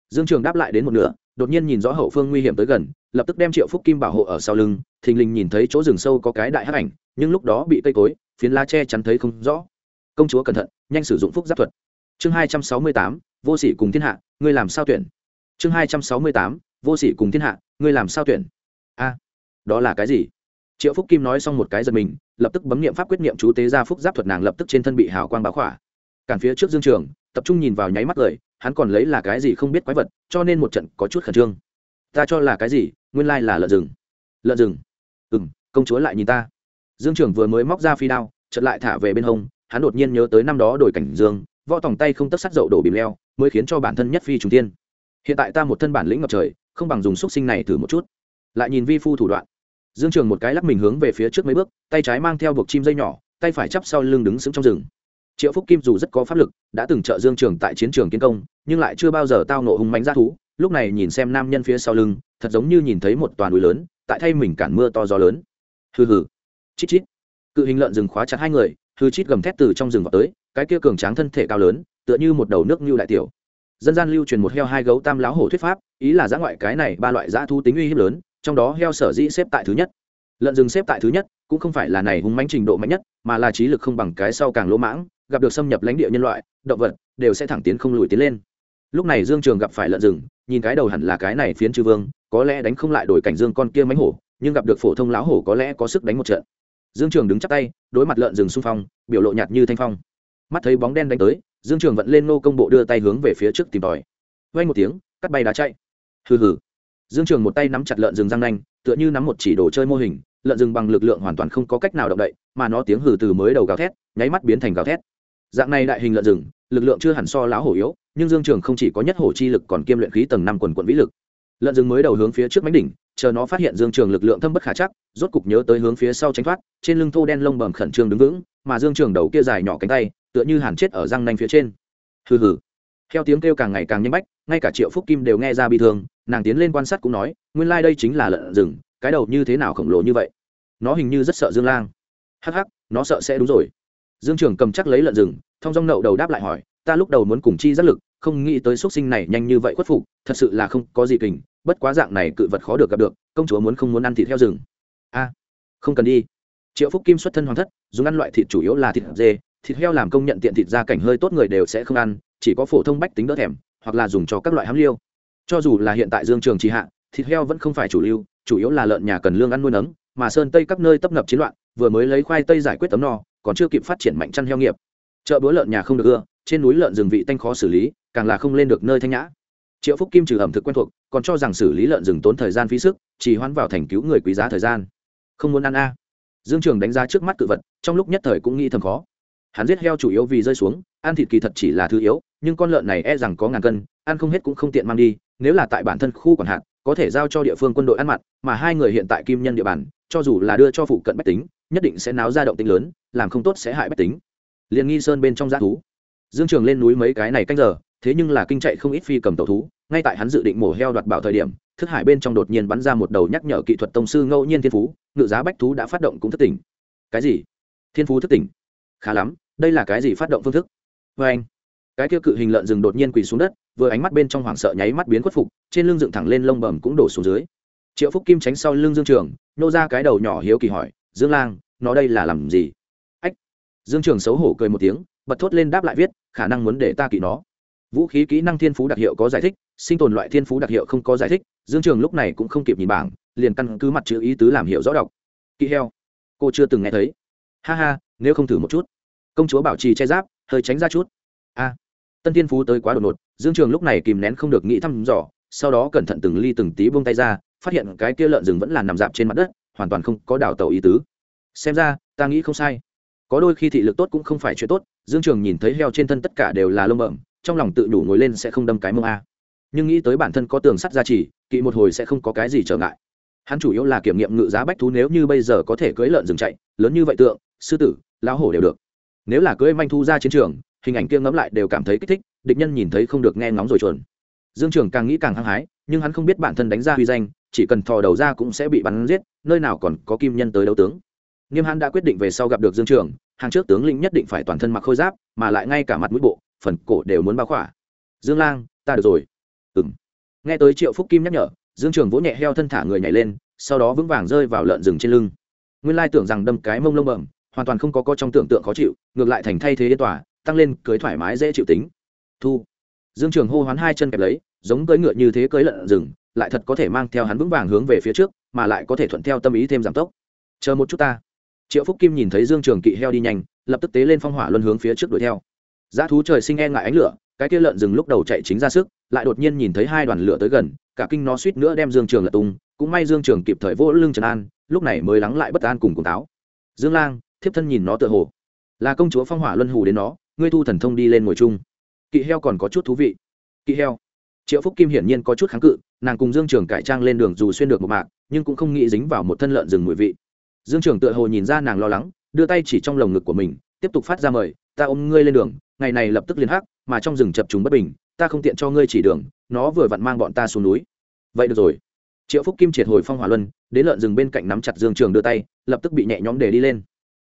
Dương trường đáp lại đến một nửa, đột nhiên nhìn rõ hậu phương nguy hiểm tới gần, lập tức đem triệu phúc kim bảo hộ ở sau lưng, thình lình nhìn thấy chỗ rừng sâu có cái đại hắc ảnh, nhưng lúc đó bị cây cối, phiến lá che chắn thấy không rõ. Công chúa cẩn thận, nhanh sử dụng phúc giáp thuật. Chương hai trăm sáu mươi tám, vô sỉ cùng thiên hạ, ngươi làm sao tuyển? Chương hai trăm sáu mươi tám vô sỉ cùng thiên hạ, ngươi làm sao tuyển? A, đó là cái gì? Triệu phúc kim nói xong một cái giật mình, lập tức bấm nghiệm pháp quyết nghiệm chú tế ra phúc giáp thuật nàng lập tức trên thân bị hào quang báo khỏa. Cản phía trước dương trường, tập trung nhìn vào nháy mắt cười hắn còn lấy là cái gì không biết quái vật, cho nên một trận có chút khẩn trương. Ta cho là cái gì, nguyên lai là lợn rừng. Lợn rừng? Ừ m công chúa lại nhìn ta. Dương trường vừa mới móc ra phi đao, chợt lại thả về bên hông, hắn đột nhiên nhớ tới năm đó đổi cảnh dương, võ tòng tay không tất sát dậu đổ bìm leo, mới khiến cho bản thân nhất phi trùng tiên hiện tại ta một thân bản lĩnh ngập trời, không bằng dùng xúc sinh này thử một chút. Lại nhìn vi phu thủ đoạn. Dương trường một cái lắc mình hướng về phía trước mấy bước, tay trái mang theo buộc chim dây nhỏ, tay phải chắp sau lưng đứng sững trong rừng. Triệu phúc kim dù rất có pháp lực, đã từng trợ dương trường tại chiến trường kiến công, nhưng lại chưa bao giờ tao nộ hung mánh ra thú, lúc này nhìn xem nam nhân phía sau lưng, thật giống như nhìn thấy một toàn núi lớn, tại thay mình cản mưa to gió lớn. Hừ hừ. Chít chít. Cự hình lợn rừng khóa chặt hai người, hư chít gầm thét từ trong rừng vào tới, cái kia cường tráng thân thể cao lớn, tựa như một đầu nước như đại tiểu dân gian lưu truyền một heo hai gấu tam láo hổ thuyết pháp, ý là giã ngoại cái này ba loại giã thu tính uy hiếp lớn, trong đó heo sở dĩ xếp tại thứ nhất. Lợn rừng xếp tại thứ nhất, cũng không phải là này hung mãnh trình độ mạnh nhất, mà là trí lực không bằng cái sau càng lỗ mãng, gặp được xâm nhập lãnh địa nhân loại, động vật đều sẽ thẳng tiến không lùi tiến lên. Lúc này dương trường gặp phải lợn rừng, nhìn cái đầu hẳn là cái này phiến chư vương, có lẽ đánh không lại đổi cảnh dương con kia mánh hổ, nhưng gặp được phổ thông lão hổ có lẽ có sức đánh một trận. Dương trường đứng chắp tay, đối mặt lợn rừng xung phong, biểu lộ nhạt như thanh phong. Mắt thấy bóng đen đánh tới dương trường vận lên nô công bộ đưa tay hướng về phía trước tìm tòi. Vay một tiếng, cắt bay đá chạy. Hừ hừ. Dương trường một tay nắm chặt lợn rừng răng nanh, tựa như nắm một chỉ đồ chơi mô hình, lợn rừng bằng lực lượng hoàn toàn không có cách nào động đậy, mà nó tiếng hừ từ mới đầu gào thét, nháy mắt biến thành gào thét. Dạng này đại hình lợn rừng, lực lượng chưa hẳn so láo hổ yếu, nhưng dương trường không chỉ có nhất hổ chi lực còn kiêm luyện khí tầng năm quần quận vĩ lực. Lợn rừng mới đầu hướng phía trước mánh đỉnh, chờ nó phát hiện dương trường lực lượng thâm bất khả chắc, rốt cục nhớ tới hướng phía sau tránh thoát, trên lưng thô đen lông bầm khẩn trương đứng vững, mà dương trường đầu kia dài nhỏ cánh tay tựa như hàn chết ở răng nanh phía trên. Hừ hừ. Theo tiếng kêu càng ngày càng nhanh bách, ngay cả triệu phúc kim đều nghe ra bị thương, nàng tiến lên quan sát cũng nói, nguyên lai、like、đây chính là lợn rừng, cái đầu như thế nào khổng lồ như vậy? Nó hình như rất sợ dương lang. Hắc hắc, nó sợ sẽ đúng rồi. Dương trường cầm chắc lấy lợn rừng thong dong nậu đầu đáp lại hỏi, ta lúc đầu muốn cùng chi giác lực, không nghĩ tới x u ấ t sinh này nhanh như vậy khuất phục, thật sự là không có gì kình, bất quá dạng này cự vật khó được gặp được, công chúa muốn không muốn ăn thịt heo rừng. A, không cần đi. Triệu phúc kim xuất thân hoàng thất, dùng ăn loại thịt chủ yếu là thịt dê thịt heo làm công nhận tiện thịt gia cảnh hơi tốt người đều sẽ không ăn, chỉ có phổ thông bách tính đỡ thèm, hoặc là dùng cho các loại hám liêu. Cho dù là hiện tại dương trường trì hạ, thịt heo vẫn không phải chủ lưu, chủ yếu là lợn nhà cần lương ăn nuôi nấng, mà sơn tây các nơi tấp nập chiến loạn, vừa mới lấy khoai tây giải quyết tấm no, còn chưa kịp phát triển mạnh chăn heo nghiệp. Chợ búa lợn nhà không được ưa, trên núi lợn rừng vị tanh khó xử lý, càng là không lên được nơi thanh nhã. Triệu phúc kim trừ ẩm thực quen thuộc, còn cho rằng xử lý lợn rừng tốn thời gian phí sức, chỉ hoãn vào thành cứu người quý giá thời gian. Không muốn ăn a. Dương trường đánh giá trước mắt cự vật, trong lúc nhất thời cũng nghĩ thầm khó hắn giết heo chủ yếu vì rơi xuống, ăn thịt kỳ thật chỉ là thứ yếu, nhưng con lợn này e rằng có ngàn cân, ăn không hết cũng không tiện mang đi, nếu là tại bản thân khu quản hạt, có thể giao cho địa phương quân đội ăn mặn, mà hai người hiện tại kim nhân địa bàn, cho dù là đưa cho phụ cận bách tính, nhất định sẽ náo ra động tính lớn, làm không tốt sẽ hại bách tính. Liền nghi sơn bên trong g thú. Dương trường lên núi mấy cái này canh giờ, thế nhưng là kinh chạy không ít phi cầm tàu thú, ngay tại hắn dự định mổ heo đoạt bảo thời điểm, thức hải bên trong đột nhiên bắn ra một đầu nhắc nhở kỹ thuật tông sư ngẫu nhiên thiên phú, ngự giá bách thú đã phát động cũng thất tỉnh. Cái gì? Thiên phú thất tỉnh? Khá lắm, đây là cái gì phát động phương thức? Vê anh, cái kia cự hình lợn rừng đột nhiên quỳ xuống đất, vừa ánh mắt bên trong hoảng sợ nháy mắt biến khuất phục, trên lưng dựng thẳng lên lông bầm cũng đổ xuống dưới. Triệu phúc kim tránh sau lưng dương trường, nô ra cái đầu nhỏ hiếu kỳ hỏi, dương lang, nó đây là làm gì? Ách, dương trường xấu hổ cười một tiếng, bật thốt lên đáp lại viết, khả năng muốn để ta kỵ nó. Vũ khí kỹ năng thiên phú đặc hiệu có giải thích, sinh tồn loại thiên phú đặc hiệu không có giải thích, dương trường lúc này cũng không kịp nhìn bảng, liền căn cứ mặt chữ ý tứ làm hiệu rõ đọc. Kỵ heo, cô chưa từng nghe thấy ha ha, nếu không thử một chút. Công chúa bảo trì che giáp, hơi tránh ra chút. A. Tân thiên phú tới quá đột ngột, dương trường lúc này kìm nén không được nghĩ thăm dò, sau đó cẩn thận từng ly từng tí buông tay ra, phát hiện cái kia lợn rừng vẫn là nằm dạp trên mặt đất, hoàn toàn không có đảo tàu ý tứ. Xem ra, ta nghĩ không sai. Có đôi khi thị lực tốt cũng không phải chuyện tốt, dương trường nhìn thấy heo trên thân tất cả đều là lông bẩm, trong lòng tự đủ ngồi lên sẽ không đâm cái mông a. Nhưng nghĩ tới bản thân có tường sắt gia trì, kỵ một hồi sẽ không có cái gì trở ngại hắn chủ yếu là kiểm nghiệm ngự giá bách thú nếu như bây giờ có thể cưỡi lợn rừng chạy, lớn như vậy tượng, sư tử, lão hổ đều được. Nếu là cưỡi manh thu ra chiến trường, hình ảnh kia ngẫm lại đều cảm thấy kích thích, địch nhân nhìn thấy không được nghe ngóng rồi chuồn. Dương trường càng nghĩ càng hăng hái, nhưng hắn không biết bản thân đánh ra huy danh, chỉ cần thò đầu ra cũng sẽ bị bắn giết, nơi nào còn có kim nhân tới đấu tướng. Nghiêm hắn đã quyết định về sau gặp được dương trường, hàng trước tướng lĩnh nhất định phải toàn thân mặc khôi giáp, mà lại ngay cả mặt mũi bộ, phần cổ đều muốn bao khỏa. Dương lang, ta được rồi. Ừ m nghe tới triệu phúc kim nhắc nhở dương trường vỗ nhẹ heo thân thả người nhảy lên sau đó vững vàng rơi vào lợn rừng trên lưng. Nguyên lai tưởng rằng đâm cái mông lông bẩm hoàn toàn không có có trong tưởng tượng khó chịu ngược lại thành thay thế yên tỏa, tăng lên cưới thoải mái dễ chịu tính. Thu. Dương trường hô hoán hai chân kẹp lấy giống cưỡi ngựa như thế cưỡi lợn rừng lại thật có thể mang theo hắn vững vàng hướng về phía trước mà lại có thể thuận theo tâm ý thêm giảm tốc. Chờ một chút ta. Triệu phúc kim nhìn thấy dương trường kỵ heo đi nhanh lập tức tế lên phong hỏa luân hướng phía trước đuổi theo. Giá thú trời sinh e ngại ánh lửa cái kia lợn rừng lúc đầu chạy chính ra sức, lại đột nhiên nhìn thấy hai đoàn lửa tới gần, cả kinh nó suýt nữa đem dương trường lật tung, cũng may dương trường kịp thời vỗ lưng trần an, lúc này mới lắng lại bất an cùng cùng táo. Dương lang, thiếp thân nhìn nó tựa hồ. Là công chúa phong hỏa luân hù đến nó, ngươi thu thần thông đi lên ngồi chung. Kỵ heo còn có chút thú vị. Kỵ heo. Triệu phúc kim hiển nhiên có chút kháng cự, nàng cùng dương trường cải trang lên đường dù xuyên được một mạc, nhưng cũng không nghĩ dính vào một thân lợn rừng mùi vị. Dương trường tựa hồ nhìn ra nàng lo lắng, đưa tay chỉ trong lồng ngực của mình, tiếp tục phát ra mời, ta ôm ngươi lên đường, ngày này lập tức liên hắc mà trong rừng chập trùng bất bình, ta không tiện cho ngươi chỉ đường, nó vừa vặn mang bọn ta xuống núi. Vậy được rồi. Triệu phúc kim triệt hồi phong hỏa luân, đến lợn rừng bên cạnh nắm chặt dương trường đưa tay, lập tức bị nhẹ nhõm để đi lên.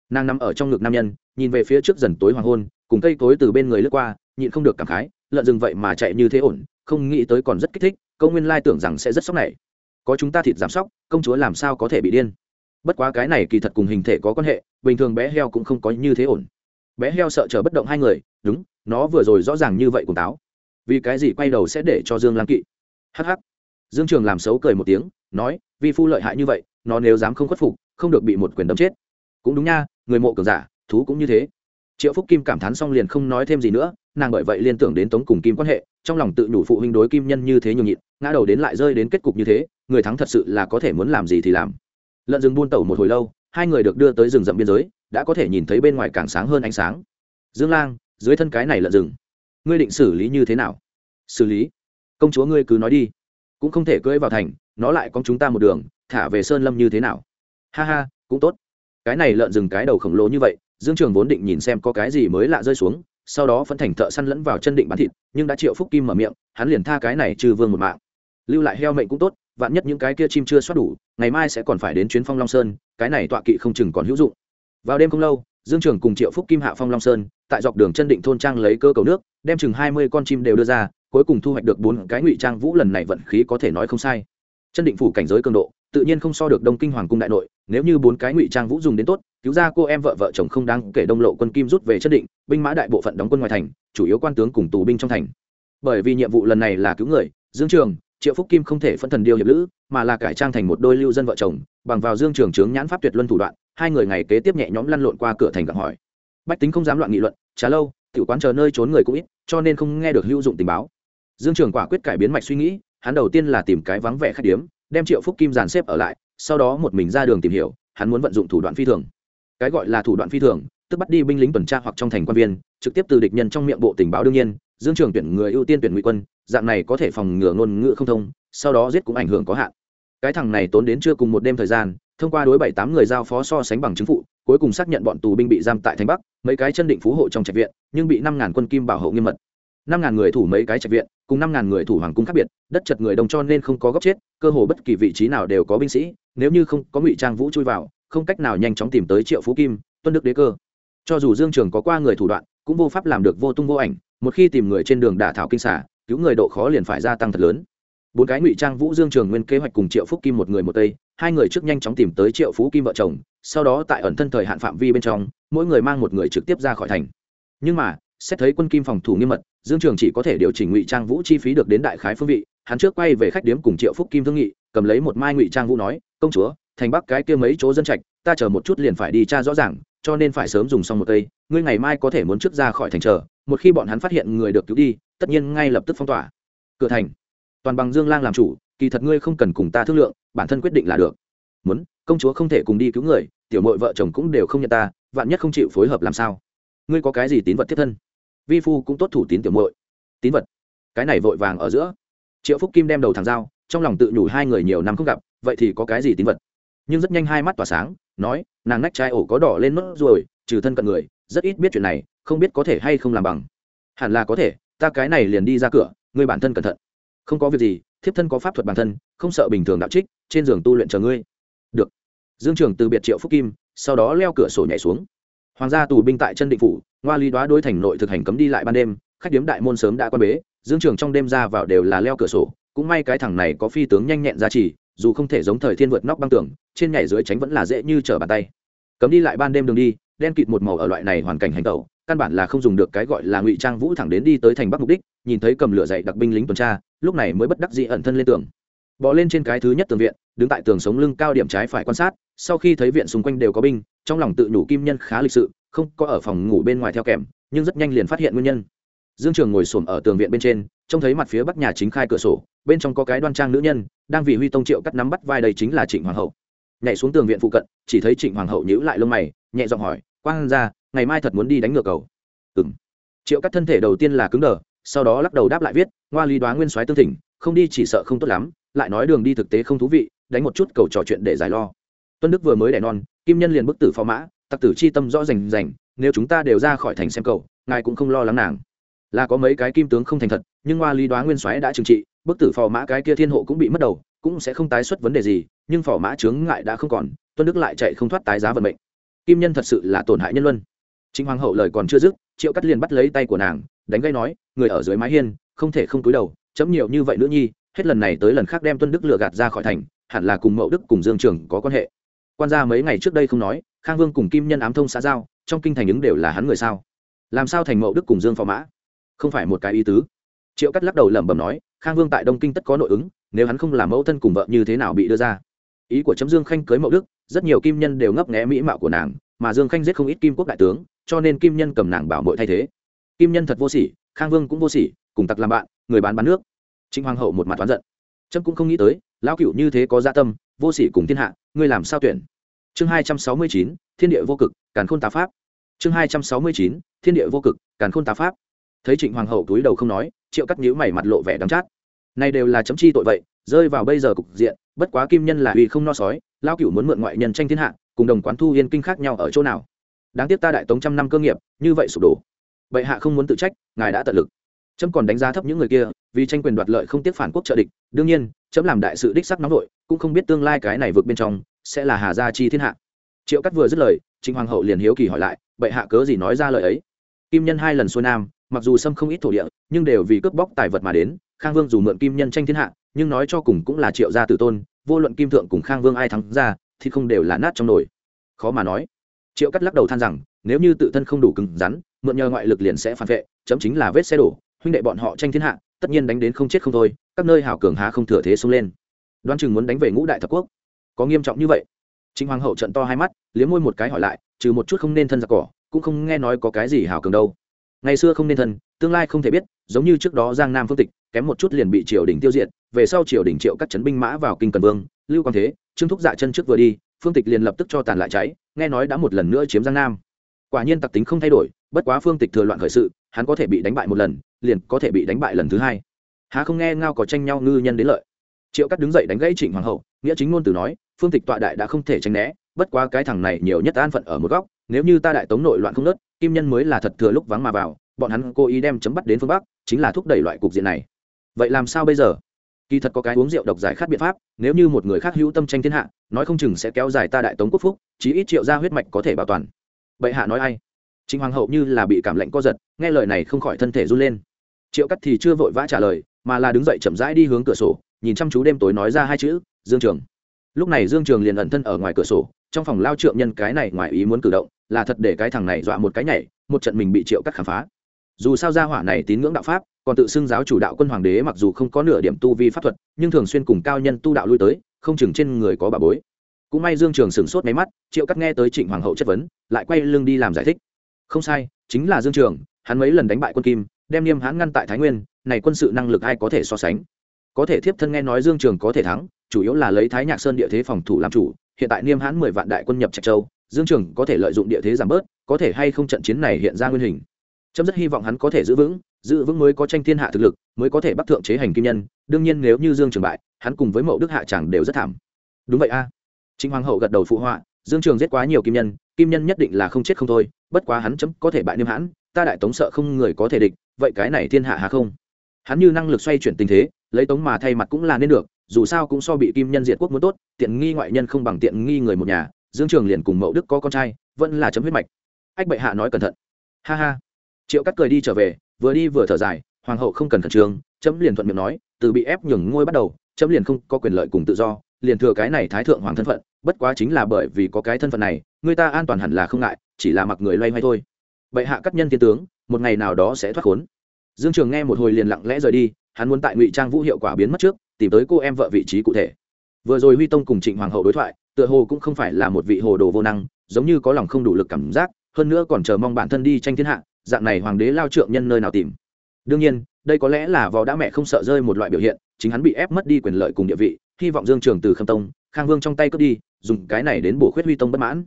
Nàng nằm ở trong ngực nam nhân, nhìn về phía trước dần tối hoàng hôn, cùng cây cối từ bên người lướt qua, nhịn không được cảm khái, lợn rừng vậy mà chạy như thế ổn, không nghĩ tới còn rất kích thích công nguyên lai tưởng rằng sẽ rất sốc này. Có chúng ta thịt giảm sóc, công chúa làm sao có thể bị điên? Bất quá cái này kỳ thật cùng hình thể có quan hệ, bình thường bé heo cũng không có như thế ổn. Bé heo sợ chờ bất động hai người, đúng nó vừa rồi rõ ràng như vậy cùng táo. Vì cái gì quay đầu sẽ để cho dương lang kỵ? Hh dương trường làm xấu cười một tiếng, nói, vi phu lợi hại như vậy, nó nếu dám không khuất phục, không được bị một quyền đấm chết. Cũng đúng nha, người mộ cường giả, thú cũng như thế. Triệu phúc kim cảm thán xong liền không nói thêm gì nữa, nàng bởi vậy liên tưởng đến tống cùng kim quan hệ, trong lòng tự nhủ phụ huynh đối kim nhân như thế nhường nhịn, ngã đầu đến lại rơi đến kết cục như thế, người thắng thật sự là có thể muốn làm gì thì làm. Lợn rừng buôn tẩu một hồi lâu, hai người được đưa tới rừng rậm biên giới, đã có thể nhìn thấy bên ngoài càng sáng hơn ánh sáng. Dương lang dưới thân cái này lợn rừng. Ngươi định xử lý như thế nào? Xử lý? Công chúa ngươi cứ nói đi. Cũng không thể cưỡi vào thành, nó lại có chúng ta một đường, thả về sơn lâm như thế nào? Ha ha, cũng tốt. Cái này lợn rừng cái đầu khổng lồ như vậy, dương trường vốn định nhìn xem có cái gì mới lạ rơi xuống, sau đó phân thành thợ săn lẫn vào chân định bán thịt, nhưng đã triệu phúc kim mở miệng, hắn liền tha cái này trừ vương một mạng. Lưu lại heo mệnh cũng tốt, vạn nhất những cái kia chim chưa soát đủ, ngày mai sẽ còn phải đến chuyến phong long sơn, cái này tọa kỵ không chừng còn hữu dụng. Vào đêm không lâu dương trường cùng triệu phúc kim hạ phong long sơn, tại dọc đường chân định thôn trang lấy cơ cầu nước, đem chừng hai mươi con chim đều đưa ra, cuối cùng thu hoạch được bốn cái ngụy trang vũ lần này vận khí có thể nói không sai. Chân định phủ cảnh giới cường độ, tự nhiên không so được đông kinh hoàng cung đại nội, nếu như bốn cái ngụy trang vũ dùng đến tốt, cứu ra cô em vợ vợ chồng không đáng kể đông lộ quân kim rút về chân định, binh mã đại bộ phận đóng quân ngoài thành, chủ yếu quan tướng cùng tù binh trong thành. Bởi vì nhiệm vụ lần này là cứu người, dương trường, triệu phúc kim không thể phân thần điều hiệp lữ, mà là cải trang thành một đôi lưu dân vợ chồng, bằng vào dương trường trướng nhãn pháp tuyệt luân thủ đoạn hai người ngày kế tiếp nhẹ nhõm lăn lộn qua cửa thành gặng hỏi. Bách tính không dám loạn nghị luận trả lâu, tiểu quán chờ nơi trốn người cũng ít, cho nên không nghe được hữu dụng tình báo. Dương trường quả quyết cải biến mạch suy nghĩ, hắn đầu tiên là tìm cái vắng vẻ khách điếm, đem triệu phúc kim dàn xếp ở lại, sau đó một mình ra đường tìm hiểu, hắn muốn vận dụng thủ đoạn phi thường. Cái gọi là thủ đoạn phi thường, tức bắt đi binh lính tuần tra hoặc trong thành quan viên, trực tiếp từ địch nhân trong miệng bộ tình báo đương nhiên, dương trường tuyển người ưu tiên tuyển ngụy quân, dạng này có thể phòng ngừa ngôn ngữ không thông, sau đó giết cũng ảnh hưởng có hạn. Cái thằng này tốn đến chưa cùng một đêm thời gian thông qua đối bảy tám người giao phó so sánh bằng chứng phụ, cuối cùng xác nhận bọn tù binh bị giam tại thành bắc, mấy cái chân định phú hộ trong trạch viện, nhưng bị năm ngàn quân kim bảo hộ nghiêm mật. Năm ngàn người thủ mấy cái trạch viện, cùng năm ngàn người thủ hoàng cung khác biệt, đất chật người đông cho nên không có góc chết, cơ hồ bất kỳ vị trí nào đều có binh sĩ, nếu như không có ngụy trang vũ chui vào, không cách nào nhanh chóng tìm tới triệu phú kim, tuân đức đế cơ. Cho dù dương trường có qua người thủ đoạn, cũng vô pháp làm được vô tung vô ảnh, một khi tìm người trên đường đả thảo kinh xả, cứu người độ khó liền phải gia tăng thật lớn bốn cái ngụy trang vũ dương trường nguyên kế hoạch cùng triệu phúc kim một người một tây, hai người trước nhanh chóng tìm tới triệu phú kim vợ chồng, sau đó tại ẩn thân thời hạn phạm vi bên trong, mỗi người mang một người trực tiếp ra khỏi thành. Nhưng mà, xét thấy quân kim phòng thủ nghiêm mật, dương trường chỉ có thể điều chỉnh ngụy trang vũ chi phí được đến đại khái phương vị, hắn trước quay về khách điếm cùng triệu phúc kim thương nghị, cầm lấy một mai ngụy trang vũ nói, công chúa, thành bắc cái kia mấy chỗ dân trạch, ta chờ một chút liền phải đi tra rõ ràng, cho nên phải sớm dùng xong một cây ngươi ngày mai có thể muốn trước ra khỏi thành chờ, một khi bọn hắn phát hiện người được cứu đi, tất nhiên ngay lập tức phong tỏa. Cửa thành toàn bằng dương lang làm chủ, kỳ thật ngươi không cần cùng ta thương lượng, bản thân quyết định là được. Muốn, công chúa không thể cùng đi cứu người, tiểu mội vợ chồng cũng đều không nhận ta, vạn nhất không chịu phối hợp làm sao? Ngươi có cái gì tín vật tiếp thân? Vi phu cũng tốt thủ tín tiểu mội tín vật? Cái này vội vàng ở giữa. Triệu phúc kim đem đầu thằng dao, trong lòng tự nhủ hai người nhiều năm không gặp, vậy thì có cái gì tín vật? Nhưng rất nhanh hai mắt tỏa sáng, nói, nàng nách trai ổ có đỏ lên nốt rồi, trừ thân cận người, rất ít biết chuyện này, không biết có thể hay không làm bằng. Hẳn là có thể, ta cái này liền đi ra cửa, ngươi bản thân cẩn thận không có việc gì, thiếp thân có pháp thuật bản thân, không sợ bình thường đạo trích, trên giường tu luyện chờ ngươi. Được. Dương trường từ biệt triệu phúc kim, sau đó leo cửa sổ nhảy xuống. Hoàng gia tù binh tại chân định phủ, ngoa lý đoá đối thành nội thực hành cấm đi lại ban đêm, khách điếm đại môn sớm đã quan bế, dương trường trong đêm ra vào đều là leo cửa sổ, cũng may cái thằng này có phi tướng nhanh nhẹn ra chỉ dù không thể giống thời thiên vượt nóc băng tường, trên nhảy dưới tránh vẫn là dễ như trở bàn tay. Cấm đi lại ban đêm đường đi đen kịt một màu ở loại này hoàn cảnh hành tẩu, căn bản là không dùng được cái gọi là ngụy trang vũ thẳng đến đi tới thành bắc mục đích, nhìn thấy cầm lửa dậy đặc binh lính tuần tra, lúc này mới bất đắc dĩ ẩn thân lên tường. Bỏ lên trên cái thứ nhất tường viện, đứng tại tường sống lưng cao điểm trái phải quan sát, sau khi thấy viện xung quanh đều có binh, trong lòng tự nhủ kim nhân khá lịch sự, không có ở phòng ngủ bên ngoài theo kèm, nhưng rất nhanh liền phát hiện nguyên nhân. Dương trường ngồi xổm ở tường viện bên trên, trông thấy mặt phía bắc nhà chính khai cửa sổ, bên trong có cái đoan trang nữ nhân, đang vì huy tông triệu cắt nắm bắt vai đây chính là trịnh hoàng hậu. Nhảy xuống tường viện phụ cận, chỉ thấy trịnh hoàng hậu nhíu lại lông mày, nhẹ giọng hỏi quang ra, ngày mai thật muốn đi đánh ngược cầu. Ừng triệu cắt thân thể đầu tiên là cứng đờ, sau đó lắc đầu đáp lại viết, ngoa lý đoá nguyên soái tương thỉnh, không đi chỉ sợ không tốt lắm, lại nói đường đi thực tế không thú vị, đánh một chút cầu trò chuyện để giải lo. Tuân đức vừa mới đẻ non, kim nhân liền bức tử phò mã, tặc tử chi tâm rõ rành rành, nếu chúng ta đều ra khỏi thành xem cầu, ngài cũng không lo lắng nàng. Là có mấy cái kim tướng không thành thật, nhưng Ngoa lý đoá nguyên soái đã trừng trị, bức tử phò mã cái kia thiên hộ cũng bị mất đầu, cũng sẽ không tái xuất vấn đề gì, nhưng phò mã chướng ngại đã không còn, tuân đức lại chạy không thoát tái giá vận mệnh kim nhân thật sự là tổn hại nhân luân. Chính hoàng hậu lời còn chưa dứt, triệu cắt liền bắt lấy tay của nàng, đánh gây nói, người ở dưới mái hiên, không thể không túi đầu, chấm nhiều như vậy nữ nhi, hết lần này tới lần khác đem tuân đức lừa gạt ra khỏi thành, hẳn là cùng mậu đức cùng dương trường có quan hệ. Quan gia mấy ngày trước đây không nói, khang vương cùng kim nhân ám thông xã giao, trong kinh thành ứng đều là hắn người sao? Làm sao thành mậu đức cùng dương phò mã? Không phải một cái ý tứ. Triệu cắt lắc đầu lẩm bẩm nói, khang vương tại đông kinh tất có nội ứng, nếu hắn không làm mẫu thân cùng vợ như thế nào bị đưa ra? Ý của chấm dương khanh cưới mậu đức, rất nhiều kim nhân đều ngấp nghé mỹ mạo của nàng, mà dương khanh giết không ít kim quốc đại tướng, cho nên kim nhân cầm nàng bảo mội thay thế. Kim nhân thật vô sỉ, khang vương cũng vô sỉ, cùng tặc làm bạn, người bán bán nước. Trịnh hoàng hậu một mặt oán giận. Trâm cũng không nghĩ tới, lão cựu như thế có gia tâm, vô sỉ cùng thiên hạ, ngươi làm sao tuyển? Chương hai trăm sáu mươi chín, thiên địa vô cực, càn khôn tá pháp. Chương hai trăm sáu mươi chín, thiên địa vô cực, càn khôn tá pháp. Thấy trịnh hoàng hậu túi đầu không nói, triệu cắt nhữ mày mặt lộ vẻ đắng chát. Này đều là chấm chi tội vậy rơi vào bây giờ cục diện, bất quá kim nhân là uy không no sói lao cửu muốn mượn ngoại nhân tranh thiên hạ, cùng đồng quán thu yên kinh khác nhau ở chỗ nào? Đáng tiếc ta đại tống trăm năm cơ nghiệp, như vậy sụp đổ. Bệ hạ không muốn tự trách, ngài đã tận lực. Trâm còn đánh giá thấp những người kia, vì tranh quyền đoạt lợi không tiếc phản quốc trợ địch, đương nhiên trâm làm đại sự đích sắc nóng vội, cũng không biết tương lai cái này vượt bên trong, sẽ là hà gia chi thiên hạ. Triệu cắt vừa dứt lời, trịnh hoàng hậu liền hiếu kỳ hỏi lại, bệ hạ cớ gì nói ra lời ấy? Kim nhân hai lần xuôi nam, mặc dù xâm không ít thổ địa, nhưng đều vì cướp bóc tài vật mà đến khang vương dù mượn kim nhân tranh thiên hạ, nhưng nói cho cùng cũng là triệu gia tử tôn, vô luận kim thượng cùng khang vương ai thắng ra, thì không đều là nát trong nồi. Khó mà nói. Triệu cắt lắc đầu than rằng, nếu như tự thân không đủ cứng rắn, mượn nhờ ngoại lực liền sẽ phản vệ, chấm chính là vết xe đổ, huynh đệ bọn họ tranh thiên hạ, tất nhiên đánh đến không chết không thôi, các nơi hảo cường há không thừa thế xông lên. Đoán chừng muốn đánh về ngũ đại thập quốc. Có nghiêm trọng như vậy? Chính hoàng hậu trận to hai mắt, liếm môi một cái hỏi lại, trừ một chút không nên thân ra cỏ, cũng không nghe nói có cái gì hảo cường đâu. Ngày xưa không nên thân, tương lai không thể biết, giống như trước đó giang nam phương tịch kém một chút liền bị triều đình tiêu diệt, về sau triều đình triệu các chấn binh mã vào kinh cần vương, lưu quang thế, trương thúc dạ chân trước vừa đi, phương tịch liền lập tức cho tàn lại cháy, nghe nói đã một lần nữa chiếm giang nam. Quả nhiên tặc tính không thay đổi, bất quá phương tịch thừa loạn khởi sự, hắn có thể bị đánh bại một lần, liền có thể bị đánh bại lần thứ hai. Há không nghe ngao có tranh nhau ngư nhân đến lợi. Triệu cắt đứng dậy đánh gãy trịnh hoàng hậu, nghĩa chính ngôn từ nói, phương tịch tọa đại đã không thể tránh né, bất quá cái thằng này nhiều nhất an phận ở một góc, nếu như ta đại tống nội loạn không nớt, kim nhân mới là thật thừa lúc vắng mà vào, bọn hắn cố ý đem chấm bắt đến phương bắc, chính là thúc đẩy loại cục diện này vậy làm sao bây giờ? Kỳ thật có cái uống rượu độc giải khát biện pháp, nếu như một người khác hữu tâm tranh thiên hạ, nói không chừng sẽ kéo dài ta đại tống quốc phúc, chí ít triệu ra huyết mạch có thể bảo toàn. Bệ hạ nói ai? Chính hoàng hậu như là bị cảm lạnh co giật, nghe lời này không khỏi thân thể run lên. Triệu cắt thì chưa vội vã trả lời, mà là đứng dậy chậm rãi đi hướng cửa sổ, nhìn chăm chú đêm tối nói ra hai chữ, dương trường. Lúc này dương trường liền ẩn thân ở ngoài cửa sổ, trong phòng lao trượng nhân cái này ngoài ý muốn cử động, là thật để cái thằng này dọa một cái nhảy, một trận mình bị triệu cắt khám phá dù sao gia hỏa này tín ngưỡng đạo pháp, còn tự xưng giáo chủ đạo quân hoàng đế mặc dù không có nửa điểm tu vi pháp thuật, nhưng thường xuyên cùng cao nhân tu đạo lui tới, không chừng trên người có bà bối. Cũng may dương trường sửng sốt máy mắt, triệu cắt nghe tới trịnh hoàng hậu chất vấn, lại quay lưng đi làm giải thích. Không sai, chính là dương trường, hắn mấy lần đánh bại quân kim, đem niêm hãn ngăn tại thái nguyên, này quân sự năng lực ai có thể so sánh? Có thể thiếp thân nghe nói dương trường có thể thắng, chủ yếu là lấy thái nhạc sơn địa thế phòng thủ làm chủ, hiện tại niêm hãn mười vạn đại quân nhập trạch châu, dương trường có thể lợi dụng địa thế giảm bớt, có thể hay không trận chiến này hiện ra nguyên hình? Trâm rất hy vọng hắn có thể giữ vững giữ vững mới có tranh thiên hạ thực lực, mới có thể bắt thượng chế hành kim nhân. Đương nhiên nếu như dương trường bại, hắn cùng với mậu đức hạ chẳng đều rất thảm. Đúng vậy a. Chính hoàng hậu gật đầu phụ họa, dương trường giết quá nhiều kim nhân kim nhân nhất định là không chết không thôi, bất quá hắn chấm có thể bại niêm hãn, ta đại tống sợ không người có thể địch, vậy cái này thiên hạ hà không? Hắn như năng lực xoay chuyển tình thế, lấy tống mà thay mặt cũng là nên được, dù sao cũng so bị kim nhân diệt quốc muốn tốt, tiện nghi ngoại nhân không bằng tiện nghi người một nhà. Dương trường liền cùng mậu đức có con trai, vẫn là chấm huyết mạch. Ách bệ hạ nói cẩn thận. Ha ha triệu cắt cười đi trở về, vừa đi vừa thở dài, hoàng hậu không cần khẩn trương, chấm liền thuận miệng nói, từ bị ép nhường ngôi bắt đầu, chấm liền không có quyền lợi cùng tự do, liền thừa cái này thái thượng hoàng thân phận, bất quá chính là bởi vì có cái thân phận này, người ta an toàn hẳn là không ngại, chỉ là mặc người loay hoay thôi. Bệ hạ cắt nhân thiên tướng, một ngày nào đó sẽ thoát khốn. Dương trường nghe một hồi liền lặng lẽ rời đi, hắn muốn tại ngụy trang vũ hiệu quả biến mất trước, tìm tới cô em vợ vị trí cụ thể. Vừa rồi huy tông cùng trịnh hoàng hậu đối thoại, tựa hồ cũng không phải là một vị hồ đồ vô năng, giống như có lòng không đủ lực cảm giác hơn nữa còn chờ mong bản thân đi tranh thiên hạ, dạng này hoàng đế lao trượng nhân nơi nào tìm. Đương nhiên, đây có lẽ là vò đã mẹ không sợ rơi một loại biểu hiện, chính hắn bị ép mất đi quyền lợi cùng địa vị, hy vọng dương trường từ, khâm tông, khang vương trong tay cướp đi, dùng cái này đến bổ khuyết huy tông bất mãn.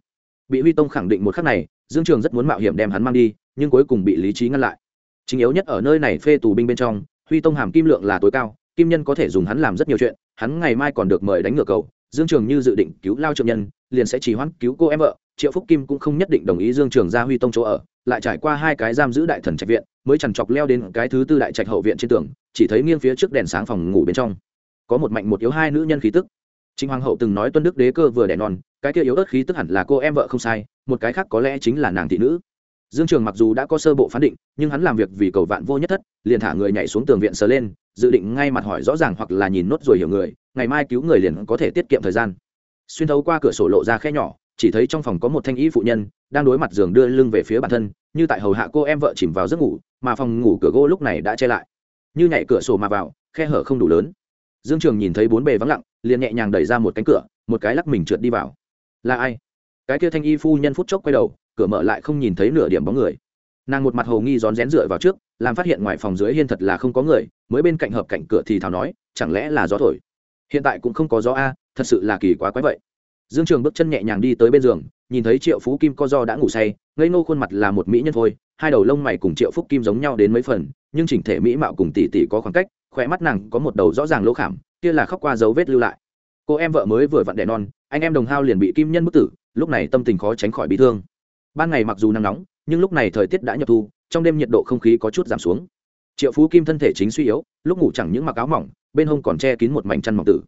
Bị huy tông khẳng định một khắc này, dương trường rất muốn mạo hiểm đem hắn mang đi, nhưng cuối cùng bị lý trí ngăn lại. Chính yếu nhất ở nơi này phê tù binh bên trong, huy tông hàm kim lượng là tối cao, kim nhân có thể dùng hắn làm rất nhiều chuyện, hắn ngày mai còn được mời đánh ngựa cầu, dương trường như dự định cứu lao trượng nhân, liền sẽ chỉ hoãn cứu cô em vợ triệu phúc kim cũng không nhất định đồng ý dương trường ra huy tông chỗ ở lại trải qua hai cái giam giữ đại thần trạch viện mới chằn chọc leo đến cái thứ tư đại trạch hậu viện trên tường chỉ thấy nghiêng phía trước đèn sáng phòng ngủ bên trong có một mạnh một yếu hai nữ nhân khí tức chính Hoàng hậu từng nói Tuân Đức đế cơ vừa đẻ non, cái kia yếu ớt khí tức hẳn là cô em vợ không sai, một cái khác có lẽ chính là nàng thị nữ. Dương Trường mặc dù đã có sơ bộ phán định, nhưng hắn làm việc vì cầu vạn vô nhất thất, liền thả người nhảy xuống tường viện sờ lên, dự định ngay mặt hỏi rõ ràng hoặc là nhìn nốt rồi hiểu người, ngày mai cứu người liền có thể tiết kiệm thời gian. Xuyên thấu qua cửa sổ lộ ra khe nhỏ, chỉ thấy trong phòng có một thanh y phụ nhân đang đối mặt giường đưa lưng về phía bản thân, như tại hầu hạ cô em vợ chìm vào giấc ngủ, mà phòng ngủ cửa gỗ lúc này đã che lại. Như nhảy cửa sổ mà vào, khe hở không đủ lớn. Dương Trường nhìn thấy bốn bề vắng lặng, liền nhẹ nhàng đẩy ra một cánh cửa, một cái lắc mình trượt đi vào. Là ai? Cái kia thanh y phu nhân phút chốc quay đầu, cửa mở lại không nhìn thấy nửa điểm bóng người nàng một mặt hồ nghi rón rén dựa vào trước làm phát hiện ngoài phòng dưới hiên thật là không có người mới bên cạnh hợp cạnh cửa thì thào nói chẳng lẽ là gió thổi hiện tại cũng không có gió a thật sự là kỳ quá quái vậy dương trường bước chân nhẹ nhàng đi tới bên giường, nhìn thấy triệu phú kim co do đã ngủ say, ngây ngô khuôn mặt là một mỹ nhân thôi, hai đầu lông mày cùng triệu phúc kim giống nhau đến mấy phần, nhưng chỉnh thể mỹ mạo cùng tỷ tỷ có khoảng cách khỏe mắt nàng có một đầu rõ ràng lỗ khảm, kia là khóc qua dấu vết lưu lại. Cô em vợ mới vừa vặn đẻ non, anh em đồng hao liền bị kim nhân bức tử, lúc này tâm tình khó tránh khỏi bị thương. Ban ngày mặc dù nắng nóng, nhưng lúc này thời tiết đã nhập thu, trong đêm nhiệt độ không khí có chút giảm xuống. Triệu phú kim thân thể chính suy yếu, lúc ngủ chẳng những mặc áo mỏng, bên hông còn che kín một mảnh chăn mỏng tử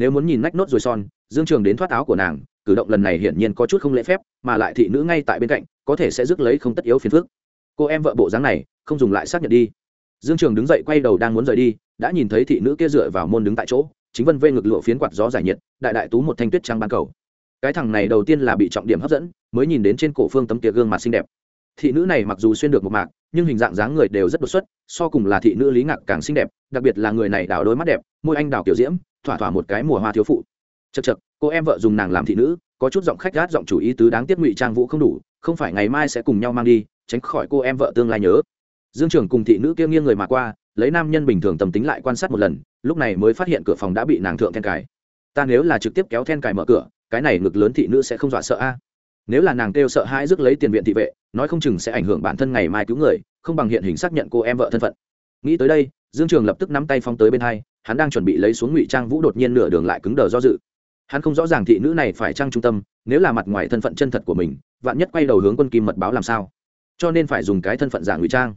nếu muốn nhìn nách nốt rồi son, dương trường đến thoát áo của nàng, cử động lần này hiển nhiên có chút không lễ phép, mà lại thị nữ ngay tại bên cạnh, có thể sẽ rước lấy không tất yếu phiền phức. Cô em vợ bộ dáng này, không dùng lại xác nhận đi. Dương trường đứng dậy quay đầu đang muốn rời đi, đã nhìn thấy thị nữ kia dựa vào môn đứng tại chỗ, chính vân vê ngực lụa phiến quạt gió giải nhiệt, đại đại tú một thanh tuyết trăng ban cầu. Cái thằng này đầu tiên là bị trọng điểm hấp dẫn, mới nhìn đến trên cổ phương tấm kia gương mặt xinh đẹp. Thị nữ này mặc dù xuyên được một mạc nhưng hình dạng dáng người đều rất đột xuất, so cùng là thị nữ lý ngạc càng xinh đẹp, đặc biệt là người này đào đôi mắt đẹp, môi anh đào kiểu diễm, thỏa thỏa một cái mùa hoa thiếu phụ. Chật chật cô em vợ dùng nàng làm thị nữ, có chút giọng khách gát giọng chủ ý tứ đáng tiếc ngụy trang vũ không đủ, không phải ngày mai sẽ cùng nhau mang đi, tránh khỏi cô em vợ tương lai nhớ. Dương trường cùng thị nữ kia nghiêng người mà qua, lấy nam nhân bình thường tầm tính lại quan sát một lần, lúc này mới phát hiện cửa phòng đã bị nàng thượng then cài. Ta nếu là trực tiếp kéo then cài mở cửa, cái này ngực lớn thị nữ sẽ không dọa sợ a. Nếu là nàng kêu sợ hãi rước lấy tiền viện thị vệ nói không chừng sẽ ảnh hưởng bản thân ngày mai cứu người, không bằng hiện hình xác nhận cô em vợ thân phận. Nghĩ tới đây, dương trường lập tức nắm tay phong tới bên hai, hắn đang chuẩn bị lấy xuống ngụy trang vũ đột nhiên nửa đường lại cứng đờ do dự. Hắn không rõ ràng thị nữ này phải trang trung tâm, nếu là mặt ngoài thân phận chân thật của mình, vạn nhất quay đầu hướng quân kim mật báo làm sao? Cho nên phải dùng cái thân phận giả ngụy trang.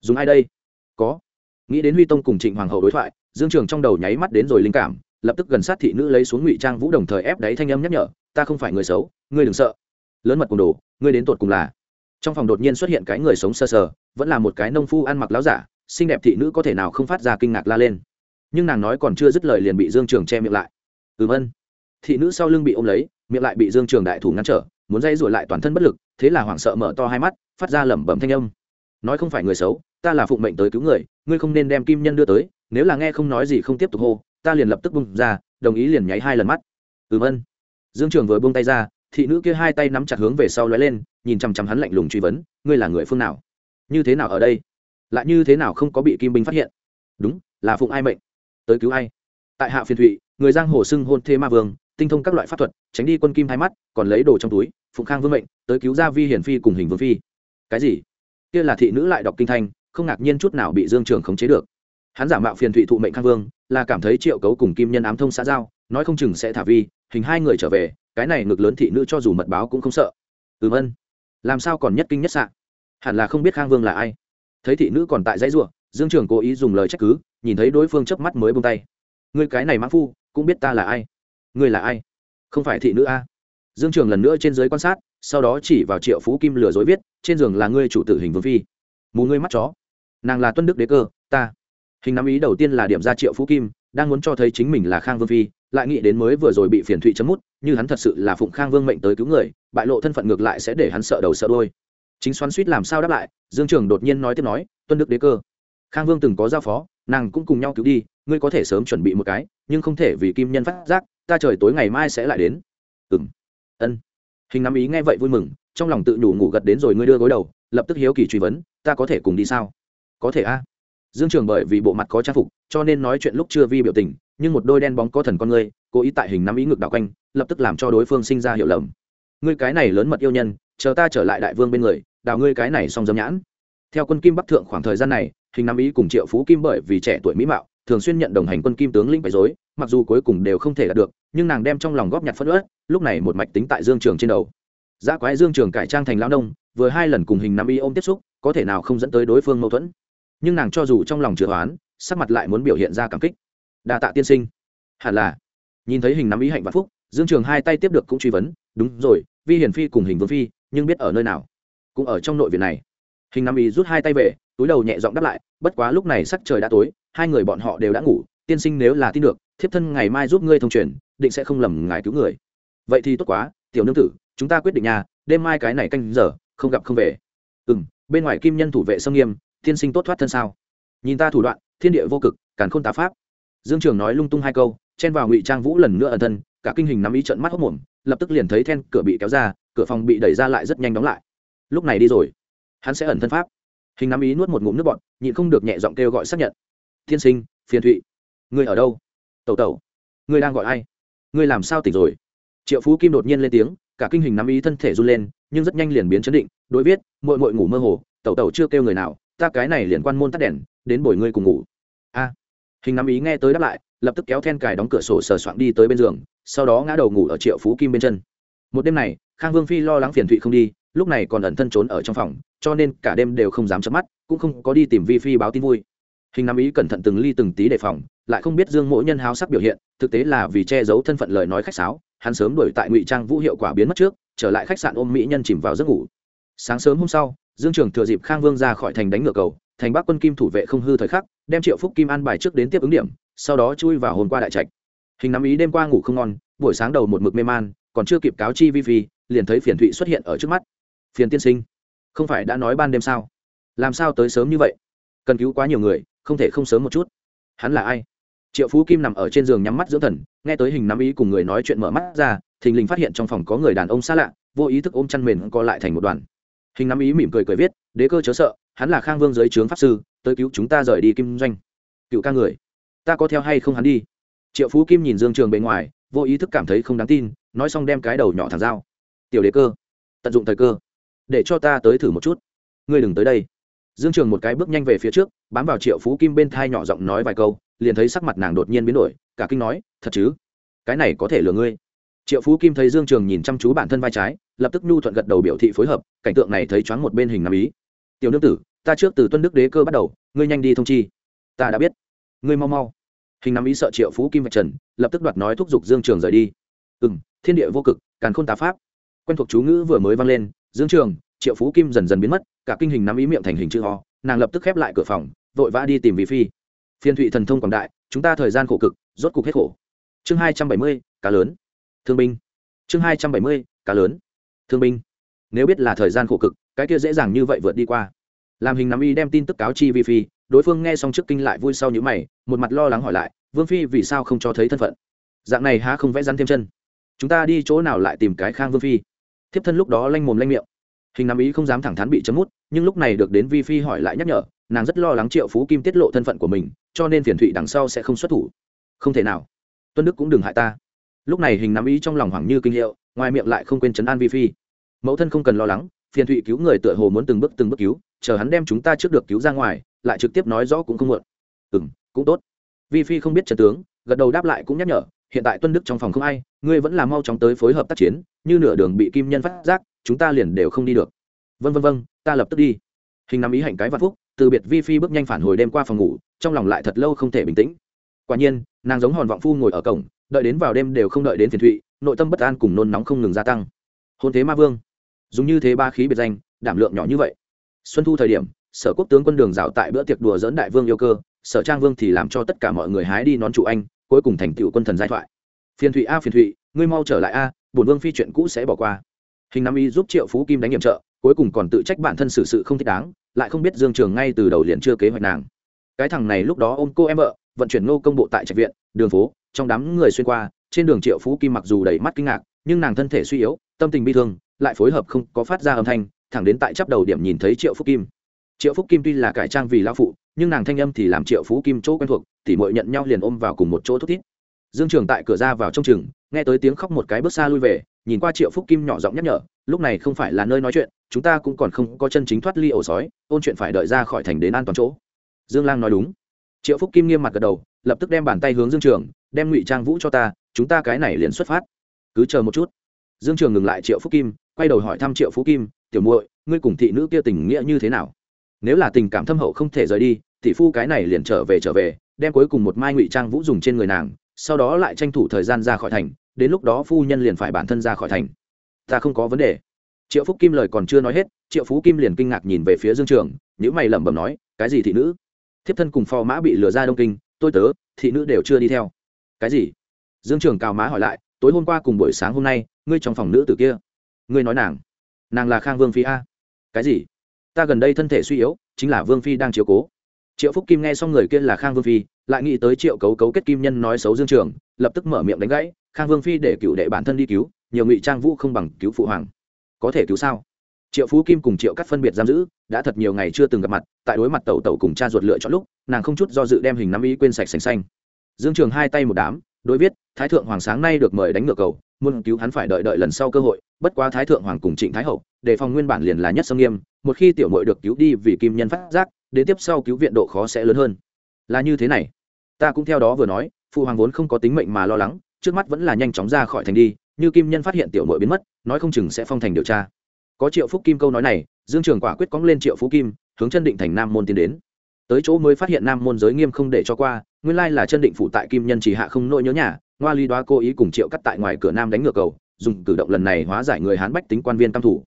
Dùng ai đây? Có. Nghĩ đến huy tông cùng trịnh hoàng hậu đối thoại, dương trường trong đầu nháy mắt đến rồi linh cảm, lập tức gần sát thị nữ lấy xuống ngụy trang vũ đồng thời ép đáy thanh âm nhắc nhở, ta không phải người xấu, ngươi đừng sợ. Lớn mật cùng đồ, ngươi đến tột cùng là trong phòng đột nhiên xuất hiện cái người sống sơ sờ, vẫn là một cái nông phu ăn mặc láo giả xinh đẹp thị nữ có thể nào không phát ra kinh ngạc la lên. Nhưng nàng nói còn chưa dứt lời liền bị dương trường che miệng lại. Ừm ân. Thị nữ sau lưng bị ôm lấy miệng lại bị dương trường đại thủ ngăn trở muốn dây rủi lại toàn thân bất lực thế là hoảng sợ mở to hai mắt phát ra lẩm bẩm thanh âm. Nói không phải người xấu ta là phụng mệnh tới cứu người ngươi không nên đem kim nhân đưa tới nếu là nghe không nói gì không tiếp tục hô ta liền lập tức bung ra đồng ý liền nháy hai lần mắt. Ừm ân. Dương trường vừa buông tay ra thị nữ kia hai tay nắm chặt hướng về sau lóe lên nhìn chằm chằm hắn lạnh lùng truy vấn, ngươi là người phương nào? Như thế nào ở đây? Lại như thế nào không có bị kim binh phát hiện? Đúng, là phụng ai mệnh? Tới cứu ai? Tại hạ phiền thụy, người giang hồ xưng hôn thê ma vương, tinh thông các loại pháp thuật, tránh đi quân kim hai mắt, còn lấy đồ trong túi, phụng khang vương mệnh, tới cứu gia vi hiển phi cùng hình vương phi. Cái gì? Kia là thị nữ lại đọc kinh thanh không ngạc nhiên chút nào bị dương trường khống chế được. Hắn giả mạo phiền thụy thụ mệnh khang vương, là cảm thấy triệu cấu cùng kim nhân ám thông xã giao, nói không chừng sẽ thả vi, hình hai người trở về, cái này ngược lớn thị nữ cho dù mật báo cũng không sợ. Ừm ân làm sao còn nhất kinh nhất sạ, hẳn là không biết khang vương là ai. Thấy thị nữ còn tại dãy ruộng dương trường cố ý dùng lời trách cứ nhìn thấy đối phương chớp mắt mới bông tay. Người cái này mãn phu cũng biết ta là ai. Người là ai? Không phải thị nữ a. Dương trường lần nữa trên giới quan sát sau đó chỉ vào triệu phú kim lừa dối viết trên giường là ngươi chủ tử hình vương phi. Mù ngươi mắt chó. Nàng là tuân đức đế cơ ta. Hình nắm ý đầu tiên là điểm ra triệu phú kim đang muốn cho thấy chính mình là khang vương phi lại nghĩ đến mới vừa rồi bị phiền thụy chấm mút như hắn thật sự là phụng khang vương mệnh tới cứu người bại lộ thân phận ngược lại sẽ để hắn sợ đầu sợ đôi chính xoắn suýt làm sao đáp lại, dương trường đột nhiên nói tiếp nói, tuân đức đế cơ. Khang vương từng có giao phó, nàng cũng cùng nhau cứu đi, ngươi có thể sớm chuẩn bị một cái, nhưng không thể vì kim nhân phát giác, ta trời tối ngày mai sẽ lại đến. Ừ m ân. Hình nắm ý nghe vậy vui mừng, trong lòng tự nhủ ngủ gật đến rồi ngươi đưa gối đầu, lập tức hiếu kỳ truy vấn, ta có thể cùng đi sao? Có thể a. Dương trường bởi vì bộ mặt có trang phục, cho nên nói chuyện lúc chưa vi biểu tình, nhưng một đôi đen bóng có thần con ngươi, cố ý tại hình nắm ý ngực đạo quanh, lập tức làm cho đối phương sinh ra hiểu lầm ngươi cái này lớn mật yêu nhân, chờ ta trở lại đại vương bên người, đào ngươi cái này xong dâm nhãn. Theo quân kim bắc thượng khoảng thời gian này, hình Nam ý cùng triệu phú kim bởi vì trẻ tuổi mỹ mạo, thường xuyên nhận đồng hành quân kim tướng lĩnh bày dối mặc dù cuối cùng đều không thể đạt được, nhưng nàng đem trong lòng góp nhặt phân ớt lúc này một mạch tính tại dương trường trên đầu. Giá quái dương trường cải trang thành lao nông, vừa hai lần cùng hình Nam ý ôm tiếp xúc, có thể nào không dẫn tới đối phương mâu thuẫn. Nhưng nàng cho dù trong lòng chữa oán, sắc mặt lại muốn biểu hiện ra cảm kích. Đa tạ tiên sinh. Hẳn là. Nhìn thấy hình Nam ý hạnh và phúc dương trường hai tay tiếp được cũng truy vấn, đúng rồi, vi hiển phi cùng hình vương phi, nhưng biết ở nơi nào? Cũng ở trong nội viện này. Hình Nam ý rút hai tay về, túi đầu nhẹ giọng đáp lại, bất quá lúc này sắc trời đã tối, hai người bọn họ đều đã ngủ, tiên sinh nếu là tin được, thiếp thân ngày mai giúp ngươi thông truyền, định sẽ không lầm ngài cứu người. Vậy thì tốt quá, tiểu nương tử, chúng ta quyết định nhà đêm mai cái này canh giờ, không gặp không về. Ừ m bên ngoài kim nhân thủ vệ sông nghiêm, tiên sinh tốt thoát thân sao? Nhìn ta thủ đoạn, thiên địa vô cực, càn khôn tá pháp. Dương trường nói lung tung hai câu, chen vào ngụy trang vũ lần nữa ẩn thân cả kinh hình nắm ý trận mắt hốc mồm, lập tức liền thấy then cửa bị kéo ra, cửa phòng bị đẩy ra lại rất nhanh đóng lại. Lúc này đi rồi. Hắn sẽ ẩn thân pháp. Hình nắm ý nuốt một ngụm nước bọn nhịn không được nhẹ giọng kêu gọi xác nhận. Thiên sinh, phiền thụy. Người ở đâu? Tẩu tẩu. Người đang gọi ai? Người làm sao tỉnh rồi? Triệu phú kim đột nhiên lên tiếng, cả kinh hình nắm ý thân thể run lên, nhưng rất nhanh liền biến chấn định, đối viết mội mội ngủ mơ hồ, tẩu tẩu chưa kêu người nào, ta cái này liền quan môn tắt đèn, đến bồi ngươi cùng ngủ. A. Hình nắm ý nghe tới đáp lại, lập tức kéo then cài đóng cửa sổ sờ soạn đi tới bên giường sau đó ngã đầu ngủ ở triệu phú kim bên chân. Một đêm này, khang vương phi lo lắng phiền thụy không đi, lúc này còn ẩn thân trốn ở trong phòng, cho nên cả đêm đều không dám chớp mắt, cũng không có đi tìm vi phi báo tin vui. Hình nắm ý cẩn thận từng ly từng tí đề phòng, lại không biết dương mỗi nhân háo sắc biểu hiện, thực tế là vì che giấu thân phận lời nói khách sáo, hắn sớm đuổi tại ngụy trang vũ hiệu quả biến mất trước, trở lại khách sạn ôm mỹ nhân chìm vào giấc ngủ. Sáng sớm hôm sau, dương trường thừa dịp khang vương ra khỏi thành đánh ngựa cầu, thành bắc quân kim thủ vệ không hư thời khắc, đem triệu phúc kim an bài trước đến tiếp ứng điểm, sau đó chui vào hôm qua đại trạch hình nắm ý đêm qua ngủ không ngon, buổi sáng đầu một mực mê man, còn chưa kịp cáo chi vi phi, liền thấy phiền thụy xuất hiện ở trước mắt. Phiền tiên sinh, không phải đã nói ban đêm sao? Làm sao tới sớm như vậy? Cần cứu quá nhiều người, không thể không sớm một chút. Hắn là ai? Triệu phú kim nằm ở trên giường nhắm mắt dưỡng thần, nghe tới hình nắm ý cùng người nói chuyện mở mắt ra, thình lình phát hiện trong phòng có người đàn ông xa lạ, vô ý thức ôm chăn mền co lại thành một đoàn. Hình nắm ý mỉm cười cười viết, đế cơ chớ sợ, hắn là khang vương giới trướng pháp sư, tới cứu chúng ta rời đi kim doanh. Cựu ca người, ta có theo hay không hắn đi? Triệu phú kim nhìn dương trường bề ngoài, vô ý thức cảm thấy không đáng tin, nói xong đem cái đầu nhỏ thẳng dao tiểu đế cơ, tận dụng thời cơ, để cho ta tới thử một chút. Ngươi đừng tới đây. Dương trường một cái bước nhanh về phía trước, bám vào triệu phú kim bên thai nhỏ giọng nói vài câu, liền thấy sắc mặt nàng đột nhiên biến đổi, cả kinh nói, thật chứ? Cái này có thể lừa ngươi. Triệu phú kim thấy dương trường nhìn chăm chú bản thân vai trái, lập tức nhu thuận gật đầu biểu thị phối hợp, cảnh tượng này thấy choáng một bên hình nằm ý. Tiểu nương tử, ta trước từ tuân đức đế cơ bắt đầu, ngươi nhanh đi thông chi. Ta đã biết. Ngươi mau mau hình nắm ý sợ triệu phú kim vạch trần, lập tức đoạt nói thúc giục dương trường rời đi. Ừ m thiên địa vô cực, càn khôn tá pháp. Quen thuộc chú ngữ vừa mới vang lên, dương trường, triệu phú kim dần dần biến mất, cả kinh hình nắm ý miệng thành hình chữ ho nàng lập tức khép lại cửa phòng, vội vã đi tìm vị phi. Phiên thụy thần thông quảng đại, chúng ta thời gian khổ cực, rốt cục hết khổ. Chương hai trăm bảy mươi, cá lớn. Thương binh. Chương hai trăm bảy mươi, cá lớn. Thương binh. Nếu biết là thời gian khổ cực, cái kia dễ dàng như vậy vượt đi qua. Làm hình nắm y đem tin tức cáo chi vi phi đối phương nghe xong trước kinh lại vui sau n mày, một mặt lo lắng hỏi lại, vương phi vì sao không cho thấy thân phận? Dạng này há không vẽ rắn thêm chân. Chúng ta đi chỗ nào lại tìm cái khang vương phi? Thiếp thân lúc đó lanh mồm lanh miệng. Hình Nam ý không dám thẳng thắn bị chấm mút, nhưng lúc này được đến vi phi hỏi lại nhắc nhở, nàng rất lo lắng triệu phú kim tiết lộ thân phận của mình, cho nên phiền thụy đằng sau sẽ không xuất thủ. Không thể nào. Tuân đức cũng đừng hại ta. Lúc này hình Nam ý trong lòng hoảng như kinh hiệu, ngoài miệng lại không quên chấn an vi phi. Mẫu thân không cần lo lắng, phiền thụy cứu người tựa hồ muốn từng bước từng bước cứu, chờ hắn đem chúng ta trước được cứu ra ngoài lại trực tiếp nói rõ cũng không muộn. Ừ m cũng tốt. Vi phi không biết trần tướng, gật đầu đáp lại cũng nhắc nhở, hiện tại tuân đức trong phòng không ai, ngươi vẫn là mau chóng tới phối hợp tác chiến, như nửa đường bị kim nhân phát giác, chúng ta liền đều không đi được. Vân vân vân ta lập tức đi. Hình nắm ý hạnh cái vạn phúc, từ biệt vi phi bước nhanh phản hồi đêm qua phòng ngủ, trong lòng lại thật lâu không thể bình tĩnh. Quả nhiên, nàng giống hòn vọng phu ngồi ở cổng, đợi đến vào đêm đều không đợi đến phiền thụy, nội tâm bất an cùng nôn nóng không ngừng gia tăng. Hôn thế ma vương, dùng như thế ba khí biệt danh, đảm lượng nhỏ như vậy. Xuân thu thời điểm sở quốc tướng quân đường dạo tại bữa tiệc đùa dỡn đại vương yêu cơ, sở trang vương thì làm cho tất cả mọi người hái đi nón trụ anh, cuối cùng thành tựu quân thần giai thoại. Phiền thụy a, phiền thụy, ngươi mau trở lại a, bổn vương phi chuyện cũ sẽ bỏ qua. Hình Nam y giúp triệu phú kim đánh nhiệm trợ, cuối cùng còn tự trách bản thân xử sự không thích đáng, lại không biết dương trường ngay từ đầu liền chưa kế hoạch nàng. Cái thằng này lúc đó ôm cô em vợ, vận chuyển Ngô công bộ tại trạch viện, đường phố, trong đám người xuyên qua, trên đường triệu phú kim mặc dù đầy mắt kinh ngạc, nhưng nàng thân thể suy yếu, tâm tình bi thương, lại phối hợp không có phát ra âm thanh, thẳng đến tại chắp đầu điểm nhìn thấy triệu Phú kim triệu phúc kim tuy là cải trang vì lão phụ, nhưng nàng thanh âm thì làm triệu phú kim chỗ quen thuộc, tỉ mội nhận nhau liền ôm vào cùng một chỗ thút thít. Dương trường tại cửa ra vào trong chừng nghe tới tiếng khóc một cái bước xa lui về, nhìn qua triệu phúc kim nhỏ giọng nhắc nhở, lúc này không phải là nơi nói chuyện, chúng ta cũng còn không có chân chính thoát ly ổ sói, ôn chuyện phải đợi ra khỏi thành đến an toàn chỗ. Dương lang nói đúng. Triệu phúc kim nghiêm mặt gật đầu, lập tức đem bàn tay hướng dương trường, đem ngụy trang vũ cho ta, chúng ta cái này liền xuất phát. Cứ chờ một chút. Dương trường ngừng lại triệu phúc kim, quay đầu hỏi thăm triệu phú kim, tiểu muội, ngươi cùng thị nữ kia tình nghĩa như thế nào? Nếu là tình cảm thâm hậu không thể rời đi, tỷ phu cái này liền trở về trở về, đem cuối cùng một mai ngụy trang vũ dùng trên người nàng, sau đó lại tranh thủ thời gian ra khỏi thành, đến lúc đó phu nhân liền phải bản thân ra khỏi thành. Ta không có vấn đề. Triệu phúc kim lời còn chưa nói hết, triệu phú kim liền kinh ngạc nhìn về phía dương trường nhữ mày lẩm bẩm nói, cái gì thị nữ? Thiếp thân cùng phò mã bị lừa ra đông kinh, tôi tớ, thị nữ đều chưa đi theo. Cái gì? Dương trường cào má hỏi lại, tối hôm qua cùng buổi sáng hôm nay, ngươi trong phòng nữ tử kia? Ngươi nói nàng. Nàng là khang vương phi a. Cái gì? Ta gần đây thân thể suy yếu, chính là vương phi đang chiếu cố. Triệu phúc kim nghe xong người kia là khang vương phi, lại nghĩ tới triệu cấu cấu kết kim nhân nói xấu dương trường, lập tức mở miệng đánh gãy, khang vương phi để cựu đệ bản thân đi cứu, nhiều ngụy trang vũ không bằng cứu phụ hoàng. Có thể cứu sao? Triệu phú kim cùng triệu cắt phân biệt giam giữ, đã thật nhiều ngày chưa từng gặp mặt, tại đối mặt tẩu tẩu cùng cha ruột lựa chọn lúc, nàng không chút do dự đem hình nắm ý quên sạch sành xanh. Dương trường hai tay một đám, đối viết, thái thượng hoàng sáng nay được mời đánh ngược cầu, muốn cứu hắn phải đợi đợi lần sau cơ hội, bất quá thái thượng hoàng cùng trịnh thái hậu, đề phòng nguyên bản liền là nhất sâm nghiêm một khi tiểu mội được cứu đi vì kim nhân phát giác, đến tiếp sau cứu viện độ khó sẽ lớn hơn. Là như thế này. Ta cũng theo đó vừa nói, phụ hoàng vốn không có tính mệnh mà lo lắng, trước mắt vẫn là nhanh chóng ra khỏi thành đi, như kim nhân phát hiện tiểu mội biến mất, nói không chừng sẽ phong thành điều tra. Có triệu phúc kim câu nói này, dương trường quả quyết cóng lên triệu phú kim, hướng chân định thành nam môn tiến đến. Tới chỗ mới phát hiện nam môn giới nghiêm không để cho qua, nguyên lai là chân định phụ tại kim nhân chỉ hạ không nỗi nhớ nhà, ngoa ly đoá cố ý cùng triệu cắt tại ngoài cửa nam đánh ngược cầu, dùng cử động lần này hóa giải người hán bách tính quan viên tam thủ.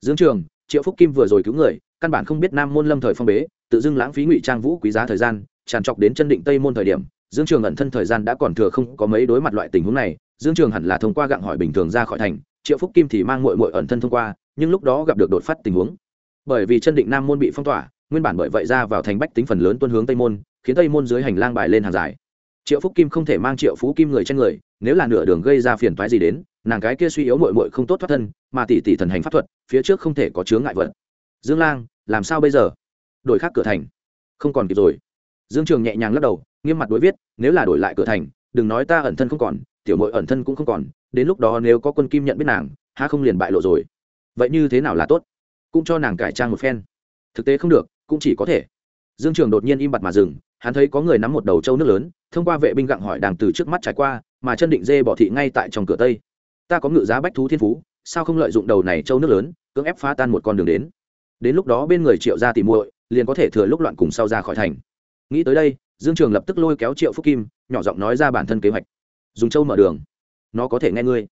Dương trường triệu phúc kim vừa rồi cứu người, căn bản không biết nam môn lâm thời phong bế, tự dưng lãng phí ngụy trang vũ quý giá thời gian, tràn trọc đến chân định tây môn thời điểm, dương trường ẩn thân thời gian đã còn thừa không có mấy đối mặt loại tình huống này, dương trường hẳn là thông qua gặng hỏi bình thường ra khỏi thành, triệu phúc kim thì mang mội mội ẩn thân thông qua, nhưng lúc đó gặp được đột phát tình huống. Bởi vì chân định nam môn bị phong tỏa, nguyên bản bởi vậy ra vào thành bách tính phần lớn tuân hướng tây môn, khiến tây môn dưới hành lang bài lên hàng dài triệu phúc kim không thể mang triệu phú kim người trên người, nếu là nửa đường gây ra phiền toái gì đến, nàng cái kia suy yếu mội mội không tốt thoát thân, mà tỷ tỷ thần hành pháp thuật, phía trước không thể có chướng ngại vật. Dương lang, làm sao bây giờ? Đổi khác cửa thành. Không còn kịp rồi. Dương trường nhẹ nhàng lắc đầu, nghiêm mặt đối viết, nếu là đổi lại cửa thành, đừng nói ta ẩn thân không còn, tiểu mội ẩn thân cũng không còn, đến lúc đó nếu có quân kim nhận biết nàng ha không liền bại lộ rồi. Vậy như thế nào là tốt? Cũng cho nàng cải trang một phen. Thực tế không được, cũng chỉ có thể. Dương trường đột nhiên im bặt mà dừng hắn thấy có người nắm một đầu trâu nước lớn, thông qua vệ binh gặng hỏi đàng từ trước mắt trải qua, mà chân định dê bỏ thị ngay tại trong cửa tây. Ta có ngự giá bách thú thiên phú, sao không lợi dụng đầu này trâu nước lớn, cưỡng ép phá tan một con đường đến? Đến lúc đó bên người triệu ra tìm muội, liền có thể thừa lúc loạn cùng sau ra khỏi thành. Nghĩ tới đây, dương trường lập tức lôi kéo triệu phúc kim, nhỏ giọng nói ra bản thân kế hoạch. Dùng trâu mở đường. Nó có thể nghe ngươi.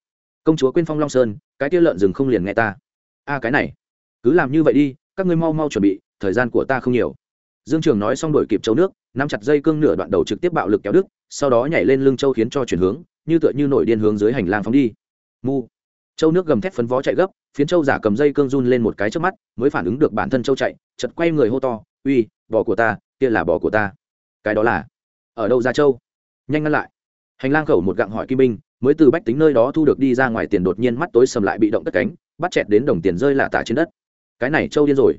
Công chúa quên phong long sơn, cái kia lợn rừng không liền nghe ta. A, cái này. Cứ làm như vậy đi, các ngươi mau mau chuẩn bị, thời gian của ta không nhiều. Dương trường nói xong đổi kịp châu nước nắm chặt dây cương nửa đoạn đầu trực tiếp bạo lực kéo đức sau đó nhảy lên lưng châu khiến cho chuyển hướng, như tựa như nổi điên hướng dưới hành lang phóng đi. Mu. Châu nước gầm thét phấn vó chạy gấp, phiến châu giả cầm dây cương run lên một cái trước mắt, mới phản ứng được bản thân châu chạy chật quay người hô to, uy, bò của ta, kia là bò của ta. Cái đó là, ở đâu ra châu? Nhanh ngăn lại. Hành lang khẩu một gặng hỏi kim binh, mới từ bách tính nơi đó thu được đi ra ngoài tiền đột nhiên mắt tối sầm lại bị động cất cánh, bắt chẹt đến đồng tiền rơi lạ tả trên đất. Cái này châu điên rồi.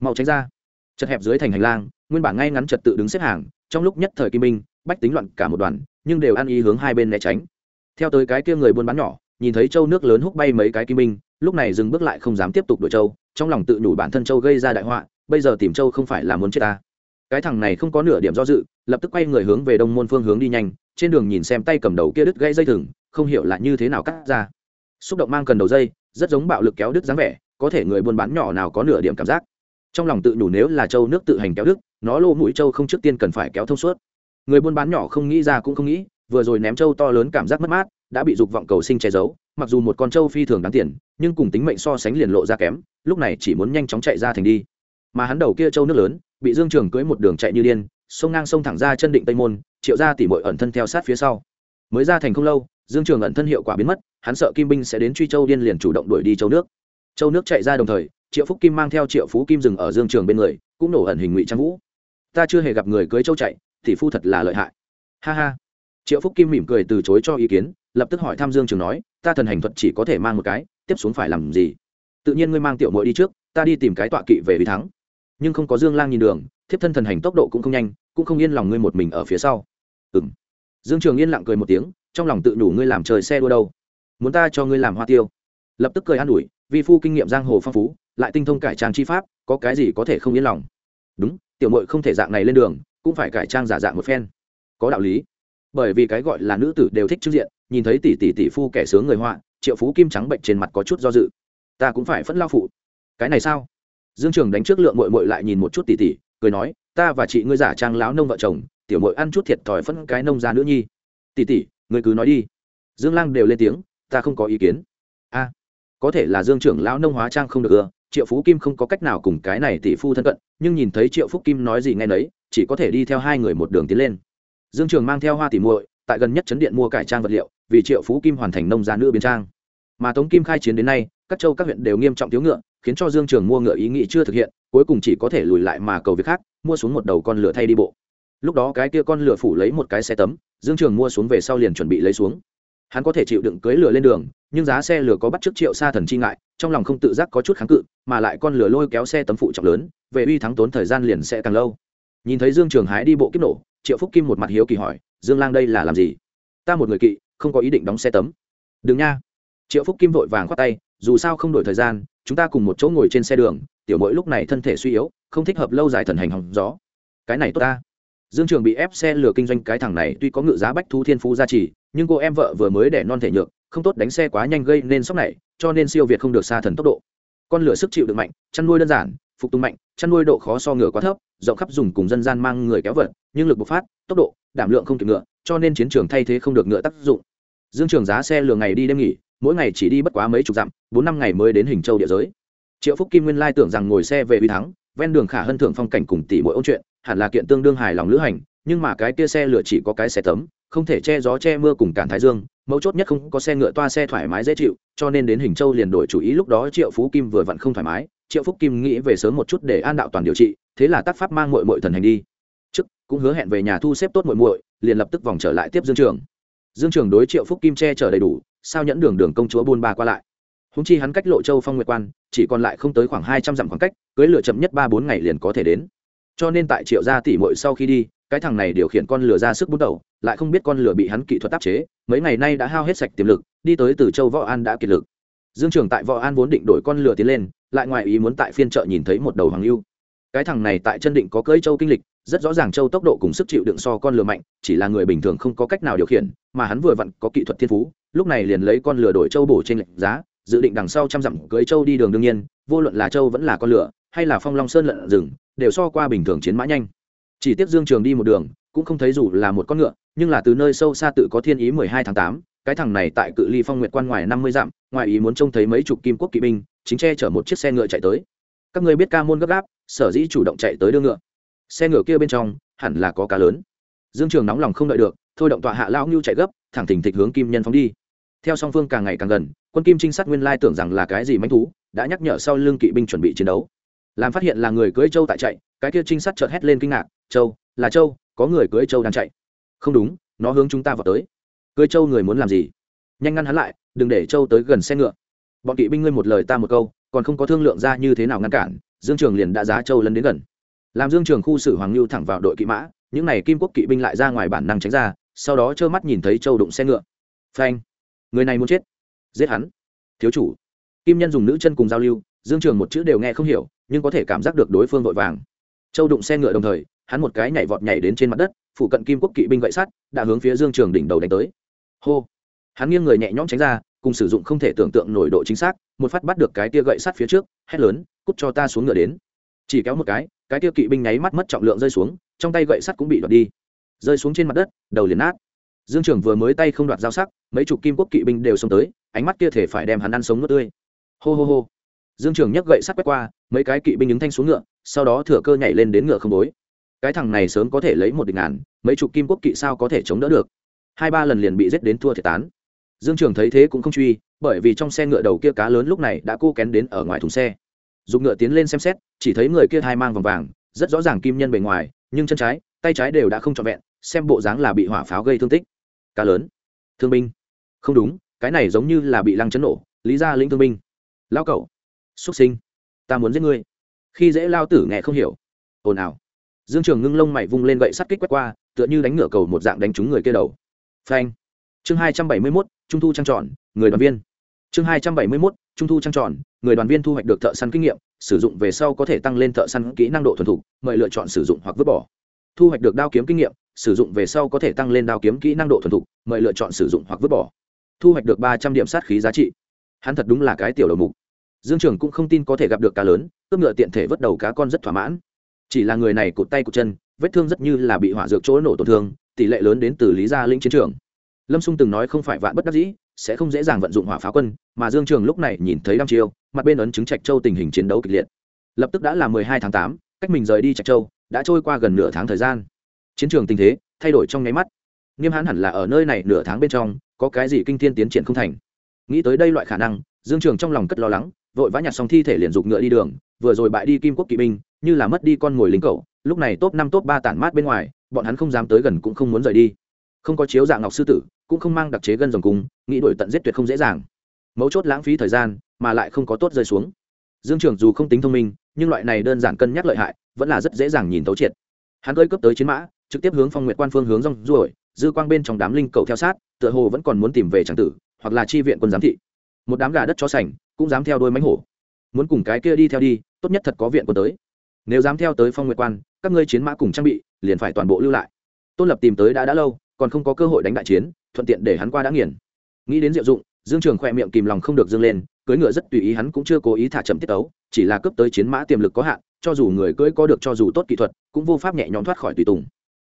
Mau tránh ra. Chật hẹp dưới thành hành lang nguyên bản ngay ngắn trật tự đứng xếp hàng trong lúc nhất thời kim minh, bách tính loạn cả một đoàn nhưng đều ăn ý hướng hai bên né tránh. Theo tới cái kia người buôn bán nhỏ nhìn thấy châu nước lớn hút bay mấy cái kim minh, lúc này dừng bước lại không dám tiếp tục đuổi châu trong lòng tự nhủ bản thân châu gây ra đại họa bây giờ tìm châu không phải là muốn chết ta. Cái thằng này không có nửa điểm do dự lập tức quay người hướng về đông môn phương hướng đi nhanh trên đường nhìn xem tay cầm đầu kia đứt gãy dây thừng không hiểu là như thế nào cắt ra. Xúc động mang cần đầu dây rất giống bạo lực kéo đứt dáng vẻ có thể người buôn bán nhỏ nào có nửa điểm cảm giác. Trong lòng tự nhủ nếu là châu nước tự hành kéo đứt nó lô mũi trâu không trước tiên cần phải kéo thông suốt. Người buôn bán nhỏ không nghĩ ra cũng không nghĩ, vừa rồi ném trâu to lớn cảm giác mất mát, đã bị dục vọng cầu sinh che giấu, mặc dù một con trâu phi thường đáng tiền, nhưng cùng tính mệnh so sánh liền lộ ra kém, lúc này chỉ muốn nhanh chóng chạy ra thành đi. Mà hắn đầu kia trâu nước lớn, bị dương trường cưới một đường chạy như điên, sông ngang sông thẳng ra chân định tây môn, triệu ra tỉ mội ẩn thân theo sát phía sau. Mới ra thành không lâu, dương trường ẩn thân hiệu quả biến mất, hắn sợ kim binh sẽ đến truy châu điên liền chủ động đuổi đi châu nước. Châu nước chạy ra đồng thời, triệu phúc kim mang theo triệu phú kim dừng ở dương trường bên người, cũng nổ ẩn hình ngụy trang vũ ta chưa hề gặp người cưới châu chạy, thì phu thật là lợi hại. Ha ha. Triệu phúc kim mỉm cười từ chối cho ý kiến, lập tức hỏi Tham dương trường nói, ta thần hành thuật chỉ có thể mang một cái, tiếp xuống phải làm gì? Tự nhiên ngươi mang tiểu mội đi trước, ta đi tìm cái tọa kỵ về vì thắng. Nhưng không có dương lang nhìn đường, thiếp thân thần hành tốc độ cũng không nhanh, cũng không yên lòng ngươi một mình ở phía sau. Ừ m dương trường yên lặng cười một tiếng, trong lòng tự đủ ngươi làm trời xe đua đâu? Muốn ta cho ngươi làm hoa tiêu? Lập tức cười an ủi, vi phu kinh nghiệm giang hồ phong phú, lại tinh thông cải trang chi pháp, có cái gì có thể không yên lòng? Đúng tiểu mội không thể dạng này lên đường, cũng phải cải trang giả dạng một phen. Có đạo lý. Bởi vì cái gọi là nữ tử đều thích trước diện, nhìn thấy tỷ tỷ tỷ phu kẻ sướng người họa, triệu phú kim trắng bệnh trên mặt có chút do dự. Ta cũng phải phẫn lao phụ. Cái này sao? Dương trường đánh trước lượng mội mội lại nhìn một chút tỷ tỷ, cười nói, ta và chị ngươi giả trang láo nông vợ chồng, tiểu mội ăn chút thiệt thòi phẫn cái nông ra nữ nhi. Tỷ tỷ, ngươi cứ nói đi. Dương lang đều lên tiếng, ta không có ý kiến. A, có thể là dương trưởng lão nông hóa trang không được ưa triệu phú kim không có cách nào cùng cái này tỷ phu thân cận, nhưng nhìn thấy triệu phúc kim nói gì ngay nấy, chỉ có thể đi theo hai người một đường tiến lên. Dương trường mang theo hoa tỷ muội, tại gần nhất chấn điện mua cải trang vật liệu, vì triệu phú kim hoàn thành nông gia nữ biến trang. Mà tống kim khai chiến đến nay, các châu các huyện đều nghiêm trọng thiếu ngựa, khiến cho dương trường mua ngựa ý nghĩ chưa thực hiện, cuối cùng chỉ có thể lùi lại mà cầu việc khác, mua xuống một đầu con lửa thay đi bộ. Lúc đó cái kia con lửa phủ lấy một cái xe tấm, dương trường mua xuống về sau liền chuẩn bị lấy xuống hắn có thể chịu đựng cưới lửa lên đường, nhưng giá xe lửa có bắt trước triệu xa thần chi ngại, trong lòng không tự giác có chút kháng cự, mà lại con lửa lôi kéo xe tấm phụ trọng lớn, về uy thắng tốn thời gian liền sẽ càng lâu. Nhìn thấy dương trường hái đi bộ kiếp nổ, triệu phúc kim một mặt hiếu kỳ hỏi, dương lang đây là làm gì? Ta một người kỵ, không có ý định đóng xe tấm. Đừng nha. Triệu phúc kim vội vàng khoát tay, dù sao không đổi thời gian, chúng ta cùng một chỗ ngồi trên xe đường, tiểu mỗi lúc này thân thể suy yếu, không thích hợp lâu dài thần hành hòng gió. Cái này tốt ta dương trường bị ép xe lừa kinh doanh cái thằng này tuy có ngự giá bách thu thiên phú gia trì, nhưng cô em vợ vừa mới đẻ non thể nhược, không tốt đánh xe quá nhanh gây nên sốc này, cho nên siêu việt không được xa thần tốc độ. Con lửa sức chịu được mạnh, chăn nuôi đơn giản, phục tùng mạnh, chăn nuôi độ khó so ngựa quá thấp, rộng khắp dùng cùng dân gian mang người kéo vật nhưng lực bộc phát, tốc độ, đảm lượng không kịp ngựa, cho nên chiến trường thay thế không được ngựa tác dụng. Dương trường giá xe lừa ngày đi đêm nghỉ, mỗi ngày chỉ đi bất quá mấy chục dặm, bốn năm ngày mới đến hình châu địa giới. Triệu phúc kim nguyên lai tưởng rằng ngồi xe về uy thắng ven đường khả hân thưởng phong cảnh cùng tỷ mỗi ôn chuyện, hẳn là kiện tương đương hài lòng lữ hành, nhưng mà cái kia xe lửa chỉ có cái xe tấm, không thể che gió che mưa cùng cản thái dương, mấu chốt nhất không có xe ngựa toa xe thoải mái dễ chịu, cho nên đến hình châu liền đổi chủ ý lúc đó triệu phú kim vừa vặn không thoải mái, triệu phúc kim nghĩ về sớm một chút để an đạo toàn điều trị, thế là tác pháp mang mội mội thần hành đi. Trước cũng hứa hẹn về nhà thu xếp tốt mội mội liền lập tức vòng trở lại tiếp dương trường. Dương trường đối triệu phúc kim che chở đầy đủ, sao nhẫn đường đường công chúa buôn ba qua lại húng chi hắn cách lộ châu phong nguyệt quan, chỉ còn lại không tới khoảng hai trăm dặm khoảng cách, cưới lửa chậm nhất ba bốn ngày liền có thể đến. Cho nên tại triệu gia tỷ mội sau khi đi, cái thằng này điều khiển con lửa ra sức bút đầu, lại không biết con lửa bị hắn kỹ thuật áp chế, mấy ngày nay đã hao hết sạch tiềm lực, đi tới từ châu võ an đã kiệt lực. Dương trường tại võ an vốn định đổi con lửa tiến lên, lại ngoài ý muốn tại phiên chợ nhìn thấy một đầu hoàng lưu. Cái thằng này tại chân định có cưỡi châu kinh lịch, rất rõ ràng châu tốc độ cùng sức chịu đựng so con lửa mạnh, chỉ là người bình thường không có cách nào điều khiển, mà hắn vừa vặn có kỹ thuật thiên phú, lúc này liền lấy con lửa đổi châu bổ trên lệnh giá dự định đằng sau trăm dặm cưới châu đi đường đương nhiên, vô luận là châu vẫn là con lửa, hay là phong long sơn lợn rừng, đều so qua bình thường chiến mã nhanh. Chỉ tiếc dương trường đi một đường, cũng không thấy dù là một con ngựa, nhưng là từ nơi sâu xa tự có thiên ý mười hai tháng tám, cái thằng này tại cự ly phong nguyệt quan ngoài năm mươi dặm, ngoài ý muốn trông thấy mấy chục kim quốc kỵ binh, chính che chở một chiếc xe ngựa chạy tới. Các người biết ca môn gấp gáp, sở dĩ chủ động chạy tới đưa ngựa. Xe ngựa kia bên trong, hẳn là có cá lớn. Dương trường nóng lòng không đợi được, thôi động tọa hạ lao ngưu chạy gấp, thẳng thình thịch hướng kim nhân phóng đi theo song phương càng ngày càng gần, quân kim trinh sát nguyên lai tưởng rằng là cái gì manh thú, đã nhắc nhở sau lưng kỵ binh chuẩn bị chiến đấu. Làm phát hiện là người cưới châu tại chạy, cái kia trinh sát chợt hét lên kinh ngạc, châu, là châu, có người cưới châu đang chạy. Không đúng, nó hướng chúng ta vào tới. Cưới châu người muốn làm gì? Nhanh ngăn hắn lại, đừng để châu tới gần xe ngựa. Bọn kỵ binh ngươi một lời ta một câu, còn không có thương lượng ra như thế nào ngăn cản, dương trường liền đã giá châu lấn đến gần. Làm dương trường khu xử hoàng lưu thẳng vào đội kỵ mã, những n à y kim quốc kỵ binh lại ra ngoài bản năng tránh ra, sau đó trơ mắt nhìn thấy châu đụng xe ngựa. Phanh! Người này muốn chết. Giết hắn. Thiếu chủ. Kim nhân dùng nữ chân cùng giao lưu, dương trường một chữ đều nghe không hiểu, nhưng có thể cảm giác được đối phương vội vàng. Châu đụng xe ngựa đồng thời, hắn một cái nhảy vọt nhảy đến trên mặt đất, phụ cận kim quốc kỵ binh gậy sắt, đã hướng phía dương trường đỉnh đầu đánh tới. Hô. Hắn nghiêng người nhẹ nhõm tránh ra, cùng sử dụng không thể tưởng tượng nổi độ chính xác, một phát bắt được cái tia gậy sắt phía trước, hét lớn, cút cho ta xuống ngựa đến. Chỉ kéo một cái cái tia kỵ binh nháy mắt mất trọng lượng rơi xuống, trong tay gậy sắt cũng bị đoạt đi. Rơi xuống trên mặt đất, đầu liền nát dương trường vừa mới tay không đoạt dao sắc, mấy chục kim quốc kỵ binh đều xông tới, ánh mắt kia thể phải đem hắn ăn sống nước tươi. Hô hô hô. Dương trường nhấc gậy sắt quét qua, mấy cái kỵ binh ứng thanh xuống ngựa, sau đó thừa cơ nhảy lên đến ngựa không bối. Cái thằng này sớm có thể lấy một địch ngàn, mấy chục kim quốc kỵ sao có thể chống đỡ được? Hai ba lần liền bị giết đến thua thiệt tán. Dương trường thấy thế cũng không truy, bởi vì trong xe ngựa đầu kia cá lớn lúc này đã cô kén đến ở ngoài thùng xe. Dùng ngựa tiến lên xem xét, chỉ thấy người kia hai mang vòng vàng, rất rõ ràng kim nhân bề ngoài, nhưng chân trái, tay trái đều đã không trọn vẹn xem bộ dáng là bị hỏa pháo gây thương tích. Cá lớn. Thương binh. Không đúng, cái này giống như là bị lăng chấn nổ, lý ra lĩnh thương binh. Lao cậu xuất sinh. Ta muốn giết ngươi. Khi dễ lao tử nghe không hiểu. Ồn ào. Dương trường ngưng lông mày vung lên gậy sắt kích quét qua, tựa như đánh ngựa cầu một dạng đánh trúng người kia đầu. Phanh. Chương hai trăm bảy mươi mốt, trung thu trang trọn người đoàn viên. Chương hai trăm bảy mươi mốt, trung thu trang trọn người đoàn viên thu hoạch được thợ săn kinh nghiệm, sử dụng về sau có thể tăng lên thợ săn kỹ năng độ thuần thục, mời lựa chọn sử dụng hoặc vứt bỏ thu hoạch được đao kiếm kinh nghiệm, sử dụng về sau có thể tăng lên đao kiếm kỹ năng độ thuần thục, mời lựa chọn sử dụng hoặc vứt bỏ. Thu hoạch được ba trăm điểm sát khí giá trị. Hắn thật đúng là cái tiểu đầu mục. Dương trường cũng không tin có thể gặp được cá lớn, cướp ngựa tiện thể vớt đầu cá con rất thỏa mãn. Chỉ là người này cụt tay cụt chân, vết thương rất như là bị hỏa dược chỗ nổ tổn thương, tỷ lệ lớn đến từ lý gia lĩnh chiến trường. Lâm xung từng nói không phải vạn bất đắc dĩ, sẽ không dễ dàng vận dụng hỏa pháo quân, mà dương trường lúc này nhìn thấy đăm chiêu, mặt bên ấn chứng trạch châu tình hình chiến đấu kịch liệt. Lập tức đã là mười hai tháng tám, cách mình rời đi trạch châu đã trôi qua gần nửa tháng thời gian. Chiến trường tình thế thay đổi trong nháy mắt. Nghiêm hãn hẳn là ở nơi này nửa tháng bên trong, có cái gì kinh thiên tiến triển không thành. Nghĩ tới đây loại khả năng, dương trường trong lòng cất lo lắng, vội vã nhặt xong thi thể liền dục ngựa đi đường, vừa rồi bại đi kim quốc kỵ binh, như là mất đi con mồi lính cậu, lúc này top năm top ba tản mát bên ngoài, bọn hắn không dám tới gần cũng không muốn rời đi. Không có chiếu dạng ngọc sư tử, cũng không mang đặc chế gân dòng cung, nghĩ đổi tận giết tuyệt không dễ dàng. Mấu chốt lãng phí thời gian, mà lại không có tốt rơi xuống. Dương trường dù không tính thông minh, nhưng loại này đơn giản cân nhắc lợi hại vẫn là rất dễ dàng nhìn tấu triệt. Hắn cơi cướp tới chiến mã, trực tiếp hướng phong nguyệt quan phương hướng rong ruổi, dư quang bên trong đám linh cầu theo sát, tựa hồ vẫn còn muốn tìm về tràng tử, hoặc là chi viện quân giám thị. Một đám gà đất chó sành cũng dám theo đôi mánh hổ. Muốn cùng cái kia đi theo đi, tốt nhất thật có viện quân tới. Nếu dám theo tới phong nguyệt quan, các ngươi chiến mã cùng trang bị, liền phải toàn bộ lưu lại. Tôn lập tìm tới đã đã lâu, còn không có cơ hội đánh đại chiến, thuận tiện để hắn qua đã nghiền. Nghĩ đến diệu dụng, dương trường khoe miệng kìm lòng không được dương lên, cưỡi ngựa rất tùy ý hắn cũng chưa cố ý thả chậm tiết tấu, chỉ là cấp tới chiến mã tiềm lực có hạn cho dù người cưỡi có được cho dù tốt kỹ thuật, cũng vô pháp nhẹ nhõm thoát khỏi tùy tùng.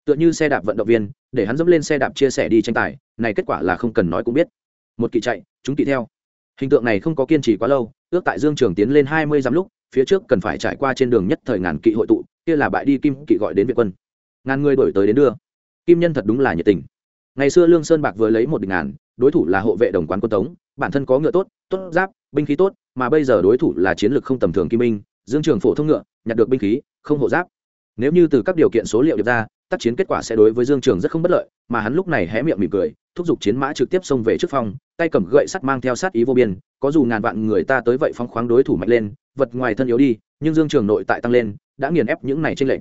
Tựa như xe đạp vận động viên, để hắn dẫm lên xe đạp chia sẻ đi tranh tài, này kết quả là không cần nói cũng biết. Một kỳ chạy, chúng kỳ theo. Hình tượng này không có kiên trì quá lâu, ước tại dương trường tiến lên hai mươi dặm lúc, phía trước cần phải trải qua trên đường nhất thời ngàn kỵ hội tụ, kia là bại đi kim kỵ gọi đến việt quân. Ngàn người đổi tới đến đưa. Kim nhân thật đúng là nhiệt tình. Ngày xưa lương sơn bạc vừa lấy một địch ngàn, đối thủ là hộ vệ đồng quán quân tống, bản thân có ngựa tốt tốt giáp, binh khí tốt, mà bây giờ đối thủ là chiến lược không tầm thường kim minh dương trường phổ thông ngựa, nhặt được binh khí, không hộ giáp. Nếu như từ các điều kiện số liệu điệp ra, tác chiến kết quả sẽ đối với dương trường rất không bất lợi, mà hắn lúc này hé miệng mỉm cười, thúc giục chiến mã trực tiếp xông về trước phòng, tay cầm gậy sắt mang theo sát ý vô biên, có dù ngàn vạn người ta tới vậy phóng khoáng đối thủ mạnh lên, vật ngoài thân yếu đi, nhưng dương trường nội tại tăng lên, đã nghiền ép những này trên lệnh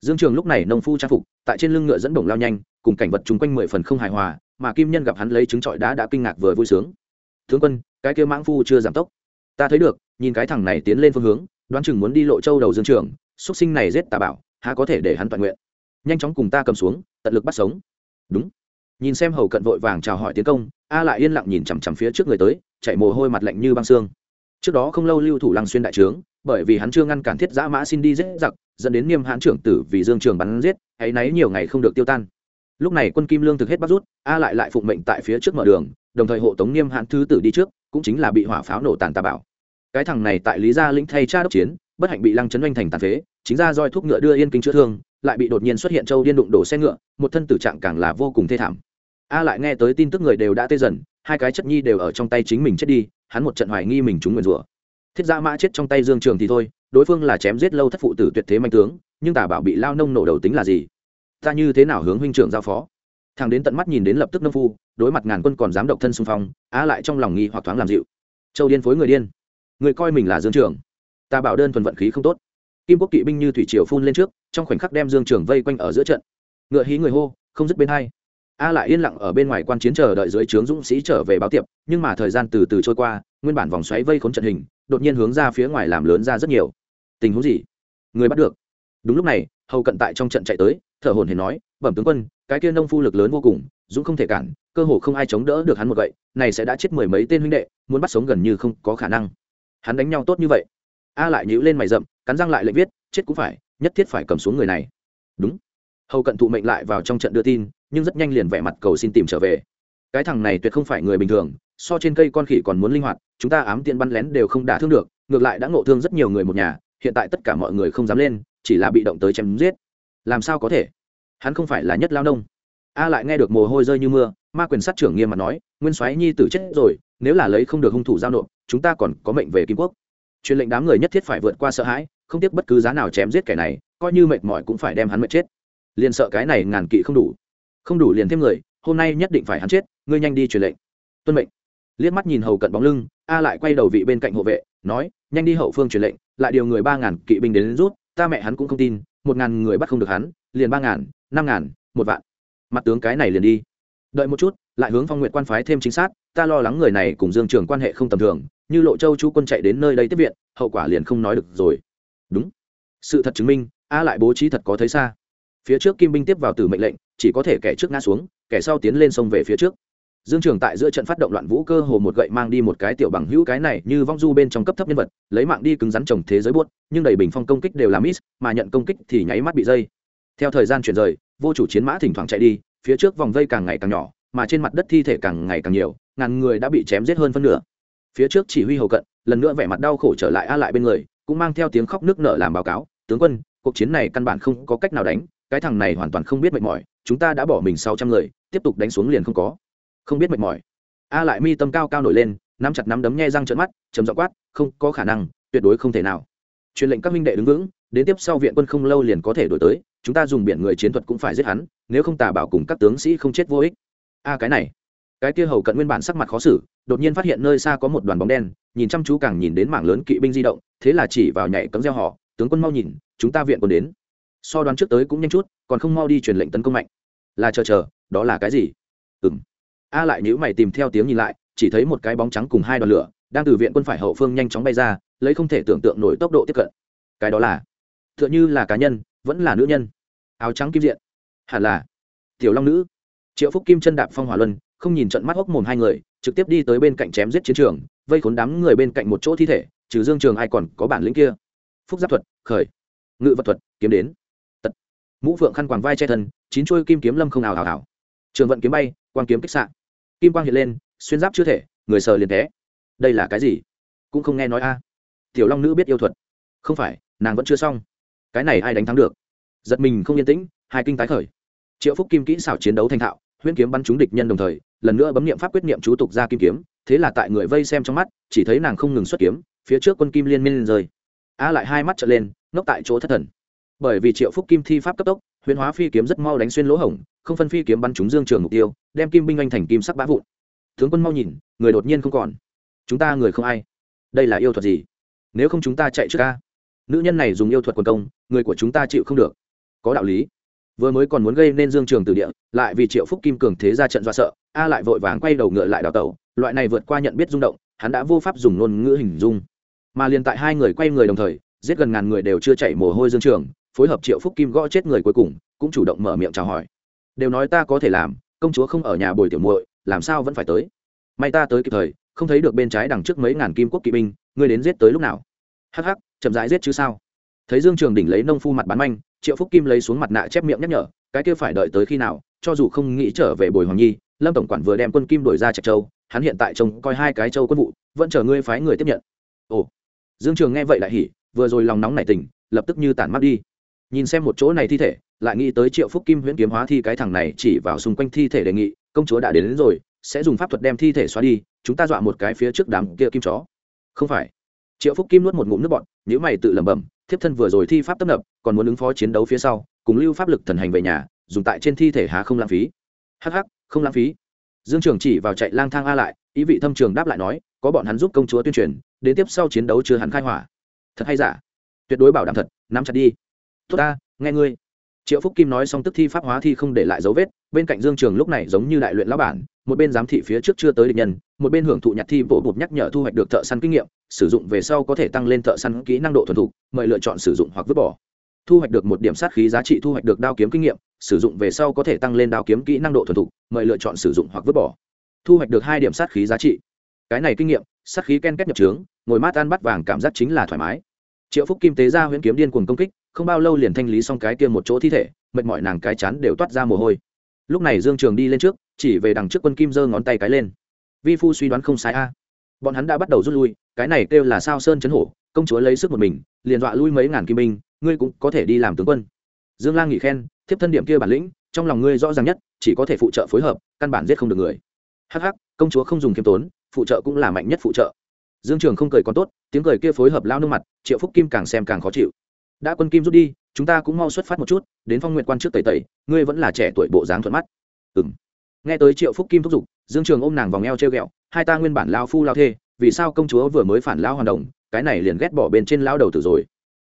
dương trường lúc này nông phu trang phục, tại trên lưng ngựa dẫn đồng lao nhanh, cùng cảnh vật chung quanh mười phần không hài hòa, mà kim nhân gặp hắn lấy trứng trọi đá đã kinh ngạc vừa vui sướng. Tướng quân, cái kia mãng phu chưa giảm tốc. Ta thấy được, nhìn cái thằng này tiến lên phương hướng đoán chừng muốn đi lộ châu đầu dương trường, xuất sinh này giết tà bảo, há có thể để hắn toàn nguyện. Nhanh chóng cùng ta cầm xuống, tận lực bắt sống. Đúng. Nhìn xem hầu cận vội vàng chào hỏi tiến công, a lại yên lặng nhìn chằm chằm phía trước người tới chạy mồ hôi mặt lạnh như băng xương. Trước đó không lâu lưu thủ lăng xuyên đại trướng, bởi vì hắn chưa ngăn cản thiết giã mã xin đi giết giặc, dẫn đến niêm hãn trưởng tử vì dương trường bắn giết hay náy nhiều ngày không được tiêu tan. Lúc này quân kim lương thực hết bắt rút, a lại lại phụng mệnh tại phía trước mở đường, đồng thời hộ tống niêm hãn thứ tử đi trước, cũng chính là bị hỏa pháo nổ tàn tà bảo cái thằng này tại lý gia lĩnh thay cha đốc chiến, bất hạnh bị lăng chấn oanh thành tàn phế, chính ra roi thuốc ngựa đưa yên kinh chữa thương, lại bị đột nhiên xuất hiện châu điên đụng đổ xe ngựa, một thân tử trạng càng là vô cùng thê thảm. A lại nghe tới tin tức người đều đã tê dần, hai cái chất nhi đều ở trong tay chính mình chết đi, hắn một trận hoài nghi mình chúng nguyền rủa. Thiết gia mã chết trong tay dương trường thì thôi, đối phương là chém giết lâu thất phụ tử tuyệt thế manh tướng, nhưng tả bảo bị lao nông nổ đầu tính là gì? Ta như thế nào hướng huynh trưởng giao phó? Thằng đến tận mắt nhìn đến lập tức nông phu, đối mặt ngàn quân còn dám độc thân xung phong á lại trong lòng nghi hoặc thoáng làm dịu. Châu điên phối người điên người coi mình là dương trường. Ta bảo đơn thuần vận khí không tốt. Kim quốc kỵ binh như thủy triều phun lên trước, trong khoảnh khắc đem dương trường vây quanh ở giữa trận. Ngựa hí người hô, không dứt bên hai. A lại yên lặng ở bên ngoài quan chiến chờ đợi dưới trướng dũng sĩ trở về báo tiệp, nhưng mà thời gian từ từ trôi qua, nguyên bản vòng xoáy vây khốn trận hình, đột nhiên hướng ra phía ngoài làm lớn ra rất nhiều. Tình huống gì? Người bắt được. Đúng lúc này, hầu cận tại trong trận chạy tới, thở hồn hển nói, bẩm tướng quân, cái kia nông phu lực lớn vô cùng, dũng không thể cản, cơ hồ không ai chống đỡ được hắn một vậy này sẽ đã chết mười mấy tên huynh đệ, muốn bắt sống gần như không có khả năng hắn đánh nhau tốt như vậy. A lại nhíu lên mày rậm, cắn răng lại lệnh viết, chết cũng phải, nhất thiết phải cầm xuống người này. Đúng. Hầu cận thụ mệnh lại vào trong trận đưa tin, nhưng rất nhanh liền vẻ mặt cầu xin tìm trở về. Cái thằng này tuyệt không phải người bình thường, so trên cây con khỉ còn muốn linh hoạt, chúng ta ám tiện bắn lén đều không đả thương được, ngược lại đã ngộ thương rất nhiều người một nhà, hiện tại tất cả mọi người không dám lên, chỉ là bị động tới chém giết. Làm sao có thể? Hắn không phải là nhất lao nông. A lại nghe được mồ hôi rơi như mưa, ma quyền sát trưởng nghiêm mặt nói, nguyên soái nhi tử chết rồi, nếu là lấy không được hung thủ giao nộp chúng ta còn có mệnh về kim quốc. Truyền lệnh đám người nhất thiết phải vượt qua sợ hãi không tiếc bất cứ giá nào chém giết kẻ này coi như mệt mỏi cũng phải đem hắn mệt chết. Liền sợ cái này ngàn kỵ không đủ. Không đủ liền thêm người hôm nay nhất định phải hắn chết ngươi nhanh đi truyền lệnh. Tuân mệnh. Liếc mắt nhìn hầu cận bóng lưng a lại quay đầu vị bên cạnh hộ vệ nói nhanh đi hậu phương truyền lệnh lại điều người ba ngàn kỵ binh đến, đến rút ta mẹ hắn cũng không tin một ngàn người bắt không được hắn liền ba ngàn năm ngàn một vạn. Mặt tướng cái này liền đi. Đợi một chút lại hướng phong nguyện quan phái thêm chính xác ta lo lắng người này cùng dương trường quan hệ không tầm thường như lộ châu chú quân chạy đến nơi đây tiếp viện, hậu quả liền không nói được rồi. Đúng. Sự thật chứng minh, a lại bố trí thật có thấy xa. Phía trước kim binh tiếp vào từ mệnh lệnh, chỉ có thể kẻ trước ngã xuống, kẻ sau tiến lên sông về phía trước. Dương trường tại giữa trận phát động loạn vũ cơ hồ một gậy mang đi một cái tiểu bằng hữu cái này như vong du bên trong cấp thấp nhân vật, lấy mạng đi cứng rắn trồng thế giới buốt, nhưng đầy bình phong công kích đều là miss, mà nhận công kích thì nháy mắt bị dây. Theo thời gian chuyển rời, vô chủ chiến mã thỉnh thoảng chạy đi, phía trước vòng vây càng ngày càng nhỏ, mà trên mặt đất thi thể càng ngày càng nhiều, ngàn người đã bị chém giết hơn phân nửa phía trước chỉ huy hầu cận, lần nữa vẻ mặt đau khổ trở lại a lại bên người, cũng mang theo tiếng khóc nước nở làm báo cáo, tướng quân, cuộc chiến này căn bản không có cách nào đánh, cái thằng này hoàn toàn không biết mệt mỏi, chúng ta đã bỏ mình sáu trăm người, tiếp tục đánh xuống liền không có. Không biết mệt mỏi. A lại mi tâm cao cao nổi lên, nắm chặt nắm đấm nhe răng trợn mắt chấm dọ quát, không có khả năng, tuyệt đối không thể nào. Truyền lệnh các minh đệ đứng vững, đến tiếp sau viện quân không lâu liền có thể đổi tới, chúng ta dùng biển người chiến thuật cũng phải giết hắn, nếu không tà bảo cùng các tướng sĩ không chết vô ích. A cái này, cái kia hầu cận nguyên bản sắc mặt khó xử đột nhiên phát hiện nơi xa có một đoàn bóng đen, nhìn chăm chú càng nhìn đến mảng lớn kỵ binh di động, thế là chỉ vào nhảy cấm gieo họ, tướng quân mau nhìn, chúng ta viện quân đến. So đoán trước tới cũng nhanh chút, còn không mau đi truyền lệnh tấn công mạnh. Là chờ chờ, đó là cái gì? Ừ m a lại nhữ mày tìm theo tiếng nhìn lại, chỉ thấy một cái bóng trắng cùng hai đoàn lửa, đang từ viện quân phải hậu phương nhanh chóng bay ra, lấy không thể tưởng tượng nổi tốc độ tiếp cận. Cái đó là t h ư ợ n h ư là cá nhân, vẫn là nữ nhân. Áo trắng kim diện. Hẳn là, tiểu long nữ. Triệu phúc kim chân đạp phong hỏa luân không nhìn trận mắt hốc mồm hai người, trực tiếp đi tới bên cạnh chém giết chiến trường, vây khốn đám người bên cạnh một chỗ thi thể, trừ dương trường ai còn có bản lĩnh kia. Phúc giáp thuật, khởi. Ngự vật thuật, kiếm đến. Tật. Mũ phượng khăn quàng vai che thân, chín chuôi kim kiếm lâm không ảo ảo ảo. Trường vận kiếm bay, quang kiếm kích sạn kim quang hiện lên, xuyên giáp chưa thể, người sờ liền té. Đây là cái gì? Cũng không nghe nói a. Tiểu long nữ biết yêu thuật. Không phải, nàng vẫn chưa xong. Cái này ai đánh thắng được? Giật mình không yên tĩnh, hai kinh tái khởi. Triệu phúc kim kỹ xảo chiến đấu thành thạo, huyễn kiếm bắn trúng địch nhân đồng thời lần nữa bấm niệm pháp quyết niệm chú tục ra kim kiếm, thế là tại người vây xem trong mắt, chỉ thấy nàng không ngừng xuất kiếm, phía trước quân kim liên miên lên rơi. A lại hai mắt trở lên, ngốc tại chỗ thất thần. Bởi vì triệu phúc kim thi pháp cấp tốc, huyền hóa phi kiếm rất mau đánh xuyên lỗ hổng, không phân phi kiếm bắn trúng dương trường mục tiêu, đem kim binh anh thành kim sắc bá vụn. Tướng quân mau nhìn, người đột nhiên không còn. Chúng ta người không ai. Đây là yêu thuật gì? Nếu không chúng ta chạy trước ca nữ nhân này dùng yêu thuật quần công, người của chúng ta chịu không được. Có đạo lý vừa mới còn muốn gây nên dương trường từ địa, lại vì triệu phúc kim cường thế ra trận do sợ, a lại vội vàng quay đầu ngựa lại đào tẩu, loại này vượt qua nhận biết rung động, hắn đã vô pháp dùng ngôn ngữ hình dung. Mà liền tại hai người quay người đồng thời, giết gần ngàn người đều chưa chạy mồ hôi dương trường, phối hợp triệu phúc kim gõ chết người cuối cùng, cũng chủ động mở miệng chào hỏi. Đều nói ta có thể làm, công chúa không ở nhà bồi tiểu muội, làm sao vẫn phải tới? May ta tới kịp thời, không thấy được bên trái đằng trước mấy ngàn kim quốc kỵ binh, ngươi đến giết tới lúc nào? Hắc hắc, chậm rãi giết chứ sao? Thấy dương trường đỉnh lấy nông phu mặt bán manh triệu phúc kim lấy xuống mặt nạ chép miệng nhắc nhở cái kia phải đợi tới khi nào cho dù không nghĩ trở về bồi hoàng nhi lâm tổng quản vừa đem quân kim đổi ra trạch châu hắn hiện tại trông coi hai cái châu quân vụ vẫn chờ ngươi phái người tiếp nhận. Ồ dương trường nghe vậy lại hỉ vừa rồi lòng nóng nảy tình lập tức như tản mắt đi. Nhìn xem một chỗ này thi thể lại nghĩ tới triệu phúc kim huyễn kiếm hóa thi cái thằng này chỉ vào xung quanh thi thể đề nghị công chúa đã đến, đến rồi sẽ dùng pháp thuật đem thi thể xóa đi chúng ta dọa một cái phía trước đám kia kim chó. Không phải. Triệu phúc kim nuốt một ngụm nước bọn nếu mày tự lẩm bẩm thiếp thân vừa rồi thi pháp tấp nập còn muốn ứng phó chiến đấu phía sau, cùng lưu pháp lực thần hành về nhà, dùng tại trên thi thể há không lãng phí. Hắc hắc, không lãng phí. Dương trường chỉ vào chạy lang thang a lại, ý vị thâm trường đáp lại nói, có bọn hắn giúp công chúa tuyên truyền, đến tiếp sau chiến đấu chưa hắn khai hỏa. Thật hay giả? Tuyệt đối bảo đảm thật, nắm chặt đi. Tốt ta, nghe ngươi. Triệu phúc kim nói xong tức thi pháp hóa thi không để lại dấu vết, bên cạnh dương trường lúc này giống như đại luyện lão bản, một bên giám thị phía trước chưa tới địch nhân, một bên hưởng thụ nhặt thi bổ bụt nhắc nhở thu hoạch được thợ săn kinh nghiệm, sử dụng về sau có thể tăng lên thợ săn kỹ năng độ thuần thục, mời lựa chọn sử dụng hoặc vứt bỏ thu hoạch được một điểm sát khí giá trị, thu hoạch được đao kiếm kinh nghiệm, sử dụng về sau có thể tăng lên đao kiếm kỹ năng độ thuần thục, mời lựa chọn sử dụng hoặc vứt bỏ. Thu hoạch được hai điểm sát khí giá trị. Cái này kinh nghiệm, sát khí ken kết nhập trướng, ngồi mát ăn bắt vàng cảm giác chính là thoải mái. Triệu phúc kim tế ra huyễn kiếm điên cuồng công kích, không bao lâu liền thanh lý xong cái kia một chỗ thi thể, mệt mỏi nàng cái chán đều toát ra mồ hôi. Lúc này dương trường đi lên trước, chỉ về đằng trước quân kim giơ ngón tay cái lên. Vi phu suy đoán không sai a. Bọn hắn đã bắt đầu rút lui, cái này kêu là sao sơn chấn hổ, công chúa lấy sức một mình, liền dọa lui mấy ngàn kim binh ngươi cũng có thể đi làm tướng quân. Dương lang nghỉ khen, thiếp thân điểm kia bản lĩnh, trong lòng ngươi rõ ràng nhất, chỉ có thể phụ trợ phối hợp, căn bản giết không được người. Hắc hắc, công chúa không dùng khiêm tốn, phụ trợ cũng là mạnh nhất phụ trợ. Dương trường không cười còn tốt, tiếng cười kia phối hợp lao nước mặt, triệu phúc kim càng xem càng khó chịu. Đã quân kim rút đi, chúng ta cũng mau xuất phát một chút, đến phong nguyện quan trước tẩy tẩy, ngươi vẫn là trẻ tuổi bộ dáng thuận mắt. Ừng nghe tới triệu phúc kim thúc giục, dương trường ôm nàng vòng eo treo ghẹo, hai ta nguyên bản lao phu lao thê, vì sao công chúa vừa mới phản lao hoàn đồng, cái này liền ghét bỏ bên trên lao đầu tử rồi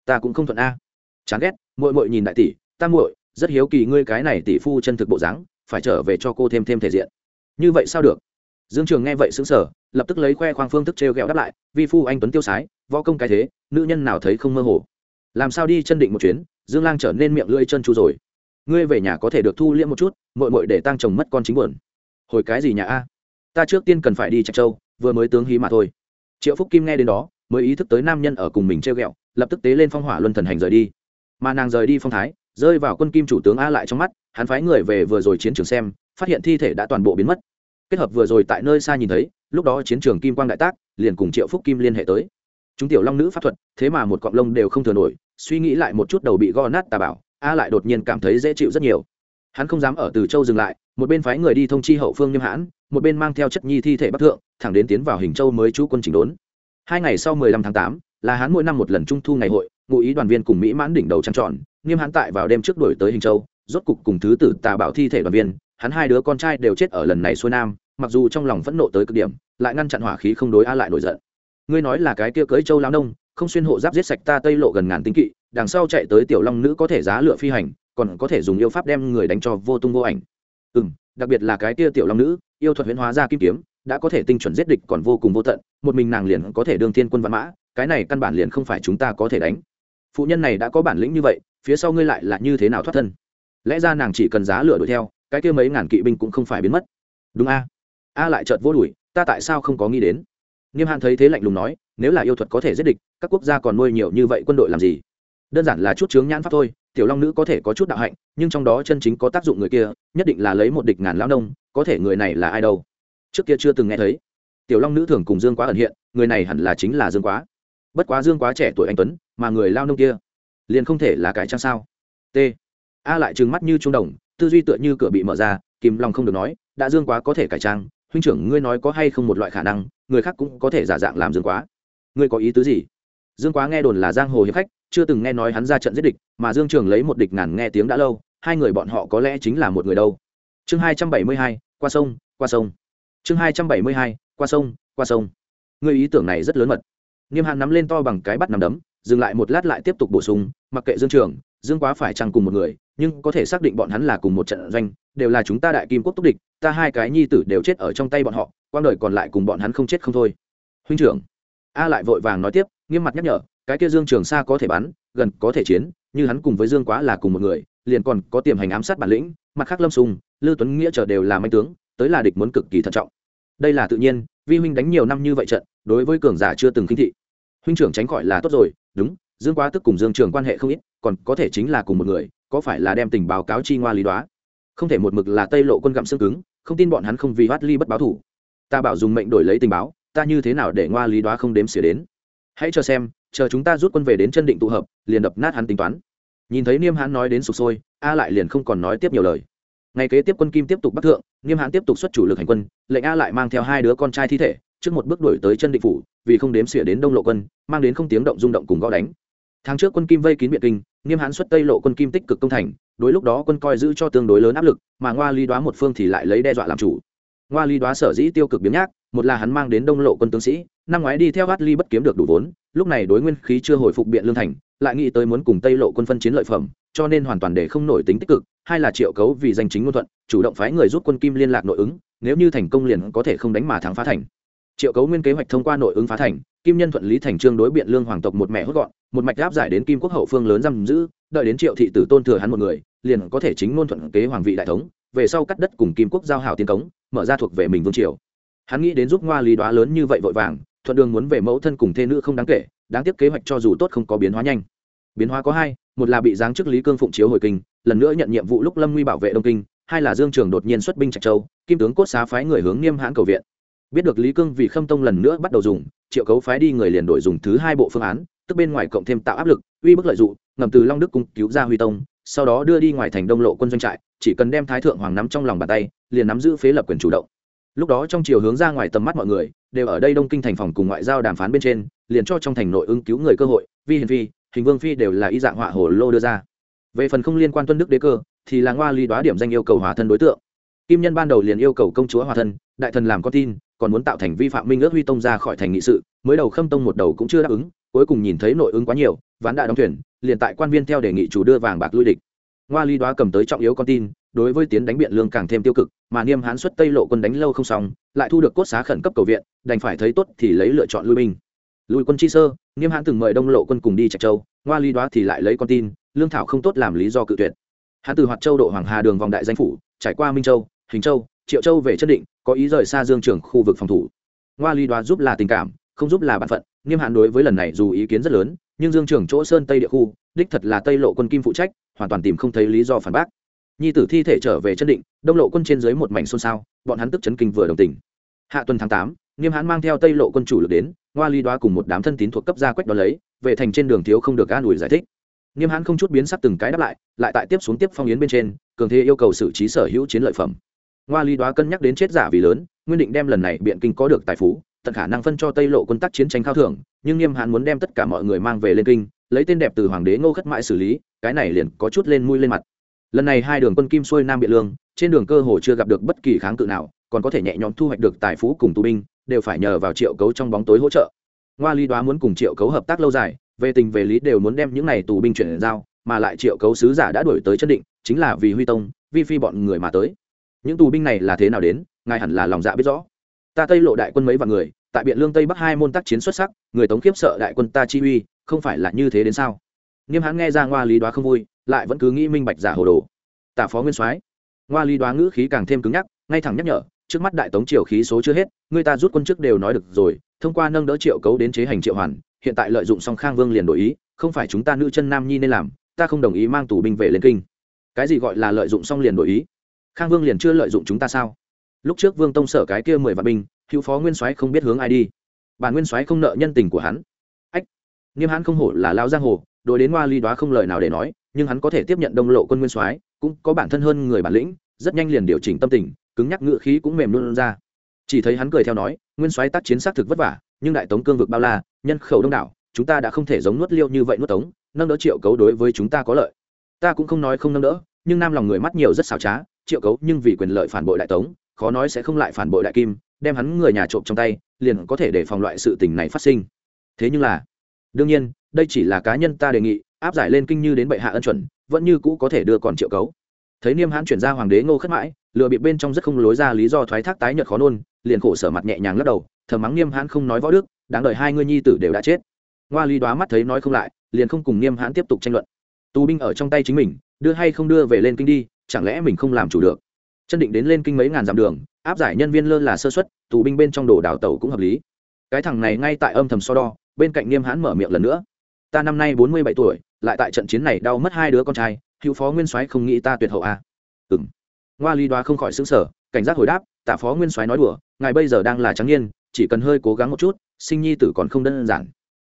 ta cũng không thuận a. Chán ghét, muội muội nhìn đại tỷ, ta muội, rất hiếu kỳ ngươi cái này tỷ phu chân thực bộ dáng, phải trở về cho cô thêm thêm thể diện. Như vậy sao được? Dương trường nghe vậy xứng sở lập tức lấy khoe khoang phương thức t r e o g ẹ o đáp lại, vi phu anh tuấn tiêu sái, võ công cái thế, nữ nhân nào thấy không mơ hồ. Làm sao đi chân định một chuyến, dương lang trở nên miệng lưỡi chân chu rồi. Ngươi về nhà có thể được thu liễm một chút mội mội để tăng chồng mất con chính buồn. Hồi cái gì nhà a? Ta trước tiên cần phải đi trạch châu, vừa mới tướng hí mà thôi. Triệu phúc kim nghe đến đó, mới ý thức tới nam nhân ở cùng mình treo g ẹ o lập tức tế lên phong hỏa luân thần hành rời đi. Mà nàng rời đi phong thái, rơi vào quân kim chủ tướng a lại trong mắt, hắn phái người về vừa rồi chiến trường xem, phát hiện thi thể đã toàn bộ biến mất. Kết hợp vừa rồi tại nơi xa nhìn thấy, lúc đó chiến trường kim quang đại tác, liền cùng triệu phúc kim liên hệ tới. Chúng tiểu long nữ pháp thuật, thế mà một cọng lông đều không thừa nổi, suy nghĩ lại một chút đầu bị go nát tà bảo, a lại đột nhiên cảm thấy dễ chịu rất nhiều. Hắn không dám ở từ châu dừng lại, một bên phái người đi thông chi hậu phương nhâm hãn, một bên mang theo chất nhi thi thể bắc thượng, thẳng đến tiến vào hình châu mới chú quân chỉnh đốn. Hai ngày sau mười lăm tháng tám là hắn mỗi năm một lần trung thu ngày hội, ngụ ý đoàn viên cùng mỹ mãn đỉnh đầu trăng tròn, nghiêm hãn tại vào đêm trước đổi tới hình châu, rốt cục cùng thứ tử tà bảo thi thể đoàn viên, hắn hai đứa con trai đều chết ở lần này xuôi nam, mặc dù trong lòng phẫn nộ tới cực điểm, lại ngăn chặn hỏa khí không đối a lại nổi giận. Ngươi nói là cái kia cưới châu lao nông, không xuyên hộ giáp giết sạch ta tây lộ gần ngàn tinh kỵ, đằng sau chạy tới tiểu long nữ có thể giá lựa phi hành, còn có thể dùng yêu pháp đem người đánh cho vô tung vô ảnh. Ừ đặc biệt là cái kia tiểu long nữ, yêu thuật huyễn hóa ra kim kiếm, đã có thể tinh chuẩn giết địch còn vô cùng vô tận, một mình nàng liền có thể đương thiên quân văn mã cái này căn bản liền không phải chúng ta có thể đánh. Phụ nhân này đã có bản lĩnh như vậy, phía sau ngươi lại là như thế nào thoát thân? Lẽ ra nàng chỉ cần giá lửa đuổi theo, cái kia mấy ngàn kỵ binh cũng không phải biến mất. Đúng a? A lại chợt vô đuổi, ta tại sao không có nghĩ đến? Nghiêm hàn thấy thế lạnh lùng nói, nếu là yêu thuật có thể giết địch, các quốc gia còn nuôi nhiều như vậy quân đội làm gì? Đơn giản là chút chướng nhãn pháp thôi, tiểu long nữ có thể có chút đạo hạnh, nhưng trong đó chân chính có tác dụng người kia, nhất định là lấy một địch ngàn lao nông, có thể người này là ai đâu? Trước kia chưa từng nghe thấy. Tiểu long nữ thường cùng dương quá ẩn hiện, người này hẳn là chính là dương quá bất quá dương quá trẻ tuổi anh tuấn mà người lao nông kia liền không thể là cái trang sao t a lại trừng mắt như trung đồng tư duy tựa như cửa bị mở ra kìm lòng không được nói đã dương quá có thể cải trang huynh trưởng ngươi nói có hay không một loại khả năng người khác cũng có thể giả dạng làm dương quá ngươi có ý tứ gì dương quá nghe đồn là giang hồ hiệp khách chưa từng nghe nói hắn ra trận giết địch mà dương trường lấy một địch ngàn nghe tiếng đã lâu hai người bọn họ có lẽ chính là một người đâu chương hai trăm bảy mươi hai qua sông qua sông chương hai trăm bảy mươi hai qua sông qua sông người ý tưởng này rất lớn mật niêm hàn nắm lên to bằng cái bắt nằm đấm, dừng lại một lát lại tiếp tục bổ sung, mặc kệ dương trường, dương quá phải chăng cùng một người, nhưng có thể xác định bọn hắn là cùng một trận doanh, đều là chúng ta đại kim quốc túc địch, ta hai cái nhi tử đều chết ở trong tay bọn họ quang đời còn lại cùng bọn hắn không chết không thôi. Huynh trưởng, a lại vội vàng nói tiếp, nghiêm mặt nhắc nhở, cái kia dương trường xa có thể bắn, gần có thể chiến, như hắn cùng với dương quá là cùng một người, liền còn có tiềm hành ám sát bản lĩnh, mặt khác lâm sùng lưu tuấn nghĩa chờ đều là manh tướng, tới là địch muốn cực kỳ thận trọng. Đây là tự nhiên vi huynh đánh nhiều năm như vậy trận, đối với cường giả chưa từng khinh thị. Huynh trưởng tránh khỏi là tốt rồi, đúng, dương quá tức cùng dương trường quan hệ không ít, còn có thể chính là cùng một người, có phải là đem tình báo cáo chi ngoa lý đoá? Không thể một mực là tây lộ quân gặm xương cứng, không tin bọn hắn không vì hoát ly bất báo thủ. Ta bảo dùng mệnh đổi lấy tình báo, ta như thế nào để ngoa lý đoá không đếm xỉa đến? Hãy cho xem, chờ chúng ta rút quân về đến chân định tụ hợp, liền đập nát hắn tính toán. Nhìn thấy niêm hãn nói đến sụp sôi, a lại liền không còn nói tiếp nhiều lời ngày kế tiếp quân kim tiếp tục bắc thượng niêm hãn tiếp tục xuất chủ lực hành quân, lệnh a lại mang theo hai đứa con trai thi thể, trước một bước đổi tới chân định phủ, vì không đếm xỉa đến đông lộ quân, mang đến không tiếng động rung động cùng gõ đánh. Tháng trước quân kim vây kín biện kinh, nghiêm hãn xuất tây lộ quân kim tích cực công thành, đối lúc đó quân coi giữ cho tương đối lớn áp lực, mà ngoa ly đoá một phương thì lại lấy đe dọa làm chủ. Ngoa ly đoá sở dĩ tiêu cực biến nhác, một là hắn mang đến đông lộ quân tướng sĩ, năm ngoái đi theo hát ly bất kiếm được đủ vốn, lúc này đối nguyên khí chưa hồi phục biện lương thành, lại nghĩ tới muốn cùng tây lộ quân phân chiến lợi phẩm cho nên hoàn toàn để không nổi tính tích cực, hai là triệu cấu vì danh chính ngôn thuận, chủ động phái người rút quân kim liên lạc nội ứng, nếu như thành công liền có thể không đánh mà thắng phá thành. Triệu cấu nguyên kế hoạch thông qua nội ứng phá thành, kim nhân thuận lý thành trương đối biện lương hoàng tộc một mẹ hốt gọn, một mạch áp giải đến kim quốc hậu phương lớn giam giữ, đợi đến triệu thị tử tôn thừa hắn một người, liền có thể chính ngôn thuận kế hoàng vị đại thống, về sau cắt đất cùng kim quốc giao hảo tiến cống, mở ra thuộc về mình vương triều. Hắn nghĩ đến giúp ngoa lý đoá lớn như vậy vội vàng, thuận đường muốn về mẫu thân cùng thê nữ không đáng kể, đáng tiếc kế hoạch cho dù tốt không có biến hóa nhanh. Biến hóa có hai một là bị giáng chức lý cương phụng chiếu hồi kinh, lần nữa nhận nhiệm vụ lúc lâm nguy bảo vệ đông kinh, hai là dương trường đột nhiên xuất binh trạch châu, kim tướng cốt xá phái người hướng niêm hãn cầu viện biết được lý cương vì khâm tông lần nữa bắt đầu dùng, triệu cấu phái đi người liền đổi dùng thứ hai bộ phương án, tức bên ngoài cộng thêm tạo áp lực, uy bức lợi dụng ngầm từ long đức cung cứu ra huy tông, sau đó đưa đi ngoài thành đông lộ quân doanh trại, chỉ cần đem thái thượng hoàng nắm trong lòng bàn tay, liền nắm giữ phế lập quyền chủ động lúc đó trong chiều hướng ra ngoài tầm mắt mọi người, đều ở đây đông kinh thành phòng cùng ngoại giao đàm phán bên trên, liền cho trong thành nội ứng cứu người cơ hội, vi hiền vi hình vương phi đều là y dạng họa hồ lô đưa ra. Về phần không liên quan tuân đức đế cơ, thì là ngoa ly đoá điểm danh yêu cầu hòa thân đối tượng. Kim nhân ban đầu liền yêu cầu công chúa hòa thân, đại thần làm con tin, còn muốn tạo thành vi phạm minh ước huy tông ra khỏi thành nghị sự, mới đầu khâm tông một đầu cũng chưa đáp ứng, cuối cùng nhìn thấy nội ứng quá nhiều, ván đại đóng thuyền, liền tại quan viên theo đề nghị chủ đưa vàng bạc lui địch. Ngoa ly đoá cầm tới trọng yếu con tin, đối với tiến đánh biện lương càng thêm tiêu cực, mà niêm hán xuất tây lộ quân đánh lâu không xong, lại thu được cốt xá khẩn cấp cầu viện, đành phải thấy tốt thì lấy lựa chọn lui binh. Lùi quân chi sơ niêm Hãn từng mời đông lộ quân cùng đi trạch châu, ngoa ly đoá thì lại lấy con tin, lương thảo không tốt làm lý do cự tuyệt. Hãn từ hoạt châu độ hoàng hà đường vòng đại danh phủ, trải qua minh châu, hình châu, triệu châu về chân định, có ý rời xa dương trường khu vực phòng thủ. Ngoa ly đoá giúp là tình cảm, không giúp là bản phận, nghiêm hạn đối với lần này dù ý kiến rất lớn, nhưng dương trường chỗ sơn tây địa khu, đích thật là tây lộ quân kim phụ trách, hoàn toàn tìm không thấy lý do phản bác. Nhi tử thi thể trở về chân định, đông lộ quân trên dưới một mảnh xôn xao, bọn hắn tức chấn kinh vừa đồng tình. Hạ tuần tháng tám, nghiêm hãn mang theo tây lộ quân chủ lực đến ngoa ly đoá cùng một đám thân tín thuộc cấp gia quách đó lấy, về thành trên đường thiếu không được an ủi giải thích. Nghiêm hãn không chút biến sắc từng cái đáp lại lại tại tiếp xuống tiếp phong yến bên trên, cường thế yêu cầu xử trí sở hữu chiến lợi phẩm. Ngoa ly đoá cân nhắc đến chết giả vì lớn, nguyên định đem lần này biện kinh có được tài phú, tận khả năng phân cho tây lộ quân tác chiến tranh khao thưởng, nhưng nghiêm hãn muốn đem tất cả mọi người mang về lên kinh, lấy tên đẹp từ hoàng đế ngô khất mãi xử lý, cái này liền có chút lên mũi lên mặt. Lần này hai đường quân kim xuôi nam biện lương, trên đường cơ hồ chưa gặp được bất kỳ kháng cự nào, còn có thể nhẹ nhõm thu hoạch được tài phú cùng tù binh đều phải nhờ vào triệu cấu trong bóng tối hỗ trợ. Ngoa ly đoá muốn cùng triệu cấu hợp tác lâu dài, về tình về lý đều muốn đem những này tù binh chuyển giao, mà lại triệu cấu sứ giả đã đổi tới chân định, chính là vì huy tông, vi phi bọn người mà tới. Những tù binh này là thế nào đến, ngài hẳn là lòng dạ biết rõ. Ta tây lộ đại quân mấy vạn người, tại biện lương tây bắc hai môn tác chiến xuất sắc, người tống khiếp sợ đại quân ta chi uy, không phải là như thế đến sao? Nghiêm hãn nghe ra ngoa lý đoá không vui, lại vẫn cứ nghĩ minh bạch giả hồ đồ. Tả phó nguyên soái. Ngoa lý đoá ngữ khí càng thêm cứng nhắc, ngay thẳng nhắc nhở trước mắt đại tống triều khí số chưa hết, người ta rút quân trước đều nói được rồi, thông qua nâng đỡ triệu cấu đến chế hành triệu hoàn, hiện tại lợi dụng song khang vương liền đổi ý, không phải chúng ta nữ chân nam nhi nên làm, ta không đồng ý mang tù binh về lên kinh. Cái gì gọi là lợi dụng song liền đổi ý? Khang vương liền chưa lợi dụng chúng ta sao? Lúc trước vương tông sở cái kia mười vạn binh, hữu phó nguyên soái không biết hướng ai đi. Bản nguyên soái không nợ nhân tình của hắn. Ách, nghiêm hắn không hổ là lao giang hồ, đối đến hoa ly đoá không lời nào để nói, nhưng hắn có thể tiếp nhận đông lộ quân nguyên soái, cũng có bản thân hơn người bản lĩnh, rất nhanh liền điều chỉnh tâm tình cứng nhắc ngựa khí cũng mềm luôn ra. Chỉ thấy hắn cười theo nói, nguyên soái tác chiến xác thực vất vả, nhưng đại tống cương vực bao la, nhân khẩu đông đảo, chúng ta đã không thể giống nuốt liêu như vậy nuốt tống, nâng đỡ triệu cấu đối với chúng ta có lợi. Ta cũng không nói không nâng đỡ, nhưng nam lòng người mắt nhiều rất xảo trá, triệu cấu nhưng vì quyền lợi phản bội đại tống, khó nói sẽ không lại phản bội đại kim, đem hắn người nhà trộm trong tay, liền có thể để phòng loại sự tình này phát sinh. Thế nhưng là, đương nhiên, đây chỉ là cá nhân ta đề nghị, áp giải lên kinh như đến bệ hạ ân chuẩn, vẫn như cũ có thể đưa còn triệu cấu thấy niêm hãn chuyển ra hoàng đế ngô khất mãi, lừa bị bên trong rất không lối ra lý do thoái thác tái nhợt khó nôn, liền khổ sở mặt nhẹ nhàng lắc đầu thờ mắng niêm hãn không nói võ đức, đáng đợi hai ngươi nhi tử đều đã chết. Ngoa lý đoá mắt thấy nói không lại, liền không cùng niêm hãn tiếp tục tranh luận. Tù binh ở trong tay chính mình, đưa hay không đưa về lên kinh đi, chẳng lẽ mình không làm chủ được? Chân định đến lên kinh mấy ngàn dặm đường, áp giải nhân viên lơ là sơ xuất tù binh bên trong đồ đảo tàu cũng hợp lý. Cái thằng này ngay tại âm thầm so đo, bên cạnh niêm hãn mở miệng lần nữa. Ta năm nay bốn mươi bảy tuổi, lại tại trận chiến này đau mất hai đứa con trai hữu phó nguyên soái không nghĩ ta tuyệt hậu à. ừng ngoa ly đoá không khỏi xứng sở cảnh giác hồi đáp tạ phó nguyên soái nói đùa, ngài bây giờ đang là trắng niên, chỉ cần hơi cố gắng một chút, sinh nhi tử còn không đơn giản.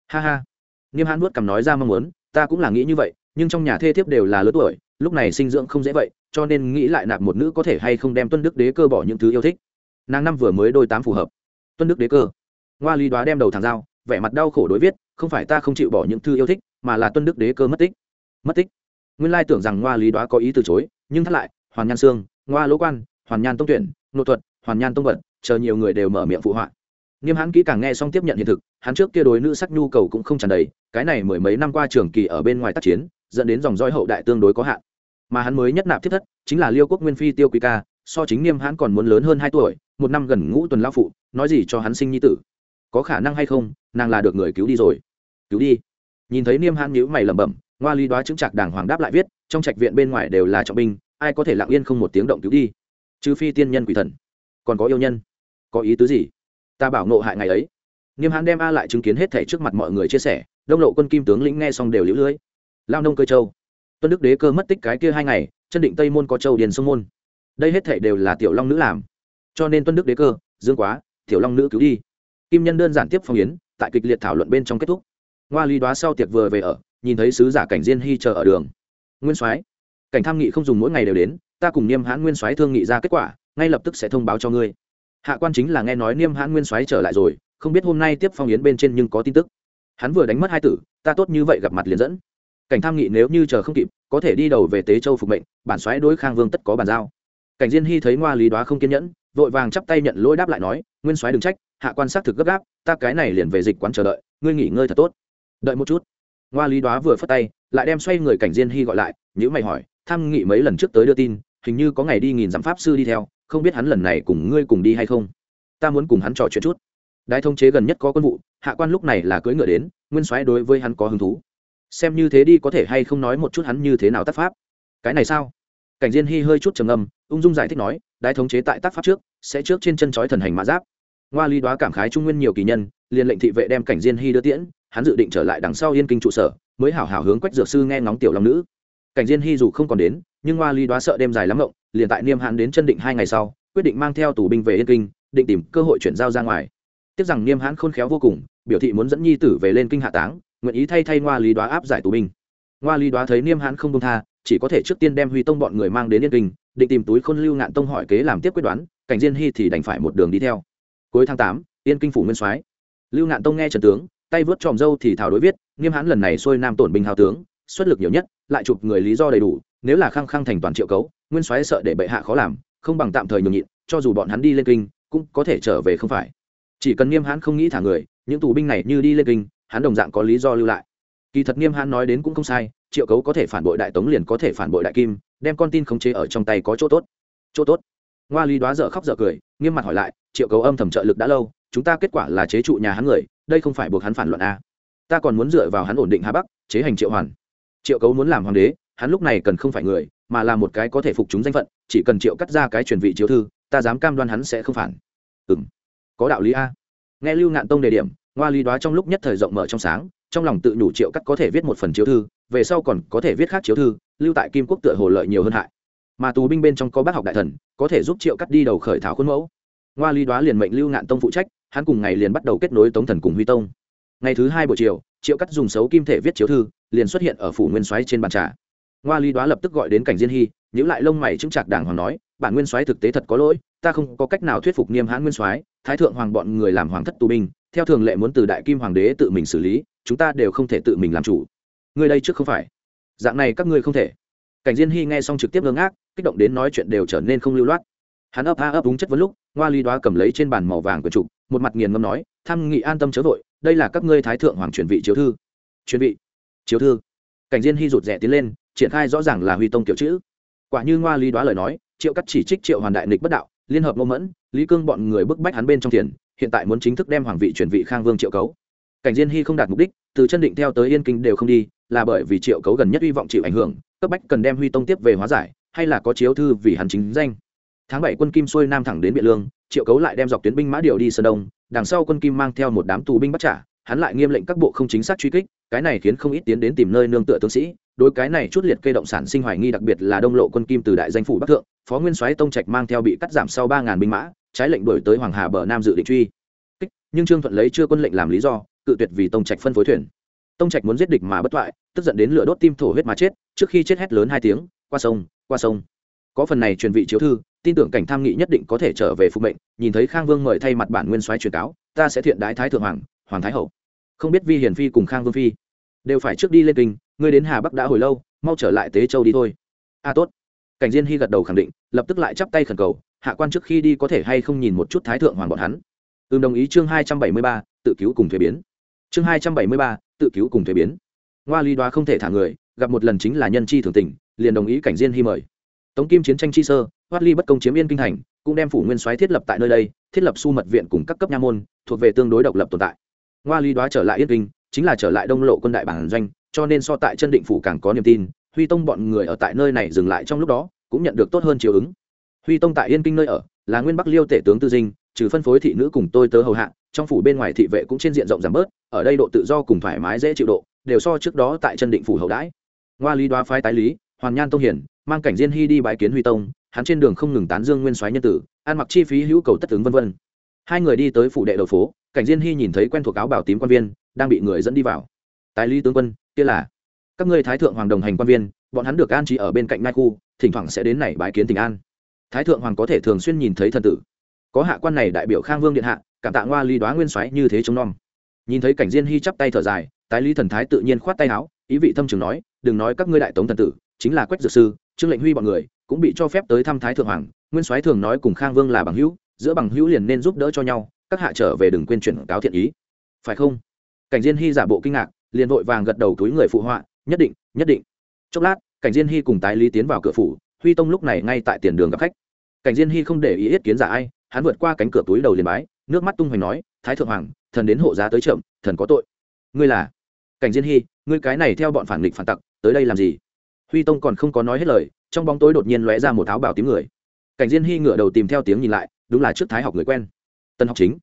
Ha ha. Nghiêm hãn nuốt cằm nói ra mong muốn, ta cũng là nghĩ như vậy, nhưng trong nhà thê thiếp đều là lớn tuổi, lúc này sinh dưỡng không dễ vậy, cho nên nghĩ lại nạp một nữ có thể hay không đem tuân đức đế cơ bỏ những thứ yêu thích. Nàng năm vừa mới đôi tám phù hợp. Tuân đức đế cơ. Ngoa ly đoá đem đầu thằng dao, vẻ mặt đau khổ đối viết, không phải ta không chịu bỏ những thứ yêu thích, mà là tuân đức đế cơ mất tích. Mất tích nguyên lai tưởng rằng ngoa lý đoá có ý từ chối, nhưng thất lại, hoàn nhan sương, ngoa lỗ quan, hoàn nhan tông tuyển nội thuật, hoàn nhan tông vật, chờ nhiều người đều mở miệng phụ họa. Nghiêm hãn kỹ càng nghe xong tiếp nhận hiện thực, hắn trước kia đối nữ sắc nhu cầu cũng không tràn đầy, cái này mười mấy năm qua trường kỳ ở bên ngoài tác chiến, dẫn đến dòng dõi hậu đại tương đối có hạn. Mà hắn mới nhất nạp thiết thất, chính là liêu quốc nguyên phi tiêu quý ca, so chính nghiêm hãn còn muốn lớn hơn hai tuổi, một năm gần ngũ tuần lao phụ, nói gì cho hắn sinh nhi tử. Có khả năng hay không, nàng là được người cứu đi rồi. Cứu đi. Nhìn thấy niêm hãn nhữ mày lẩm bẩm ngoa lý đoá chứng chặt đàng hoàng đáp lại viết, trong trạch viện bên ngoài đều là trọng binh, ai có thể lặng yên không một tiếng động cứu đi? Trừ phi tiên nhân quỷ thần. Còn có yêu nhân. Có ý tứ gì? Ta bảo nộ hại ngày ấy. Niêm hãn đem a lại chứng kiến hết thể trước mặt mọi người chia sẻ, đông lộ quân kim tướng lĩnh nghe xong đều lũ lưới. Lao nông cơ châu. Tuân đức đế cơ mất tích cái kia hai ngày, chân định tây môn có châu điền sông môn. Đây hết thể đều là tiểu long nữ làm. Cho nên tuân đức đế cơ, dương quá, tiểu long nữ cứu đi. Kim nhân đơn giản tiếp phong yến, tại kịch liệt thảo luận bên trong kết thúc. Ngoa lý đoá sau tiệc vừa về ở nhìn thấy sứ giả cảnh diên hy chờ ở đường. Nguyên soái, cảnh tham nghị không dùng mỗi ngày đều đến, ta cùng niêm hãn nguyên soái thương nghị ra kết quả, ngay lập tức sẽ thông báo cho ngươi. Hạ quan chính là nghe nói niêm hãn nguyên soái trở lại rồi, không biết hôm nay tiếp phong yến bên trên nhưng có tin tức. Hắn vừa đánh mất hai tử, ta tốt như vậy gặp mặt liền dẫn. Cảnh tham nghị nếu như chờ không kịp, có thể đi đầu về tế châu phục mệnh, bản soái đối khang vương tất có bàn giao. Cảnh diên hy thấy ngoa lý đoá không kiên nhẫn, vội vàng chắp tay nhận lỗi đáp lại nói, nguyên soái đừng trách, hạ quan xác thực gấp gáp, ta cái này liền về dịch quán chờ đợi, ngươi nghỉ ngơi thật tốt. Đợi một chút ngoa lý đoá vừa phất tay, lại đem xoay người cảnh diên hy gọi lại nhữ mày hỏi, tham nghị mấy lần trước tới đưa tin, hình như có ngày đi nghìn dặm pháp sư đi theo, không biết hắn lần này cùng ngươi cùng đi hay không? Ta muốn cùng hắn trò chuyện chút. Đại thông chế gần nhất có quân vụ, hạ quan lúc này là cưỡi ngựa đến, nguyên soái đối với hắn có hứng thú. Xem như thế đi có thể hay không nói một chút hắn như thế nào tác pháp. Cái này sao? Cảnh diên hy hơi chút trầm âm ung dung giải thích nói đại thống chế tại tác pháp trước, sẽ trước trên chân chói thần hành mã giáp. Ngoa ly đoá cảm khái trung nguyên nhiều kỳ nhân, liền lệnh thị vệ đem cảnh diên hy đưa tiễn hắn dự định trở lại đằng sau yên kinh trụ sở, mới hảo hảo hướng quách dược sư nghe ngóng tiểu long nữ. Cảnh diên hy dù không còn đến, nhưng hoa ly đoá sợ đêm dài lắm ngộng, liền tại niêm hãn đến chân định hai ngày sau, quyết định mang theo tù binh về yên kinh, định tìm cơ hội chuyển giao ra ngoài. Tiếc rằng niêm hãn khôn khéo vô cùng, biểu thị muốn dẫn nhi tử về lên kinh hạ táng, nguyện ý thay thay ngoa lý đoá áp giải tù binh. Ngoa lý đoá thấy niêm hãn không công tha, chỉ có thể trước tiên đem huy tông bọn người mang đến yên kinh, định tìm túi khôn lưu ngạn tông hỏi kế làm tiếp quyết đoán, cảnh diên hy thì đành phải một đường đi theo. Cuối tháng tám, yên kinh phủ nguyên soái. Lưu ngạn tông nghe trần tướng tay vớt tròm dâu thì thảo đối viết, nghiêm hãn lần này xuôi nam tổn binh hào tướng, xuất lực nhiều nhất, lại chụp người lý do đầy đủ, nếu là khăng khăng thành toàn triệu cấu, nguyên soái sợ để bệ hạ khó làm, không bằng tạm thời nhường nhịn, cho dù bọn hắn đi lên kinh, cũng có thể trở về không phải. Chỉ cần nghiêm hãn không nghĩ thả người, những tù binh này như đi lên kinh, hắn đồng dạng có lý do lưu lại. Kỳ thật nghiêm hãn nói đến cũng không sai, triệu cấu có thể phản bội đại tống liền có thể phản bội đại kim, đem con tin khống chế ở trong tay có chỗ tốt. Chỗ tốt. Ngoa lý đoá dở khóc dở cười, nghiêm mặt hỏi lại, triệu cấu âm thầm trợ lực đã lâu chúng ta kết quả là chế trụ nhà hắn người, đây không phải buộc hắn phản luận a à. ta còn muốn dựa vào hắn ổn định hà bắc, chế hành triệu hoàn. Triệu cấu muốn làm hoàng đế, hắn lúc này cần không phải người, mà là một cái có thể phục chúng danh phận, chỉ cần triệu cắt ra cái truyền vị chiếu thư, ta dám cam đoan hắn sẽ không phản. Ừ m có đạo lý a. Nghe lưu ngạn tông đề điểm ngoa lý đoá trong lúc nhất thời rộng mở trong sáng, trong lòng tự nhủ triệu cắt có thể viết một phần chiếu thư, về sau còn có thể viết khác chiếu thư, lưu tại kim quốc tựa hồ lợi nhiều hơn hại. Mà tù binh bên trong có bác học đại thần, có thể giúp triệu cắt đi đầu khởi thảo khuôn mẫu. Ngoa lý đoá liền mệnh lưu ngạn tông phụ trách hắn cùng ngày liền bắt đầu kết nối tống thần cùng huy tông. Ngày thứ hai buổi chiều, triệu cắt dùng xấu kim thể viết chiếu thư, liền xuất hiện ở phủ nguyên soái trên bàn trà. Ngoa lý đoá lập tức gọi đến cảnh diên hy nhữ lại lông mày chứng trạc đàng hoàng nói, bản nguyên soái thực tế thật có lỗi, ta không có cách nào thuyết phục niêm hãn nguyên soái, thái thượng hoàng bọn người làm hoàng thất tù binh, theo thường lệ muốn từ đại kim hoàng đế tự mình xử lý, chúng ta đều không thể tự mình làm chủ. Người đây trước không phải. Dạng này các ngươi không thể. Cảnh diên hy nghe xong trực tiếp ngơ ngác, kích động đến nói chuyện đều trở nên không lưu loát hắn ấp a ấp đúng chất vấn lúc, ngoa ly đoá cầm lấy trên bàn màu vàng của trục, một mặt nghiền ngâm nói, tham nghị an tâm chớ vội, đây là các ngươi thái thượng hoàng truyền vị chiếu thư. Truyền vị? Chiếu thư? Cảnh diên hy rụt rẻ tiến lên, triển khai rõ ràng là huy tông kiểu chữ. Quả như ngoa ly đoá lời nói, triệu cắt chỉ trích triệu hoàn đại nịch bất đạo, liên hợp ngô mẫn, lý cương bọn người bức bách hắn bên trong tiền, hiện tại muốn chính thức đem hoàng vị chuyển vị khang vương triệu cấu. Cảnh diên hy không đạt mục đích, từ chân định theo tới yên kinh đều không đi, là bởi vì triệu cấu gần nhất hy vọng chịu ảnh hưởng, cấp bách cần đem huy tông tiếp về hóa giải, hay là có chiếu thư vì hắn chính danh tháng bảy quân kim xuôi nam thẳng đến biện lương triệu cấu lại đem dọc tuyến binh mã điều đi sơn đông đằng sau quân kim mang theo một đám tù binh bắt trả hắn lại nghiêm lệnh các bộ không chính xác truy kích cái này khiến không ít tiến đến tìm nơi nương tựa tướng sĩ đối cái này chút liệt kê động sản sinh hoài nghi đặc biệt là đông lộ quân kim từ đại danh phủ bắc thượng phó nguyên soái tông trạch mang theo bị cắt giảm sau ba ngàn binh mã trái lệnh đổi tới hoàng hà bờ nam dự định truy kích, nhưng trương thuận lấy chưa quân lệnh làm lý do cự tuyệt vì tông trạch phân phối thuyền. Tông trạch muốn giết địch mà bất toại tức giận đến lửa đốt tim thổ huyết mà chết trước khi chết hét lớn hai tiếng qua sông qua sông. Có phần này truyền vị chiếu thư tin tưởng cảnh tham nghị nhất định có thể trở về phục mệnh, nhìn thấy khang vương mời thay mặt bản nguyên soái truyền cáo, ta sẽ thiện đái thái thượng hoàng hoàng thái hậu. Không biết vi hiền phi cùng khang vương phi đều phải trước đi lên kinh, ngươi đến hà bắc đã hồi lâu, mau trở lại tế châu đi thôi. A tốt. Cảnh diên hy gật đầu khẳng định, lập tức lại chắp tay khẩn cầu, hạ quan trước khi đi có thể hay không nhìn một chút thái thượng hoàng bọn hắn. Ừm, đồng ý chương hai trăm bảy mươi ba, tự cứu cùng thuế biến. Chương hai trăm bảy mươi ba, tự cứu cùng thuế biến. Ngoa ly đoá không thể thả người, gặp một lần chính là nhân chi thường tình, liền đồng ý cảnh diên hy mời. Tống kim chiến tranh chi sơ thoát ly bất công chiếm yên kinh thành, cũng đem phủ nguyên soái thiết lập tại nơi đây, thiết lập su mật viện cùng các cấp nha môn, thuộc về tương đối độc lập tồn tại. Ngoa ly đoá trở lại yên kinh, chính là trở lại đông lộ quân đại bản doanh, cho nên so tại chân định phủ càng có niềm tin, huy tông bọn người ở tại nơi này dừng lại trong lúc đó, cũng nhận được tốt hơn chiều ứng. Huy tông tại yên kinh nơi ở, là nguyên bắc liêu tể tướng tư dinh, trừ phân phối thị nữ cùng tôi tớ hầu hạ, trong phủ bên ngoài thị vệ cũng trên diện rộng giảm bớt, ở đây độ tự do cùng thoải mái dễ chịu độ, đều so trước đó tại chân định phủ hậu đãi. Ngoa lý đoá phái tái lý, hoàn nhan tông hiển, mang cảnh diên hy đi bãi kiến huy tông hắn trên đường không ngừng tán dương nguyên soái nhân tử, ăn mặc chi phí hữu cầu tất tướng vân vân. Hai người đi tới phủ đệ đầu phố, cảnh diên hy nhìn thấy quen thuộc áo bảo tím quan viên, đang bị người dẫn đi vào. Tài lý tướng quân, kia là các ngươi thái thượng hoàng đồng hành quan viên, bọn hắn được an trí ở bên cạnh ngai khu, thỉnh thoảng sẽ đến này bái kiến tình an. Thái thượng hoàng có thể thường xuyên nhìn thấy thần tử. Có hạ quan này đại biểu khang vương điện hạ, cảm tạ ngoa ly đoá nguyên soái như thế chống non nhìn thấy cảnh diên hy chắp tay thở dài, tái lý thần thái tự nhiên khoát tay áo, ý vị thâm trường nói, đừng nói các ngươi đại tống thần tử, chính là quách dược sư, trương lệnh huy bọn người cũng bị cho phép tới thăm thái thượng hoàng. Nguyên soái thường nói cùng khang vương là bằng hữu, giữa bằng hữu liền nên giúp đỡ cho nhau, các hạ trở về đừng quên chuyển cáo thiện ý. Phải không? Cảnh diên hy giả bộ kinh ngạc, liền vội vàng gật đầu túi người phụ họa, nhất định nhất định. Chốc lát, cảnh diên hy cùng tái lý tiến vào cửa phủ, huy tông lúc này ngay tại tiền đường gặp khách. Cảnh diên hy không để ý ý kiến giả ai, hắn vượt qua cánh cửa túi đầu liền bái, nước mắt tung hoành nói, thái thượng hoàng, thần đến hộ giá tới trộm, thần có tội. Ngươi là? Cảnh diên hy, ngươi cái này theo bọn phản nghịch phản tặc, tới đây làm gì? Huy tông còn không có nói hết lời trong bóng tối đột nhiên lóe ra một áo bào tím người. Cảnh diên hy ngửa đầu tìm theo tiếng nhìn lại, đúng là trước thái học người quen. Tân học chính,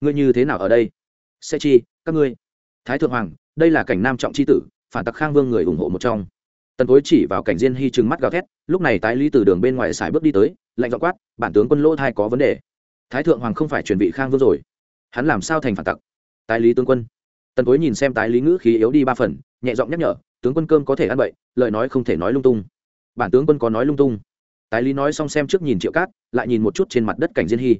ngươi như thế nào ở đây? Sẽ chi, các ngươi. Thái thượng hoàng, đây là cảnh nam trọng c h i tử, phản tặc khang vương người ủng hộ một trong. Tần cối chỉ vào cảnh diên hy trừng mắt gào thét, lúc này tái lý từ đường bên ngoài xài bước đi tới, lạnh dọ quát, bản tướng quân lỗ thai có vấn đề. Thái thượng hoàng không phải chuẩn bị khang vương rồi. Hắn làm sao thành phản tặc? Tái lý tướng quân. Tần cối nhìn xem tái lý ngữ khí yếu đi ba phần, nhẹ giọng nhắc nhở, tướng quân cơm có thể ăn bậy, lời nói không thể nói lung tung bản tướng quân có nói lung tung. Tái lý nói xong xem trước nhìn triệu cát, lại nhìn một chút trên mặt đất cảnh diên hy.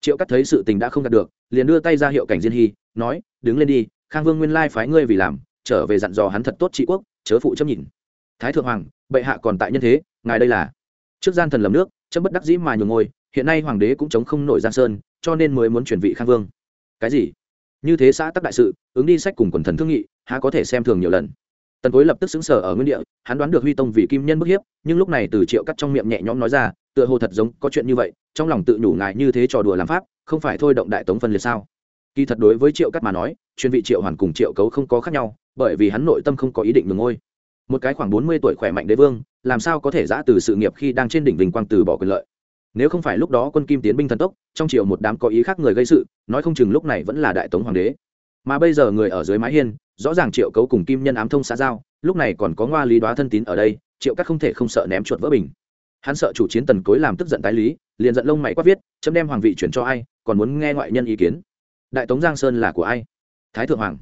Triệu cát thấy sự tình đã không đạt được, liền đưa tay ra hiệu cảnh diên hy, nói, đứng lên đi, khang vương nguyên lai phái ngươi vì làm, trở về dặn dò hắn thật tốt trị quốc, chớ phụ chấm nhìn. Thái thượng hoàng, bệ hạ còn tại nhân thế, ngài đây là trước gian thần lầm nước, chấm bất đắc dĩ mà nhường ngôi hiện nay hoàng đế cũng chống không nổi giang sơn, cho nên mới muốn chuyển vị khang vương. Cái gì? Như thế xã tắc đại sự, ứng đi sách cùng quần thần thương nghị, há có thể xem thường nhiều lần tần cối lập tức xứng sở ở nguyên địa, hắn đoán được huy tông vì kim nhân bức hiếp, nhưng lúc này từ triệu cắt trong miệng nhẹ nhõm nói ra, tựa hồ thật giống có chuyện như vậy, trong lòng tự nhủ ngài như thế trò đùa làm pháp, không phải thôi động đại tống phân liệt sao? Kỳ thật đối với triệu cắt mà nói, chuyên vị triệu hoàn cùng triệu cấu không có khác nhau, bởi vì hắn nội tâm không có ý định ngừng ngôi. Một cái khoảng bốn mươi tuổi khỏe mạnh đế vương, làm sao có thể giã từ sự nghiệp khi đang trên đỉnh vinh quang từ bỏ quyền lợi? Nếu không phải lúc đó quân kim tiến binh thần tốc, trong triệu một đám có ý khác người gây sự, nói không chừng lúc này vẫn là đại tống hoàng đế. Mà bây giờ người ở dưới mái hiên rõ ràng triệu cấu cùng kim nhân ám thông xã giao, lúc này còn có ngoa lý đoá thân tín ở đây, triệu các không thể không sợ ném chuột vỡ bình. Hắn sợ chủ chiến tần cối làm tức giận tái lý, liền giận lông mày quát viết, chấm đem hoàng vị chuyển cho ai, còn muốn nghe ngoại nhân ý kiến. Đại tống giang sơn là của ai? Thái thượng hoàng.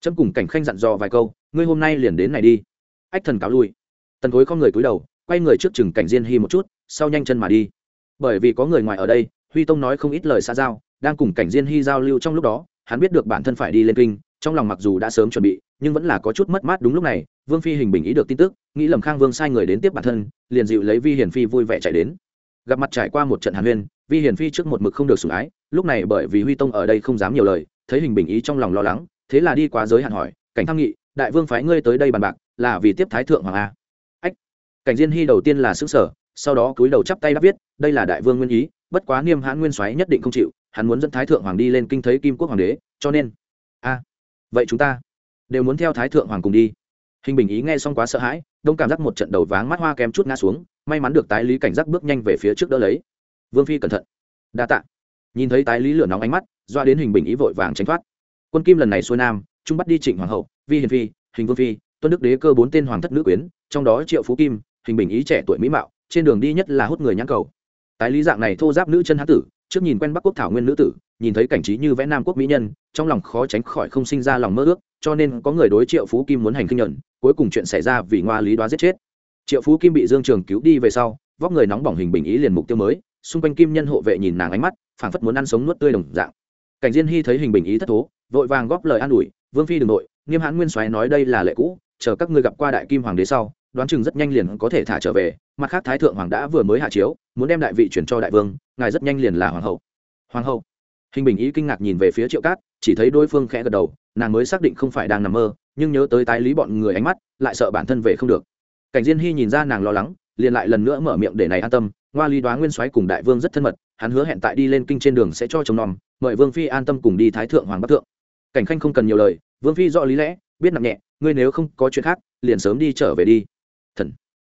Chấm cùng cảnh khanh dặn dò vài câu, ngươi hôm nay liền đến này đi. Ách thần cáo lui. Tần cối không người cúi đầu, quay người trước chừng cảnh diên hy một chút, sau nhanh chân mà đi. Bởi vì có người ngoài ở đây, huy tông nói không ít lời xa giao, đang cùng cảnh diên hy giao lưu trong lúc đó, hắn biết được bản thân phải đi lên kinh trong lòng mặc dù đã sớm chuẩn bị, nhưng vẫn là có chút mất mát đúng lúc này, vương phi hình bình ý được tin tức, nghĩ lầm khang vương sai người đến tiếp bản thân, liền dịu lấy vi hiền phi vui vẻ chạy đến. Gặp mặt trải qua một trận hàn huyên, vi hiền phi trước một mực không được sủng ái, lúc này bởi vì huy tông ở đây không dám nhiều lời, thấy hình bình ý trong lòng lo lắng, thế là đi quá giới hạn hỏi, cảnh tham nghị, đại vương phái ngươi tới đây bàn bạc, là vì tiếp thái thượng hoàng a? Ách, cảnh diên hy đầu tiên là xứ sở sau đó cúi đầu chắp tay đáp viết, đây là đại vương nguyên ý, bất quá niêm hãn nguyên soái nhất định không chịu, hắn muốn dẫn thái thượng hoàng đi lên kinh thấy kim quốc hoàng đế, cho nên. A vậy chúng ta đều muốn theo thái thượng hoàng cùng đi. Hình bình ý nghe xong quá sợ hãi, đông cảm giác một trận đầu váng mắt hoa kém chút ngã xuống, may mắn được tái lý cảnh giác bước nhanh về phía trước đỡ lấy. Vương phi cẩn thận. Đa tạ. Nhìn thấy tái lý lửa nóng ánh mắt, doa đến hình bình ý vội vàng tránh thoát. Quân kim lần này xuôi nam, trung bắt đi trịnh hoàng hậu, vi hiền phi, hình vương phi, tuân đức đế cơ bốn tên hoàng thất nữ quyến, trong đó triệu phú kim, hình bình ý trẻ tuổi mỹ mạo, trên đường đi nhất là hút người nhãn cầu. Tái lý dạng này thô giáp nữ chân hán tử trước nhìn quen bắc quốc thảo nguyên nữ tử, nhìn thấy cảnh trí như vẽ nam quốc mỹ nhân, trong lòng khó tránh khỏi không sinh ra lòng mơ ước, cho nên có người đối triệu phú kim muốn hành kinh nhận cuối cùng chuyện xảy ra vì ngoa lý đoá giết chết. Triệu phú kim bị dương trường cứu đi về sau, vóc người nóng bỏng hình bình ý liền mục tiêu mới, xung quanh kim nhân hộ vệ nhìn nàng ánh mắt, phảng phất muốn ăn sống nuốt tươi đồng dạng. Cảnh diên hy thấy hình bình ý thất thố, vội vàng góp lời an ủi, vương phi đừng nội, nghiêm hãn nguyên soái nói đây là lệ cũ, chờ các ngươi gặp qua đại kim hoàng đế sau đoán chừng rất nhanh liền có thể thả trở về, mặt khác thái thượng hoàng đã vừa mới hạ chiếu, muốn đem đại vị chuyển cho đại vương, ngài rất nhanh liền là hoàng hậu. Hoàng hậu? Hình bình ý kinh ngạc nhìn về phía triệu cát, chỉ thấy đối phương khẽ gật đầu, nàng mới xác định không phải đang nằm mơ, nhưng nhớ tới tái lý bọn người ánh mắt, lại sợ bản thân về không được. Cảnh diên hy nhìn ra nàng lo lắng, liền lại lần nữa mở miệng để này an tâm ngoa lý đoá nguyên soái cùng đại vương rất thân mật, hắn hứa hẹn tại đi lên kinh trên đường sẽ cho chồng nom, mời vương phi an tâm cùng đi thái thượng hoàng bắc thượng. Cảnh khanh không cần nhiều lời, vương phi rõ lý lẽ, biết nặng nhẹ, ngươi nếu không có chuyện khác, liền sớm đi trở về đi thần.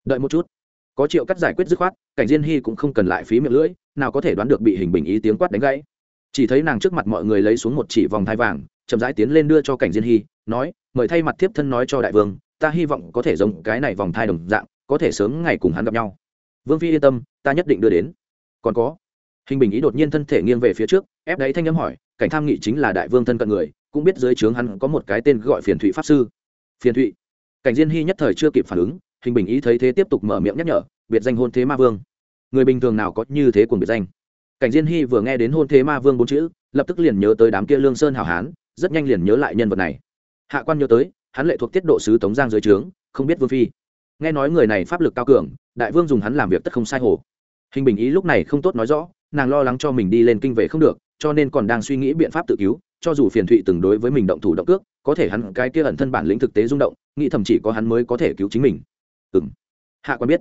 Đợi một chút. Có triệu cắt giải quyết dứt khoát, cảnh diên hy cũng không cần lại phí miệng lưỡi, nào có thể đoán được bị hình bình ý tiếng quát đánh gãy. Chỉ thấy nàng trước mặt mọi người lấy xuống một chỉ vòng thai vàng, chậm rãi tiến lên đưa cho cảnh diên hy nói, mời thay mặt tiếp thân nói cho đại vương, ta hy vọng có thể giống cái này vòng thai đồng dạng, có thể sớm ngày cùng hắn gặp nhau. Vương phi yên tâm, ta nhất định đưa đến. Còn có. Hình bình ý đột nhiên thân thể nghiêng về phía trước, ép đáy thanh nhâm m hỏi, cảnh tham nghị chính là đại vương thân cận người, cũng biết dưới trướng hắn có một cái tên gọi phiền thụy pháp sư. Phiền thụy? Cảnh diên hy nhất thời chưa kịp phản ứng hình bình ý thấy thế tiếp tục mở miệng nhắc nhở, biệt danh hôn thế ma vương. Người bình thường nào có như thế cùng biệt danh? Cảnh diên hy vừa nghe đến hôn thế ma vương bốn chữ, lập tức liền nhớ tới đám kia lương sơn hảo hán, rất nhanh liền nhớ lại nhân vật này. Hạ quan nhớ tới, hắn lệ thuộc tiết độ sứ tống giang dưới trướng, không biết vương phi. Nghe nói người này pháp lực cao cường, đại vương dùng hắn làm việc tất không sai hồ. Hình bình ý lúc này không tốt nói rõ, nàng lo lắng cho mình đi lên kinh về không được, cho nên còn đang suy nghĩ biện pháp tự cứu, cho dù phiền thụy từng đối với mình động thủ động cước, có thể hắn cái kia ẩn thân bản lĩnh thực tế rung động, nghĩ thậm chỉ có hắn mới có thể cứu chính mình ừ m hạ quan biết.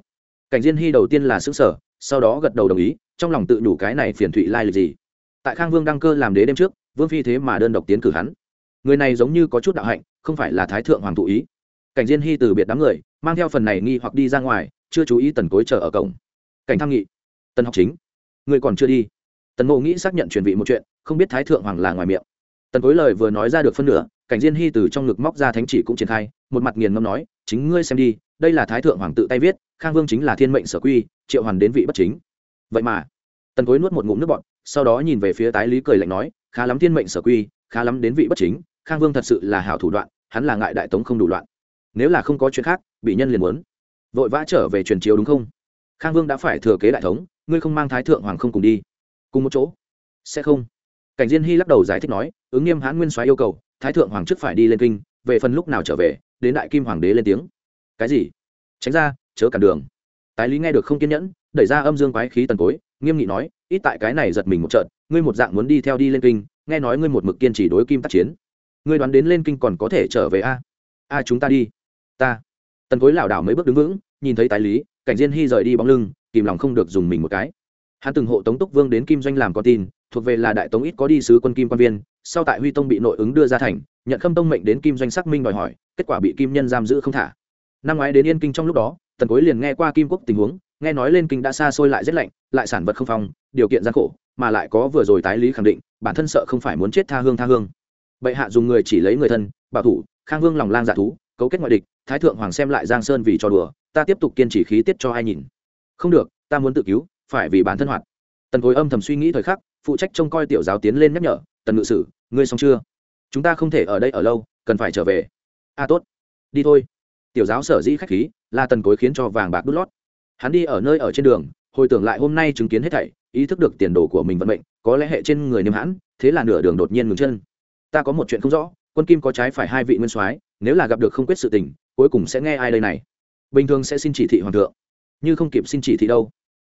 Cảnh diên hy đầu tiên là xứ sở sau đó gật đầu đồng ý, trong lòng tự nhủ cái này phiền thụy lai lịch gì. Tại khang vương đăng cơ làm đế đêm trước, vương phi thế mà đơn độc tiến cử hắn. Người này giống như có chút đạo hạnh, không phải là thái thượng hoàng thụ ý. Cảnh diên hy từ biệt đám người, mang theo phần này nghi hoặc đi ra ngoài, chưa chú ý tần cối chờ ở cổng. Cảnh tham nghị. Tần học chính. Người còn chưa đi. Tần mộ nghĩ xác nhận chuyển vị một chuyện, không biết thái thượng hoàng là ngoài miệng. Tần cối lời vừa nói ra được phân nửa cảnh diên hy từ trong ngực móc ra thánh chỉ cũng triển khai, một mặt nghiền ngâm nói, chính ngươi xem đi, đây là thái thượng hoàng tự tay viết, khang vương chính là thiên mệnh sở quy, triệu hoàn đến vị bất chính. Vậy mà, tần cối nuốt một ngụm nước bọn sau đó nhìn về phía tái lý cười lạnh nói, khá lắm thiên mệnh sở quy, khá lắm đến vị bất chính, khang vương thật sự là hảo thủ đoạn, hắn là ngại đại tống không đủ loạn. Nếu là không có chuyện khác, bị nhân liền muốn. Vội vã trở về truyền chiếu đúng không? Khang vương đã phải thừa kế đại thống, ngươi không mang thái thượng hoàng không cùng đi. Cùng một chỗ. Sẽ không. Cảnh diên hy lắc đầu giải thích nói, ứng nghiêm hãn nguyên soái yêu cầu thái thượng hoàng trước phải đi lên kinh, về phần lúc nào trở về, đến đại kim hoàng đế lên tiếng. Cái gì? Tránh ra, chớ cản đường. Tái lý nghe được không kiên nhẫn, đẩy ra âm dương quái khí tần cối, nghiêm nghị nói, ít tại cái này giật mình một trận, ngươi một dạng muốn đi theo đi lên kinh, nghe nói ngươi một mực kiên trì đối kim tác chiến. Ngươi đoán đến lên kinh còn có thể trở về a? A, chúng ta đi. Ta. Tần cối lảo đảo mấy bước đứng vững, nhìn thấy tái lý, cảnh diên hy rời đi bóng lưng, kìm lòng không được dùng mình một cái hắn từng hộ tống túc vương đến kim doanh làm con tin, thuộc về là đại tống ít có đi sứ quân kim quan viên, sau tại huy tông bị nội ứng đưa ra thành, nhận khâm tông mệnh đến kim doanh xác minh đòi hỏi, kết quả bị kim nhân giam giữ không thả. Năm ngoái đến yên kinh trong lúc đó, tần cối liền nghe qua kim quốc tình huống, nghe nói lên kinh đã xa xôi lại rét lạnh, lại sản vật không phong, điều kiện gian khổ, mà lại có vừa rồi tái lý khẳng định, bản thân sợ không phải muốn chết tha hương tha hương. Bệ hạ dùng người chỉ lấy người thân, bảo thủ, khang vương lòng lang giả dạ thú, cấu kết ngoại địch, thái thượng hoàng xem lại giang sơn vì cho đùa, ta tiếp tục kiên trì khí tiết cho ai nhìn. Không được, ta muốn tự cứu phải vì bản thân hoạt. Tần cối âm thầm suy nghĩ thời khắc, phụ trách trông coi tiểu giáo tiến lên nhắc nhở, tần ngự sử, ngươi xong chưa? Chúng ta không thể ở đây ở lâu, cần phải trở về. A tốt. Đi thôi. Tiểu giáo sở dĩ khách khí, là tần cối khiến cho vàng bạc đút lót. Hắn đi ở nơi ở trên đường, hồi tưởng lại hôm nay chứng kiến hết thảy, ý thức được tiền đồ của mình vận mệnh, có lẽ hệ trên người niêm hãn, thế là nửa đường đột nhiên ngừng chân. Ta có một chuyện không rõ, quân kim có trái phải hai vị nguyên soái, nếu là gặp được không quyết sự tình, cuối cùng sẽ nghe ai đây này? Bình thường sẽ xin chỉ thị hoàng thượng, như không kịp xin chỉ thị đâu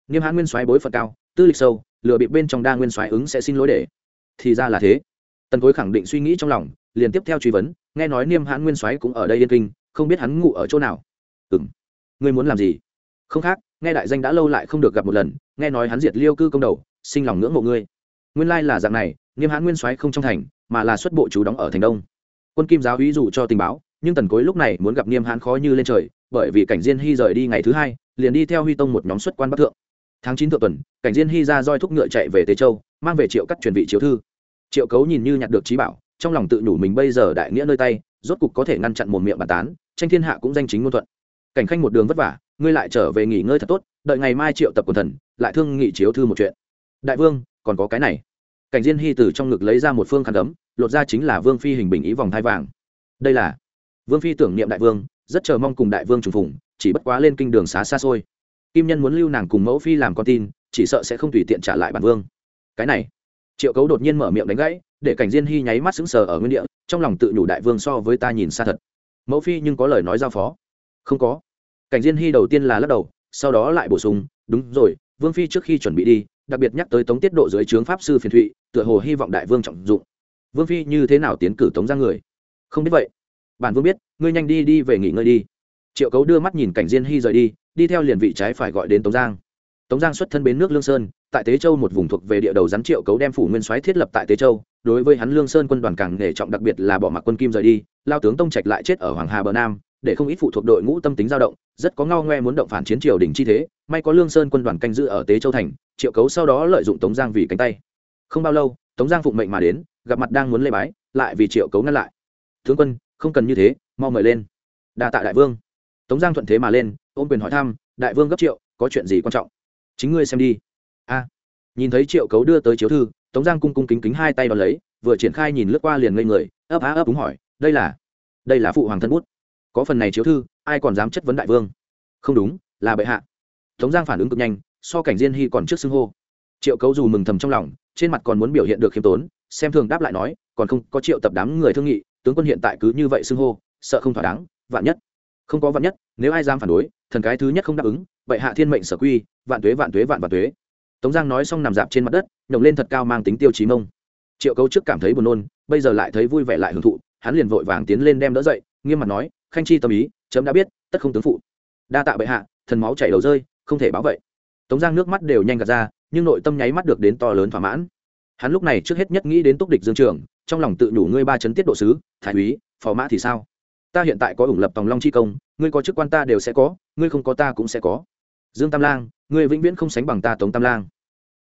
niêm hãn nguyên soái bối phận cao, tư lịch sâu, lừa bị bên trong đa nguyên soái ứng sẽ xin lỗi để. Thì ra là thế. Tần cối khẳng định suy nghĩ trong lòng, liền tiếp theo truy vấn, nghe nói niêm hãn nguyên soái cũng ở đây yên kinh, không biết hắn ngủ ở chỗ nào. Ừ m ngươi muốn làm gì? Không khác, nghe đại danh đã lâu lại không được gặp một lần, nghe nói hắn diệt liêu cư công đầu, sinh lòng ngưỡng mộ ngươi. Nguyên lai là dạng này niêm hãn nguyên soái không trong thành, mà là xuất bộ chú đóng ở thành đông. Quân kim giáo ví dụ cho tình báo, nhưng tần cối lúc này muốn gặp niêm hãn khó như lên trời, bởi vì cảnh diên hy rời đi ngày thứ hai, liền đi theo huy tông một nhóm xuất quan bắc thượng tháng chín thượng tuần, cảnh diên hy ra roi thúc ngựa chạy về tế châu, mang về triệu cắt truyền vị chiếu thư. Triệu cấu nhìn như nhặt được trí bảo, trong lòng tự nhủ mình bây giờ đại nghĩa nơi tay, rốt cục có thể ngăn chặn một miệng bàn tán, tranh thiên hạ cũng danh chính ngôn thuận. Cảnh khanh một đường vất vả, ngươi lại trở về nghỉ ngơi thật tốt, đợi ngày mai triệu tập quần thần, lại thương nghị chiếu thư một chuyện. Đại vương, còn có cái này. Cảnh diên hy từ trong ngực lấy ra một phương khăn ấm lột ra chính là vương phi hình bình ý vòng thai vàng. Đây là vương phi tưởng niệm đại vương, rất chờ mong cùng đại vương trùng phùng, chỉ bất quá lên kinh đường xá xa xôi kim nhân muốn lưu nàng cùng mẫu phi làm con tin, chỉ sợ sẽ không tùy tiện trả lại bản vương. Cái này, triệu cấu đột nhiên mở miệng đánh gãy, để cảnh diên hy nháy mắt sững sờ ở nguyên địa, trong lòng tự nhủ đại vương so với ta nhìn xa thật. Mẫu phi nhưng có lời nói giao phó. Không có. Cảnh diên hy đầu tiên là lắc đầu, sau đó lại bổ sung, đúng rồi, vương phi trước khi chuẩn bị đi, đặc biệt nhắc tới tống tiết độ dưới trướng pháp sư phiền thụy, tựa hồ hy vọng đại vương trọng dụng. Vương phi như thế nào tiến cử tống ra người? Không biết vậy. Bản vương biết, ngươi nhanh đi đi về nghỉ ngơi đi triệu cấu đưa mắt nhìn cảnh diên hy rời đi đi theo liền vị trái phải gọi đến tống giang. Tống giang xuất thân bến nước lương sơn, tại tế châu một vùng thuộc về địa đầu rắn triệu cấu đem phủ nguyên soái thiết lập tại tế châu, đối với hắn lương sơn quân đoàn càng nể trọng đặc biệt là bỏ mặc quân kim rời đi, lao tướng tông trạch lại chết ở hoàng hà bờ nam, để không ít phụ thuộc đội ngũ tâm tính dao động, rất có ngao ngoe muốn động phản chiến triều đình chi thế, may có lương sơn quân đoàn canh giữ ở tế châu thành, triệu cấu sau đó lợi dụng tống giang vì cánh tay. Không bao lâu, tống giang phụng mệnh mà đến, gặp mặt đang muốn lê bái, lại vì triệu cấu ngăn lại. Tướng quân, không cần như thế, mau mời lên. Đa tạ đại vương tống giang thuận thế mà lên, ôm quyền hỏi thăm, đại vương gấp triệu, có chuyện gì quan trọng? Chính ngươi xem đi. A. Nhìn thấy triệu cấu đưa tới chiếu thư, tống giang cung cung kính kính hai tay đ lấy, vừa triển khai nhìn lướt qua liền ngây người, ấp á ấp đúng hỏi, đây là đây là phụ hoàng thân bút. Có phần này chiếu thư, ai còn dám chất vấn đại vương? Không đúng, là bệ hạ. Tống giang phản ứng cực nhanh, so cảnh diên hy còn trước xưng hô. Triệu cấu dù mừng thầm trong lòng, trên mặt còn muốn biểu hiện được khiêm tốn, xem thường đáp lại nói, còn không có triệu tập đám người thương nghị, tướng quân hiện tại cứ như vậy xưng hô, sợ không thỏa đáng, vạn nhất không có vạn nhất, nếu ai dám phản đối, thần cái thứ nhất không đáp ứng, vậy hạ thiên mệnh sở quy, vạn tuế vạn tuế, vạn vạn tuế. Tống giang nói xong nằm dạp trên mặt đất, nhổng lên thật cao mang tính tiêu chí mông. Triệu cấu trước cảm thấy buồn nôn, bây giờ lại thấy vui vẻ lại hưởng thụ, hắn liền vội vàng tiến lên đem đỡ dậy, nghiêm mặt nói, khanh chi tâm ý, chấm đã biết, tất không tướng phụ. Đa tạ bệ hạ, thần máu chảy đầu rơi, không thể báo vậy. Tống giang nước mắt đều nhanh gạt ra, nhưng nội tâm nháy mắt được đến to lớn thỏa mãn. Hắn lúc này trước hết nhất nghĩ đến túc địch dương trường, trong lòng tự nhủ ngươi ba chấn tiết độ sứ, thái úy, phò mã thì sao? Ta hiện tại có ủng lập tòng long chi công, ngươi có chức quan ta đều sẽ có, ngươi không có ta cũng sẽ có. Dương tam lang, ngươi vĩnh viễn không sánh bằng ta tống tam lang.